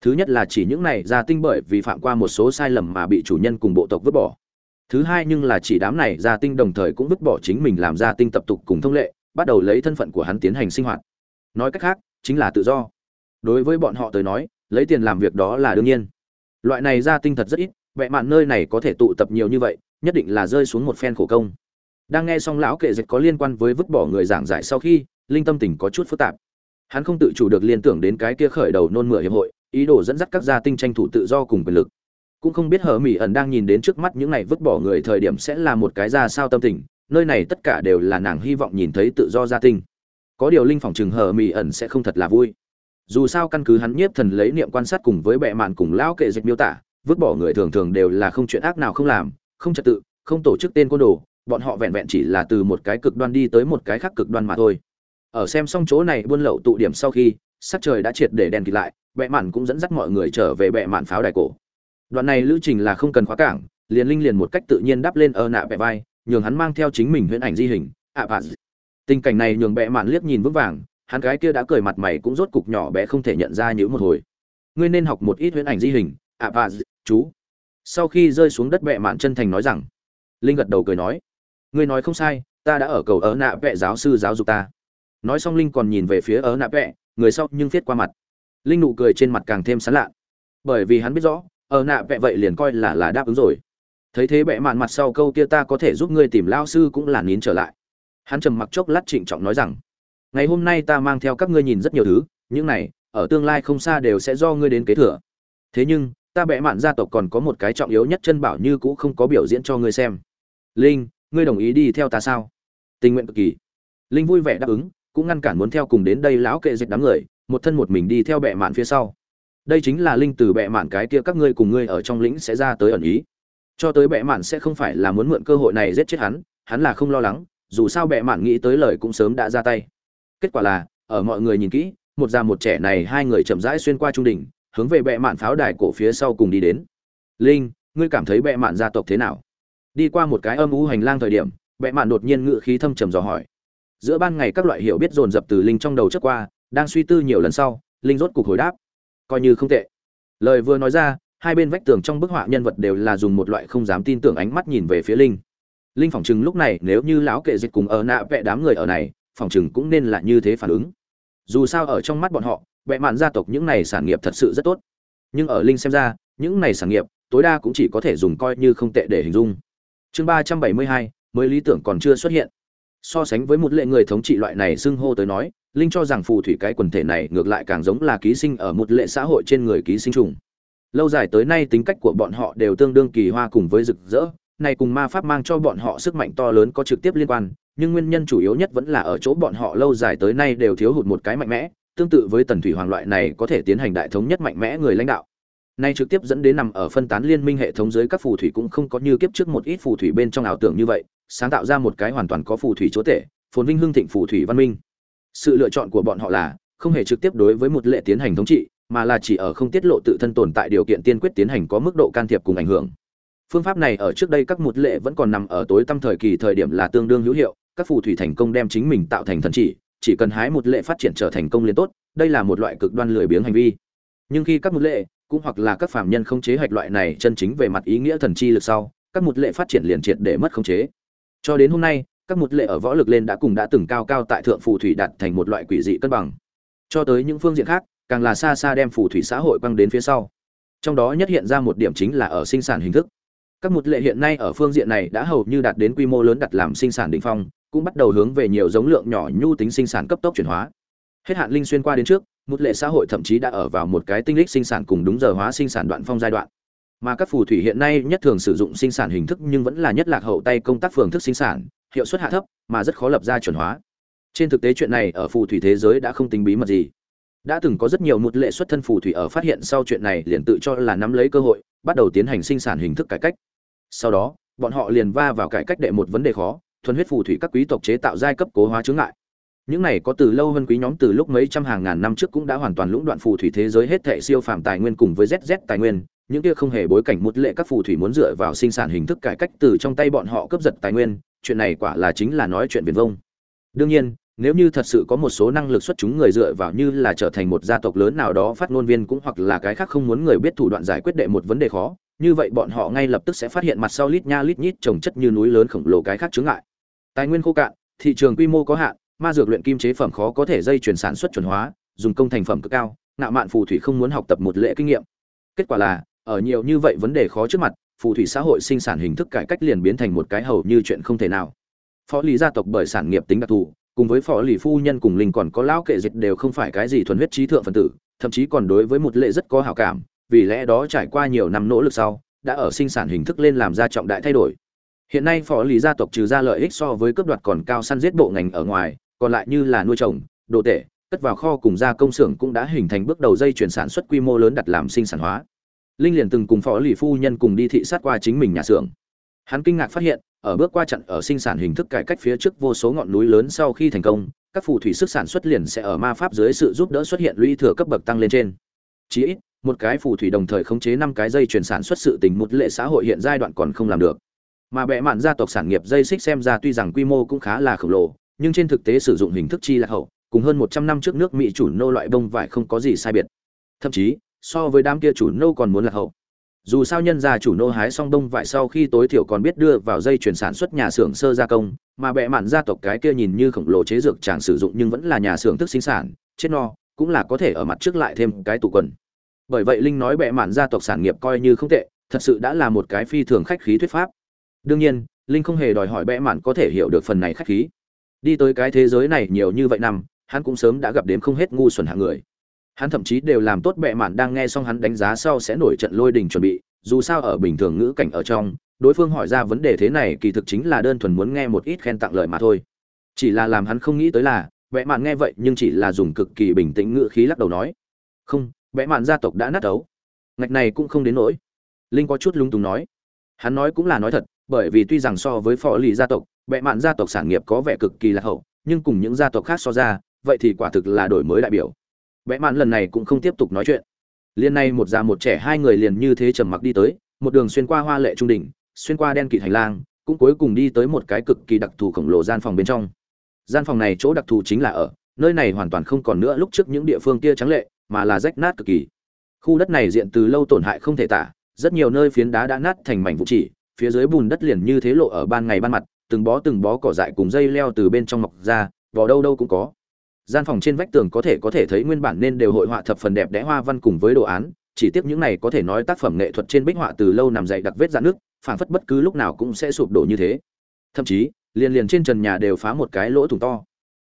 Thứ nhất là chỉ những này gia tinh bởi vì phạm qua một số sai lầm mà bị chủ nhân cùng bộ tộc vứt bỏ. Thứ hai nhưng là chỉ đám này gia tinh đồng thời cũng vứt bỏ chính mình làm gia tinh tập tục cùng thông lệ, bắt đầu lấy thân phận của hắn tiến hành sinh hoạt. Nói cách khác chính là tự do. Đối với bọn họ tới nói, lấy tiền làm việc đó là đương nhiên. Loại này gia tinh thật rất ít vẽ mạn nơi này có thể tụ tập nhiều như vậy, nhất định là rơi xuống một phen khổ công. Đang nghe xong lão kệ dịch có liên quan với vứt bỏ người giảng giải sau khi, linh tâm tình có chút phức tạp. Hắn không tự chủ được liên tưởng đến cái kia khởi đầu nôn mửa hiệp hội, ý đồ dẫn dắt các gia tinh tranh thủ tự do cùng quyền lực. Cũng không biết hờ mỹ ẩn đang nhìn đến trước mắt những này vứt bỏ người thời điểm sẽ là một cái ra sao tâm tình, nơi này tất cả đều là nàng hy vọng nhìn thấy tự do gia tinh có điều linh phòng chừng hờ mỹ ẩn sẽ không thật là vui. Dù sao căn cứ hắn nhiếp thần lấy niệm quan sát cùng với bệ mạn cùng lão kệ dịch miêu tả vứt bỏ người thường thường đều là không chuyện ác nào không làm không trật tự không tổ chức tên côn đồ bọn họ vẹn vẹn chỉ là từ một cái cực đoan đi tới một cái khác cực đoan mà thôi. Ở xem xong chỗ này buôn lậu tụ điểm sau khi sắc trời đã triệt để đèn kịt lại bệ mạn cũng dẫn dắt mọi người trở về bệ mạn pháo đài cổ. Đoạn này lữ trình là không cần khóa cảng liền linh liền một cách tự nhiên đắp lên ơ nạ bẹ vai nhường hắn mang theo chính mình huyễn ảnh di hình ạ à, tình cảnh này nhường bệ mạn liếc nhìn vững vàng hắn gái kia đã cười mặt mày cũng rốt cục nhỏ bé không thể nhận ra những một hồi. Ngươi nên học một ít huyễn ảnh di hình ạ à, chú. Sau khi rơi xuống đất bệ mạn chân thành nói rằng linh gật đầu cười nói ngươi nói không sai ta đã ở cầu ớ nạ vẹ giáo sư giáo dục ta. Nói xong linh còn nhìn về phía ớ nạ vẹ người sau nhưng viết qua mặt. Linh nụ cười trên mặt càng thêm sán lạ bởi vì hắn biết rõ ở nạ vẹ vậy liền coi là là đáp ứng rồi. Thấy thế bệ mạn mặt sau câu kia ta có thể giúp ngươi tìm lao sư cũng là nín trở lại hắn trầm mặc chốc lát trịnh trọng nói rằng, ngày hôm nay ta mang theo các ngươi nhìn rất nhiều thứ, những này, ở tương lai không xa đều sẽ do ngươi đến kế thừa. Thế nhưng, ta bệ mạn gia tộc còn có một cái trọng yếu nhất chân bảo như cũ không có biểu diễn cho ngươi xem. Linh, ngươi đồng ý đi theo ta sao? Tình nguyện cực kỳ. Linh vui vẻ đáp ứng, cũng ngăn cản muốn theo cùng đến đây lão kệ dịch đám người, một thân một mình đi theo bệ mạn phía sau. Đây chính là linh từ bệ mạn cái kia các ngươi cùng ngươi ở trong lĩnh sẽ ra tới ẩn ý. Cho tới bệ mạn sẽ không phải là muốn mượn cơ hội này giết chết hắn hắn là không lo lắng dù sao bệ mạn nghĩ tới lời cũng sớm đã ra tay. Kết quả là, ở mọi người nhìn kỹ, một già một trẻ này hai người chậm rãi xuyên qua trung đỉnh, hướng về bệ mạn pháo đài cổ phía sau cùng đi đến. Linh, ngươi cảm thấy bệ mạn gia tộc thế nào? Đi qua một cái âm u hành lang thời điểm, bệ mạn đột nhiên ngự khí thâm trầm dò hỏi. Giữa ban ngày các loại hiểu biết dồn dập từ linh trong đầu trước qua, đang suy tư nhiều lần sau, linh rốt cục hồi đáp. Coi như không tệ. Lời vừa nói ra, hai bên vách tường trong bức họa nhân vật đều là dùng một loại không dám tin tưởng ánh mắt nhìn về phía linh linh phỏng chừng lúc này nếu như lão kệ dịch cùng ở nạ vẽ đám người ở này, phỏng chừng cũng nên là như thế phản ứng. Dù sao ở trong mắt bọn họ vẽ mạn gia tộc những này sản nghiệp thật sự rất tốt. Nhưng ở linh xem ra, những này sản nghiệp, tối đa cũng chỉ có thể dùng coi như không tệ để hình dung. Chương ba trăm bảy mươi hai, mới lý tưởng còn chưa xuất hiện. So sánh với một lệ người thống trị loại này xưng hô tới nói, linh cho rằng phù thủy cái quần thể này ngược lại càng giống là ký sinh ở một lệ xã hội trên người ký sinh trùng. Lâu dài tới nay tính cách của bọn họ đều tương đương kỳ hoa cùng với rực rỡ này cùng ma pháp mang cho bọn họ sức mạnh to lớn có trực tiếp liên quan, nhưng nguyên nhân chủ yếu nhất vẫn là ở chỗ bọn họ lâu dài tới nay đều thiếu hụt một cái mạnh mẽ, tương tự với tần thủy hoàng loại này có thể tiến hành đại thống nhất mạnh mẽ người lãnh đạo. Nay trực tiếp dẫn đến nằm ở phân tán liên minh hệ thống dưới các phù thủy cũng không có như kiếp trước một ít phù thủy bên trong ảo tưởng như vậy, sáng tạo ra một cái hoàn toàn có phù thủy chúa tể, phồn vinh hưng thịnh phù thủy văn minh. Sự lựa chọn của bọn họ là không hề trực tiếp đối với một lệ tiến hành thống trị, mà là chỉ ở không tiết lộ tự thân tồn tại điều kiện tiên quyết tiến hành có mức độ can thiệp cùng ảnh hưởng phương pháp này ở trước đây các một lệ vẫn còn nằm ở tối tăm thời kỳ thời điểm là tương đương hữu hiệu, các phù thủy thành công đem chính mình tạo thành thần chỉ chỉ cần hái một lệ phát triển trở thành công liên tốt, đây là một loại cực đoan lười biếng hành vi. Nhưng khi các một lệ, cũng hoặc là các phạm nhân không chế hoạch loại này chân chính về mặt ý nghĩa thần chi lực sau, các một lệ phát triển liền triệt để mất khống chế. Cho đến hôm nay, các một lệ ở võ lực lên đã cùng đã từng cao cao tại thượng phù thủy đạt thành một loại quỷ dị cân bằng. Cho tới những phương diện khác, càng là xa xa đem phù thủy xã hội quăng đến phía sau. Trong đó nhất hiện ra một điểm chính là ở sinh sản hình thức các một lệ hiện nay ở phương diện này đã hầu như đạt đến quy mô lớn đặt làm sinh sản đỉnh phong, cũng bắt đầu hướng về nhiều giống lượng nhỏ nhu tính sinh sản cấp tốc chuyển hóa. Hết hạn linh xuyên qua đến trước một lệ xã hội thậm chí đã ở vào một cái tinh lích sinh sản cùng đúng giờ hóa sinh sản đoạn phong giai đoạn. Mà các phù thủy hiện nay nhất thường sử dụng sinh sản hình thức nhưng vẫn là nhất lạc hậu tay công tác phương thức sinh sản, hiệu suất hạ thấp, mà rất khó lập ra chuẩn hóa. Trên thực tế chuyện này ở phù thủy thế giới đã không tính bí mật gì. Đã từng có rất nhiều một lệ xuất thân phù thủy ở phát hiện sau chuyện này liền tự cho là nắm lấy cơ hội, bắt đầu tiến hành sinh sản hình thức cải cách sau đó, bọn họ liền va vào cải cách đệ một vấn đề khó, thuần huyết phù thủy các quý tộc chế tạo giai cấp cố hóa chướng ngại. Những này có từ lâu hơn quý nhóm từ lúc mấy trăm hàng ngàn năm trước cũng đã hoàn toàn lũng đoạn phù thủy thế giới hết thệ siêu phàm tài nguyên cùng với zz tài nguyên, những kia không hề bối cảnh một lệ các phù thủy muốn dựa vào sinh sản hình thức cải cách từ trong tay bọn họ cướp giật tài nguyên, chuyện này quả là chính là nói chuyện viển vông. Đương nhiên, nếu như thật sự có một số năng lực xuất chúng người dựa vào như là trở thành một gia tộc lớn nào đó phát ngôn viên cũng hoặc là cái khác không muốn người biết thủ đoạn giải quyết đệ một vấn đề khó như vậy bọn họ ngay lập tức sẽ phát hiện mặt sau lít nha lít nhít trồng chất như núi lớn khổng lồ cái khác chướng ngại. Tài nguyên khô cạn, thị trường quy mô có hạn, ma dược luyện kim chế phẩm khó có thể dây chuyển sản xuất chuẩn hóa, dùng công thành phẩm cực cao, ngạo mạn phù thủy không muốn học tập một lệ kinh nghiệm. Kết quả là, ở nhiều như vậy vấn đề khó trước mặt, phù thủy xã hội sinh sản hình thức cải cách liền biến thành một cái hầu như chuyện không thể nào. Phó lý gia tộc bởi sản nghiệp tính đặc thù, cùng với phó lý phu nhân cùng linh còn có lão kệ dịch đều không phải cái gì thuần huyết trí thượng phần tử, thậm chí còn đối với một lệ rất có hảo cảm vì lẽ đó trải qua nhiều năm nỗ lực sau, đã ở sinh sản hình thức lên làm ra trọng đại thay đổi. Hiện nay phó lý gia tộc trừ ra lợi ích so với cướp đoạt còn cao săn giết bộ ngành ở ngoài, còn lại như là nuôi trồng, đồ tể, cất vào kho cùng gia công xưởng cũng đã hình thành bước đầu dây chuyển sản xuất quy mô lớn đặt làm sinh sản hóa. Linh liền từng cùng phó lì phu nhân cùng đi thị sát qua chính mình nhà xưởng. Hắn kinh ngạc phát hiện, ở bước qua trận ở sinh sản hình thức cải cách phía trước vô số ngọn núi lớn sau khi thành công, các phù thủy sức sản xuất liền sẽ ở ma pháp dưới sự giúp đỡ xuất hiện lũy thừa cấp bậc tăng lên trên. Chí ít một cái phù thủy đồng thời khống chế năm cái dây chuyển sản xuất sự tình một lệ xã hội hiện giai đoạn còn không làm được. Mà bệ mạn gia tộc sản nghiệp dây xích xem ra tuy rằng quy mô cũng khá là khổng lồ, nhưng trên thực tế sử dụng hình thức chi là hậu, cùng hơn một trăm năm trước nước mỹ chủ nô loại bông vải không có gì sai biệt. Thậm chí, so với đám kia chủ nô còn muốn lạc hậu. Dù sao nhân gia chủ nô hái xong đông vải sau khi tối thiểu còn biết đưa vào dây chuyển sản xuất nhà xưởng sơ gia công, mà bệ mạn gia tộc cái kia nhìn như khổng lồ chế dược chẳng sử dụng nhưng vẫn là nhà xưởng thức sinh sản, chết no, cũng là có thể ở mặt trước lại thêm cái tủ quần bởi vậy linh nói bệ mạn gia tộc sản nghiệp coi như không tệ, thật sự đã là một cái phi thường khách khí thuyết pháp. Đương nhiên, linh không hề đòi hỏi bệ mạn có thể hiểu được phần này khách khí. Đi tới cái thế giới này nhiều như vậy năm, hắn cũng sớm đã gặp đến không hết ngu xuẩn hạng người. Hắn thậm chí đều làm tốt bệ mạn đang nghe xong hắn đánh giá sau sẽ nổi trận lôi đình chuẩn bị, dù sao ở bình thường ngữ cảnh ở trong, đối phương hỏi ra vấn đề thế này kỳ thực chính là đơn thuần muốn nghe một ít khen tặng lời mà thôi. Chỉ là làm hắn không nghĩ tới là, bệ mạn nghe vậy nhưng chỉ là dùng cực kỳ bình tĩnh ngữ khí lắc đầu nói, không bệ mạn gia tộc đã nát ấu ngạch này cũng không đến nỗi. Linh có chút lung túng nói. Hắn nói cũng là nói thật, bởi vì tuy rằng so với phò lì gia tộc bệ mạn gia tộc sản nghiệp có vẻ cực kỳ lạc hậu, nhưng cùng những gia tộc khác so ra, vậy thì quả thực là đổi mới đại biểu. Bệ mạn lần này cũng không tiếp tục nói chuyện. Liên này một già một trẻ hai người liền như thế trầm mặc đi tới, một đường xuyên qua hoa lệ trung đỉnh, xuyên qua đen kịt hành lang, cũng cuối cùng đi tới một cái cực kỳ đặc thù khổng lồ gian phòng bên trong. Gian phòng này chỗ đặc thù chính là ở, nơi này hoàn toàn không còn nữa lúc trước những địa phương kia trắng lệ mà là rách nát cực kỳ. Khu đất này diện từ lâu tổn hại không thể tả, rất nhiều nơi phiến đá đã nát thành mảnh vụ chỉ, phía dưới bùn đất liền như thế lộ ở ban ngày ban mặt, từng bó từng bó cỏ dại cùng dây leo từ bên trong mọc ra, vỏ đâu đâu cũng có. Gian phòng trên vách tường có thể có thể thấy nguyên bản nên đều hội họa thập phần đẹp đẽ hoa văn cùng với đồ án, chỉ tiếc những này có thể nói tác phẩm nghệ thuật trên bích họa từ lâu nằm dày đặc vết dạn nước phảng phất bất cứ lúc nào cũng sẽ sụp đổ như thế. Thậm chí, liền liền trên trần nhà đều phá một cái lỗ thủng to.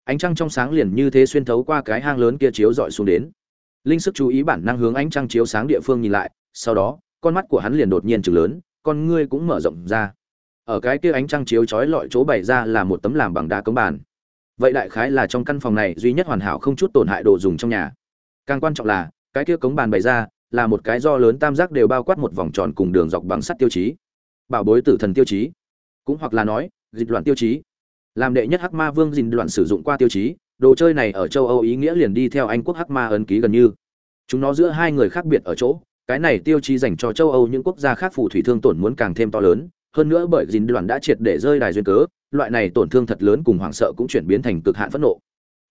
Ánh trăng trong sáng liền như thế xuyên thấu qua cái hang lớn kia chiếu dọi xuống đến linh sức chú ý bản năng hướng ánh trăng chiếu sáng địa phương nhìn lại, sau đó, con mắt của hắn liền đột nhiên chừng lớn, con ngươi cũng mở rộng ra. Ở cái kia ánh trăng chiếu chói lọi chỗ bày ra là một tấm làm bằng đá cống bàn. Vậy đại khái là trong căn phòng này duy nhất hoàn hảo không chút tổn hại đồ dùng trong nhà. Càng quan trọng là, cái kia cống bàn bày ra, là một cái do lớn tam giác đều bao quát một vòng tròn cùng đường dọc bằng sắt tiêu chí. Bảo bối tử thần tiêu chí. Cũng hoặc là nói, dịch loạn tiêu chí. Làm đệ nhất hắc ma vương dình loạn sử dụng qua tiêu chí đồ chơi này ở châu âu ý nghĩa liền đi theo anh quốc hắc ma ấn ký gần như. Chúng nó giữa hai người khác biệt ở chỗ, cái này tiêu chí dành cho châu âu những quốc gia khác phù thủy thương tổn muốn càng thêm to lớn, hơn nữa bởi Dìn đoàn đã triệt để rơi đài duyên cớ, loại này tổn thương thật lớn cùng hoảng sợ cũng chuyển biến thành cực hạn phẫn nộ.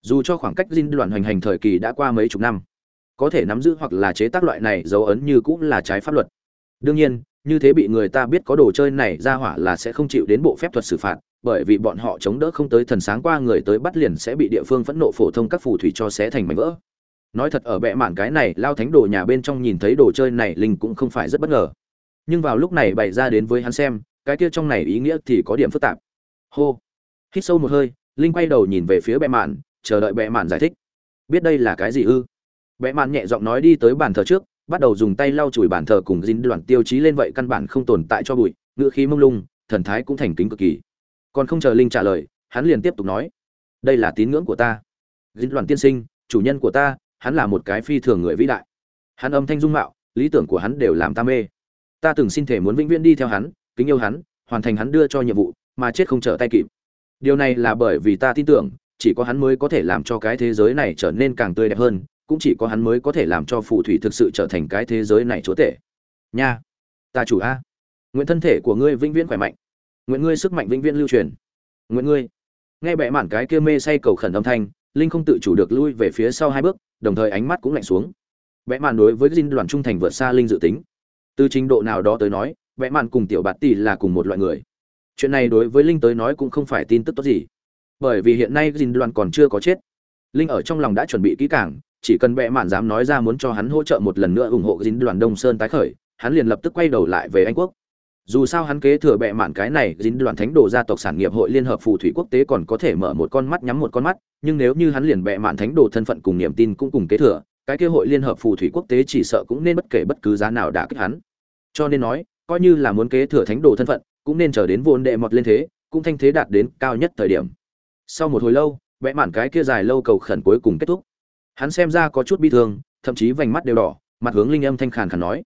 Dù cho khoảng cách Dìn đoàn hoành hành thời kỳ đã qua mấy chục năm, có thể nắm giữ hoặc là chế tác loại này dấu ấn như cũng là trái pháp luật. Đương nhiên, như thế bị người ta biết có đồ chơi này ra hỏa là sẽ không chịu đến bộ phép thuật xử phạt bởi vì bọn họ chống đỡ không tới thần sáng qua người tới bắt liền sẽ bị địa phương phẫn nộ phổ thông các phù thủy cho xé thành mảnh vỡ. Nói thật ở bệ mạn cái này, lao thánh đồ nhà bên trong nhìn thấy đồ chơi này, linh cũng không phải rất bất ngờ. Nhưng vào lúc này bày ra đến với hắn xem, cái kia trong này ý nghĩa thì có điểm phức tạp. Hô! Hít sâu một hơi, linh quay đầu nhìn về phía bệ mạn, chờ đợi bệ mạn giải thích. Biết đây là cái gì ư? Bệ mạn nhẹ giọng nói đi tới bàn thờ trước, bắt đầu dùng tay lau chùi bàn thờ cùng dính đoạn tiêu chí lên vậy căn bản không tồn tại cho bụi ngựa khí mông lung, thần thái cũng thành kính cực kỳ còn không chờ linh trả lời, hắn liền tiếp tục nói, đây là tín ngưỡng của ta. Dính đoàn tiên sinh, chủ nhân của ta, hắn là một cái phi thường người vĩ đại. Hắn âm thanh dung mạo, lý tưởng của hắn đều làm ta mê. Ta từng xin thể muốn vĩnh viễn đi theo hắn, kính yêu hắn, hoàn thành hắn đưa cho nhiệm vụ, mà chết không trở tay kịp. Điều này là bởi vì ta tin tưởng, chỉ có hắn mới có thể làm cho cái thế giới này trở nên càng tươi đẹp hơn, cũng chỉ có hắn mới có thể làm cho phù thủy thực sự trở thành cái thế giới này chúa tể. Nha, ta chủ a. Nguyện thân thể của ngươi vĩnh viễn khỏe mạnh nguyện ngươi sức mạnh vĩnh viễn lưu truyền. Nguyện ngươi. Nghe bệ mạn cái kia mê say cầu khẩn âm thanh, linh không tự chủ được lui về phía sau hai bước, đồng thời ánh mắt cũng lạnh xuống. Bệ mạn đối với dinh đoàn trung thành vượt xa linh dự tính. Từ trình độ nào đó tới nói bệ mạn cùng tiểu bạt tỷ là cùng một loại người. Chuyện này đối với linh tới nói cũng không phải tin tức tốt gì. Bởi vì hiện nay dinh đoàn còn chưa có chết. Linh ở trong lòng đã chuẩn bị kỹ càng, chỉ cần bệ mạn dám nói ra muốn cho hắn hỗ trợ một lần nữa ủng hộ dính đoàn đông sơn tái khởi, hắn liền lập tức quay đầu lại về anh quốc dù sao hắn kế thừa bệ mạn cái này, dính đoàn thánh đồ gia tộc sản nghiệp hội liên hợp phù thủy quốc tế còn có thể mở một con mắt nhắm một con mắt, nhưng nếu như hắn liền bệ mạn thánh đồ thân phận cùng niềm tin cũng cùng kế thừa, cái kế hội liên hợp phù thủy quốc tế chỉ sợ cũng nên bất kể bất cứ giá nào đã kích hắn. Cho nên nói, coi như là muốn kế thừa thánh đồ thân phận, cũng nên chờ đến vốn đệ mọt lên thế, cũng thanh thế đạt đến cao nhất thời điểm. Sau một hồi lâu, bệ mạn cái kia dài lâu cầu khẩn cuối cùng kết thúc. Hắn xem ra có chút bi thương, thậm chí vành mắt đều đỏ, mặt hướng linh âm thanh khàn khàn nói,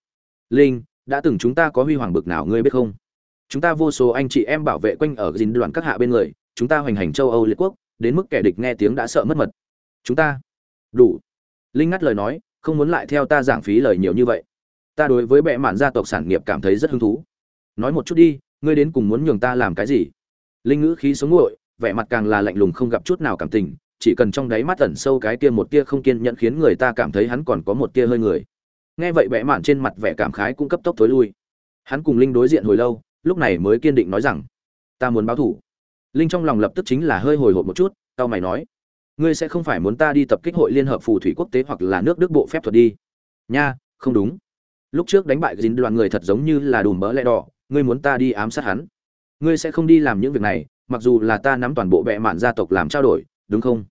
linh đã từng chúng ta có huy hoàng bực nào ngươi biết không? Chúng ta vô số anh chị em bảo vệ quanh ở dính đoàn các hạ bên người, chúng ta hoành hành châu âu liệt quốc, đến mức kẻ địch nghe tiếng đã sợ mất mật. Chúng ta, đủ. Linh ngắt lời nói, không muốn lại theo ta giảng phí lời nhiều như vậy. Ta đối với bệ mạn gia tộc sản nghiệp cảm thấy rất hứng thú. Nói một chút đi, ngươi đến cùng muốn nhường ta làm cái gì? Linh ngữ khí sống nguội, vẻ mặt càng là lạnh lùng không gặp chút nào cảm tình, chỉ cần trong đáy mắt ẩn sâu cái kia một tia không kiên nhẫn khiến người ta cảm thấy hắn còn có một tia hơi người nghe vậy bẽ mạn trên mặt vẻ cảm khái cũng cấp tốc thối lui. Hắn cùng linh đối diện hồi lâu, lúc này mới kiên định nói rằng, ta muốn báo thủ. Linh trong lòng lập tức chính là hơi hồi hộp một chút tao mày nói, ngươi sẽ không phải muốn ta đi tập kích hội liên hợp phù thủy quốc tế hoặc là nước đức bộ phép thuật đi? Nha, không đúng. Lúc trước đánh bại dính đoàn người thật giống như là đùm bỡ lẽ đỏ, ngươi muốn ta đi ám sát hắn. Ngươi sẽ không đi làm những việc này, mặc dù là ta nắm toàn bộ bệ mạn gia tộc làm trao đổi, đúng không?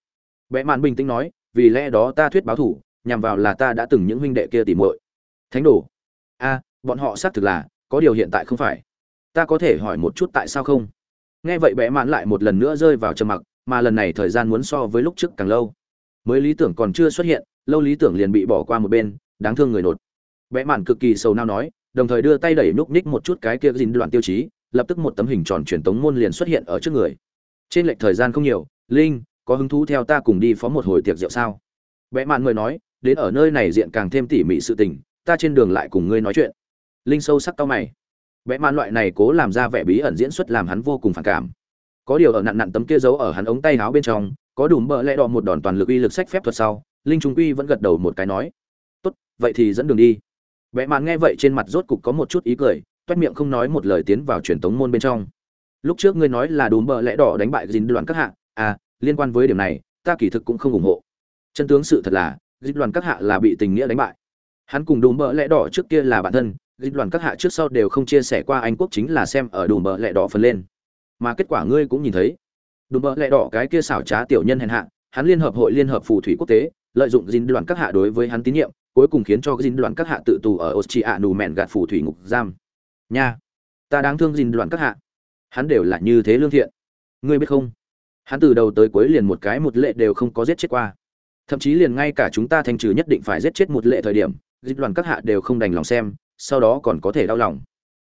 Bệ mạn bình tĩnh nói, vì lẽ đó ta thuyết báo thủ nhằm vào là ta đã từng những huynh đệ kia tỉ muội. Thánh đồ. A, bọn họ xác thực là, có điều hiện tại không phải. Ta có thể hỏi một chút tại sao không? Nghe vậy bẽ mãn lại một lần nữa rơi vào trầm mặc, mà lần này thời gian muốn so với lúc trước càng lâu. Mới lý tưởng còn chưa xuất hiện, lâu lý tưởng liền bị bỏ qua một bên, đáng thương người nột. Bẽ mãn cực kỳ sầu nao nói, đồng thời đưa tay đẩy núc ních một chút cái kia dính đoạn tiêu chí, lập tức một tấm hình tròn truyền tống môn liền xuất hiện ở trước người. Trên lệch thời gian không nhiều, linh, có hứng thú theo ta cùng đi phó một hồi tiệc rượu sao? Bẽ mạn người nói đến ở nơi này diện càng thêm tỉ mỉ sự tình, ta trên đường lại cùng ngươi nói chuyện. Linh sâu sắc cao mày. Vẽ man loại này cố làm ra vẻ bí ẩn diễn xuất làm hắn vô cùng phản cảm. Có điều ở nặn nặn tấm kia giấu ở hắn ống tay áo bên trong, có đủ bờ lẽ đỏ một đòn toàn lực uy lực sách phép thuật sau, linh trung quy vẫn gật đầu một cái nói, tốt, vậy thì dẫn đường đi. Vẽ man nghe vậy trên mặt rốt cục có một chút ý cười, toét miệng không nói một lời tiến vào truyền tống môn bên trong. Lúc trước ngươi nói là đùm bợ lẽ đỏ đánh bại dính đoàn các hạ à liên quan với điểm này, ta kỳ thực cũng không ủng hộ. Chân tướng sự thật là dịch đoàn các hạ là bị tình nghĩa đánh bại. Hắn cùng đùm bợ lẽ đỏ trước kia là bạn thân, dịch đoàn các hạ trước sau đều không chia sẻ qua anh quốc chính là xem ở đùm bợ lẽ đỏ phần lên. Mà kết quả ngươi cũng nhìn thấy. Đùm bợ lẽ đỏ cái kia xảo trá tiểu nhân hèn hạ, hắn liên hợp hội liên hợp phù thủy quốc tế, lợi dụng dinh đoàn các hạ đối với hắn tín nhiệm, cuối cùng khiến cho dinh đoàn các hạ tự tù ở austria nù mẹn gạt phù thủy ngục giam. Nha, ta đáng thương dinh đoàn các hạ. Hắn đều là như thế lương thiện. Ngươi biết không? Hắn từ đầu tới cuối liền một cái một lệ đều không có giết chết qua thậm chí liền ngay cả chúng ta thanh trừ nhất định phải giết chết một lệ thời điểm, dịch đoàn các hạ đều không đành lòng xem, sau đó còn có thể đau lòng.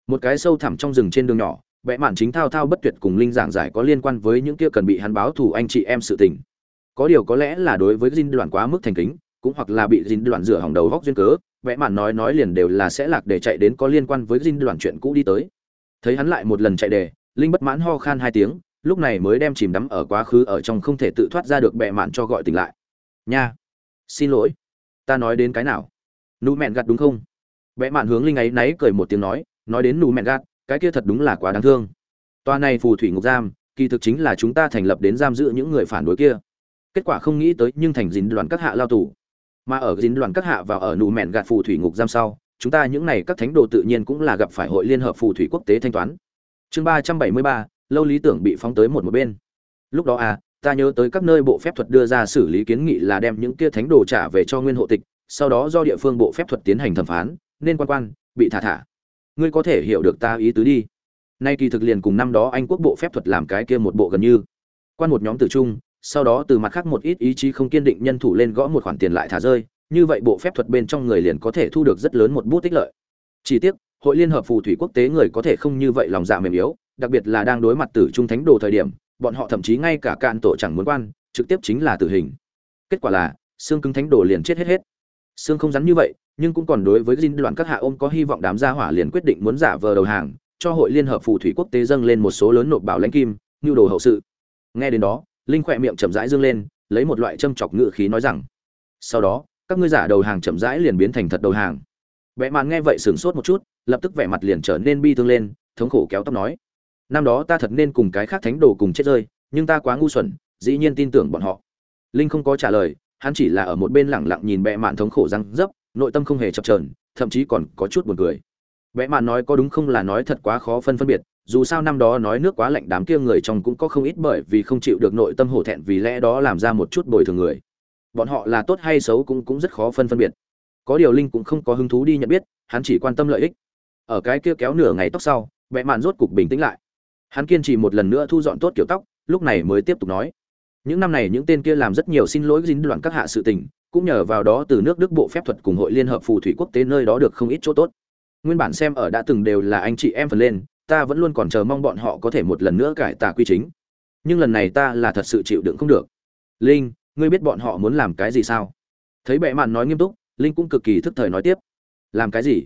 Một cái sâu thẳm trong rừng trên đường nhỏ, vẽ mạn chính thao thao bất tuyệt cùng linh giảng giải có liên quan với những kia cần bị hắn báo thù anh chị em sự tình. Có điều có lẽ là đối với dinh đoàn quá mức thành kính, cũng hoặc là bị dinh đoàn rửa hỏng đầu góc duyên cớ, vẽ mạn nói nói liền đều là sẽ lạc để chạy đến có liên quan với dinh đoàn chuyện cũ đi tới. Thấy hắn lại một lần chạy đề, linh bất mãn ho khan hai tiếng, lúc này mới đem chìm đắm ở quá khứ ở trong không thể tự thoát ra được bệ mạn cho gọi tỉnh lại nha. Xin lỗi. Ta nói đến cái nào? Nụ mẹn gạt đúng không? Vẽ mạn hướng linh ấy náy cười một tiếng nói nói đến nụ mẹn gạt, cái kia thật đúng là quá đáng thương. Toa này phù thủy ngục giam kỳ thực chính là chúng ta thành lập đến giam giữ những người phản đối kia. Kết quả không nghĩ tới nhưng thành dính đoàn các hạ lao tù. Mà ở dính đoàn các hạ và ở nụ mẹn gạt phù thủy ngục giam sau chúng ta những này các thánh đồ tự nhiên cũng là gặp phải hội liên hợp phù thủy quốc tế thanh toán. Chương ba trăm bảy mươi ba lâu lý tưởng bị phóng tới một một bên. Lúc đó à ta nhớ tới các nơi bộ phép thuật đưa ra xử lý kiến nghị là đem những kia thánh đồ trả về cho nguyên hộ tịch, sau đó do địa phương bộ phép thuật tiến hành thẩm phán, nên quan quan, bị thả thả. Ngươi có thể hiểu được ta ý tứ đi. Nay kỳ thực liền cùng năm đó anh quốc bộ phép thuật làm cái kia một bộ gần như. Quan một nhóm tử trung, sau đó từ mặt khác một ít ý chí không kiên định nhân thủ lên gõ một khoản tiền lại thả rơi, như vậy bộ phép thuật bên trong người liền có thể thu được rất lớn một bút tích lợi. Chỉ tiếc, hội liên hợp phù thủy quốc tế người có thể không như vậy lòng dạ mềm yếu, đặc biệt là đang đối mặt tử trung thánh đồ thời điểm bọn họ thậm chí ngay cả cạn tổ chẳng muốn quan, trực tiếp chính là tử hình. Kết quả là, xương cứng thánh đồ liền chết hết hết. Xương không rắn như vậy, nhưng cũng còn đối với dinh đoàn các hạ ôm có hy vọng đám gia hỏa liền quyết định muốn giả vờ đầu hàng, cho hội liên hợp phù thủy quốc tế dâng lên một số lớn nộp bảo lãnh kim, nhu đồ hậu sự. Nghe đến đó, linh khỏe miệng chậm rãi dương lên, lấy một loại châm chọc ngự khí nói rằng, sau đó, các ngươi giả đầu hàng chậm rãi liền biến thành thật đầu hàng. Vẽ màn nghe vậy sửng sốt một chút, lập tức vẻ mặt liền trở nên bi thương lên, thống khổ kéo tóc nói năm đó ta thật nên cùng cái khác thánh đồ cùng chết rơi, nhưng ta quá ngu xuẩn, dĩ nhiên tin tưởng bọn họ. Linh không có trả lời, hắn chỉ là ở một bên lẳng lặng nhìn bệ mạn thống khổ răng dấp, nội tâm không hề chập trờn thậm chí còn có chút buồn cười. Bệ mạn nói có đúng không là nói thật quá khó phân phân biệt, dù sao năm đó nói nước quá lạnh đám kia người trong cũng có không ít bởi vì không chịu được nội tâm hổ thẹn vì lẽ đó làm ra một chút bồi thường người. Bọn họ là tốt hay xấu cũng cũng rất khó phân phân biệt. Có điều linh cũng không có hứng thú đi nhận biết, hắn chỉ quan tâm lợi ích. Ở cái kia kéo nửa ngày tóc sau, bệ mạn rốt cục bình tĩnh lại hắn kiên trì một lần nữa thu dọn tốt kiểu tóc, lúc này mới tiếp tục nói. Những năm này những tên kia làm rất nhiều xin lỗi dính đoạn các hạ sự tình, cũng nhờ vào đó từ nước đức bộ phép thuật cùng hội liên hợp phù thủy quốc tế nơi đó được không ít chỗ tốt. Nguyên bản xem ở đã từng đều là anh chị em phần lên, ta vẫn luôn còn chờ mong bọn họ có thể một lần nữa cải tà quy chính. Nhưng lần này ta là thật sự chịu đựng không được. Linh, ngươi biết bọn họ muốn làm cái gì sao? Thấy bệ mạn nói nghiêm túc, linh cũng cực kỳ thức thời nói tiếp. Làm cái gì?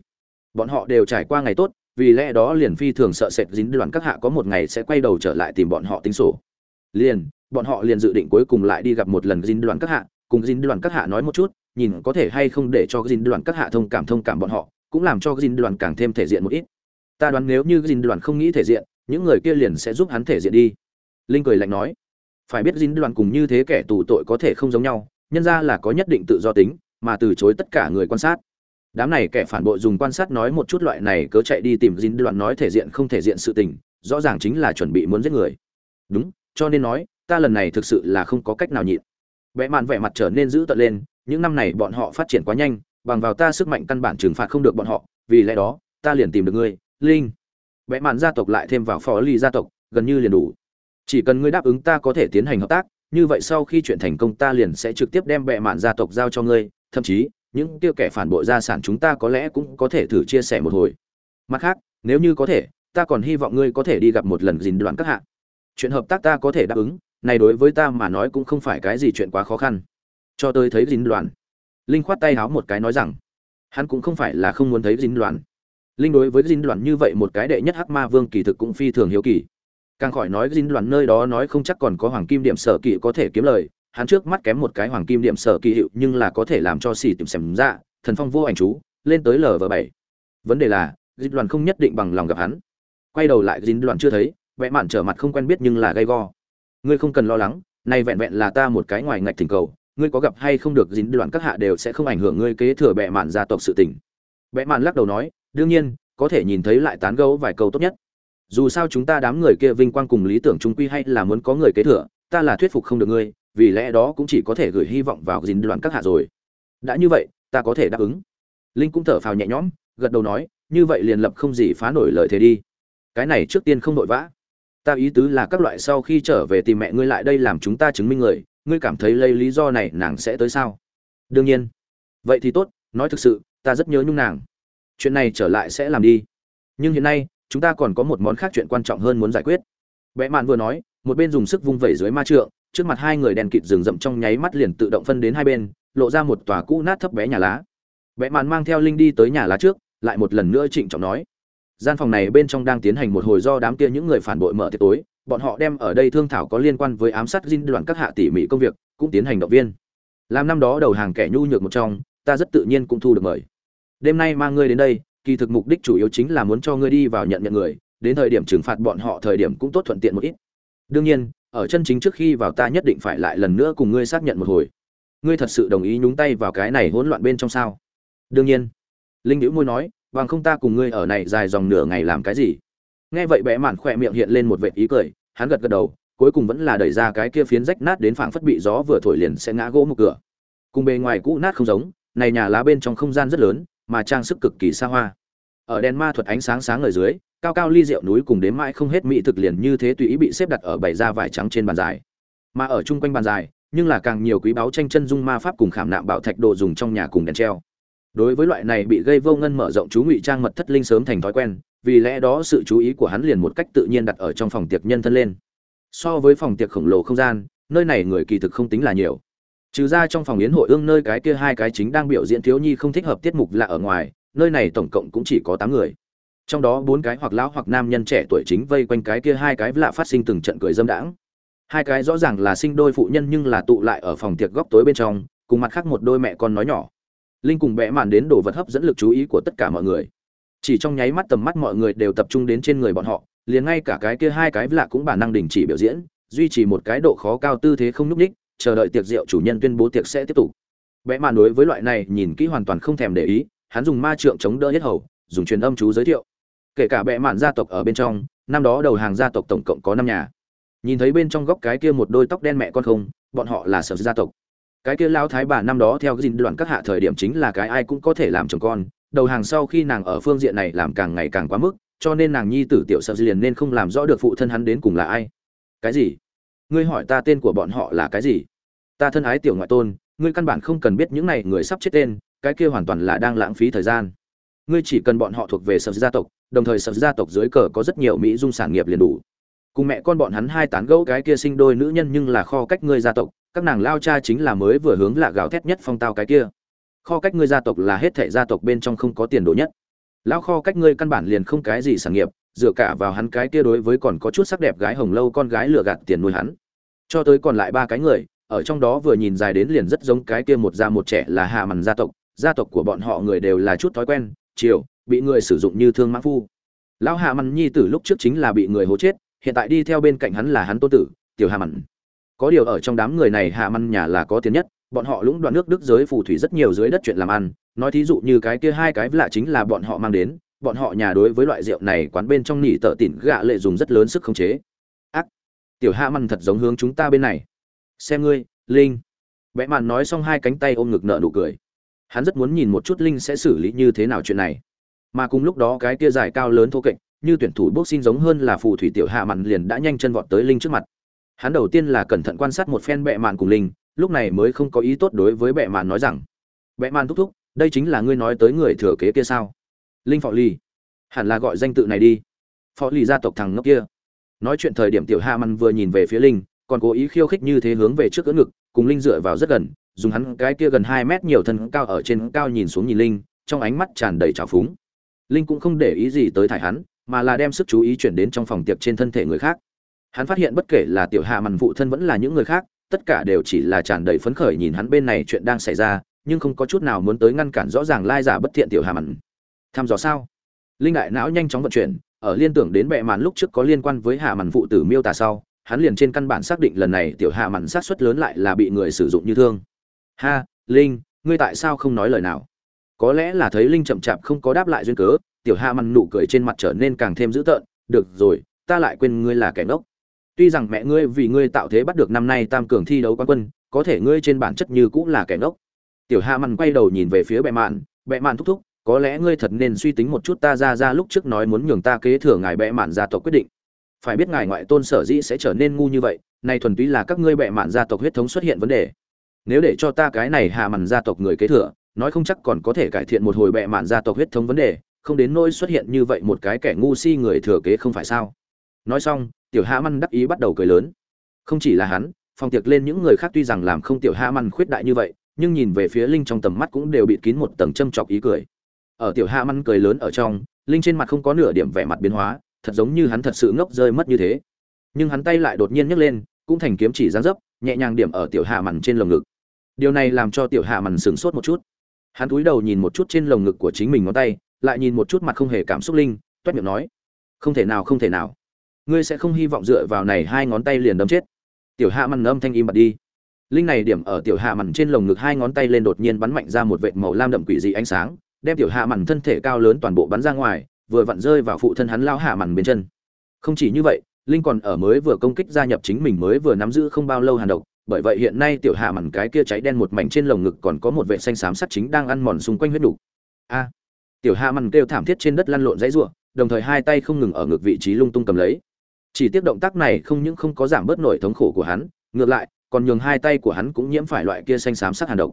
Bọn họ đều trải qua ngày tốt vì lẽ đó liền phi thường sợ sệt dính đoàn các hạ có một ngày sẽ quay đầu trở lại tìm bọn họ tính sổ. Liền, bọn họ liền dự định cuối cùng lại đi gặp một lần dính đoàn các hạ, cùng dính đoàn các hạ nói một chút, nhìn có thể hay không để cho dính đoàn các hạ thông cảm thông cảm bọn họ, cũng làm cho dính đoàn càng thêm thể diện một ít. Ta đoán nếu như dính đoàn không nghĩ thể diện, những người kia liền sẽ giúp hắn thể diện đi. Linh cười lạnh nói, phải biết dính đoàn cùng như thế kẻ tù tội có thể không giống nhau, nhân ra là có nhất định tự do tính, mà từ chối tất cả người quan sát đám này kẻ phản bội dùng quan sát nói một chút loại này cớ chạy đi tìm dính đoạn nói thể diện không thể diện sự tình, rõ ràng chính là chuẩn bị muốn giết người. Đúng, cho nên nói, ta lần này thực sự là không có cách nào nhịn. Vẽ mạn vẻ mặt trở nên dữ tợn lên, những năm này bọn họ phát triển quá nhanh, bằng vào ta sức mạnh căn bản trừng phạt không được bọn họ, vì lẽ đó, ta liền tìm được ngươi, linh. Vẽ mạn gia tộc lại thêm vào phó ly gia tộc, gần như liền đủ. Chỉ cần ngươi đáp ứng ta có thể tiến hành hợp tác, như vậy sau khi chuyện thành công ta liền sẽ trực tiếp đem vẽ mạn gia tộc giao cho ngươi, thậm chí những tiêu kẻ phản bội gia sản chúng ta có lẽ cũng có thể thử chia sẻ một hồi. Mặt khác, nếu như có thể, ta còn hy vọng ngươi có thể đi gặp một lần gìn đoạn các hạ. Chuyện hợp tác ta có thể đáp ứng, này đối với ta mà nói cũng không phải cái gì chuyện quá khó khăn. Cho tới thấy gìn đoạn. Linh khoát tay háo một cái nói rằng, hắn cũng không phải là không muốn thấy gìn đoạn. Linh đối với gìn đoạn như vậy một cái đệ nhất hắc ma vương kỳ thực cũng phi thường hiếu kỳ. Càng khỏi nói gìn đoạn nơi đó nói không chắc còn có hoàng kim điểm sở kỵ có thể kiếm lời hắn trước mắt kém một cái hoàng kim điểm sở kỳ hiệu nhưng là có thể làm cho xì tìm xem ra, thần phong vô ảnh chú, lên tới lv bảy. Vấn đề là dịch đoàn không nhất định bằng lòng gặp hắn. Quay đầu lại dính đoàn chưa thấy vẽ mạn trở mặt không quen biết nhưng là gay go. Ngươi không cần lo lắng, nay vẹn vẹn là ta một cái ngoài ngạch thỉnh cầu, ngươi có gặp hay không được dính đoàn các hạ đều sẽ không ảnh hưởng ngươi kế thừa bệ mạn gia tộc sự tình. Bệ mạn lắc đầu nói, đương nhiên, có thể nhìn thấy lại tán gấu vài câu tốt nhất. Dù sao chúng ta đám người kia vinh quang cùng lý tưởng trung quy hay là muốn có người kế thừa, ta là thuyết phục không được ngươi vì lẽ đó cũng chỉ có thể gửi hy vọng vào dình đoàn các hạ rồi. Đã như vậy, ta có thể đáp ứng. Linh cũng thở phào nhẹ nhõm, gật đầu nói, như vậy liền lập không gì phá nổi lời thế đi. Cái này trước tiên không vội vã. Ta ý tứ là các loại sau khi trở về tìm mẹ ngươi lại đây làm chúng ta chứng minh người, ngươi cảm thấy lấy lý do này nàng sẽ tới sao? Đương nhiên. Vậy thì tốt, nói thực sự, ta rất nhớ nhung nàng. Chuyện này trở lại sẽ làm đi. Nhưng hiện nay, chúng ta còn có một món khác chuyện quan trọng hơn muốn giải quyết. Vẽ mạn vừa nói, một bên dùng sức vung vẩy dưới ma trượng trước mặt hai người đèn kịt rừng rậm trong nháy mắt liền tự động phân đến hai bên, lộ ra một tòa cũ nát thấp bé nhà lá. Vẽ màn mang theo linh đi tới nhà lá trước, lại một lần nữa trịnh trọng nói, gian phòng này bên trong đang tiến hành một hồi do đám kia những người phản bội mở tiệc tối, bọn họ đem ở đây thương thảo có liên quan với ám sát dinh đoàn các hạ tỉ mỉ công việc, cũng tiến hành động viên. Làm năm đó đầu hàng kẻ nhu nhược một trong, ta rất tự nhiên cũng thu được mời. Đêm nay mang ngươi đến đây, kỳ thực mục đích chủ yếu chính là muốn cho ngươi đi vào nhận nhận người, đến thời điểm trừng phạt bọn họ thời điểm cũng tốt thuận tiện một ít. Đương nhiên ở chân chính trước khi vào ta nhất định phải lại lần nữa cùng ngươi xác nhận một hồi. Ngươi thật sự đồng ý nhúng tay vào cái này hỗn loạn bên trong sao? Đương nhiên. Linh hữu môi nói, bằng không ta cùng ngươi ở này dài dòng nửa ngày làm cái gì? Nghe vậy bẽ mạn khỏe miệng hiện lên một vệ ý cười, hắn gật gật đầu, cuối cùng vẫn là đẩy ra cái kia phiến rách nát đến phảng phất bị gió vừa thổi liền sẽ ngã gỗ một cửa. Cùng bề ngoài cũ nát không giống, này nhà lá bên trong không gian rất lớn, mà trang sức cực kỳ xa hoa. Ở đèn ma thuật ánh sáng sáng ở dưới cao cao ly rượu núi cùng đến mãi không hết mỹ thực liền như thế tùy ý bị xếp đặt ở bày ra vải trắng trên bàn dài. Mà ở chung quanh bàn dài, nhưng là càng nhiều quý báu tranh chân dung ma pháp cùng khảm nạm bảo thạch đồ dùng trong nhà cùng đèn treo. Đối với loại này bị gây vô ngân mở rộng chú ngụy trang mật thất linh sớm thành thói quen, vì lẽ đó sự chú ý của hắn liền một cách tự nhiên đặt ở trong phòng tiệc nhân thân lên. So với phòng tiệc khổng lồ không gian, nơi này người kỳ thực không tính là nhiều. Trừ ra trong phòng yến hội ương nơi cái kia hai cái chính đang biểu diễn thiếu nhi không thích hợp tiết mục là ở ngoài, nơi này tổng cộng cũng chỉ có tám người trong đó bốn cái hoặc lão hoặc nam nhân trẻ tuổi chính vây quanh cái kia hai cái lạ phát sinh từng trận cười dâm đãng. Hai cái rõ ràng là sinh đôi phụ nhân nhưng là tụ lại ở phòng tiệc góc tối bên trong, cùng mặt khác một đôi mẹ con nói nhỏ. Linh cùng bẽ màn đến đồ vật hấp dẫn lực chú ý của tất cả mọi người. Chỉ trong nháy mắt tầm mắt mọi người đều tập trung đến trên người bọn họ, liền ngay cả cái kia hai cái lạ cũng bản năng đình chỉ biểu diễn, duy trì một cái độ khó cao tư thế không nhúc ních chờ đợi tiệc rượu chủ nhân tuyên bố tiệc sẽ tiếp tục. Bẽ màn đối với loại này nhìn kỹ hoàn toàn không thèm để ý, hắn dùng ma trượng chống đỡ hết hầu, dùng truyền âm chú giới thiệu kể cả bệ mạn gia tộc ở bên trong, năm đó đầu hàng gia tộc tổng cộng có năm nhà. Nhìn thấy bên trong góc cái kia một đôi tóc đen mẹ con không, bọn họ là sở gia tộc. Cái kia lao thái bà năm đó theo dinh đoạn các hạ thời điểm chính là cái ai cũng có thể làm chồng con, đầu hàng sau khi nàng ở phương diện này làm càng ngày càng quá mức, cho nên nàng nhi tử tiểu sợ liền nên không làm rõ được phụ thân hắn đến cùng là ai. Cái gì? Ngươi hỏi ta tên của bọn họ là cái gì? Ta thân ái tiểu ngoại tôn, ngươi căn bản không cần biết những này người sắp chết tên, cái kia hoàn toàn là đang lãng phí thời gian ngươi chỉ cần bọn họ thuộc về sở gia tộc, đồng thời sở gia tộc dưới cờ có rất nhiều mỹ dung sản nghiệp liền đủ. Cùng mẹ con bọn hắn hai tán gẫu cái kia sinh đôi nữ nhân nhưng là kho cách ngươi gia tộc, các nàng lao cha chính là mới vừa hướng lạ gạo thét nhất phong tao cái kia. Kho cách ngươi gia tộc là hết thảy gia tộc bên trong không có tiền đồ nhất. Lão kho cách ngươi căn bản liền không cái gì sản nghiệp, dựa cả vào hắn cái kia đối với còn có chút sắc đẹp gái hồng lâu con gái lừa gạt tiền nuôi hắn. Cho tới còn lại ba cái người, ở trong đó vừa nhìn dài đến liền rất giống cái kia một gia một trẻ là hạ mằn gia tộc gia tộc của bọn họ người đều là chút thói quen chiều bị người sử dụng như thương mãng phu. Lão hạ mặn nhi tử lúc trước chính là bị người hố chết, hiện tại đi theo bên cạnh hắn là hắn tô tử, tiểu hạ mặn. Có điều ở trong đám người này hạ mặn nhà là có tiền nhất, bọn họ lũng đoạn nước đức giới phù thủy rất nhiều dưới đất chuyện làm ăn, nói thí dụ như cái kia hai cái lạ chính là bọn họ mang đến, bọn họ nhà đối với loại rượu này quán bên trong nỉ tợ tỉn gạ lệ dùng rất lớn sức khống chế. Ác! Tiểu hạ mặn thật giống hướng chúng ta bên này. Xem ngươi, linh. Vẽ mạn nói xong hai cánh tay ôm ngực nợ nụ cười hắn rất muốn nhìn một chút linh sẽ xử lý như thế nào chuyện này. Mà cùng lúc đó cái kia dài cao lớn thô kệch, như tuyển thủ boxing giống hơn là phù thủy tiểu hạ mặn liền đã nhanh chân vọt tới linh trước mặt. Hắn đầu tiên là cẩn thận quan sát một phen bệ mạn cùng linh, lúc này mới không có ý tốt đối với bệ mạn nói rằng, bệ mạn thúc thúc, đây chính là ngươi nói tới người thừa kế kia sao? Linh phò ly hẳn là gọi danh tự này đi. Phò ly gia tộc thằng ngốc kia. Nói chuyện thời điểm tiểu hạ mặn vừa nhìn về phía linh, còn cố ý khiêu khích như thế hướng về trước cỡ ngực, cùng linh dựa vào rất gần dùng hắn cái kia gần hai mét nhiều thân cao ở trên cao nhìn xuống nhìn linh, trong ánh mắt tràn đầy trào phúng. Linh cũng không để ý gì tới thải hắn, mà là đem sức chú ý chuyển đến trong phòng tiệc trên thân thể người khác. Hắn phát hiện bất kể là tiểu hạ mằn phụ thân vẫn là những người khác, tất cả đều chỉ là tràn đầy phấn khởi nhìn hắn bên này chuyện đang xảy ra, nhưng không có chút nào muốn tới ngăn cản rõ ràng lai giả bất thiện tiểu hạ mằn tham dò sao? Linh đại não nhanh chóng vận chuyển, ở liên tưởng đến bệ màn lúc trước có liên quan với hạ màn phụ tử miêu tả sau, hắn liền trên căn bản xác định lần này tiểu hạ màn sát suất lớn lại là bị người sử dụng như thương ha, linh, ngươi tại sao không nói lời nào? Có lẽ là thấy linh chậm chạp không có đáp lại duyên cớ, tiểu hạ mằn nụ cười trên mặt trở nên càng thêm dữ tợn. Được rồi, ta lại quên ngươi là kẻ ngốc. Tuy rằng mẹ ngươi vì ngươi tạo thế bắt được năm nay tam cường thi đấu quán quân, có thể ngươi trên bản chất như cũng là kẻ ngốc. Tiểu hạ mằn quay đầu nhìn về phía bệ mạn. Bệ mạn thúc thúc, có lẽ ngươi thật nên suy tính một chút ta ra ra lúc trước nói muốn nhường ta kế thừa ngài bệ mạn gia tộc quyết định. Phải biết ngài ngoại tôn sở dĩ sẽ trở nên ngu như vậy, nay thuần túy là các ngươi bệ mạn gia tộc huyết thống xuất hiện vấn đề nếu để cho ta cái này hạ mằn gia tộc người kế thừa, nói không chắc còn có thể cải thiện một hồi bệ mạn gia tộc huyết thống vấn đề, không đến nỗi xuất hiện như vậy một cái kẻ ngu si người thừa kế không phải sao? Nói xong, tiểu hạ măn đắc ý bắt đầu cười lớn. Không chỉ là hắn, phòng tiệc lên những người khác tuy rằng làm không tiểu hạ măn khuyết đại như vậy, nhưng nhìn về phía linh trong tầm mắt cũng đều bị kín một tầng châm chọc ý cười. Ở tiểu hạ măn cười lớn ở trong, linh trên mặt không có nửa điểm vẻ mặt biến hóa, thật giống như hắn thật sự ngốc rơi mất như thế. Nhưng hắn tay lại đột nhiên nhấc lên, cũng thành kiếm chỉ giáng dấp, nhẹ nhàng điểm ở tiểu hạ mằn trên lồng ngực điều này làm cho tiểu hạ mằn sửng sốt một chút. Hắn cúi đầu nhìn một chút trên lồng ngực của chính mình ngón tay, lại nhìn một chút mặt không hề cảm xúc linh toét miệng nói, không thể nào, không thể nào. Ngươi sẽ không hy vọng dựa vào này hai ngón tay liền đâm chết. Tiểu hạ mằn âm thanh im bặt đi. Linh này điểm ở tiểu hạ mằn trên lồng ngực hai ngón tay lên đột nhiên bắn mạnh ra một vệt màu lam đậm quỷ dị ánh sáng, đem tiểu hạ mằn thân thể cao lớn toàn bộ bắn ra ngoài, vừa vặn rơi vào phụ thân hắn lao hạ mằn bên chân. Không chỉ như vậy, linh còn ở mới vừa công kích gia nhập chính mình mới vừa nắm giữ không bao lâu hàn độc bởi vậy hiện nay tiểu hạ mằn cái kia cháy đen một mảnh trên lồng ngực còn có một vệ xanh xám sắt chính đang ăn mòn xung quanh huyết đủ. A. tiểu hạ mằn kêu thảm thiết trên đất lăn lộn dãy rủa, đồng thời hai tay không ngừng ở ngực vị trí lung tung cầm lấy. Chỉ tiếc động tác này không những không có giảm bớt nổi thống khổ của hắn, ngược lại, còn nhường hai tay của hắn cũng nhiễm phải loại kia xanh xám sắc hàn độc.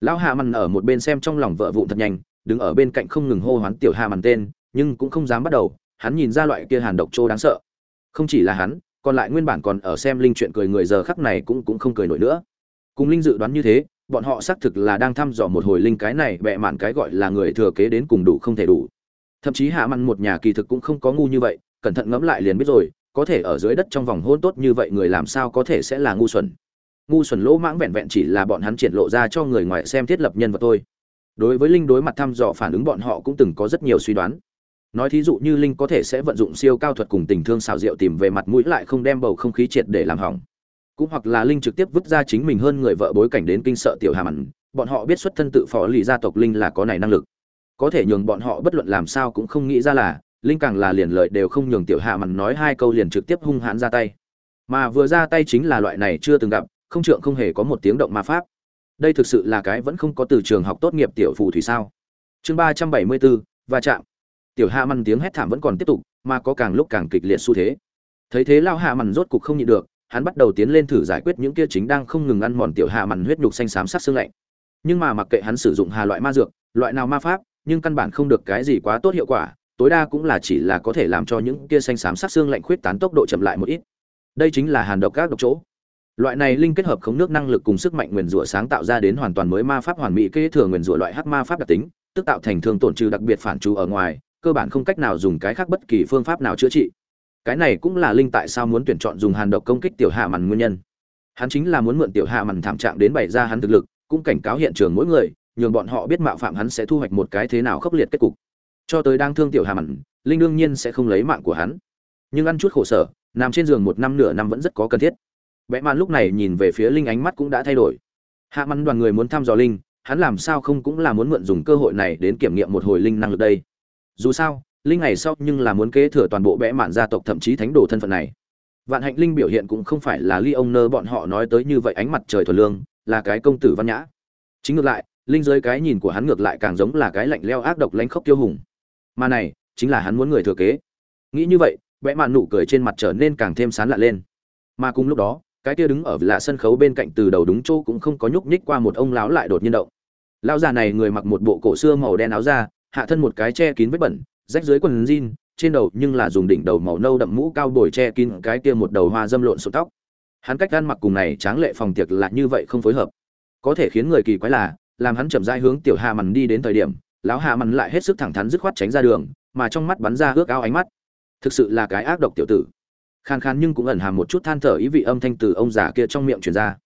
Lão hạ mằn ở một bên xem trong lòng vợ vụn thật nhanh, đứng ở bên cạnh không ngừng hô hoán tiểu hạ mằn tên, nhưng cũng không dám bắt đầu, hắn nhìn ra loại kia hàn độc trô đáng sợ. Không chỉ là hắn, còn lại nguyên bản còn ở xem linh chuyện cười người giờ khắc này cũng cũng không cười nổi nữa. Cùng linh dự đoán như thế, bọn họ xác thực là đang thăm dò một hồi linh cái này bẹ mạn cái gọi là người thừa kế đến cùng đủ không thể đủ. Thậm chí hạ mặn một nhà kỳ thực cũng không có ngu như vậy, cẩn thận ngẫm lại liền biết rồi, có thể ở dưới đất trong vòng hôn tốt như vậy người làm sao có thể sẽ là ngu xuẩn. Ngu xuẩn lỗ mãng vẹn vẹn chỉ là bọn hắn triển lộ ra cho người ngoài xem thiết lập nhân vật thôi. Đối với linh đối mặt thăm dò phản ứng bọn họ cũng từng có rất nhiều suy đoán nói thí dụ như linh có thể sẽ vận dụng siêu cao thuật cùng tình thương xào rượu tìm về mặt mũi lại không đem bầu không khí triệt để làm hỏng. Cũng hoặc là linh trực tiếp vứt ra chính mình hơn người vợ bối cảnh đến kinh sợ tiểu hà mặn, bọn họ biết xuất thân tự phó lì gia tộc linh là có này năng lực. Có thể nhường bọn họ bất luận làm sao cũng không nghĩ ra là, linh càng là liền lợi đều không nhường tiểu hạ mặn nói hai câu liền trực tiếp hung hãn ra tay. Mà vừa ra tay chính là loại này chưa từng gặp, không trượng không hề có một tiếng động ma pháp. Đây thực sự là cái vẫn không có từ trường học tốt nghiệp tiểu phù thủy sao? Chương ba trăm bảy mươi bốn va chạm tiểu hạ mằn tiếng hét thảm vẫn còn tiếp tục, mà có càng lúc càng kịch liệt xu thế. Thấy thế lao hạ mằn rốt cục không nhịn được, hắn bắt đầu tiến lên thử giải quyết những kia chính đang không ngừng ăn mòn tiểu hạ mằn huyết nhục xanh xám sắc xương lạnh. Nhưng mà mặc kệ hắn sử dụng hà loại ma dược, loại nào ma pháp, nhưng căn bản không được cái gì quá tốt hiệu quả, tối đa cũng là chỉ là có thể làm cho những kia xanh xám sắc xương lạnh khuyết tán tốc độ chậm lại một ít. Đây chính là hàn độc các độc chỗ. Loại này linh kết hợp khống nước năng lực cùng sức mạnh nguyền rủa sáng tạo ra đến hoàn toàn mới ma pháp hoàn mỹ kế thừa nguyền rủa loại hắc ma pháp đặc tính, tức tạo thành thương tổn trừ đặc biệt phản trù ở ngoài cơ bản không cách nào dùng cái khác bất kỳ phương pháp nào chữa trị. Cái này cũng là linh tại sao muốn tuyển chọn dùng hàn độc công kích tiểu hạ mằn nguyên nhân. Hắn chính là muốn mượn tiểu hạ mằn thảm trạng đến bày ra hắn thực lực, cũng cảnh cáo hiện trường mỗi người, nhường bọn họ biết mạo phạm hắn sẽ thu hoạch một cái thế nào khốc liệt kết cục. Cho tới đang thương tiểu hạ mằn linh đương nhiên sẽ không lấy mạng của hắn. Nhưng ăn chút khổ sở, nằm trên giường một năm nửa năm vẫn rất có cần thiết. Vẽ mạn lúc này nhìn về phía linh ánh mắt cũng đã thay đổi. Hạ mắn đoàn người muốn thăm dò linh, hắn làm sao không cũng là muốn mượn dùng cơ hội này đến kiểm nghiệm một hồi linh năng lực đây dù sao, linh ngày sau nhưng là muốn kế thừa toàn bộ bẽ mạn gia tộc thậm chí thánh đồ thân phận này. Vạn hạnh linh biểu hiện cũng không phải là ly ông nơ bọn họ nói tới như vậy ánh mặt trời thuần lương, là cái công tử văn nhã. Chính ngược lại, linh dưới cái nhìn của hắn ngược lại càng giống là cái lạnh leo ác độc lánh khốc tiêu hùng. Mà này, chính là hắn muốn người thừa kế. Nghĩ như vậy vẽ mạn nụ cười trên mặt trở nên càng thêm sán lạ lên. Mà cùng lúc đó, cái kia đứng ở lạ sân khấu bên cạnh từ đầu đúng chỗ cũng không có nhúc nhích qua một ông lão lại đột nhiên động. Lão già này người mặc một bộ cổ xưa màu đen áo da hạ thân một cái che kín vết bẩn, rách dưới quần jean, trên đầu nhưng là dùng đỉnh đầu màu nâu đậm mũ cao bồi che kín cái kia một đầu hoa dâm lộn xộn tóc. Hắn cách ăn mặc cùng này tráng lệ phòng tiệc là như vậy không phối hợp. Có thể khiến người kỳ quái là, làm hắn chậm rãi hướng tiểu hà mằn đi đến thời điểm, lão hà mằn lại hết sức thẳng thắn dứt khoát tránh ra đường, mà trong mắt bắn ra ước ao ánh mắt. Thực sự là cái ác độc tiểu tử. Khan khan nhưng cũng ẩn hàm một chút than thở ý vị âm thanh từ ông già kia trong miệng truyền ra.